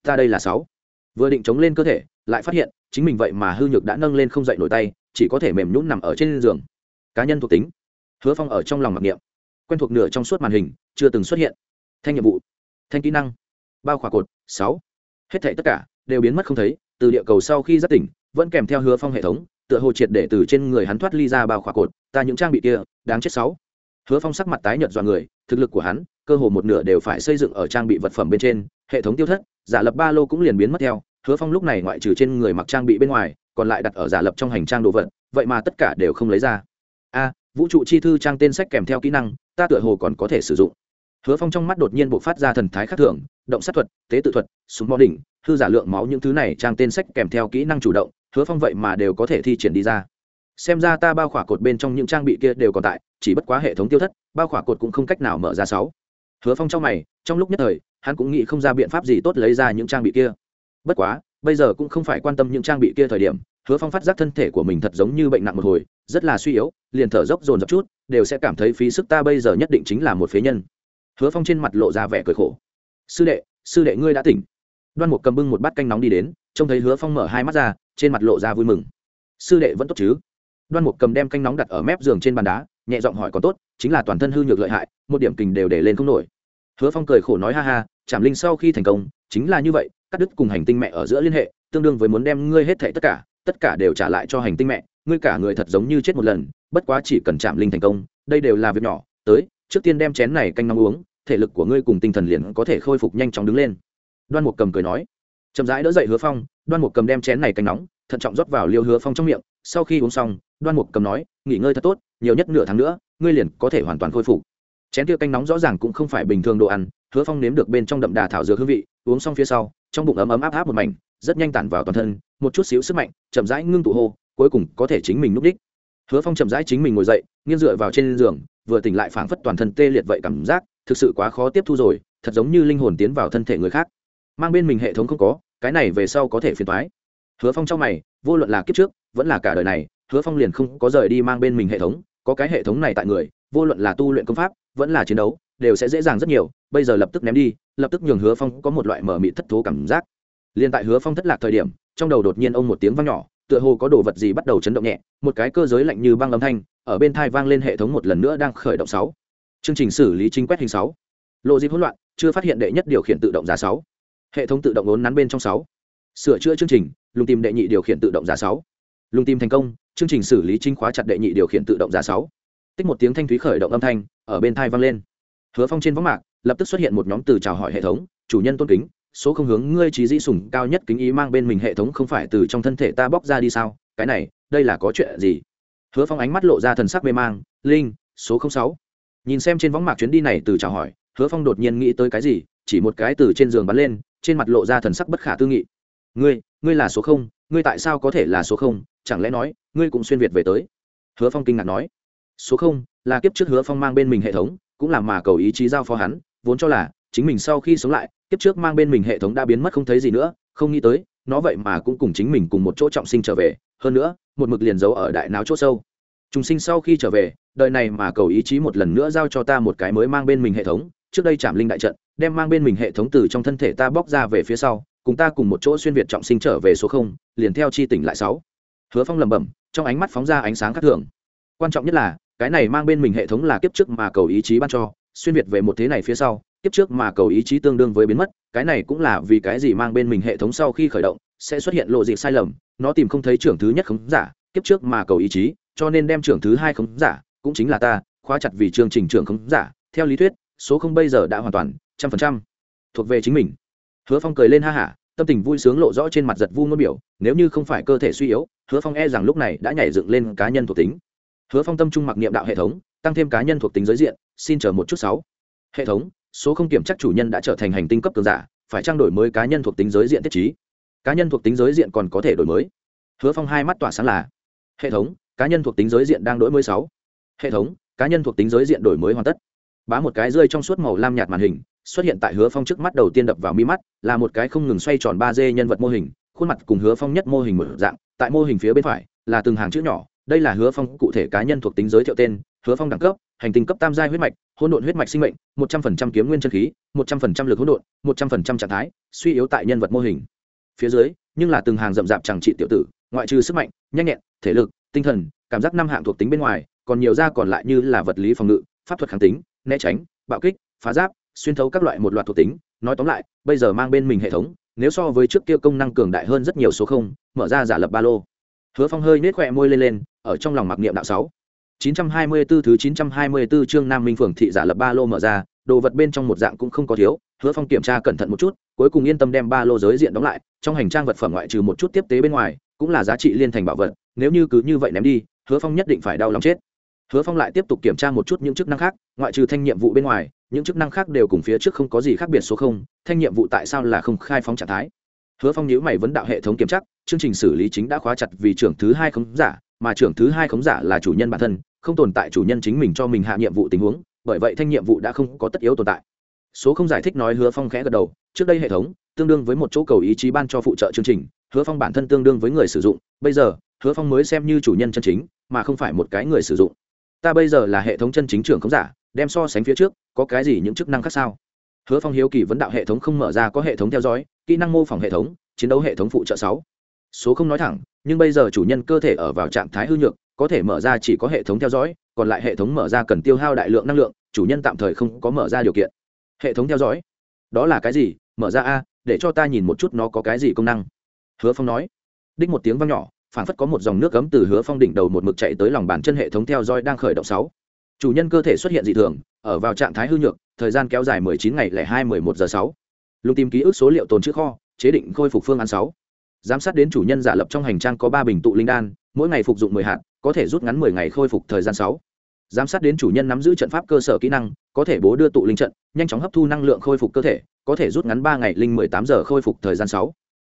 Ta đây là sáu, Vừa định chống lên cơ thể, lại phát hiện, chính mình vậy mà hư nhược đã nâng lên không dậy nổi tay, chỉ có thể mềm nhũn nằm ở trên giường. Cá nhân thuộc tính. Hứa Phong ở trong lòng mặc niệm. Quen thuộc nửa trong suốt màn hình, chưa từng xuất hiện. Thanh nhiệm vụ, thanh kỹ năng, bao khỏa cột, sáu, Hết thảy tất cả đều biến mất không thấy, từ địa cầu sau khi giác tỉnh, vẫn kèm theo Hứa Phong hệ thống, tựa hồ triệt để từ trên người hắn thoát ly ra bao khỏa cột, ta những trang bị kia, đáng chết sáu hứa phong sắc mặt tái nhợt dọa người thực lực của hắn cơ hồ một nửa đều phải xây dựng ở trang bị vật phẩm bên trên hệ thống tiêu thất giả lập ba lô cũng liền biến mất theo, hứa phong lúc này ngoại trừ trên người mặc trang bị bên ngoài, còn lại đặt ở giả lập trong hành trang đồ vật, vậy mà tất cả đều không lấy ra. A, vũ trụ chi thư trang tên sách kèm theo kỹ năng, ta tựa hồ còn có thể sử dụng. Hứa phong trong mắt đột nhiên b ộ c phát ra thần thái khắc thưởng động sát thuật, tế tự thuật, súng bó đỉnh thư giả lượng máu những thứ này trang tên sách kèm theo kỹ năng chủ động, hứa phong vậy mà đều có thể thi triển đi ra. Xem ra ta bao khỏa cột bên trong những trang bị kia đều còn tại, chỉ bất quá hệ thống tiêu thất, bao khỏa cột cũng không cách nào mở ra sáu. Hứa phong trong mày, trong lúc nhất thời hắn cũng nghĩ không ra biện pháp gì tốt lấy ra những trang bị kia. Bất quá, bây giờ cũng không phải quan tâm những trang bị kia thời điểm, hứa phong phát giác thân thể của mình thật giống như bệnh nặng một hồi, rất là suy yếu, liền thở dốc dồn dập chút, đều sẽ cảm thấy phí sức ta bây giờ nhất định chính là một phế nhân. Hứa phong trên mặt lộ ra vẻ cười khổ. Sư đệ sư đệ ngươi đã tỉnh. Đoan mục cầm bưng một bát canh nóng đi đến, trông thấy hứa phong mở hai mắt ra, trên mặt lộ ra vui mừng. Sư đệ vẫn tốt chứ? Đoan mục cầm đem canh nóng đặt ở mép giường trên bàn đá, nhẹ giọng hỏi còn tốt, chính là toàn thân hư nhược lợi hại, một điểm kình đều để lên không nổi hứa phong cười khổ nói, ha ha chạm linh sau khi thành công, chính là như vậy, cắt đứt cùng hành tinh mẹ ở giữa liên hệ, tương đương với muốn đem ngươi hết thảy tất cả tất cả đều trả lại cho hành tinh mẹ, ngươi cả người thật giống như chết một lần, bất quá chỉ cần chạm linh thành công, đây đều là việc nhỏ, tới, trước tiên đem chén này canh nóng uống, thể lực của ngươi cùng tinh thần liền có thể khôi phục nhanh chóng đứng lên. Đoan mục cầm cười nói. Chậm rãi đỡ dậy hứa phong, đoan mục cầm đem chén này canh nóng, thận trọng rót vào liêu hứa phong trong miệng, sau khi uống xong, đoan mục cầm nói, nghỉ ngơi thật tốt, nhiều nhất nửa tháng nữa, ngươi liền có thể hoàn toàn khôi phục chén kia canh nóng rõ ràng cũng không phải bình thường đồ ăn, hứa phong nếm được bên trong đậm đà thảo dược hương vị, uống xong phía sau, trong bụng ấm ấm áp áp một mảnh, rất nhanh tản vào toàn thân, một chút xíu sức mạnh, chậm rãi ngưng tụ hô, cuối cùng có thể chính mình núp đích. Hứa phong chậm rãi chính mình ngồi dậy, nghiêng dựa vào trên giường, vừa tỉnh lại phảng phất toàn thân tê liệt vậy cảm giác, thực sự quá khó tiếp thu rồi, thật giống như linh hồn tiến vào thân thể người khác. Mang bên mình hệ thống không có, cái này về sau có thể phiền thoái hứa phong trong mày, vô luận là kiếp trước, vẫn là cả đời này, hứa phong liền không có rời đi mang bên mình hệ thống, có cái hệ thống này tại người, vô luận là tu luyện công pháp vẫn là chiến đấu, đều sẽ dễ dàng rất nhiều, bây giờ lập tức ném đi, lập tức nhường hứa phong có một loại mở mị thất thố cảm giác. Liền tại hứa phong thất lạc thời điểm, trong đầu đột nhiên ông một tiếng vang nhỏ, tựa hồ có đồ vật gì bắt đầu chấn động nhẹ, một cái cơ giới lạnh như băng âm thanh, ở bên thai vang lên hệ thống một lần nữa đang khởi động sáu. Chương trình xử lý chính quét hình sáu. Lộ dịp hỗn loạn, chưa phát hiện đệ nhất điều khiển tự động giá sáu. Hệ thống tự động ốn nắn bên trong sáu. Sửa chữa chương trình, lùng tìm đệ nhị điều khiển tự động giá sáu. Lùng tìm thành công, chương trình xử lý chính khóa chặt đệ nhị điều khiển tự động giá sáu tích một tiếng thanh thúy khởi động âm thanh, ở bên thai vang lên. Hứa phong trên võng mạc, lập tức xuất hiện một nhóm từ chào hỏi hệ thống, chủ nhân tôn kính, số không hướng ngươi trí dĩ sủng cao nhất kính ý mang bên mình hệ thống không phải từ trong thân thể ta bóc ra đi sao? Cái này, đây là có chuyện gì? Hứa phong ánh mắt lộ ra thần sắc mê mang, linh, số không sáu. Nhìn xem trên võng mạc chuyến đi này từ chào hỏi, hứa phong đột nhiên nghĩ tới cái gì, chỉ một cái từ trên giường bắn lên, trên mặt lộ ra thần sắc bất khả tư nghị. Ngươi ngươi là số không, ngươi tại sao có thể là số không? Chẳng lẽ nói, ngươi cũng xuyên việt về tới? Hứa phong kinh ngạc nói số không là kiếp trước hứa phong mang bên mình hệ thống, cũng là mà cầu ý chí giao phó hắn, vốn cho là chính mình sau khi sống lại, kiếp trước mang bên mình hệ thống đã biến mất không thấy gì nữa, không nghĩ tới, nó vậy mà cũng cùng chính mình cùng một chỗ trọng sinh trở về, hơn nữa, một mực liền giấu ở đại não chỗ sâu. Trùng sinh sau khi trở về, đời này mà cầu ý chí một lần nữa giao cho ta một cái mới mang bên mình hệ thống, trước đây chạm linh đại trận, đem mang bên mình hệ thống từ trong thân thể ta bóc ra về phía sau, cùng ta cùng một chỗ xuyên việt trọng sinh trở về số không, liền theo chi tỉnh lại sáu. Hứa phong lẩm bẩm, trong ánh mắt phóng ra ánh sáng khác thường. Quan trọng nhất là cái này mang bên mình hệ thống là kiếp trước mà cầu ý chí ban cho, xuyên việt về một thế này phía sau, kiếp trước mà cầu ý chí tương đương với biến mất, cái này cũng là vì cái gì mang bên mình hệ thống sau khi khởi động, sẽ xuất hiện lộ dị sai lầm, nó tìm không thấy trưởng thứ nhất khống giả, kiếp trước mà cầu ý chí, cho nên đem trưởng thứ hai khống giả, cũng chính là ta, khóa chặt vì chương trình trưởng khống giả, theo lý thuyết, số không bây giờ đã hoàn toàn, trăm phần trăm, thuộc về chính mình. Hứa phong cười lên ha hả, tâm tình vui sướng lộ rõ trên mặt giật vu ngôn biểu, nếu như không phải cơ thể suy yếu, hứa phong e rằng lúc này đã nhảy dựng lên cá nhân thuộc tính hứa phong tâm trung mặc niệm đạo hệ thống, tăng thêm cá nhân thuộc tính giới diện, xin chờ một chút sáu. Hệ thống, số không kiểm chắc chủ nhân đã trở thành hành tinh cấp cường giả, phải trang đổi mới cá nhân thuộc tính giới diện tiết trí. Cá nhân thuộc tính giới diện còn có thể đổi mới. Hứa phong hai mắt tỏa sáng là, hệ thống, cá nhân thuộc tính giới diện đang đổi mới sáu. Hệ thống, cá nhân thuộc tính giới diện đổi mới hoàn tất. Bá một cái rơi trong suốt màu lam nhạt màn hình, xuất hiện tại hứa phong trước mắt đầu tiên đập vào mi mắt, là một cái không ngừng xoay tròn ba d nhân vật mô hình, khuôn mặt cùng hứa phong nhất mô hình mở dạng, tại mô hình phía bên phải, là từng hàng chữ nhỏ đây là hứa phong, cụ thể cá nhân thuộc tính giới thiệu tên, hứa phong đẳng cấp, hành tinh cấp tam giai huyết mạch, hỗn độn huyết mạch sinh mệnh, một trăm phần trăm kiếm nguyên chân khí, một trăm phần trăm lực hỗn độn, một trăm phần trăm trạng thái, suy yếu tại nhân vật mô hình. Phía dưới, nhưng là từng hàng rậm rạp chẳng trị tiểu tử, ngoại trừ sức mạnh, nhanh nhẹn, thể lực, tinh thần, cảm giác năm hạng thuộc tính bên ngoài, còn nhiều ra còn lại như là vật lý phòng ngự, pháp thuật kháng tính, né tránh, bạo kích, phá giáp, xuyên thấu các loại một loạt thuộc tính. Nói tóm lại, bây giờ mang bên mình hệ thống, nếu so với trước kia công năng cường đại hơn rất nhiều số không, mở ra giả lập ba lô. Hứa phong hơi nết khỏe môi lên lên ở trong lòng mặc niệm đạo sáu 924 thứ 924 chương Nam Minh phường thị giả lập ba lô mở ra, đồ vật bên trong một dạng cũng không có thiếu, Hứa Phong kiểm tra cẩn thận một chút, cuối cùng yên tâm đem ba lô giới diện đóng lại, trong hành trang vật phẩm ngoại trừ một chút tiếp tế bên ngoài, cũng là giá trị liên thành bảo vật, nếu như cứ như vậy ném đi, Hứa Phong nhất định phải đau lòng chết. Hứa Phong lại tiếp tục kiểm tra một chút những chức năng khác, ngoại trừ thanh nhiệm vụ bên ngoài, những chức năng khác đều cùng phía trước không có gì khác biệt số không, thanh nhiệm vụ tại sao là không khai phóng trạng thái? Hứa Phong nhữ mày vấn đạo hệ thống kiểm chắc chương trình xử lý chính đã khóa chặt vì trưởng thứ hai khống giả, mà trưởng thứ hai khống giả là chủ nhân bản thân không tồn tại chủ nhân chính mình cho mình hạ nhiệm vụ tình huống bởi vậy thanh nhiệm vụ đã không có tất yếu tồn tại. Số không giải thích nói hứa phong khẽ gật đầu trước đây hệ thống tương đương với một chỗ cầu ý chí ban cho phụ trợ chương trình hứa phong bản thân tương đương với người sử dụng bây giờ hứa phong mới xem như chủ nhân chân chính mà không phải một cái người sử dụng. Ta bây giờ là hệ thống chân chính trưởng khống giả đem so sánh phía trước có cái gì những chức năng khác sao? Hứa phong hiếu kỳ vấn đạo hệ thống không mở ra có hệ thống theo dõi, kỹ năng mô phỏng hệ thống, chiến đấu hệ thống phụ trợ sáu. Số không nói thẳng, nhưng bây giờ chủ nhân cơ thể ở vào trạng thái hư nhược, có thể mở ra chỉ có hệ thống theo dõi, còn lại hệ thống mở ra cần tiêu hao đại lượng năng lượng, chủ nhân tạm thời không có mở ra điều kiện. Hệ thống theo dõi? Đó là cái gì? Mở ra a, để cho ta nhìn một chút nó có cái gì công năng. Hứa phong nói. Đích một tiếng vang nhỏ phản phất có một dòng nước cấm từ hứa phong đỉnh đầu một mực chạy tới lòng bàn chân hệ thống theo dõi đang khởi động sáu. Chủ nhân cơ thể xuất hiện dị thường ở vào trạng thái hư nhược, thời gian kéo dài mười chín ngày lẻ hai mười một giờ sáu. Lục tìm ký ức số liệu tồn trữ kho, chế định khôi phục phương án sáu. Giám sát đến chủ nhân giả lập trong hành trang có ba bình tụ linh đan, mỗi ngày phục dụng mười hạt, có thể rút ngắn mười ngày khôi phục thời gian sáu. Giám sát đến chủ nhân nắm giữ trận pháp cơ sở kỹ năng, có thể bố đưa tụ linh trận, nhanh chóng hấp thu năng lượng khôi phục cơ thể, có thể rút ngắn ba ngày linh mười tám giờ khôi phục thời gian sáu.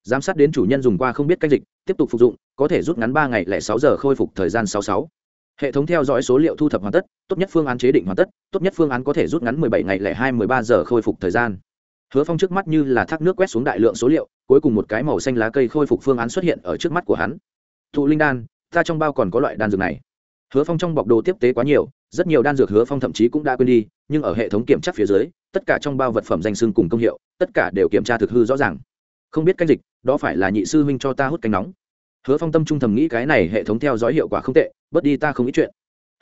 Giám sát đến chủ nhân dùng qua không biết cách dịch, tiếp tục phục dụng, có thể rút ngắn ba ngày lẻ sáu giờ khôi phục thời gian sáu sáu hệ thống theo dõi số liệu thu thập hoàn tất, tốt nhất phương án chế định hoàn tất, tốt nhất phương án có thể rút ngắn mười bảy ngày lẻ hai, mười ba giờ khôi phục thời gian. Hứa phong trước mắt như là thác nước quét xuống đại lượng số liệu, cuối cùng một cái màu xanh lá cây khôi phục phương án xuất hiện ở trước mắt của hắn. Thụ linh đan, ta trong bao còn có loại đan dược này. Hứa phong trong bọc đồ tiếp tế quá nhiều, rất nhiều đan dược hứa phong thậm chí cũng đã quên đi, nhưng ở hệ thống kiểm tra phía dưới, tất cả trong bao vật phẩm danh sưng cùng công hiệu, tất cả đều kiểm tra thực hư rõ ràng. Không biết cách dịch, đó phải là nhị sư huynh cho ta hút canh nóng hứa phong tâm trung thầm nghĩ cái này hệ thống theo dõi hiệu quả không tệ, bớt đi ta không ít chuyện.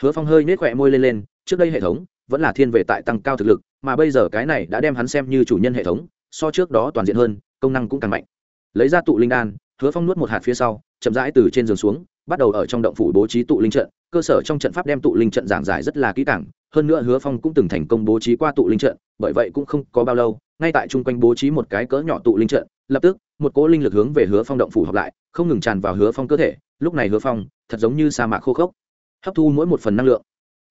Hứa phong hơi nhếch khỏe môi lên lên, trước đây hệ thống vẫn là thiên về tại tăng cao thực lực, mà bây giờ cái này đã đem hắn xem như chủ nhân hệ thống, so trước đó toàn diện hơn, công năng cũng càng mạnh. Lấy ra tụ linh đan, hứa phong nuốt một hạt phía sau, chậm rãi từ trên giường xuống, bắt đầu ở trong động phủ bố trí tụ linh trận. Cơ sở trong trận pháp đem tụ linh trận giảng giải rất là kỹ càng, hơn nữa hứa phong cũng từng thành công bố trí qua tụ linh trận, bởi vậy cũng không có bao lâu ngay tại chung quanh bố trí một cái cỡ nhỏ tụ linh trận, lập tức, một cỗ linh lực hướng về hứa phong động phủ hợp lại, không ngừng tràn vào hứa phong cơ thể, lúc này hứa phong, thật giống như sa mạc khô khốc, hấp thu mỗi một phần năng lượng.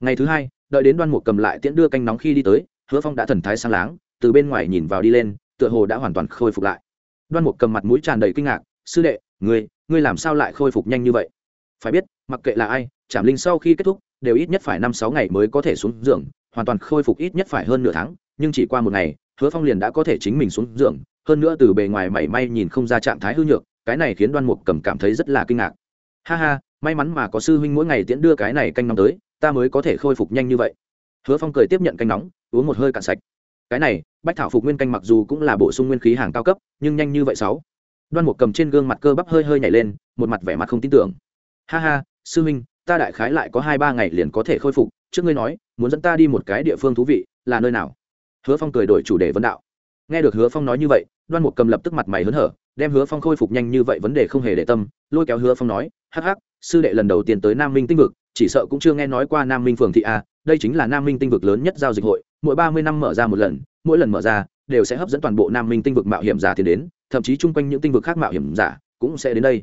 Ngày thứ hai, đợi đến đoan mục cầm lại tiễn đưa canh nóng khi đi tới, hứa phong đã thần thái sang láng, từ bên ngoài nhìn vào đi lên, tựa hồ đã hoàn toàn khôi phục lại. Đoan mục cầm mặt mũi tràn đầy kinh ngạc, sư đệ, ngươi ngươi làm sao lại khôi phục nhanh như vậy? Phải biết, mặc kệ là ai, trảm linh sau khi kết thúc, đều ít nhất phải năm sáu ngày mới có thể xuống giường, hoàn toàn khôi phục ít nhất phải hơn nửa tháng, nhưng chỉ qua một ngày hứa phong liền đã có thể chính mình xuống giường, hơn nữa từ bề ngoài mảy may nhìn không ra trạng thái hư nhược, cái này khiến đoan mục cầm cảm thấy rất là kinh ngạc. Ha ha, may mắn mà có sư huynh mỗi ngày tiễn đưa cái này canh nóng tới, ta mới có thể khôi phục nhanh như vậy. Hứa phong cười tiếp nhận canh nóng, uống một hơi cạn sạch. Cái này, bách thảo phục nguyên canh mặc dù cũng là bổ sung nguyên khí hàng cao cấp, nhưng nhanh như vậy sáu. Đoan mục cầm trên gương mặt cơ bắp hơi hơi nhảy lên, một mặt vẻ mặt không tin tưởng. Ha ha, sư huynh, ta đại khái lại có hai ba ngày liền có thể khôi phục, trước ngươi nói, muốn dẫn ta đi một cái địa phương thú vị, là nơi nào? Hứa phong cười đổi chủ đề vấn đạo. Nghe được hứa phong nói như vậy, đoan mục cầm lập tức mặt mày hớn hở, đem hứa phong khôi phục nhanh như vậy vấn đề không hề để tâm, lôi kéo hứa phong nói, hắc hắc, sư đệ lần đầu tiên tới nam minh tinh vực, chỉ sợ cũng chưa nghe nói qua nam minh phường thị a, đây chính là nam minh tinh vực lớn nhất giao dịch hội, mỗi ba mươi năm mở ra một lần, mỗi lần mở ra, đều sẽ hấp dẫn toàn bộ nam minh tinh vực mạo hiểm giả tiến đến, thậm chí chung quanh những tinh vực khác mạo hiểm giả cũng sẽ đến đây.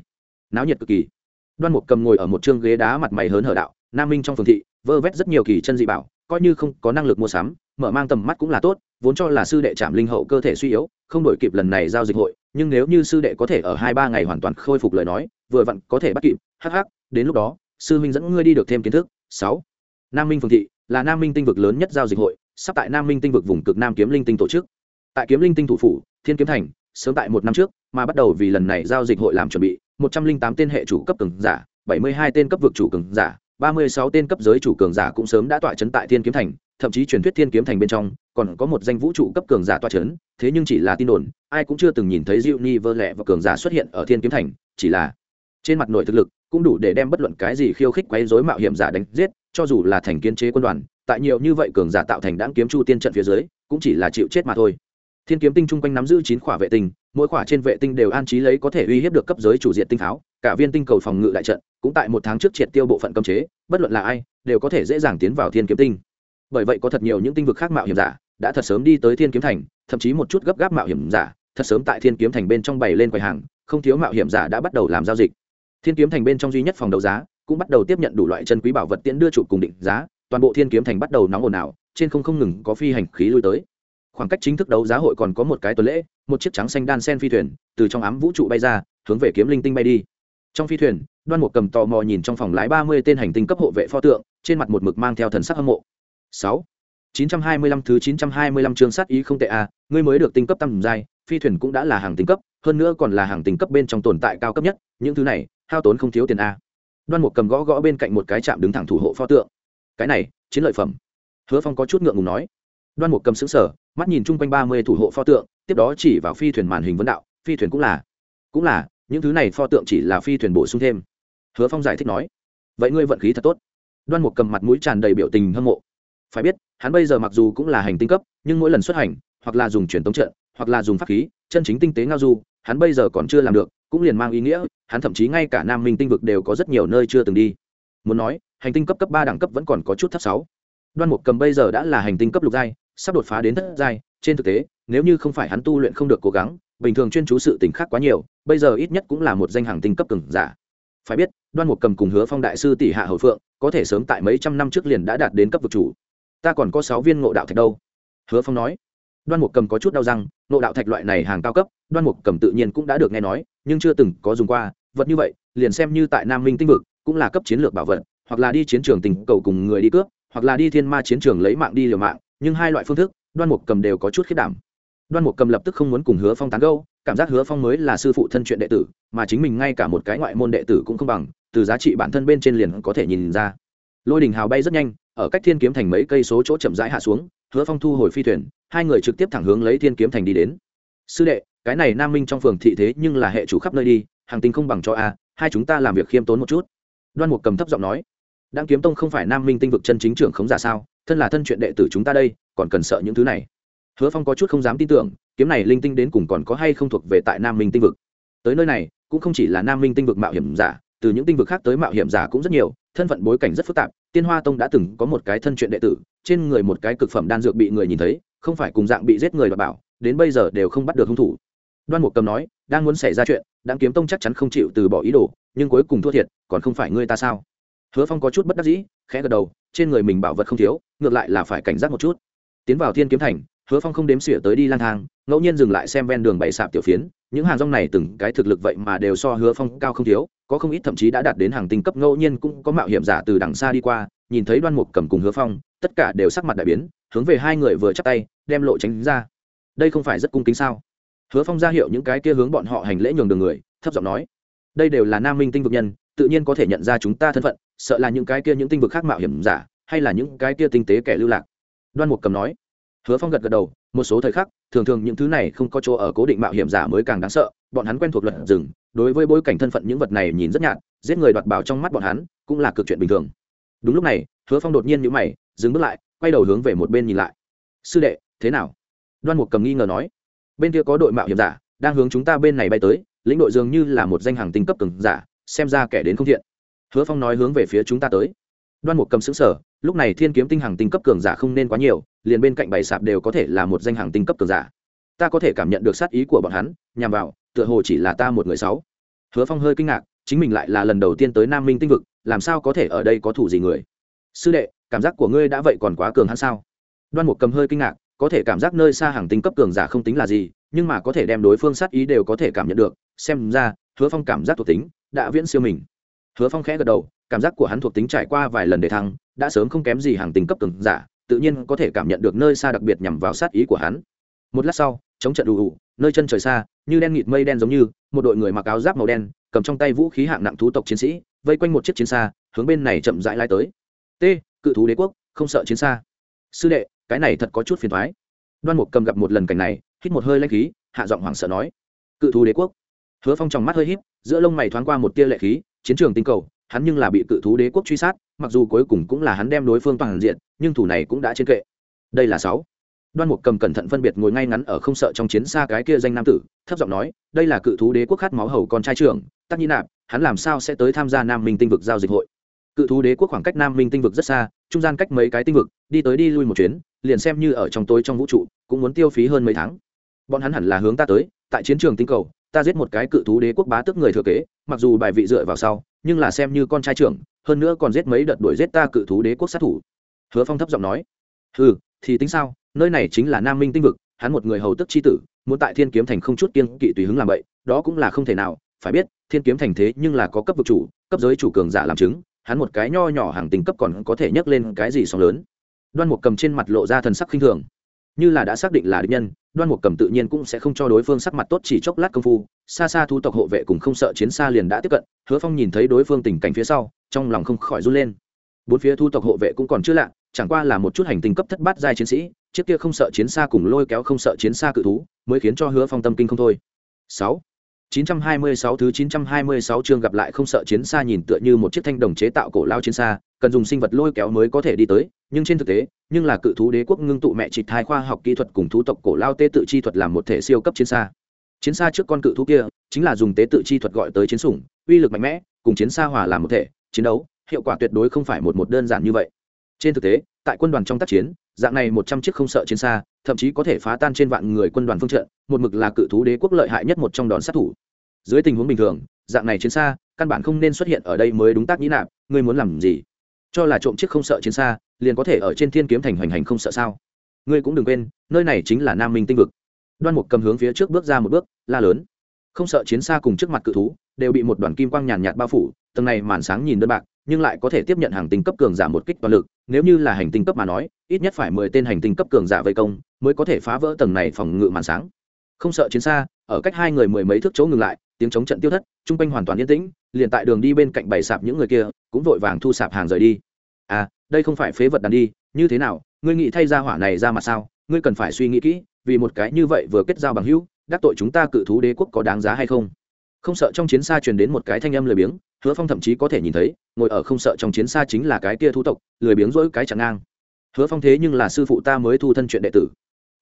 Náo nhiệt cực kỳ. Đoan mục cầm ngồi ở một chương ghế đá mặt mày hớn hở đạo, nam minh trong phường thị, vơ vét rất nhiều kỳ chân dị bảo, coi như không có năng lực mua sắm mở mang tầm mắt cũng là tốt, vốn cho là sư đệ chạm linh hậu cơ thể suy yếu, không đổi kịp lần này giao dịch hội, nhưng nếu như sư đệ có thể ở hai ba ngày hoàn toàn khôi phục lời nói, vừa vặn có thể bắt kịp hh đến lúc đó, sư minh dẫn ngươi đi được thêm kiến thức. Sáu, nam minh phường thị là nam minh tinh vực lớn nhất giao dịch hội, sắp tại nam minh tinh vực vùng cực nam kiếm linh tinh tổ chức. Tại kiếm linh tinh thủ phủ, thiên kiếm thành, sớm tại một năm trước, mà bắt đầu vì lần này giao dịch hội làm chuẩn bị, một trăm linh tám tên hệ chủ cấp cường giả, bảy mươi hai tên cấp vực chủ cường giả ba mươi sáu tên cấp giới chủ cường giả cũng sớm đã tọa chấn tại thiên kiếm thành, thậm chí truyền thuyết thiên kiếm thành bên trong còn có một danh vũ trụ cấp cường giả tọa chấn, thế nhưng chỉ là tin đồn, ai cũng chưa từng nhìn thấy diệu ni vơ lẹ và cường giả xuất hiện ở thiên kiếm thành, chỉ là trên mặt nội thực lực cũng đủ để đem bất luận cái gì khiêu khích quấy rối mạo hiểm giả đánh giết, cho dù là thành kiến chế quân đoàn, tại nhiều như vậy cường giả tạo thành đãng kiếm chu tiên trận phía dưới, cũng chỉ là chịu chết mà thôi. Thiên kiếm tinh trung quanh nắm giữ chín khỏa vệ tinh, mỗi khỏa trên vệ tinh đều an trí lấy có thể uy hiếp được cấp giới chủ diện tinh tháo cả viên tinh cầu phòng ngự đại trận cũng tại một tháng trước triệt tiêu bộ phận cấm chế, bất luận là ai, đều có thể dễ dàng tiến vào thiên kiếm tinh. Bởi vậy có thật nhiều những tinh vực khác mạo hiểm giả đã thật sớm đi tới thiên kiếm thành, thậm chí một chút gấp gáp mạo hiểm giả thật sớm tại thiên kiếm thành bên trong bày lên quầy hàng, không thiếu mạo hiểm giả đã bắt đầu làm giao dịch. Thiên kiếm thành bên trong duy nhất phòng đấu giá cũng bắt đầu tiếp nhận đủ loại chân quý bảo vật tiễn đưa chủ cùng định giá, toàn bộ thiên kiếm thành bắt đầu nóng ồn ào, trên không không ngừng có phi hành khí lui tới. Khoảng cách chính thức đấu giá hội còn có một cái tuần lễ, một chiếc trắng xanh đan sen phi thuyền từ trong ám vũ trụ bay ra, hướng về kiếm linh tinh bay đi trong phi thuyền, đoan một cầm tò mò nhìn trong phòng lái ba mươi tên hành tinh cấp hộ vệ pho tượng, trên mặt một mực mang theo thần sắc hâm mộ. Sáu. Chín trăm hai mươi lăm thứ chín trăm hai mươi lăm chương sát ý không tệ a ngươi mới được tinh cấp tăng giai, phi thuyền cũng đã là hàng tinh cấp, hơn nữa còn là hàng tinh cấp bên trong tồn tại cao cấp nhất, những thứ này, hao tốn không thiếu tiền a đoan một cầm gõ gõ bên cạnh một cái chạm đứng thẳng thủ hộ pho tượng. Cái này, chiến lợi phẩm. Hứa phong có chút ngượng ngùng nói. Đoan một cầm xứng sở mắt nhìn chung quanh ba mươi thủ hộ pho tượng, tiếp đó chỉ vào phi thuyền màn hình vấn đạo, phi thuyền cũng là cũng là những thứ này pho tượng chỉ là phi thuyền bổ sung thêm. Hứa phong giải thích nói, vậy ngươi vận khí thật tốt. Đoan Mục cầm mặt mũi tràn đầy biểu tình hâm mộ. Phải biết, hắn bây giờ mặc dù cũng là hành tinh cấp, nhưng mỗi lần xuất hành, hoặc là dùng truyền tống trận, hoặc là dùng pháp khí, chân chính tinh tế ngao du, hắn bây giờ còn chưa làm được, cũng liền mang ý nghĩa, hắn thậm chí ngay cả nam minh tinh vực đều có rất nhiều nơi chưa từng đi. Muốn nói, hành tinh cấp cấp ba đẳng cấp vẫn còn có chút thấp sáu. Đoan mục cầm bây giờ đã là hành tinh cấp lục giai, sắp đột phá đến thất giai, trên thực tế, nếu như không phải hắn tu luyện không được cố gắng bình thường chuyên chú sự tình khác quá nhiều, bây giờ ít nhất cũng là một danh hàng tinh cấp cường giả. Phải biết, đoan mục cầm cùng hứa phong đại sư tỷ hạ hậu phượng, có thể sớm tại mấy trăm năm trước liền đã đạt đến cấp vực chủ. Ta còn có sáu viên ngộ đạo thạch đâu? Hứa phong nói. Đoan mục cầm có chút đau răng, ngộ đạo thạch loại này hàng cao cấp, đoan mục cầm tự nhiên cũng đã được nghe nói, nhưng chưa từng có dùng qua, vật như vậy, liền xem như tại nam minh tinh vực, cũng là cấp chiến lược bảo vật, hoặc là đi chiến trường tình cầu cùng người đi cướp, hoặc là đi thiên ma chiến trường lấy mạng đi liều mạng, nhưng hai loại phương thức, đoan mục cầm đều có chút khiết đảm đoan mục cầm lập tức không muốn cùng hứa phong tán gâu cảm giác hứa phong mới là sư phụ thân chuyện đệ tử, mà chính mình ngay cả một cái ngoại môn đệ tử cũng không bằng, từ giá trị bản thân bên trên liền có thể nhìn ra. Lôi đình hào bay rất nhanh, ở cách thiên kiếm thành mấy cây số chỗ chậm rãi hạ xuống, hứa phong thu hồi phi thuyền, hai người trực tiếp thẳng hướng lấy thiên kiếm thành đi đến. Sư đệ, cái này nam minh trong phường thị thế nhưng là hệ chủ khắp nơi đi, hàng tinh không bằng cho a, hai chúng ta làm việc khiêm tốn một chút. Đoan mục cầm thấp giọng nói. Đặng kiếm tông không phải nam minh tinh vực chân chính trưởng khống giả sao? Thân là thân chuyện đệ tử chúng ta đây, còn cần sợ những thứ này hứa phong có chút không dám tin tưởng, kiếm này linh tinh đến cùng còn có hay không thuộc về tại nam minh tinh vực. Tới nơi này, cũng không chỉ là nam minh tinh vực mạo hiểm giả, từ những tinh vực khác tới mạo hiểm giả cũng rất nhiều, thân phận bối cảnh rất phức tạp, tiên hoa tông đã từng có một cái thân chuyện đệ tử, trên người một cái cực phẩm đan dược bị người nhìn thấy, không phải cùng dạng bị giết người đ bảo, đến bây giờ đều không bắt được hung thủ. Đoan mục cầm nói, đang muốn xảy ra chuyện đáng kiếm tông chắc chắn không chịu từ bỏ ý đồ, nhưng cuối cùng thua thiệt, còn không phải ngươi ta sao? Hứa phong có chút bất đắc dĩ, khẽ gật đầu, trên người mình bảo vật không thiếu, ngược lại là phải cảnh giác một chút. Tiến vào thiên kiếm thành hứa phong không đếm xỉa tới đi lang thang, ngẫu nhiên dừng lại xem ven đường bày sạp tiểu phiến, những hàng rong này từng cái thực lực vậy mà đều so hứa phong cao không thiếu, có không ít thậm chí đã đạt đến hàng tinh cấp, ngẫu nhiên cũng có mạo hiểm giả từ đằng xa đi qua, nhìn thấy đoan mục cầm cùng hứa phong, tất cả đều sắc mặt đại biến, hướng về hai người vừa chắc tay, đem lộ tránh ra. Đây không phải rất cung kính sao? Hứa phong ra hiệu những cái kia hướng bọn họ hành lễ nhường đường người, thấp giọng nói, đây đều là nam minh tinh vực nhân, tự nhiên có thể nhận ra chúng ta thân phận, sợ là những cái kia những tinh vực khác mạo hiểm giả, hay là những cái kia tinh tế kẻ lưu lạc. Đoan mục cầm nói hứa phong gật gật đầu, một số thời khắc, thường thường những thứ này không có chỗ ở cố định mạo hiểm giả mới càng đáng sợ, bọn hắn quen thuộc luật rừng, đối với bối cảnh thân phận những vật này nhìn rất nhạt, giết người đoạt bảo trong mắt bọn hắn cũng là cực chuyện bình thường. Đúng lúc này, hứa phong đột nhiên nhữ mày, dừng bước lại, quay đầu hướng về một bên nhìn lại. Sư đệ, thế nào? Đoan mục cầm nghi ngờ nói. Bên kia có đội mạo hiểm giả, đang hướng chúng ta bên này bay tới, lĩnh đội dường như là một danh hàng tinh cấp cường giả, xem ra kẻ đến không thiện. Hứa phong nói hướng về phía chúng ta tới. Đoan mục cầm xứng sở lúc này thiên kiếm tinh hàng tinh cấp cường giả không nên quá nhiều, liền bên cạnh bày sạp đều có thể là một danh hàng tinh cấp cường giả. Ta có thể cảm nhận được sát ý của bọn hắn, nhằm vào, tựa hồ chỉ là ta một người sáu. Hứa phong hơi kinh ngạc, chính mình lại là lần đầu tiên tới nam minh tinh vực, làm sao có thể ở đây có thủ gì người? Sư đệ, cảm giác của ngươi đã vậy còn quá cường hắn sao? Đoan mục cầm hơi kinh ngạc, có thể cảm giác nơi xa hàng tinh cấp cường giả không tính là gì, nhưng mà có thể đem đối phương sát ý đều có thể cảm nhận được, xem ra, hứa phong cảm giác thuộc tính đã viễn siêu mình. Hứa phong khẽ gật đầu, cảm giác của hắn thuộc tính trải qua vài lần để thăng đã sớm không kém gì hàng tình cấp cường giả, tự nhiên có thể cảm nhận được nơi xa đặc biệt nhằm vào sát ý của hắn. Một lát sau, chống trận đủ đủ nơi chân trời xa, như đen nghịt mây đen giống như, một đội người mặc áo giáp màu đen, cầm trong tay vũ khí hạng nặng thú tộc chiến sĩ, vây quanh một chiếc chiến xa, hướng bên này chậm rãi lai tới. T, cự thú đế quốc, không sợ chiến xa. Sư đệ, cái này thật có chút phiền thoái. Đoan mục cầm gặp một lần cảnh này, hít một hơi lanh khí, hạ giọng hoảng sợ nói. Cự thú đế quốc. Hứa phong tròng mắt hơi híp, giữa lông mày thoáng qua một tia lệ khí, chiến trường tinh cầu, hắn nhưng là bị cự thú đế quốc truy sát mặc dù cuối cùng cũng là hắn đem đối phương toàn diện, nhưng thủ này cũng đã trên kệ. Đây là sáu. Đoan mục cầm cẩn thận phân biệt ngồi ngay ngắn ở không sợ trong chiến xa cái kia danh nam tử, thấp giọng nói, đây là cự thú đế quốc khát máu hầu con trai trưởng, tắc nhi nạp, hắn làm sao sẽ tới tham gia nam minh tinh vực giao dịch hội? Cự thú đế quốc khoảng cách nam minh tinh vực rất xa, trung gian cách mấy cái tinh vực, đi tới đi lui một chuyến, liền xem như ở trong tối trong vũ trụ, cũng muốn tiêu phí hơn mấy tháng. Bọn hắn hẳn là hướng ta tới, tại chiến trường tinh cầu, ta giết một cái cự thú đế quốc bá tức người thừa kế, mặc dù bài vị dựa vào sau nhưng là xem như con trai trưởng, hơn nữa còn giết mấy đợt đuổi giết ta cự thú đế quốc sát thủ. Hứa phong thấp giọng nói. Ừ thì tính sao? Nơi này chính là nam minh tinh vực, hắn một người hầu tức c h i tử, muốn tại thiên kiếm thành không chút kiên kỵ tùy hứng làm vậy đó cũng là không thể nào, phải biết, thiên kiếm thành thế nhưng là có cấp vực chủ, cấp giới chủ cường giả làm chứng, hắn một cái nho nhỏ hàng tình cấp còn có thể nhấc lên cái gì sóng lớn. Đoan một cầm trên mặt lộ ra thần sắc khinh thường như là đã xác định là địch nhân, đoan mục cầm tự nhiên cũng sẽ không cho đối phương sắc mặt tốt chỉ chốc lát công phu, xa xa thu tộc hộ vệ cùng không sợ chiến xa liền đã tiếp cận, hứa phong nhìn thấy đối phương tình cảnh phía sau, trong lòng không khỏi run lên. Bốn phía thu tộc hộ vệ cũng còn chưa lạ, chẳng qua là một chút hành tinh cấp thất bát giai chiến sĩ, chiếc kia không sợ chiến xa cùng lôi kéo không sợ chiến xa cự thú, mới khiến cho hứa phong tâm kinh không thôi. Sáu. 926 thứ 926 chương gặp lại không sợ chiến xa nhìn tựa như một chiếc thanh đồng chế tạo cổ lao chiến xa, cần dùng sinh vật lôi kéo mới có thể đi tới, nhưng trên thực tế, nhưng là cự thú đế quốc ngưng tụ mẹ chỉ thai khoa học kỹ thuật cùng thú tộc cổ lao tế tự chi thuật làm một thể siêu cấp chiến xa. Chiến xa trước con cự thú kia, chính là dùng tế tự chi thuật gọi tới chiến sủng, uy lực mạnh mẽ, cùng chiến xa hòa làm một thể, chiến đấu, hiệu quả tuyệt đối không phải một một đơn giản như vậy. Trên thực tế, tại quân đoàn trong tác chiến, dạng này 100 chiếc không sợ chiến xa, thậm chí có thể phá tan trên vạn người quân đoàn phương trận, một mực là cự thú đế quốc lợi hại nhất một trong đòn sát thủ. Dưới tình huống bình thường dạng này chiến xa căn bản không nên xuất hiện ở đây mới đúng tác nhĩ nạp ngươi muốn làm gì? Cho là trộm chiếc không sợ chiến xa liền có thể ở trên thiên kiếm thành hoành hành không sợ sao? Ngươi cũng đừng quên nơi này chính là nam minh tinh vực. Đoan mục cầm hướng phía trước bước ra một bước la lớn. Không sợ chiến xa cùng trước mặt cự thú đều bị một đoàn kim quang nhàn nhạt bao phủ tầng này màn sáng nhìn đơn bạc nhưng lại có thể tiếp nhận hàng tinh cấp cường giả một kích toàn lực, nếu như là hành tinh cấp mà nói, ít nhất phải mười tên hành tinh cấp cường giả vây công, mới có thể phá vỡ tầng này phòng ngự màn sáng. Không sợ chiến xa, ở cách hai người mười mấy thước chỗ ngừng lại, tiếng chống trận tiêu thất, chung quanh hoàn toàn yên tĩnh, liền tại đường đi bên cạnh bày sạp những người kia, cũng vội vàng thu sạp hàng rời đi. À đây không phải phế vật đàn đi, như thế nào, ngươi nghĩ thay ra hỏa này ra mà sao? Ngươi cần phải suy nghĩ kỹ, vì một cái như vậy vừa kết giao bằng hữu, đắc tội chúng ta cự thú đế quốc có đáng giá hay không? Không sợ trong chiến xa truyền đến một cái thanh âm lười biếng, hứa phong thậm chí có thể nhìn thấy, ngồi ở không sợ trong chiến xa chính là cái kia thú tộc, lười biếng rỗi cái chẳng ngang. Hứa phong thế nhưng là sư phụ ta mới thu thân chuyện đệ tử.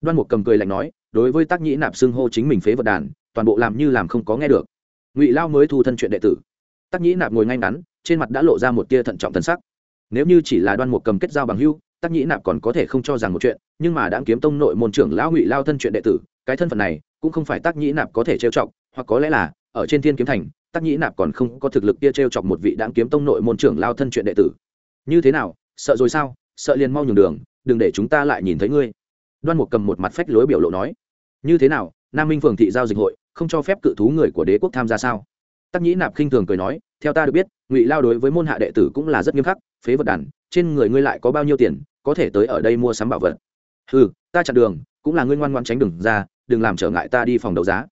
Đoan mục cầm cười lạnh nói, đối với tác nhĩ nạp xưng hô chính mình phế vật đàn, toàn bộ làm như làm không có nghe được. Ngụy lao mới thu thân chuyện đệ tử. Tác nhĩ nạp ngồi ngay ngắn, trên mặt đã lộ ra một tia thận trọng thân sắc. Nếu như chỉ là đoan mục cầm kết giao bằng hưu tác nhĩ nạp còn có thể không cho rằng một chuyện, nhưng mà đã kiếm tông nội môn trưởng lão ngụy lao thân chuyện đệ tử, cái thân phận này cũng không phải tác nhĩ nạp có thể trêu chọc, hoặc có lẽ là ở trên thiên kiếm thành, Tắc nhĩ nạp còn không có thực lực kia trêu chọc một vị đáng kiếm tông nội môn trưởng lao thân chuyện đệ tử. Như thế nào, sợ rồi sao? Sợ liền mau nhường đường, đừng để chúng ta lại nhìn thấy ngươi. Đoan mục cầm một mặt phách lối biểu lộ nói. Như thế nào, nam minh phường thị giao dịch hội, không cho phép cự thú người của đế quốc tham gia sao? Tắc nhĩ nạp khinh thường cười nói. Theo ta được biết, ngụy lao đối với môn hạ đệ tử cũng là rất nghiêm khắc, phế vật đàn, trên người ngươi lại có bao nhiêu tiền, có thể tới ở đây mua sắm bảo vật. Ừ ta chặn đường, cũng là ngươi ngoan ngoan tránh đừng ra, đừng làm trở ngại ta đi phòng đấu giá.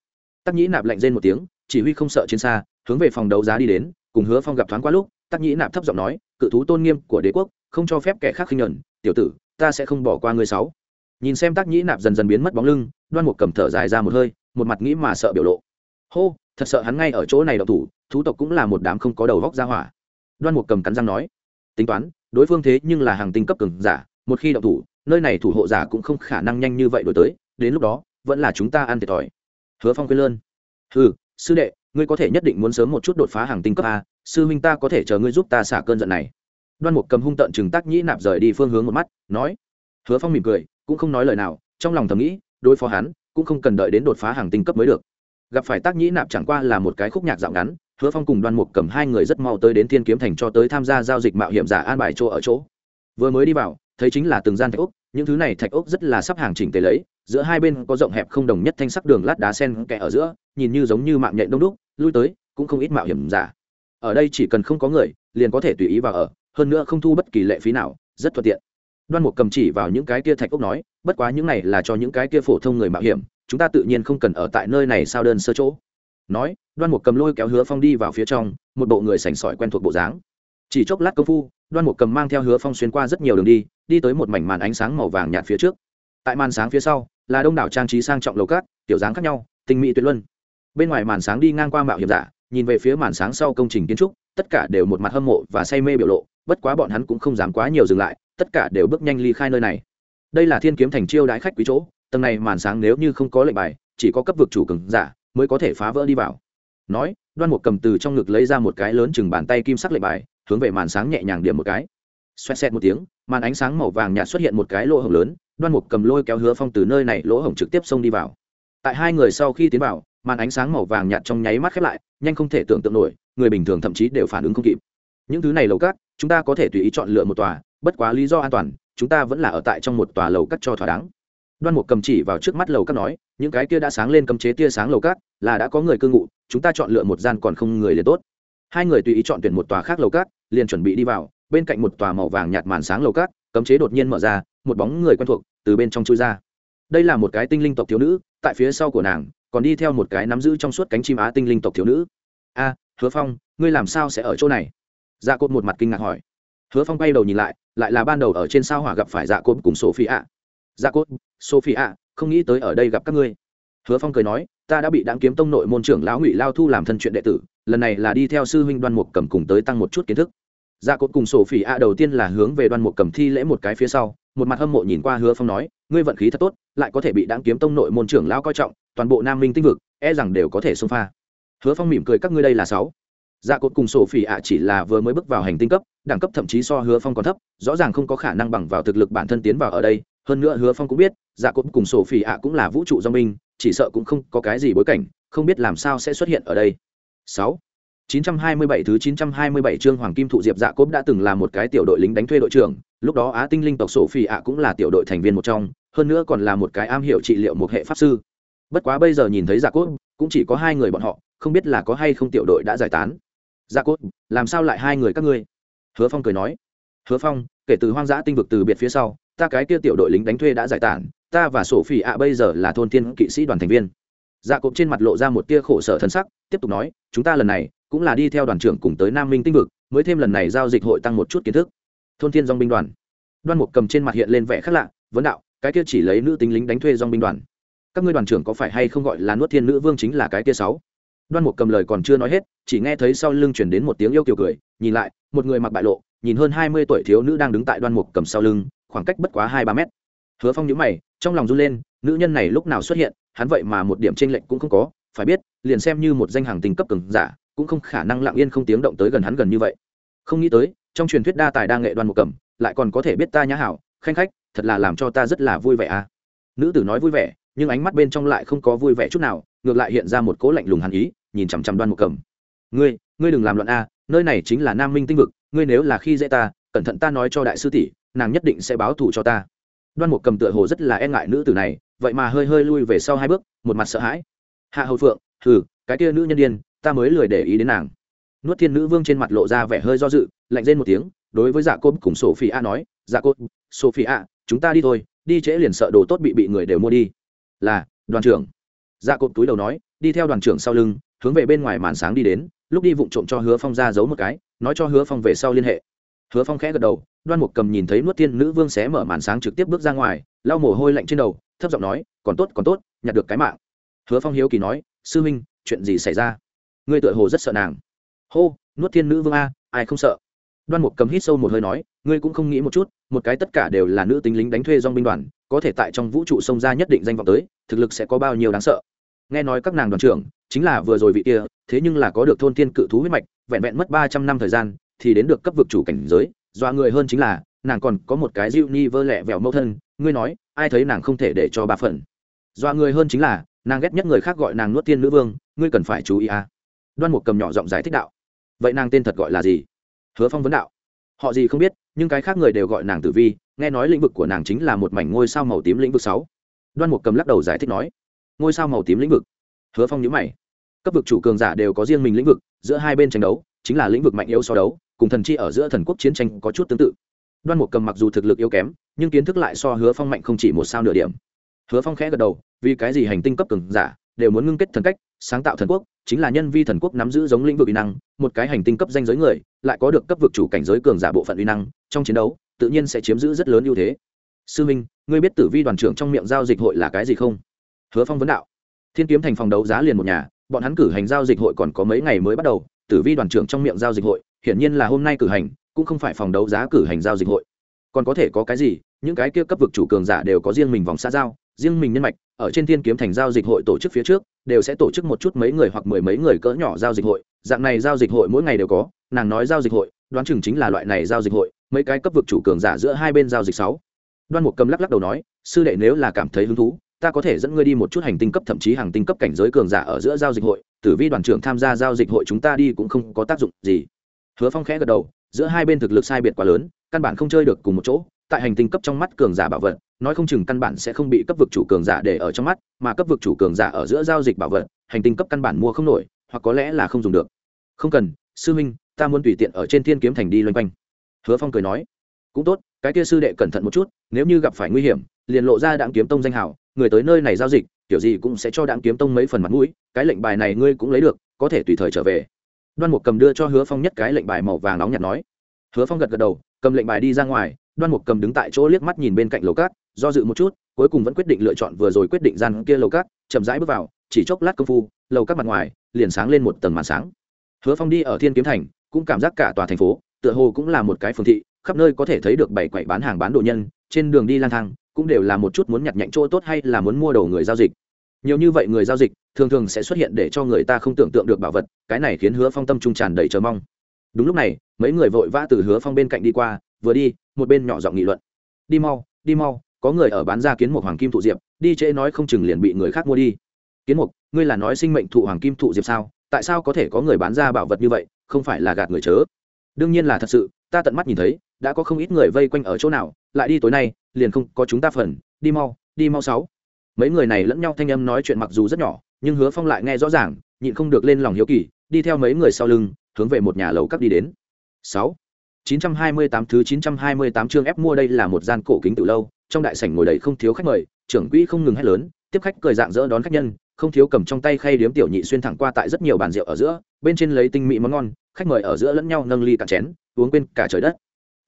Tắc nhĩ nạp lạnh rên một tiếng chỉ huy không sợ chiến xa, hướng về phòng đấu giá đi đến, cùng hứa phong gặp thoáng qua lúc, tắc nhĩ nạp thấp giọng nói, cự thú tôn nghiêm của đế quốc, không cho phép kẻ khác khinh nhuận, tiểu tử, ta sẽ không bỏ qua ngươi sáu. Nhìn xem Tắc nhĩ nạp dần dần biến mất bóng lưng, đoan mục cầm thở dài ra một hơi, một mặt nghĩ mà sợ biểu lộ. Hô, thật sợ hắn ngay ở chỗ này đậu thủ, thú tộc cũng là một đám không có đầu vóc ra hỏa. Đoan mục cầm cắn răng nói, tính toán, đối phương thế nhưng là hàng tinh cấp cường giả, một khi đậu thủ, nơi này thủ hộ giả cũng không khả năng nhanh như vậy đổi tới, đến lúc đó, vẫn là chúng ta ăn thiệt thòi. Hứa phong quên lơn ừ sư đệ, ngươi có thể nhất định muốn sớm một chút đột phá hàng tinh cấp a, sư huynh ta có thể chờ ngươi giúp ta xả cơn giận này. Đoan mục cầm hung tợn chừng tác nhĩ nạp rời đi phương hướng một mắt, nói. Hứa phong mỉm cười, cũng không nói lời nào, trong lòng thầm nghĩ, đối phó hắn, cũng không cần đợi đến đột phá hàng tinh cấp mới được. Gặp phải tác nhĩ nạp chẳng qua là một cái khúc nhạc dạo ngắn, hứa phong cùng đoan mục cầm hai người rất mau tới đến thiên kiếm thành cho tới tham gia giao dịch mạo hiểm giả an bài chỗ ở chỗ. Vừa mới đi vào, thấy chính là từng gian thạch ốc, những thứ này thạch ốc rất là sắp hàng chỉnh tề lấy, giữa hai bên có rộng hẹp không đồng nhất thanh sắc đường lát đá sen kẽ ở giữa nhìn như giống như mạng nhện đông đúc, lui tới, cũng không ít mạo hiểm giả. Ở đây chỉ cần không có người, liền có thể tùy ý vào ở, hơn nữa không thu bất kỳ lệ phí nào, rất thuận tiện. Đoan mục cầm chỉ vào những cái kia thạch ốc nói, bất quá những này là cho những cái kia phổ thông người mạo hiểm, chúng ta tự nhiên không cần ở tại nơi này sao đơn sơ chỗ. Nói, đoan mục cầm lôi kéo hứa phong đi vào phía trong, một bộ người sành sỏi quen thuộc bộ dáng. Chỉ chốc lát công phu, đoan mục cầm mang theo hứa phong xuyên qua rất nhiều đường đi đi tới một mảnh màn ánh sáng màu vàng nhạt phía trước. Tại màn sáng phía sau, là đông đảo trang trí sang trọng lầu cát tiểu dáng khác nhau, tinh mỹ tuyệt luân bên ngoài màn sáng đi ngang qua mạo hiểm giả, nhìn về phía màn sáng sau công trình kiến trúc, tất cả đều một mặt hâm mộ và say mê biểu lộ, bất quá bọn hắn cũng không dám quá nhiều dừng lại, tất cả đều bước nhanh ly khai nơi này. Đây là thiên kiếm thành chiêu đãi khách quý chỗ, tầng này màn sáng nếu như không có lệnh bài, chỉ có cấp vực chủ cường giả mới có thể phá vỡ đi vào. Nói, đoan mục cầm từ trong ngực lấy ra một cái lớn chừng bàn tay kim sắc lệnh bài, hướng về màn sáng nhẹ nhàng điểm một cái. Xoẹt xẹt một tiếng, màn ánh sáng màu vàng nhạt xuất hiện một cái lỗ hổng lớn, đoan mục cầm lôi kéo hứa phong từ nơi này lỗ hổng trực tiếp xông đi vào. Tại hai người sau khi tiến vào màn ánh sáng màu vàng nhạt trong nháy mắt khép lại, nhanh không thể tưởng tượng nổi, người bình thường thậm chí đều phản ứng không kịp. Những thứ này lầu cát, chúng ta có thể tùy ý chọn lựa một tòa, bất quá lý do an toàn, chúng ta vẫn là ở tại trong một tòa lầu cát cho thỏa đáng. Đoan mục cầm chỉ vào trước mắt lầu cát nói, những cái kia đã sáng lên cấm chế tia sáng lầu cát, là đã có người cư ngụ, chúng ta chọn lựa một gian còn không người liền tốt. Hai người tùy ý chọn tuyển một tòa khác lầu cát, liền chuẩn bị đi vào, bên cạnh một tòa màu vàng nhạt màn sáng lầu cát, cấm chế đột nhiên mở ra, một bóng người quen thuộc từ bên trong chui ra. Đây là một cái tinh linh tộc thiếu nữ, tại phía sau của nàng còn đi theo một cái nắm giữ trong suốt cánh chim á tinh linh tộc thiếu nữ. A, hứa phong, ngươi làm sao sẽ ở chỗ này? Dạ cốt một mặt kinh ngạc hỏi. Hứa phong bay đầu nhìn lại lại là ban đầu ở trên sao hỏa gặp phải dạ cốt cùng sophie ạ dạ cốt sophie ạ không nghĩ tới ở đây gặp các ngươi. Hứa phong cười nói, ta đã bị đáng kiếm tông nội môn trưởng lão ngụy lao thu làm thân chuyện đệ tử, lần này là đi theo sư huynh đoan mục cầm cùng tới tăng một chút kiến thức. Dạ cốt cùng sophie ạ đầu tiên là hướng về đoan mục cầm thi lễ một cái phía sau, một mặt hâm mộ nhìn qua hứa phong nói ngươi vận khí thật tốt, lại có thể bị đáng kiếm tông nội môn trưởng lão coi trọng, toàn bộ nam minh tinh vực e rằng đều có thể xông pha. Hứa phong mỉm cười các ngươi đây là sáu. Dạ cốt cùng sổ phỉ ạ chỉ là vừa mới bước vào hành tinh cấp, đẳng cấp thậm chí so hứa phong còn thấp, rõ ràng không có khả năng bằng vào thực lực bản thân tiến vào ở đây. Hơn nữa hứa phong cũng biết dạ cốt cùng sổ phỉ ạ cũng là vũ trụ do minh chỉ sợ cũng không có cái gì bối cảnh, không biết làm sao sẽ xuất hiện ở đây. Sáu. 927 thứ 927 chương Hoàng Kim Thụ Diệp Dạ Cốp đã từng là một cái tiểu đội lính đánh thuê đội trưởng, lúc đó Á Tinh Linh tộc Sổ Phi ạ cũng là tiểu đội thành viên một trong, hơn nữa còn là một cái am hiểu trị liệu một hệ pháp sư. Bất quá bây giờ nhìn thấy Dạ Cốp, cũng chỉ có hai người bọn họ, không biết là có hay không tiểu đội đã giải tán. Dạ Cốp, làm sao lại hai người các ngươi? Hứa Phong cười nói. Hứa Phong, kể từ hoang dã tinh vực từ biệt phía sau, ta cái kia tiểu đội lính đánh thuê đã giải tán, ta và Sổ Phi ạ bây giờ là thôn tiên kỵ sĩ đoàn thành viên. Dạ cộp trên mặt lộ ra một tia khổ sở thân sắc, tiếp tục nói, chúng ta lần này cũng là đi theo đoàn trưởng cùng tới nam minh tinh vực mới thêm lần này giao dịch hội tăng một chút kiến thức. Thôn thiên dong binh đoàn. Đoan mục cầm trên mặt hiện lên vẻ khác lạ vấn đạo cái kia chỉ lấy nữ tính lính đánh thuê dong binh đoàn. Các ngươi đoàn trưởng có phải hay không gọi là nuốt thiên nữ vương chính là cái kia sáu? Đoan mục cầm lời còn chưa nói hết chỉ nghe thấy sau lưng chuyển đến một tiếng yêu kiều cười nhìn lại một người mặc bại lộ nhìn hơn hai mươi tuổi thiếu nữ đang đứng tại đoan mục cầm sau lưng khoảng cách bất quá hai ba mét. Hứa phong nhíu mày trong lòng run lên nữ nhân này lúc nào xuất hiện, hắn vậy mà một điểm tranh lệch cũng không có, phải biết, liền xem như một danh hàng tình cấp cường giả, cũng không khả năng lặng yên không tiếng động tới gần hắn gần như vậy. Không nghĩ tới, trong truyền thuyết đa tài đa nghệ đoan một cầm, lại còn có thể biết ta nhã hảo, khanh khách, thật là làm cho ta rất là vui vẻ à. Nữ tử nói vui vẻ, nhưng ánh mắt bên trong lại không có vui vẻ chút nào, ngược lại hiện ra một cố lạnh lùng hàn ý, nhìn chằm chằm đoan một cầm. Ngươi ngươi đừng làm loạn a, nơi này chính là nam minh tinh vực, ngươi nếu là khi dễ ta, cẩn thận ta nói cho đại sư tỷ, nàng nhất định sẽ báo thù cho ta. Đoan một cầm tựa hồ rất là e ngại nữ tử này vậy mà hơi hơi lui về sau hai bước, một mặt sợ hãi. Hạ hầu phượng thử cái kia nữ nhân điên, ta mới lười để ý đến nàng. Nuốt thiên nữ vương trên mặt lộ ra vẻ hơi do dự, lạnh lên một tiếng, đối với dạ cốt cùng sophie a nói dạ cốt sophie a chúng ta đi thôi, đi trễ liền sợ đồ tốt bị bị người đều mua đi. Là, đoàn trưởng. Dạ cốt túi đầu nói, đi theo đoàn trưởng sau lưng, hướng về bên ngoài màn sáng đi đến, lúc đi vụng trộm cho hứa phong ra giấu một cái, nói cho hứa phong về sau liên hệ hứa phong khẽ gật đầu, đoan mục cầm nhìn thấy nuốt thiên nữ vương xé mở màn sáng trực tiếp bước ra ngoài, lau mồ hôi lạnh trên đầu, thấp giọng nói, còn tốt còn tốt, nhặt được cái mạng. Hứa phong hiếu kỳ nói, sư huynh, chuyện gì xảy ra? Ngươi tựa hồ rất sợ nàng. Hô, nuốt thiên nữ vương a, ai không sợ? Đoan mục cầm hít sâu một hơi nói, ngươi cũng không nghĩ một chút, một cái tất cả đều là nữ tính lính đánh thuê dong binh đoàn, có thể tại trong vũ trụ sông ra nhất định danh vọng tới, thực lực sẽ có bao nhiêu đáng sợ? Nghe nói các nàng đoàn trưởng, chính là vừa rồi vị kia, thế nhưng là có được thôn tiên cự thú huyết mạch, vẹn vẹn mất ba trăm năm thời gian thì đến được cấp vực chủ cảnh giới, dọa người hơn chính là, nàng còn có một cái dịu ni vơ lẹ vẹo mẫu thân, ngươi nói, ai thấy nàng không thể để cho ba phần. Dọa người hơn chính là, nàng ghét nhất người khác gọi nàng nuốt tiên nữ vương, ngươi cần phải chú ý à đoan mục cầm nhỏ giọng giải thích đạo. Vậy nàng tên thật gọi là gì? Hứa phong vấn đạo. Họ gì không biết, nhưng cái khác người đều gọi nàng tử vi, nghe nói lĩnh vực của nàng chính là một mảnh ngôi sao màu tím lĩnh vực sáu. Đoan mục cầm lắc đầu giải thích nói. Ngôi sao màu tím lĩnh vực. Hứa phong nhữ mày. Cấp vực chủ cường giả đều có riêng mình lĩnh vực, giữa hai bên tranh đấu, chính là lĩnh vực mạnh yếu so đấu cùng thần chi ở giữa thần quốc chiến tranh có chút tương tự. Đoan mục cầm mặc dù thực lực yếu kém, nhưng kiến thức lại so hứa phong mạnh không chỉ một sao nửa điểm. Hứa phong khẽ gật đầu, vì cái gì hành tinh cấp cường giả đều muốn ngưng kết thần cách, sáng tạo thần quốc, chính là nhân vi thần quốc nắm giữ giống lĩnh vực uy năng, một cái hành tinh cấp danh giới người, lại có được cấp vực chủ cảnh giới cường giả bộ phận uy năng, trong chiến đấu, tự nhiên sẽ chiếm giữ rất lớn ưu thế. Sư minh, ngươi biết tử vi đoàn trưởng trong miệng giao dịch hội là cái gì không? Hứa phong vấn đạo. Thiên kiếm thành phòng đấu giá liền một nhà, bọn hắn cử hành giao dịch hội còn có mấy ngày mới bắt đầu, tử vi đoàn trưởng trong miệng giao dịch hội hiển nhiên là hôm nay cử hành, cũng không phải phòng đấu giá cử hành giao dịch hội. Còn có thể có cái gì? Những cái kia cấp vực chủ cường giả đều có riêng mình vòng xa giao, riêng mình nhân mạch, ở trên thiên kiếm thành giao dịch hội tổ chức phía trước, đều sẽ tổ chức một chút mấy người hoặc mười mấy người cỡ nhỏ giao dịch hội. Dạng này giao dịch hội mỗi ngày đều có, nàng nói giao dịch hội, đoán chừng chính là loại này giao dịch hội, mấy cái cấp vực chủ cường giả giữa hai bên giao dịch sáu. Đoan mục cầm lắc lắc đầu nói, sư đệ nếu là cảm thấy hứng thú, ta có thể dẫn ngươi đi một chút hành tinh cấp thậm chí hàng tinh cấp cảnh giới cường giả ở giữa giao dịch hội. Tử vi đoàn trưởng tham gia giao dịch hội chúng ta đi cũng không có tác dụng gì hứa phong khẽ gật đầu, giữa hai bên thực lực sai biệt quá lớn, căn bản không chơi được cùng một chỗ, tại hành tinh cấp trong mắt cường giả bảo vật, nói không chừng căn bản sẽ không bị cấp vực chủ cường giả để ở trong mắt, mà cấp vực chủ cường giả ở giữa giao dịch bảo vật, hành tinh cấp căn bản mua không nổi, hoặc có lẽ là không dùng được. Không cần, sư huynh, ta muốn tùy tiện ở trên thiên kiếm thành đi loanh quanh. Hứa phong cười nói, cũng tốt, cái kia sư đệ cẩn thận một chút, nếu như gặp phải nguy hiểm, liền lộ ra đặng kiếm tông danh hảo người tới nơi này giao dịch, kiểu gì cũng sẽ cho đặng kiếm tông mấy phần mặt mũi, cái lệnh bài này ngươi cũng lấy được, có thể tùy thời trở về đoan mục cầm đưa cho hứa phong nhất cái lệnh bài màu vàng nóng nhạt nói. Hứa phong gật gật đầu, cầm lệnh bài đi ra ngoài, đoan mục cầm đứng tại chỗ liếc mắt nhìn bên cạnh lầu cát, do dự một chút, cuối cùng vẫn quyết định lựa chọn vừa rồi quyết định gian kia lầu cát, chậm rãi bước vào, chỉ chốc lát công phu, lầu cát mặt ngoài liền sáng lên một tầng màn sáng. Hứa phong đi ở thiên kiếm thành, cũng cảm giác cả tòa thành phố, tựa hồ cũng là một cái phường thị, khắp nơi có thể thấy được bảy quậy bán hàng bán đồ nhân, trên đường đi lang thang, cũng đều là một chút muốn nhặt nhạnh chỗ tốt hay là muốn mua đồ người giao dịch nhiều như vậy người giao dịch, thường thường sẽ xuất hiện để cho người ta không tưởng tượng được bảo vật, cái này khiến hứa phong tâm trung tràn đầy chờ mong. Đúng lúc này, mấy người vội vã từ hứa phong bên cạnh đi qua, vừa đi, một bên nhỏ giọng nghị luận. Đi mau đi mau, có người ở bán ra kiến mục hoàng kim thụ diệp, đi trễ nói không chừng liền bị người khác mua đi. Kiến mục, ngươi là nói sinh mệnh thụ hoàng kim thụ diệp sao? Tại sao có thể có người bán ra bảo vật như vậy, không phải là gạt người chớ? Đương nhiên là thật sự, ta tận mắt nhìn thấy, đã có không ít người vây quanh ở chỗ nào, lại đi tối nay, liền không có chúng ta phần, đi mau đi mau sáu mấy người này lẫn nhau thanh âm nói chuyện mặc dù rất nhỏ nhưng hứa phong lại nghe rõ ràng nhịn không được lên lòng hiếu kỳ đi theo mấy người sau lưng hướng về một nhà lầu cắt đi đến sáu 928 thứ 928 chương ép mua đây là một gian cổ kính từ lâu, trong đại sảnh ngồi đầy không thiếu khách mời, trưởng quỹ không ngừng hét lớn, tiếp khách cười dạng dỡ đón khách nhân, không thiếu cầm trong tay khay điếm tiểu nhị xuyên thẳng qua tại rất nhiều bàn rượu ở giữa, bên trên lấy tinh mỹ món ngon, khách mời ở giữa lẫn nhau nâng ly cạn chén, uống quên cả trời đất.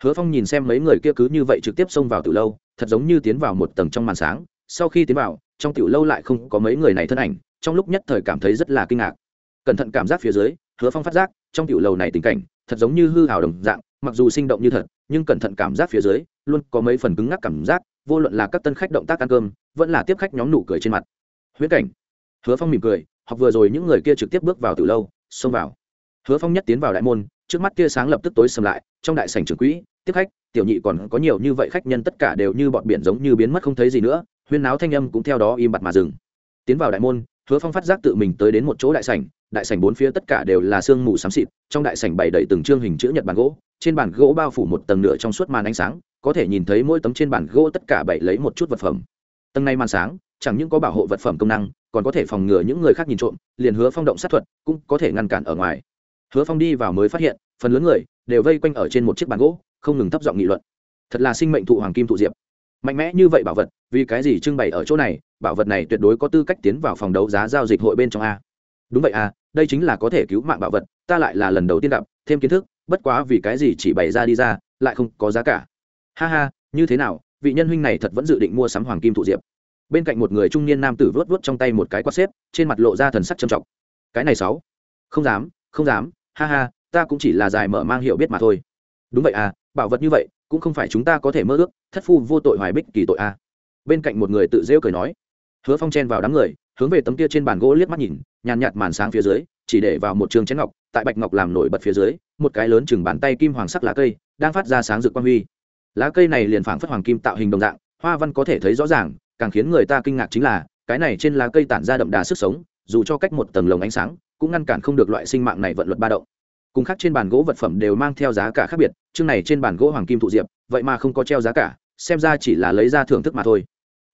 Hứa Phong nhìn xem mấy người kia cứ như vậy trực tiếp xông vào từ lâu, thật giống như tiến vào một tầng trong màn sáng, sau khi tiến vào, trong tiểu lâu lại không có mấy người này thân ảnh, trong lúc nhất thời cảm thấy rất là kinh ngạc. Cẩn thận cảm giác phía dưới, Hứa Phong phát giác, trong tiểu lâu này tình cảnh, thật giống như hư hào đồng dạng, mặc dù sinh động như thật nhưng cẩn thận cảm giác phía dưới luôn có mấy phần cứng ngắc cảm giác vô luận là các tân khách động tác ăn cơm vẫn là tiếp khách nhóm nụ cười trên mặt. Huyễn cảnh. Hứa phong mỉm cười học vừa rồi những người kia trực tiếp bước vào từ lâu xông vào. Hứa phong nhất tiến vào đại môn trước mắt kia sáng lập tức tối sầm lại trong đại sảnh trưởng quỹ tiếp khách tiểu nhị còn có nhiều như vậy khách nhân tất cả đều như bọn biển giống như biến mất không thấy gì nữa huyên náo thanh âm cũng theo đó im bặt mà dừng. Tiến vào đại môn, hứa phong phát giác tự mình tới đến một chỗ đại sảnh đại sảnh bốn phía tất cả đều là sương mù xám xịt, trong đại sảnh bày đầy từng chương hình chữ nhật bàn gỗ, trên bàn gỗ bao phủ một tầng nửa trong suốt màn ánh sáng, có thể nhìn thấy mỗi tấm trên bàn gỗ tất cả bày lấy một chút vật phẩm. Tầng này màn sáng, chẳng những có bảo hộ vật phẩm công năng, còn có thể phòng ngừa những người khác nhìn trộm, liền hứa phong động sát thuật cũng có thể ngăn cản ở ngoài. Hứa phong đi vào mới phát hiện, phần lớn người đều vây quanh ở trên một chiếc bàn gỗ, không ngừng thấp giọng nghị luận. Thật là sinh mệnh thụ hoàng kim thụ diệp mạnh mẽ như vậy bảo vật vì cái gì trưng bày ở chỗ này? Bảo vật này tuyệt đối có tư cách tiến vào phòng đấu giá giao dịch hội bên trong a. Đúng vậy a, đây chính là có thể cứu mạng bảo vật ta lại là lần đầu tiên gặp thêm kiến thức bất quá vì cái gì chỉ bày ra đi ra lại không có giá cả. Ha ha như thế nào vị nhân huynh này thật vẫn dự định mua sắm hoàng kim thụ diệp. Bên cạnh một người trung niên nam tử vớt vớt trong tay một cái quạt xếp trên mặt lộ ra thần sắc trầm trọng. Cái này sáu. Không dám không dám ha ha ta cũng chỉ là dài mở mang hiểu biết mà thôi. Đúng vậy à bảo vật như vậy cũng không phải chúng ta có thể mơ ước, thất phu vô tội hoài bích kỳ tội à bên cạnh một người tự rêu cười nói, hứa phong chen vào đám người, hướng về tấm kia trên bàn gỗ liếc mắt nhìn, nhàn nhạt màn sáng phía dưới, chỉ để vào một trường chén ngọc, tại bạch ngọc làm nổi bật phía dưới, một cái lớn chừng bàn tay kim hoàng sắc lá cây, đang phát ra sáng rực quang huy. Lá cây này liền phảng phất hoàng kim tạo hình đồng dạng, hoa văn có thể thấy rõ ràng, càng khiến người ta kinh ngạc chính là, cái này trên lá cây tản ra đậm đà sức sống, dù cho cách một tầng lồng ánh sáng, cũng ngăn cản không được loại sinh mạng này vận luật ba động cùng khác trên bàn gỗ vật phẩm đều mang theo giá cả khác biệt, chương này trên bàn gỗ hoàng kim thụ diệp, vậy mà không có treo giá cả, xem ra chỉ là lấy ra thưởng thức mà thôi.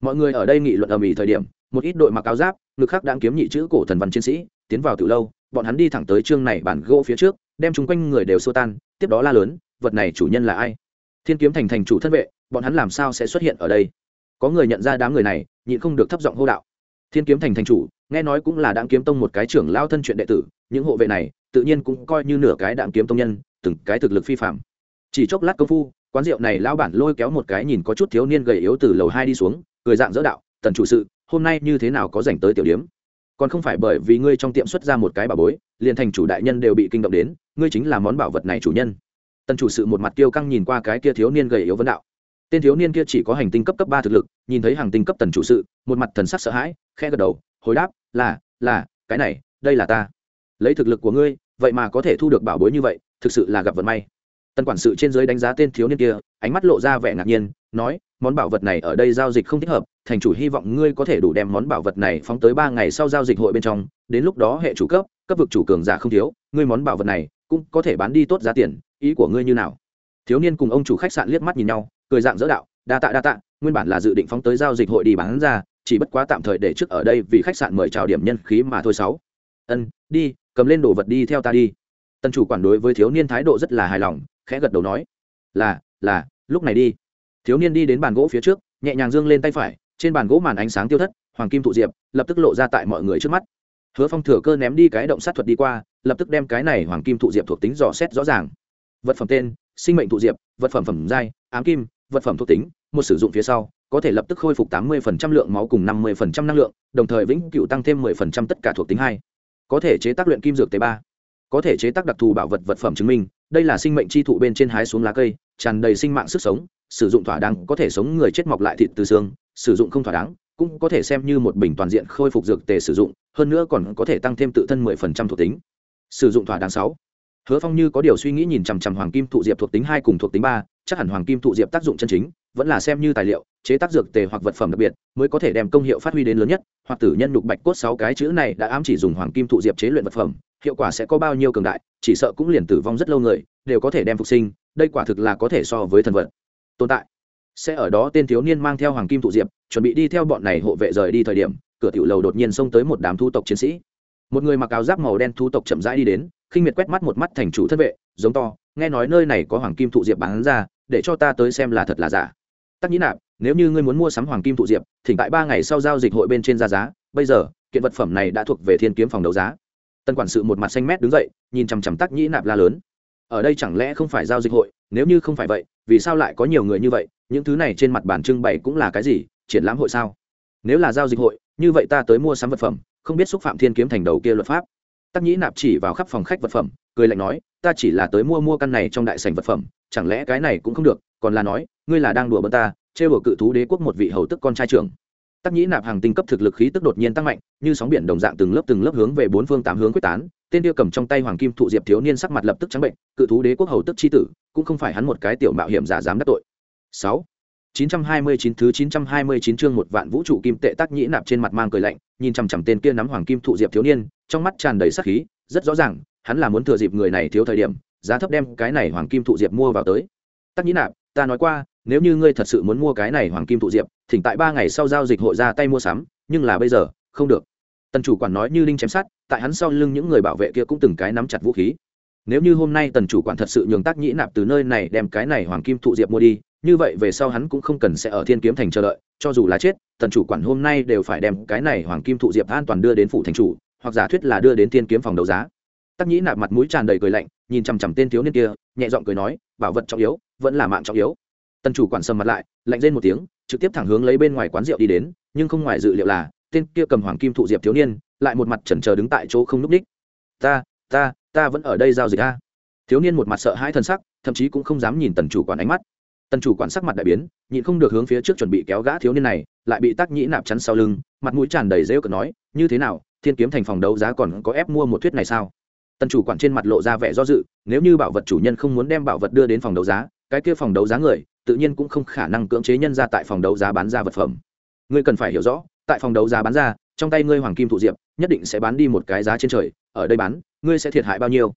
Mọi người ở đây nghị luận ầm ĩ thời điểm, một ít đội mặc áo giáp, ngực khác đang kiếm nhị chữ cổ thần văn chiến sĩ, tiến vào từ lâu, bọn hắn đi thẳng tới chương này bản gỗ phía trước, đem chúng quanh người đều xô tan, tiếp đó la lớn, vật này chủ nhân là ai? Thiên kiếm thành thành chủ thân vệ, bọn hắn làm sao sẽ xuất hiện ở đây? Có người nhận ra đám người này, nhịn không được thấp giọng hô đạo. Thiên kiếm thành thành chủ, nghe nói cũng là đáng kiếm tông một cái trưởng lao thân chuyện đệ tử, những hộ vệ này tự nhiên cũng coi như nửa cái đạm kiếm tông nhân, từng cái thực lực phi phạm chỉ chốc lát công phu, quán rượu này lao bản lôi kéo một cái nhìn có chút thiếu niên gầy yếu từ lầu hai đi xuống, cười dạng dỡ đạo, tần chủ sự, hôm nay như thế nào có dành tới tiểu điếm? Còn không phải bởi vì ngươi trong tiệm xuất ra một cái bà bối, liền thành chủ đại nhân đều bị kinh động đến, ngươi chính là món bảo vật này chủ nhân. Tần chủ sự một mặt kiêu căng nhìn qua cái kia thiếu niên gầy yếu vấn đạo. Tên thiếu niên kia chỉ có hành tinh cấp cấp ba thực lực, nhìn thấy hàng tinh cấp tần chủ sự, một mặt thần sắc sợ hãi khe gật đầu, hồi đáp, là là, cái này, đây là ta lấy thực lực của ngươi, vậy mà có thể thu được bảo bối như vậy, thực sự là gặp vận may. Tần quản sự trên giới đánh giá tên thiếu niên kia, ánh mắt lộ ra vẻ ngạc nhiên, nói, món bảo vật này ở đây giao dịch không thích hợp, thành chủ hy vọng ngươi có thể đủ đem món bảo vật này phóng tới ba ngày sau giao dịch hội bên trong, đến lúc đó hệ chủ cấp cấp vực chủ cường giả không thiếu, ngươi món bảo vật này cũng có thể bán đi tốt giá tiền, ý của ngươi như nào? Thiếu niên cùng ông chủ khách sạn liếc mắt nhìn nhau, cười dạng dỡ đạo, đa tạ đa tạ, nguyên bản là dự định phóng tới giao dịch hội đi bán ra, chỉ bất quá tạm thời để trước ở đây vì khách sạn mời chào điểm nhân khí mà thôi sáu. Ân, đi cầm lên đồ vật đi theo ta đi. Tần chủ quản đối với thiếu niên thái độ rất là hài lòng, khẽ gật đầu nói, là là, lúc này đi. Thiếu niên đi đến bàn gỗ phía trước, nhẹ nhàng dương lên tay phải, trên bàn gỗ màn ánh sáng tiêu thất, hoàng kim thụ diệp, lập tức lộ ra tại mọi người trước mắt. Hứa phong thừa cơ ném đi cái động sát thuật đi qua, lập tức đem cái này hoàng kim thụ diệp thuộc tính dò xét rõ ràng. Vật phẩm tên, sinh mệnh thụ diệp, vật phẩm phẩm giai, ám kim, vật phẩm thuộc tính, một sử dụng phía sau, có thể lập tức khôi phục tám mươi lượng máu cùng năm mươi năng lượng, đồng thời vĩnh cựu tăng thêm 10% tất cả thuộc tính hai có thể chế tác luyện kim dược tế ba, có thể chế tác đặc thù bảo vật vật phẩm chứng minh, đây là sinh mệnh chi thụ bên trên hái xuống lá cây, tràn đầy sinh mạng sức sống, sử dụng thỏa đáng có thể sống người chết mọc lại thịt từ xương, sử dụng không thỏa đáng cũng có thể xem như một bình toàn diện khôi phục dược tề sử dụng, hơn nữa còn có thể tăng thêm tự thân mười phần trăm thuộc tính. Sử dụng thỏa đáng sáu, hứa phong như có điều suy nghĩ nhìn chằm chằm hoàng kim thụ diệp thuộc tính hai cùng thuộc tính ba chắc hẳn hoàng kim thụ diệp tác dụng chân chính, vẫn là xem như tài liệu, chế tác dược tề hoặc vật phẩm đặc biệt, mới có thể đem công hiệu phát huy đến lớn nhất. Hoặc tử nhân nhục bạch cốt sáu cái chữ này đã ám chỉ dùng hoàng kim thụ diệp chế luyện vật phẩm, hiệu quả sẽ có bao nhiêu cường đại, chỉ sợ cũng liền tử vong rất lâu người, đều có thể đem phục sinh, đây quả thực là có thể so với thần vật tồn tại. Sẽ ở đó tên thiếu niên mang theo hoàng kim thụ diệp, chuẩn bị đi theo bọn này hộ vệ rời đi thời điểm, cửa tiểu lầu đột nhiên xông tới một đám thu tộc chiến sĩ. Một người mặc áo giáp màu đen thu tộc chậm rãi đi đến, khinh miệt quét mắt một mắt thành chủ thất vệ, giống to, nghe nói nơi này có hoàng kim thụ diệp bán ra để cho ta tới xem là thật là giả. Tắc nhĩ nạp, nếu như ngươi muốn mua sắm hoàng kim thụ diệp, thỉnh tại ba ngày sau giao dịch hội bên trên ra giá. Bây giờ, kiện vật phẩm này đã thuộc về thiên kiếm phòng đấu giá. Tân quản sự một mặt xanh mét đứng dậy, nhìn chằm chằm tắc nhĩ nạp la lớn. Ở đây chẳng lẽ không phải giao dịch hội? Nếu như không phải vậy, vì sao lại có nhiều người như vậy? Những thứ này trên mặt bàn trưng bày cũng là cái gì? Triển lãm hội sao? Nếu là giao dịch hội, như vậy ta tới mua sắm vật phẩm, không biết xúc phạm thiên kiếm thành đầu kia luật pháp. Tắc nhĩ nạp chỉ vào khắp phòng khách vật phẩm cười lạnh nói ta chỉ là tới mua mua căn này trong đại sành vật phẩm chẳng lẽ cái này cũng không được còn là nói ngươi là đang đùa bỡn ta trêu bở cự thú đế quốc một vị hầu tức con trai trưởng. Tắc nhĩ nạp hàng tinh cấp thực lực khí tức đột nhiên tăng mạnh như sóng biển đồng dạng từng lớp từng lớp hướng về bốn phương tám hướng quyết tán tên tiêu cầm trong tay hoàng kim thụ diệp thiếu niên sắc mặt lập tức trắng bệnh cự thú đế quốc hầu tức c h i tử cũng không phải hắn một cái tiểu mạo hiểm giả dám đắc tội. Sáu 929 thứ 929 chương một vạn vũ trụ kim tệ tác nhĩ nạp trên mặt mang cười lạnh, nhìn chằm chằm tên kia nắm hoàng kim thụ diệp thiếu niên, trong mắt tràn đầy sát khí, rất rõ ràng, hắn là muốn thừa dịp người này thiếu thời điểm, giá thấp đem cái này hoàng kim thụ diệp mua vào tới. Tắc nhĩ nạp, ta nói qua, nếu như ngươi thật sự muốn mua cái này hoàng kim thụ diệp, thỉnh tại ba ngày sau giao dịch hội ra tay mua sắm, nhưng là bây giờ, không được. Tần chủ quản nói như linh chém sát, tại hắn sau lưng những người bảo vệ kia cũng từng cái nắm chặt vũ khí. Nếu như hôm nay tần chủ quản thật sự nhường tác nhĩ nạp từ nơi này đem cái này hoàng kim thụ diệp mua đi, như vậy về sau hắn cũng không cần sẽ ở thiên kiếm thành chờ đợi cho dù là chết tần chủ quản hôm nay đều phải đem cái này hoàng kim thụ diệp an toàn đưa đến phủ thành chủ hoặc giả thuyết là đưa đến thiên kiếm phòng đấu giá tắc nhĩ nạp mặt mũi tràn đầy cười lạnh, nhìn chằm chằm tên thiếu niên kia, nhẹ giọng cười nói, bảo vật trọng yếu, vẫn là mạng trọng yếu. Tần chủ quản sầm mặt lại, lạnh lên một tiếng, trực tiếp thẳng hướng lấy bên ngoài quán rượu đi đến, nhưng không ngoài dự liệu là, tên kia cầm hoàng kim thụ diệp thiếu niên, lại một mặt chần chờ đứng tại chỗ không núp ních ta ta ta vẫn ở đây giao dịch a. Thiếu niên một mặt sợ hãi t sắc, thậm chí cũng không dám nhìn tần chủ quản ánh mắt. Tần chủ quản sắc mặt đại biến, nhịn không được hướng phía trước chuẩn bị kéo gã thiếu niên này, lại bị tác nhĩ nạp chắn sau lưng, mặt mũi tràn đầy rêu cợt nói, như thế nào, thiên kiếm thành phòng đấu giá còn có ép mua một thuyết này sao? Tần chủ quản trên mặt lộ ra vẻ do dự, nếu như bảo vật chủ nhân không muốn đem bảo vật đưa đến phòng đấu giá, cái kia phòng đấu giá người, tự nhiên cũng không khả năng cưỡng chế nhân ra tại phòng đấu giá bán ra vật phẩm. Ngươi cần phải hiểu rõ, tại phòng đấu giá bán ra, trong tay ngươi hoàng kim thụ diệp, nhất định sẽ bán đi một cái giá trên trời, ở đây bán, ngươi sẽ thiệt hại bao nhiêu?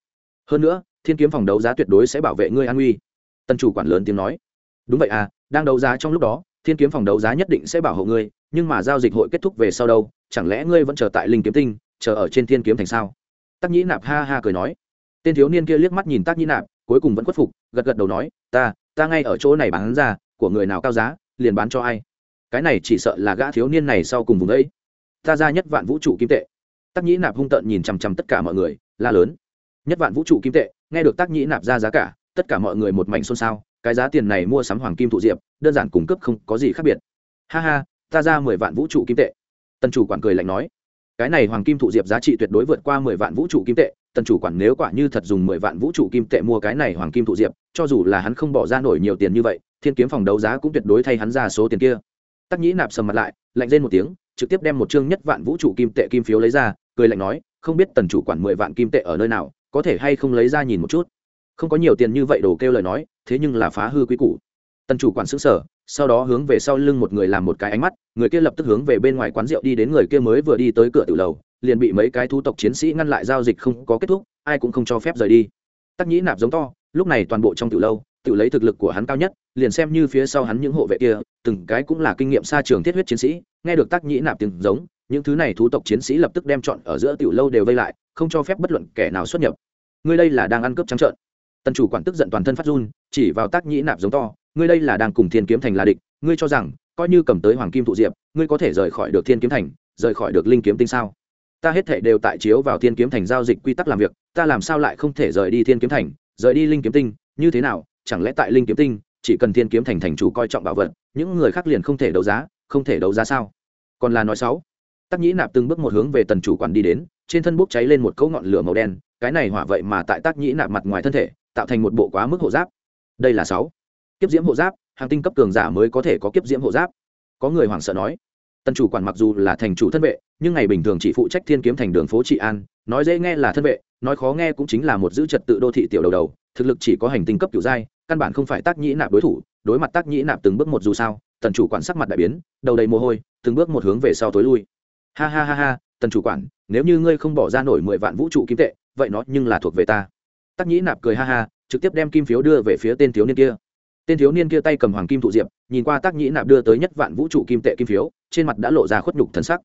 Hơn nữa, thiên kiếm phòng đấu giá tuyệt đối sẽ bảo vệ ngươi an nguy. Tần chủ quản lớn tiếng nói. Đúng vậy à đang đấu giá trong lúc đó, thiên kiếm phòng đấu giá nhất định sẽ bảo hộ ngươi, nhưng mà giao dịch hội kết thúc về sau đâu, chẳng lẽ ngươi vẫn chờ tại linh kiếm tinh, chờ ở trên thiên kiếm thành sao? Tác nhĩ nạp ha ha cười nói. Tên thiếu niên kia liếc mắt nhìn Tác nhĩ nạp, cuối cùng vẫn khuất phục, gật gật đầu nói, ta ta ngay ở chỗ này bán ra, của người nào cao giá, liền bán cho ai. Cái này chỉ sợ là gã thiếu niên này sau cùng vùng đấy ta ra nhất vạn vũ trụ kim tệ. Tác nhĩ nạp hung tợn nhìn chằm chằm tất cả mọi người, la lớn. Nhất vạn vũ trụ kim tệ, nghe được Tác nhĩ nạp ra giá cả, tất cả mọi người một mảnh xôn xao, cái giá tiền này mua sắm hoàng kim thụ diệp, đơn giản cung cấp không có gì khác biệt. Ha ha, ta ra mười vạn vũ trụ kim tệ. Tần chủ quản cười lạnh nói cái này hoàng kim thụ diệp giá trị tuyệt đối vượt qua mười vạn vũ trụ kim tệ, tần chủ quản nếu quả như thật dùng mười vạn vũ trụ kim tệ mua cái này hoàng kim thụ diệp, cho dù là hắn không bỏ ra nổi nhiều tiền như vậy, thiên kiếm phòng đấu giá cũng tuyệt đối thay hắn ra số tiền kia. Tắc nhĩ nạp sầm mặt lại, lạnh lên một tiếng, trực tiếp đem một chương nhất vạn vũ trụ kim tệ kim phiếu lấy ra, cười lạnh nói, không biết tần chủ quản mười vạn kim tệ ở nơi nào, có thể hay không lấy ra nhìn một chút? Không có nhiều tiền như vậy đồ kêu lời nói, thế nhưng là phá hư quý củ. Tần chủ quản xứng sở sau đó hướng về sau lưng một người làm một cái ánh mắt, người kia lập tức hướng về bên ngoài quán rượu đi đến người kia mới vừa đi tới cửa tiểu lầu, liền bị mấy cái thu tộc chiến sĩ ngăn lại giao dịch không có kết thúc, ai cũng không cho phép rời đi. Tắc nhĩ nạp giống to, lúc này toàn bộ trong tiểu lâu tự lấy thực lực của hắn cao nhất, liền xem như phía sau hắn những hộ vệ kia, từng cái cũng là kinh nghiệm xa trường thiết huyết chiến sĩ, nghe được tắc nhĩ nạp tiếng giống, những thứ này thú tộc chiến sĩ lập tức đem chọn ở giữa tiểu lâu đều vây lại, không cho phép bất luận kẻ nào xuất nhập. Ngươi đây là đang ăn cướp trắng trợn. Tần chủ quản tức giận toàn thân phát run, chỉ vào tác nhĩ nạp giống to ngươi đây là đang cùng thiên kiếm thành là địch, ngươi cho rằng, coi như cầm tới hoàng kim thụ diệp, ngươi có thể rời khỏi được thiên kiếm thành, rời khỏi được linh kiếm tinh sao? Ta hết thể đều tại chiếu vào thiên kiếm thành giao dịch quy tắc làm việc, ta làm sao lại không thể rời đi thiên kiếm thành, rời đi linh kiếm tinh, như thế nào? Chẳng lẽ tại linh kiếm tinh, chỉ cần thiên kiếm thành thành chủ coi trọng bảo vật, những người khác liền không thể đấu giá, không thể đấu giá sao? Còn là nói sáu tắc nhĩ nạp từng bước một hướng về tần chủ quản đi đến, trên thân bốc cháy lên một cấu ngọn lửa màu đen, cái này hỏa vậy mà tại Tắc nhĩ nạp mặt ngoài thân thể, tạo thành một bộ quá mức hộ giáp. Đây là sáu kiếp diễm hộ giáp, hàng tinh cấp cường giả mới có thể có kiếp diễm hộ giáp. Có người hoảng sợ nói, tần chủ quản mặc dù là thành chủ thân vệ, nhưng ngày bình thường chỉ phụ trách thiên kiếm thành đường phố trị an, nói dễ nghe là thân vệ, nói khó nghe cũng chính là một giữ trật tự đô thị tiểu đầu đầu, thực lực chỉ có hành tinh cấp kiểu giai, căn bản không phải tác nhĩ nạp đối thủ, đối mặt tác nhĩ nạp từng bước một dù sao, tần chủ quản sắc mặt đại biến, đầu đầy mồ hôi, từng bước một hướng về sau tối lui. Ha ha ha ha, tần chủ quản, nếu như ngươi không bỏ ra nổi mười vạn vũ trụ kim tệ, vậy nó nhưng là thuộc về ta. Tác nhĩ nạp cười ha ha, trực tiếp đem kim phiếu đưa về phía tên thiếu niên kia tên thiếu niên kia tay cầm hoàng kim thụ diệp, nhìn qua tác nhĩ nạp đưa tới nhất vạn vũ trụ kim tệ kim phiếu, trên mặt đã lộ ra khuất nhục thần sắc.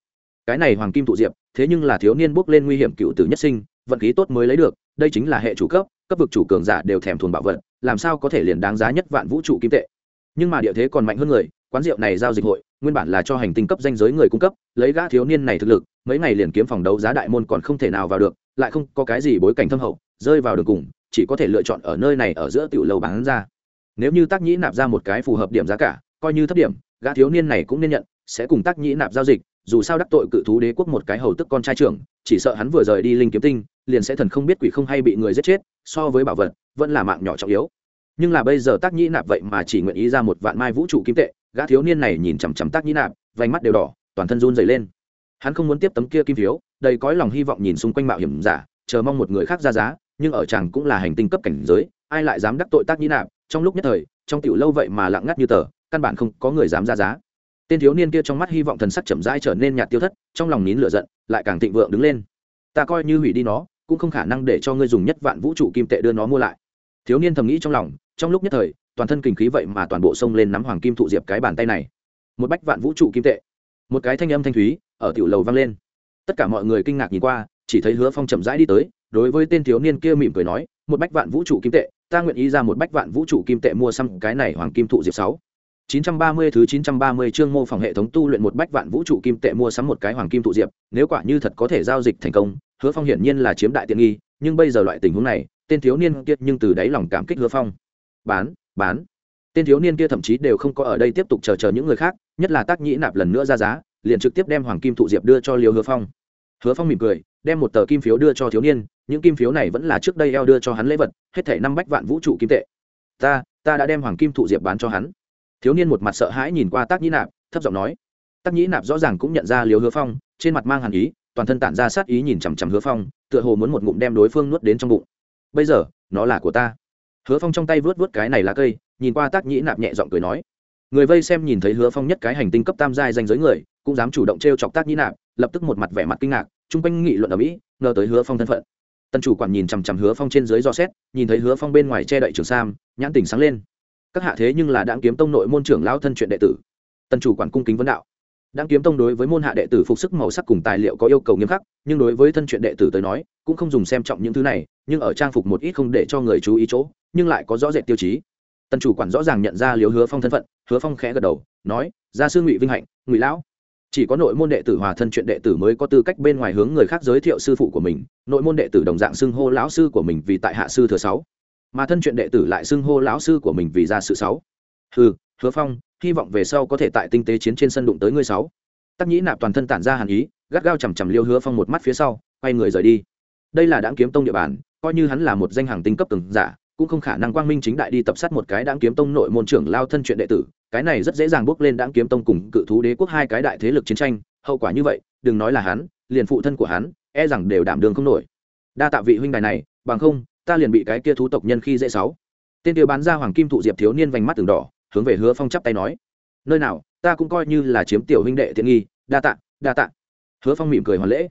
Cái này hoàng kim thụ diệp, thế nhưng là thiếu niên bước lên nguy hiểm cựu tử nhất sinh, vận khí tốt mới lấy được, đây chính là hệ chủ cấp cấp vực chủ cường giả đều thèm thuồng bảo vật, làm sao có thể liền đáng giá nhất vạn vũ trụ kim tệ. Nhưng mà địa thế còn mạnh hơn người, quán rượu này giao dịch hội, nguyên bản là cho hành tinh cấp danh giới người cung cấp, lấy gã thiếu niên này thực lực, mấy ngày liền kiếm phòng đấu giá đại môn còn không thể nào vào được, lại không có cái gì bối cảnh thâm hậu, rơi vào đường cùng, chỉ có thể lựa chọn ở nơi này ở giữa tiểu lầu bán ra nếu như tác nhĩ nạp ra một cái phù hợp điểm giá cả, coi như thấp điểm, gã thiếu niên này cũng nên nhận, sẽ cùng tác nhĩ nạp giao dịch, dù sao đắc tội cự thú đế quốc một cái hầu tức con trai trưởng, chỉ sợ hắn vừa rời đi linh kiếm tinh, liền sẽ thần không biết quỷ không hay bị người giết chết, so với bảo vật, vẫn là mạng nhỏ trọng yếu. Nhưng là bây giờ tác nhĩ nạp vậy mà chỉ nguyện ý ra một vạn mai vũ trụ kim tệ, gã thiếu niên này nhìn chằm chằm tác nhĩ nạp, vành mắt đều đỏ, toàn thân run dày lên. Hắn không muốn tiếp tấm kia kim phiếu, đầy cõi lòng hy vọng nhìn xung quanh mạo hiểm giả, chờ mong một người khác ra giá, nhưng ở chàng cũng là hành tinh cấp cảnh giới ai lại dám đắc tội tác nhĩ nạp? Trong lúc nhất thời, trong tiểu lâu vậy mà lặng ngắt như tờ, căn bản không có người dám ra giá. Tên thiếu niên kia trong mắt hy vọng thần sắc chậm rãi trở nên nhạt tiêu thất, trong lòng nín lửa giận, lại càng thịnh vượng đứng lên. Ta coi như hủy đi nó, cũng không khả năng để cho ngươi dùng nhất vạn vũ trụ kim tệ đưa nó mua lại. Thiếu niên thầm nghĩ trong lòng, trong lúc nhất thời, toàn thân kinh khí vậy mà toàn bộ xông lên nắm hoàng kim thụ diệp cái bàn tay này. Một bách vạn vũ trụ kim tệ. Một cái thanh âm thanh thúy, ở tiểu lầu vang lên. Tất cả mọi người kinh ngạc nhìn qua, chỉ thấy hứa phong chậm rãi đi tới, đối với tên thiếu niên kia mỉm cười nói, một bách vạn vũ trụ kim tệ ta nguyện ý ra một bách vạn vũ trụ kim tệ mua xăm cái này hoàng kim thụ diệp sáu 930 thứ 930 chương mô phỏng hệ thống tu luyện một bách vạn vũ trụ kim tệ mua sắm một cái hoàng kim thụ diệp, nếu quả như thật có thể giao dịch thành công, Hứa Phong hiển nhiên là chiếm đại tiện nghi, nhưng bây giờ loại tình huống này, tên thiếu niên kia nhưng từ đáy lòng cảm kích Hứa Phong. Bán, bán. Tên thiếu niên kia thậm chí đều không có ở đây tiếp tục chờ chờ những người khác, nhất là Tác Nhĩ nạp lần nữa ra giá, liền trực tiếp đem hoàng kim thụ diệp đưa cho Liêu Hứa Phong. Hứa Phong mỉm cười, đem một tờ kim phiếu đưa cho thiếu niên, những kim phiếu này vẫn là trước đây eo đưa cho hắn lễ vật, hết thảy năm bách vạn vũ trụ kim tệ. Ta, ta đã đem hoàng kim thụ diệp bán cho hắn. Thiếu niên một mặt sợ hãi nhìn qua tác nhĩ nạp thấp giọng nói. Tác nhĩ nạp rõ ràng cũng nhận ra liều hứa phong trên mặt mang hàn ý toàn thân tản ra sát ý nhìn chằm chằm hứa phong tựa hồ muốn một ngụm đem đối phương nuốt đến trong bụng. Bây giờ nó là của ta. Hứa phong trong tay vớt vớt cái này là cây nhìn qua tác nhĩ nạp nhẹ giọng cười nói. Người vây xem nhìn thấy hứa phong nhất cái hành tinh cấp tam giai danh giới người cũng dám chủ động t r e o chọc tác nhĩ nạp lập tức một mặt vẻ mặt kinh ngạc, chung quanh nghị luận ở mỹ, ngờ tới hứa phong thân phận. Tần chủ quản nhìn chằm chằm hứa phong trên dưới do xét, nhìn thấy hứa phong bên ngoài che đậy trường sam, nhãn tỉnh sáng lên. Các hạ thế nhưng là đáng kiếm tông nội môn trưởng lao thân chuyện đệ tử. Tần chủ quản cung kính vấn đạo. Đáng kiếm tông đối với môn hạ đệ tử phục sức màu sắc cùng tài liệu có yêu cầu nghiêm khắc, nhưng đối với thân chuyện đệ tử tới nói, cũng không dùng xem trọng những thứ này, nhưng ở trang phục một ít không để cho người chú ý chỗ, nhưng lại có rõ rệt tiêu chí. Tần chủ quản rõ ràng nhận ra liếu hứa phong thân phận, hứa phong khẽ gật đầu, nói, gia sư ngụy vinh hạnh, ngụy lão chỉ có nội môn đệ tử hòa thân chuyện đệ tử mới có tư cách bên ngoài hướng người khác giới thiệu sư phụ của mình, nội môn đệ tử đồng dạng xưng hô lão sư của mình vì tại hạ sư thừa sáu. Mà thân chuyện đệ tử lại xưng hô lão sư của mình vì ra sự sáu. Hừ, hứa phong, hy vọng về sau có thể tại tinh tế chiến trên sân đụng tới ngươi sáu. Tắc nhĩ nạp toàn thân tản ra hàn ý, gắt gao chằm chằm liêu hứa phong một mắt phía sau, quay người rời đi. Đây là đáng kiếm tông địa bàn, coi như hắn là một danh hàng tinh cấp từng giả cũng không khả năng quang minh chính đại đi tập sát một cái đáng kiếm tông nội môn trưởng lao thân chuyện đệ tử, cái này rất dễ dàng bước lên đáng kiếm tông cùng cự thú đế quốc hai cái đại thế lực chiến tranh, hậu quả như vậy, đừng nói là hắn, liền phụ thân của hắn e rằng đều đảm đường không nổi. Đa tạ vị huynh đài này, bằng không, ta liền bị cái kia thú tộc nhân khi dễ sáu. Tên kia bán ra hoàng kim thụ diệp thiếu niên vành mắt từng đỏ, hướng về hứa phong chắp tay nói, nơi nào, ta cũng coi như là chiếm tiểu huynh đệ thiện nghi, đa tạ đa tạ. Hứa phong mỉm cười hoàn lễ.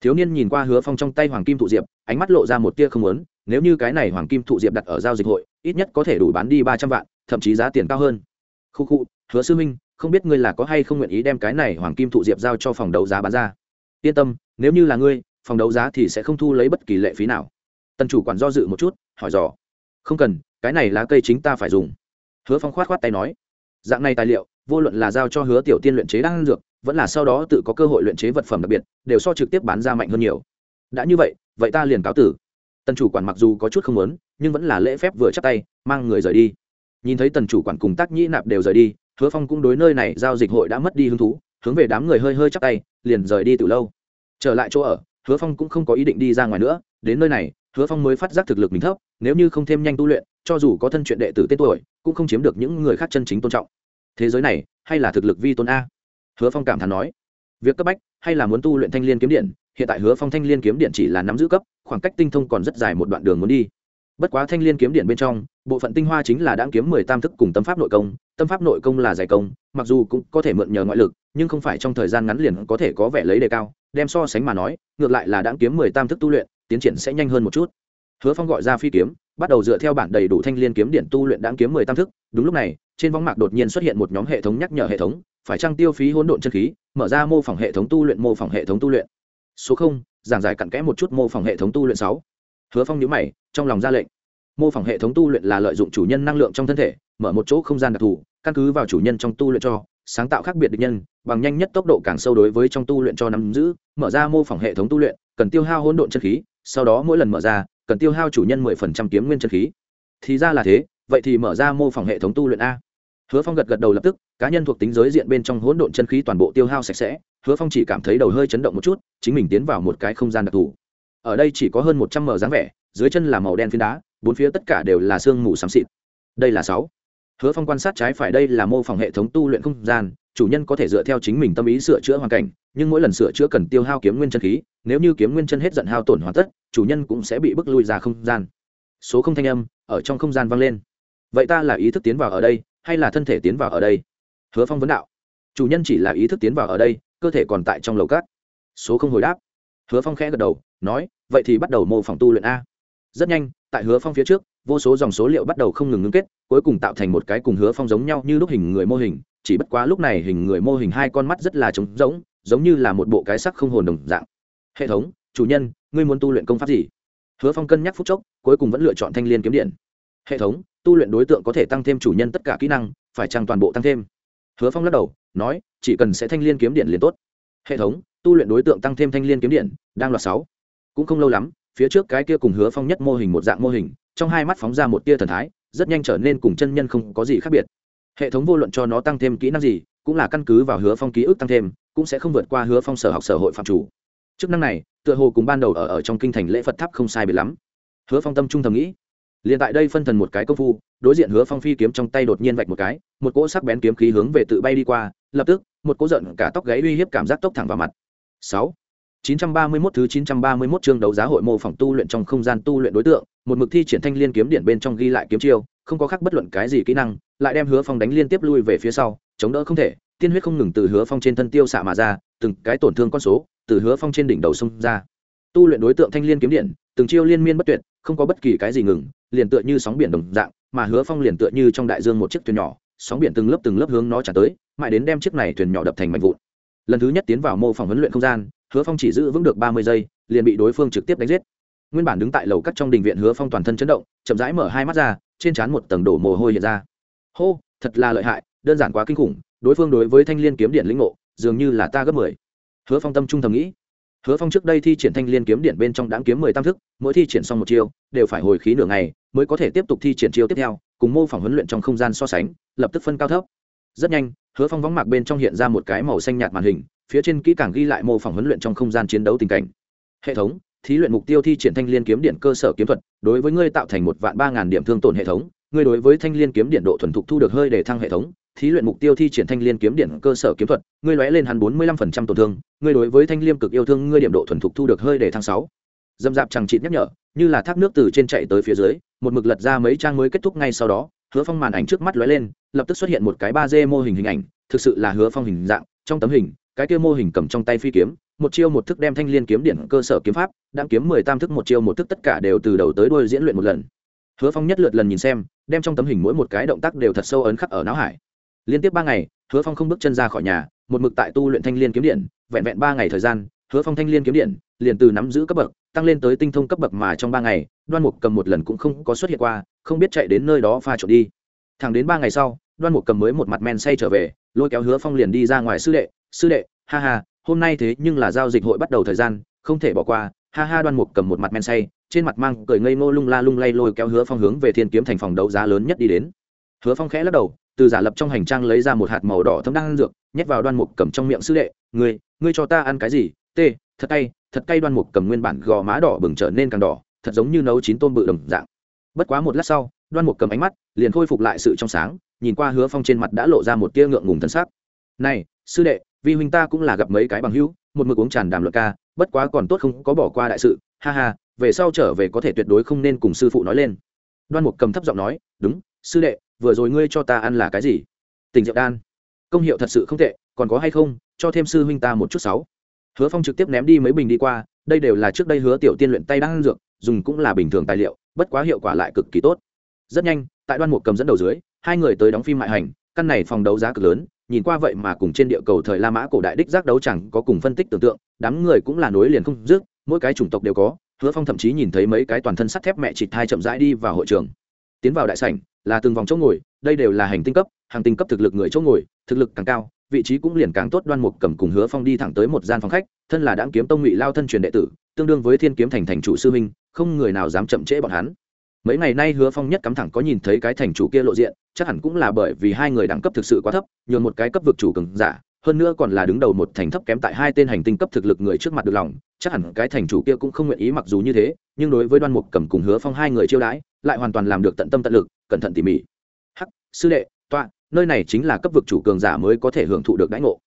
Thiếu niên nhìn qua hứa phong trong tay hoàng kim thụ diệp, ánh mắt lộ ra một tia không lớn nếu như cái này hoàng kim thụ diệp đặt ở giao dịch hội, ít nhất có thể đủ bán đi ba trăm vạn, thậm chí giá tiền cao hơn. Khu khu, hứa sư minh không biết ngươi là có hay không nguyện ý đem cái này hoàng kim thụ diệp giao cho phòng đấu giá bán ra. Yên tâm, nếu như là ngươi, phòng đấu giá thì sẽ không thu lấy bất kỳ lệ phí nào. Tần chủ quản do dự một chút, hỏi dò. Không cần, cái này lá cây chính ta phải dùng. Hứa phong khoát khoát tay nói. Dạng này tài liệu, vô luận là giao cho hứa tiểu tiên luyện chế đan dược, vẫn là sau đó tự có cơ hội luyện chế vật phẩm đặc biệt, đều so trực tiếp bán ra mạnh hơn nhiều. Đã như vậy vậy ta liền cáo tử tần chủ quản mặc dù có chút không muốn, nhưng vẫn là lễ phép vừa chắc tay, mang người rời đi. Nhìn thấy tần chủ quản cùng tác nhĩ nạp đều rời đi, hứa phong cũng đối nơi này giao dịch hội đã mất đi hứng thú, hướng về đám người hơi hơi chắc tay, liền rời đi từ lâu. Trở lại chỗ ở, hứa phong cũng không có ý định đi ra ngoài nữa, đến nơi này, hứa phong mới phát giác thực lực mình thấp, nếu như không thêm nhanh tu luyện, cho dù có thân chuyện đệ tử tên tuổi, cũng không chiếm được những người khác chân chính tôn trọng. Thế giới này, hay là thực lực vi tôn a? Hứa phong cảm thán nói. Việc cấp bách, hay là muốn tu luyện thanh l i ê n kiếm điện hiện tại hứa phong thanh l i ê n kiếm điện chỉ là nắm giữ cấp, khoảng cách tinh thông còn rất dài một đoạn đường muốn đi. Bất quá thanh l i ê n kiếm điện bên trong, bộ phận tinh hoa chính là đáng kiếm mười tam thức cùng tâm pháp nội công, tâm pháp nội công là giải công, mặc dù cũng có thể mượn nhờ ngoại lực, nhưng không phải trong thời gian ngắn liền có thể có vẻ lấy đề cao, đem so sánh mà nói, ngược lại là đáng kiếm mười tam thức tu luyện, tiến triển sẽ nhanh hơn một chút. Hứa phong gọi ra phi kiếm, bắt đầu dựa theo bản đầy đủ thanh liên kiếm điện tu luyện đáng kiếm mười tam thức, đúng lúc này, trên võng mạc đột nhiên xuất hiện một nhóm hệ thống nhắc nhở hệ thống, phải trăng tiêu phí hỗn độn chân khí, mở ra mô phỏng hệ thống tu luyện, mô phỏng hệ thống tu luyện số không, giảng giải cặn kẽ một chút mô phỏng hệ thống tu luyện sáu. Hứa phong nhớ mày, trong lòng ra lệnh. Mô phỏng hệ thống tu luyện là lợi dụng chủ nhân năng lượng trong thân thể, mở một chỗ không gian đặc thù, căn cứ vào chủ nhân trong tu luyện cho, sáng tạo khác biệt định nhân, bằng nhanh nhất tốc độ càng sâu đối với trong tu luyện cho nắm giữ, mở ra mô phỏng hệ thống tu luyện, cần tiêu hao hỗn độn chân khí, sau đó mỗi lần mở ra, cần tiêu hao chủ nhân mười phần trăm kiếm nguyên chân khí. Thì ra là thế, vậy thì mở ra mô phỏng hệ thống tu luyện a hứa phong gật gật đầu lập tức, cá nhân thuộc tính giới diện bên trong hỗn độn chân khí toàn bộ tiêu hao sạch sẽ, hứa phong chỉ cảm thấy đầu hơi chấn động một chút, chính mình tiến vào một cái không gian đặc thù. Ở đây chỉ có hơn một trăm m dáng vẻ, dưới chân là màu đen phiến đá, bốn phía tất cả đều là sương mù xám xịt. Đây là sáu. Hứa phong quan sát trái phải đây là mô phỏng hệ thống tu luyện không gian, chủ nhân có thể dựa theo chính mình tâm ý sửa chữa hoàn cảnh, nhưng mỗi lần sửa chữa cần tiêu hao kiếm nguyên chân khí, nếu như kiếm nguyên chân hết giận hao tổn hoàn tất, chủ nhân cũng sẽ bị bức lui ra không gian. Số không thanh âm, ở trong không gian vang lên. Vậy ta là ý thức tiến vào ở đây hay là thân thể tiến vào ở đây? Hứa phong vấn đạo. Chủ nhân chỉ là ý thức tiến vào ở đây, cơ thể còn tại trong lầu cát. Số không hồi đáp. Hứa phong khẽ gật đầu, nói, vậy thì bắt đầu mô phỏng tu luyện a. Rất nhanh, tại hứa phong phía trước, vô số dòng số liệu bắt đầu không ngừng ngưng kết, cuối cùng tạo thành một cái cùng hứa phong giống nhau như lúc hình người mô hình, chỉ bất quá lúc này hình người mô hình hai con mắt rất là trống rỗng, giống như là một bộ cái sắc không hồn đồng dạng. Hệ thống, chủ nhân, ngươi muốn tu luyện công pháp gì? Hứa phong cân nhắc phút chốc, cuối cùng vẫn lựa chọn thanh l i ê n kiếm điện. Hệ thống tu luyện đối tượng có thể tăng thêm chủ nhân tất cả kỹ năng, phải chăng toàn bộ tăng thêm? Hứa phong lắc đầu, nói, chỉ cần sẽ thanh l i ê n kiếm điện liền tốt. Hệ thống, tu luyện đối tượng tăng thêm thanh l i ê n kiếm điện, đang loạt sáu. Cũng không lâu lắm, phía trước cái kia cùng hứa phong nhất mô hình một dạng mô hình, trong hai mắt phóng ra một tia thần thái, rất nhanh trở nên cùng chân nhân không có gì khác biệt. Hệ thống vô luận cho nó tăng thêm kỹ năng gì, cũng là căn cứ vào hứa phong ký ức tăng thêm, cũng sẽ không vượt qua hứa phong sở học sở hội phạm chủ. Chức năng này, tựa hồ cùng ban đầu ở ở trong kinh thành lễ phật tháp không sai biệt lắm. Hứa phong tâm trung thầm nghĩ liền tại đây phân thần một cái công phu đối diện hứa phong phi kiếm trong tay đột nhiên vạch một cái một cỗ sắc bén kiếm khí hướng về tự bay đi qua lập tức một cỗ giận cả tóc gáy uy hiếp cảm giác tốc thẳng vào mặt. Sáu 931 thứ 931 chương đấu giá hội mô phỏng tu luyện trong không gian tu luyện đối tượng, một mực thi triển thanh liên kiếm điện bên trong ghi lại kiếm chiêu, không có khác bất luận cái gì kỹ năng, lại đem Hứa Phong đánh liên tiếp lui về phía sau, chống đỡ không thể, tiên huyết không ngừng từ Hứa Phong trên thân tiêu xạ mà ra, từng cái tổn thương con số, từ hứa phong trên đỉnh đầu xông ra. Tu luyện đối tượng thanh liên kiếm điện từng chiêu liên miên bất tuyệt, không có bất kỳ cái gì ngừng, liền tựa như sóng biển đồng dạng, mà hứa phong liền tựa như trong đại dương một chiếc thuyền nhỏ, sóng biển từng lớp từng lớp hướng nó trả tới, mãi đến đem chiếc này thuyền nhỏ đập thành mảnh vụn. Lần thứ nhất tiến vào mô phỏng huấn luyện không gian, hứa phong chỉ giữ vững được ba mươi giây, liền bị đối phương trực tiếp đánh giết. Nguyên bản đứng tại lầu cắt trong đình viện hứa phong toàn thân chấn động, chậm rãi mở hai mắt ra, trên trán một tầng đổ mồ hôi hiện ra. Hô, thật là lợi hại, đơn giản quá kinh khủng, đối phương đối với thanh liên kiếm điện lĩnh ngộ, dường như là ta gấp mười. Hứa phong tâm trung thầm nghĩ hứa phong trước đây thi triển thanh liên kiếm điện bên trong đáng kiếm mười tam thức, mỗi thi triển xong một chiêu, đều phải hồi khí nửa ngày, mới có thể tiếp tục thi triển chiêu tiếp theo, cùng mô phỏng huấn luyện trong không gian so sánh, lập tức phân cao thấp. Rất nhanh, hứa phong vóng mạc bên trong hiện ra một cái màu xanh nhạt màn hình, phía trên kỹ càng ghi lại mô phỏng huấn luyện trong không gian chiến đấu tình cảnh. Hệ thống, thí luyện mục tiêu thi triển thanh liên kiếm điện cơ sở kiếm thuật, đối với ngươi tạo thành một vạn ba ngàn điểm thương tổn hệ thống, ngươi đối với thanh liên kiếm điện độ thuần thục thu được hơi để thăng hệ thống thí luyện mục tiêu thi triển thanh liên kiếm điện cơ sở kiếm thuật, ngươi lóe lên hắn bốn mươi lăm phần trăm tổn thương, ngươi đối với thanh liêm cực yêu thương ngươi điểm độ thuần thục thu được hơi để thăng sáu. Dâm dạp chẳng chịt nhắc nhở, như là thác nước từ trên chạy tới phía dưới, một mực lật ra mấy trang mới kết thúc ngay sau đó, hứa phong màn ảnh trước mắt lóe lên, lập tức xuất hiện một cái ba d mô hình hình ảnh, thực sự là hứa phong hình dạng, trong tấm hình, cái kia mô hình cầm trong tay phi kiếm, một chiêu một thức đem thanh liên kiếm điện cơ sở kiếm pháp đang kiếm mười tam thức một chiêu một thức tất cả đều từ đầu tới đuôi diễn luyện một lần. Hứa phong nhất lượt lần nhìn xem, đem trong tấm hình mỗi một cái động tác đều thật sâu ấn khắc ở não hải liên tiếp ba ngày, hứa phong không bước chân ra khỏi nhà, một mực tại tu luyện thanh liên kiếm điện, vẹn vẹn ba ngày thời gian, hứa phong thanh liên kiếm điện liền từ nắm giữ cấp bậc, tăng lên tới tinh thông cấp bậc mà trong ba ngày, đoan mục cầm một lần cũng không có xuất hiện qua, không biết chạy đến nơi đó pha trộn đi. Thẳng đến ba ngày sau, đoan mục cầm mới một mặt men say trở về, lôi kéo hứa phong liền đi ra ngoài sư đệ sư đệ, ha ha, hôm nay thế nhưng là giao dịch hội bắt đầu thời gian, không thể bỏ qua. Ha ha, đoan mục cầm một mặt men say, trên mặt mang cười ngây ngô lung la lung lay lôi kéo hứa phong hướng về thiên kiếm thành phòng đấu giá lớn nhất đi đến. Hứa phong khẽ lắc đầu từ giả lập trong hành trang lấy ra một hạt màu đỏ thấm đang dược, nhét vào đoan mục cầm trong miệng sư đệ, ngươi ngươi cho ta ăn cái gì? T thật cay thật cay. Đoan mục cầm nguyên bản gò má đỏ bừng trở nên càng đỏ, thật giống như nấu chín tôm bự đồng dạng. Bất quá một lát sau, đoan mục cầm ánh mắt liền khôi phục lại sự trong sáng, nhìn qua hứa phong trên mặt đã lộ ra một tia ngượng ngùng thân xác này, sư đệ, vi huynh ta cũng là gặp mấy cái bằng hữu, một mực uống tràn đàm luận ca, bất quá còn tốt không có bỏ qua đại sự, ha ha, về sau trở về có thể tuyệt đối không nên cùng sư phụ nói lên. Đoan mục cầm thấp giọng nói, đúng, sư đệ vừa rồi ngươi cho ta ăn là cái gì? Tình rượu đan. Công hiệu thật sự không tệ, còn có hay không? Cho thêm sư huynh ta một chút sáu. Hứa phong trực tiếp ném đi mấy bình đi qua, đây đều là trước đây hứa tiểu tiên luyện tay đang ăn dược, dùng cũng là bình thường tài liệu, bất quá hiệu quả lại cực kỳ tốt. Rất nhanh, tại đoan mục cầm dẫn đầu dưới, hai người tới đóng phim mại hành, căn này phòng đấu giá cực lớn, nhìn qua vậy mà cùng trên địa cầu thời la mã cổ đại đích giác đấu chẳng có cùng phân tích tưởng tượng, đám người cũng là nối liền không dứt, mỗi cái chủng tộc đều có, hứa phong thậm chí nhìn thấy mấy cái toàn thân sắt thép mẹ chịt thai chậm rãi đi vào hội trường tiến vào đại sảnh, là từng vòng chỗ ngồi, đây đều là hành tinh cấp, hàng tinh cấp thực lực người chỗ ngồi, thực lực càng cao, vị trí cũng liền càng tốt. Đoan mục cầm cùng hứa phong đi thẳng tới một gian phòng khách, thân là đáng kiếm tông ngụy lao thân truyền đệ tử, tương đương với thiên kiếm thành thành chủ sư minh không người nào dám chậm trễ bọn hắn. Mấy ngày nay hứa phong nhất cắm thẳng có nhìn thấy cái thành chủ kia lộ diện, chắc hẳn cũng là bởi vì hai người đẳng cấp thực sự quá thấp, nhường một cái cấp vực chủ cường giả hơn nữa còn là đứng đầu một thành thấp kém tại hai tên hành tinh cấp thực lực người trước mặt được lòng, chắc hẳn cái thành chủ kia cũng không nguyện ý mặc dù như thế, nhưng đối với đoan mục cầm cùng hứa phong hai người chiêu đãi, lại hoàn toàn làm được tận tâm tận lực, cẩn thận tỉ mỉ. Hắc, sư đệ, tọa, nơi này chính là cấp vực chủ cường giả mới có thể hưởng thụ được đãi ngộ.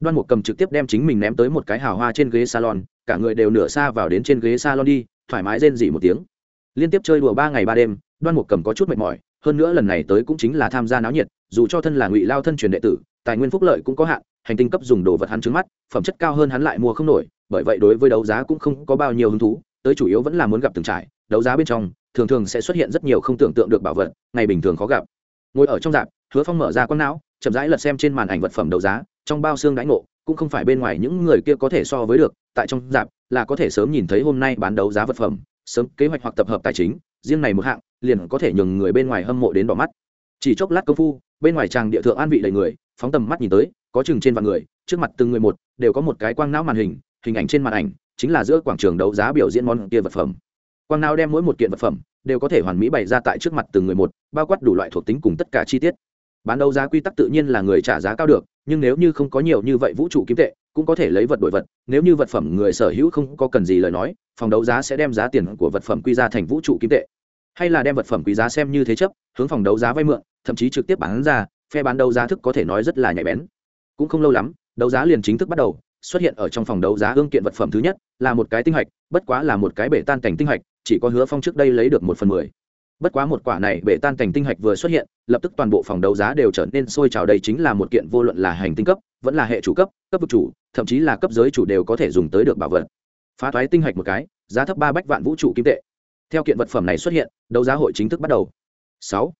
Đoan mục cầm trực tiếp đem chính mình ném tới một cái hào hoa trên ghế salon, cả người đều nửa xa vào đến trên ghế salon đi, thoải mái rên dỉ một tiếng. Liên tiếp chơi đùa ba ngày ba đêm, đoan mục cầm có chút mệt mỏi, hơn nữa lần này tới cũng chính là tham gia náo nhiệt, dù cho thân là ngụy lao thân truyền đệ tử, tài nguyên phúc lợi cũng có hạn hành tinh cấp dùng đồ vật hắn trứng mắt, phẩm chất cao hơn hắn lại mua không nổi, bởi vậy đối với đấu giá cũng không có bao nhiêu hứng thú, tới chủ yếu vẫn là muốn gặp từng trải, đấu giá bên trong, thường thường sẽ xuất hiện rất nhiều không tưởng tượng được bảo vật, ngày bình thường khó gặp. Ngồi ở trong dạp, hứa phong mở ra con não, chậm rãi lật xem trên màn ảnh vật phẩm đấu giá, trong bao xương đãi ngộ, cũng không phải bên ngoài những người kia có thể so với được, tại trong dạp là có thể sớm nhìn thấy hôm nay bán đấu giá vật phẩm, sớm kế hoạch hoặc tập hợp tài chính, riêng này một hạng, liền có thể nhường người bên ngoài hâm mộ đến bỏ mắt. Chỉ chốc lát công phu, bên ngoài tràng địa thượng an vị đầy người, phóng tầm mắt nhìn tới có chừng trên vạn người, trước mặt từng người một đều có một cái quang não màn hình hình ảnh trên màn ảnh chính là giữa quảng trường đấu giá biểu diễn món kia vật phẩm. Quang não đem mỗi một kiện vật phẩm đều có thể hoàn mỹ bày ra tại trước mặt từng người một, bao quát đủ loại thuộc tính cùng tất cả chi tiết. Bán đấu giá quy tắc tự nhiên là người trả giá cao được, nhưng nếu như không có nhiều như vậy vũ trụ kiếm tệ, cũng có thể lấy vật đổi vật. Nếu như vật phẩm người sở hữu không có cần gì lời nói, phòng đấu giá sẽ đem giá tiền của vật phẩm quy ra thành vũ trụ kiếm tệ. Hay là đem vật phẩm quý giá xem như thế chấp, hướng phòng đấu giá vay mượn, thậm chí trực tiếp bán ra, phe bán đấu giá thức có thể nói rất là nhạy bén cũng không lâu lắm, đấu giá liền chính thức bắt đầu, xuất hiện ở trong phòng đấu giá hương kiện vật phẩm thứ nhất, là một cái tinh hạch, bất quá là một cái bể tan cảnh tinh hạch, chỉ có hứa phong trước đây lấy được một phần mười. Bất quá một quả này bể tan cảnh tinh hạch vừa xuất hiện, lập tức toàn bộ phòng đấu giá đều trở nên sôi trào. Đây chính là một kiện vô luận là hành tinh cấp, vẫn là hệ chủ cấp cấp vực chủ, thậm chí là cấp giới chủ đều có thể dùng tới được bảo vật. Phá thoái tinh hạch một cái, giá thấp ba bách vạn vũ trụ kim tệ. Theo kiện vật phẩm này xuất hiện, đấu giá hội chính thức bắt đầu. Sáu.